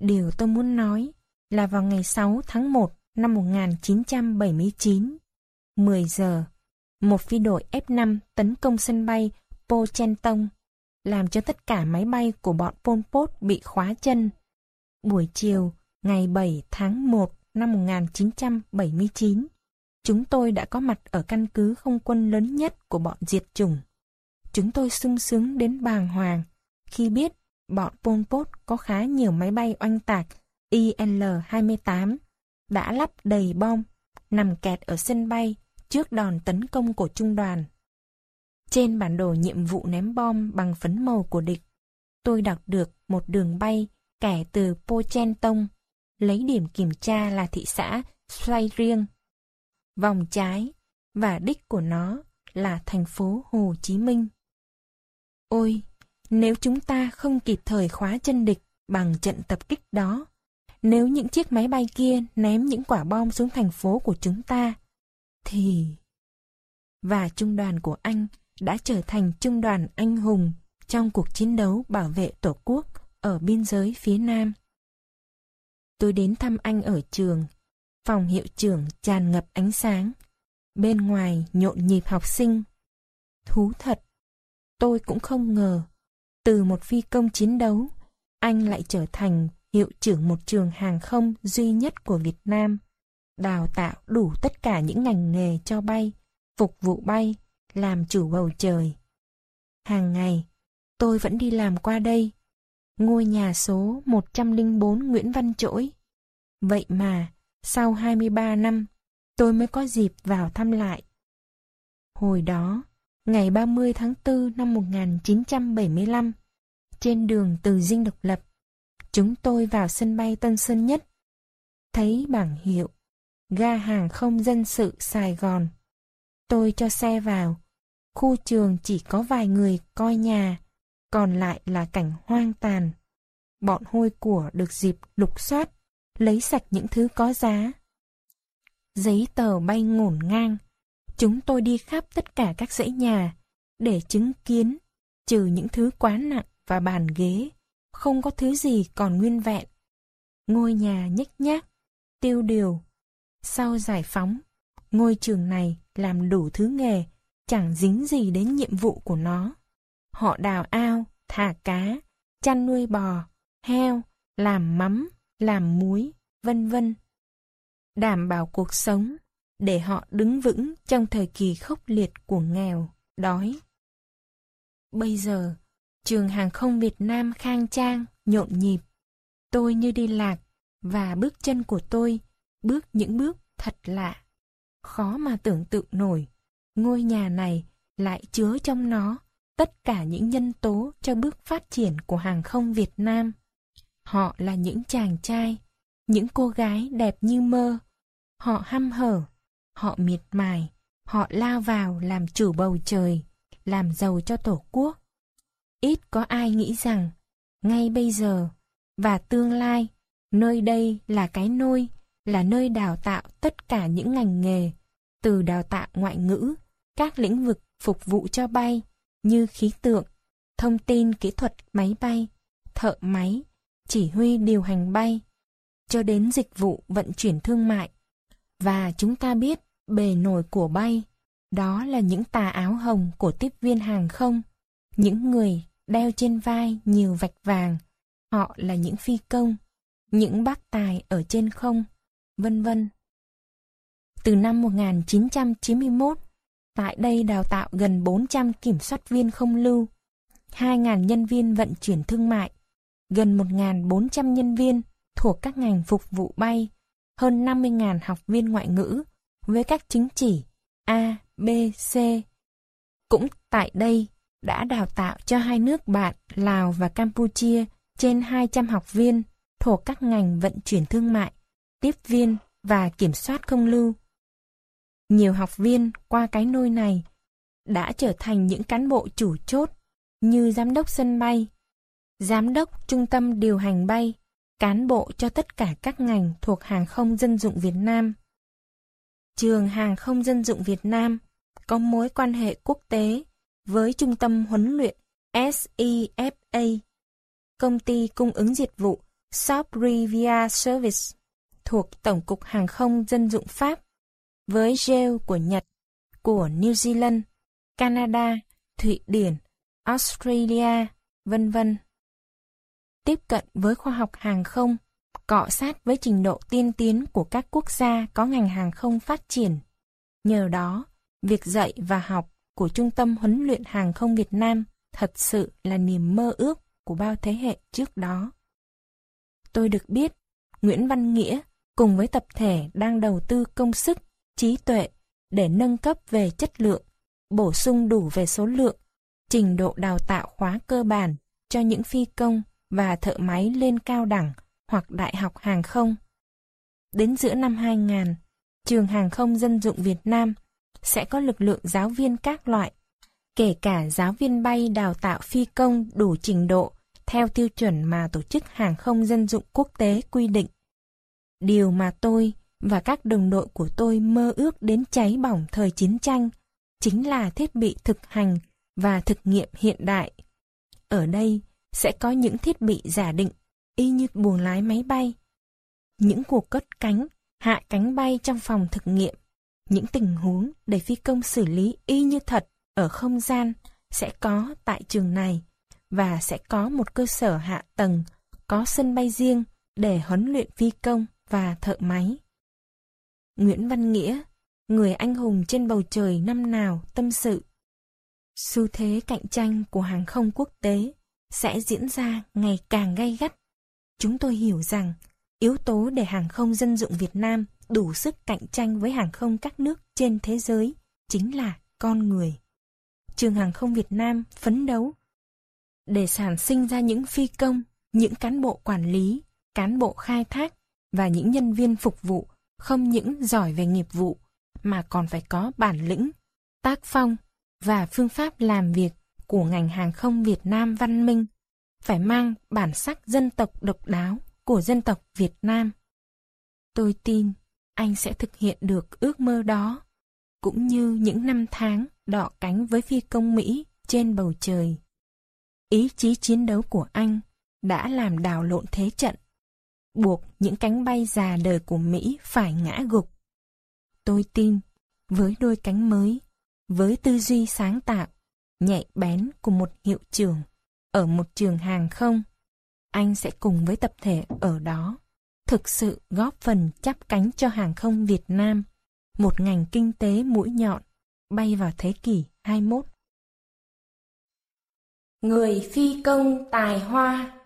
Điều tôi muốn nói là vào ngày 6 tháng 1 năm 1979, 10 giờ, một phi đội F-5 tấn công sân bay Po Chen Tông, làm cho tất cả máy bay của bọn Pol Pot bị khóa chân. Buổi chiều, ngày 7 tháng 1 năm 1979, chúng tôi đã có mặt ở căn cứ không quân lớn nhất của bọn diệt chủng. Chúng tôi sung sướng đến bàng hoàng khi biết bọn Pol Pot có khá nhiều máy bay oanh tạc IL-28 đã lắp đầy bom, nằm kẹt ở sân bay trước đòn tấn công của trung đoàn. Trên bản đồ nhiệm vụ ném bom bằng phấn màu của địch, tôi đọc được một đường bay kẻ từ Pochentong, lấy điểm kiểm tra là thị xã Xoay Riêng. Vòng trái, và đích của nó là thành phố Hồ Chí Minh. Ôi, nếu chúng ta không kịp thời khóa chân địch bằng trận tập kích đó, nếu những chiếc máy bay kia ném những quả bom xuống thành phố của chúng ta, thì... Và trung đoàn của anh đã trở thành trung đoàn anh hùng trong cuộc chiến đấu bảo vệ Tổ quốc ở biên giới phía Nam. Tôi đến thăm anh ở trường, phòng hiệu trưởng tràn ngập ánh sáng, bên ngoài nhộn nhịp học sinh. Thú thật, tôi cũng không ngờ, từ một phi công chiến đấu, anh lại trở thành hiệu trưởng một trường hàng không duy nhất của Việt Nam đào tạo đủ tất cả những ngành nghề cho bay, phục vụ bay, làm chủ bầu trời. Hàng ngày, tôi vẫn đi làm qua đây. Ngôi nhà số 104 Nguyễn Văn Trỗi. Vậy mà, sau 23 năm, tôi mới có dịp vào thăm lại. Hồi đó, ngày 30 tháng 4 năm 1975, trên đường từ Dinh Độc Lập, chúng tôi vào sân bay Tân Sơn Nhất. Thấy bảng hiệu, ga hàng không dân sự Sài Gòn. Tôi cho xe vào, khu trường chỉ có vài người coi nhà, còn lại là cảnh hoang tàn. Bọn hôi của được dịp lục soát, lấy sạch những thứ có giá. Giấy tờ bay ngổn ngang, chúng tôi đi khắp tất cả các dãy nhà để chứng kiến, trừ những thứ quá nặng và bàn ghế, không có thứ gì còn nguyên vẹn. Ngôi nhà nhếch nhác, tiêu điều. Sau giải phóng, ngôi trường này làm đủ thứ nghề, chẳng dính gì đến nhiệm vụ của nó. Họ đào ao, thả cá, chăn nuôi bò, heo, làm mắm, làm muối, vân vân. Đảm bảo cuộc sống để họ đứng vững trong thời kỳ khốc liệt của nghèo, đói. Bây giờ, trường hàng không Việt Nam khang trang, nhộn nhịp. Tôi như đi lạc, và bước chân của tôi bước những bước thật lạ. Khó mà tưởng tượng nổi, ngôi nhà này lại chứa trong nó tất cả những nhân tố cho bước phát triển của hàng không Việt Nam. Họ là những chàng trai, những cô gái đẹp như mơ. Họ hăm hở, họ miệt mài, họ lao vào làm chủ bầu trời, làm giàu cho Tổ quốc. Ít có ai nghĩ rằng, ngay bây giờ và tương lai, nơi đây là cái nôi, là nơi đào tạo tất cả những ngành nghề, từ đào tạo ngoại ngữ, các lĩnh vực phục vụ cho bay như khí tượng, thông tin kỹ thuật máy bay, thợ máy, chỉ huy điều hành bay, cho đến dịch vụ vận chuyển thương mại. Và chúng ta biết bề nổi của bay, đó là những tà áo hồng của tiếp viên hàng không, những người đeo trên vai nhiều vạch vàng, họ là những phi công, những bác tài ở trên không, vân vân. Từ năm 1991, tại đây đào tạo gần 400 kiểm soát viên không lưu, 2.000 nhân viên vận chuyển thương mại, gần 1.400 nhân viên thuộc các ngành phục vụ bay, hơn 50.000 học viên ngoại ngữ với các chứng chỉ A, B, C. Cũng tại đây đã đào tạo cho hai nước bạn Lào và Campuchia trên 200 học viên thuộc các ngành vận chuyển thương mại, tiếp viên và kiểm soát không lưu. Nhiều học viên qua cái nôi này đã trở thành những cán bộ chủ chốt như giám đốc sân bay, giám đốc trung tâm điều hành bay, cán bộ cho tất cả các ngành thuộc hàng không dân dụng Việt Nam. Trường Hàng không dân dụng Việt Nam có mối quan hệ quốc tế với Trung tâm huấn luyện SEFA, công ty cung ứng dịch vụ Sobrivia Service thuộc Tổng cục Hàng không Dân dụng Pháp, với GEO của Nhật, của New Zealand, Canada, Thụy Điển, Australia, vân vân. Tiếp cận với khoa học hàng không, cọ sát với trình độ tiên tiến của các quốc gia có ngành hàng không phát triển. Nhờ đó, việc dạy và học của Trung tâm huấn luyện hàng không Việt Nam thật sự là niềm mơ ước của bao thế hệ trước đó. Tôi được biết, Nguyễn Văn Nghĩa cùng với tập thể đang đầu tư công sức, trí tuệ để nâng cấp về chất lượng, bổ sung đủ về số lượng, trình độ đào tạo khóa cơ bản cho những phi công và thợ máy lên cao đẳng hoặc đại học hàng không. Đến giữa năm 2000, trường hàng không dân dụng Việt Nam sẽ có lực lượng giáo viên các loại, kể cả giáo viên bay đào tạo phi công đủ trình độ theo tiêu chuẩn mà Tổ chức Hàng không Dân dụng Quốc tế quy định. Điều mà tôi và các đồng đội của tôi mơ ước đến cháy bỏng thời chiến tranh chính là thiết bị thực hành và thực nghiệm hiện đại. Ở đây sẽ có những thiết bị giả định y như buồng lái máy bay. Những cuộc cất cánh, hạ cánh bay trong phòng thực nghiệm. Những tình huống để phi công xử lý y như thật ở không gian sẽ có tại trường này và sẽ có một cơ sở hạ tầng, có sân bay riêng để huấn luyện phi công và thợ máy. Nguyễn Văn Nghĩa, người anh hùng trên bầu trời năm nào tâm sự. Xu thế cạnh tranh của hàng không quốc tế sẽ diễn ra ngày càng gay gắt. Chúng tôi hiểu rằng yếu tố để hàng không dân dụng Việt Nam đủ sức cạnh tranh với hàng không các nước trên thế giới chính là con người. Trường hàng không Việt Nam phấn đấu để sản sinh ra những phi công, những cán bộ quản lý, cán bộ khai thác và những nhân viên phục vụ không những giỏi về nghiệp vụ mà còn phải có bản lĩnh, tác phong và phương pháp làm việc của ngành hàng không Việt Nam văn minh, phải mang bản sắc dân tộc độc đáo của dân tộc Việt Nam. Tôi tin anh sẽ thực hiện được ước mơ đó, cũng như những năm tháng đọ cánh với phi công Mỹ trên bầu trời. Ý chí chiến đấu của anh đã làm đảo lộn thế trận, buộc những cánh bay già đời của Mỹ phải ngã gục. Tôi tin, với đôi cánh mới, với tư duy sáng tạo, nhạy bén của một hiệu trưởng ở một trường hàng không, anh sẽ cùng với tập thể ở đó thực sự góp phần chắp cánh cho hàng không Việt Nam, một ngành kinh tế mũi nhọn, bay vào thế kỷ 21. Người phi công tài hoa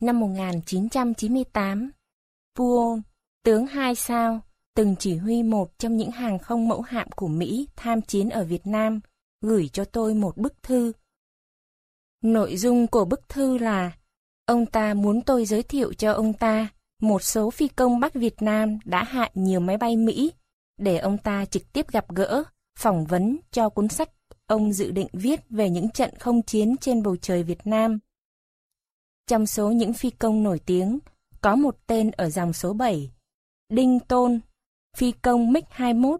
Năm 1998, Puon, tướng hai sao, từng chỉ huy một trong những hàng không mẫu hạm của Mỹ tham chiến ở Việt Nam, gửi cho tôi một bức thư. Nội dung của bức thư là Ông ta muốn tôi giới thiệu cho ông ta một số phi công Bắc Việt Nam đã hạ nhiều máy bay Mỹ để ông ta trực tiếp gặp gỡ, phỏng vấn cho cuốn sách ông dự định viết về những trận không chiến trên bầu trời Việt Nam. Trong số những phi công nổi tiếng, có một tên ở dòng số 7, Đinh Tôn, phi công MiG-21,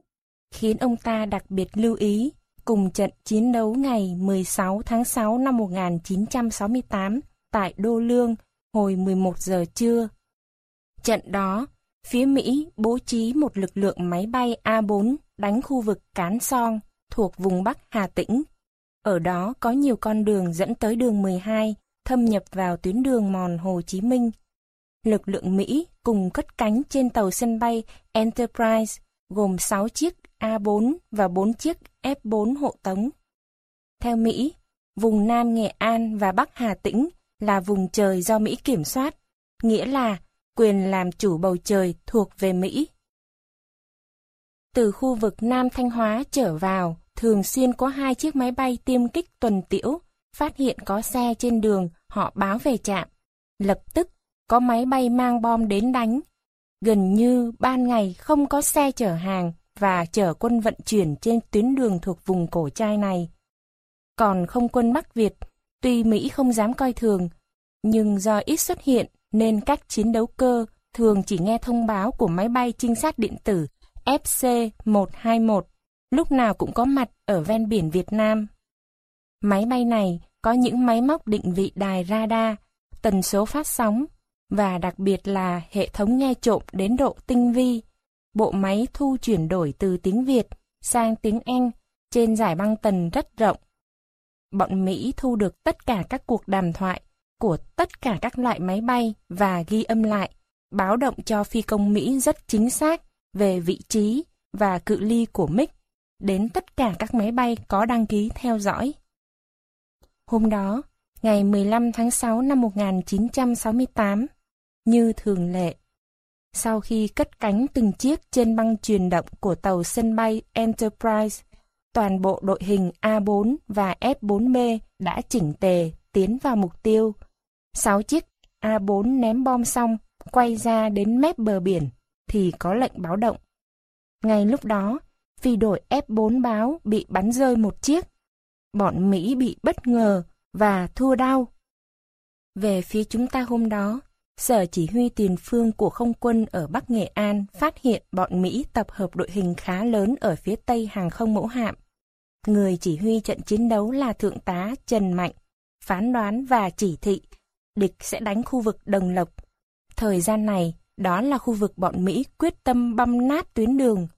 khiến ông ta đặc biệt lưu ý cùng trận chiến đấu ngày 16 tháng 6 năm 1968 tại Đô Lương hồi 11 giờ trưa. Trận đó, phía Mỹ bố trí một lực lượng máy bay A4 đánh khu vực Cán Song thuộc vùng Bắc Hà Tĩnh. Ở đó có nhiều con đường dẫn tới đường 12 thâm nhập vào tuyến đường mòn Hồ Chí Minh. Lực lượng Mỹ cùng cất cánh trên tàu sân bay Enterprise gồm 6 chiếc A4 và 4 chiếc F4 hộ tống. Theo Mỹ, vùng Nam Nghệ An và Bắc Hà Tĩnh là vùng trời do Mỹ kiểm soát, nghĩa là quyền làm chủ bầu trời thuộc về Mỹ. Từ khu vực Nam Thanh Hóa trở vào, thường xuyên có hai chiếc máy bay tiêm kích tuần tiễu, phát hiện có xe trên đường, họ báo về trạm. Lập tức, có máy bay mang bom đến đánh. Gần như ban ngày không có xe chở hàng và chở quân vận chuyển trên tuyến đường thuộc vùng cổ trai này. Còn không quân Bắc Việt Tuy Mỹ không dám coi thường, nhưng do ít xuất hiện nên các chiến đấu cơ thường chỉ nghe thông báo của máy bay trinh sát điện tử FC-121, lúc nào cũng có mặt ở ven biển Việt Nam. Máy bay này có những máy móc định vị đài radar, tần số phát sóng, và đặc biệt là hệ thống nghe trộm đến độ tinh vi. Bộ máy thu chuyển đổi từ tiếng Việt sang tiếng Anh trên giải băng tần rất rộng bọn Mỹ thu được tất cả các cuộc đàm thoại của tất cả các loại máy bay và ghi âm lại, báo động cho phi công Mỹ rất chính xác về vị trí và cự ly của MiG đến tất cả các máy bay có đăng ký theo dõi. Hôm đó, ngày 15 tháng 6 năm 1968, như thường lệ, sau khi cất cánh từng chiếc trên băng truyền động của tàu sân bay Enterprise toàn bộ đội hình A4 và F4B đã chỉnh tề tiến vào mục tiêu. Sáu chiếc A4 ném bom xong, quay ra đến mép bờ biển, thì có lệnh báo động. Ngay lúc đó, phi đội F4 báo bị bắn rơi một chiếc. Bọn Mỹ bị bất ngờ và thua đau. Về phía chúng ta hôm đó, Sở Chỉ huy Tiền phương của không quân ở Bắc Nghệ An phát hiện bọn Mỹ tập hợp đội hình khá lớn ở phía tây hàng không mẫu hạm. Người chỉ huy trận chiến đấu là Thượng tá Trần Mạnh, phán đoán và chỉ thị, địch sẽ đánh khu vực Đồng Lộc. Thời gian này, đó là khu vực bọn Mỹ quyết tâm băm nát tuyến đường.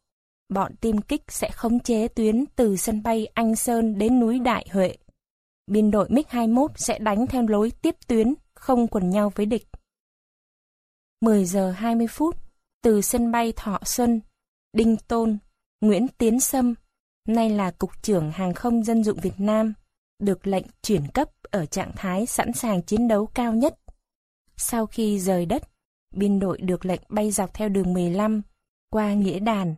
Bọn tiêm kích sẽ khống chế tuyến từ sân bay Anh Sơn đến núi Đại Huệ. Biên đội MiG-21 sẽ đánh theo lối tiếp tuyến, không quần nhau với địch. 10 giờ 20 phút, từ sân bay Thọ Xuân, Đinh Tôn, Nguyễn Tiến Sâm, nay là Cục trưởng Hàng không Dân dụng Việt Nam, được lệnh chuyển cấp ở trạng thái sẵn sàng chiến đấu cao nhất. Sau khi rời đất, biên đội được lệnh bay dọc theo đường 15, qua Nghĩa Đàn.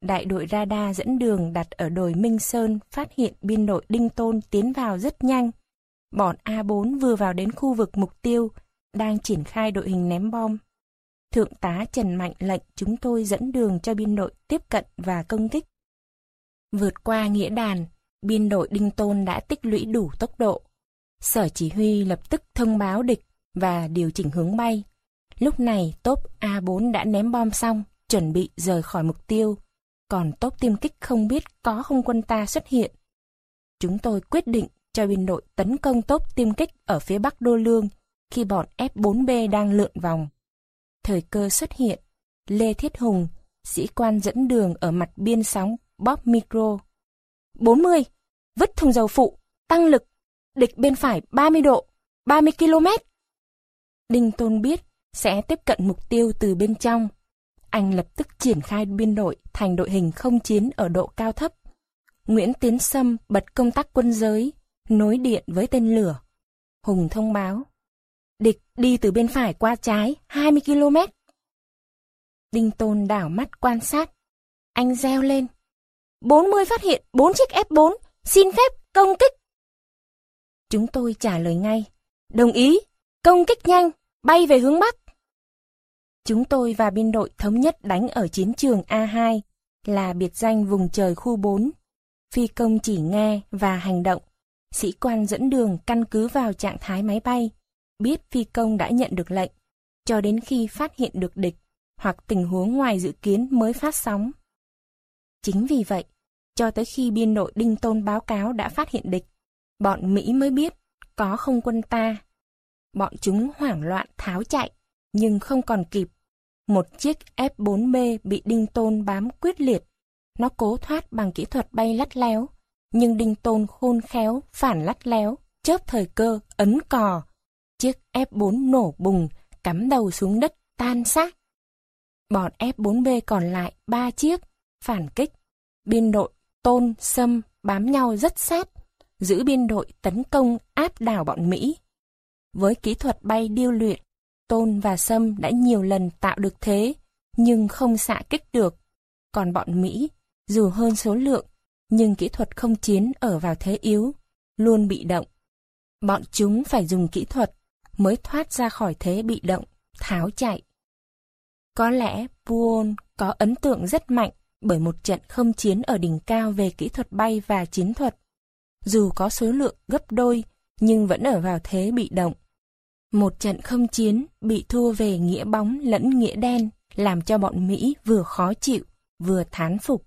Đại đội radar dẫn đường đặt ở đồi Minh Sơn phát hiện biên đội Đinh Tôn tiến vào rất nhanh. Bọn A4 vừa vào đến khu vực mục tiêu, đang triển khai đội hình ném bom. Thượng tá Trần Mạnh lệnh chúng tôi dẫn đường cho biên đội tiếp cận và công kích. Vượt qua nghĩa đàn, biên đội Đinh Tôn đã tích lũy đủ tốc độ. Sở chỉ huy lập tức thông báo địch và điều chỉnh hướng bay. Lúc này tốp A4 đã ném bom xong, chuẩn bị rời khỏi mục tiêu, còn tốp tiêm kích không biết có không quân ta xuất hiện. Chúng tôi quyết định cho biên đội tấn công tốp tiêm kích ở phía bắc Đô Lương khi bọn F4B đang lượn vòng. Thời cơ xuất hiện, Lê Thiết Hùng, sĩ quan dẫn đường ở mặt biên sóng bóp micro. 40, vứt thùng dầu phụ, tăng lực, địch bên phải 30 độ, 30 km. Đinh Tôn biết sẽ tiếp cận mục tiêu từ bên trong. Anh lập tức triển khai biên đội thành đội hình không chiến ở độ cao thấp. Nguyễn Tiến Sâm bật công tác quân giới, nối điện với tên lửa. Hùng thông báo. Địch đi từ bên phải qua trái 20 km. Đinh Tôn đảo mắt quan sát. Anh reo lên. 40 phát hiện 4 chiếc F4, xin phép công kích. Chúng tôi trả lời ngay. Đồng ý, công kích nhanh, bay về hướng Bắc. Chúng tôi và biên đội thống nhất đánh ở chiến trường A2, là biệt danh vùng trời khu 4. Phi công chỉ nghe và hành động. Sĩ quan dẫn đường căn cứ vào trạng thái máy bay, biết phi công đã nhận được lệnh, cho đến khi phát hiện được địch hoặc tình huống ngoài dự kiến mới phát sóng. Chính vì vậy, cho tới khi biên đội Đinh Tôn báo cáo đã phát hiện địch, bọn Mỹ mới biết có không quân ta. Bọn chúng hoảng loạn tháo chạy, nhưng không còn kịp. Một chiếc F-4B bị Đinh Tôn bám quyết liệt. Nó cố thoát bằng kỹ thuật bay lắt léo, nhưng Đinh Tôn khôn khéo, phản lắt léo, chớp thời cơ, ấn cò. Chiếc F-4 nổ bùng, cắm đầu xuống đất, tan xác. Bọn F-4B còn lại ba chiếc, phản kích. Biên đội Tôn, Sâm bám nhau rất sát, giữ biên đội tấn công áp đảo bọn Mỹ. Với kỹ thuật bay điêu luyện, Tôn và Sâm đã nhiều lần tạo được thế, nhưng không xạ kích được. Còn bọn Mỹ, dù hơn số lượng, nhưng kỹ thuật không chiến ở vào thế yếu, luôn bị động. Bọn chúng phải dùng kỹ thuật mới thoát ra khỏi thế bị động, tháo chạy. Có lẽ Buon có ấn tượng rất mạnh bởi một trận không chiến ở đỉnh cao về kỹ thuật bay và chiến thuật. Dù có số lượng gấp đôi, nhưng vẫn ở vào thế bị động. Một trận không chiến bị thua về nghĩa bóng lẫn nghĩa đen, làm cho bọn Mỹ vừa khó chịu, vừa thán phục.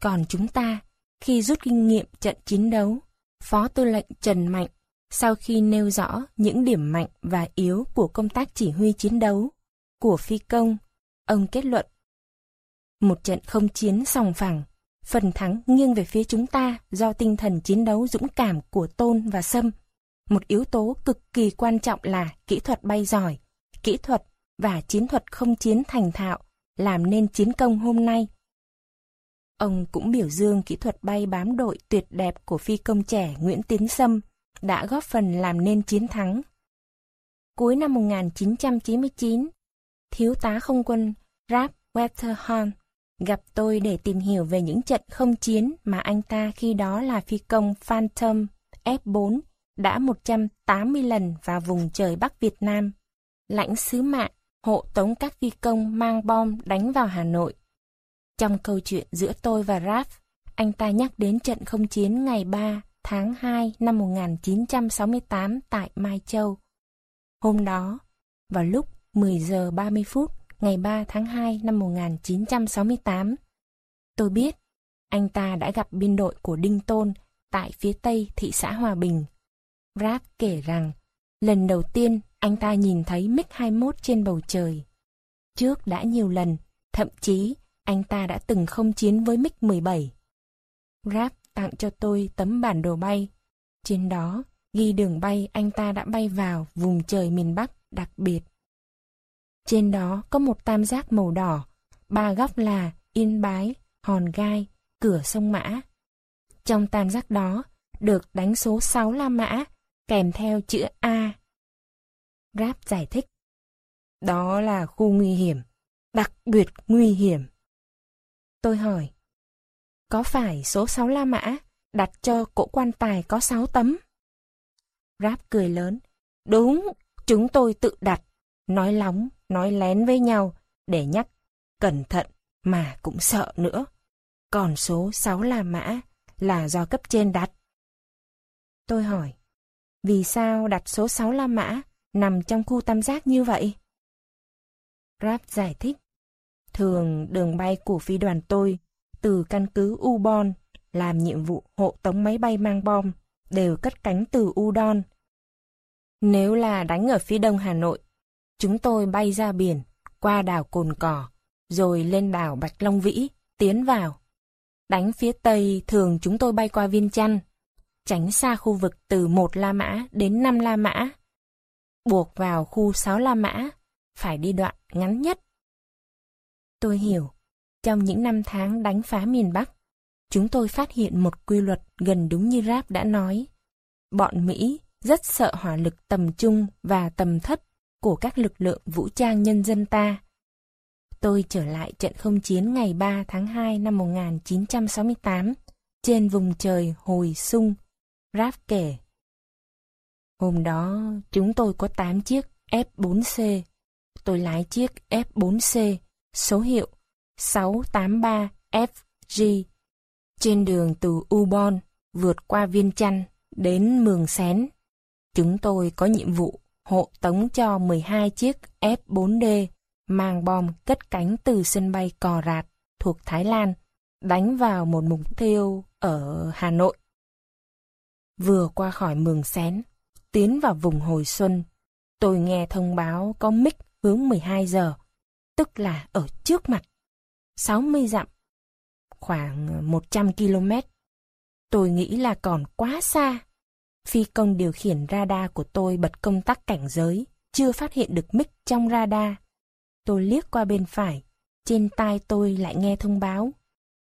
Còn chúng ta, khi rút kinh nghiệm trận chiến đấu, Phó Tư lệnh Trần Mạnh, sau khi nêu rõ những điểm mạnh và yếu của công tác chỉ huy chiến đấu, của phi công, ông kết luận một trận không chiến sòng phẳng, phần thắng nghiêng về phía chúng ta do tinh thần chiến đấu dũng cảm của Tôn và Sâm. Một yếu tố cực kỳ quan trọng là kỹ thuật bay giỏi, kỹ thuật và chiến thuật không chiến thành thạo, làm nên chiến công hôm nay. Ông cũng biểu dương kỹ thuật bay bám đội tuyệt đẹp của phi công trẻ Nguyễn Tiến Sâm đã góp phần làm nên chiến thắng. Cuối năm 1999, Thiếu tá không quân Rap Weatherhorn gặp tôi để tìm hiểu về những trận không chiến mà anh ta khi đó là phi công Phantom F4 đã 180 lần vào vùng trời Bắc Việt Nam. Lãnh sứ mạng hộ tống các phi công mang bom đánh vào Hà Nội. Trong câu chuyện giữa tôi và Raf, anh ta nhắc đến trận không chiến ngày 3 tháng 2 năm 1968 tại Mai Châu. Hôm đó, vào lúc 10 giờ 30 phút, ngày 3 tháng 2 năm 1968. Tôi biết, anh ta đã gặp biên đội của Đinh Tôn tại phía tây thị xã Hòa Bình. Rap kể rằng, lần đầu tiên anh ta nhìn thấy MiG-21 trên bầu trời. Trước đã nhiều lần, thậm chí anh ta đã từng không chiến với MiG-17. Rap tặng cho tôi tấm bản đồ bay. Trên đó, ghi đường bay anh ta đã bay vào vùng trời miền Bắc đặc biệt. Trên đó có một tam giác màu đỏ, ba góc là Yên Bái, Hòn Gai, Cửa Sông Mã. Trong tam giác đó được đánh số 6 La Mã kèm theo chữ A. Ráp giải thích. Đó là khu nguy hiểm, đặc biệt nguy hiểm. Tôi hỏi, có phải số 6 La Mã đặt cho cỗ quan tài có 6 tấm? Ráp cười lớn, đúng, chúng tôi tự đặt, nói lóng, nói lén với nhau, để nhắc, cẩn thận, mà cũng sợ nữa. Còn số 6 La Mã là do cấp trên đặt. Tôi hỏi, vì sao đặt số 6 La Mã nằm trong khu tam giác như vậy? Rap giải thích, thường đường bay của phi đoàn tôi từ căn cứ Ubon làm nhiệm vụ hộ tống máy bay mang bom đều cất cánh từ Udon. Nếu là đánh ở phía đông Hà Nội, chúng tôi bay ra biển, qua đảo Cồn Cỏ, rồi lên đảo Bạch Long Vĩ, tiến vào. Đánh phía tây thường chúng tôi bay qua Viên Chăn, tránh xa khu vực từ 1 La Mã đến 5 La Mã. Buộc vào khu 6 La Mã, phải đi đoạn ngắn nhất. Tôi hiểu, trong những năm tháng đánh phá miền Bắc, chúng tôi phát hiện một quy luật gần đúng như Ráp đã nói. Bọn Mỹ rất sợ hỏa lực tầm trung và tầm thấp của các lực lượng vũ trang nhân dân ta. Tôi trở lại trận không chiến ngày 3 tháng 2 năm 1968 trên vùng trời Hồi Sung, Ráp kể. Hôm đó, chúng tôi có 8 chiếc F4C. Tôi lái chiếc F4C, số hiệu 683FG. Trên đường từ Ubon, vượt qua Viên Chăn, đến Mường Xén. Chúng tôi có nhiệm vụ hộ tống cho 12 chiếc F4D mang bom cất cánh từ sân bay Cò Rạt thuộc Thái Lan, đánh vào một mục tiêu ở Hà Nội. Vừa qua khỏi Mường Xén, tiến vào vùng hồi xuân, tôi nghe thông báo có mic hướng 12 giờ, tức là ở trước mặt, 60 dặm, khoảng ờ, 100 km. Tôi nghĩ là còn quá xa. Phi công điều khiển radar của tôi bật công tắc cảnh giới, chưa phát hiện được mic trong radar. Tôi liếc qua bên phải, trên tai tôi lại nghe thông báo.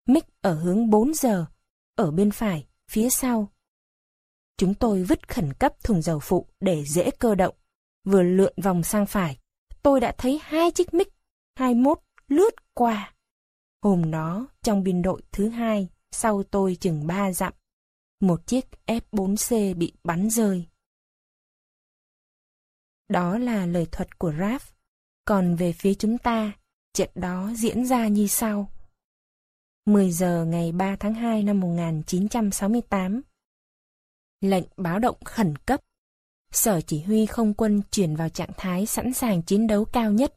Mic ở hướng 4 giờ, ở bên phải, phía sau. Chúng tôi vứt khẩn cấp thùng dầu phụ để dễ cơ động. Vừa lượn vòng sang phải, tôi đã thấy hai chiếc mic 21 lướt qua. Hôm đó, trong biên đội thứ hai, sau tôi chừng ba dặm, một chiếc F4C bị bắn rơi. Đó là lời thuật của Raph. Còn về phía chúng ta, trận đó diễn ra như sau. 10 giờ ngày 3 tháng 2 năm 1968. Lệnh báo động khẩn cấp. Sở chỉ huy không quân chuyển vào trạng thái sẵn sàng chiến đấu cao nhất.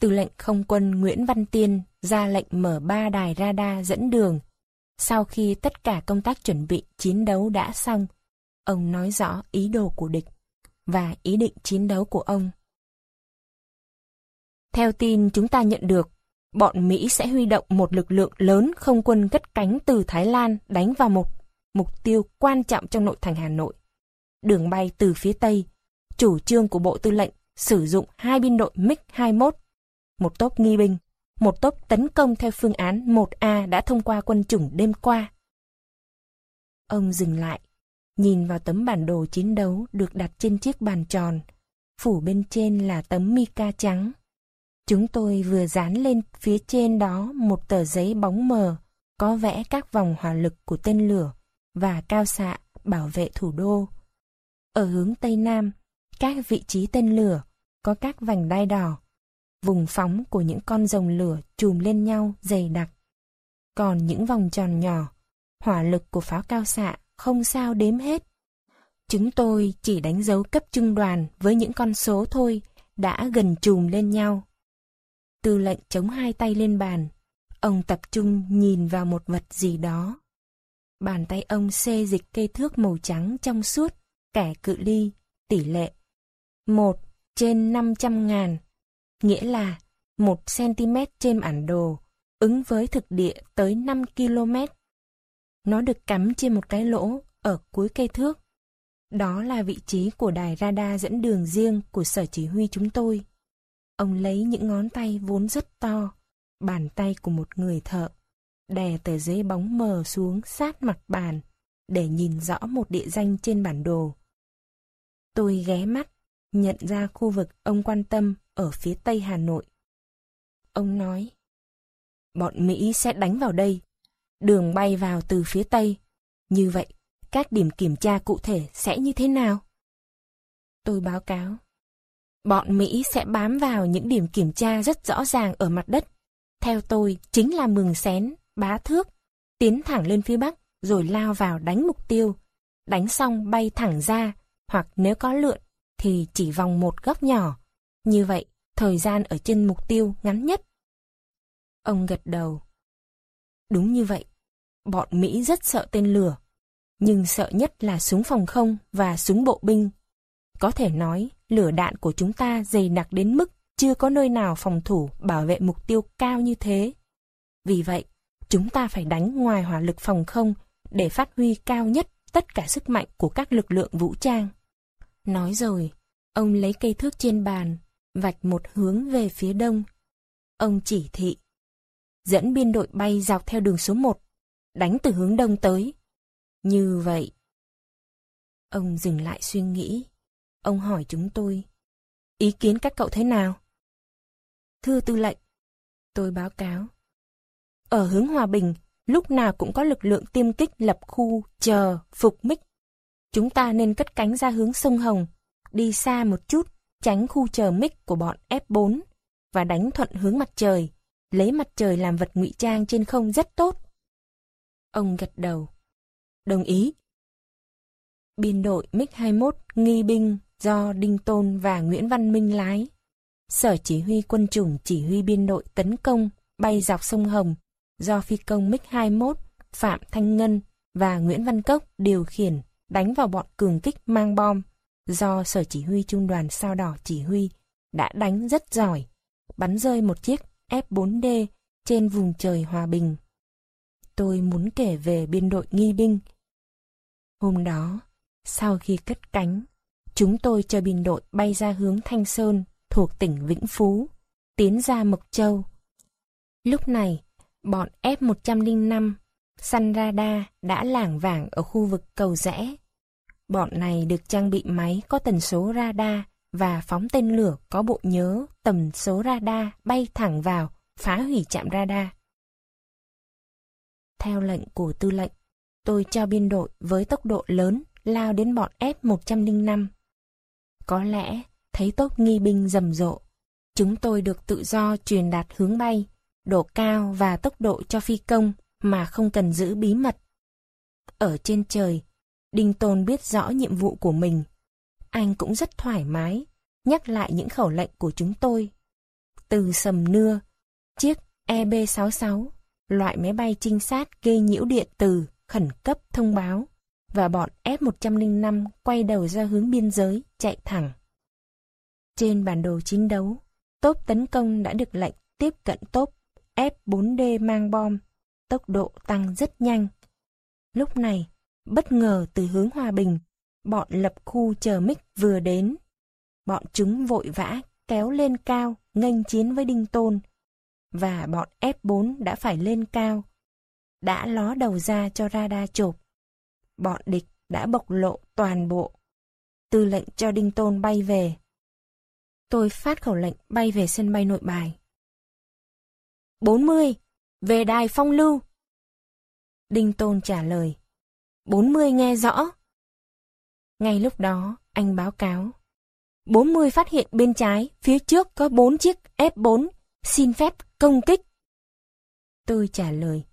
Tư lệnh không quân Nguyễn Văn Tiên ra lệnh mở ba đài radar dẫn đường. Sau khi tất cả công tác chuẩn bị chiến đấu đã xong, ông nói rõ ý đồ của địch và ý định chiến đấu của ông. Theo tin chúng ta nhận được, bọn Mỹ sẽ huy động một lực lượng lớn không quân cất cánh từ Thái Lan đánh vào một mục tiêu quan trọng trong nội thành Hà Nội. Đường bay từ phía Tây, chủ trương của Bộ Tư lệnh sử dụng hai biên đội MiG-21, một tốp nghi binh, một tốp tấn công theo phương án 1A đã thông qua quân chủng đêm qua. Ông dừng lại, nhìn vào tấm bản đồ chiến đấu được đặt trên chiếc bàn tròn, phủ bên trên là tấm mica trắng. Chúng tôi vừa dán lên phía trên đó một tờ giấy bóng mờ, có vẽ các vòng hỏa lực của tên lửa và cao xạ bảo vệ thủ đô. Ở hướng Tây Nam, các vị trí tên lửa có các vành đai đỏ, vùng phóng của những con rồng lửa chùm lên nhau dày đặc. Còn những vòng tròn nhỏ, hỏa lực của pháo cao xạ không sao đếm hết. Chúng tôi chỉ đánh dấu cấp trung đoàn với những con số thôi đã gần chùm lên nhau. Tư lệnh chống hai tay lên bàn. Ông tập trung nhìn vào một vật gì đó. Bàn tay ông xê dịch cây thước màu trắng trong suốt, kẻ cự ly, tỷ lệ. một trên 500 ngàn, nghĩa là 1 cm trên bản đồ, ứng với thực địa tới 5 km. Nó được cắm trên một cái lỗ ở cuối cây thước. Đó là vị trí của đài radar dẫn đường riêng của sở chỉ huy chúng tôi. Ông lấy những ngón tay vốn rất to, bàn tay của một người thợ, đè tờ giấy bóng mờ xuống sát mặt bàn để nhìn rõ một địa danh trên bản đồ. Tôi ghé mắt, nhận ra khu vực ông quan tâm ở phía tây Hà Nội. Ông nói, bọn Mỹ sẽ đánh vào đây, đường bay vào từ phía tây. Như vậy, các điểm kiểm tra cụ thể sẽ như thế nào? Tôi báo cáo, bọn Mỹ sẽ bám vào những điểm kiểm tra rất rõ ràng ở mặt đất. Theo tôi, chính là Mường Xén, Bá Thước, tiến thẳng lên phía Bắc, rồi lao vào đánh mục tiêu. Đánh xong bay thẳng ra, hoặc nếu có lượn, thì chỉ vòng một góc nhỏ. Như vậy, thời gian ở trên mục tiêu ngắn nhất. Ông gật đầu. Đúng như vậy, bọn Mỹ rất sợ tên lửa, nhưng sợ nhất là súng phòng không và súng bộ binh. Có thể nói, lửa đạn của chúng ta dày đặc đến mức chưa có nơi nào phòng thủ bảo vệ mục tiêu cao như thế. Vì vậy, chúng ta phải đánh ngoài hỏa lực phòng không để phát huy cao nhất tất cả sức mạnh của các lực lượng vũ trang. Nói rồi, ông lấy cây thước trên bàn, vạch một hướng về phía đông. Ông chỉ thị. Dẫn biên đội bay dọc theo đường số 1, đánh từ hướng đông tới. Như vậy. Ông dừng lại suy nghĩ. Ông hỏi chúng tôi. Ý kiến các cậu thế nào? Thưa tư lệnh. Tôi báo cáo. Ở hướng Hòa Bình, lúc nào cũng có lực lượng tiêm kích lập khu, chờ, phục mích. Chúng ta nên cất cánh ra hướng sông Hồng, đi xa một chút, tránh khu chờ mic của bọn F4 và đánh thuận hướng mặt trời, lấy mặt trời làm vật ngụy trang trên không rất tốt. Ông gật đầu. Đồng ý. Biên đội MiG-21 nghi binh do Đinh Tôn và Nguyễn Văn Minh lái. Sở chỉ huy quân chủng chỉ huy biên đội tấn công bay dọc sông Hồng do phi công MiG-21 Phạm Thanh Ngân và Nguyễn Văn Cốc điều khiển đánh vào bọn cường kích mang bom do Sở Chỉ huy Trung đoàn Sao Đỏ chỉ huy đã đánh rất giỏi, bắn rơi một chiếc F-4D trên vùng trời Hòa Bình. Tôi muốn kể về biên đội nghi binh. Hôm đó, sau khi cất cánh, chúng tôi cho biên đội bay ra hướng Thanh Sơn thuộc tỉnh Vĩnh Phú, tiến ra Mộc Châu. Lúc này, bọn F-105 săn radar đã lảng vảng ở khu vực cầu rẽ. Bọn này được trang bị máy có tần số radar và phóng tên lửa có bộ nhớ tầm số radar bay thẳng vào, phá hủy trạm radar. Theo lệnh của tư lệnh, tôi cho biên đội với tốc độ lớn lao đến bọn F-105. Có lẽ, thấy tốt nghi binh rầm rộ, chúng tôi được tự do truyền đạt hướng bay, độ cao và tốc độ cho phi công mà không cần giữ bí mật. Ở trên trời, Đinh Tôn biết rõ nhiệm vụ của mình. Anh cũng rất thoải mái, nhắc lại những khẩu lệnh của chúng tôi. Từ sầm nưa, chiếc EB-66, loại máy bay trinh sát gây nhiễu điện từ, khẩn cấp thông báo, và bọn F-105 quay đầu ra hướng biên giới, chạy thẳng. Trên bản đồ chiến đấu, tốp tấn công đã được lệnh tiếp cận tốp F-4D mang bom tốc độ tăng rất nhanh. Lúc này, bất ngờ từ hướng Hòa Bình, bọn lập khu chờ mic vừa đến. Bọn chúng vội vã kéo lên cao, nghênh chiến với Đinh Tôn. Và bọn F4 đã phải lên cao. Đã ló đầu ra cho radar chộp. Bọn địch đã bộc lộ toàn bộ. Tư lệnh cho Đinh Tôn bay về. Tôi phát khẩu lệnh bay về sân bay nội bài. 40 về đài phong lưu. Đinh Tôn trả lời. 40 nghe rõ. Ngay lúc đó, anh báo cáo. 40 phát hiện bên trái, phía trước có 4 chiếc F4, xin phép công kích. Tôi trả lời.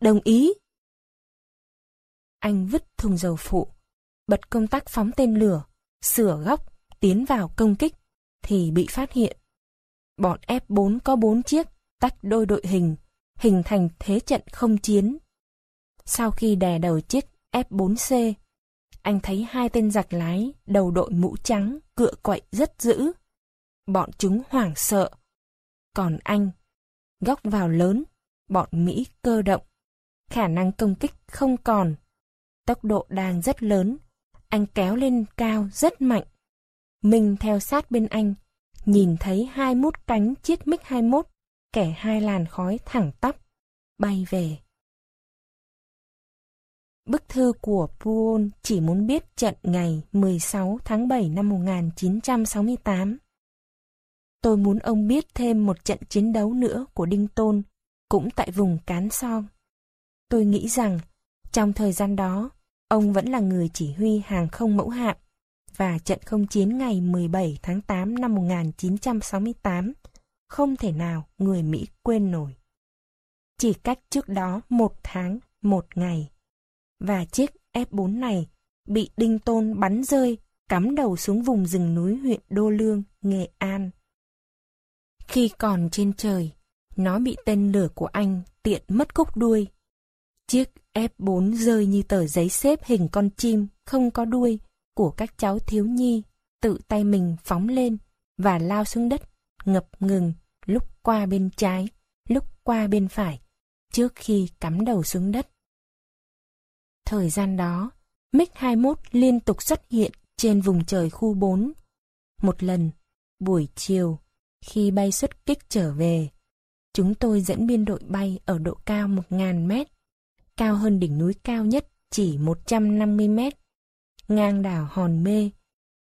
Đồng ý. Anh vứt thùng dầu phụ, bật công tắc phóng tên lửa, sửa góc, tiến vào công kích, thì bị phát hiện. Bọn F4 có 4 chiếc, tách đôi đội hình, hình thành thế trận không chiến. Sau khi đè đầu chiếc F4C, anh thấy hai tên giặc lái đầu đội mũ trắng cựa quậy rất dữ. Bọn chúng hoảng sợ. Còn anh, góc vào lớn, bọn Mỹ cơ động. Khả năng công kích không còn. Tốc độ đang rất lớn, anh kéo lên cao rất mạnh. Mình theo sát bên anh, nhìn thấy hai mút cánh chiếc MiG-21 kẻ hai làn khói thẳng tắp, bay về. Bức thư của Puon chỉ muốn biết trận ngày 16 tháng 7 năm 1968. Tôi muốn ông biết thêm một trận chiến đấu nữa của Đinh Tôn, cũng tại vùng Cán Son. Tôi nghĩ rằng, trong thời gian đó, ông vẫn là người chỉ huy hàng không mẫu hạm, và trận không chiến ngày 17 tháng 8 năm 1968 không thể nào người Mỹ quên nổi. Chỉ cách trước đó một tháng, một ngày. Và chiếc F-4 này bị Đinh Tôn bắn rơi, cắm đầu xuống vùng rừng núi huyện Đô Lương, Nghệ An. Khi còn trên trời, nó bị tên lửa của anh tiện mất cúc đuôi. Chiếc F4 rơi như tờ giấy xếp hình con chim không có đuôi của các cháu thiếu nhi, tự tay mình phóng lên và lao xuống đất, ngập ngừng, lúc qua bên trái, lúc qua bên phải, trước khi cắm đầu xuống đất. Thời gian đó, MiG-21 liên tục xuất hiện trên vùng trời khu 4. Một lần, buổi chiều, khi bay xuất kích trở về, chúng tôi dẫn biên đội bay ở độ cao 1.000 mét, cao hơn đỉnh núi cao nhất chỉ 150 mét. Ngang đảo Hòn Mê,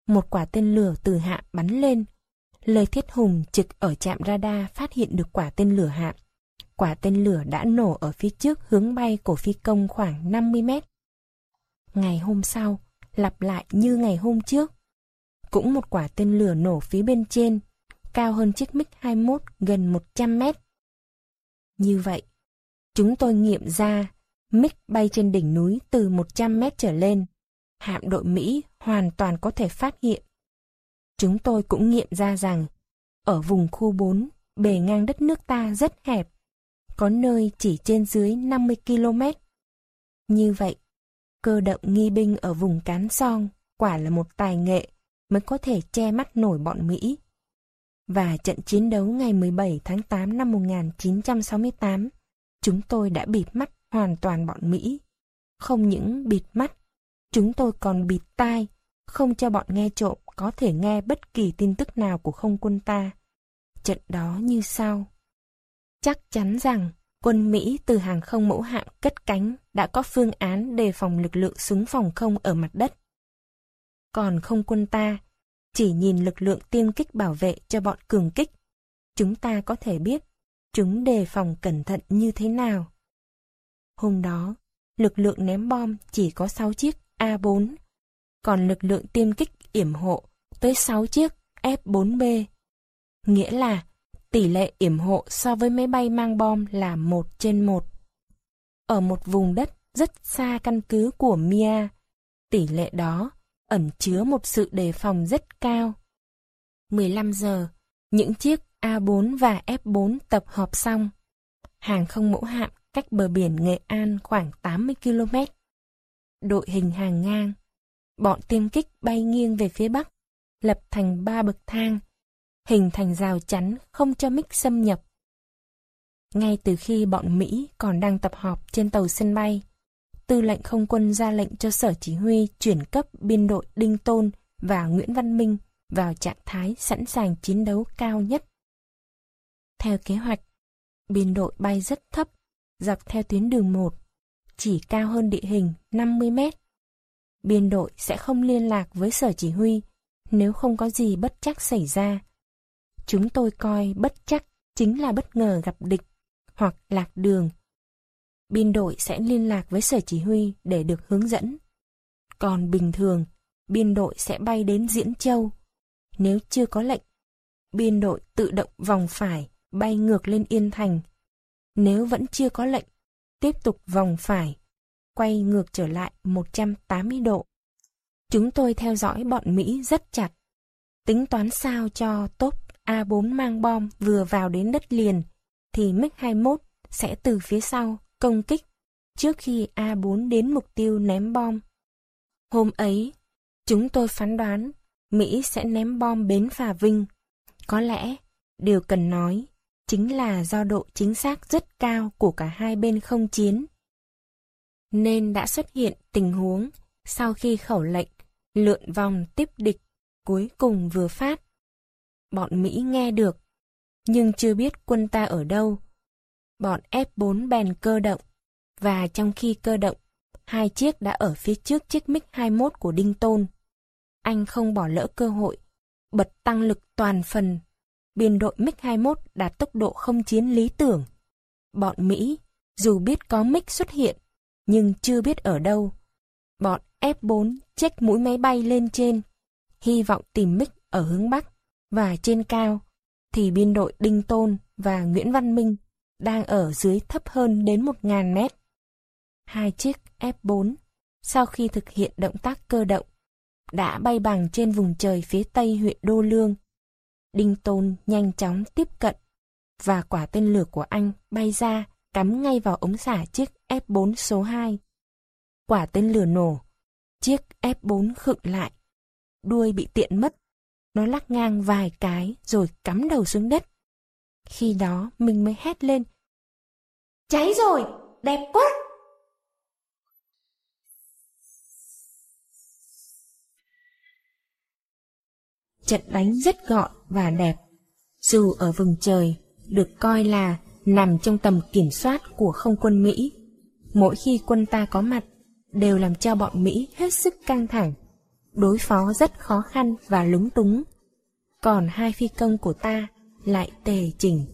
một quả tên lửa từ hạ bắn lên. Lê Thiết Hùng trực ở trạm radar phát hiện được quả tên lửa hạm. Quả tên lửa đã nổ ở phía trước hướng bay của phi công khoảng 50 mét. Ngày hôm sau, lặp lại như ngày hôm trước. Cũng một quả tên lửa nổ phía bên trên, cao hơn chiếc MiG-21 gần 100 mét. Như vậy, chúng tôi nghiệm ra MiG bay trên đỉnh núi từ 100 mét trở lên. Hạm đội Mỹ hoàn toàn có thể phát hiện. Chúng tôi cũng nghiệm ra rằng, ở vùng khu 4, bề ngang đất nước ta rất hẹp, có nơi chỉ trên dưới 50 km. Như vậy, cơ động nghi binh ở vùng Cán Song quả là một tài nghệ mới có thể che mắt nổi bọn Mỹ. Và trận chiến đấu ngày 17 tháng 8 năm 1968, chúng tôi đã bịt mắt hoàn toàn bọn Mỹ. Không những bịt mắt, chúng tôi còn bịt tai, không cho bọn nghe trộm có thể nghe bất kỳ tin tức nào của không quân ta. Trận đó như sau. Chắc chắn rằng quân Mỹ từ hàng không mẫu hạm cất cánh đã có phương án đề phòng lực lượng súng phòng không ở mặt đất. Còn không quân ta chỉ nhìn lực lượng tiêm kích bảo vệ cho bọn cường kích. Chúng ta có thể biết chúng đề phòng cẩn thận như thế nào. Hôm đó, lực lượng ném bom chỉ có 6 chiếc A4, còn lực lượng tiêm kích yểm hộ tới 6 chiếc F4B. Nghĩa là tỷ lệ yểm hộ so với máy bay mang bom là 1 trên 1. Ở một vùng đất rất xa căn cứ của Mia, tỷ lệ đó ẩn chứa một sự đề phòng rất cao. 15 giờ, những chiếc A4 và F4 tập hợp xong. Hàng không mẫu hạm cách bờ biển Nghệ An khoảng 80 km. Đội hình hàng ngang. Bọn tiêm kích bay nghiêng về phía bắc, lập thành ba bậc thang, hình thành rào chắn không cho mix xâm nhập. Ngay từ khi bọn Mỹ còn đang tập họp trên tàu sân bay, tư lệnh không quân ra lệnh cho sở chỉ huy chuyển cấp biên đội Đinh Tôn và Nguyễn Văn Minh vào trạng thái sẵn sàng chiến đấu cao nhất. Theo kế hoạch, biên đội bay rất thấp, dọc theo tuyến đường 1, chỉ cao hơn địa hình 50 mét. Biên đội sẽ không liên lạc với sở chỉ huy nếu không có gì bất chắc xảy ra. Chúng tôi coi bất chắc chính là bất ngờ gặp địch hoặc lạc đường biên đội sẽ liên lạc với sở chỉ huy để được hướng dẫn. Còn bình thường, biên đội sẽ bay đến Diễn Châu. Nếu chưa có lệnh, biên đội tự động vòng phải, bay ngược lên Yên Thành. Nếu vẫn chưa có lệnh, tiếp tục vòng phải, quay ngược trở lại 180 độ. Chúng tôi theo dõi bọn Mỹ rất chặt. Tính toán sao cho tốt A4 mang bom vừa vào đến đất liền, thì MiG-21 sẽ từ phía sau công kích trước khi A4 đến mục tiêu ném bom. Hôm ấy, chúng tôi phán đoán Mỹ sẽ ném bom bến Phà Vinh. Có lẽ, điều cần nói chính là do độ chính xác rất cao của cả hai bên không chiến. Nên đã xuất hiện tình huống sau khi khẩu lệnh lượn vòng tiếp địch cuối cùng vừa phát bọn Mỹ nghe được, nhưng chưa biết quân ta ở đâu. Bọn F4 bèn cơ động, và trong khi cơ động, hai chiếc đã ở phía trước chiếc MiG-21 của Đinh Tôn. Anh không bỏ lỡ cơ hội, bật tăng lực toàn phần. Biên đội MiG-21 đạt tốc độ không chiến lý tưởng. Bọn Mỹ, dù biết có MiG xuất hiện, nhưng chưa biết ở đâu. Bọn F4 check mũi máy bay lên trên, hy vọng tìm MiG ở hướng Bắc và trên cao, thì biên đội Đinh Tôn và Nguyễn Văn Minh đang ở dưới thấp hơn đến 1.000 mét. Hai chiếc F4, sau khi thực hiện động tác cơ động, đã bay bằng trên vùng trời phía tây huyện Đô Lương. Đinh Tôn nhanh chóng tiếp cận, và quả tên lửa của anh bay ra cắm ngay vào ống xả chiếc F4 số 2. Quả tên lửa nổ, chiếc F4 khựng lại, đuôi bị tiện mất. Nó lắc ngang vài cái rồi cắm đầu xuống đất. Khi đó mình mới hét lên. Cháy rồi, đẹp quá! Trận đánh rất gọn và đẹp. Dù ở vùng trời, được coi là nằm trong tầm kiểm soát của không quân Mỹ. Mỗi khi quân ta có mặt, đều làm cho bọn Mỹ hết sức căng thẳng, đối phó rất khó khăn và lúng túng. Còn hai phi công của ta lại tề chỉnh,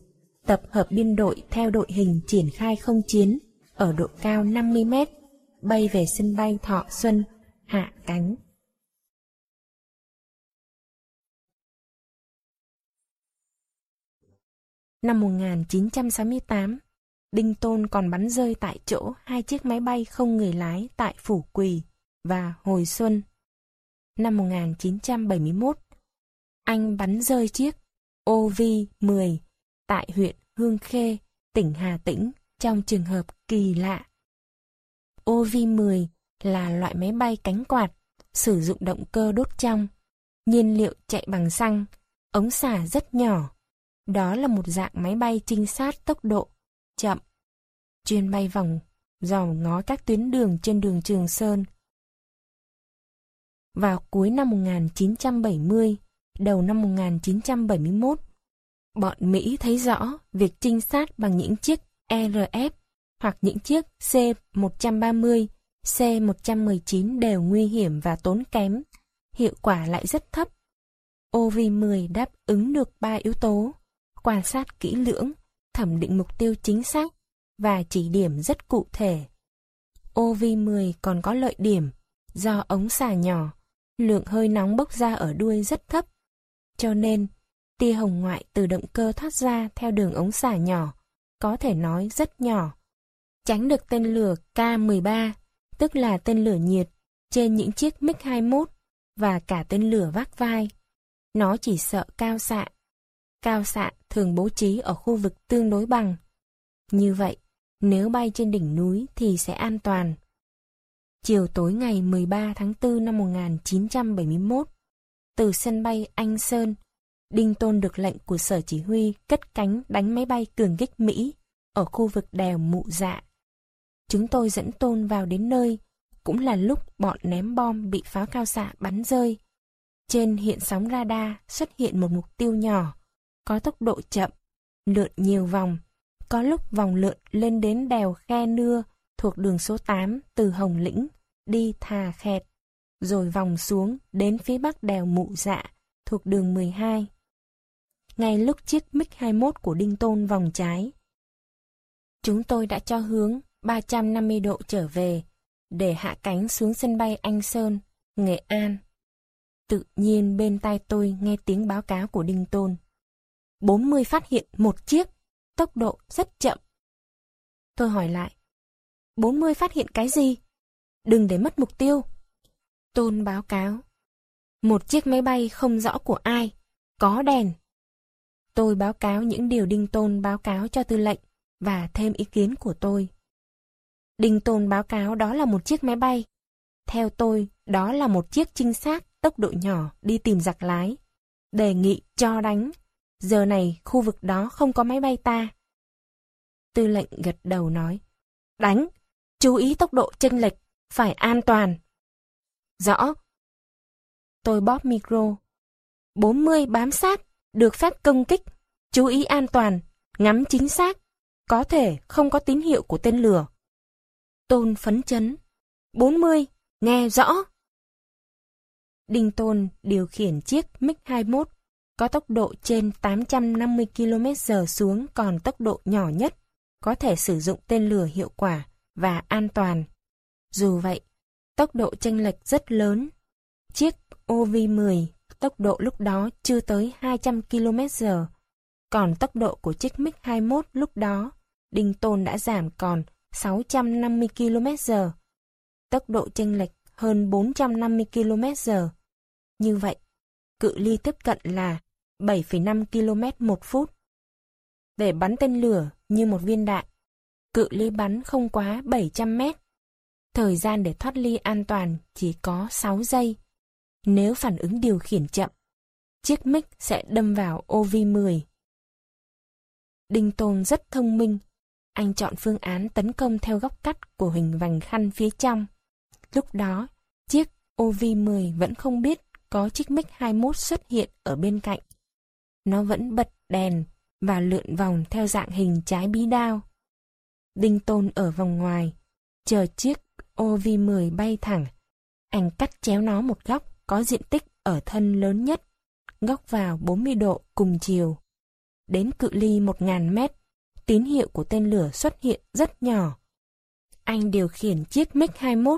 tập hợp biên đội theo đội hình triển khai không chiến ở độ cao 50 mét, bay về sân bay Thọ Xuân, hạ cánh. Năm 1968, Đinh Tôn còn bắn rơi tại chỗ hai chiếc máy bay không người lái tại Phủ Quỳ và Hồi Xuân. Năm 1971, anh bắn rơi chiếc OV-10 tại huyện Hương Khê, tỉnh Hà Tĩnh trong trường hợp kỳ lạ. OV-10 là loại máy bay cánh quạt, sử dụng động cơ đốt trong, nhiên liệu chạy bằng xăng, ống xả rất nhỏ. Đó là một dạng máy bay trinh sát tốc độ chậm, chuyên bay vòng, dò ngó các tuyến đường trên đường Trường Sơn. Vào cuối năm 1970, đầu năm 1971, bọn Mỹ thấy rõ việc trinh sát bằng những chiếc RF hoặc những chiếc C-130, C-119 đều nguy hiểm và tốn kém, hiệu quả lại rất thấp. OV-10 đáp ứng được ba yếu tố, quan sát kỹ lưỡng, thẩm định mục tiêu chính xác và chỉ điểm rất cụ thể. OV10 còn có lợi điểm do ống xả nhỏ, lượng hơi nóng bốc ra ở đuôi rất thấp. Cho nên, tia hồng ngoại từ động cơ thoát ra theo đường ống xả nhỏ, có thể nói rất nhỏ. Tránh được tên lửa K-13, tức là tên lửa nhiệt, trên những chiếc MiG-21 và cả tên lửa vác vai. Nó chỉ sợ cao xạ. Cao xạ thường bố trí ở khu vực tương đối bằng. Như vậy, nếu bay trên đỉnh núi thì sẽ an toàn. Chiều tối ngày 13 tháng 4 năm 1971, từ sân bay Anh Sơn, Đinh Tôn được lệnh của sở chỉ huy cất cánh đánh máy bay cường kích Mỹ ở khu vực đèo Mụ Dạ. Chúng tôi dẫn Tôn vào đến nơi, cũng là lúc bọn ném bom bị pháo cao xạ bắn rơi. Trên hiện sóng radar xuất hiện một mục tiêu nhỏ, có tốc độ chậm, lượn nhiều vòng, có lúc vòng lượn lên đến đèo Khe Nưa thuộc đường số 8 từ Hồng Lĩnh đi Thà Khẹt, rồi vòng xuống đến phía bắc đèo Mụ Dạ thuộc đường 12. Ngay lúc chiếc MiG-21 của Đinh Tôn vòng trái, chúng tôi đã cho hướng 350 độ trở về để hạ cánh xuống sân bay Anh Sơn, Nghệ An. Tự nhiên bên tai tôi nghe tiếng báo cáo của Đinh Tôn. 40 phát hiện một chiếc tốc độ rất chậm. Tôi hỏi lại, 40 phát hiện cái gì? Đừng để mất mục tiêu. Tôn báo cáo, một chiếc máy bay không rõ của ai, có đèn. Tôi báo cáo những điều Đinh Tôn báo cáo cho tư lệnh và thêm ý kiến của tôi. Đinh Tôn báo cáo đó là một chiếc máy bay. Theo tôi, đó là một chiếc trinh sát tốc độ nhỏ đi tìm giặc lái. Đề nghị cho đánh Giờ này khu vực đó không có máy bay ta. Tư lệnh gật đầu nói. Đánh, chú ý tốc độ chênh lệch, phải an toàn. Rõ. Tôi bóp micro. 40 bám sát, được phép công kích, chú ý an toàn, ngắm chính xác, có thể không có tín hiệu của tên lửa. Tôn phấn chấn. 40, nghe rõ. Đinh Tôn điều khiển chiếc MiG-21 có tốc độ trên 850 km/h xuống còn tốc độ nhỏ nhất, có thể sử dụng tên lửa hiệu quả và an toàn. Dù vậy, tốc độ chênh lệch rất lớn. Chiếc OV-10 tốc độ lúc đó chưa tới 200 km/h, còn tốc độ của chiếc MiG-21 lúc đó, Đinh Tôn đã giảm còn 650 km/h. Tốc độ chênh lệch hơn 450 km/h. Như vậy, cự ly tiếp cận là 7,5 km một phút. Để bắn tên lửa như một viên đạn, cự ly bắn không quá 700 mét. Thời gian để thoát ly an toàn chỉ có 6 giây. Nếu phản ứng điều khiển chậm, chiếc mic sẽ đâm vào OV-10. Đinh Tôn rất thông minh. Anh chọn phương án tấn công theo góc cắt của hình vành khăn phía trong. Lúc đó, chiếc OV-10 vẫn không biết có chiếc mic 21 xuất hiện ở bên cạnh. Nó vẫn bật đèn và lượn vòng theo dạng hình trái bí đao. Đinh Tôn ở vòng ngoài, chờ chiếc Ô vi 10 bay thẳng. Anh cắt chéo nó một góc có diện tích ở thân lớn nhất, góc vào 40 độ cùng chiều. Đến cự ly 1.000 mét, tín hiệu của tên lửa xuất hiện rất nhỏ. Anh điều khiển chiếc MiG-21,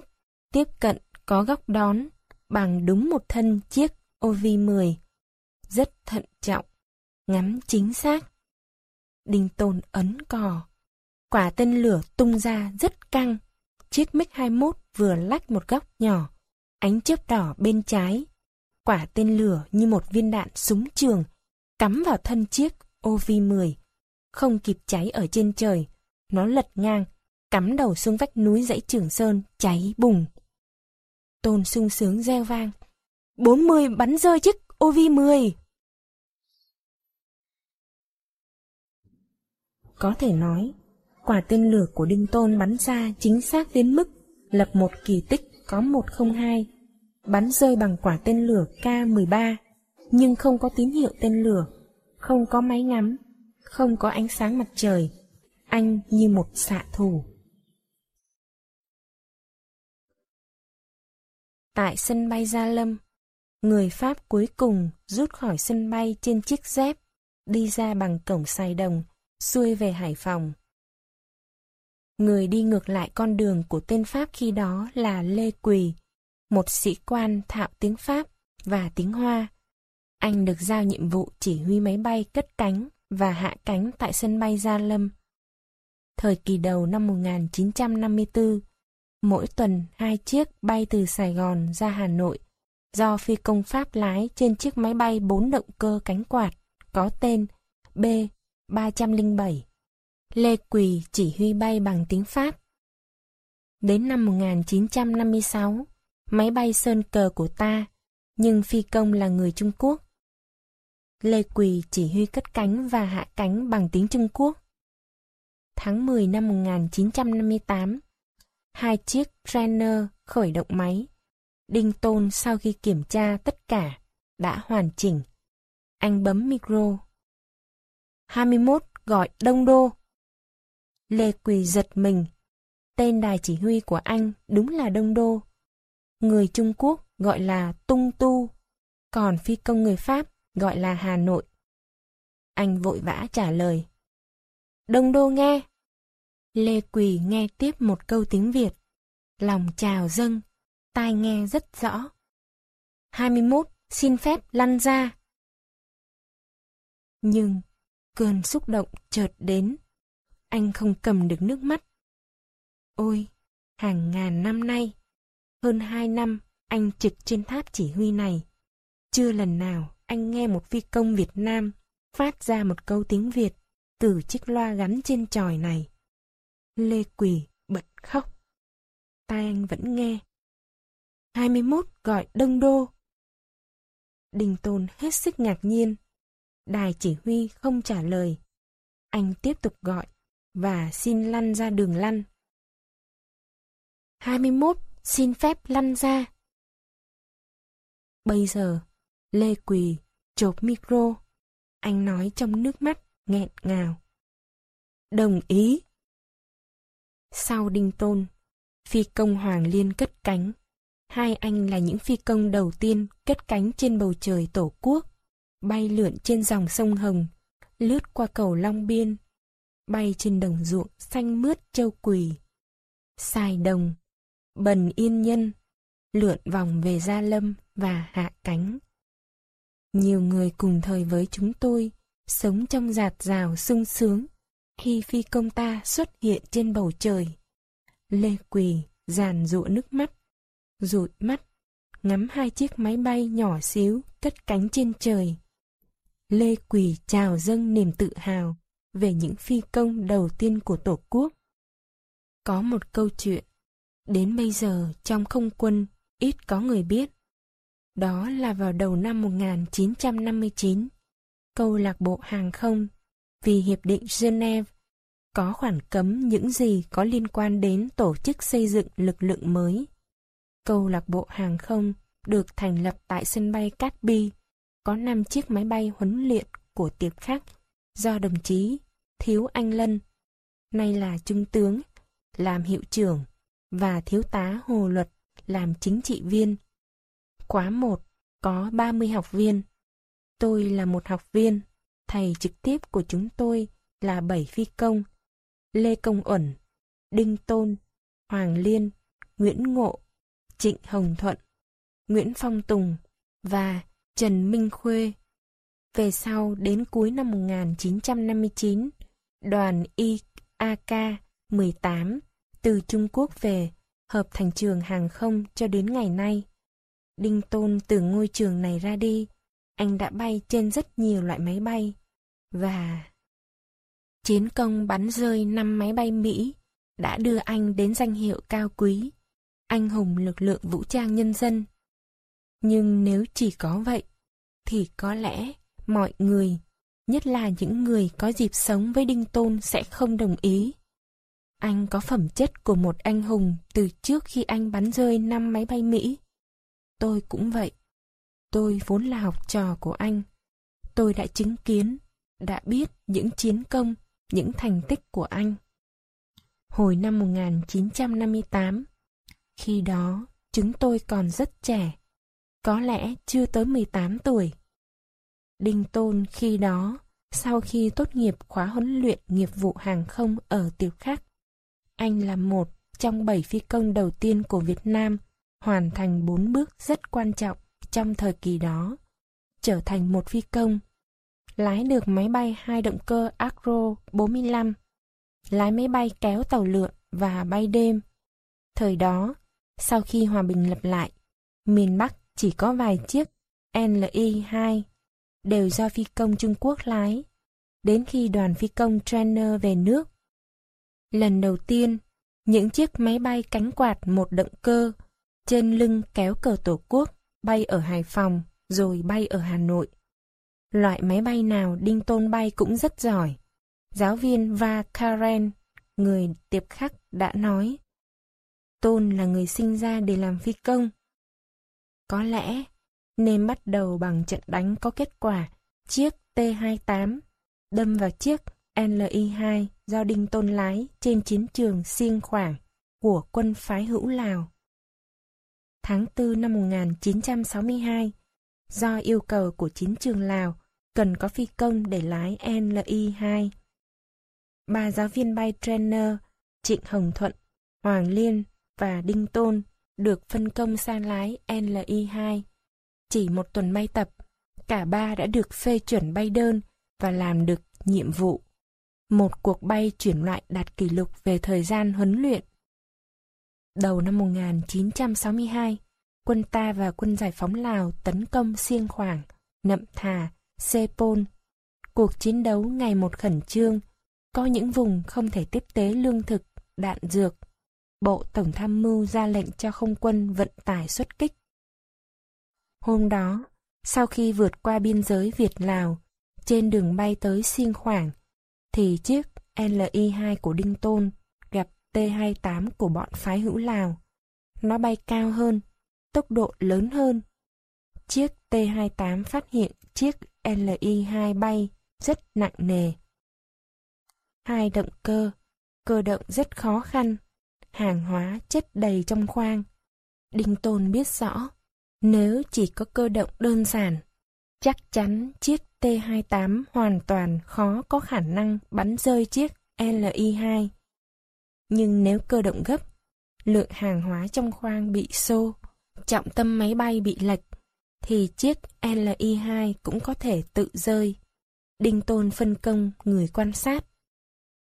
tiếp cận có góc đón, bằng đúng một thân chiếc OV-10. Rất thận trọng, ngắm chính xác. Đinh Tôn ấn cò. Quả tên lửa tung ra rất căng. Chiếc MiG-21 vừa lách một góc nhỏ, ánh chớp đỏ bên trái. Quả tên lửa như một viên đạn súng trường, cắm vào thân chiếc OV-10. Không kịp cháy ở trên trời, nó lật ngang, cắm đầu xuống vách núi dãy Trường Sơn, cháy bùng. Tôn sung sướng reo vang. 40 bắn rơi chiếc OV-10. Có thể nói, quả tên lửa của Đinh Tôn bắn ra chính xác đến mức lập một kỳ tích có 102, bắn rơi bằng quả tên lửa K-13, nhưng không có tín hiệu tên lửa, không có máy ngắm, không có ánh sáng mặt trời. Anh như một xạ thủ. Tại sân bay Gia Lâm, người Pháp cuối cùng rút khỏi sân bay trên chiếc dép, đi ra bằng cổng Sài Đồng, xuôi về Hải Phòng. Người đi ngược lại con đường của tên Pháp khi đó là Lê Quỳ, một sĩ quan thạo tiếng Pháp và tiếng Hoa. Anh được giao nhiệm vụ chỉ huy máy bay cất cánh và hạ cánh tại sân bay Gia Lâm. Thời kỳ đầu năm 1954, mỗi tuần hai chiếc bay từ Sài Gòn ra Hà Nội do phi công Pháp lái trên chiếc máy bay bốn động cơ cánh quạt có tên B-307. Lê Quỳ chỉ huy bay bằng tiếng Pháp. Đến năm 1956, máy bay sơn cờ của ta, nhưng phi công là người Trung Quốc. Lê Quỳ chỉ huy cất cánh và hạ cánh bằng tiếng Trung Quốc. Tháng 10 năm 1958, hai chiếc trainer khởi động máy. Đinh Tôn sau khi kiểm tra tất cả, đã hoàn chỉnh. Anh bấm micro. 21 gọi Đông Đô. Lê Quỳ giật mình. Tên đài chỉ huy của anh đúng là Đông Đô. Người Trung Quốc gọi là Tung Tu, còn phi công người Pháp gọi là Hà Nội. Anh vội vã trả lời. Đông Đô nghe. Lê Quỳ nghe tiếp một câu tiếng Việt. Lòng trào dâng, tai nghe rất rõ. 21. Xin phép lăn ra. Nhưng, cơn xúc động chợt đến. Anh không cầm được nước mắt. Ôi, hàng ngàn năm nay, hơn hai năm anh trực trên tháp chỉ huy này. Chưa lần nào anh nghe một phi công Việt Nam phát ra một câu tiếng Việt từ chiếc loa gắn trên tròi này. Lê Quỳ bật khóc. Tai anh vẫn nghe. 21 gọi Đông Đô. Đình Tôn hết sức ngạc nhiên. Đài chỉ huy không trả lời. Anh tiếp tục gọi và xin lăn ra đường lăn. 21 xin phép lăn ra. Bây giờ, Lê Quỳ chộp micro. Anh nói trong nước mắt, nghẹn ngào. Đồng ý. Sau Đinh Tôn, phi công Hoàng Liên cất cánh. Hai anh là những phi công đầu tiên cất cánh trên bầu trời Tổ quốc, bay lượn trên dòng sông Hồng, lướt qua cầu Long Biên, bay trên đồng ruộng xanh mướt châu quỳ. Xài đồng, bần yên nhân, lượn vòng về Gia Lâm và hạ cánh. Nhiều người cùng thời với chúng tôi sống trong giạt rào sung sướng khi phi công ta xuất hiện trên bầu trời. Lê Quỳ giàn rụa nước mắt, rụi mắt, ngắm hai chiếc máy bay nhỏ xíu cất cánh trên trời. Lê Quỳ chào dâng niềm tự hào về những phi công đầu tiên của Tổ quốc. Có một câu chuyện, đến bây giờ trong không quân ít có người biết. Đó là vào đầu năm 1959, câu lạc bộ hàng không vì Hiệp định Geneva có khoản cấm những gì có liên quan đến tổ chức xây dựng lực lượng mới. Câu lạc bộ hàng không được thành lập tại sân bay Cát Bi, có 5 chiếc máy bay huấn luyện của tiệp khắc do đồng chí Thiếu Anh Lân, nay là Trung tướng, làm hiệu trưởng, và Thiếu tá Hồ Luật làm chính trị viên. Khóa 1 có 30 học viên. Tôi là một học viên, thầy trực tiếp của chúng tôi là 7 phi công. Lê Công Uẩn, Đinh Tôn, Hoàng Liên, Nguyễn Ngộ, Trịnh Hồng Thuận, Nguyễn Phong Tùng và Trần Minh Khuê. Về sau đến cuối năm 1959, đoàn IAK 18 từ Trung Quốc về, hợp thành trường hàng không cho đến ngày nay. Đinh Tôn từ ngôi trường này ra đi, anh đã bay trên rất nhiều loại máy bay. Và chiến công bắn rơi năm máy bay Mỹ đã đưa anh đến danh hiệu cao quý, anh hùng lực lượng vũ trang nhân dân. Nhưng nếu chỉ có vậy, thì có lẽ mọi người, nhất là những người có dịp sống với Đinh Tôn sẽ không đồng ý. Anh có phẩm chất của một anh hùng từ trước khi anh bắn rơi năm máy bay Mỹ. Tôi cũng vậy. Tôi vốn là học trò của anh. Tôi đã chứng kiến, đã biết những chiến công, những thành tích của anh. Hồi năm 1958, khi đó chúng tôi còn rất trẻ, có lẽ chưa tới 18 tuổi. Đinh Tôn khi đó, sau khi tốt nghiệp khóa huấn luyện nghiệp vụ hàng không ở Tiểu Khắc, anh là một trong bảy phi công đầu tiên của Việt Nam hoàn thành bốn bước rất quan trọng trong thời kỳ đó. Trở thành một phi công. Lái được máy bay hai động cơ Acro 45. Lái máy bay kéo tàu lượn và bay đêm. Thời đó, sau khi hòa bình lập lại, miền Bắc chỉ có vài chiếc NLI-2 đều do phi công Trung Quốc lái. Đến khi đoàn phi công Trainer về nước, Lần đầu tiên, những chiếc máy bay cánh quạt một động cơ trên lưng kéo cờ tổ quốc bay ở Hải Phòng rồi bay ở Hà Nội. Loại máy bay nào Đinh Tôn bay cũng rất giỏi. Giáo viên Va Karen, người tiệp khắc đã nói. Tôn là người sinh ra để làm phi công. Có lẽ nên bắt đầu bằng trận đánh có kết quả chiếc T-28 đâm vào chiếc LI-2 do Đinh Tôn lái trên chiến trường Siêng Khoảng của quân phái hữu Lào. Tháng 4 năm 1962, do yêu cầu của chiến trường Lào cần có phi công để lái LI-2. Ba giáo viên bay trainer Trịnh Hồng Thuận, Hoàng Liên và Đinh Tôn được phân công sang lái LI-2. Chỉ một tuần bay tập, cả ba đã được phê chuẩn bay đơn và làm được nhiệm vụ một cuộc bay chuyển loại đạt kỷ lục về thời gian huấn luyện. Đầu năm 1962, quân ta và quân giải phóng Lào tấn công Siêng Khoảng, Nậm Thà, Sepol. Cuộc chiến đấu ngày một khẩn trương, có những vùng không thể tiếp tế lương thực, đạn dược. Bộ Tổng tham mưu ra lệnh cho không quân vận tải xuất kích. Hôm đó, sau khi vượt qua biên giới Việt-Lào, trên đường bay tới Siêng Khoảng, thì chiếc LI-2 của Đinh Tôn gặp T-28 của bọn phái hữu Lào. Nó bay cao hơn, tốc độ lớn hơn. Chiếc T-28 phát hiện chiếc LI-2 bay rất nặng nề. Hai động cơ, cơ động rất khó khăn, hàng hóa chất đầy trong khoang. Đinh Tôn biết rõ, nếu chỉ có cơ động đơn giản, chắc chắn chiếc T-28 hoàn toàn khó có khả năng bắn rơi chiếc LI-2. Nhưng nếu cơ động gấp, lượng hàng hóa trong khoang bị xô, trọng tâm máy bay bị lệch, thì chiếc LI-2 cũng có thể tự rơi. Đinh Tôn phân công người quan sát.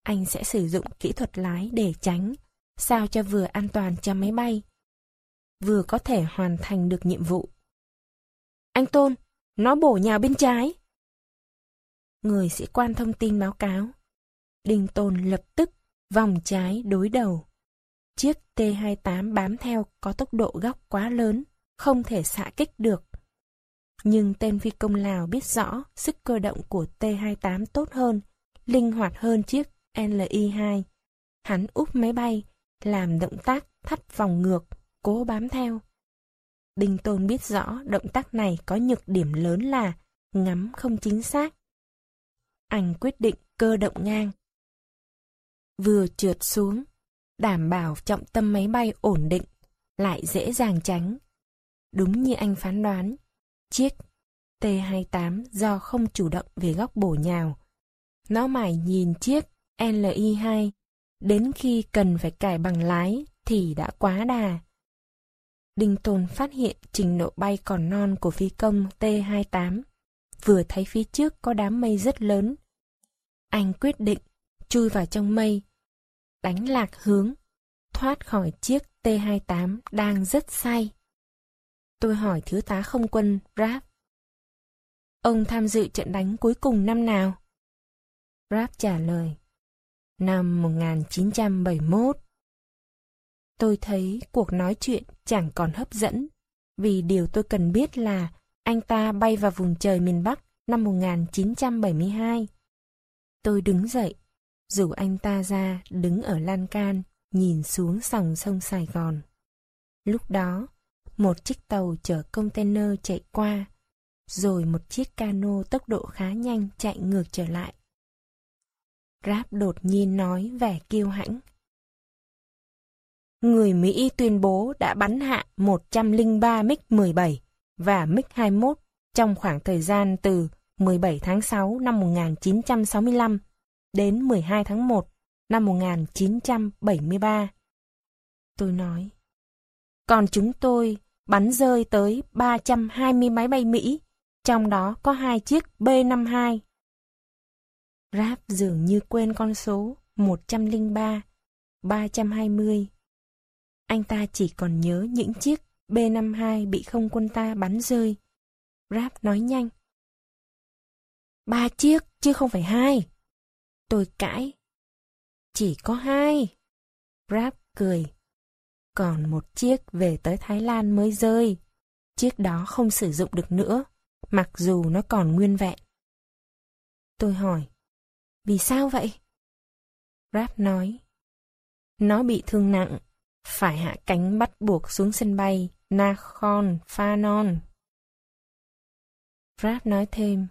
Anh sẽ sử dụng kỹ thuật lái để tránh, sao cho vừa an toàn cho máy bay, vừa có thể hoàn thành được nhiệm vụ. Anh Tôn, nó bổ nhào bên trái. Người sĩ quan thông tin báo cáo. Đinh Tôn lập tức vòng trái đối đầu. Chiếc T-28 bám theo có tốc độ góc quá lớn, không thể xạ kích được. Nhưng tên phi công Lào biết rõ sức cơ động của T-28 tốt hơn, linh hoạt hơn chiếc LI-2. Hắn úp máy bay, làm động tác thắt vòng ngược, cố bám theo. Đinh Tôn biết rõ động tác này có nhược điểm lớn là ngắm không chính xác. Anh quyết định cơ động ngang. Vừa trượt xuống, đảm bảo trọng tâm máy bay ổn định, lại dễ dàng tránh. Đúng như anh phán đoán, chiếc T-28 do không chủ động về góc bổ nhào. Nó mải nhìn chiếc LI-2, đến khi cần phải cải bằng lái thì đã quá đà. Đinh Tôn phát hiện trình độ bay còn non của phi công T-28. Vừa thấy phía trước có đám mây rất lớn. Anh quyết định chui vào trong mây, đánh lạc hướng, thoát khỏi chiếc T-28 đang rất say. Tôi hỏi thiếu tá không quân Rap. Ông tham dự trận đánh cuối cùng năm nào? Rap trả lời. Năm 1971. Tôi thấy cuộc nói chuyện chẳng còn hấp dẫn, vì điều tôi cần biết là anh ta bay vào vùng trời miền Bắc năm 1972. Tôi đứng dậy, rủ anh ta ra đứng ở lan can, nhìn xuống dòng sông Sài Gòn. Lúc đó, một chiếc tàu chở container chạy qua, rồi một chiếc cano tốc độ khá nhanh chạy ngược trở lại. Ráp đột nhiên nói vẻ kiêu hãnh người Mỹ tuyên bố đã bắn hạ 103 MiG-17 và MiG-21 trong khoảng thời gian từ 17 tháng 6 năm 1965 đến 12 tháng 1 năm 1973. Tôi nói, còn chúng tôi bắn rơi tới 320 máy bay Mỹ, trong đó có hai chiếc B-52. Ráp dường như quên con số 103, 320 anh ta chỉ còn nhớ những chiếc B-52 bị không quân ta bắn rơi. Rap nói nhanh. Ba chiếc, chứ không phải hai. Tôi cãi. Chỉ có hai. Rap cười. Còn một chiếc về tới Thái Lan mới rơi. Chiếc đó không sử dụng được nữa, mặc dù nó còn nguyên vẹn. Tôi hỏi. Vì sao vậy? Rap nói. Nó bị thương nặng, phải hạ cánh bắt buộc xuống sân bay Nakhon Phanon. Pratt nói thêm,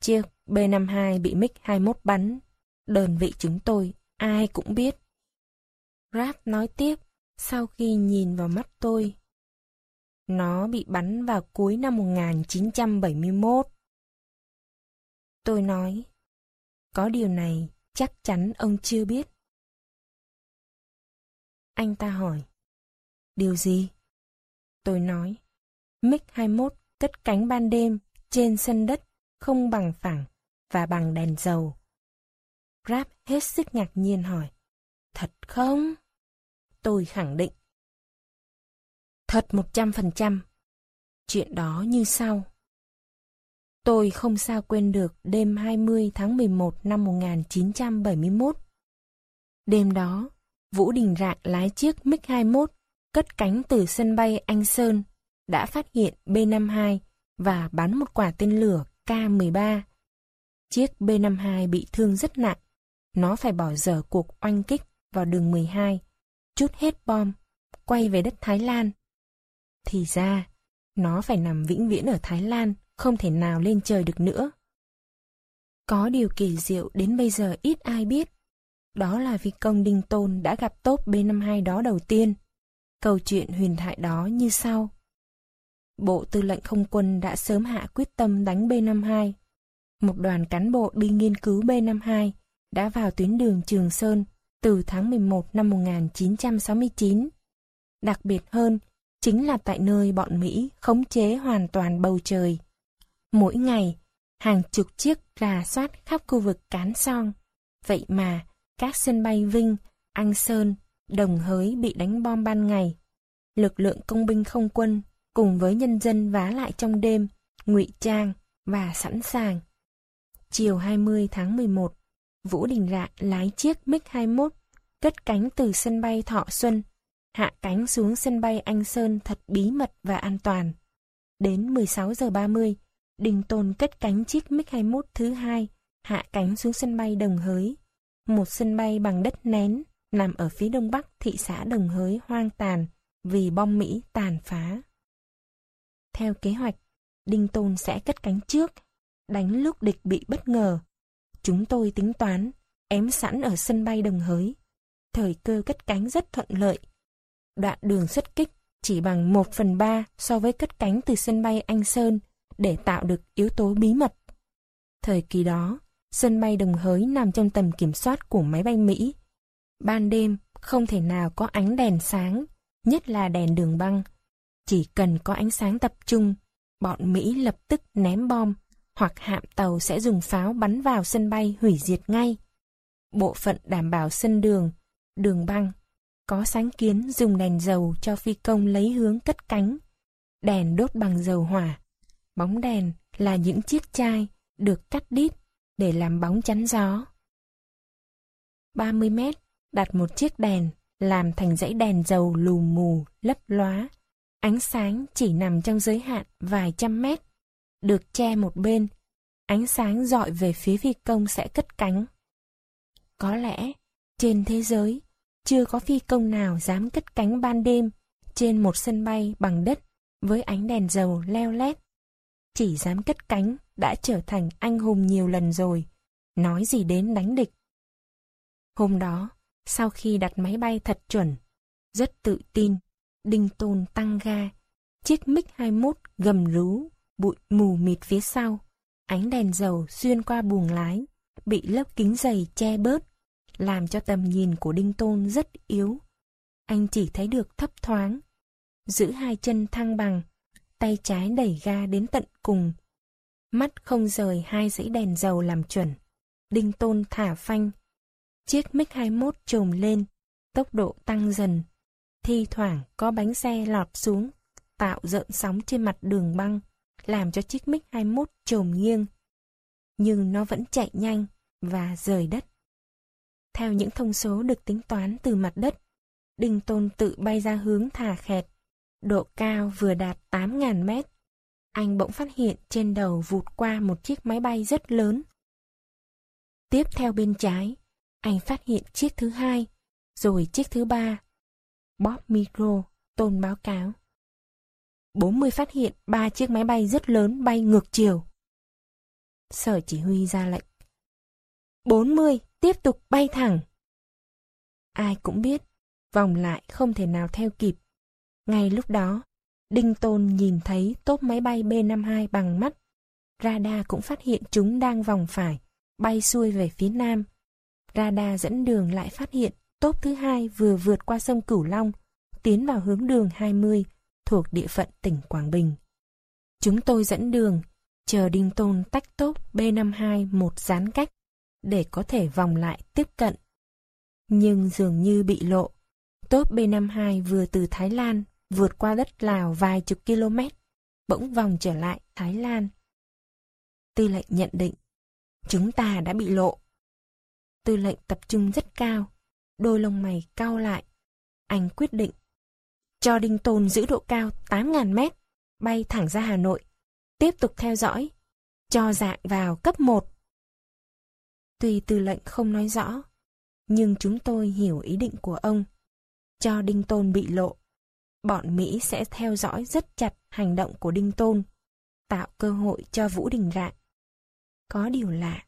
chiếc B-52 bị MiG-21 bắn, đơn vị chúng tôi, ai cũng biết. Pratt nói tiếp, sau khi nhìn vào mắt tôi. Nó bị bắn vào cuối năm 1971. Tôi nói, có điều này chắc chắn ông chưa biết. Anh ta hỏi. Điều gì? Tôi nói. MiG-21 cất cánh ban đêm trên sân đất không bằng phẳng và bằng đèn dầu. Grab hết sức ngạc nhiên hỏi. Thật không? Tôi khẳng định. Thật 100%. Chuyện đó như sau. Tôi không sao quên được đêm 20 tháng 11 năm 1971. Đêm đó, Vũ Đình Rạng lái chiếc MiG-21 cất cánh từ sân bay Anh Sơn, đã phát hiện B-52 và bắn một quả tên lửa K-13. Chiếc B-52 bị thương rất nặng, nó phải bỏ dở cuộc oanh kích vào đường 12, chút hết bom, quay về đất Thái Lan. Thì ra, nó phải nằm vĩnh viễn ở Thái Lan, không thể nào lên trời được nữa. Có điều kỳ diệu đến bây giờ ít ai biết. Đó là phi công Đinh Tôn đã gặp tốt B-52 đó đầu tiên. Câu chuyện huyền thoại đó như sau. Bộ Tư lệnh Không quân đã sớm hạ quyết tâm đánh B-52. Một đoàn cán bộ đi nghiên cứu B-52 đã vào tuyến đường Trường Sơn từ tháng 11 năm 1969. Đặc biệt hơn, chính là tại nơi bọn Mỹ khống chế hoàn toàn bầu trời. Mỗi ngày, hàng chục chiếc rà soát khắp khu vực Cán Song. Vậy mà, các sân bay Vinh, Anh Sơn, Đồng Hới bị đánh bom ban ngày. Lực lượng công binh không quân cùng với nhân dân vá lại trong đêm, ngụy trang và sẵn sàng. Chiều 20 tháng 11, Vũ Đình Rạ lái chiếc MiG-21 cất cánh từ sân bay Thọ Xuân, hạ cánh xuống sân bay Anh Sơn thật bí mật và an toàn. Đến 16 giờ 30, Đình Tôn cất cánh chiếc MiG-21 thứ hai, hạ cánh xuống sân bay Đồng Hới. Một sân bay bằng đất nén, nằm ở phía đông bắc thị xã Đồng Hới hoang tàn vì bom Mỹ tàn phá. Theo kế hoạch, Đinh Tôn sẽ cất cánh trước, đánh lúc địch bị bất ngờ. Chúng tôi tính toán, ém sẵn ở sân bay Đồng Hới. Thời cơ cất cánh rất thuận lợi. Đoạn đường xuất kích chỉ bằng 1 phần 3 so với cất cánh từ sân bay Anh Sơn để tạo được yếu tố bí mật. Thời kỳ đó, sân bay Đồng Hới nằm trong tầm kiểm soát của máy bay Mỹ. Ban đêm, không thể nào có ánh đèn sáng, nhất là đèn đường băng. Chỉ cần có ánh sáng tập trung, bọn Mỹ lập tức ném bom, hoặc hạm tàu sẽ dùng pháo bắn vào sân bay hủy diệt ngay. Bộ phận đảm bảo sân đường, đường băng, có sáng kiến dùng đèn dầu cho phi công lấy hướng cất cánh. Đèn đốt bằng dầu hỏa. Bóng đèn là những chiếc chai được cắt đít để làm bóng chắn gió. 30 mét đặt một chiếc đèn làm thành dãy đèn dầu lù mù, lấp lóa. Ánh sáng chỉ nằm trong giới hạn vài trăm mét, được che một bên. Ánh sáng dọi về phía phi công sẽ cất cánh. Có lẽ, trên thế giới, chưa có phi công nào dám cất cánh ban đêm trên một sân bay bằng đất với ánh đèn dầu leo lét. Chỉ dám cất cánh đã trở thành anh hùng nhiều lần rồi, nói gì đến đánh địch. Hôm đó, sau khi đặt máy bay thật chuẩn, rất tự tin, Đinh Tôn tăng ga, chiếc MiG-21 gầm rú, bụi mù mịt phía sau, ánh đèn dầu xuyên qua buồng lái, bị lớp kính dày che bớt, làm cho tầm nhìn của Đinh Tôn rất yếu. Anh chỉ thấy được thấp thoáng, giữ hai chân thăng bằng, tay trái đẩy ga đến tận cùng. Mắt không rời hai dãy đèn dầu làm chuẩn. Đinh Tôn thả phanh, Chiếc MiG-21 trồm lên, tốc độ tăng dần. Thi thoảng có bánh xe lọt xuống, tạo rợn sóng trên mặt đường băng, làm cho chiếc MiG-21 trồm nghiêng. Nhưng nó vẫn chạy nhanh và rời đất. Theo những thông số được tính toán từ mặt đất, Đinh Tôn tự bay ra hướng thả khẹt. Độ cao vừa đạt 8.000 mét. Anh bỗng phát hiện trên đầu vụt qua một chiếc máy bay rất lớn. Tiếp theo bên trái, anh phát hiện chiếc thứ hai, rồi chiếc thứ ba. Bob micro, tôn báo cáo. 40 phát hiện ba chiếc máy bay rất lớn bay ngược chiều. Sở chỉ huy ra lệnh. 40, tiếp tục bay thẳng. Ai cũng biết, vòng lại không thể nào theo kịp. Ngay lúc đó, Đinh Tôn nhìn thấy tốp máy bay B-52 bằng mắt. Radar cũng phát hiện chúng đang vòng phải, bay xuôi về phía nam. Radar dẫn đường lại phát hiện tốp thứ hai vừa vượt qua sông Cửu Long, tiến vào hướng đường 20 thuộc địa phận tỉnh Quảng Bình. Chúng tôi dẫn đường, chờ Đinh Tôn tách tốp B52 một gián cách để có thể vòng lại tiếp cận. Nhưng dường như bị lộ, tốp B52 vừa từ Thái Lan vượt qua đất Lào vài chục km, bỗng vòng trở lại Thái Lan. Tư lệnh nhận định, chúng ta đã bị lộ. Tư lệnh tập trung rất cao, đôi lông mày cao lại. Anh quyết định cho Đinh Tôn giữ độ cao 8.000 mét, bay thẳng ra Hà Nội, tiếp tục theo dõi, cho dạng vào cấp 1. Tuy tư lệnh không nói rõ, nhưng chúng tôi hiểu ý định của ông. Cho Đinh Tôn bị lộ, bọn Mỹ sẽ theo dõi rất chặt hành động của Đinh Tôn, tạo cơ hội cho Vũ Đình Rạng. Có điều lạ,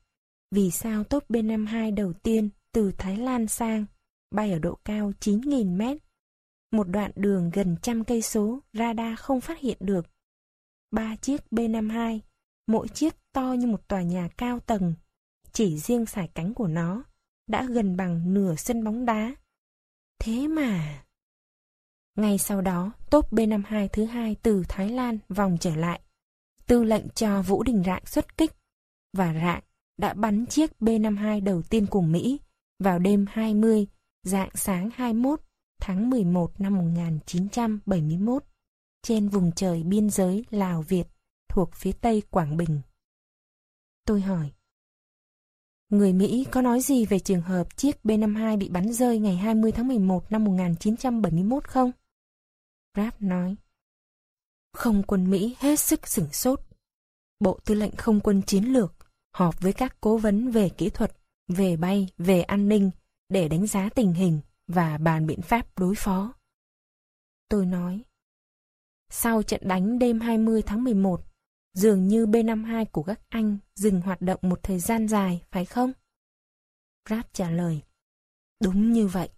vì sao tốt B-52 đầu tiên từ Thái Lan sang, bay ở độ cao 9.000 mét. Một đoạn đường gần trăm cây số, radar không phát hiện được. Ba chiếc B-52, mỗi chiếc to như một tòa nhà cao tầng. Chỉ riêng sải cánh của nó đã gần bằng nửa sân bóng đá. Thế mà... Ngay sau đó, tốp B-52 thứ hai từ Thái Lan vòng trở lại. Tư lệnh cho Vũ Đình Rạng xuất kích. Và Rạng đã bắn chiếc B-52 đầu tiên của Mỹ vào đêm 20, dạng sáng 21 tháng 11 năm 1971 trên vùng trời biên giới Lào-Việt thuộc phía tây Quảng Bình. Tôi hỏi, người Mỹ có nói gì về trường hợp chiếc B-52 bị bắn rơi ngày 20 tháng 11 năm 1971 không? Rap nói, không quân Mỹ hết sức sửng sốt. Bộ Tư lệnh Không quân Chiến lược họp với các cố vấn về kỹ thuật, về bay, về an ninh để đánh giá tình hình và bàn biện pháp đối phó. Tôi nói, sau trận đánh đêm 20 tháng 11, dường như B-52 của các anh dừng hoạt động một thời gian dài, phải không? Rap trả lời, đúng như vậy.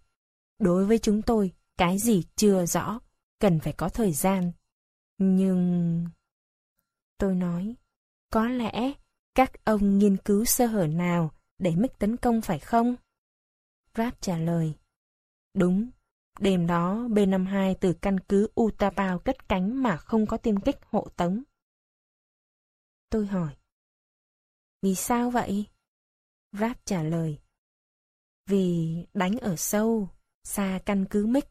Đối với chúng tôi, cái gì chưa rõ, cần phải có thời gian. Nhưng... Tôi nói, có lẽ các ông nghiên cứu sơ hở nào để mức tấn công phải không? Rap trả lời, đúng, đêm đó B-52 từ căn cứ Utapao cất cánh mà không có tiêm kích hộ tống. Tôi hỏi, vì sao vậy? Rap trả lời, vì đánh ở sâu, xa căn cứ Mick,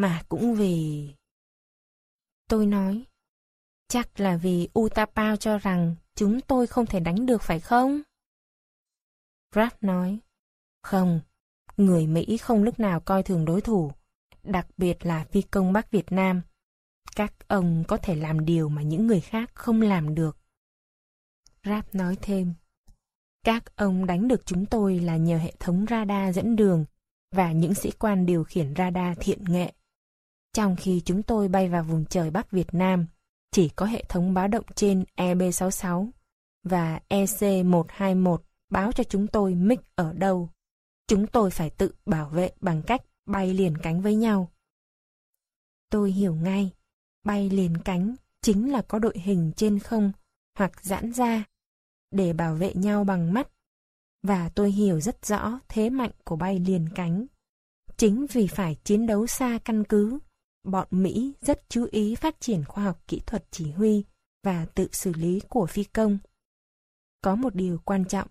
mà cũng vì... Tôi nói, chắc là vì Utapao cho rằng chúng tôi không thể đánh được phải không? Rap nói, không, người Mỹ không lúc nào coi thường đối thủ, đặc biệt là phi công Bắc Việt Nam. Các ông có thể làm điều mà những người khác không làm được. Rap nói thêm, các ông đánh được chúng tôi là nhờ hệ thống radar dẫn đường và những sĩ quan điều khiển radar thiện nghệ. Trong khi chúng tôi bay vào vùng trời Bắc Việt Nam, chỉ có hệ thống báo động trên EB66 và EC121 báo cho chúng tôi mic ở đâu. Chúng tôi phải tự bảo vệ bằng cách bay liền cánh với nhau. Tôi hiểu ngay, bay liền cánh chính là có đội hình trên không hoặc giãn ra để bảo vệ nhau bằng mắt. Và tôi hiểu rất rõ thế mạnh của bay liền cánh. Chính vì phải chiến đấu xa căn cứ, bọn Mỹ rất chú ý phát triển khoa học kỹ thuật chỉ huy và tự xử lý của phi công. Có một điều quan trọng,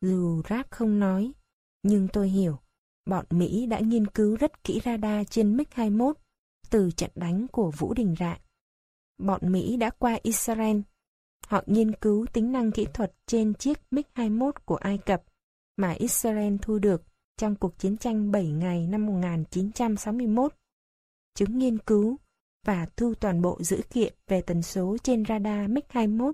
dù Rap không nói, nhưng tôi hiểu, bọn Mỹ đã nghiên cứu rất kỹ radar trên MiG-21 từ trận đánh của Vũ Đình Rạng. Bọn Mỹ đã qua Israel. Họ nghiên cứu tính năng kỹ thuật trên chiếc MiG-21 của Ai Cập mà Israel thu được trong cuộc chiến tranh 7 ngày năm 1961 chứng nghiên cứu và thu toàn bộ dữ kiện về tần số trên radar MiG-21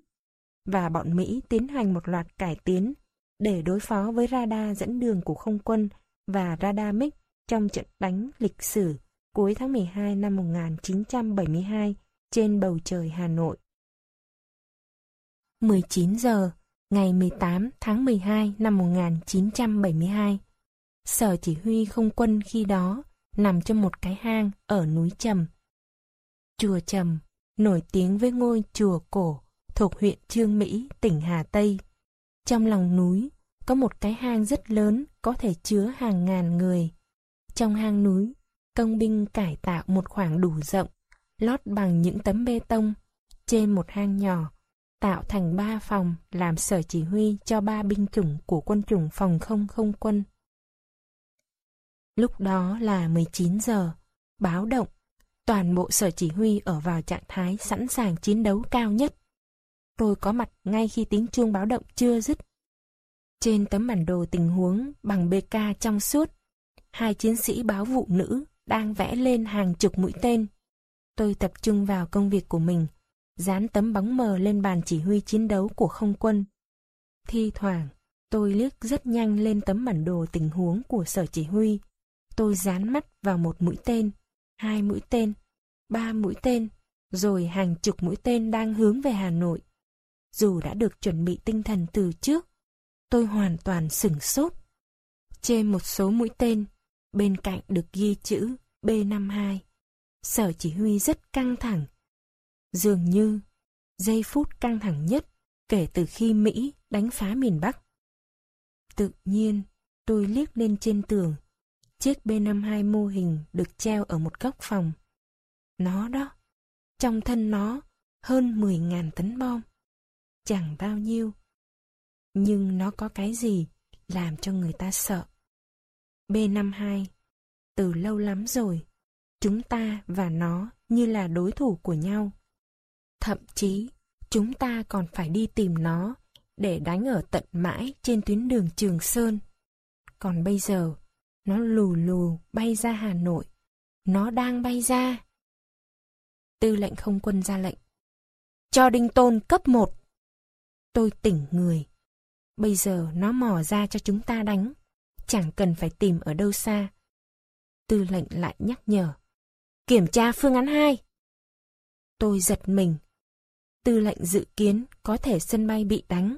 và bọn Mỹ tiến hành một loạt cải tiến để đối phó với radar dẫn đường của không quân và radar MiG trong trận đánh lịch sử cuối tháng 12 năm 1972 trên bầu trời Hà Nội. 19 giờ, ngày 18 tháng 12 năm 1972, Sở Chỉ huy Không quân khi đó nằm trong một cái hang ở núi Trầm. Chùa Trầm nổi tiếng với ngôi chùa cổ thuộc huyện Trương Mỹ, tỉnh Hà Tây. Trong lòng núi có một cái hang rất lớn có thể chứa hàng ngàn người. Trong hang núi, công binh cải tạo một khoảng đủ rộng, lót bằng những tấm bê tông, trên một hang nhỏ, tạo thành ba phòng làm sở chỉ huy cho ba binh chủng của quân chủng phòng không không quân. Lúc đó là 19 giờ, báo động, toàn bộ sở chỉ huy ở vào trạng thái sẵn sàng chiến đấu cao nhất. Tôi có mặt ngay khi tiếng chuông báo động chưa dứt. Trên tấm bản đồ tình huống bằng BK trong suốt, hai chiến sĩ báo vụ nữ đang vẽ lên hàng chục mũi tên. Tôi tập trung vào công việc của mình, dán tấm bóng mờ lên bàn chỉ huy chiến đấu của không quân. Thi thoảng, tôi liếc rất nhanh lên tấm bản đồ tình huống của sở chỉ huy. Tôi dán mắt vào một mũi tên, hai mũi tên, ba mũi tên, rồi hàng chục mũi tên đang hướng về Hà Nội. Dù đã được chuẩn bị tinh thần từ trước, tôi hoàn toàn sửng sốt. Trên một số mũi tên, bên cạnh được ghi chữ B52. Sở chỉ huy rất căng thẳng. Dường như, giây phút căng thẳng nhất kể từ khi Mỹ đánh phá miền Bắc. Tự nhiên, tôi liếc lên trên tường. Chiếc B-52 mô hình được treo ở một góc phòng. Nó đó, trong thân nó hơn 10.000 tấn bom. Chẳng bao nhiêu. Nhưng nó có cái gì làm cho người ta sợ. B-52 Từ lâu lắm rồi, chúng ta và nó như là đối thủ của nhau. Thậm chí, chúng ta còn phải đi tìm nó để đánh ở tận mãi trên tuyến đường Trường Sơn. Còn bây giờ, nó lù lù bay ra Hà Nội. Nó đang bay ra. Tư lệnh không quân ra lệnh. Cho Đinh Tôn cấp 1. Tôi tỉnh người. Bây giờ nó mò ra cho chúng ta đánh. Chẳng cần phải tìm ở đâu xa. Tư lệnh lại nhắc nhở. Kiểm tra phương án 2. Tôi giật mình. Tư lệnh dự kiến có thể sân bay bị đánh.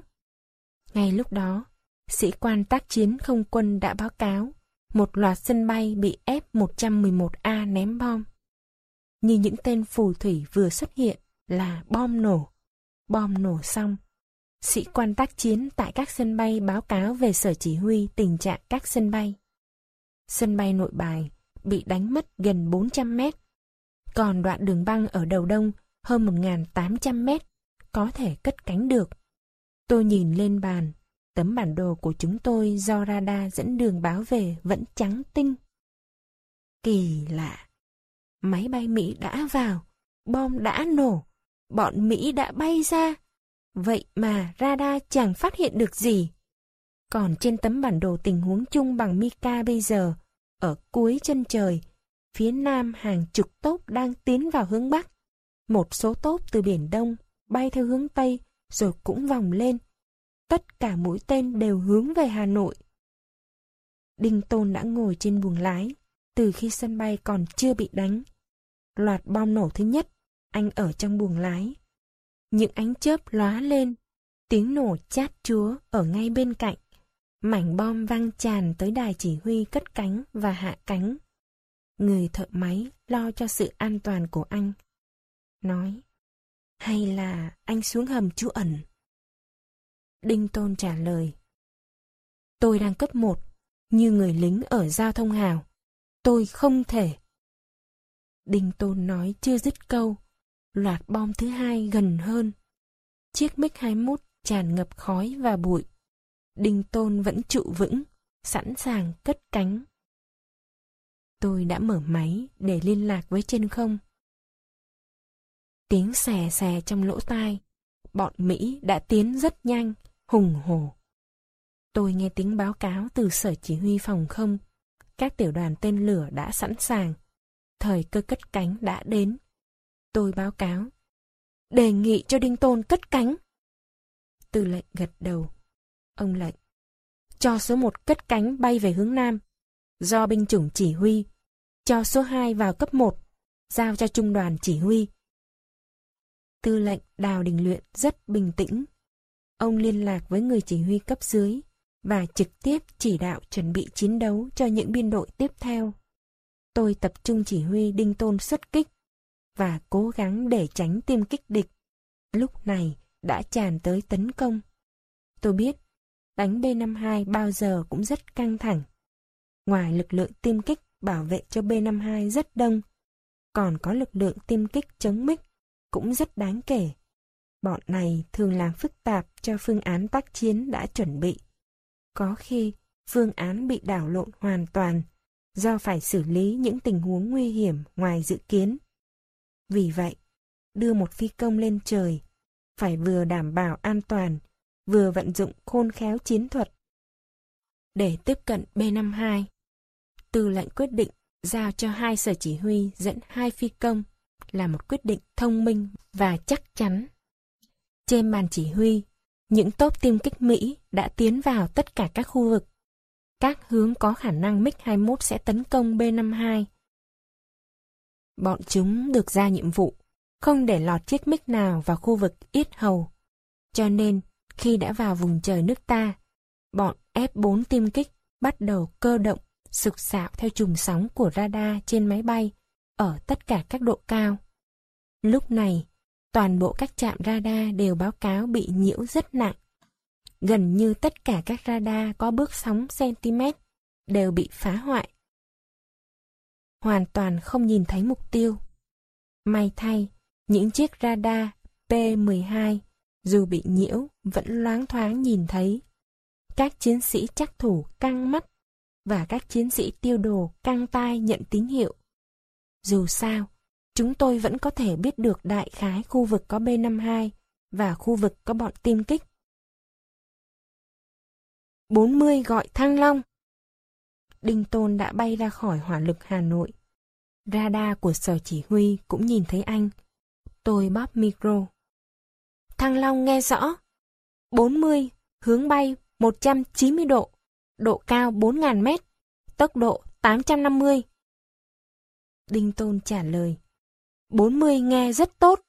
Ngay lúc đó, sĩ quan tác chiến không quân đã báo cáo một loạt sân bay bị F-111A ném bom. Như những tên phù thủy vừa xuất hiện là bom nổ. Bom nổ xong. Sĩ quan tác chiến tại các sân bay báo cáo về sở chỉ huy tình trạng các sân bay. Sân bay nội bài bị đánh mất gần 400 mét. Còn đoạn đường băng ở đầu đông hơn 1.800 mét có thể cất cánh được. Tôi nhìn lên bàn, tấm bản đồ của chúng tôi do radar dẫn đường báo về vẫn trắng tinh. Kỳ lạ. Máy bay Mỹ đã vào, bom đã nổ, bọn Mỹ đã bay ra. Vậy mà radar chẳng phát hiện được gì. Còn trên tấm bản đồ tình huống chung bằng Mika bây giờ, ở cuối chân trời, phía nam hàng chục tốp đang tiến vào hướng Bắc. Một số tốp từ Biển Đông bay theo hướng Tây rồi cũng vòng lên. Tất cả mũi tên đều hướng về Hà Nội. Đinh Tôn đã ngồi trên buồng lái, từ khi sân bay còn chưa bị đánh. Loạt bom nổ thứ nhất, anh ở trong buồng lái. Những ánh chớp lóa lên, tiếng nổ chát chúa ở ngay bên cạnh. Mảnh bom văng tràn tới đài chỉ huy cất cánh và hạ cánh. Người thợ máy lo cho sự an toàn của anh. Nói, hay là anh xuống hầm trú ẩn? Đinh Tôn trả lời. Tôi đang cấp 1, như người lính ở giao thông hào. Tôi không thể. Đinh Tôn nói chưa dứt câu. Loạt bom thứ hai gần hơn. Chiếc MiG-21 tràn ngập khói và bụi. Đinh Tôn vẫn trụ vững, sẵn sàng cất cánh. Tôi đã mở máy để liên lạc với trên không. Tiếng xè xè trong lỗ tai. Bọn Mỹ đã tiến rất nhanh, hùng hồ. Tôi nghe tiếng báo cáo từ sở chỉ huy phòng không. Các tiểu đoàn tên lửa đã sẵn sàng. Thời cơ cất cánh đã đến. Tôi báo cáo. Đề nghị cho Đinh Tôn cất cánh. Tư lệnh gật đầu. Ông lệnh. Cho số 1 cất cánh bay về hướng Nam. Do binh chủng chỉ huy. Cho số 2 vào cấp 1. Giao cho trung đoàn chỉ huy. Tư lệnh Đào Đình Luyện rất bình tĩnh. Ông liên lạc với người chỉ huy cấp dưới và trực tiếp chỉ đạo chuẩn bị chiến đấu cho những biên đội tiếp theo. Tôi tập trung chỉ huy Đinh Tôn xuất kích và cố gắng để tránh tiêm kích địch. Lúc này đã tràn tới tấn công. Tôi biết, đánh B-52 bao giờ cũng rất căng thẳng. Ngoài lực lượng tiêm kích bảo vệ cho B-52 rất đông, còn có lực lượng tiêm kích chống MiG cũng rất đáng kể. Bọn này thường làm phức tạp cho phương án tác chiến đã chuẩn bị. Có khi phương án bị đảo lộn hoàn toàn do phải xử lý những tình huống nguy hiểm ngoài dự kiến. Vì vậy, đưa một phi công lên trời phải vừa đảm bảo an toàn, vừa vận dụng khôn khéo chiến thuật. Để tiếp cận B-52, tư lệnh quyết định giao cho hai sở chỉ huy dẫn hai phi công là một quyết định thông minh và chắc chắn. Trên bàn chỉ huy, những tốp tiêm kích Mỹ đã tiến vào tất cả các khu vực. Các hướng có khả năng MiG-21 sẽ tấn công B-52. Bọn chúng được ra nhiệm vụ không để lọt chiếc MiG nào vào khu vực ít Hầu. Cho nên, khi đã vào vùng trời nước ta, bọn F-4 tiêm kích bắt đầu cơ động, sục sạo theo chùm sóng của radar trên máy bay ở tất cả các độ cao. Lúc này, toàn bộ các trạm radar đều báo cáo bị nhiễu rất nặng. Gần như tất cả các radar có bước sóng cm đều bị phá hoại. Hoàn toàn không nhìn thấy mục tiêu. May thay, những chiếc radar P-12 dù bị nhiễu vẫn loáng thoáng nhìn thấy. Các chiến sĩ chắc thủ căng mắt và các chiến sĩ tiêu đồ căng tai nhận tín hiệu. Dù sao, chúng tôi vẫn có thể biết được đại khái khu vực có B-52 và khu vực có bọn tiêm kích. 40 gọi Thăng Long Đinh Tôn đã bay ra khỏi hỏa lực Hà Nội. Radar của sở chỉ huy cũng nhìn thấy anh. Tôi bóp micro. Thăng Long nghe rõ. 40, hướng bay 190 độ, độ cao 4.000 mét, tốc độ 850. Đinh Tôn trả lời. 40 nghe rất tốt.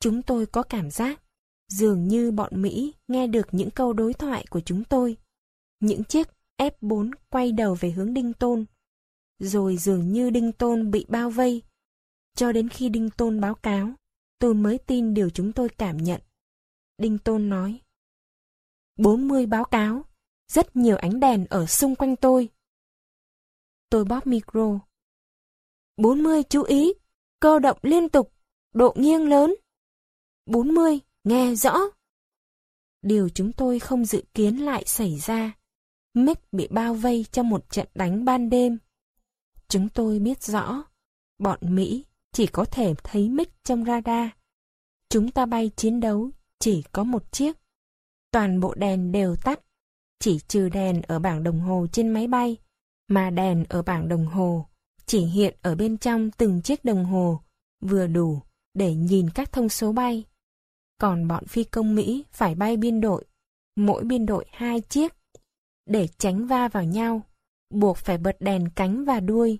Chúng tôi có cảm giác dường như bọn Mỹ nghe được những câu đối thoại của chúng tôi. Những chiếc F4 quay đầu về hướng Đinh Tôn. Rồi dường như Đinh Tôn bị bao vây. Cho đến khi Đinh Tôn báo cáo, tôi mới tin điều chúng tôi cảm nhận. Đinh Tôn nói. 40 báo cáo, rất nhiều ánh đèn ở xung quanh tôi. Tôi bóp micro. 40 chú ý, cơ động liên tục, độ nghiêng lớn. 40, nghe rõ. Điều chúng tôi không dự kiến lại xảy ra. Mick bị bao vây trong một trận đánh ban đêm. Chúng tôi biết rõ, bọn Mỹ chỉ có thể thấy Mick trong radar. Chúng ta bay chiến đấu chỉ có một chiếc. Toàn bộ đèn đều tắt, chỉ trừ đèn ở bảng đồng hồ trên máy bay, mà đèn ở bảng đồng hồ chỉ hiện ở bên trong từng chiếc đồng hồ, vừa đủ để nhìn các thông số bay. Còn bọn phi công Mỹ phải bay biên đội, mỗi biên đội hai chiếc. Để tránh va vào nhau, buộc phải bật đèn cánh và đuôi.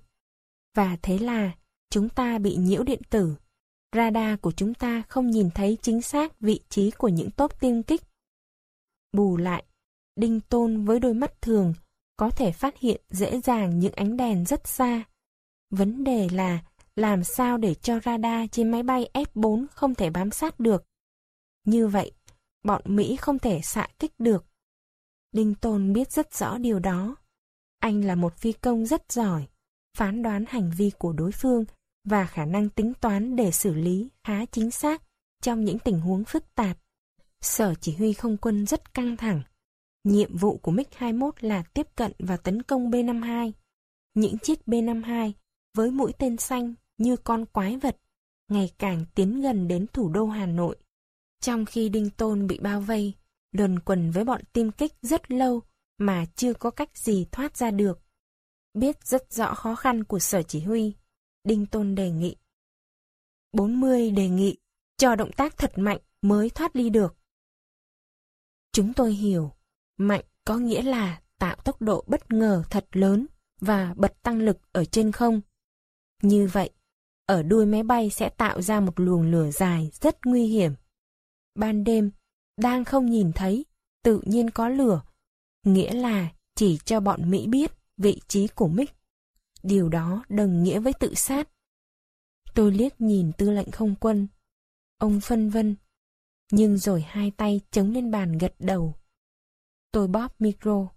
Và thế là chúng ta bị nhiễu điện tử. Radar của chúng ta không nhìn thấy chính xác vị trí của những tốp tiêm kích. Bù lại, Đinh Tôn với đôi mắt thường có thể phát hiện dễ dàng những ánh đèn rất xa. Vấn đề là làm sao để cho radar trên máy bay F4 không thể bám sát được. Như vậy, bọn Mỹ không thể xạ kích được. Đinh Tôn biết rất rõ điều đó. Anh là một phi công rất giỏi, phán đoán hành vi của đối phương và khả năng tính toán để xử lý khá chính xác trong những tình huống phức tạp. Sở chỉ huy không quân rất căng thẳng. Nhiệm vụ của MiG-21 là tiếp cận và tấn công B-52. Những chiếc B-52 với mũi tên xanh như con quái vật, ngày càng tiến gần đến thủ đô Hà Nội. Trong khi Đinh Tôn bị bao vây, luồn quần với bọn tiêm kích rất lâu mà chưa có cách gì thoát ra được. Biết rất rõ khó khăn của sở chỉ huy, Đinh Tôn đề nghị. 40 đề nghị, cho động tác thật mạnh mới thoát ly được. Chúng tôi hiểu, mạnh có nghĩa là tạo tốc độ bất ngờ thật lớn và bật tăng lực ở trên không. Như vậy, ở đuôi máy bay sẽ tạo ra một luồng lửa dài rất nguy hiểm. Ban đêm, đang không nhìn thấy, tự nhiên có lửa, nghĩa là chỉ cho bọn Mỹ biết vị trí của Mick. Điều đó đồng nghĩa với tự sát. Tôi liếc nhìn tư lệnh không quân. Ông phân vân, nhưng rồi hai tay chống lên bàn gật đầu. Tôi bóp micro.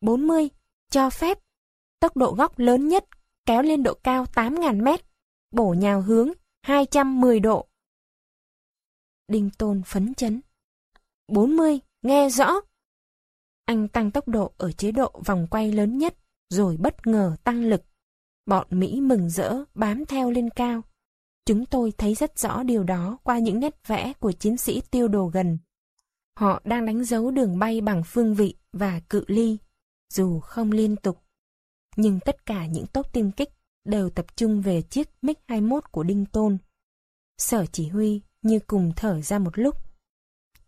40, cho phép. Tốc độ góc lớn nhất kéo lên độ cao 8.000 mét, bổ nhào hướng 210 độ. Đinh Tôn phấn chấn. 40, nghe rõ. Anh tăng tốc độ ở chế độ vòng quay lớn nhất, rồi bất ngờ tăng lực. Bọn Mỹ mừng rỡ bám theo lên cao. Chúng tôi thấy rất rõ điều đó qua những nét vẽ của chiến sĩ tiêu đồ gần. Họ đang đánh dấu đường bay bằng phương vị và cự ly, dù không liên tục nhưng tất cả những tốp tiêm kích đều tập trung về chiếc MiG-21 của Đinh Tôn. Sở chỉ huy như cùng thở ra một lúc.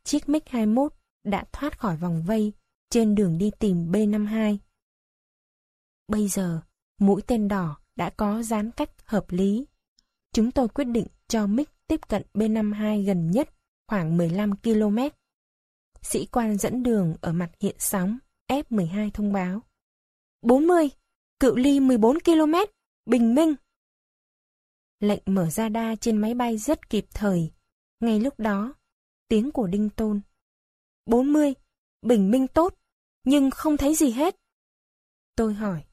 Chiếc MiG-21 đã thoát khỏi vòng vây trên đường đi tìm B-52. Bây giờ, mũi tên đỏ đã có gián cách hợp lý. Chúng tôi quyết định cho MiG tiếp cận B-52 gần nhất khoảng 15 km. sĩ quan dẫn đường ở mặt hiện sóng F-12 thông báo. 40, cự ly 14 km, bình minh. Lệnh mở ra đa trên máy bay rất kịp thời. Ngay lúc đó, tiếng của Đinh Tôn. 40, bình minh tốt, nhưng không thấy gì hết. Tôi hỏi,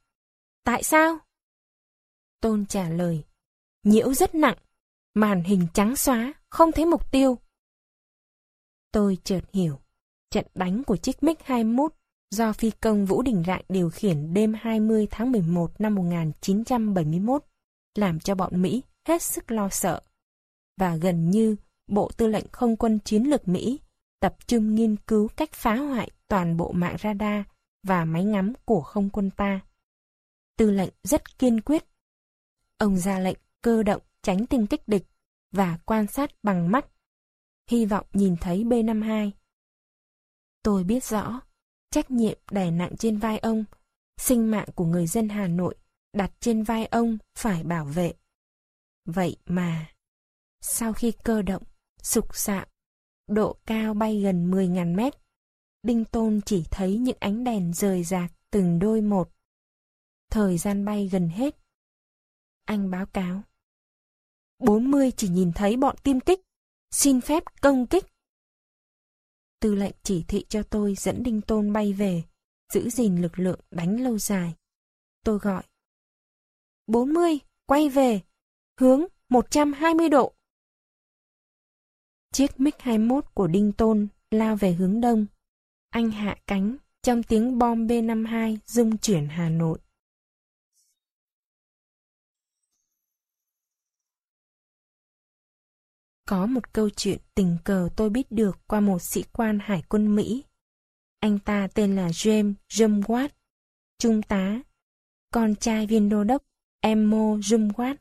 tại sao? Tôn trả lời, nhiễu rất nặng, màn hình trắng xóa, không thấy mục tiêu. Tôi chợt hiểu, trận đánh của chiếc MiG-21 do phi công Vũ Đình Rạng điều khiển đêm 20 tháng 11 năm 1971 làm cho bọn Mỹ hết sức lo sợ. Và gần như Bộ Tư lệnh Không quân Chiến lược Mỹ tập trung nghiên cứu cách phá hoại toàn bộ mạng radar và máy ngắm của không quân ta. Tư lệnh rất kiên quyết. Ông ra lệnh cơ động tránh tinh kích địch và quan sát bằng mắt. Hy vọng nhìn thấy B-52. Tôi biết rõ, trách nhiệm đè nặng trên vai ông, sinh mạng của người dân Hà Nội đặt trên vai ông phải bảo vệ. Vậy mà, sau khi cơ động, sục sạo, độ cao bay gần 10.000 mét, Đinh Tôn chỉ thấy những ánh đèn rời rạc từng đôi một. Thời gian bay gần hết. Anh báo cáo. 40 chỉ nhìn thấy bọn tiêm kích, xin phép công kích. Tư lệnh chỉ thị cho tôi dẫn Đinh Tôn bay về, giữ gìn lực lượng đánh lâu dài. Tôi gọi. 40, quay về, hướng 120 độ. Chiếc MiG-21 của Đinh Tôn lao về hướng đông. Anh hạ cánh trong tiếng bom B-52 rung chuyển Hà Nội. Có một câu chuyện tình cờ tôi biết được qua một sĩ quan hải quân Mỹ. Anh ta tên là James Jumwatt, trung tá, con trai viên đô đốc Emo Jumwatt.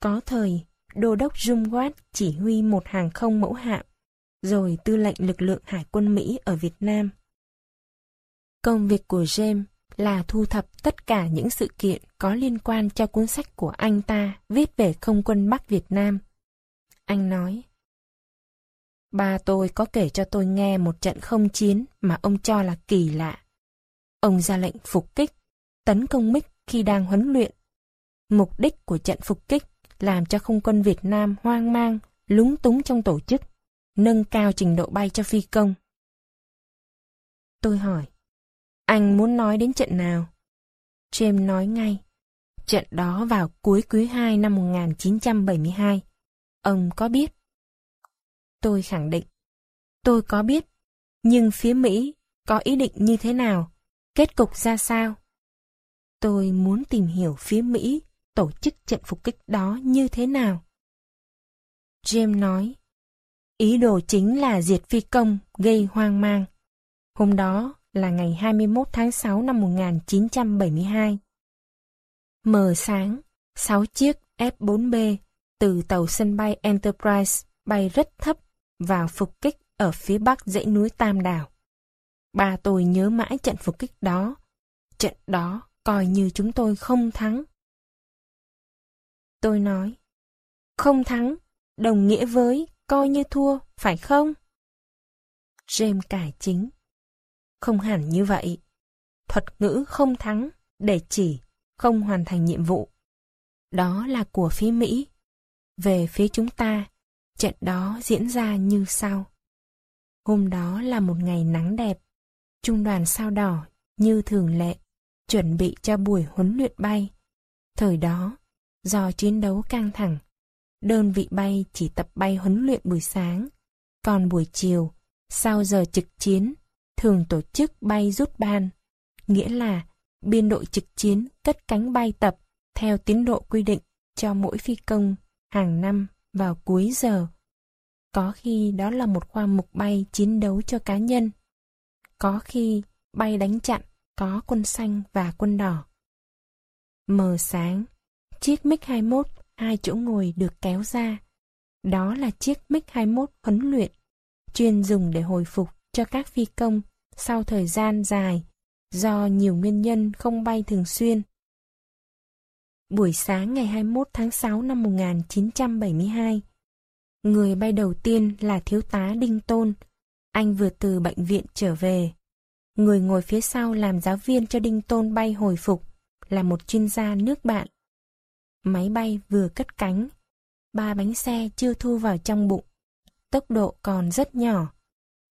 Có thời, đô đốc Jumwatt chỉ huy một hàng không mẫu hạm, rồi tư lệnh lực lượng hải quân Mỹ ở Việt Nam. Công việc của James là thu thập tất cả những sự kiện có liên quan cho cuốn sách của anh ta viết về không quân Bắc Việt Nam. Anh nói, Ba tôi có kể cho tôi nghe một trận không chiến mà ông cho là kỳ lạ. Ông ra lệnh phục kích, tấn công Mích khi đang huấn luyện. Mục đích của trận phục kích làm cho không quân Việt Nam hoang mang, lúng túng trong tổ chức, nâng cao trình độ bay cho phi công. Tôi hỏi, anh muốn nói đến trận nào? James nói ngay, trận đó vào cuối quý 2 năm 1972. Ông có biết? Tôi khẳng định, tôi có biết, nhưng phía Mỹ có ý định như thế nào? Kết cục ra sao? Tôi muốn tìm hiểu phía Mỹ tổ chức trận phục kích đó như thế nào. James nói, ý đồ chính là diệt phi công, gây hoang mang. Hôm đó là ngày 21 tháng 6 năm 1972. Mờ sáng, 6 chiếc F-4B từ tàu sân bay Enterprise bay rất thấp vào phục kích ở phía bắc dãy núi Tam Đảo. Ba tôi nhớ mãi trận phục kích đó. Trận đó coi như chúng tôi không thắng. Tôi nói, không thắng, đồng nghĩa với coi như thua, phải không? James cải chính. Không hẳn như vậy. Thuật ngữ không thắng để chỉ không hoàn thành nhiệm vụ. Đó là của phía Mỹ. Về phía chúng ta, trận đó diễn ra như sau. Hôm đó là một ngày nắng đẹp. Trung đoàn sao đỏ, như thường lệ, chuẩn bị cho buổi huấn luyện bay. Thời đó, Do chiến đấu căng thẳng, đơn vị bay chỉ tập bay huấn luyện buổi sáng, còn buổi chiều, sau giờ trực chiến, thường tổ chức bay rút ban, nghĩa là biên đội trực chiến cất cánh bay tập theo tiến độ quy định cho mỗi phi công hàng năm vào cuối giờ. Có khi đó là một khoa mục bay chiến đấu cho cá nhân. Có khi bay đánh chặn có quân xanh và quân đỏ. Mờ sáng, Chiếc MiG-21 hai chỗ ngồi được kéo ra. Đó là chiếc MiG-21 huấn luyện, chuyên dùng để hồi phục cho các phi công sau thời gian dài do nhiều nguyên nhân không bay thường xuyên. Buổi sáng ngày 21 tháng 6 năm 1972, người bay đầu tiên là thiếu tá Đinh Tôn, Anh vừa từ bệnh viện trở về. Người ngồi phía sau làm giáo viên cho Đinh Tôn bay hồi phục là một chuyên gia nước bạn. Máy bay vừa cất cánh, ba bánh xe chưa thu vào trong bụng. Tốc độ còn rất nhỏ,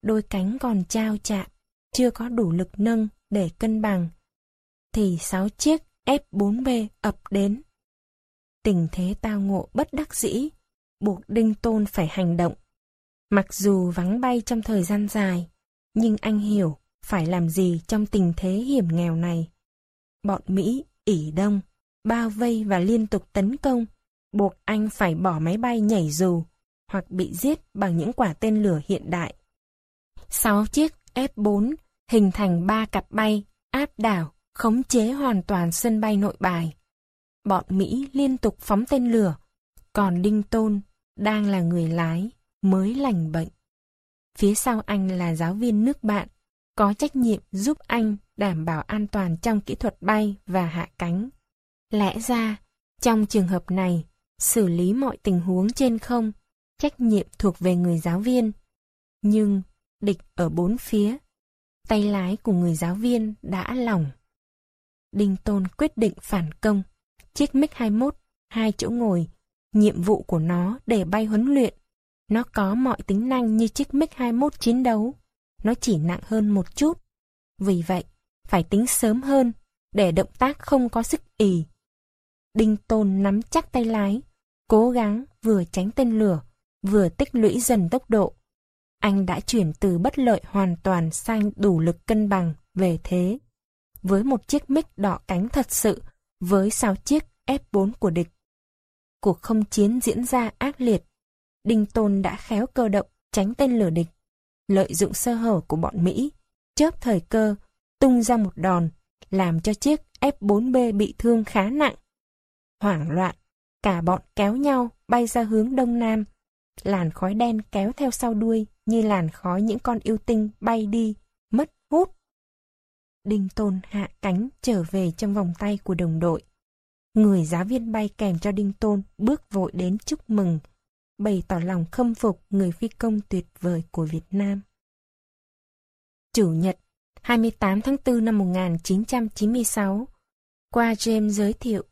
đôi cánh còn trao chạm, chưa có đủ lực nâng để cân bằng. Thì sáu chiếc F4B ập đến. Tình thế tao ngộ bất đắc dĩ, buộc Đinh Tôn phải hành động. Mặc dù vắng bay trong thời gian dài, nhưng anh hiểu phải làm gì trong tình thế hiểm nghèo này. Bọn Mỹ, ỉ đông, bao vây và liên tục tấn công, buộc anh phải bỏ máy bay nhảy dù hoặc bị giết bằng những quả tên lửa hiện đại. Sáu chiếc F-4 hình thành ba cặp bay, áp đảo, khống chế hoàn toàn sân bay nội bài. Bọn Mỹ liên tục phóng tên lửa, còn Đinh Tôn đang là người lái, mới lành bệnh. Phía sau anh là giáo viên nước bạn, có trách nhiệm giúp anh đảm bảo an toàn trong kỹ thuật bay và hạ cánh. Lẽ ra, trong trường hợp này, xử lý mọi tình huống trên không, trách nhiệm thuộc về người giáo viên. Nhưng, địch ở bốn phía, tay lái của người giáo viên đã lỏng. Đinh Tôn quyết định phản công, chiếc MiG-21, hai chỗ ngồi, nhiệm vụ của nó để bay huấn luyện. Nó có mọi tính năng như chiếc MiG-21 chiến đấu, nó chỉ nặng hơn một chút. Vì vậy, phải tính sớm hơn, để động tác không có sức ì. Đinh Tôn nắm chắc tay lái, cố gắng vừa tránh tên lửa, vừa tích lũy dần tốc độ. Anh đã chuyển từ bất lợi hoàn toàn sang đủ lực cân bằng về thế. Với một chiếc mic đỏ cánh thật sự, với sáu chiếc F4 của địch. Cuộc không chiến diễn ra ác liệt. Đinh Tôn đã khéo cơ động tránh tên lửa địch lợi dụng sơ hở của bọn Mỹ, chớp thời cơ, tung ra một đòn, làm cho chiếc F-4B bị thương khá nặng. Hoảng loạn, cả bọn kéo nhau bay ra hướng đông nam, làn khói đen kéo theo sau đuôi như làn khói những con yêu tinh bay đi. Đinh Tôn hạ cánh trở về trong vòng tay của đồng đội. Người giáo viên bay kèm cho Đinh Tôn bước vội đến chúc mừng, bày tỏ lòng khâm phục người phi công tuyệt vời của Việt Nam. Chủ nhật, 28 tháng 4 năm 1996, qua James giới thiệu,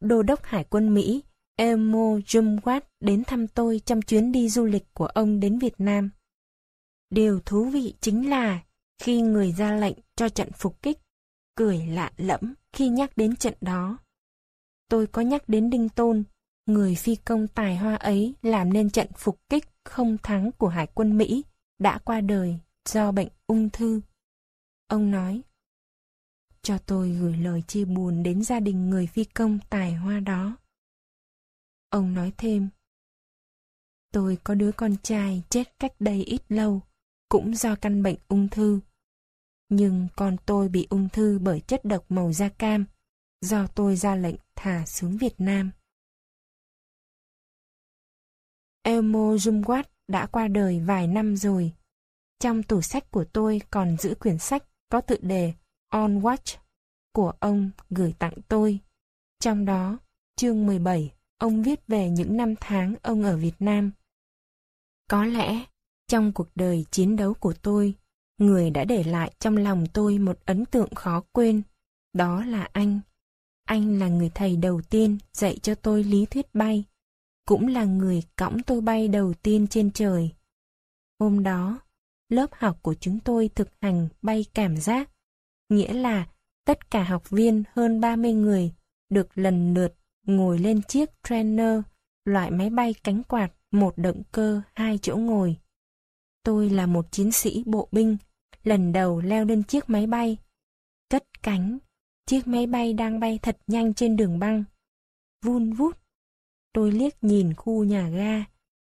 Đô đốc Hải quân Mỹ Elmo Jumwatt đến thăm tôi trong chuyến đi du lịch của ông đến Việt Nam. Điều thú vị chính là khi người ra lệnh cho trận phục kích, cười lạ lẫm khi nhắc đến trận đó. Tôi có nhắc đến Đinh Tôn người phi công tài hoa ấy làm nên trận phục kích không thắng của Hải quân Mỹ đã qua đời do bệnh ung thư. Ông nói, cho tôi gửi lời chia buồn đến gia đình người phi công tài hoa đó. Ông nói thêm, tôi có đứa con trai chết cách đây ít lâu, cũng do căn bệnh ung thư. Nhưng con tôi bị ung thư bởi chất độc màu da cam, do tôi ra lệnh thả xuống Việt Nam. Elmo Zumwalt đã qua đời vài năm rồi. Trong tủ sách của tôi còn giữ quyển sách có tựa đề On Watch của ông gửi tặng tôi. Trong đó, chương 17, ông viết về những năm tháng ông ở Việt Nam. Có lẽ, trong cuộc đời chiến đấu của tôi, người đã để lại trong lòng tôi một ấn tượng khó quên. Đó là anh. Anh là người thầy đầu tiên dạy cho tôi lý thuyết bay cũng là người cõng tôi bay đầu tiên trên trời. Hôm đó, lớp học của chúng tôi thực hành bay cảm giác, nghĩa là tất cả học viên hơn 30 người được lần lượt ngồi lên chiếc trainer, loại máy bay cánh quạt, một động cơ, hai chỗ ngồi. Tôi là một chiến sĩ bộ binh, lần đầu leo lên chiếc máy bay. Cất cánh, chiếc máy bay đang bay thật nhanh trên đường băng. Vun vút, Tôi liếc nhìn khu nhà ga.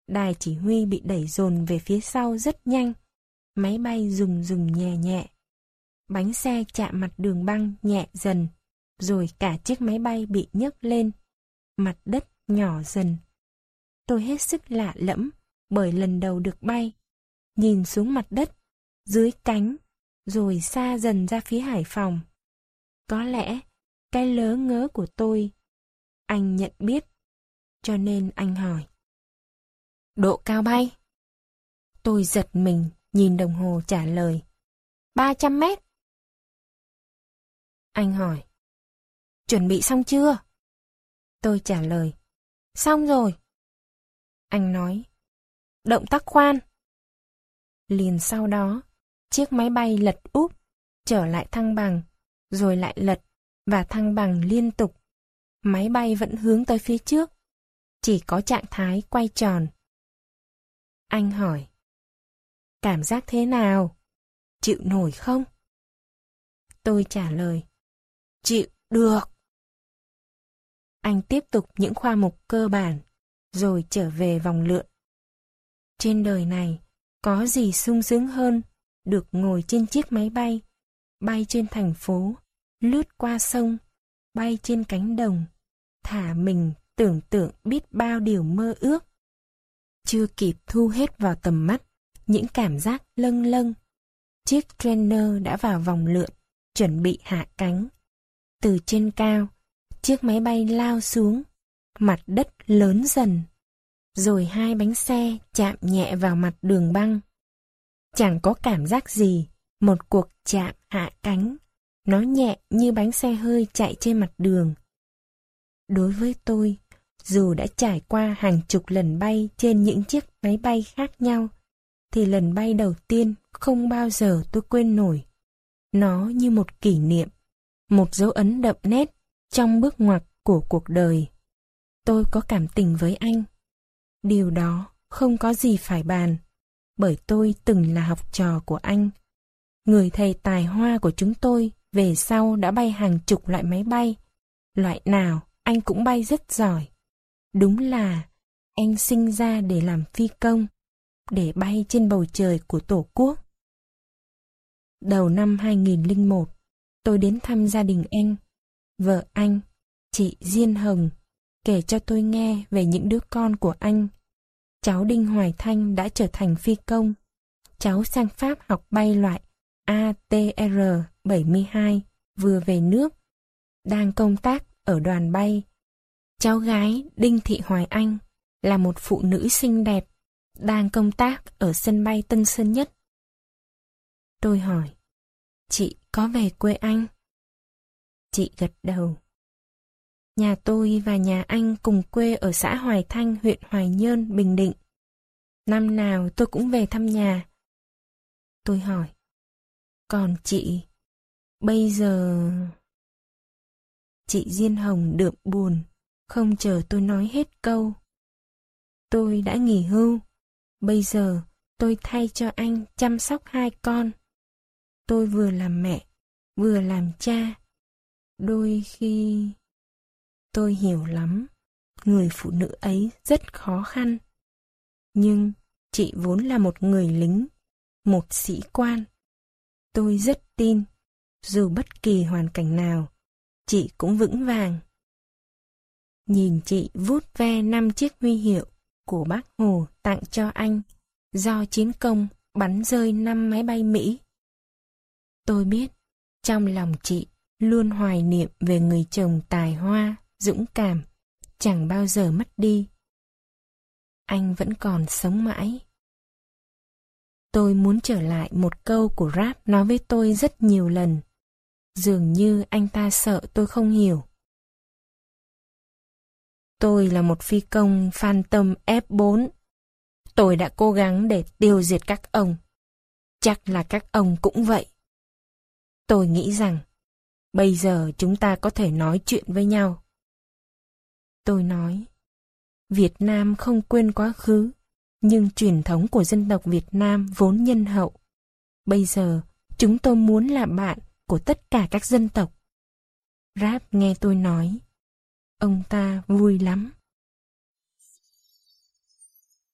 Đài chỉ huy bị đẩy dồn về phía sau rất nhanh. Máy bay rùng rùng nhẹ nhẹ. Bánh xe chạm mặt đường băng nhẹ dần. Rồi cả chiếc máy bay bị nhấc lên. Mặt đất nhỏ dần. Tôi hết sức lạ lẫm bởi lần đầu được bay. Nhìn xuống mặt đất, dưới cánh, rồi xa dần ra phía Hải Phòng. Có lẽ, cái lớ ngớ của tôi, anh nhận biết cho nên anh hỏi. Độ cao bay? Tôi giật mình, nhìn đồng hồ trả lời. 300 mét. Anh hỏi. Chuẩn bị xong chưa? Tôi trả lời. Xong rồi. Anh nói. Động tác khoan. Liền sau đó, chiếc máy bay lật úp, trở lại thăng bằng, rồi lại lật và thăng bằng liên tục. Máy bay vẫn hướng tới phía trước, chỉ có trạng thái quay tròn. Anh hỏi. Cảm giác thế nào? Chịu nổi không? Tôi trả lời. Chịu được. Anh tiếp tục những khoa mục cơ bản, rồi trở về vòng lượn. Trên đời này, có gì sung sướng hơn được ngồi trên chiếc máy bay, bay trên thành phố, lướt qua sông, bay trên cánh đồng, thả mình tưởng tượng biết bao điều mơ ước. Chưa kịp thu hết vào tầm mắt, những cảm giác lâng lâng. Chiếc trainer đã vào vòng lượn, chuẩn bị hạ cánh. Từ trên cao, chiếc máy bay lao xuống, mặt đất lớn dần. Rồi hai bánh xe chạm nhẹ vào mặt đường băng. Chẳng có cảm giác gì, một cuộc chạm hạ cánh. Nó nhẹ như bánh xe hơi chạy trên mặt đường. Đối với tôi, dù đã trải qua hàng chục lần bay trên những chiếc máy bay khác nhau, thì lần bay đầu tiên không bao giờ tôi quên nổi. Nó như một kỷ niệm, một dấu ấn đậm nét trong bước ngoặt của cuộc đời. Tôi có cảm tình với anh. Điều đó không có gì phải bàn, bởi tôi từng là học trò của anh. Người thầy tài hoa của chúng tôi về sau đã bay hàng chục loại máy bay. Loại nào anh cũng bay rất giỏi. Đúng là anh sinh ra để làm phi công, để bay trên bầu trời của Tổ quốc. Đầu năm 2001, tôi đến thăm gia đình anh. Vợ anh, chị Diên Hồng, kể cho tôi nghe về những đứa con của anh. Cháu Đinh Hoài Thanh đã trở thành phi công. Cháu sang Pháp học bay loại ATR-72 vừa về nước, đang công tác ở đoàn bay Cháu gái Đinh Thị Hoài Anh là một phụ nữ xinh đẹp, đang công tác ở sân bay Tân Sơn Nhất. Tôi hỏi, chị có về quê anh? Chị gật đầu. Nhà tôi và nhà anh cùng quê ở xã Hoài Thanh, huyện Hoài Nhơn, Bình Định. Năm nào tôi cũng về thăm nhà. Tôi hỏi, còn chị, bây giờ... Chị Diên Hồng đượm buồn, không chờ tôi nói hết câu. Tôi đã nghỉ hưu, bây giờ tôi thay cho anh chăm sóc hai con. Tôi vừa làm mẹ, vừa làm cha. Đôi khi... Tôi hiểu lắm, người phụ nữ ấy rất khó khăn. Nhưng chị vốn là một người lính, một sĩ quan. Tôi rất tin, dù bất kỳ hoàn cảnh nào, chị cũng vững vàng. Nhìn chị vút ve năm chiếc huy hiệu của bác Hồ tặng cho anh do chiến công bắn rơi năm máy bay Mỹ. Tôi biết, trong lòng chị luôn hoài niệm về người chồng tài hoa, dũng cảm, chẳng bao giờ mất đi. Anh vẫn còn sống mãi. Tôi muốn trở lại một câu của rap nói với tôi rất nhiều lần. Dường như anh ta sợ tôi không hiểu. Tôi là một phi công Phantom F4. Tôi đã cố gắng để tiêu diệt các ông. Chắc là các ông cũng vậy. Tôi nghĩ rằng, bây giờ chúng ta có thể nói chuyện với nhau. Tôi nói, Việt Nam không quên quá khứ, nhưng truyền thống của dân tộc Việt Nam vốn nhân hậu. Bây giờ, chúng tôi muốn là bạn của tất cả các dân tộc. Rap nghe tôi nói, Ông ta vui lắm.